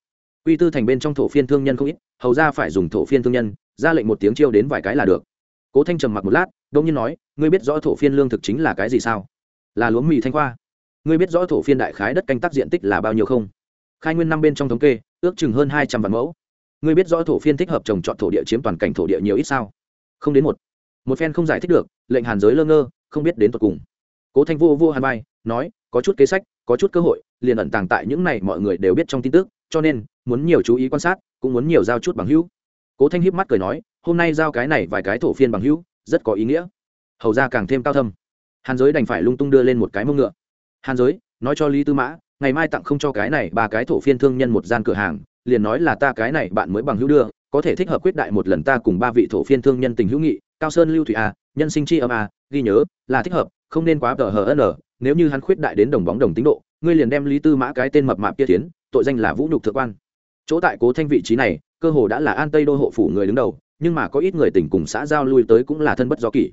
Quy tư thành bên trong thổ phiên thương nhân không ít, hầu ra phải dùng thổ phiên thương nhân, ra lệnh một tiếng chiêu đến vài cái là được. Cố thanh trầm mặc một lát, đông nhiên nói, ngươi biết rõ thổ phiên lương thực chính là cái gì sao? Là lúa mì thanh khoa. Ngươi biết rõ thổ phiên đại khái đất canh tác diện tích là bao nhiêu không? Khai nguyên năm bên trong thống kê, ước chừng hơn hai trăm vạn mẫu. Ngươi biết rõ thổ phiên thích hợp trồng trọt thổ địa chiếm toàn cảnh thổ địa nhiều ít sao? Không đến một. Một phen không giải thích được, lệnh hàn giới lơ ngơ, không biết đến tột cùng. Cố thanh vô vô hàn bay nói, có chút kế sách, có chút cơ hội, liền ẩn tàng tại những này mọi người đều biết trong tin tức, cho nên, muốn nhiều chú ý quan sát, cũng muốn nhiều giao chút bằng hữu. Cố thanh hiếp mắt cười nói, hôm nay giao cái này vài cái thổ phiên bằng hữu, rất có ý nghĩa. Hầu ra càng thêm cao thâm. Hàn giới đành phải lung tung đưa lên một cái mông ngựa. Hàn giới, nói cho lý tư mã ngày mai tặng không cho cái này ba cái thổ phiên thương nhân một gian cửa hàng, liền nói là ta cái này bạn mới bằng hữu đưa, có thể thích hợp quyết đại một lần ta cùng ba vị thổ phiên thương nhân tình hữu nghị, cao sơn lưu thủy a, nhân sinh chi âm a, ghi nhớ, là thích hợp, không nên quá tờ hờ n nếu như hắn khuyết đại đến đồng bóng đồng tính độ, ngươi liền đem lý tư mã cái tên mập mạp kia tiến tội danh là vũ nhục thượng quan. Chỗ tại cố thanh vị trí này, cơ hồ đã là an tây đô hộ phủ người đứng đầu, nhưng mà có ít người tỉnh cùng xã giao lui tới cũng là thân bất do kỷ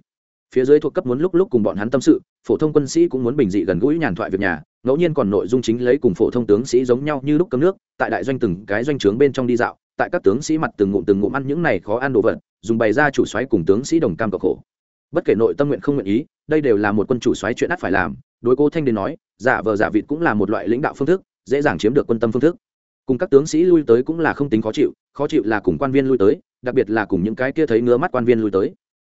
phía dưới thuộc cấp muốn lúc lúc cùng bọn hắn tâm sự, phổ thông quân sĩ cũng muốn bình dị gần gũi nhàn thoại việc nhà, ngẫu nhiên còn nội dung chính lấy cùng phổ thông tướng sĩ giống nhau như lúc cấm nước, tại đại doanh từng cái doanh trướng bên trong đi dạo, tại các tướng sĩ mặt từng ngụm từng ngụm ăn những này khó ăn đồ vật, dùng bày ra chủ xoáy cùng tướng sĩ đồng cam cộng khổ. Bất kể nội tâm nguyện không nguyện ý, đây đều là một quân chủ xoáy chuyện ắt phải làm, đối cố thanh đến nói, giả vờ giả vịt cũng là một loại lãnh đạo phương thức, dễ dàng chiếm được quân tâm phương thức. Cùng các tướng sĩ lui tới cũng là không tính khó chịu khó chịu là cùng quan viên lui tới, đặc biệt là cùng những cái kia thấy ngứa mắt quan viên lui tới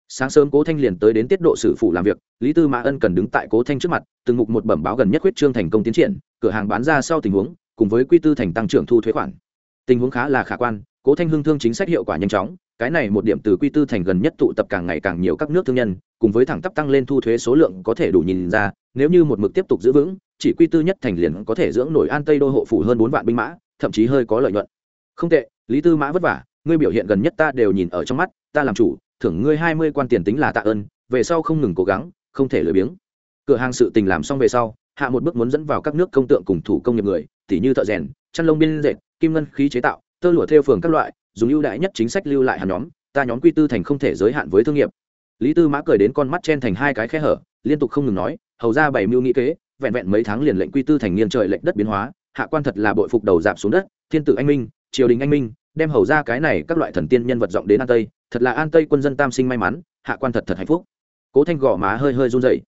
sáng sớm cố thanh liền tới đến tiết độ sử phụ làm việc, lý tư mã ân cần đứng tại cố thanh trước mặt, từng mục một bẩm báo gần nhất huyết trương thành công tiến triển, cửa hàng bán ra sau tình huống, cùng với quy tư thành tăng trưởng thu thuế khoản. Tình huống khá là khả quan, cố thanh hưng thương chính sách hiệu quả nhanh chóng, cái này một điểm từ quy tư thành gần nhất tụ tập càng ngày càng nhiều các nước thương nhân, cùng với thẳng tắp tăng lên thu thuế số lượng có thể đủ nhìn ra, nếu như một mực tiếp tục giữ vững, chỉ quy tư nhất thành liền có thể dưỡng nổi an tây đô hộ phủ hơn bốn vạn binh mã, thậm chí hơi có lợi nhuận. Không tệ, lý tư mã vất vả, ngươi biểu hiện gần nhất ta đều nhìn ở trong mắt, ta làm chủ thưởng ngươi hai mươi quan tiền tính là tạ ơn, về sau không ngừng cố gắng, không thể lười biếng. Cửa hàng sự tình làm xong về sau, hạ một bước muốn dẫn vào các nước công tượng cùng thủ công nghiệp người, tỉ như thợ rèn, chăn lông biên dệt, kim ngân khí chế tạo, tơ lụa theo phường các loại, dùng ưu đãi nhất chính sách lưu lại hàn nhóm, ta nhóm quy tư thành không thể giới hạn với thương nghiệp. Lý tư mã cười đến con mắt chen thành hai cái khe hở, liên tục không ngừng nói, hầu ra bảy mưu nghĩ kế, vẹn vẹn mấy tháng liền lệnh quy tư thành nghiêng trời lệnh đất biến hóa, hạ quan thật là bội phục đầu dạp xuống đất, thiên tử anh minh, triều đình anh minh đem hầu ra cái này các loại thần tiên nhân vật giọng đến an tây, thật là an tây quân dân tam sinh may mắn, hạ quan thật thật hạnh phúc. Cố thanh gò má hơi hơi run dậy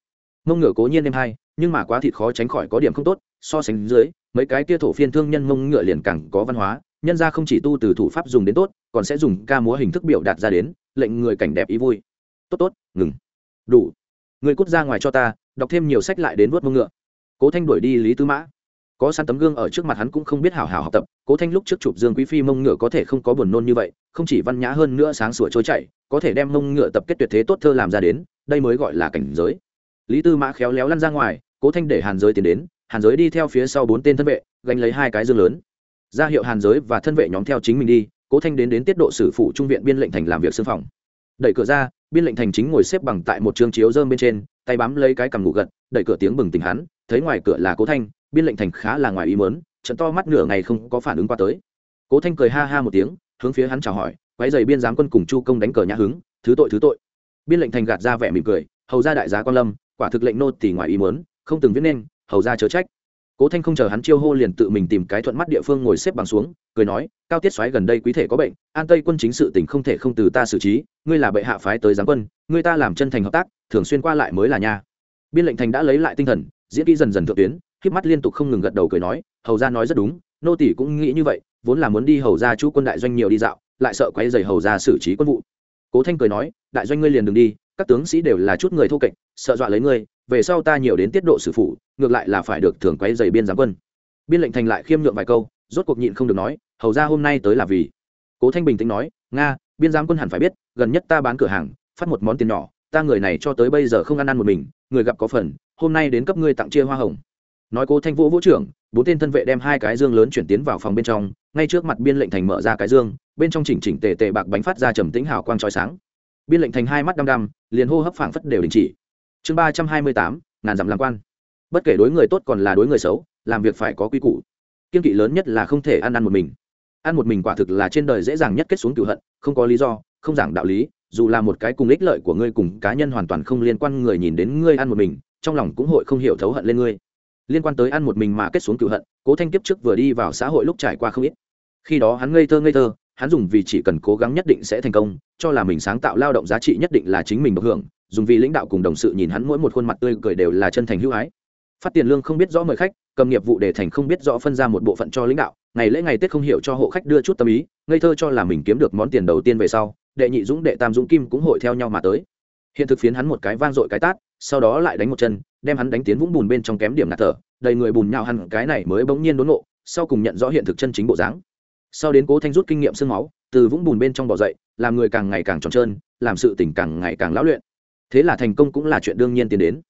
mông ngựa cố nhiên em hai nhưng mà quá thịt khó tránh khỏi có điểm không tốt, so sánh dưới, mấy cái kia thổ phiên thương nhân mông ngựa liền càng có văn hóa, nhân ra không chỉ tu từ thủ pháp dùng đến tốt, còn sẽ dùng ca múa hình thức biểu đạt ra đến, lệnh người cảnh đẹp ý vui. Tốt tốt, ngừng. Đủ. Người cút ra ngoài cho ta, đọc thêm nhiều sách lại đến vuốt mông ngựa. Cố thanh đuổi đi lý tư mã có sẵn tấm gương ở trước mặt hắn cũng không biết hảo hảo học tập, cố thanh lúc trước chụp dương quý phi mông ngựa có thể không có buồn nôn như vậy, không chỉ văn nhã hơn nữa sáng sủa trôi chảy, có thể đem mông ngựa tập kết tuyệt thế tốt thơ làm ra đến, đây mới gọi là cảnh giới. Lý tư mã khéo léo lăn ra ngoài, cố thanh để hàn giới tiến đến, hàn giới đi theo phía sau bốn tên thân vệ, gánh lấy hai cái dương lớn. Ra hiệu hàn giới và thân vệ nhóm theo chính mình đi, cố thanh đến đến tiết độ sử phụ trung viện biên lệnh thành làm việc xương phòng. Đẩy cửa ra, biên lệnh thành chính ngồi xếp bằng tại một trường chiếu dơm bên trên, tay bám lấy cái cằm ngủ gật, đẩy cửa tiếng bừng tỉnh hắn, thấy ngoài cửa là cố thanh biên lệnh thành khá là ngoài ý mớn trận to mắt nửa ngày không có phản ứng qua tới. Cố thanh cười ha ha một tiếng, hướng phía hắn chào hỏi quái dày biên giám quân cùng chu công đánh cờ nhã hứng, thứ tội thứ tội. Biên lệnh thành gạt ra vẻ mỉm cười, hầu ra đại giá quan lâm, quả thực lệnh nô thì ngoài ý mớn không từng viết nên, hầu ra chớ trách. Cố thanh không chờ hắn chiêu hô liền tự mình tìm cái thuận mắt địa phương ngồi xếp bằng xuống, cười nói, cao tiết xoáy gần đây quý thể có bệnh, an tây quân chính sự tình không thể không từ ta xử trí, ngươi là bệ hạ phái tới giám quân, ngươi ta làm chân thành hợp tác, thường xuyên qua lại mới là nha. Biên lệnh thành đã lấy lại tinh thần, diễn kỹ dần dần thượng tuyến khiếp mắt liên tục không ngừng gật đầu cười nói, hầu ra nói rất đúng, nô tỷ cũng nghĩ như vậy, vốn là muốn đi hầu ra chú quân đại doanh nhiều đi dạo, lại sợ quay dày hầu ra xử trí quân vụ. Cố thanh cười nói, đại doanh ngươi liền đừng đi, các tướng sĩ đều là chút người thô kệch, sợ dọa lấy ngươi, về sau ta nhiều đến tiết độ xử phụ ngược lại là phải được thường quay dày biên giám quân. Biên lệnh thành lại khiêm nhượng vài câu, rốt cuộc nhịn không được nói, hầu ra hôm nay tới là vì? Cố thanh bình tĩnh nói, nga, biên giám quân hẳn phải biết, gần nhất ta bán cửa hàng, phát một món tiền nhỏ, ta người này cho tới bây giờ không ăn ăn một mình, người gặp có phần, hôm nay đến cấp ngươi tặng chia hoa hồng nói cố thanh vũ vũ trưởng, bốn tên thân vệ đem hai cái dương lớn chuyển tiến vào phòng bên trong, ngay trước mặt biên lệnh thành mở ra cái dương, bên trong chỉnh chỉnh tề tề bạc bánh phát ra trầm tĩnh hào quang trói sáng. Biên lệnh thành hai mắt đăm đăm, liền hô hấp phảng phất đều đình chỉ. Chương ba trăm hai mươi tám, ngàn dặm làm quan. Bất kể đối người tốt còn là đối người xấu, làm việc phải có quy củ. Kiên kỵ lớn nhất là không thể ăn ăn một mình. Ăn một mình quả thực là trên đời dễ dàng nhất kết xuống cựu hận, không có lý do, không giảng đạo lý, dù là một cái cùng ích lợi của ngươi cùng cá nhân hoàn toàn không liên quan người nhìn đến ngươi ăn một mình, trong lòng cũng hội không hiểu thấu hận lên ngươi liên quan tới ăn một mình mà kết xuống cựu hận cố thanh kiếp trước vừa đi vào xã hội lúc trải qua không ít. Khi đó hắn ngây thơ ngây thơ hắn dùng vì chỉ cần cố gắng nhất định sẽ thành công cho là mình sáng tạo lao động giá trị nhất định là chính mình được hưởng dùng vì lãnh đạo cùng đồng sự nhìn hắn mỗi một khuôn mặt tươi cười đều là chân thành hữu hái, phát tiền lương không biết rõ mời khách cầm nghiệp vụ để thành không biết rõ phân ra một bộ phận cho lãnh đạo ngày lễ ngày tết không hiểu cho hộ khách đưa chút tâm ý ngây thơ cho là mình kiếm được món tiền đầu tiên về sau đệ nhị dũng đệ tam dũng kim cũng hội theo nhau mà tới. Hiện thực phiến hắn một cái vang dội cái tát sau đó lại đánh một chân, đem hắn đánh tiến vũng bùn bên trong kém điểm ngạt thở, đầy người bùn nhào hẳn cái này mới bỗng nhiên đốn nộ sau cùng nhận rõ hiện thực chân chính bộ dáng. Sau đến cố thanh rút kinh nghiệm sương máu, từ vũng bùn bên trong bỏ dậy, làm người càng ngày càng tròn trơn, làm sự tỉnh càng ngày càng lão luyện. Thế là thành công cũng là chuyện đương nhiên tiến đến.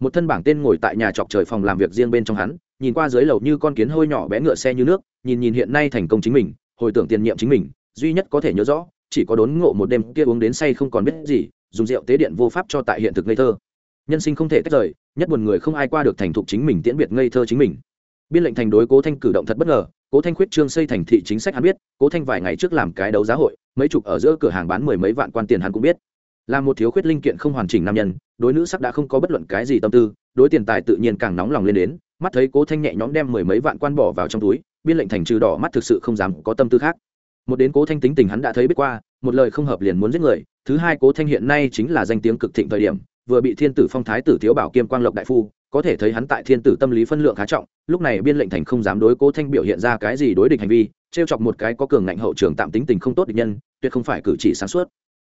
Một thân bảng tên ngồi tại nhà trọc trời phòng làm việc riêng bên trong hắn, nhìn qua dưới lầu như con kiến hôi nhỏ bé ngựa xe như nước, nhìn nhìn hiện nay thành công chính mình, hồi tưởng tiền nhiệm chính mình, duy nhất có thể nhớ rõ, chỉ có đốn ngộ một đêm kia uống đến say không còn biết gì, dùng rượu tế điện vô pháp cho tại hiện thực ngây thơ nhân sinh không thể tách rời, nhất buồn người không ai qua được thành thục chính mình tiễn biệt ngây thơ chính mình. Biên lệnh thành đối cố thanh cử động thật bất ngờ, cố thanh khuyết trương xây thành thị chính sách hắn biết, cố thanh vài ngày trước làm cái đấu giá hội, mấy chục ở giữa cửa hàng bán mười mấy vạn quan tiền hắn cũng biết. Là một thiếu khuyết linh kiện không hoàn chỉnh nam nhân, đối nữ sắc đã không có bất luận cái gì tâm tư, đối tiền tài tự nhiên càng nóng lòng lên đến, mắt thấy cố thanh nhẹ nhõm đem mười mấy vạn quan bỏ vào trong túi, biên lệnh thành trừ đỏ mắt thực sự không dám có tâm tư khác. Một đến cố thanh tính tình hắn đã thấy biết qua, một lời không hợp liền muốn giết người, thứ hai cố thanh hiện nay chính là danh tiếng cực thịnh thời điểm vừa bị thiên tử phong thái tử thiếu bảo kiêm quang lộc đại phu, có thể thấy hắn tại thiên tử tâm lý phân lượng khá trọng, lúc này biên lệnh thành không dám đối cố thanh biểu hiện ra cái gì đối địch hành vi t r e o chọc một cái có cường ngạnh hậu trường tạm tính tình không tốt địch nhân, tuyệt không phải cử chỉ sáng suốt.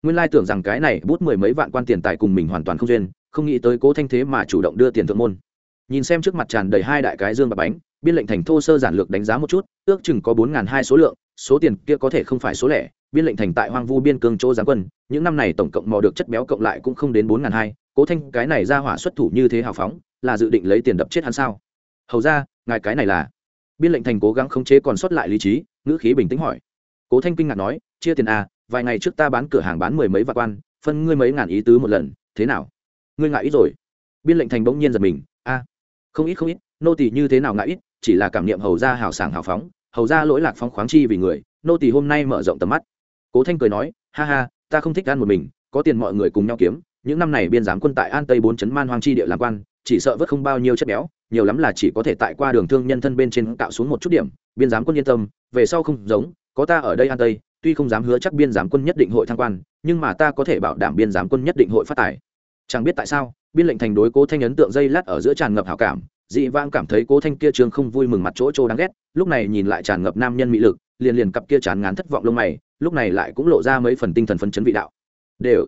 Nguyên lai tưởng rằng cái này bút mười mấy vạn quan tiền tài cùng mình hoàn toàn không duyên, không nghĩ tới cố thanh thế mà chủ động đưa tiền thượng môn. Nhìn xem trước mặt tràn đầy hai đại cái dương và bánh, biên lệnh thành thô sơ giản lược đánh giá một chút, ước chừng có bốn n g h n hai số lượng, số tiền kia có thể không phải số lẻ, biên lệnh thành tại hoang vu biên cương chỗ giáng quân, những năm này tổng cộng mò được chất béo cộng lại cũng không đến bốn n g h n hai cố thanh, cái này ra hỏa xuất thủ như thế hào phóng, là dự định lấy tiền đập chết hắn sao? Hầu ra, ngài cái này là? Biên lệnh thành cố gắng khống chế còn sót lại lý trí, ngữ khí bình tĩnh hỏi. Cố thanh kinh ngạc nói, chia tiền à vài ngày trước ta bán cửa hàng bán mười mấy vạn quan, phân ngươi mấy ngàn ý tứ một lần, thế nào? Ngươi ngại ít rồi? Biên lệnh thành bỗng nhiên giật mình, a, không ít không ít, nô tỳ như thế nào ngại ít, chỉ là cảm niệm hầu ra hào sảng hào phóng, hầu ra lỗi lạc phóng khoáng chi vì người, nô tỳ hôm nay mở rộng tầm mắt. Cố thanh cười nói, ha ha, ta không thích ăn một mình, có tiền mọi người cùng nhau kiếm những năm này biên giám quân tại an tây bốn chấn man hoang chi địa làm quan, chỉ sợ vớt không bao nhiêu chất béo, nhiều lắm là chỉ có thể tại qua đường thương nhân thân bên trên cạo xuống một chút điểm. Biên giám quân yên tâm, về sau không giống, có ta ở đây an tây, tuy không dám hứa chắc biên giám quân nhất định hội thăng quan, nhưng mà ta có thể bảo đảm biên giám quân nhất định hội phát tài. Chẳng biết tại sao, biên lệnh thành đối cố thanh ấn tượng dây lát ở giữa tràn ngập hảo cảm, dị vãng cảm thấy cố thanh kia trường không vui mừng mặt chỗ trô đáng ghét, lúc này nhìn lại tràn ngập nam nhân mỹ lực, liền liền cặp kia chán ngán thất vọng lông mày, lúc này lại cũng lộ ra mấy phần tinh thần phấn chấn vị đạo. Đều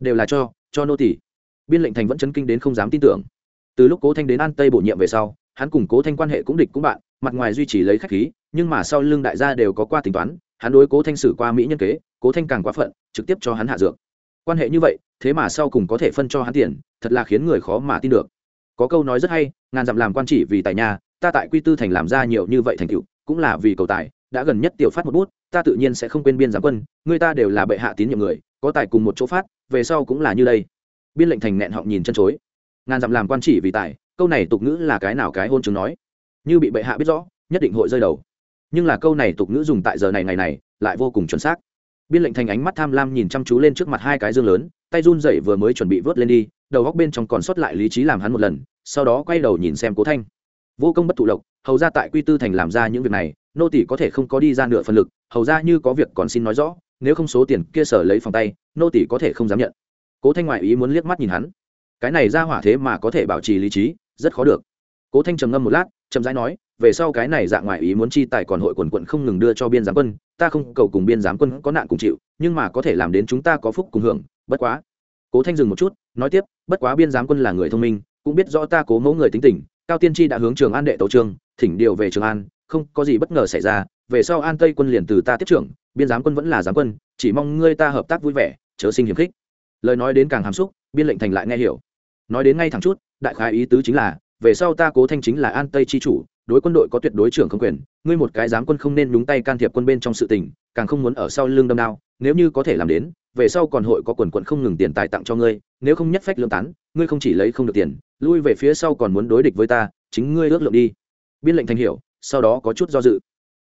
đều là cho cho nô tỷ biên lệnh thành vẫn chấn kinh đến không dám tin tưởng. Từ lúc cố thanh đến an tây bổ nhiệm về sau, hắn cùng cố thanh quan hệ cũng địch cũng bạn, mặt ngoài duy trì lấy khách khí, nhưng mà sau lưng đại gia đều có qua tính toán, hắn đối cố thanh xử qua mỹ nhân kế, cố thanh càng quá phận, trực tiếp cho hắn hạ dược. Quan hệ như vậy, thế mà sau cùng có thể phân cho hắn tiền, thật là khiến người khó mà tin được. Có câu nói rất hay, ngàn dặm làm quan chỉ vì tài nhà, ta tại quy tư thành làm ra nhiều như vậy thành tựu, cũng là vì cầu tài, đã gần nhất tiểu phát một bút, ta tự nhiên sẽ không quên biên giám quân, người ta đều là bệ hạ tín nhiệm người có tài cùng một chỗ phát, về sau cũng là như đây. Biên lệnh thành nẹn họng nhìn chân chối. Ngàn dặm làm quan chỉ vì tài, câu này tục ngữ là cái nào cái hôn chứng nói. Như bị bệ hạ biết rõ, nhất định hội rơi đầu. Nhưng là câu này tục ngữ dùng tại giờ này ngày này, lại vô cùng chuẩn xác. Biên lệnh thành ánh mắt tham lam nhìn chăm chú lên trước mặt hai cái dương lớn, tay run dậy vừa mới chuẩn bị vớt lên đi, đầu góc bên trong còn sót lại lý trí làm hắn một lần, sau đó quay đầu nhìn xem cố thanh. Vô công bất thụ lộc, hầu ra tại quy tư thành làm ra những việc này, nô tỷ có thể không có đi ra nửa phần lực, hầu ra như có việc còn xin nói rõ nếu không số tiền kia sở lấy phòng tay, nô tỷ có thể không dám nhận. Cố thanh ngoại ý muốn liếc mắt nhìn hắn. Cái này ra hỏa thế mà có thể bảo trì lý trí, rất khó được. Cố thanh trầm ngâm một lát, chậm rãi nói, về sau cái này dạng ngoại ý muốn chi tài còn hội quần quận không ngừng đưa cho biên giám quân, ta không cầu cùng biên giám quân có nạn cùng chịu, nhưng mà có thể làm đến chúng ta có phúc cùng hưởng, bất quá. Cố thanh dừng một chút, nói tiếp, bất quá biên giám quân là người thông minh, cũng biết rõ ta cố mẫu người tính tình, cao tiên tri đã hướng trường an đệ tấu trường, thỉnh điều về trường an không có gì bất ngờ xảy ra, về sau an tây quân liền từ ta tiếp trưởng, biên giám quân vẫn là giám quân, chỉ mong ngươi ta hợp tác vui vẻ, chớ sinh hiềm khích. Lời nói đến càng hàm xúc, biên lệnh thành lại nghe hiểu. Nói đến ngay thẳng chút, đại khái ý tứ chính là, về sau ta cố thanh chính là an tây chi chủ, đối quân đội có tuyệt đối trưởng không quyền, ngươi một cái giám quân không nên đúng tay can thiệp quân bên trong sự tình, càng không muốn ở sau lưng đâm đao, nếu như có thể làm đến, về sau còn hội có quần quận không ngừng tiền tài tặng cho ngươi, nếu không nhất phách lương tán, ngươi không chỉ lấy không được tiền, lui về phía sau còn muốn đối địch với ta, chính ngươi ước lượng đi. Biên lệnh thành hiểu sau đó có chút do dự.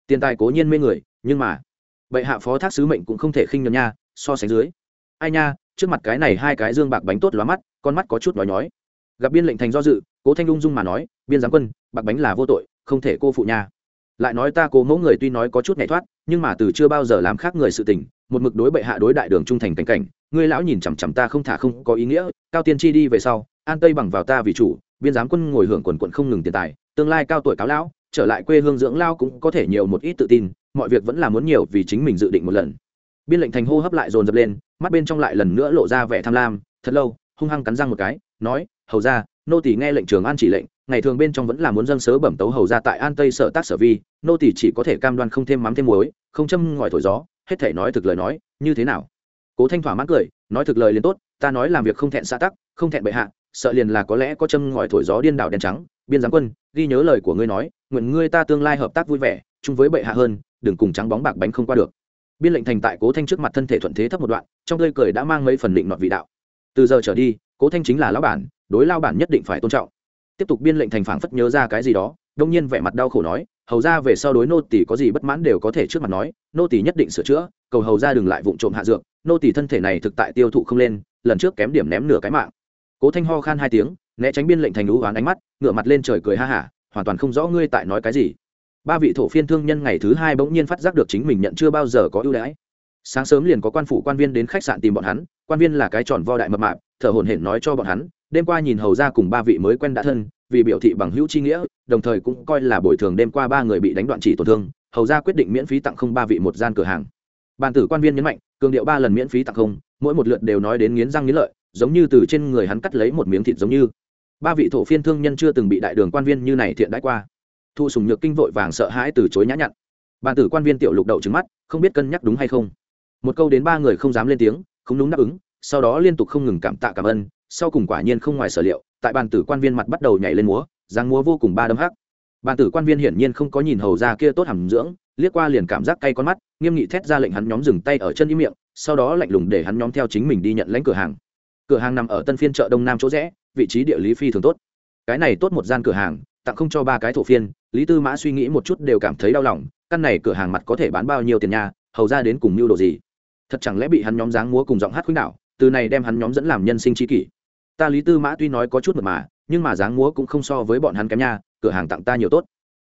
Tiền tài cố nhiên mê người, nhưng mà, bệ hạ phó thác sứ mệnh cũng không thể khinh nhầm nha, so sánh dưới. Ai nha, trước mặt cái này hai cái dương bạc bánh tốt lóa mắt, con mắt có chút nói nhói. Gặp biên lệnh thành do dự, cố thanh ung dung mà nói, biên giám quân, bạc bánh là vô tội, không thể cô phụ nha. Lại nói ta cố mẫu người tuy nói có chút nhảy thoát, nhưng mà từ chưa bao giờ làm khác người sự tình, một mực đối bệ hạ đối đại đường trung thành cảnh cảnh, ngươi lão nhìn chằm chằm ta không thả không có ý nghĩa, cao tiên chi đi về sau, an tây bằng vào ta vì chủ, biên giám quân ngồi hưởng quần quận không ngừng tiền tài, tương lai cao tuổi cáo lão trở lại quê hương dưỡng lao cũng có thể nhiều một ít tự tin, mọi việc vẫn là muốn nhiều vì chính mình dự định một lần. Biên lệnh thành hô hấp lại dồn dập lên, mắt bên trong lại lần nữa lộ ra vẻ tham lam, thật lâu, hung hăng cắn răng một cái, nói, hầu ra nô tỷ nghe lệnh trường an chỉ lệnh, ngày thường bên trong vẫn là muốn dâng sớ bẩm tấu hầu ra tại an tây sở tác sở vi, nô tỷ chỉ có thể cam đoan không thêm mắm thêm muối, không châm ngòi thổi gió, hết thể nói thực lời nói, như thế nào? Cố thanh thỏa mãn cười, nói thực lời liền tốt, ta nói làm việc không thẹn xã tắc, không thẹn bệ hạ, sợ liền là có lẽ có châm ngòi thổi gió điên đảo đen trắng, biên giám quân ghi nhớ lời của ngươi nói, nguyện ngươi ta tương lai hợp tác vui vẻ, chung với bệ hạ hơn, đừng cùng trắng bóng bạc bánh không qua được. Biên lệnh thành tại cố thanh trước mặt thân thể thuận thế thấp một đoạn, trong tươi cười đã mang mấy phần định nọt vị đạo. Từ giờ trở đi, cố thanh chính là lão bản, đối lao bản nhất định phải tôn trọng. Tiếp tục biên lệnh thành phảng phất nhớ ra cái gì đó, đông nhiên vẻ mặt đau khổ nói, hầu ra về sau đối nô tỷ có gì bất mãn đều có thể trước mặt nói, nô tỷ nhất định sửa chữa, cầu hầu ra đừng lại vụng trộm hạ dược, nô tỷ thân thể này thực tại tiêu thụ không lên, lần trước kém điểm ném nửa cái mạng. Cố thanh ho khan hai tiếng, né tránh biên lệnh thành lũ oán ánh mắt ngựa mặt lên trời cười ha hả, hoàn toàn không rõ ngươi tại nói cái gì. Ba vị thổ phiên thương nhân ngày thứ hai bỗng nhiên phát giác được chính mình nhận chưa bao giờ có ưu đãi. Sáng sớm liền có quan phủ quan viên đến khách sạn tìm bọn hắn, quan viên là cái tròn vo đại mập mạp, thở hổn hển nói cho bọn hắn, đêm qua nhìn hầu ra cùng ba vị mới quen đã thân, vì biểu thị bằng hữu chi nghĩa, đồng thời cũng coi là bồi thường đêm qua ba người bị đánh đoạn chỉ tổn thương, hầu ra quyết định miễn phí tặng không ba vị một gian cửa hàng. Bàn tử quan viên nhấn mạnh, cường điệu ba lần miễn phí tặng không, mỗi một lượt đều nói đến nghiến răng nghiến lợi, giống như từ trên người hắn cắt lấy một miếng thịt giống như ba vị thổ phiên thương nhân chưa từng bị đại đường quan viên như này thiện đãi qua. Thu sùng nhược kinh vội vàng sợ hãi từ chối nhã nhặn. Bàn tử quan viên tiểu lục đậu trứng mắt, không biết cân nhắc đúng hay không. Một câu đến ba người không dám lên tiếng, không đúng đáp ứng, sau đó liên tục không ngừng cảm tạ cảm ơn, sau cùng quả nhiên không ngoài sở liệu, tại bàn tử quan viên mặt bắt đầu nhảy lên múa giang múa vô cùng ba đấm hắc. Bàn tử quan viên hiển nhiên không có nhìn hầu ra kia tốt hàm dưỡng, liếc qua liền cảm giác cay con mắt, nghiêm nghị thét ra lệnh hắn nhóm dừng tay ở chân im miệng, sau đó lạnh lùng để hắn nhóm theo chính mình đi nhận lãnh cửa hàng cửa hàng nằm ở tân phiên chợ đông nam chỗ rẽ, vị trí địa lý phi thường tốt. Cái này tốt một gian cửa hàng, tặng không cho ba cái thổ phiên, lý tư mã suy nghĩ một chút đều cảm thấy đau lòng, căn này cửa hàng mặt có thể bán bao nhiêu tiền nhà hầu ra đến cùng mưu đồ gì? Thật chẳng lẽ bị hắn nhóm dáng múa cùng giọng hát khuynh đạo từ này đem hắn nhóm dẫn làm nhân sinh tri kỷ? Ta lý tư mã tuy nói có chút mật mà, nhưng mà dáng múa cũng không so với bọn hắn kém nha, cửa hàng tặng ta nhiều tốt.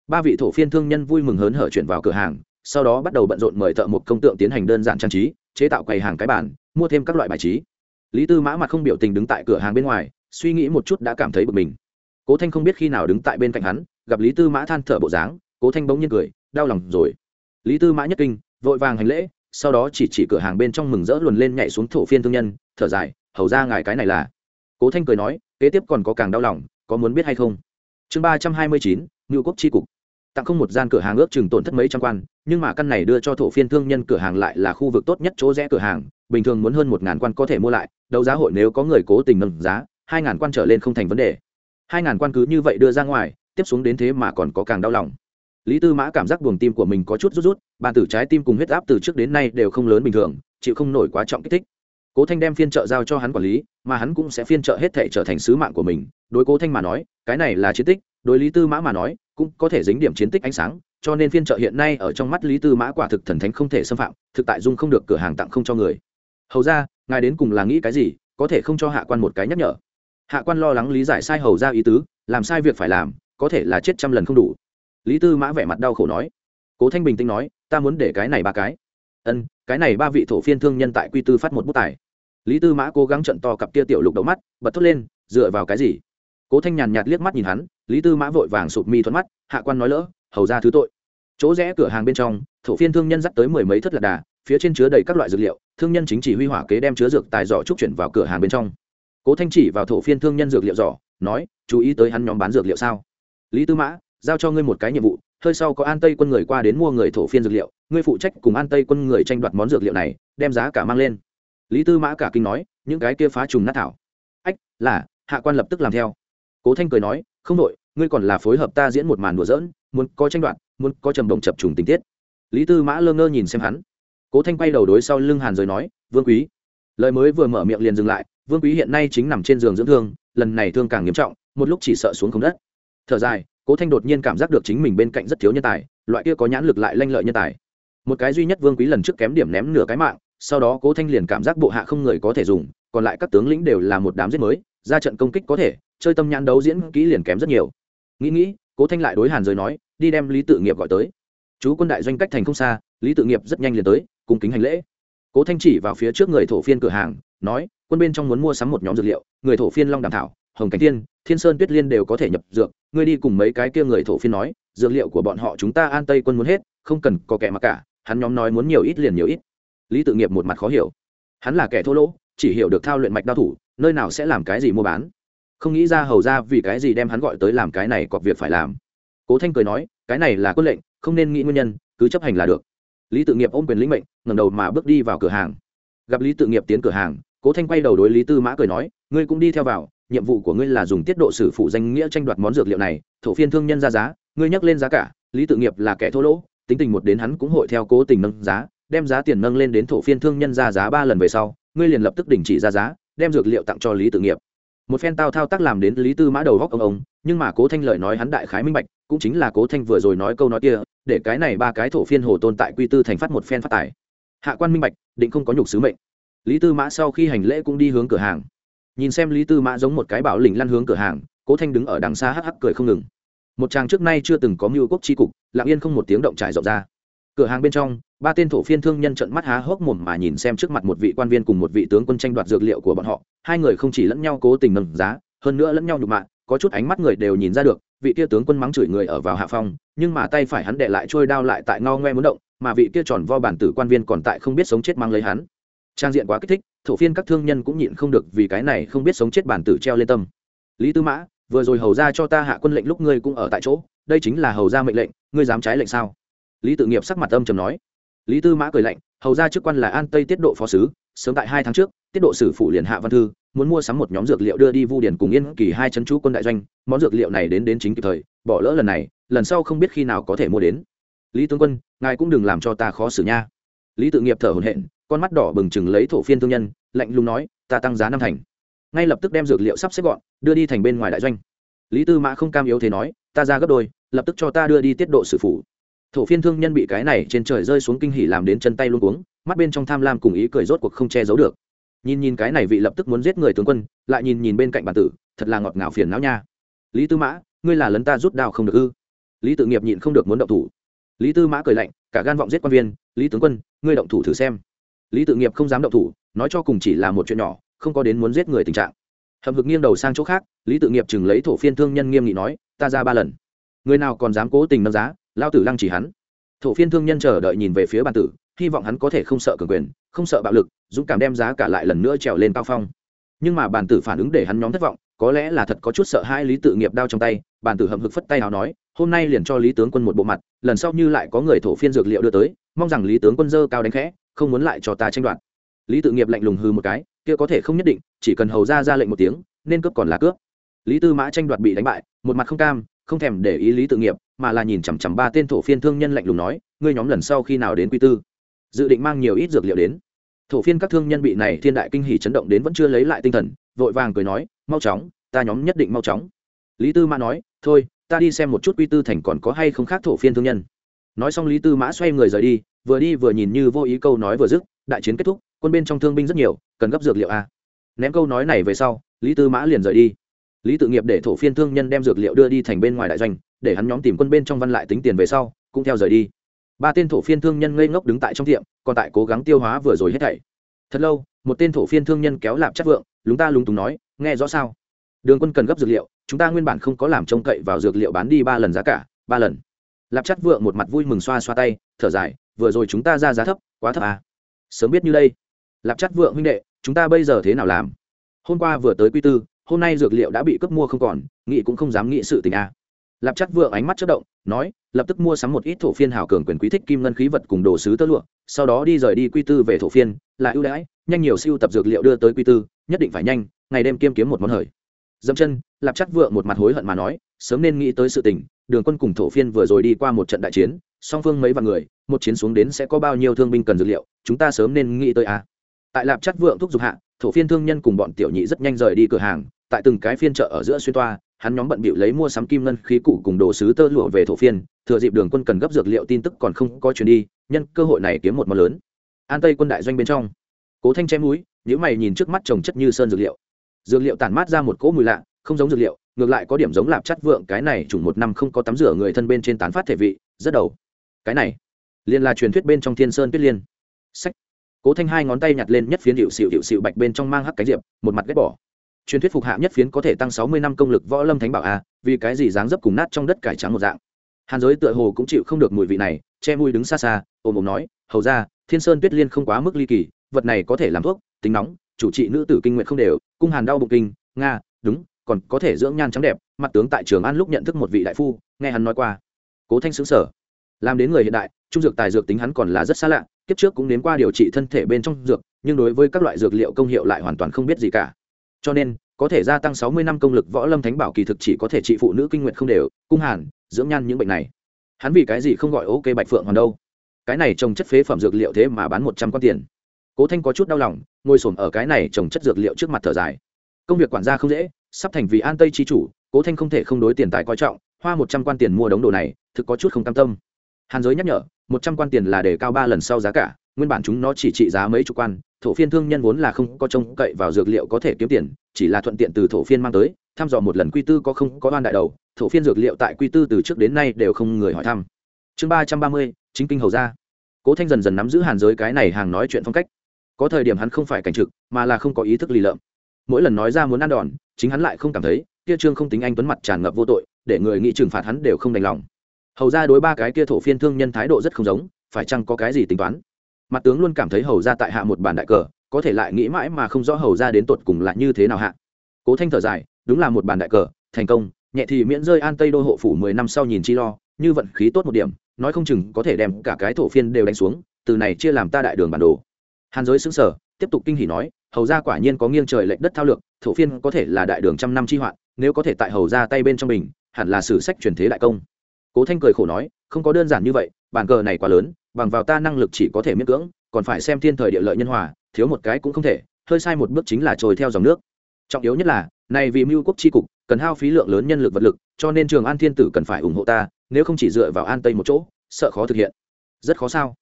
Ba vị thổ phiên thương nhân vui mừng hớn hở chuyển vào cửa hàng, sau đó bắt đầu bận rộn mời thợ một công tượng tiến hành đơn giản trang trí, chế tạo quầy hàng cái bản mua thêm các loại bài trí lý tư mã mặt không biểu tình đứng tại cửa hàng bên ngoài, suy nghĩ một chút đã cảm thấy bực mình. Cố thanh không biết khi nào đứng tại bên cạnh hắn, gặp lý tư mã than thở bộ dáng, cố thanh bỗng nhiên cười, đau lòng rồi. Lý tư mã nhất kinh, vội vàng hành lễ, sau đó chỉ chỉ cửa hàng bên trong mừng rỡ luồn lên nhảy xuống thổ phiên thương nhân, thở dài, hầu ra ngài cái này là. Cố thanh cười nói, kế tiếp còn có càng đau lòng, có muốn biết hay không? Chương ba trăm hai mươi chín, ngưu quốc tri cục. Tặng không một gian cửa hàng ước chừng tổn thất mấy trăm quan, nhưng mà căn này đưa cho thổ phiên thương nhân cửa hàng lại là khu vực tốt nhất chỗ rẽ cửa hàng bình thường muốn hơn một ngàn quan có thể mua lại, đấu giá hội nếu có người cố tình nâng giá, hai ngàn quan trở lên không thành vấn đề. Hai ngàn quan cứ như vậy đưa ra ngoài, tiếp xuống đến thế mà còn có càng đau lòng. Lý tư mã cảm giác buồng tim của mình có chút rút rút, bàn tử trái tim cùng huyết áp từ trước đến nay đều không lớn bình thường, chịu không nổi quá trọng kích thích. Cố thanh đem phiên trợ giao cho hắn quản lý, mà hắn cũng sẽ phiên trợ hết thể trở thành sứ mạng của mình. Đối cố thanh mà nói, cái này là chiến tích, đối lý tư mã mà nói, cũng có thể dính điểm chiến tích ánh sáng, cho nên phiên trợ hiện nay ở trong mắt lý tư mã quả thực thần thánh không thể xâm phạm, thực tại dung không được cửa hàng tặng không cho người hầu ra, ngài đến cùng là nghĩ cái gì, có thể không cho hạ quan một cái nhắc nhở? Hạ quan lo lắng lý giải sai hầu ra ý tứ, làm sai việc phải làm, có thể là chết trăm lần không đủ. Lý tư mã vẻ mặt đau khổ nói. Cố thanh bình tĩnh nói, ta muốn để cái này ba cái. Ân, cái này ba vị thổ phiên thương nhân tại quy tư phát một bút tài. Lý tư mã cố gắng trận to cặp kia tiểu lục đầu mắt, bật thốt lên, dựa vào cái gì? Cố thanh nhàn nhạt liếc mắt nhìn hắn, lý tư mã vội vàng sụp mi thuận mắt, hạ quan nói lỡ, hầu ra thứ tội. Chỗ rẽ cửa hàng bên trong, thổ phiên thương nhân dắt tới mười mấy thất lạc đà phía trên chứa đầy các loại dược liệu, thương nhân chính chỉ huy hỏa kế đem chứa dược tài giỏ trúc chuyển vào cửa hàng bên trong. Cố thanh chỉ vào thổ phiên thương nhân dược liệu giỏ, nói, chú ý tới hắn nhóm bán dược liệu sao? Lý tư mã, giao cho ngươi một cái nhiệm vụ, hơi sau có an tây quân người qua đến mua người thổ phiên dược liệu, ngươi phụ trách cùng an tây quân người tranh đoạt món dược liệu này, đem giá cả mang lên. Lý tư mã cả kinh nói, những cái kia phá trùng nát thảo. Ách, là, hạ quan lập tức làm theo. Cố thanh cười nói, không đội ngươi còn là phối hợp ta diễn một màn đùa dỡn muốn có tranh đoạt, muốn có trầm đồng chập trùng tình tiết. Lý tư mã lơ ngơ nhìn xem hắn cố thanh quay đầu đối sau lưng hàn rồi nói, vương quý. Lời mới vừa mở miệng liền dừng lại, vương quý hiện nay chính nằm trên giường dưỡng thương, lần này thương càng nghiêm trọng, một lúc chỉ sợ xuống không đất. Thở dài, cố thanh đột nhiên cảm giác được chính mình bên cạnh rất thiếu nhân tài, loại kia có nhãn lực lại lanh lợi nhân tài. Một cái duy nhất vương quý lần trước kém điểm ném nửa cái mạng, sau đó cố thanh liền cảm giác bộ hạ không người có thể dùng, còn lại các tướng lĩnh đều là một đám giết mới, ra trận công kích có thể, chơi tâm nhãn đấu diễn kỹ liền kém rất nhiều. Nghĩ nghĩ, cố thanh lại đối hàn giới nói, đi đem lý tự nghiệp gọi tới. Chú quân đại doanh cách thành không xa, lý tự nghiệp rất nhanh liền tới cung kính hành lễ. Cố thanh chỉ vào phía trước người thổ phiên cửa hàng nói quân bên trong muốn mua sắm một nhóm dược liệu người thổ phiên long đàm thảo hồng cánh tiên, thiên sơn tuyết liên đều có thể nhập dược ngươi đi cùng mấy cái kia người thổ phiên nói dược liệu của bọn họ chúng ta an tây quân muốn hết không cần có kẻ mặc cả hắn nhóm nói muốn nhiều ít liền nhiều ít. Lý tự nghiệp một mặt khó hiểu. Hắn là kẻ thô lỗ chỉ hiểu được thao luyện mạch đao thủ nơi nào sẽ làm cái gì mua bán. Không nghĩ ra hầu ra vì cái gì đem hắn gọi tới làm cái này có việc phải làm. Cố thanh cười nói cái này là quân lệnh không nên nghĩ nguyên nhân cứ chấp hành là được lý tự nghiệp ôm quyền lĩnh mệnh, ngẩng đầu mà bước đi vào cửa hàng. Gặp lý tự nghiệp tiến cửa hàng, cố thanh quay đầu đối lý tư mã cười nói, ngươi cũng đi theo vào, nhiệm vụ của ngươi là dùng tiết độ sử phụ danh nghĩa tranh đoạt món dược liệu này, thổ phiên thương nhân ra giá, ngươi nhắc lên giá cả, lý tự nghiệp là kẻ thô lỗ, tính tình một đến hắn cũng hội theo cố tình nâng giá, đem giá tiền nâng lên đến thổ phiên thương nhân ra giá ba lần về sau, ngươi liền lập tức đình chỉ ra giá, đem dược liệu tặng cho lý tự nghiệp. Một phen tao thao tác làm đến lý tư mã đầu góc ông ông, nhưng mà cố thanh lợi nói hắn đại khái minh bạch cũng chính là cố thanh vừa rồi nói câu nói kia, để cái này ba cái thổ phiên hồ tồn tại quy tư thành phát một phen phát tài. Hạ quan minh bạch, định không có nhục sứ mệnh. Lý tư mã sau khi hành lễ cũng đi hướng cửa hàng. Nhìn xem lý tư mã giống một cái bảo lình lăn hướng cửa hàng, cố thanh đứng ở đằng xa hắc hắc cười không ngừng. Một chàng trước nay chưa từng có mưu quốc tri cục lạng yên không một tiếng động trải rộng ra. Cửa hàng bên trong, ba tên thổ phiên thương nhân trận mắt há hốc mồm mà nhìn xem trước mặt một vị quan viên cùng một vị tướng quân tranh đoạt dược liệu của bọn họ. Hai người không chỉ lẫn nhau cố tình nâng giá, hơn nữa lẫn nhau nhục mạ, có chút ánh mắt người đều nhìn ra được vị kia tướng quân mắng chửi người ở vào hạ phong, nhưng mà tay phải hắn đệ lại trôi đao lại tại ngao ngoe muốn động, mà vị kia tròn vo bản tử quan viên còn tại không biết sống chết mang lấy hắn. Trang diện quá kích thích, thổ phiên các thương nhân cũng nhịn không được vì cái này không biết sống chết bản tử treo lên tâm. Lý tư mã, vừa rồi hầu ra cho ta hạ quân lệnh lúc ngươi cũng ở tại chỗ, đây chính là hầu ra mệnh lệnh, ngươi dám trái lệnh sao? Lý tự nghiệp sắc mặt âm trầm nói. Lý tư mã cười lạnh, hầu ra chức quan là an tây tiết độ phó sứ, sớm tại hai tháng trước, tiết độ sử phụ liền hạ văn thư muốn mua sắm một nhóm dược liệu đưa đi vu điển cùng yên kỳ hai chân chú quân đại doanh, món dược liệu này đến đến chính kịp thời, bỏ lỡ lần này, lần sau không biết khi nào có thể mua đến. Lý tướng quân, ngài cũng đừng làm cho ta khó xử nha. Lý tự nghiệp thở hổn hển, con mắt đỏ bừng chừng lấy thổ phiên thương nhân, lạnh lùng nói, ta tăng giá năm thành. Ngay lập tức đem dược liệu sắp xếp gọn, đưa đi thành bên ngoài đại doanh. Lý tư mã không cam yếu thế nói, ta ra gấp đôi, lập tức cho ta đưa đi tiết độ sử phụ thổ phiên thương nhân bị cái này trên trời rơi xuống kinh hỉ làm đến chân tay luôn cuống, mắt bên trong tham lam cùng ý cười rốt cuộc không che giấu được nhìn nhìn cái này vị lập tức muốn giết người tướng quân, lại nhìn nhìn bên cạnh bản tử, thật là ngọt ngào phiền não nha. Lý tư mã, ngươi là lấn ta rút đao không được ư? Lý tự nghiệp nhịn không được muốn động thủ. Lý tư mã cười lạnh, cả gan vọng giết quan viên, lý tướng quân, ngươi động thủ thử xem. Lý tự nghiệp không dám động thủ, nói cho cùng chỉ là một chuyện nhỏ, không có đến muốn giết người tình trạng. Hầm hực nghiêng đầu sang chỗ khác, lý tự nghiệp chừng lấy thổ phiên thương nhân nghiêm nghị nói, ta ra ba lần. Người nào còn dám cố tình nâng giá, lao tử lăng chỉ hắn. Thổ phiên thương nhân chờ đợi nhìn về phía bàn tử, hy vọng hắn có thể không sợ cường quyền không sợ bạo lực, dũng cảm đem giá cả lại lần nữa trèo lên cao phong. Nhưng mà bàn tử phản ứng để hắn nhóm thất vọng, có lẽ là thật có chút sợ hai lý tự nghiệp đao trong tay bàn tử hậm hực phất tay nào nói, hôm nay liền cho lý tướng quân một bộ mặt, lần sau như lại có người thổ phiên dược liệu đưa tới, mong rằng lý tướng quân dơ cao đánh khẽ, không muốn lại cho ta tranh đoạt. Lý tự nghiệp lạnh lùng hư một cái, kia có thể không nhất định, chỉ cần hầu ra ra lệnh một tiếng, nên cướp còn là cướp. Lý tư mã tranh đoạt bị đánh bại, một mặt không cam, không thèm để ý lý tự nghiệp, mà là nhìn chằm chằm ba tên thổ phiên thương nhân lạnh lùng nói, ngươi nhóm lần sau khi nào đến quy tư? Dự định mang nhiều ít dược liệu đến. Thổ phiên các thương nhân bị này thiên đại kinh hỉ chấn động đến vẫn chưa lấy lại tinh thần, vội vàng cười nói, mau chóng, ta nhóm nhất định mau chóng. Lý tư mã nói, thôi, ta đi xem một chút quy tư thành còn có hay không khác thổ phiên thương nhân. Nói xong lý tư mã xoay người rời đi, vừa đi vừa nhìn như vô ý câu nói vừa dứt, đại chiến kết thúc, quân bên trong thương binh rất nhiều, cần gấp dược liệu a ném câu nói này về sau, lý tư mã liền rời đi. Lý tự nghiệp để thổ phiên thương nhân đem dược liệu đưa đi thành bên ngoài đại doanh, để hắn nhóm tìm quân bên trong văn lại tính tiền về sau, cũng theo rời đi ba tên thổ phiên thương nhân ngây ngốc đứng tại trong tiệm, còn tại cố gắng tiêu hóa vừa rồi hết thảy. Thật lâu, một tên thổ phiên thương nhân kéo lạp chất vượng, lúng ta lúng túng nói, nghe rõ sao? Đường quân cần gấp dược liệu, chúng ta nguyên bản không có làm trông cậy vào dược liệu bán đi ba lần giá cả, ba lần. Lạp chất vượng một mặt vui mừng xoa xoa tay, thở dài, vừa rồi chúng ta ra giá thấp, quá thấp à. sớm biết như đây. Lạp chất vượng huynh đệ, chúng ta bây giờ thế nào làm? Hôm qua vừa tới quy tư, hôm nay dược liệu đã bị cướp mua không còn nghị cũng không dám nghị sự tình a à lạp chắc vượng ánh mắt chất động, nói, lập tức mua sắm một ít thổ phiên hảo cường quyền quý thích kim ngân khí vật cùng đồ sứ tơ lụa, sau đó đi rời đi quy tư về thổ phiên, là ưu đãi, nhanh nhiều siêu tập dược liệu đưa tới quy tư, nhất định phải nhanh, ngày đêm kiêm kiếm một món hời dẫm chân, lạp chắc vượng một mặt hối hận mà nói, sớm nên nghĩ tới sự tình, đường quân cùng thổ phiên vừa rồi đi qua một trận đại chiến, song phương mấy vạn người, một chiến xuống đến sẽ có bao nhiêu thương binh cần dược liệu, chúng ta sớm nên nghĩ tới a à. tại lạp chắc vượng thúc giục hạ, thổ phiên thương nhân cùng bọn tiểu nhị rất nhanh rời đi cửa hàng, tại từng cái phiên chợ ở giữa xuyên toa hắn nhóm bận bịu lấy mua sắm kim ngân khí cụ cùng đồ sứ tơ lụa về thổ phiên, thừa dịp đường quân cần gấp dược liệu tin tức còn không có chuyển đi, nhân cơ hội này kiếm một món lớn. An tây quân đại doanh bên trong, cố thanh chém núi nhữ mày nhìn trước mắt trồng chất như sơn dược liệu. Dược liệu tản mát ra một cỗ mùi lạ, không giống dược liệu, ngược lại có điểm giống lạp chất vượng, cái này chủng một năm không có tắm rửa người thân bên trên tán phát thể vị, rất đầu. Cái này, liền là truyền thuyết bên trong thiên sơn tuyết liên. Sách. Cố thanh hai ngón tay nhặt lên nhất phiến hiệu xịu hiệu xịu bạch bên trong mang hắc cái diệp, một mặt ghét bỏ truyền thuyết phục hạ nhất phiến có thể tăng sáu mươi năm công lực võ lâm thánh bảo a, vì cái gì dáng dấp cùng nát trong đất cải trắng một dạng? Hàn giới tựa hồ cũng chịu không được mùi vị này, che mũi đứng xa xa ôm ôm nói, hầu ra, thiên sơn tuyết liên không quá mức ly kỳ, vật này có thể làm thuốc, tính nóng, chủ trị nữ tử kinh nguyện không đều, cung hàn đau bụng kinh, nga, đúng, còn có thể dưỡng nhan trắng đẹp. Mặt tướng tại trường an lúc nhận thức một vị đại phu, nghe hắn nói qua. Cố thanh sững sở làm đến người hiện đại, trung dược tài dược tính hắn còn là rất xa lạ, kiếp trước cũng đến qua điều trị thân thể bên trong dược, nhưng đối với các loại dược liệu công hiệu lại hoàn toàn không biết gì cả cho nên, có thể gia tăng sáu mươi năm công lực võ lâm thánh bảo kỳ thực chỉ có thể trị phụ nữ kinh nguyện không đều, cung hàn, dưỡng nhan những bệnh này. Hắn vì cái gì không gọi ok bạch phượng hoàn đâu? Cái này trồng chất phế phẩm dược liệu thế mà bán một trăm con tiền. Cố thanh có chút đau lòng, ngồi xổm ở cái này trồng chất dược liệu trước mặt thở dài. Công việc quản gia không dễ, sắp thành vì an tây chi chủ, cố thanh không thể không đối tiền tài coi trọng, hoa một trăm quan tiền mua đống đồ này, thực có chút không cam tâm. Hàn giới nhắc nhở, một trăm quan tiền là để cao ba lần sau giá cả nguyên bản chúng nó chỉ trị giá mấy chục quan, thổ phiên thương nhân vốn là không có trông cậy vào dược liệu có thể kiếm tiền, chỉ là thuận tiện từ thổ phiên mang tới, thăm dò một lần quy tư có không có ban đại đầu, thổ phiên dược liệu tại quy tư từ trước đến nay đều không người hỏi thăm. Chương ba trăm ba mươi, chính kinh hầu ra cố thanh dần dần nắm giữ hàn giới cái này hàng nói chuyện phong cách. Có thời điểm hắn không phải cảnh trực, mà là không có ý thức lì lợm. Mỗi lần nói ra muốn ăn đòn, chính hắn lại không cảm thấy, kia trương không tính anh tuấn mặt tràn ngập vô tội, để người nghĩ trừng phạt hắn đều không đành lòng. Hầu ra đối ba cái kia thổ phiên thương nhân thái độ rất không giống, phải chăng có cái gì tính toán? Mặt tướng luôn cảm thấy hầu ra tại hạ một bản đại cờ, có thể lại nghĩ mãi mà không rõ hầu ra đến tột cùng là như thế nào hạ. Cố thanh thở dài, đúng là một bản đại cờ, thành công, nhẹ thì miễn rơi an tây đô hộ phủ mười năm sau nhìn chi lo, như vận khí tốt một điểm, nói không chừng có thể đem cả cái thổ phiên đều đánh xuống, từ này chia làm ta đại đường bản đồ. Hàn giới xứng sở tiếp tục kinh hỉ nói, hầu ra quả nhiên có nghiêng trời lệnh đất thao lược, thổ phiên có thể là đại đường trăm năm chi hoạn, nếu có thể tại hầu ra tay bên trong mình, hẳn là sử sách truyền thế đại công. Cố thanh cười khổ nói, không có đơn giản như vậy bàn cờ này quá lớn bằng vào ta năng lực chỉ có thể miễn cưỡng, còn phải xem thiên thời địa lợi nhân hòa, thiếu một cái cũng không thể, hơi sai một bước chính là trồi theo dòng nước. Trọng yếu nhất là, này vì mưu quốc tri cục, cần hao phí lượng lớn nhân lực vật lực, cho nên trường an thiên tử cần phải ủng hộ ta, nếu không chỉ dựa vào an tây một chỗ, sợ khó thực hiện. Rất khó sao?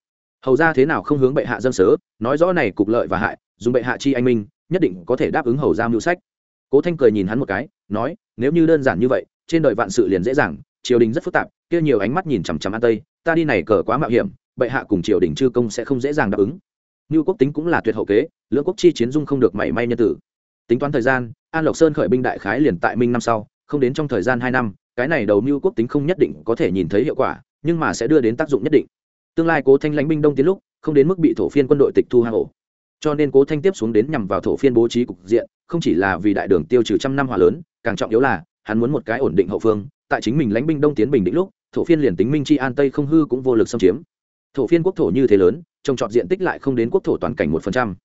Hầu ra thế nào không hướng bệ hạ dân sớ, nói rõ này cục lợi và hại, dùng bệ hạ chi anh minh, nhất định có thể đáp ứng hầu ra mưu sách. Cố thanh cười nhìn hắn một cái, nói, nếu như đơn giản như vậy, trên đời vạn sự liền dễ dàng, triều đình rất phức tạp, kia nhiều ánh mắt nhìn chằm chằm an tây, ta đi này cờ quá mạo hiểm bệ hạ cùng triều đình chư công sẽ không dễ dàng đáp ứng. Như quốc tính cũng là tuyệt hậu kế, lưỡng quốc chi chiến dung không được mảy may nhân tử. Tính toán thời gian, an lộc sơn khởi binh đại khái liền tại minh năm sau, không đến trong thời gian hai năm, cái này đầu mưu quốc tính không nhất định có thể nhìn thấy hiệu quả, nhưng mà sẽ đưa đến tác dụng nhất định. Tương lai cố thanh lãnh binh đông tiến lúc, không đến mức bị thổ phiên quân đội tịch thu hang ổ. Cho nên cố thanh tiếp xuống đến nhằm vào thổ phiên bố trí cục diện, không chỉ là vì đại đường tiêu trừ trăm năm hỏa lớn, càng trọng yếu là, hắn muốn một cái ổn định hậu phương, tại chính mình lãnh binh đông tiến bình định lúc, thổ phiên liền tính minh chi an tây không hư cũng vô lực xâm chiếm thổ phiên quốc thổ như thế lớn, trồng trọt diện tích lại không đến quốc thổ toàn cảnh một phần trăm.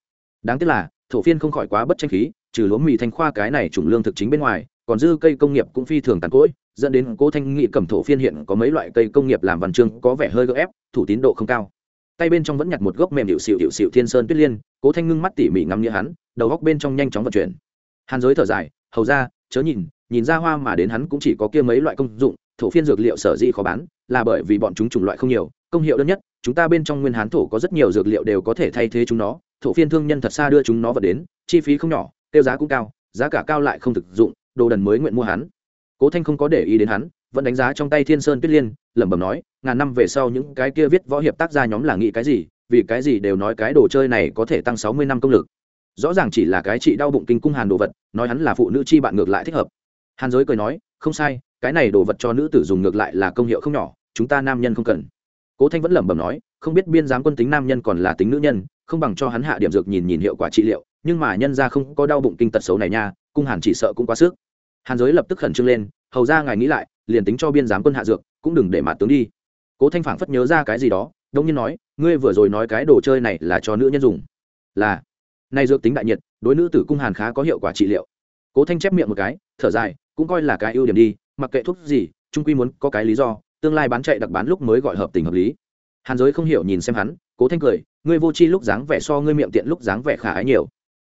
Đáng tiếc là, thổ phiên không khỏi quá bất tranh khí, trừ lúa mì thanh khoa cái này chủng lương thực chính bên ngoài, còn dư cây công nghiệp cũng phi thường tàn cỗi, dẫn đến cố thanh nghị cầm thổ phiên hiện có mấy loại cây công nghiệp làm văn chương có vẻ hơi gỡ ép, thủ tín độ không cao. Tay bên trong vẫn nhặt một gốc mềm hiệu xịu hiệu xịu thiên sơn tuyết liên, cố thanh ngưng mắt tỉ mỉ ngắm nghĩa hắn, đầu góc bên trong nhanh chóng vận chuyển. Hàn giới thở dài, hầu ra, chớ nhìn nhìn ra hoa mà đến hắn cũng chỉ có kia mấy loại công dụng, thổ phiên dược liệu sở dĩ khó bán, là bởi vì bọn chúng chủng loại không nhiều, công hiệu đơn nhất chúng ta bên trong nguyên hán thổ có rất nhiều dược liệu đều có thể thay thế chúng nó, thổ phiên thương nhân thật xa đưa chúng nó vật đến, chi phí không nhỏ, tiêu giá cũng cao, giá cả cao lại không thực dụng, đồ đần mới nguyện mua hắn. Cố thanh không có để ý đến hắn, vẫn đánh giá trong tay thiên sơn tuyết liên, lẩm bẩm nói, ngàn năm về sau những cái kia viết võ hiệp tác gia nhóm là nghĩ cái gì, vì cái gì đều nói cái đồ chơi này có thể tăng sáu mươi năm công lực. Rõ ràng chỉ là cái trị đau bụng kinh cung hàn đồ vật, nói hắn là phụ nữ chi bạn ngược lại thích hợp. Hàn giới cười nói, không sai, cái này đồ vật cho nữ tử dùng ngược lại là công hiệu không nhỏ, chúng ta nam nhân không cần cố thanh vẫn lẩm bẩm nói, không biết biên giám quân tính nam nhân còn là tính nữ nhân, không bằng cho hắn hạ điểm dược nhìn nhìn hiệu quả trị liệu, nhưng mà nhân ra không có đau bụng kinh tật xấu này nha, cung hàn chỉ sợ cũng quá sức. Hàn giới lập tức khẩn trương lên, hầu ra ngài nghĩ lại, liền tính cho biên giám quân hạ dược, cũng đừng để mặt tướng đi. Cố thanh phảng phất nhớ ra cái gì đó, đông nhiên nói, ngươi vừa rồi nói cái đồ chơi này là cho nữ nhân dùng. Là nay dược tính đại nhiệt, đối nữ tử cung hàn khá có hiệu quả trị liệu. Cố thanh chép miệng một cái, thở dài, cũng coi là cái ưu điểm đi, mặc kệ thuốc gì, trung quy muốn có cái lý do tương lai bán chạy đặc bán lúc mới gọi hợp tình hợp lý. Hàn giới không hiểu nhìn xem hắn, cố thanh cười, ngươi vô chi lúc dáng vẻ so ngươi miệng tiện lúc dáng vẻ khả ái nhiều.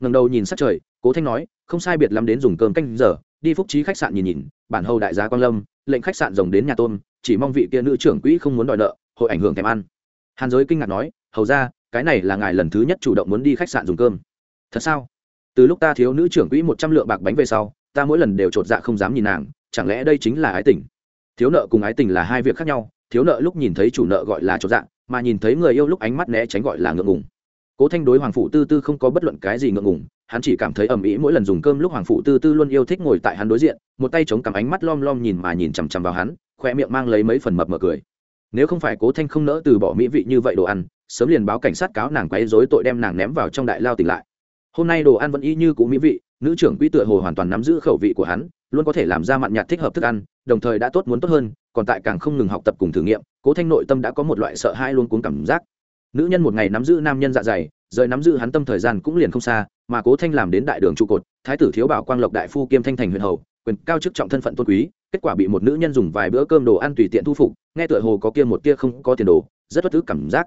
Ngần đầu nhìn sát trời, cố thanh nói, không sai biệt lắm đến dùng cơm canh giờ, đi phúc trí khách sạn nhìn nhìn, bản hầu đại gia quan lâm, lệnh khách sạn rồng đến nhà tôn chỉ mong vị kia nữ trưởng quỹ không muốn đòi nợ, hội ảnh hưởng thèm ăn. Hàn giới kinh ngạc nói, hầu ra, cái này là ngài lần thứ nhất chủ động muốn đi khách sạn dùng cơm. Thật sao? Từ lúc ta thiếu nữ trưởng quỹ một trăm lượng bạc bánh về sau, ta mỗi lần đều chột dạ không dám nhìn nàng, chẳng lẽ đây chính là ái tình? Thiếu nợ cùng ái tình là hai việc khác nhau thiếu nợ lúc nhìn thấy chủ nợ gọi là chột dạng, mà nhìn thấy người yêu lúc ánh mắt né tránh gọi là ngượng ngùng. Cố thanh đối hoàng phụ tư tư không có bất luận cái gì ngượng ngùng hắn chỉ cảm thấy ầm ĩ mỗi lần dùng cơm lúc hoàng phụ tư tư luôn yêu thích ngồi tại hắn đối diện một tay chống cằm ánh mắt lom lom nhìn mà nhìn chằm chằm vào hắn khoe miệng mang lấy mấy phần mập mở cười. Nếu không phải cố thanh không nỡ từ bỏ mỹ vị như vậy đồ ăn sớm liền báo cảnh sát cáo nàng quấy dối tội đem nàng ném vào trong đại lao tỉnh lại. Hôm nay đồ ăn vẫn y như cũ mỹ vị nữ trưởng quỹ tựa hồ hoàn toàn nắm giữ khẩu vị của hắn luôn có thể làm ra mặn nhạt thích hợp thức ăn đồng thời đã tốt muốn tốt hơn, còn tại càng không ngừng học tập cùng thử nghiệm, cố thanh nội tâm đã có một loại sợ hãi luôn cuốn cảm giác. Nữ nhân một ngày nắm giữ nam nhân dạ dày, rời nắm giữ hắn tâm thời gian cũng liền không xa, mà cố thanh làm đến đại đường trụ cột, thái tử thiếu bảo quang lộc đại phu kiêm thanh thành huyện hầu, quyền cao chức trọng thân phận tôn quý, kết quả bị một nữ nhân dùng vài bữa cơm đồ ăn tùy tiện thu phục, nghe tựa hồ có kia một tia không có tiền đồ, rất bất thứ cảm giác.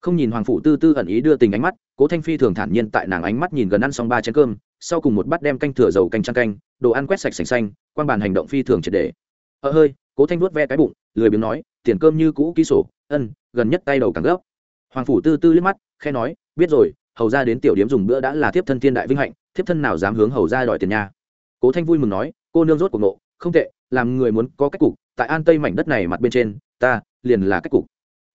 Không nhìn hoàng phụ tư tư ẩn ý đưa tình ánh mắt, cố thanh phi thường thản nhiên tại nàng ánh mắt nhìn gần ăn xong ba chén cơm, sau cùng một bát đem canh thừa dầu canh trăng canh, đồ ăn quét sạch sành xanh quan bàn hành động phi thường triệt để ờ hơi, cố thanh vuốt ve cái bụng, lười biếng nói, tiền cơm như cũ, ký sổ, ân, gần nhất tay đầu càng gấp. Hoàng phủ tư tư liếc mắt khe nói, biết rồi, hầu ra đến tiểu điếm dùng bữa đã là thiếp thân thiên đại vinh hạnh, thiếp thân nào dám hướng hầu ra đòi tiền nhà. cố thanh vui mừng nói, cô nương rốt cuộc nộ không tệ, làm người muốn có cách cục, tại an tây mảnh đất này mặt bên trên, ta liền là cách cục.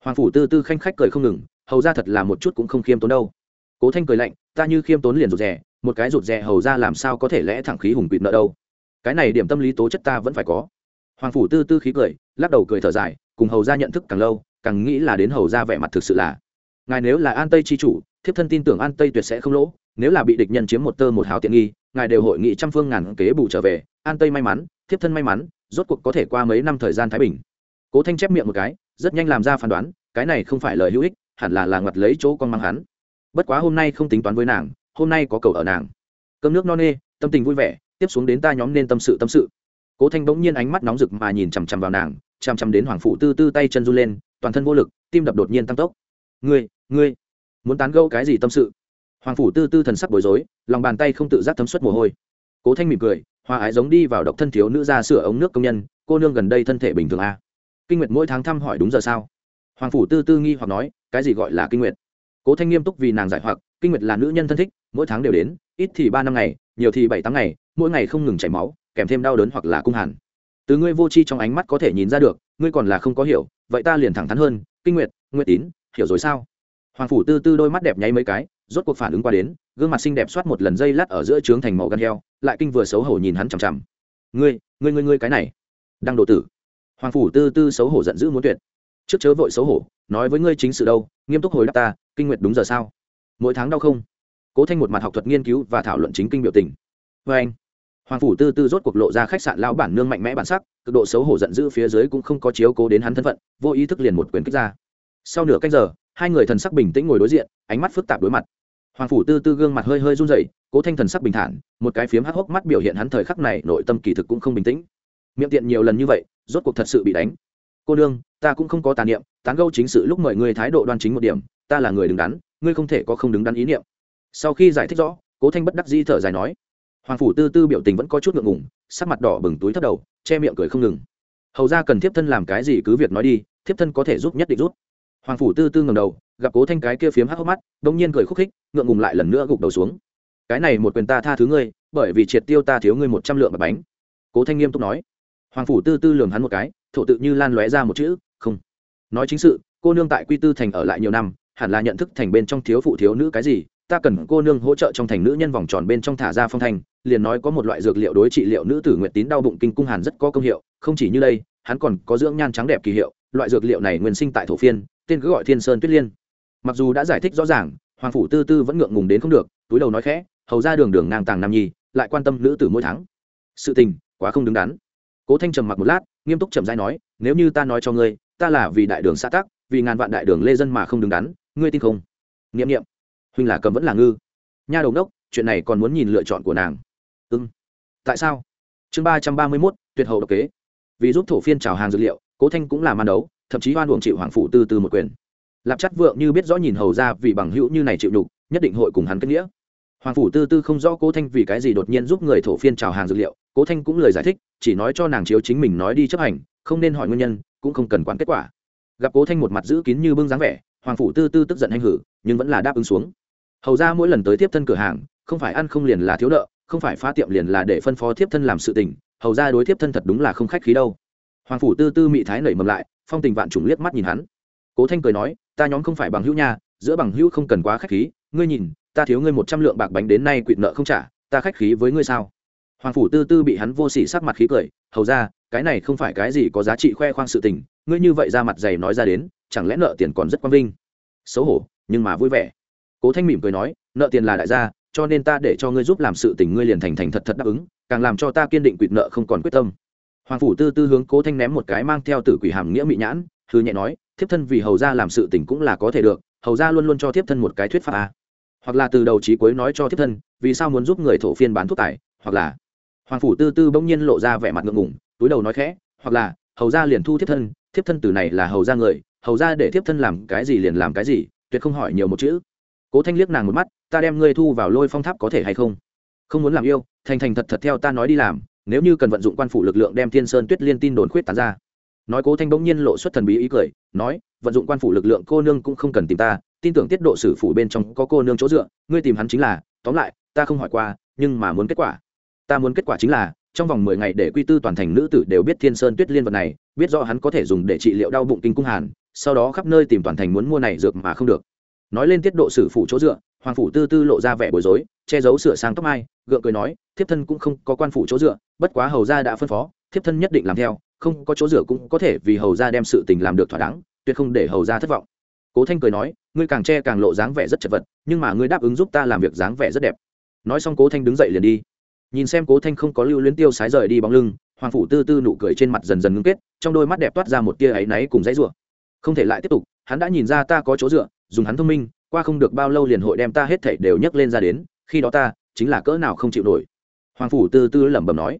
Hoàng phủ tư tư khanh khách cười không ngừng, hầu ra thật là một chút cũng không khiêm tốn đâu. Cố thanh cười lạnh, ta như khiêm tốn liền rụt rè, một cái rụt rè hầu ra làm sao có thể lẽ thẳng khí hùng quỵt nợ đâu? Cái này điểm tâm lý tố chất ta vẫn phải có hoàng phủ tư tư khí cười, lắc đầu cười thở dài, cùng hầu ra nhận thức càng lâu, càng nghĩ là đến hầu ra vẻ mặt thực sự là. Ngài nếu là an tây c h i chủ, thiếp thân tin tưởng an tây tuyệt sẽ không lỗ, nếu là bị địch nhân chiếm một tơ một hào tiện nghi, ngài đều hội nghị trăm phương ngàn kế bù trở về, an tây may mắn, thiếp thân may mắn, rốt cuộc có thể qua mấy năm thời gian thái bình. Cố thanh chép miệng một cái, rất nhanh làm ra phán đoán, cái này không phải lời hữu ích, hẳn là là ngặt lấy chỗ con mang hắn. Bất quá hôm nay không tính toán với nàng, hôm nay có cầu ở nàng. Cơm nước no nê, tâm tình vui vẻ, tiếp xuống đến ta nhóm nên tâm sự tâm sự cố thanh bỗng nhiên ánh mắt nóng rực mà nhìn chằm chằm vào nàng, chằm chằm đến hoàng phụ tư tư tay chân run lên, toàn thân vô lực, tim đập đột nhiên tăng tốc. Ngươi ngươi muốn tán gẫu cái gì tâm sự? Hoàng phủ tư tư thần sắc bối rối, lòng bàn tay không tự giác thấm suất mồ hôi. Cố thanh mỉm cười, hòa ái giống đi vào độc thân thiếu nữ ra sửa ống nước công nhân, cô nương gần đây thân thể bình thường à? kinh nguyệt mỗi tháng thăm hỏi đúng giờ sao? Hoàng phủ tư tư nghi hoặc nói, cái gì gọi là kinh nguyệt? Cố thanh nghiêm túc vì nàng giải hoặc, kinh nguyệt là nữ nhân thân thích, mỗi tháng đều đến, ít thì ba năm ngày, nhiều thì bảy tháng ngày, mỗi ngày không ngừng chảy máu kèm thêm đau đớn hoặc là cung hàn. Từ ngươi vô tri trong ánh mắt có thể nhìn ra được, ngươi còn là không có hiểu, vậy ta liền thẳng thắn hơn, kinh nguyệt nguyệt tín, hiểu rồi sao? Hoàng phủ tư tư đôi mắt đẹp nháy mấy cái, rốt cuộc phản ứng qua đến, gương mặt xinh đẹp soát một lần dây lát ở giữa trướng thành màu gan heo, lại kinh vừa xấu hổ nhìn hắn chằm chằm. Ngươi ngươi ngươi ngươi cái này. Đang độ tử. Hoàng phủ tư tư xấu hổ giận dữ muốn tuyệt. Trước chớ vội xấu hổ, nói với ngươi chính sự đâu, nghiêm túc hồi đáp ta, kinh nguyệt đúng giờ sao? Mỗi tháng đau không? Cố thanh một mặt học thuật nghiên cứu và thảo luận chính kinh biểu tình. Vê anh hoàng phủ tư tư rốt cuộc lộ ra khách sạn lão bản nương mạnh mẽ bản sắc, cực độ xấu hổ giận dữ phía dưới cũng không có chiếu cố đến hắn thân phận, vô ý thức liền một quyền kích ra. Sau nửa cách giờ, hai người thần sắc bình tĩnh ngồi đối diện, ánh mắt phức tạp đối mặt. Hoàng phủ tư tư gương mặt hơi hơi run rẩy, cố thanh thần sắc bình thản, một cái phiếm hắc hốc mắt biểu hiện hắn thời khắc này nội tâm kỳ thực cũng không bình tĩnh. Miệng tiện nhiều lần như vậy, rốt cuộc thật sự bị đánh. Cô đương ta cũng không có tàn niệm, tán gâu chính sự lúc mời người thái độ đoan chính một điểm, ta là người đứng đắn, ngươi không thể có không đứng đắn ý niệm. Sau khi giải thích rõ, cố thanh bất đắc di thở dài nói hoàng phủ tư tư biểu tình vẫn có chút ngượng ngùng, sắc mặt đỏ bừng túi thất đầu, che miệng cười không ngừng. Hầu ra cần thiếp thân làm cái gì cứ việc nói đi, thiếp thân có thể giúp nhất định rút hoàng phủ tư tư ngầm đầu, gặp cố thanh cái kia phiếm hắc hốc mắt, đông nhiên cười khúc khích, ngượng ngùng lại lần nữa gục đầu xuống. Cái này một quyền ta tha thứ ngươi, bởi vì triệt tiêu ta thiếu ngươi một trăm lượng bạc bánh. Cố thanh nghiêm túc nói. Hoàng phủ tư tư lường hắn một cái, thổ tự như lan lóe ra một chữ, không. Nói chính sự, cô nương tại quy tư thành ở lại nhiều năm, hẳn là nhận thức thành bên trong thiếu phụ thiếu nữ cái gì, ta cần cô nương hỗ trợ trong thành nữ nhân vòng tròn bên trong thả ra phong thành liền nói có một loại dược liệu đối trị liệu nữ tử nguyện tín đau bụng kinh cung hàn rất có công hiệu, không chỉ như đây, hắn còn có dưỡng nhan trắng đẹp kỳ hiệu, loại dược liệu này nguyên sinh tại thổ phiên, tên cứ gọi thiên sơn tuyết liên. Mặc dù đã giải thích rõ ràng, hoàng phủ tư tư vẫn ngượng ngùng đến không được, túi đầu nói khẽ, hầu ra đường đường ngang tàng nam nhi, lại quan tâm nữ tử mỗi tháng. Sự tình, quá không đứng đắn. Cố thanh trầm mặc một lát, nghiêm túc trầm dai nói, nếu như ta nói cho ngươi, ta là vì đại đường xã tắc, vì ngàn vạn đại đường lê dân mà không đứng đắn, ngươi tin không? Nghiệm nghiệm huynh là cầm vẫn là ngư. Nha đầu đốc, chuyện này còn muốn nhìn lựa chọn của nàng ưng ừ. tại sao? Chương ba trăm ba mươi mốt, tuyệt hậu độc kế. Vì giúp thổ phiên trào hàng dược liệu, cố thanh cũng làm màn đấu, thậm chí oan uổng chịu hoàng phủ tư từ một quyền. Lạp chắc vượng như biết rõ nhìn hầu ra vì bằng hữu như này chịu nhục, nhất định hội cùng hắn kết nghĩa. Hoàng phủ tư tư không rõ cố thanh vì cái gì đột nhiên giúp người thổ phiên trào hàng dược liệu, cố thanh cũng lời giải thích, chỉ nói cho nàng chiếu chính mình nói đi chấp hành, không nên hỏi nguyên nhân, cũng không cần quản kết quả. Gặp cố thanh một mặt giữ kín như bưng dáng vẻ, hoàng phủ tư tư tức giận hành hử, nhưng vẫn là đáp ứng xuống. Hầu ra mỗi lần tới tiếp thân cửa hàng, không phải ăn không liền là thiếu nợ không phải phá tiệm liền là để phân phó thiếp thân làm sự tình, hầu ra đối thiếp thân thật đúng là không khách khí đâu. Hoàng phủ tư tư mị thái nảy mầm lại, phong tình vạn trùng liếc mắt nhìn hắn. Cố thanh cười nói, ta nhóm không phải bằng hữu nha, giữa bằng hữu không cần quá khách khí, ngươi nhìn, ta thiếu ngươi một trăm lượng bạc bánh đến nay quỵt nợ không trả, ta khách khí với ngươi sao? Hoàng phủ tư tư bị hắn vô sỉ sắc mặt khí cười, hầu ra, cái này không phải cái gì có giá trị khoe khoang sự tình, ngươi như vậy ra mặt dày nói ra đến, chẳng lẽ nợ tiền còn rất quang vinh? Xấu hổ, nhưng mà vui vẻ. Cố thanh mỉm cười nói, nợ tiền là đại gia cho nên ta để cho ngươi giúp làm sự tình ngươi liền thành thành thật thật đáp ứng, càng làm cho ta kiên định quỵt nợ không còn quyết tâm. Hoàng phủ tư tư hướng cố thanh ném một cái mang theo tử quỷ hàm nghĩa mị nhãn thư nhẹ nói, thiếp thân vì hầu ra làm sự tình cũng là có thể được, hầu ra luôn luôn cho thiếp thân một cái thuyết pháp à. hoặc là từ đầu trí cuối nói cho thiếp thân, vì sao muốn giúp người thổ phiên bán thuốc tài hoặc là, hoàng phủ tư tư bỗng nhiên lộ ra vẻ mặt ngượng ngủng túi đầu nói khẽ, hoặc là, hầu ra liền thu thiếp thân thiếp thân từ này là hầu ra người, hầu ra để thiếp thân làm cái gì liền làm cái gì, tuyệt không hỏi nhiều một chữ cố thanh liếc nàng một mắt, ta đem ngươi thu vào lôi phong tháp có thể hay không? Không muốn làm yêu, thành thành thật thật theo ta nói đi làm, nếu như cần vận dụng quan phủ lực lượng đem thiên sơn tuyết liên tin đồn khuyết tán ra. Nói cố thanh bỗng nhiên lộ xuất thần bí ý cười, nói, vận dụng quan phủ lực lượng cô nương cũng không cần tìm ta, tin tưởng tiết độ sử phủ bên trong có cô nương chỗ dựa, ngươi tìm hắn chính là, tóm lại, ta không hỏi qua, nhưng mà muốn kết quả. Ta muốn kết quả chính là, trong vòng mười ngày để quy tư toàn thành nữ tử đều biết thiên sơn tuyết liên vật này, biết rõ hắn có thể dùng để trị liệu đau bụng kinh cung hàn, sau đó khắp nơi tìm toàn thành muốn mua này dược mà không được nói lên tiết độ sử phủ chỗ dựa, hoàng phủ tư tư lộ ra vẻ bối rối, che giấu sửa sang tóc mai, gượng cười nói, thiếp thân cũng không có quan phủ chỗ dựa, bất quá hầu gia đã phân phó, thiếp thân nhất định làm theo, không có chỗ dựa cũng có thể vì hầu gia đem sự tình làm được thỏa đáng, tuyệt không để hầu gia thất vọng. Cố thanh cười nói, ngươi càng che càng lộ dáng vẻ rất chật vật, nhưng mà ngươi đáp ứng giúp ta làm việc dáng vẻ rất đẹp. Nói xong cố thanh đứng dậy liền đi. Nhìn xem cố thanh không có lưu luyến tiêu sái rời đi bóng lưng, hoàng phủ tư tư nụ cười trên mặt dần dần ngưng kết, trong đôi mắt đẹp toát ra một tia áy náy cùng dãy rủa. Không thể lại tiếp tục, hắn đã nhìn ra ta có chỗ dựa dùng hắn thông minh, qua không được bao lâu liền hội đem ta hết thảy đều nhấc lên ra đến, khi đó ta chính là cỡ nào không chịu nổi. Hoàng phủ tư tư lẩm bẩm nói.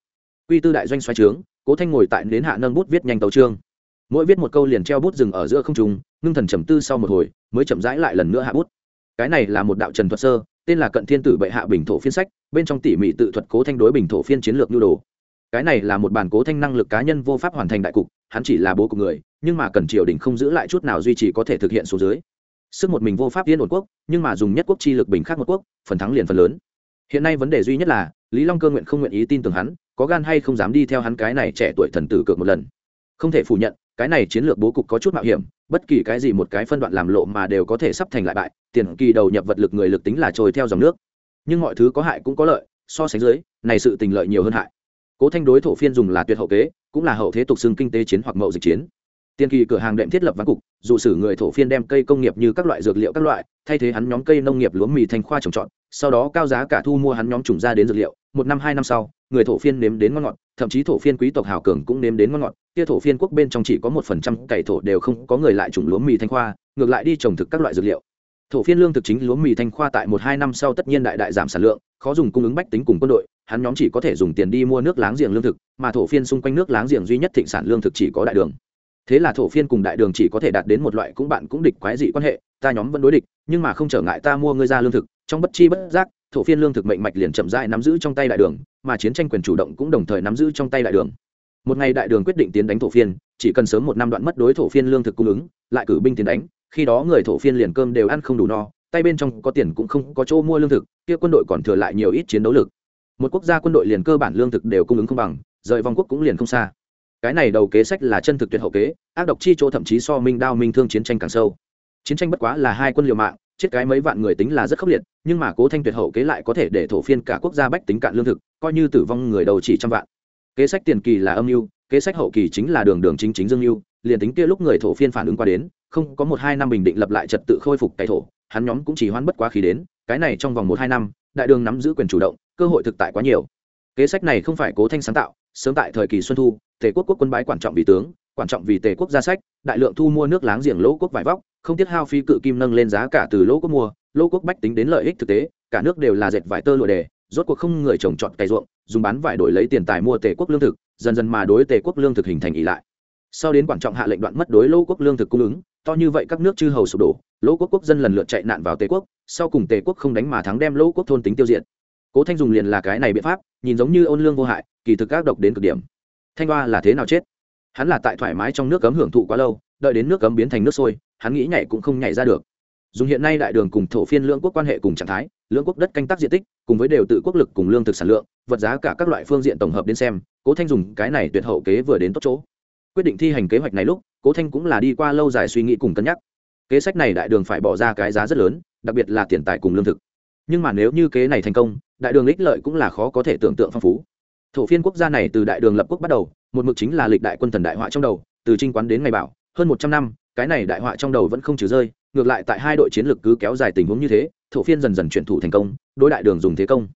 Quy tư đại doanh xoay trướng, cố thanh ngồi tại đến hạ nâng bút viết nhanh tấu trương mỗi viết một câu liền treo bút dừng ở giữa không trung, ngưng thần trầm tư sau một hồi, mới chậm rãi lại lần nữa hạ bút. Cái này là một đạo trần thuật sơ, tên là cận thiên tử bệ hạ bình thổ phiên sách, bên trong tỉ mỉ tự thuật cố thanh đối bình thổ phiên chiến lược nhu đồ. Cái này là một bản cố thanh năng lực cá nhân vô pháp hoàn thành đại cục, hắn chỉ là bố của người, nhưng mà cần triều đình không giữ lại chút nào duy trì có thể thực hiện số dưới sức một mình vô pháp yên ổn quốc, nhưng mà dùng nhất quốc chi lực bình khác một quốc, phần thắng liền phần lớn. Hiện nay vấn đề duy nhất là, lý long cơ nguyện không nguyện ý tin tưởng hắn, có gan hay không dám đi theo hắn cái này trẻ tuổi thần tử cược một lần. Không thể phủ nhận, cái này chiến lược bố cục có chút mạo hiểm, bất kỳ cái gì một cái phân đoạn làm lộ mà đều có thể sắp thành lại bại, tiền kỳ đầu nhập vật lực người lực tính là trôi theo dòng nước. Nhưng mọi thứ có hại cũng có lợi, so sánh dưới, này sự tình lợi nhiều hơn hại. Cố thanh đối thổ phiên dùng là tuyệt hậu kế, cũng là hậu thế tục xưng kinh tế chiến hoặc mậu dịch chiến. Tiên kỳ cửa hàng đệm thiết lập ván cục, dụ sử người thổ phiên đem cây công nghiệp như các loại dược liệu các loại, thay thế hắn nhóm cây nông nghiệp lúa mì thành khoa trồng trọt, sau đó cao giá cả thu mua hắn nhóm trùng ra đến dược liệu, một năm hai năm sau, người thổ phiên nếm đến ngon ngọt, thậm chí thổ phiên quý tộc hào cường cũng nếm đến ngon ngọt, kia thổ phiên quốc bên trong chỉ có một phần trăm cày thổ đều không có người lại trùng lúa mì thanh khoa, ngược lại đi trồng thực các loại dược liệu. Thổ phiên lương thực chính lúa mì thanh khoa tại một hai năm sau tất nhiên đại đại giảm sản lượng, khó dùng cung ứng bách tính cùng quân đội, hắn nhóm chỉ có thể dùng tiền đi mua nước láng giềng lương thực, mà thổ phiên xung quanh nước láng giềng duy nhất thịnh sản lương thực chỉ có đại đường thế là thổ phiên cùng đại đường chỉ có thể đạt đến một loại cũng bạn cũng địch quái dị quan hệ, ta nhóm vẫn đối địch, nhưng mà không trở ngại ta mua ngươi ra lương thực, trong bất chi bất giác, thổ phiên lương thực mệnh mạch liền chậm rãi nắm giữ trong tay đại đường, mà chiến tranh quyền chủ động cũng đồng thời nắm giữ trong tay đại đường. Một ngày đại đường quyết định tiến đánh thổ phiên, chỉ cần sớm một năm đoạn mất đối thổ phiên lương thực cung ứng, lại cử binh tiến đánh, khi đó người thổ phiên liền cơm đều ăn không đủ no, tay bên trong có tiền cũng không có chỗ mua lương thực, kia quân đội còn thừa lại nhiều ít chiến đấu lực. Một quốc gia quân đội liền cơ bản lương thực đều cung ứng không bằng, rời vòng quốc cũng liền không xa cái này đầu kế sách là chân thực tuyệt hậu kế, ác độc chi chỗ thậm chí so minh đao minh thương chiến tranh càng sâu. Chiến tranh bất quá là hai quân liều mạng, chết cái mấy vạn người tính là rất khốc liệt, nhưng mà cố thanh tuyệt hậu kế lại có thể để thổ phiên cả quốc gia bách tính cạn lương thực, coi như tử vong người đầu chỉ trăm vạn. Kế sách tiền kỳ là âm mưu, kế sách hậu kỳ chính là đường đường chính chính dương mưu, liền tính kia lúc người thổ phiên phản ứng qua đến, không có một hai năm bình định lập lại trật tự khôi phục cải thổ, hắn nhóm cũng chỉ hoan bất quá khí đến, cái này trong vòng một hai năm, đại đường nắm giữ quyền chủ động, cơ hội thực tại quá nhiều. Kế sách này không phải cố thanh sáng tạo sớm tại thời kỳ xuân thu, tề quốc quốc quân bái quản trọng vì tướng, quản trọng vì tề quốc ra sách, đại lượng thu mua nước láng giềng lỗ quốc vải vóc, không tiết hao phí cự kim nâng lên giá cả từ lỗ quốc mua, lỗ quốc bách tính đến lợi ích thực tế, cả nước đều là dệt vải tơ lụa đề, rốt cuộc không người trồng trọt cày ruộng, dùng bán vải đổi lấy tiền tài mua tề quốc lương thực, dần dần mà đối tề quốc lương thực hình thành ỷ lại. Sau đến quản trọng hạ lệnh đoạn mất đối lỗ quốc lương thực cung ứng, to như vậy các nước chư hầu sụp đổ, lỗ quốc quốc dân lần lượt chạy nạn vào tề quốc, sau cùng tề quốc không đánh mà thắng đem lỗ quốc thôn tính tiêu diệt cố thanh dùng liền là cái này biện pháp, nhìn giống như ôn lương vô hại, kỳ thực các độc đến cực điểm. Thanh hoa là thế nào chết? Hắn là tại thoải mái trong nước cấm hưởng thụ quá lâu, đợi đến nước cấm biến thành nước sôi, hắn nghĩ nhảy cũng không nhảy ra được. Dùng hiện nay đại đường cùng thổ phiên lưỡng quốc quan hệ cùng trạng thái, lưỡng quốc đất canh tác diện tích, cùng với đều tự quốc lực cùng lương thực sản lượng, vật giá cả các loại phương diện tổng hợp đến xem, cố thanh dùng cái này tuyệt hậu kế vừa đến tốt chỗ. Quyết định thi hành kế hoạch này lúc, cố thanh cũng là đi qua lâu dài suy nghĩ cùng cân nhắc. Kế sách này đại đường phải bỏ ra cái giá rất lớn, đặc biệt là tiền tài cùng lương thực nhưng mà nếu như kế này thành công, đại đường ích lợi cũng là khó có thể tưởng tượng phong phú. Thổ phiên quốc gia này từ đại đường lập quốc bắt đầu, một mực chính là lịch đại quân thần đại họa trong đầu, từ trinh quán đến ngày bảo, hơn một trăm năm, cái này đại họa trong đầu vẫn không trừ rơi, ngược lại tại hai đội chiến lược cứ kéo dài tình huống như thế, thổ phiên dần dần chuyển thủ thành công, đối đại đường dùng thế công.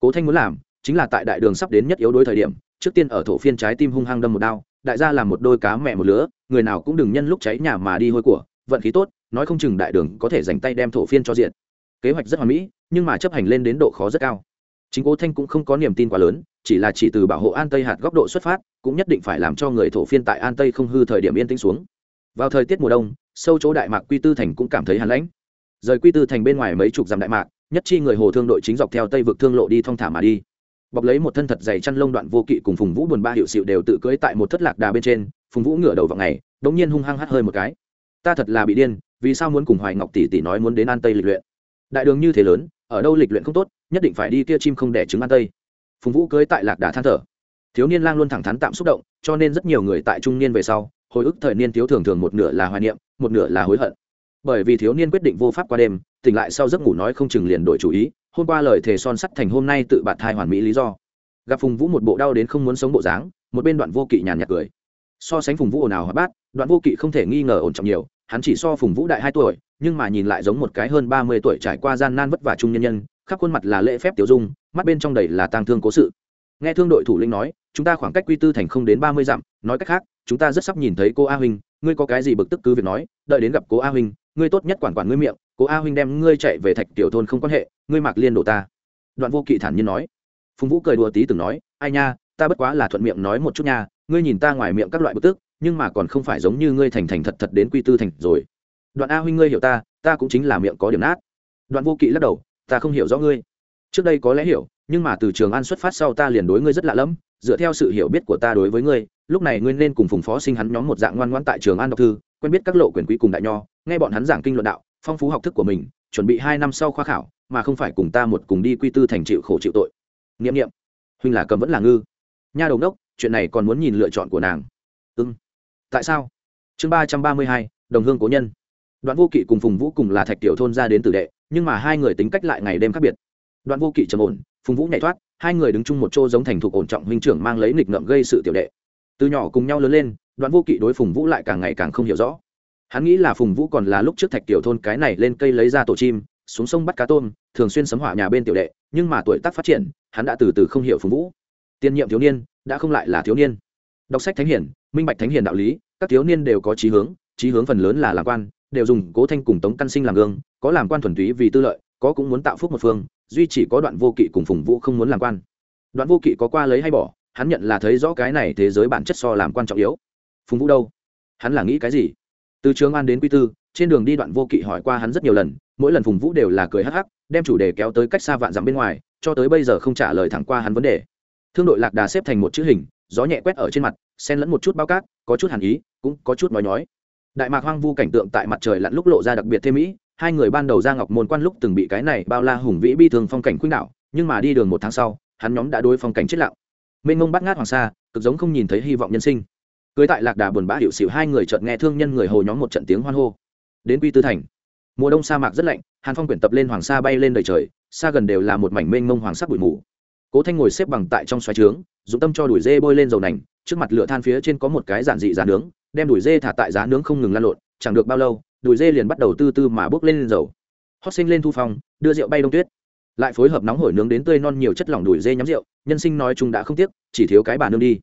Cố thanh muốn làm, chính là tại đại đường sắp đến nhất yếu đối thời điểm, trước tiên ở thổ phiên trái tim hung hăng đâm một đao, đại gia làm một đôi cá mẹ một lứa, người nào cũng đừng nhân lúc cháy nhà mà đi hôi của, vận khí tốt, nói không chừng đại đường có thể dành tay đem thổ phiên cho diện. Kế hoạch rất hoàn mỹ nhưng mà chấp hành lên đến độ khó rất cao. Chính cố thanh cũng không có niềm tin quá lớn, chỉ là chỉ từ bảo hộ an tây hạt góc độ xuất phát, cũng nhất định phải làm cho người thổ phiên tại an tây không hư thời điểm yên tĩnh xuống. Vào thời tiết mùa đông, sâu chỗ đại mạc quy tư thành cũng cảm thấy hàn lãnh. Rời quy tư thành bên ngoài mấy chục dặm đại mạc, nhất chi người hồ thương đội chính dọc theo tây vực thương lộ đi thong thả mà đi. Bọc lấy một thân thật dày chăn lông đoạn vô kỵ cùng phùng vũ buồn ba hiệu xịu đều tự cưỡi tại một thất lạc đà bên trên, phùng vũ ngửa đầu vào ngày, đống nhiên hung hăng hắt hơi một cái. Ta thật là bị điên, vì sao muốn cùng hoài ngọc tỷ tỷ nói muốn đến an tây lịch luyện? Đại đường như thế lớn ở đâu lịch luyện không tốt, nhất định phải đi kia chim không đẻ trứng ăn tây. Phùng vũ cưới tại lạc đà than thở. Thiếu niên lang luôn thẳng thắn tạm xúc động, cho nên rất nhiều người tại trung niên về sau, hồi ức thời niên thiếu thường thường một nửa là hoài niệm, một nửa là hối hận. Bởi vì thiếu niên quyết định vô pháp qua đêm, tỉnh lại sau giấc ngủ nói không chừng liền đổi chủ ý, hôm qua lời thề son sắt thành hôm nay tự bạt thai hoàn mỹ lý do. Gặp phùng vũ một bộ đau đến không muốn sống bộ dáng, một bên đoạn vô kỵ nhàn nhạt cười. So sánh phùng vũ ồn ào hoạt bát, đoạn vô kỵ không thể nghi ngờ ổn trọng nhiều hắn chỉ so phùng vũ đại hai tuổi, nhưng mà nhìn lại giống một cái hơn ba mươi tuổi trải qua gian nan vất vả trung nhân nhân, khắp khuôn mặt là lễ phép tiểu dung, mắt bên trong đầy là tang thương cố sự. Nghe thương đội thủ lĩnh nói, chúng ta khoảng cách quy tư thành không đến ba mươi dặm, nói cách khác, chúng ta rất sắp nhìn thấy cô a huynh, ngươi có cái gì bực tức cứ việc nói, đợi đến gặp cô a huynh, ngươi tốt nhất quản quản ngươi miệng, cô a huynh đem ngươi chạy về thạch tiểu thôn không quan hệ, ngươi mặc liên đổ ta. Đoạn vô kỵ thản nhiên nói. Phùng vũ cười đùa tí từng nói, ai nha, ta bất quá là thuận miệng nói một chút nha, ngươi nhìn ta ngoài miệng các loại bực tức nhưng mà còn không phải giống như ngươi thành thành thật thật đến quy tư thành rồi. Đoạn a huynh ngươi hiểu ta ta cũng chính là miệng có điểm nát. Đoạn vô kỵ lắc đầu, ta không hiểu rõ ngươi. Trước đây có lẽ hiểu, nhưng mà từ trường an xuất phát sau ta liền đối ngươi rất lạ lẫm, dựa theo sự hiểu biết của ta đối với ngươi, lúc này ngươi nên cùng phùng phó sinh hắn nhóm một dạng ngoan ngoãn tại trường an đọc thư, quen biết các lộ quyền quý cùng đại nho, nghe bọn hắn giảng kinh luận đạo, phong phú học thức của mình, chuẩn bị hai năm sau khoa khảo, mà không phải cùng ta một cùng đi quy tư thành chịu khổ chịu tội. Nghiệm nghiệm huynh là cầm vẫn là ngư. Nha đầu đốc, chuyện này còn muốn nhìn lựa chọn của nàng. Ưng ừ tại sao? Chương ba trăm ba mươi hai, đồng hương cố nhân. Đoạn vô kỵ cùng phùng vũ cùng là thạch tiểu thôn ra đến tử đệ, nhưng mà hai người tính cách lại ngày đêm khác biệt. Đoạn vô kỵ trầm ổn, phùng vũ nhảy thoát, hai người đứng chung một chỗ giống thành thục ổn trọng huynh trưởng mang lấy nghịch ngợm gây sự tiểu đệ. Từ nhỏ cùng nhau lớn lên, đoạn vô kỵ đối phùng vũ lại càng ngày càng không hiểu rõ. Hắn nghĩ là phùng vũ còn là lúc trước thạch tiểu thôn cái này lên cây lấy ra tổ chim, xuống sông bắt cá tôm, thường xuyên sấm hỏa nhà bên tiểu đệ, nhưng mà tuổi tác phát triển, hắn đã từ từ không hiểu phùng vũ. Tiên nhiệm thiếu niên, đã không lại là thiếu niên. Đọc sách thánh hiển minh bạch thánh hiền đạo lý, các thiếu niên đều có trí hướng trí hướng phần lớn là làm quan, đều dùng cố thanh cùng tống căn sinh làm gương, có làm quan thuần túy vì tư lợi, có cũng muốn tạo phúc một phương, duy chỉ có đoạn vô kỵ cùng phùng vũ không muốn làm quan. Đoạn vô kỵ có qua lấy hay bỏ, hắn nhận là thấy rõ cái này thế giới bản chất so làm quan trọng yếu. Phùng vũ đâu? Hắn là nghĩ cái gì? Từ trường an đến quy tư, trên đường đi đoạn vô kỵ hỏi qua hắn rất nhiều lần, mỗi lần phùng vũ đều là cười hắc hắc, đem chủ đề kéo tới cách xa vạn dặm bên ngoài, cho tới bây giờ không trả lời thẳng qua hắn vấn đề. Thương đội lạc đà xếp thành một chữ hình, gió nhẹ quét ở trên mặt xen lẫn một chút bao cát, có chút hàn ý, cũng có chút nói nhói. Đại mạc hoang vu cảnh tượng tại mặt trời lặn lúc lộ ra đặc biệt thêm mỹ, hai người ban đầu ra ngọc môn quan lúc từng bị cái này bao la hùng vĩ bi thường phong cảnh khuynh đảo, nhưng mà đi đường một tháng sau, hắn nhóm đã đối phong cảnh chết lặng. Mênh mông bắt ngát hoàng sa, cực giống không nhìn thấy hy vọng nhân sinh. Cưới tại lạc đà buồn bã hiệu xịu hai người chợt nghe thương nhân người hồ nhóm một trận tiếng hoan hô. Đến quy tư thành. Mùa đông sa mạc rất lạnh, hàn phong quyển tập lên hoàng sa bay lên đời trời, xa gần đều là một mảnh mênh mông hoàng sắc bụi mù. Cố thanh ngồi xếp bằng tại trong xoáy trướng dùng tâm cho đuổi dê bôi lên dầu nành trước mặt lửa than phía trên có một cái giản dị giá nướng đem đuổi dê thả tại giá nướng không ngừng lan lộn chẳng được bao lâu đuổi dê liền bắt đầu tư tư mà bốc lên, lên dầu. Hót sinh lên thu phong đưa rượu bay đông tuyết. Lại phối hợp nóng hổi nướng đến tươi non nhiều chất lỏng đuổi dê nhắm rượu nhân sinh nói chung đã không tiếc chỉ thiếu cái bà nương đi.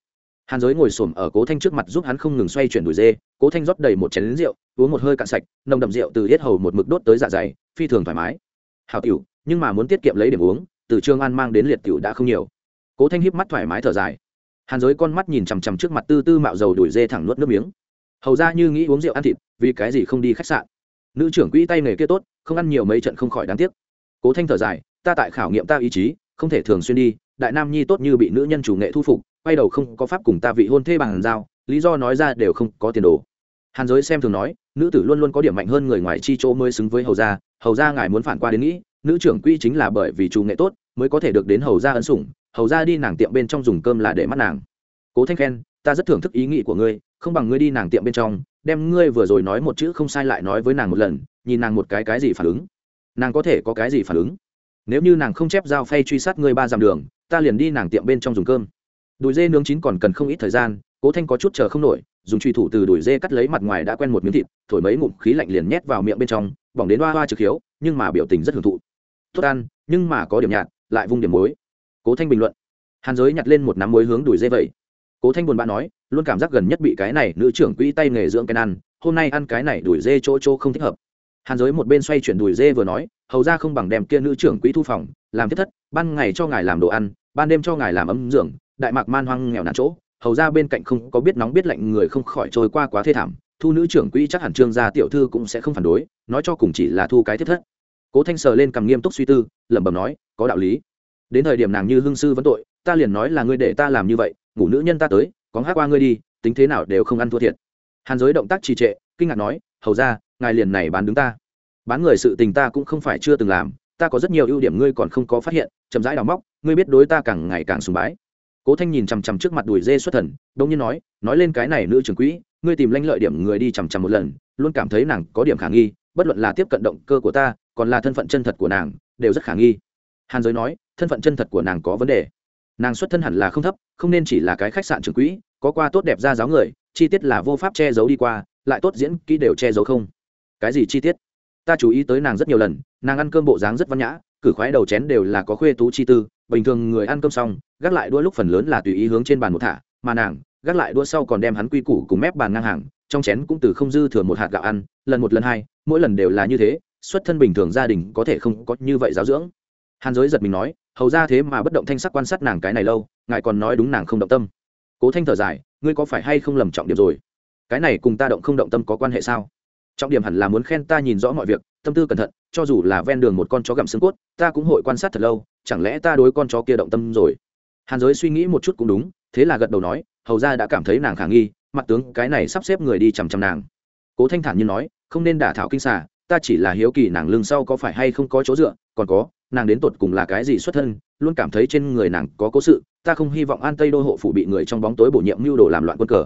Hàn giới ngồi xổm ở cố thanh trước mặt giúp hắn không ngừng xoay chuyển đuổi dê cố thanh rót đầy một chén lính rượu uống một hơi cạn sạch nồng đậm rượu từ yết hầu một mực đốt tới dạ dày phi thường thoải mái. Hào tiểu nhưng mà muốn tiết kiệm lấy điểm uống từ trương an mang đến liệt tiểu đã không nhiều. Cố thanh híp mắt thoải mái thở dài hàn giới con mắt nhìn chằm chằm trước mặt tư tư mạo dầu đuổi dê thẳng nuốt nước miếng. Hầu ra như nghĩ uống rượu ăn thịt, vì cái gì không đi khách sạn? Nữ trưởng quỹ tay nghề kia tốt, không ăn nhiều mấy trận không khỏi đáng tiếc. Cố thanh thở dài, ta tại khảo nghiệm ta ý chí, không thể thường xuyên đi, đại nam nhi tốt như bị nữ nhân chủ nghệ thu phục, quay đầu không có pháp cùng ta vị hôn thê bằng giao, lý do nói ra đều không có tiền đồ. Hàn giới xem thường nói, nữ tử luôn luôn có điểm mạnh hơn người ngoài chi chỗ mới xứng với hầu gia hầu gia ngài muốn phản qua đến nghĩ, nữ trưởng quỹ chính là bởi vì chủ nghệ tốt, mới có thể được đến hầu gia ân sủng hầu ra đi nàng tiệm bên trong dùng cơm là để mắt nàng. Cố thanh khen, ta rất thưởng thức ý nghĩ của ngươi, không bằng ngươi đi nàng tiệm bên trong, đem ngươi vừa rồi nói một chữ không sai lại nói với nàng một lần, nhìn nàng một cái cái gì phản ứng. Nàng có thể có cái gì phản ứng? Nếu như nàng không chép dao phay truy sát ngươi ba dặm đường, ta liền đi nàng tiệm bên trong dùng cơm. Đùi dê nướng chín còn cần không ít thời gian, cố thanh có chút chờ không nổi, dùng truy thủ từ đùi dê cắt lấy mặt ngoài đã quen một miếng thịt, thổi mấy ngụm khí lạnh liền nhét vào miệng bên trong, bỏng đến hoa hoa trực hiếu, nhưng mà biểu tình rất hưởng thụ. Tốt ăn, nhưng mà có điểm nhạt, lại vung điểm muối cố thanh bình luận. Hàn giới nhặt lên một nắm muối hướng đuổi dê vậy. Cố thanh buồn bã nói, luôn cảm giác gần nhất bị cái này nữ trưởng quỹ tay nghề dưỡng cái ăn, hôm nay ăn cái này đuổi dê chỗ chỗ không thích hợp. Hàn giới một bên xoay chuyển đuổi dê vừa nói, hầu ra không bằng đem kia nữ trưởng quỹ thu phòng, làm thiết thất, ban ngày cho ngài làm đồ ăn, ban đêm cho ngài làm ấm dưỡng đại mạc man hoang nghèo nàn chỗ. Hầu ra bên cạnh không có biết nóng biết lạnh người không khỏi trôi qua quá thê thảm, thu nữ trưởng quỹ chắc hẳn trương gia tiểu thư cũng sẽ không phản đối, nói cho cùng chỉ là thu cái thiết thất. Cố thanh sờ lên cầm nghiêm túc suy tư, lẩm bẩm nói, có đạo lý đến thời điểm nàng như hương sư vẫn tội, ta liền nói là ngươi để ta làm như vậy, ngủ nữ nhân ta tới, có hát qua ngươi đi, tính thế nào đều không ăn thua thiệt. Hàn giới động tác trì trệ, kinh ngạc nói, hầu ra ngài liền này bán đứng ta. Bán người sự tình ta cũng không phải chưa từng làm, ta có rất nhiều ưu điểm ngươi còn không có phát hiện, chậm rãi đào móc, ngươi biết đối ta càng ngày càng sùng bái. Cố thanh nhìn chằm chằm trước mặt đùi dê xuất thần đông nhiên nói nói lên cái này nữ trưởng quỹ, ngươi tìm lanh lợi điểm người đi chằm chằm một lần, luôn cảm thấy nàng có điểm khả nghi, bất luận là tiếp cận động cơ của ta, còn là thân phận chân thật của nàng, đều rất khả nghi. Hàn giới nói thân phận chân thật của nàng có vấn đề. Nàng xuất thân hẳn là không thấp, không nên chỉ là cái khách sạn trưởng quỹ, có qua tốt đẹp ra giáo người, chi tiết là vô pháp che giấu đi qua, lại tốt diễn kỹ đều che giấu không. Cái gì chi tiết? Ta chú ý tới nàng rất nhiều lần, nàng ăn cơm bộ dáng rất văn nhã, cử khoái đầu chén đều là có khuê tú chi tư, bình thường người ăn cơm xong, gác lại đua lúc phần lớn là tùy ý hướng trên bàn một thả, mà nàng gác lại đua sau còn đem hắn quy củ cùng mép bàn ngang hàng, trong chén cũng từ không dư thừa một hạt gạo ăn, lần một lần hai, mỗi lần đều là như thế, xuất thân bình thường gia đình có thể không có như vậy giáo dưỡng. Hàn giới giật mình nói hầu ra thế mà bất động thanh sắc quan sát nàng cái này lâu, ngài còn nói đúng nàng không động tâm. Cố thanh thở dài, ngươi có phải hay không lầm trọng điểm rồi? Cái này cùng ta động không động tâm có quan hệ sao? Trọng điểm hẳn là muốn khen ta nhìn rõ mọi việc, tâm tư cẩn thận, cho dù là ven đường một con chó gặm xương cốt, ta cũng hội quan sát thật lâu, chẳng lẽ ta đối con chó kia động tâm rồi? Hàn giới suy nghĩ một chút cũng đúng, thế là gật đầu nói, hầu ra đã cảm thấy nàng khả nghi, mặt tướng cái này sắp xếp người đi chằm chằm nàng. Cố thanh thản như nói, không nên đả thảo kinh xả ta chỉ là hiếu kỳ nàng lưng sau có phải hay không có chỗ dựa, còn có nàng đến tột cùng là cái gì xuất thân, luôn cảm thấy trên người nàng có cố sự, ta không hy vọng an tây đô hộ phủ bị người trong bóng tối bổ nhiệm mưu đồ làm loạn quân cờ.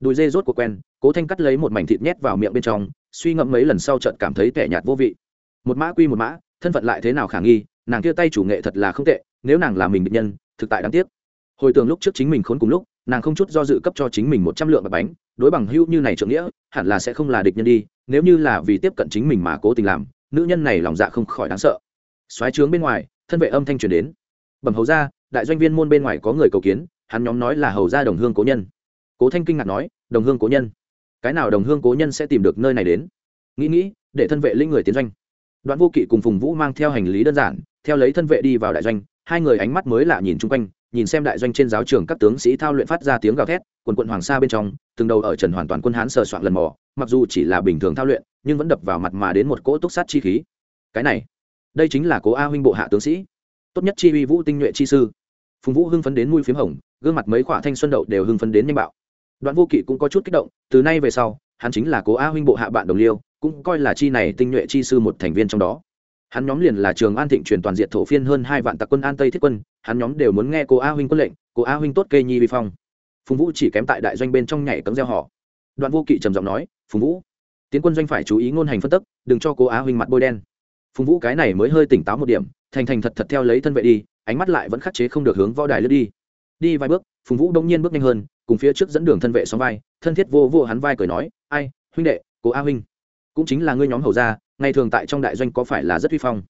Đùi dê rốt của quen, cố thanh cắt lấy một mảnh thịt nhét vào miệng bên trong, suy ngẫm mấy lần sau trận cảm thấy tẻ nhạt vô vị. Một mã quy một mã, thân phận lại thế nào khả nghi, nàng kia tay chủ nghệ thật là không tệ, nếu nàng là mình định nhân, thực tại đáng tiếc. Hồi tưởng lúc trước chính mình khốn cùng lúc, nàng không chút do dự cấp cho chính mình một trăm lượng bạc bánh, đối bằng hữu như này trượng nghĩa, hẳn là sẽ không là địch nhân đi, nếu như là vì tiếp cận chính mình mà cố tình làm, nữ nhân này lòng dạ không khỏi đáng sợ xoáy trướng bên ngoài, thân vệ âm thanh truyền đến. Bẩm hầu ra đại doanh viên môn bên ngoài có người cầu kiến, hắn nhóm nói là hầu ra đồng hương cố nhân. Cố thanh kinh ngạc nói, đồng hương cố nhân? Cái nào đồng hương cố nhân sẽ tìm được nơi này đến? Nghĩ nghĩ, để thân vệ linh người tiến doanh. Đoạn vô kỵ cùng phùng vũ mang theo hành lý đơn giản, theo lấy thân vệ đi vào đại doanh, hai người ánh mắt mới lạ nhìn chung quanh, nhìn xem đại doanh trên giáo trường các tướng sĩ thao luyện phát ra tiếng gào thét, quần quận hoàng sa bên trong, từng đầu ở trần hoàn toàn quân hán sờ soạn lần mò, mặc dù chỉ là bình thường thao luyện, nhưng vẫn đập vào mặt mà đến một cỗ túc sát chi khí. Cái này đây chính là cố a huynh bộ hạ tướng sĩ. Tốt nhất chi uy vũ tinh nhuệ chi sư. Phùng vũ hưng phấn đến mũi p h í m hồng, gương mặt mấy khỏa thanh xuân đậu đều hưng phấn đến nhanh bạo. Đoạn vô kỵ cũng có chút kích động, từ nay về sau, hắn chính là cố a huynh bộ hạ bạn đồng liêu, cũng coi là chi này tinh nhuệ chi sư một thành viên trong đó. Hắn nhóm liền là trường an thịnh truyền toàn diện thổ phiên hơn hai vạn tặc quân an tây thiết quân, hắn nhóm đều muốn nghe cố a huynh quân lệnh, cố a huynh tốt kê nhi vi phong. Phùng vũ chỉ kém tại đại doanh bên trong nhảy cấm gieo họ. Đoạn vô kỵ trầm giọng nói, phùng vũ, tiến quân doanh phải chú ý ngôn hành phân tức, đừng cho cố a huynh mặt bôi đen phùng vũ cái này mới hơi tỉnh táo một điểm, thành thành thật thật theo lấy thân vệ đi, ánh mắt lại vẫn khắc chế không được hướng võ đài lướt đi. Đi vài bước, phùng vũ đông nhiên bước nhanh hơn, cùng phía trước dẫn đường thân vệ xóm vai, thân thiết vô vô hắn vai cười nói, ai, huynh đệ, cố a huynh, cũng chính là ngươi nhóm hầu gia, ngày thường tại trong đại doanh có phải là rất huy phong?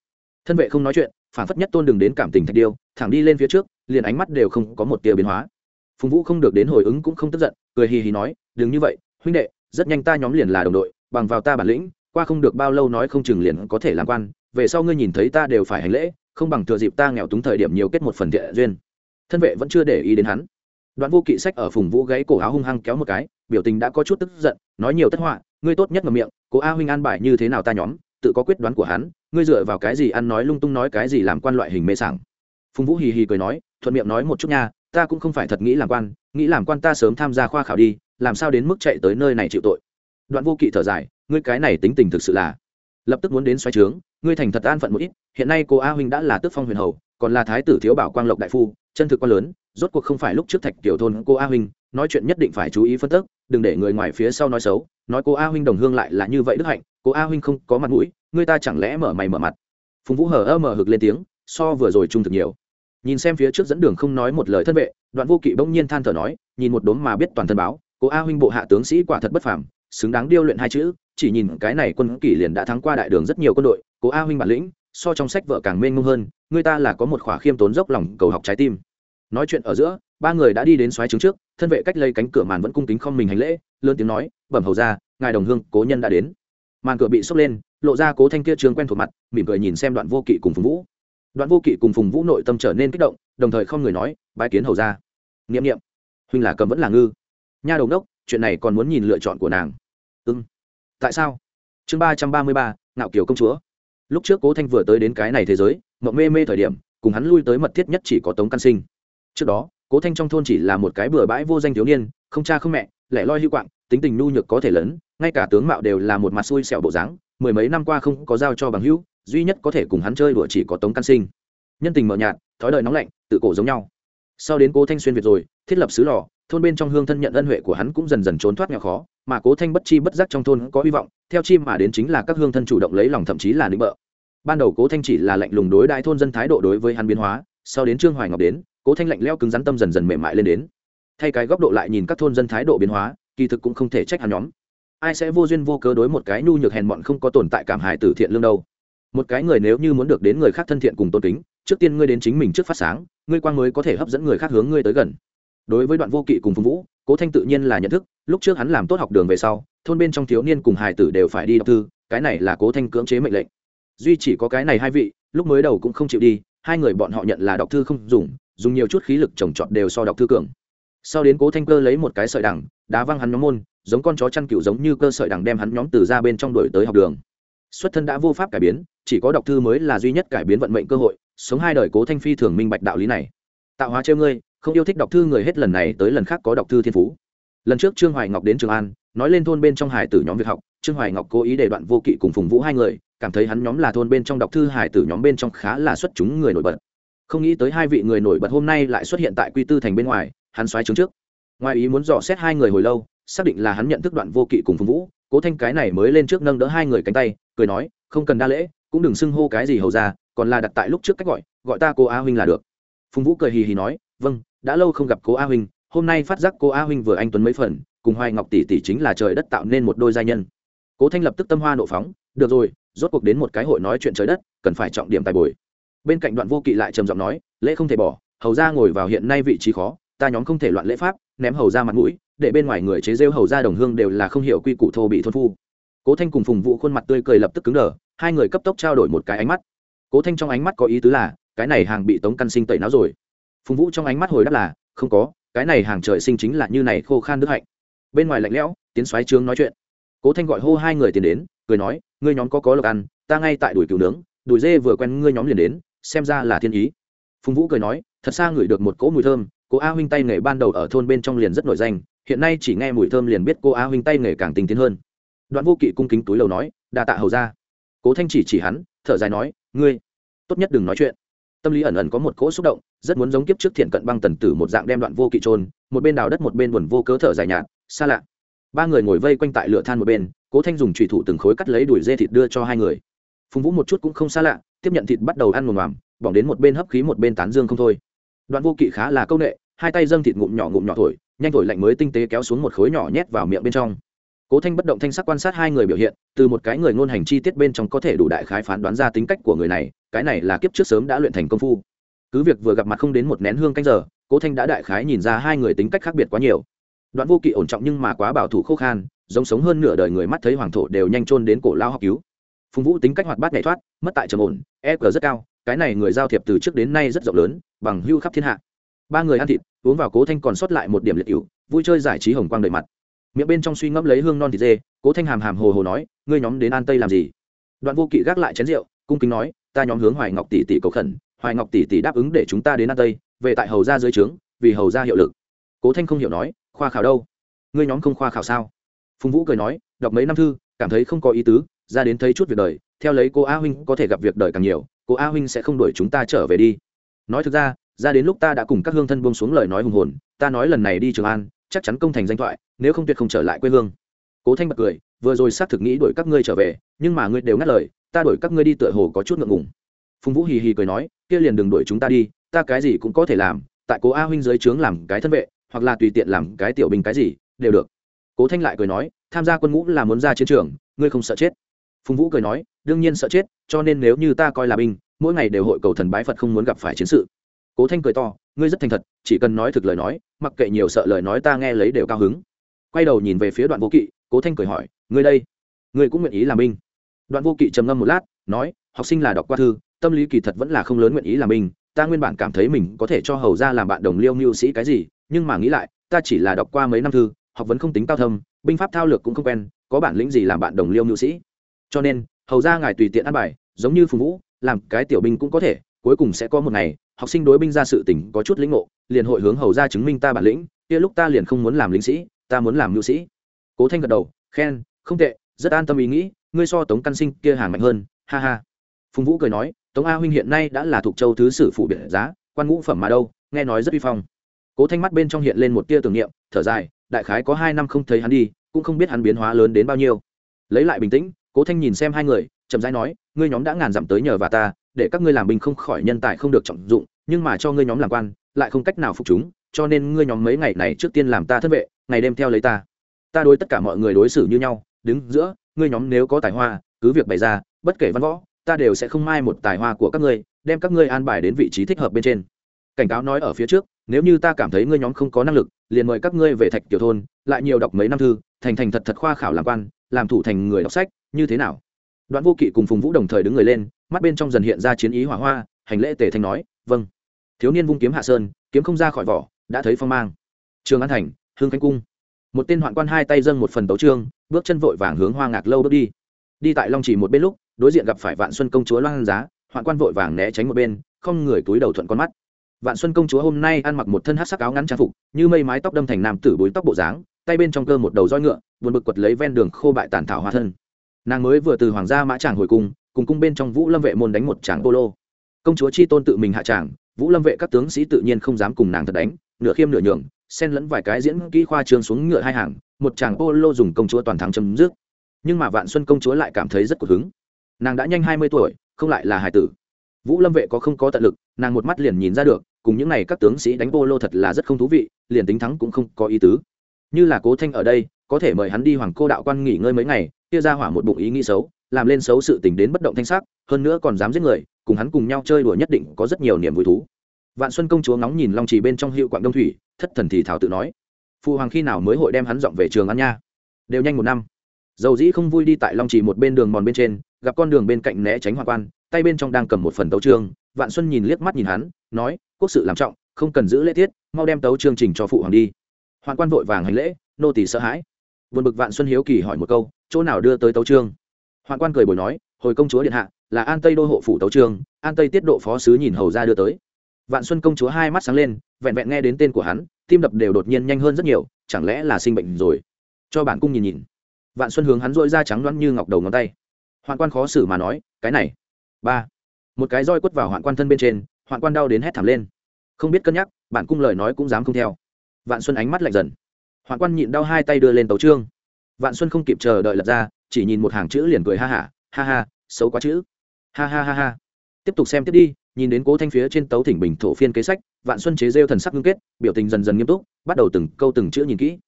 Thân vệ không nói chuyện phản phất nhất tôn đừng đến cảm tình thạch điêu, thẳng đi lên phía trước, liền ánh mắt đều không có một tia biến hóa. Phùng vũ không được đến hồi ứng cũng không tức giận, cười hì hì nói, đừng như vậy, huynh đệ, rất nhanh ta nhóm liền là đồng đội, bằng vào ta bản lĩnh qua không được bao lâu nói không chừng liền có thể làm quan, về sau ngươi nhìn thấy ta đều phải hành lễ, không bằng thừa dịp ta nghèo túng thời điểm nhiều kết một phần thiện duyên. Thân vệ vẫn chưa để ý đến hắn. Đoạn vô kỵ sách ở phùng vũ gáy cổ áo hung hăng kéo một cái, biểu tình đã có chút tức giận, nói nhiều tất họa, ngươi tốt nhất ngầm miệng, cố a huynh an bài như thế nào ta nhóm, tự có quyết đoán của hắn, ngươi dựa vào cái gì ăn nói lung tung nói cái gì làm quan loại hình mê sảng. Phùng vũ hì hì cười nói, thuận miệng nói một chút nha, ta cũng không phải thật nghĩ làm quan, nghĩ làm quan ta sớm tham gia khoa khảo đi, làm sao đến mức chạy tới nơi này chịu tội đoạn vô kỵ thở dài, ngươi cái này tính tình thực sự là lập tức muốn đến xoay trướng, ngươi thành thật an phận một ít, hiện nay cô a huynh đã là tước phong huyền hầu, còn là thái tử thiếu bảo quang lộc đại phu, chân thực quan lớn, rốt cuộc không phải lúc trước thạch tiểu thôn cô a huynh, nói chuyện nhất định phải chú ý phân tức đừng để người ngoài phía sau nói xấu, nói cô a huynh đồng hương lại là như vậy đức hạnh, cô a huynh không có mặt mũi người ta chẳng lẽ mở mày mở mặt? Phùng vũ hờ ơ mở hực lên tiếng, so vừa rồi trung thực nhiều. Nhìn xem phía trước dẫn đường không nói một lời thân vệ, đoạn vô kỵ bỗng nhiên than thở nói, nhìn một đốm mà biết toàn thân báo, cô a huynh bộ hạ tướng sĩ quả thật bất phàm xứng đáng điêu luyện hai chữ, chỉ nhìn cái này quân kỷ liền đã thắng qua đại đường rất nhiều quân đội, cố a huynh bản lĩnh, so trong sách vợ càng mênh mông hơn, người ta là có một khỏa khiêm tốn dốc lòng cầu học trái tim. Nói chuyện ở giữa, ba người đã đi đến xoáy trứng trước, thân vệ cách lây cánh cửa màn vẫn cung kính không mình hành lễ, lớn tiếng nói, bẩm hầu ra ngài đồng hương, cố nhân đã đến. Màn cửa bị sốc lên, lộ ra cố thanh kia trường quen thuộc mặt, mỉm cười nhìn xem đoạn vô kỵ cùng phùng vũ. Đoạn vô kỵ cùng phùng vũ nội tâm trở nên kích động, đồng thời không người nói, bái kiến hầu ra n i ệ m n i ệ m huynh là cầm vẫn là ngư. Nha đầu đốc, chuyện này còn muốn nhìn lựa chọn của nàng ư ừ. tại sao? Chương ba trăm ba mươi ba, ngạo kiều công chúa. Lúc trước cố thanh vừa tới đến cái này thế giới, mộng mê mê thời điểm, cùng hắn lui tới mật thiết nhất chỉ có tống căn sinh. Trước đó, cố thanh trong thôn chỉ là một cái bừa bãi vô danh thiếu niên, không cha không mẹ, lẻ loi hữu quạng, tính tình nhu nhược có thể lớn, ngay cả tướng mạo đều là một mặt xui xẻo bộ dáng, mười mấy năm qua không có giao cho bằng hữu, duy nhất có thể cùng hắn chơi đùa chỉ có tống căn sinh. Nhân tình mờ nhạt, thói đời nóng lạnh, tự cổ giống nhau. Sau đến cố thanh xuyên việt rồi, thiết lập xứ lò thôn bên trong hương thân nhận ân huệ của hắn cũng dần dần trốn thoát nghèo khó, mà cố thanh bất chi bất giác trong thôn có hy vọng, theo chim mà đến chính là các hương thân chủ động lấy lòng thậm chí là nịnh bợ. Ban đầu cố thanh chỉ là lạnh lùng đối đại thôn dân thái độ đối với hắn biến hóa, sau đến trương hoài ngọc đến, cố thanh lạnh leo cứng rắn tâm dần dần mềm mại lên đến. Thay cái góc độ lại nhìn các thôn dân thái độ biến hóa, kỳ thực cũng không thể trách hắn nhóm. Ai sẽ vô duyên vô cớ đối một cái nhu nhược hèn mọn không có tồn tại cảm hại từ thiện lương đâu. Một cái người nếu như muốn được đến người khác thân thiện cùng tôn kính, trước tiên ngươi đến chính mình trước phát sáng, ngươi quang mới có thể hấp dẫn người khác hướng ngươi tới gần đối với đoạn vô kỵ cùng phùng vũ, cố thanh tự nhiên là nhận thức, lúc trước hắn làm tốt học đường về sau, thôn bên trong thiếu niên cùng hài tử đều phải đi đọc thư, cái này là cố thanh cưỡng chế mệnh lệnh. Duy chỉ có cái này hai vị, lúc mới đầu cũng không chịu đi, hai người bọn họ nhận là đọc thư không dùng dùng nhiều chút khí lực trồng trọt đều so đọc thư cường. Sau đến cố thanh cơ lấy một cái sợi đằng, đá văng hắn nhóm môn, giống con chó chăn cựu giống như cơ sợi đằng đem hắn nhóm từ ra bên trong đổi tới học đường. Xuất thân đã vô pháp cải biến, chỉ có đọc thư mới là duy nhất cải biến vận mệnh cơ hội, sống hai đời cố thanh phi thường minh bạch đạo lý này. Tạo hóa trêu ngươi không yêu thích đọc thư người hết lần này tới lần khác có đọc thư thiên phú. Lần trước trương hoài ngọc đến trường an, nói lên thôn bên trong hải tử nhóm việc học, trương hoài ngọc cố ý để đoạn vô kỵ cùng phùng vũ hai người, cảm thấy hắn nhóm là thôn bên trong đọc thư hải tử nhóm bên trong khá là xuất chúng người nổi bật. Không nghĩ tới hai vị người nổi bật hôm nay lại xuất hiện tại quy tư thành bên ngoài, hắn xoáy trứng trước. Ngoài ý muốn dò xét hai người hồi lâu, xác định là hắn nhận thức đoạn vô kỵ cùng phùng vũ, cố thanh cái này mới lên trước nâng đỡ hai người cánh tay, cười nói, không cần đa lễ, cũng đừng xưng hô cái gì hầu ra, còn là đặt tại lúc trước cách gọi gọi ta cô a huynh là được. Phùng vũ cười hì hì nói vâng đã lâu không gặp cô a huynh, hôm nay phát giác cô a huynh vừa anh tuấn mấy phần, cùng hoài ngọc tỷ tỷ chính là trời đất tạo nên một đôi gia nhân. Cố thanh lập tức tâm hoa nộ phóng, được rồi, rốt cuộc đến một cái hội nói chuyện trời đất, cần phải trọng điểm tài bồi. Bên cạnh đoạn vô kỵ lại trầm giọng nói, lễ không thể bỏ, hầu ra ngồi vào hiện nay vị trí khó, ta nhóm không thể loạn lễ pháp, ném hầu ra mặt mũi, để bên ngoài người chế rêu hầu ra đồng hương đều là không hiểu quy củ thô bị thôn phu. Cố thanh cùng phùng vụ khuôn mặt tươi cười lập tức cứng đờ, hai người cấp tốc trao đổi một cái ánh mắt. Cố thanh trong ánh mắt có ý tứ là, cái này hàng bị tống căn sinh tẩy não rồi phùng vũ trong ánh mắt hồi đáp là, không có, cái này hàng trời sinh chính là như này khô khan đức hạnh. Bên ngoài lạnh lẽo, tiến xoáy trướng nói chuyện. Cố thanh gọi hô hai người tiền đến, cười nói, ngươi nhóm có có lộc ăn, ta ngay tại đuổi cừu nướng, đuổi dê vừa quen ngươi nhóm liền đến, xem ra là thiên ý. Phùng vũ cười nói, thật xa ngửi được một cỗ mùi thơm, cô a huynh tay nghề ban đầu ở thôn bên trong liền rất nổi danh, hiện nay chỉ nghe mùi thơm liền biết cô a huynh tay nghề càng tinh tiến hơn. Đoạn vô kỵ cung kính túi lầu nói đà tạ hầu ra cố thanh chỉ chỉ hắn, thở dài nói, ngươi, tốt nhất đừng nói chuyện tâm lý ẩn ẩn có một cỗ xúc động, rất muốn giống kiếp trước thiện cận băng tần tử một dạng đem đoạn vô kỵ trôn, một bên đào đất một bên buồn vô cớ thở dài nhạt, xa lạ. Ba người ngồi vây quanh tại lửa than một bên, cố thanh dùng trùy thủ từng khối cắt lấy đùi dê thịt đưa cho hai người. Phùng vũ một chút cũng không xa lạ, tiếp nhận thịt bắt đầu ăn mồm mòm bỏng đến một bên hấp khí một bên tán dương không thôi. Đoạn vô kỵ khá là c â u n ệ hai tay dâng thịt ngụm nhỏ ngụm nhỏ thổi, nhanh thổi lạnh mới tinh tế kéo xuống một khối nhỏ nhét vào miệng bên trong. Cố thanh bất động thanh sắc quan sát hai người biểu hiện, từ một cái người ngôn hành chi tiết bên trong có thể đủ đại khái phán đoán ra tính cách của người này cái này là kiếp trước sớm đã luyện thành công phu. Cứ việc vừa gặp mặt không đến một nén hương canh giờ, cố thanh đã đại khái nhìn ra hai người tính cách khác biệt quá nhiều. Đoạn vô kỵ ổn trọng nhưng mà quá bảo thủ khô khan, giống sống hơn nửa đời người mắt thấy hoàng thổ đều nhanh chôn đến cổ lao học cứu. Phùng vũ tính cách hoạt bát nhảy thoát, mất tại trầm ổn e g rất cao, cái này người giao thiệp từ trước đến nay rất rộng lớn, bằng hưu khắp thiên hạ. Ba người ăn thịt, uống vào cố thanh còn sót lại một điểm liệt cựu vui chơi giải trí hồng quang đầy mặt. Miệng bên trong suy ngẫm lấy hương non thịt dê, cố thanh hàm hàm hồ hồ nói, ngươi nhóm đến an tây làm gì? Đoạn vô kỵ gác lại chén rượu, cung kính nói ta nhóm hướng hoài ngọc tỷ tỷ cầu khẩn, hoài ngọc tỷ tỷ đáp ứng để chúng ta đến an tây, về tại hầu ra dưới trướng, vì hầu ra hiệu lực. Cố thanh không hiểu nói, khoa khảo đâu? Ngươi nhóm không khoa khảo sao? Phùng vũ cười nói, đọc mấy năm thư, cảm thấy không có ý tứ, ra đến thấy chút việc đời, theo lấy cô a huynh có thể gặp việc đời càng nhiều, cô a huynh sẽ không đuổi chúng ta trở về đi. Nói thực ra ra đến lúc ta đã cùng các hương thân buông xuống lời nói hùng hồn, ta nói lần này đi trường an, chắc chắn công thành danh thoại, nếu không tuyệt không trở lại quê hương cố thanh bật cười, vừa rồi xác thực nghĩ đuổi các ngươi trở về, nhưng mà ngươi đều ngắt lời, ta đuổi các ngươi đi tựa hồ có chút ngượng ngùng. Phùng vũ hì hì cười nói, kia liền đừng đuổi chúng ta đi, ta cái gì cũng có thể làm, tại cố a huynh dưới trướng làm cái thân vệ, hoặc là tùy tiện làm cái tiểu binh cái gì, đều được. Cố thanh lại cười nói, tham gia quân ngũ là muốn ra chiến trường, ngươi không sợ chết. Phùng vũ cười nói, đương nhiên sợ chết, cho nên nếu như ta coi là binh, mỗi ngày đều hội cầu thần bái phật không muốn gặp phải chiến sự. Cố thanh cười to, ngươi rất thành thật, chỉ cần nói thực lời nói, mặc kệ nhiều sợ lời nói ta nghe lấy đều cao hứng. Quay đầu nhìn về phía đoạn vô kỵ cố thanh cười hỏi, ngươi đây, ngươi cũng nguyện ý làm binh? Đoạn vô kỵ trầm ngâm một lát, nói, học sinh là đọc qua thư, tâm lý kỳ thật vẫn là không lớn nguyện ý làm binh. Ta nguyên bản cảm thấy mình có thể cho hầu ra làm bạn đồng liêu mưu sĩ cái gì, nhưng mà nghĩ lại, ta chỉ là đọc qua mấy năm thư, học vấn không tính cao thâm, binh pháp thao lược cũng không quen, có bản lĩnh gì làm bạn đồng liêu mưu sĩ? Cho nên, hầu ra ngài tùy tiện ăn bài, giống như phùng vũ, làm cái tiểu binh cũng có thể, cuối cùng sẽ có một ngày, học sinh đối binh ra sự tỉnh có chút lĩnh ngộ, liền hội hướng hầu ra chứng minh ta bản lĩnh, kia lúc ta liền không muốn làm lính sĩ, ta muốn làm mưu sĩ cố thanh gật đầu, khen, không tệ, rất an tâm ý nghĩ, ngươi so tống căn sinh kia hàng mạnh hơn, ha ha. Phùng vũ cười nói, tống a huynh hiện nay đã là thuộc châu thứ sử phủ biệt giá, quan ngũ phẩm mà đâu, nghe nói rất uy phong. Cố thanh mắt bên trong hiện lên một tia tưởng niệm, thở dài, đại khái có hai năm không thấy hắn đi, cũng không biết hắn biến hóa lớn đến bao nhiêu. Lấy lại bình tĩnh, cố thanh nhìn xem hai người, chậm rãi nói, ngươi nhóm đã ngàn dặm tới nhờ và ta, để các ngươi làm binh không khỏi nhân tài không được trọng dụng, nhưng mà cho ngươi nhóm làm quan, lại không cách nào phục chúng, cho nên ngươi nhóm mấy ngày này trước tiên làm ta thất vệ, ngày đêm theo lấy ta ta đối tất cả mọi người đối xử như nhau, đứng giữa, ngươi nhóm nếu có tài hoa, cứ việc bày ra, bất kể văn võ, ta đều sẽ không mai một tài hoa của các ngươi, đem các ngươi an bài đến vị trí thích hợp bên trên. Cảnh cáo nói ở phía trước, nếu như ta cảm thấy ngươi nhóm không có năng lực, liền mời các ngươi về thạch tiểu thôn, lại nhiều đọc mấy năm thư, thành thành thật thật khoa khảo làm quan, làm thủ thành người đọc sách, như thế nào? Đoạn vô kỵ cùng phùng vũ đồng thời đứng người lên, mắt bên trong dần hiện ra chiến ý hỏa hoa, hành lễ tề thanh nói vâng. Thiếu niên vung kiếm hạ sơn, kiếm không ra khỏi vỏ, đã thấy phong mang. Trường an thành hương khánh cung một tên hoạn quan hai tay dâng một phần tấu trương, bước chân vội vàng hướng hoa ngạc lâu bước đi. Đi tại long chỉ một bên lúc, đối diện gặp phải vạn xuân công chúa loan giá, hoạn quan vội vàng né tránh một bên, không người túi đầu thuận con mắt. Vạn xuân công chúa hôm nay ăn mặc một thân hát sắc áo ngắn trang phục, như mây mái tóc đâm thành nam tử bối tóc bộ dáng, tay bên trong cơ một đầu roi ngựa, buồn bực quật lấy ven đường khô bại tàn thảo hoa thân. Nàng mới vừa từ hoàng gia mã tràng hồi cung, cùng cung bên trong vũ lâm vệ môn đánh một tràng lô. công chúa chi tôn tự mình hạ tràng, vũ lâm vệ các tướng sĩ tự nhiên không dám cùng nàng thật đánh, nửa khiêm nửa nhường xen lẫn vài cái diễn kỹ khoa trương xuống ngựa hai hàng, một chàng polo dùng công chúa toàn thắng chấm dứt. Nhưng mà vạn xuân công chúa lại cảm thấy rất cột hứng. Nàng đã nhanh hai mươi tuổi, không lại là hải tử. Vũ lâm vệ có không có tận lực, nàng một mắt liền nhìn ra được, cùng những n à y các tướng sĩ đánh polo thật là rất không thú vị, liền tính thắng cũng không có ý tứ. Như là cố thanh ở đây, có thể mời hắn đi hoàng cô đạo quan nghỉ ngơi mấy ngày, kia ra hỏa một bụng ý nghĩ xấu, làm lên xấu sự tình đến bất động thanh sắc, hơn nữa còn dám giết người, cùng hắn cùng nhau chơi đùa nhất định có rất nhiều niềm vui thú vạn xuân công chúa ngóng nhìn long trì bên trong hiệu quảng đông thủy, thất thần thì thảo tự nói phụ hoàng khi nào mới hội đem hắn dọn về trường ăn nha? Đều nhanh một năm. Dầu dĩ không vui đi tại long trì một bên đường mòn bên trên, gặp con đường bên cạnh né tránh hoa quan, tay bên trong đang cầm một phần tấu trương vạn xuân nhìn liếc mắt nhìn hắn, nói, quốc sự làm trọng, không cần giữ lễ tiết, mau đem tấu chương trình cho phụ hoàng đi. Hoàng quan vội vàng hành lễ, nô tỳ sợ hãi. Vượt bực vạn xuân hiếu kỳ hỏi một câu, chỗ nào đưa tới tấu trương hoàng quan cười bồi nói, hồi công chúa điện hạ, là an tây đô hộ phủ tấu trương an tây tiết độ phó sứ nhìn hầu ra đưa tới vạn xuân công chúa hai mắt sáng lên, vẹn vẹn nghe đến tên của hắn, tim đập đều đột nhiên nhanh hơn rất nhiều, chẳng lẽ là sinh bệnh rồi? Cho bản cung nhìn nhìn. Vạn xuân hướng hắn dội ra trắng loãng như ngọc đầu ngón tay. Hoạn quan khó xử mà nói, cái này, ba. Một cái roi quất vào hoạn quan thân bên trên, hoạn quan đau đến hét thảm lên. Không biết cân nhắc bản cung lời nói cũng dám không theo. Vạn xuân ánh mắt lạnh dần. Hoạn quan nhịn đau hai tay đưa lên tấu trương vạn xuân không kịp chờ đợi lật ra, chỉ nhìn một hàng chữ liền cười ha hả ha ha, xấu quá chữ. Ha ha ha ha. Tiếp tục xem tiếp đi nhìn đến cố thanh phía trên tấu thỉnh bình thổ phiên kế sách, vạn xuân chế rêu thần sắc ngưng kết, biểu tình dần dần nghiêm túc, bắt đầu từng câu từng chữ nhìn kỹ.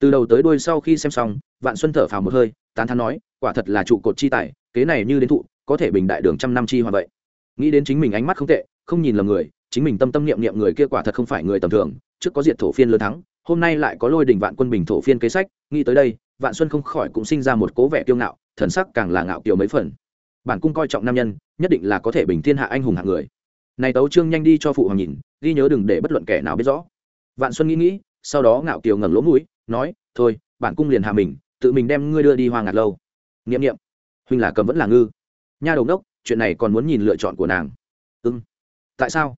Từ đầu tới đuôi sau khi xem xong, vạn xuân thở phào một hơi, tán thán nói, quả thật là trụ cột chi tài, kế này như đến thụ, có thể bình đại đường trăm năm chi hòa vậy. Nghĩ đến chính mình ánh mắt không tệ, không nhìn lầm người, chính mình tâm tâm niệm niệm người kia quả thật không phải người tầm thường, trước có diệt thổ phiên lớn thắng, hôm nay lại có lôi đình vạn quân bình thổ phiên kế sách, nghĩ tới đây, vạn xuân không khỏi cũng sinh ra một cố vẻ kiêu ngạo, thần sắc càng là ngạo kiều mấy phần bản cung coi trọng nam nhân, nhất định là có thể bình thiên hạ anh hùng hạng người. Này tấu trương nhanh đi cho phụ hoàng nhìn, ghi nhớ đừng để bất luận kẻ nào biết rõ. Vạn xuân nghĩ nghĩ, sau đó ngạo kiều ngẩng lỗ mũi, nói, thôi, bản cung liền hạ mình, tự mình đem ngươi đưa đi hoa ngạt lâu. Nghiệm nghiệm huynh là cầm vẫn là ngư. Nha đầu đốc, chuyện này còn muốn nhìn lựa chọn của nàng. Ưng tại sao?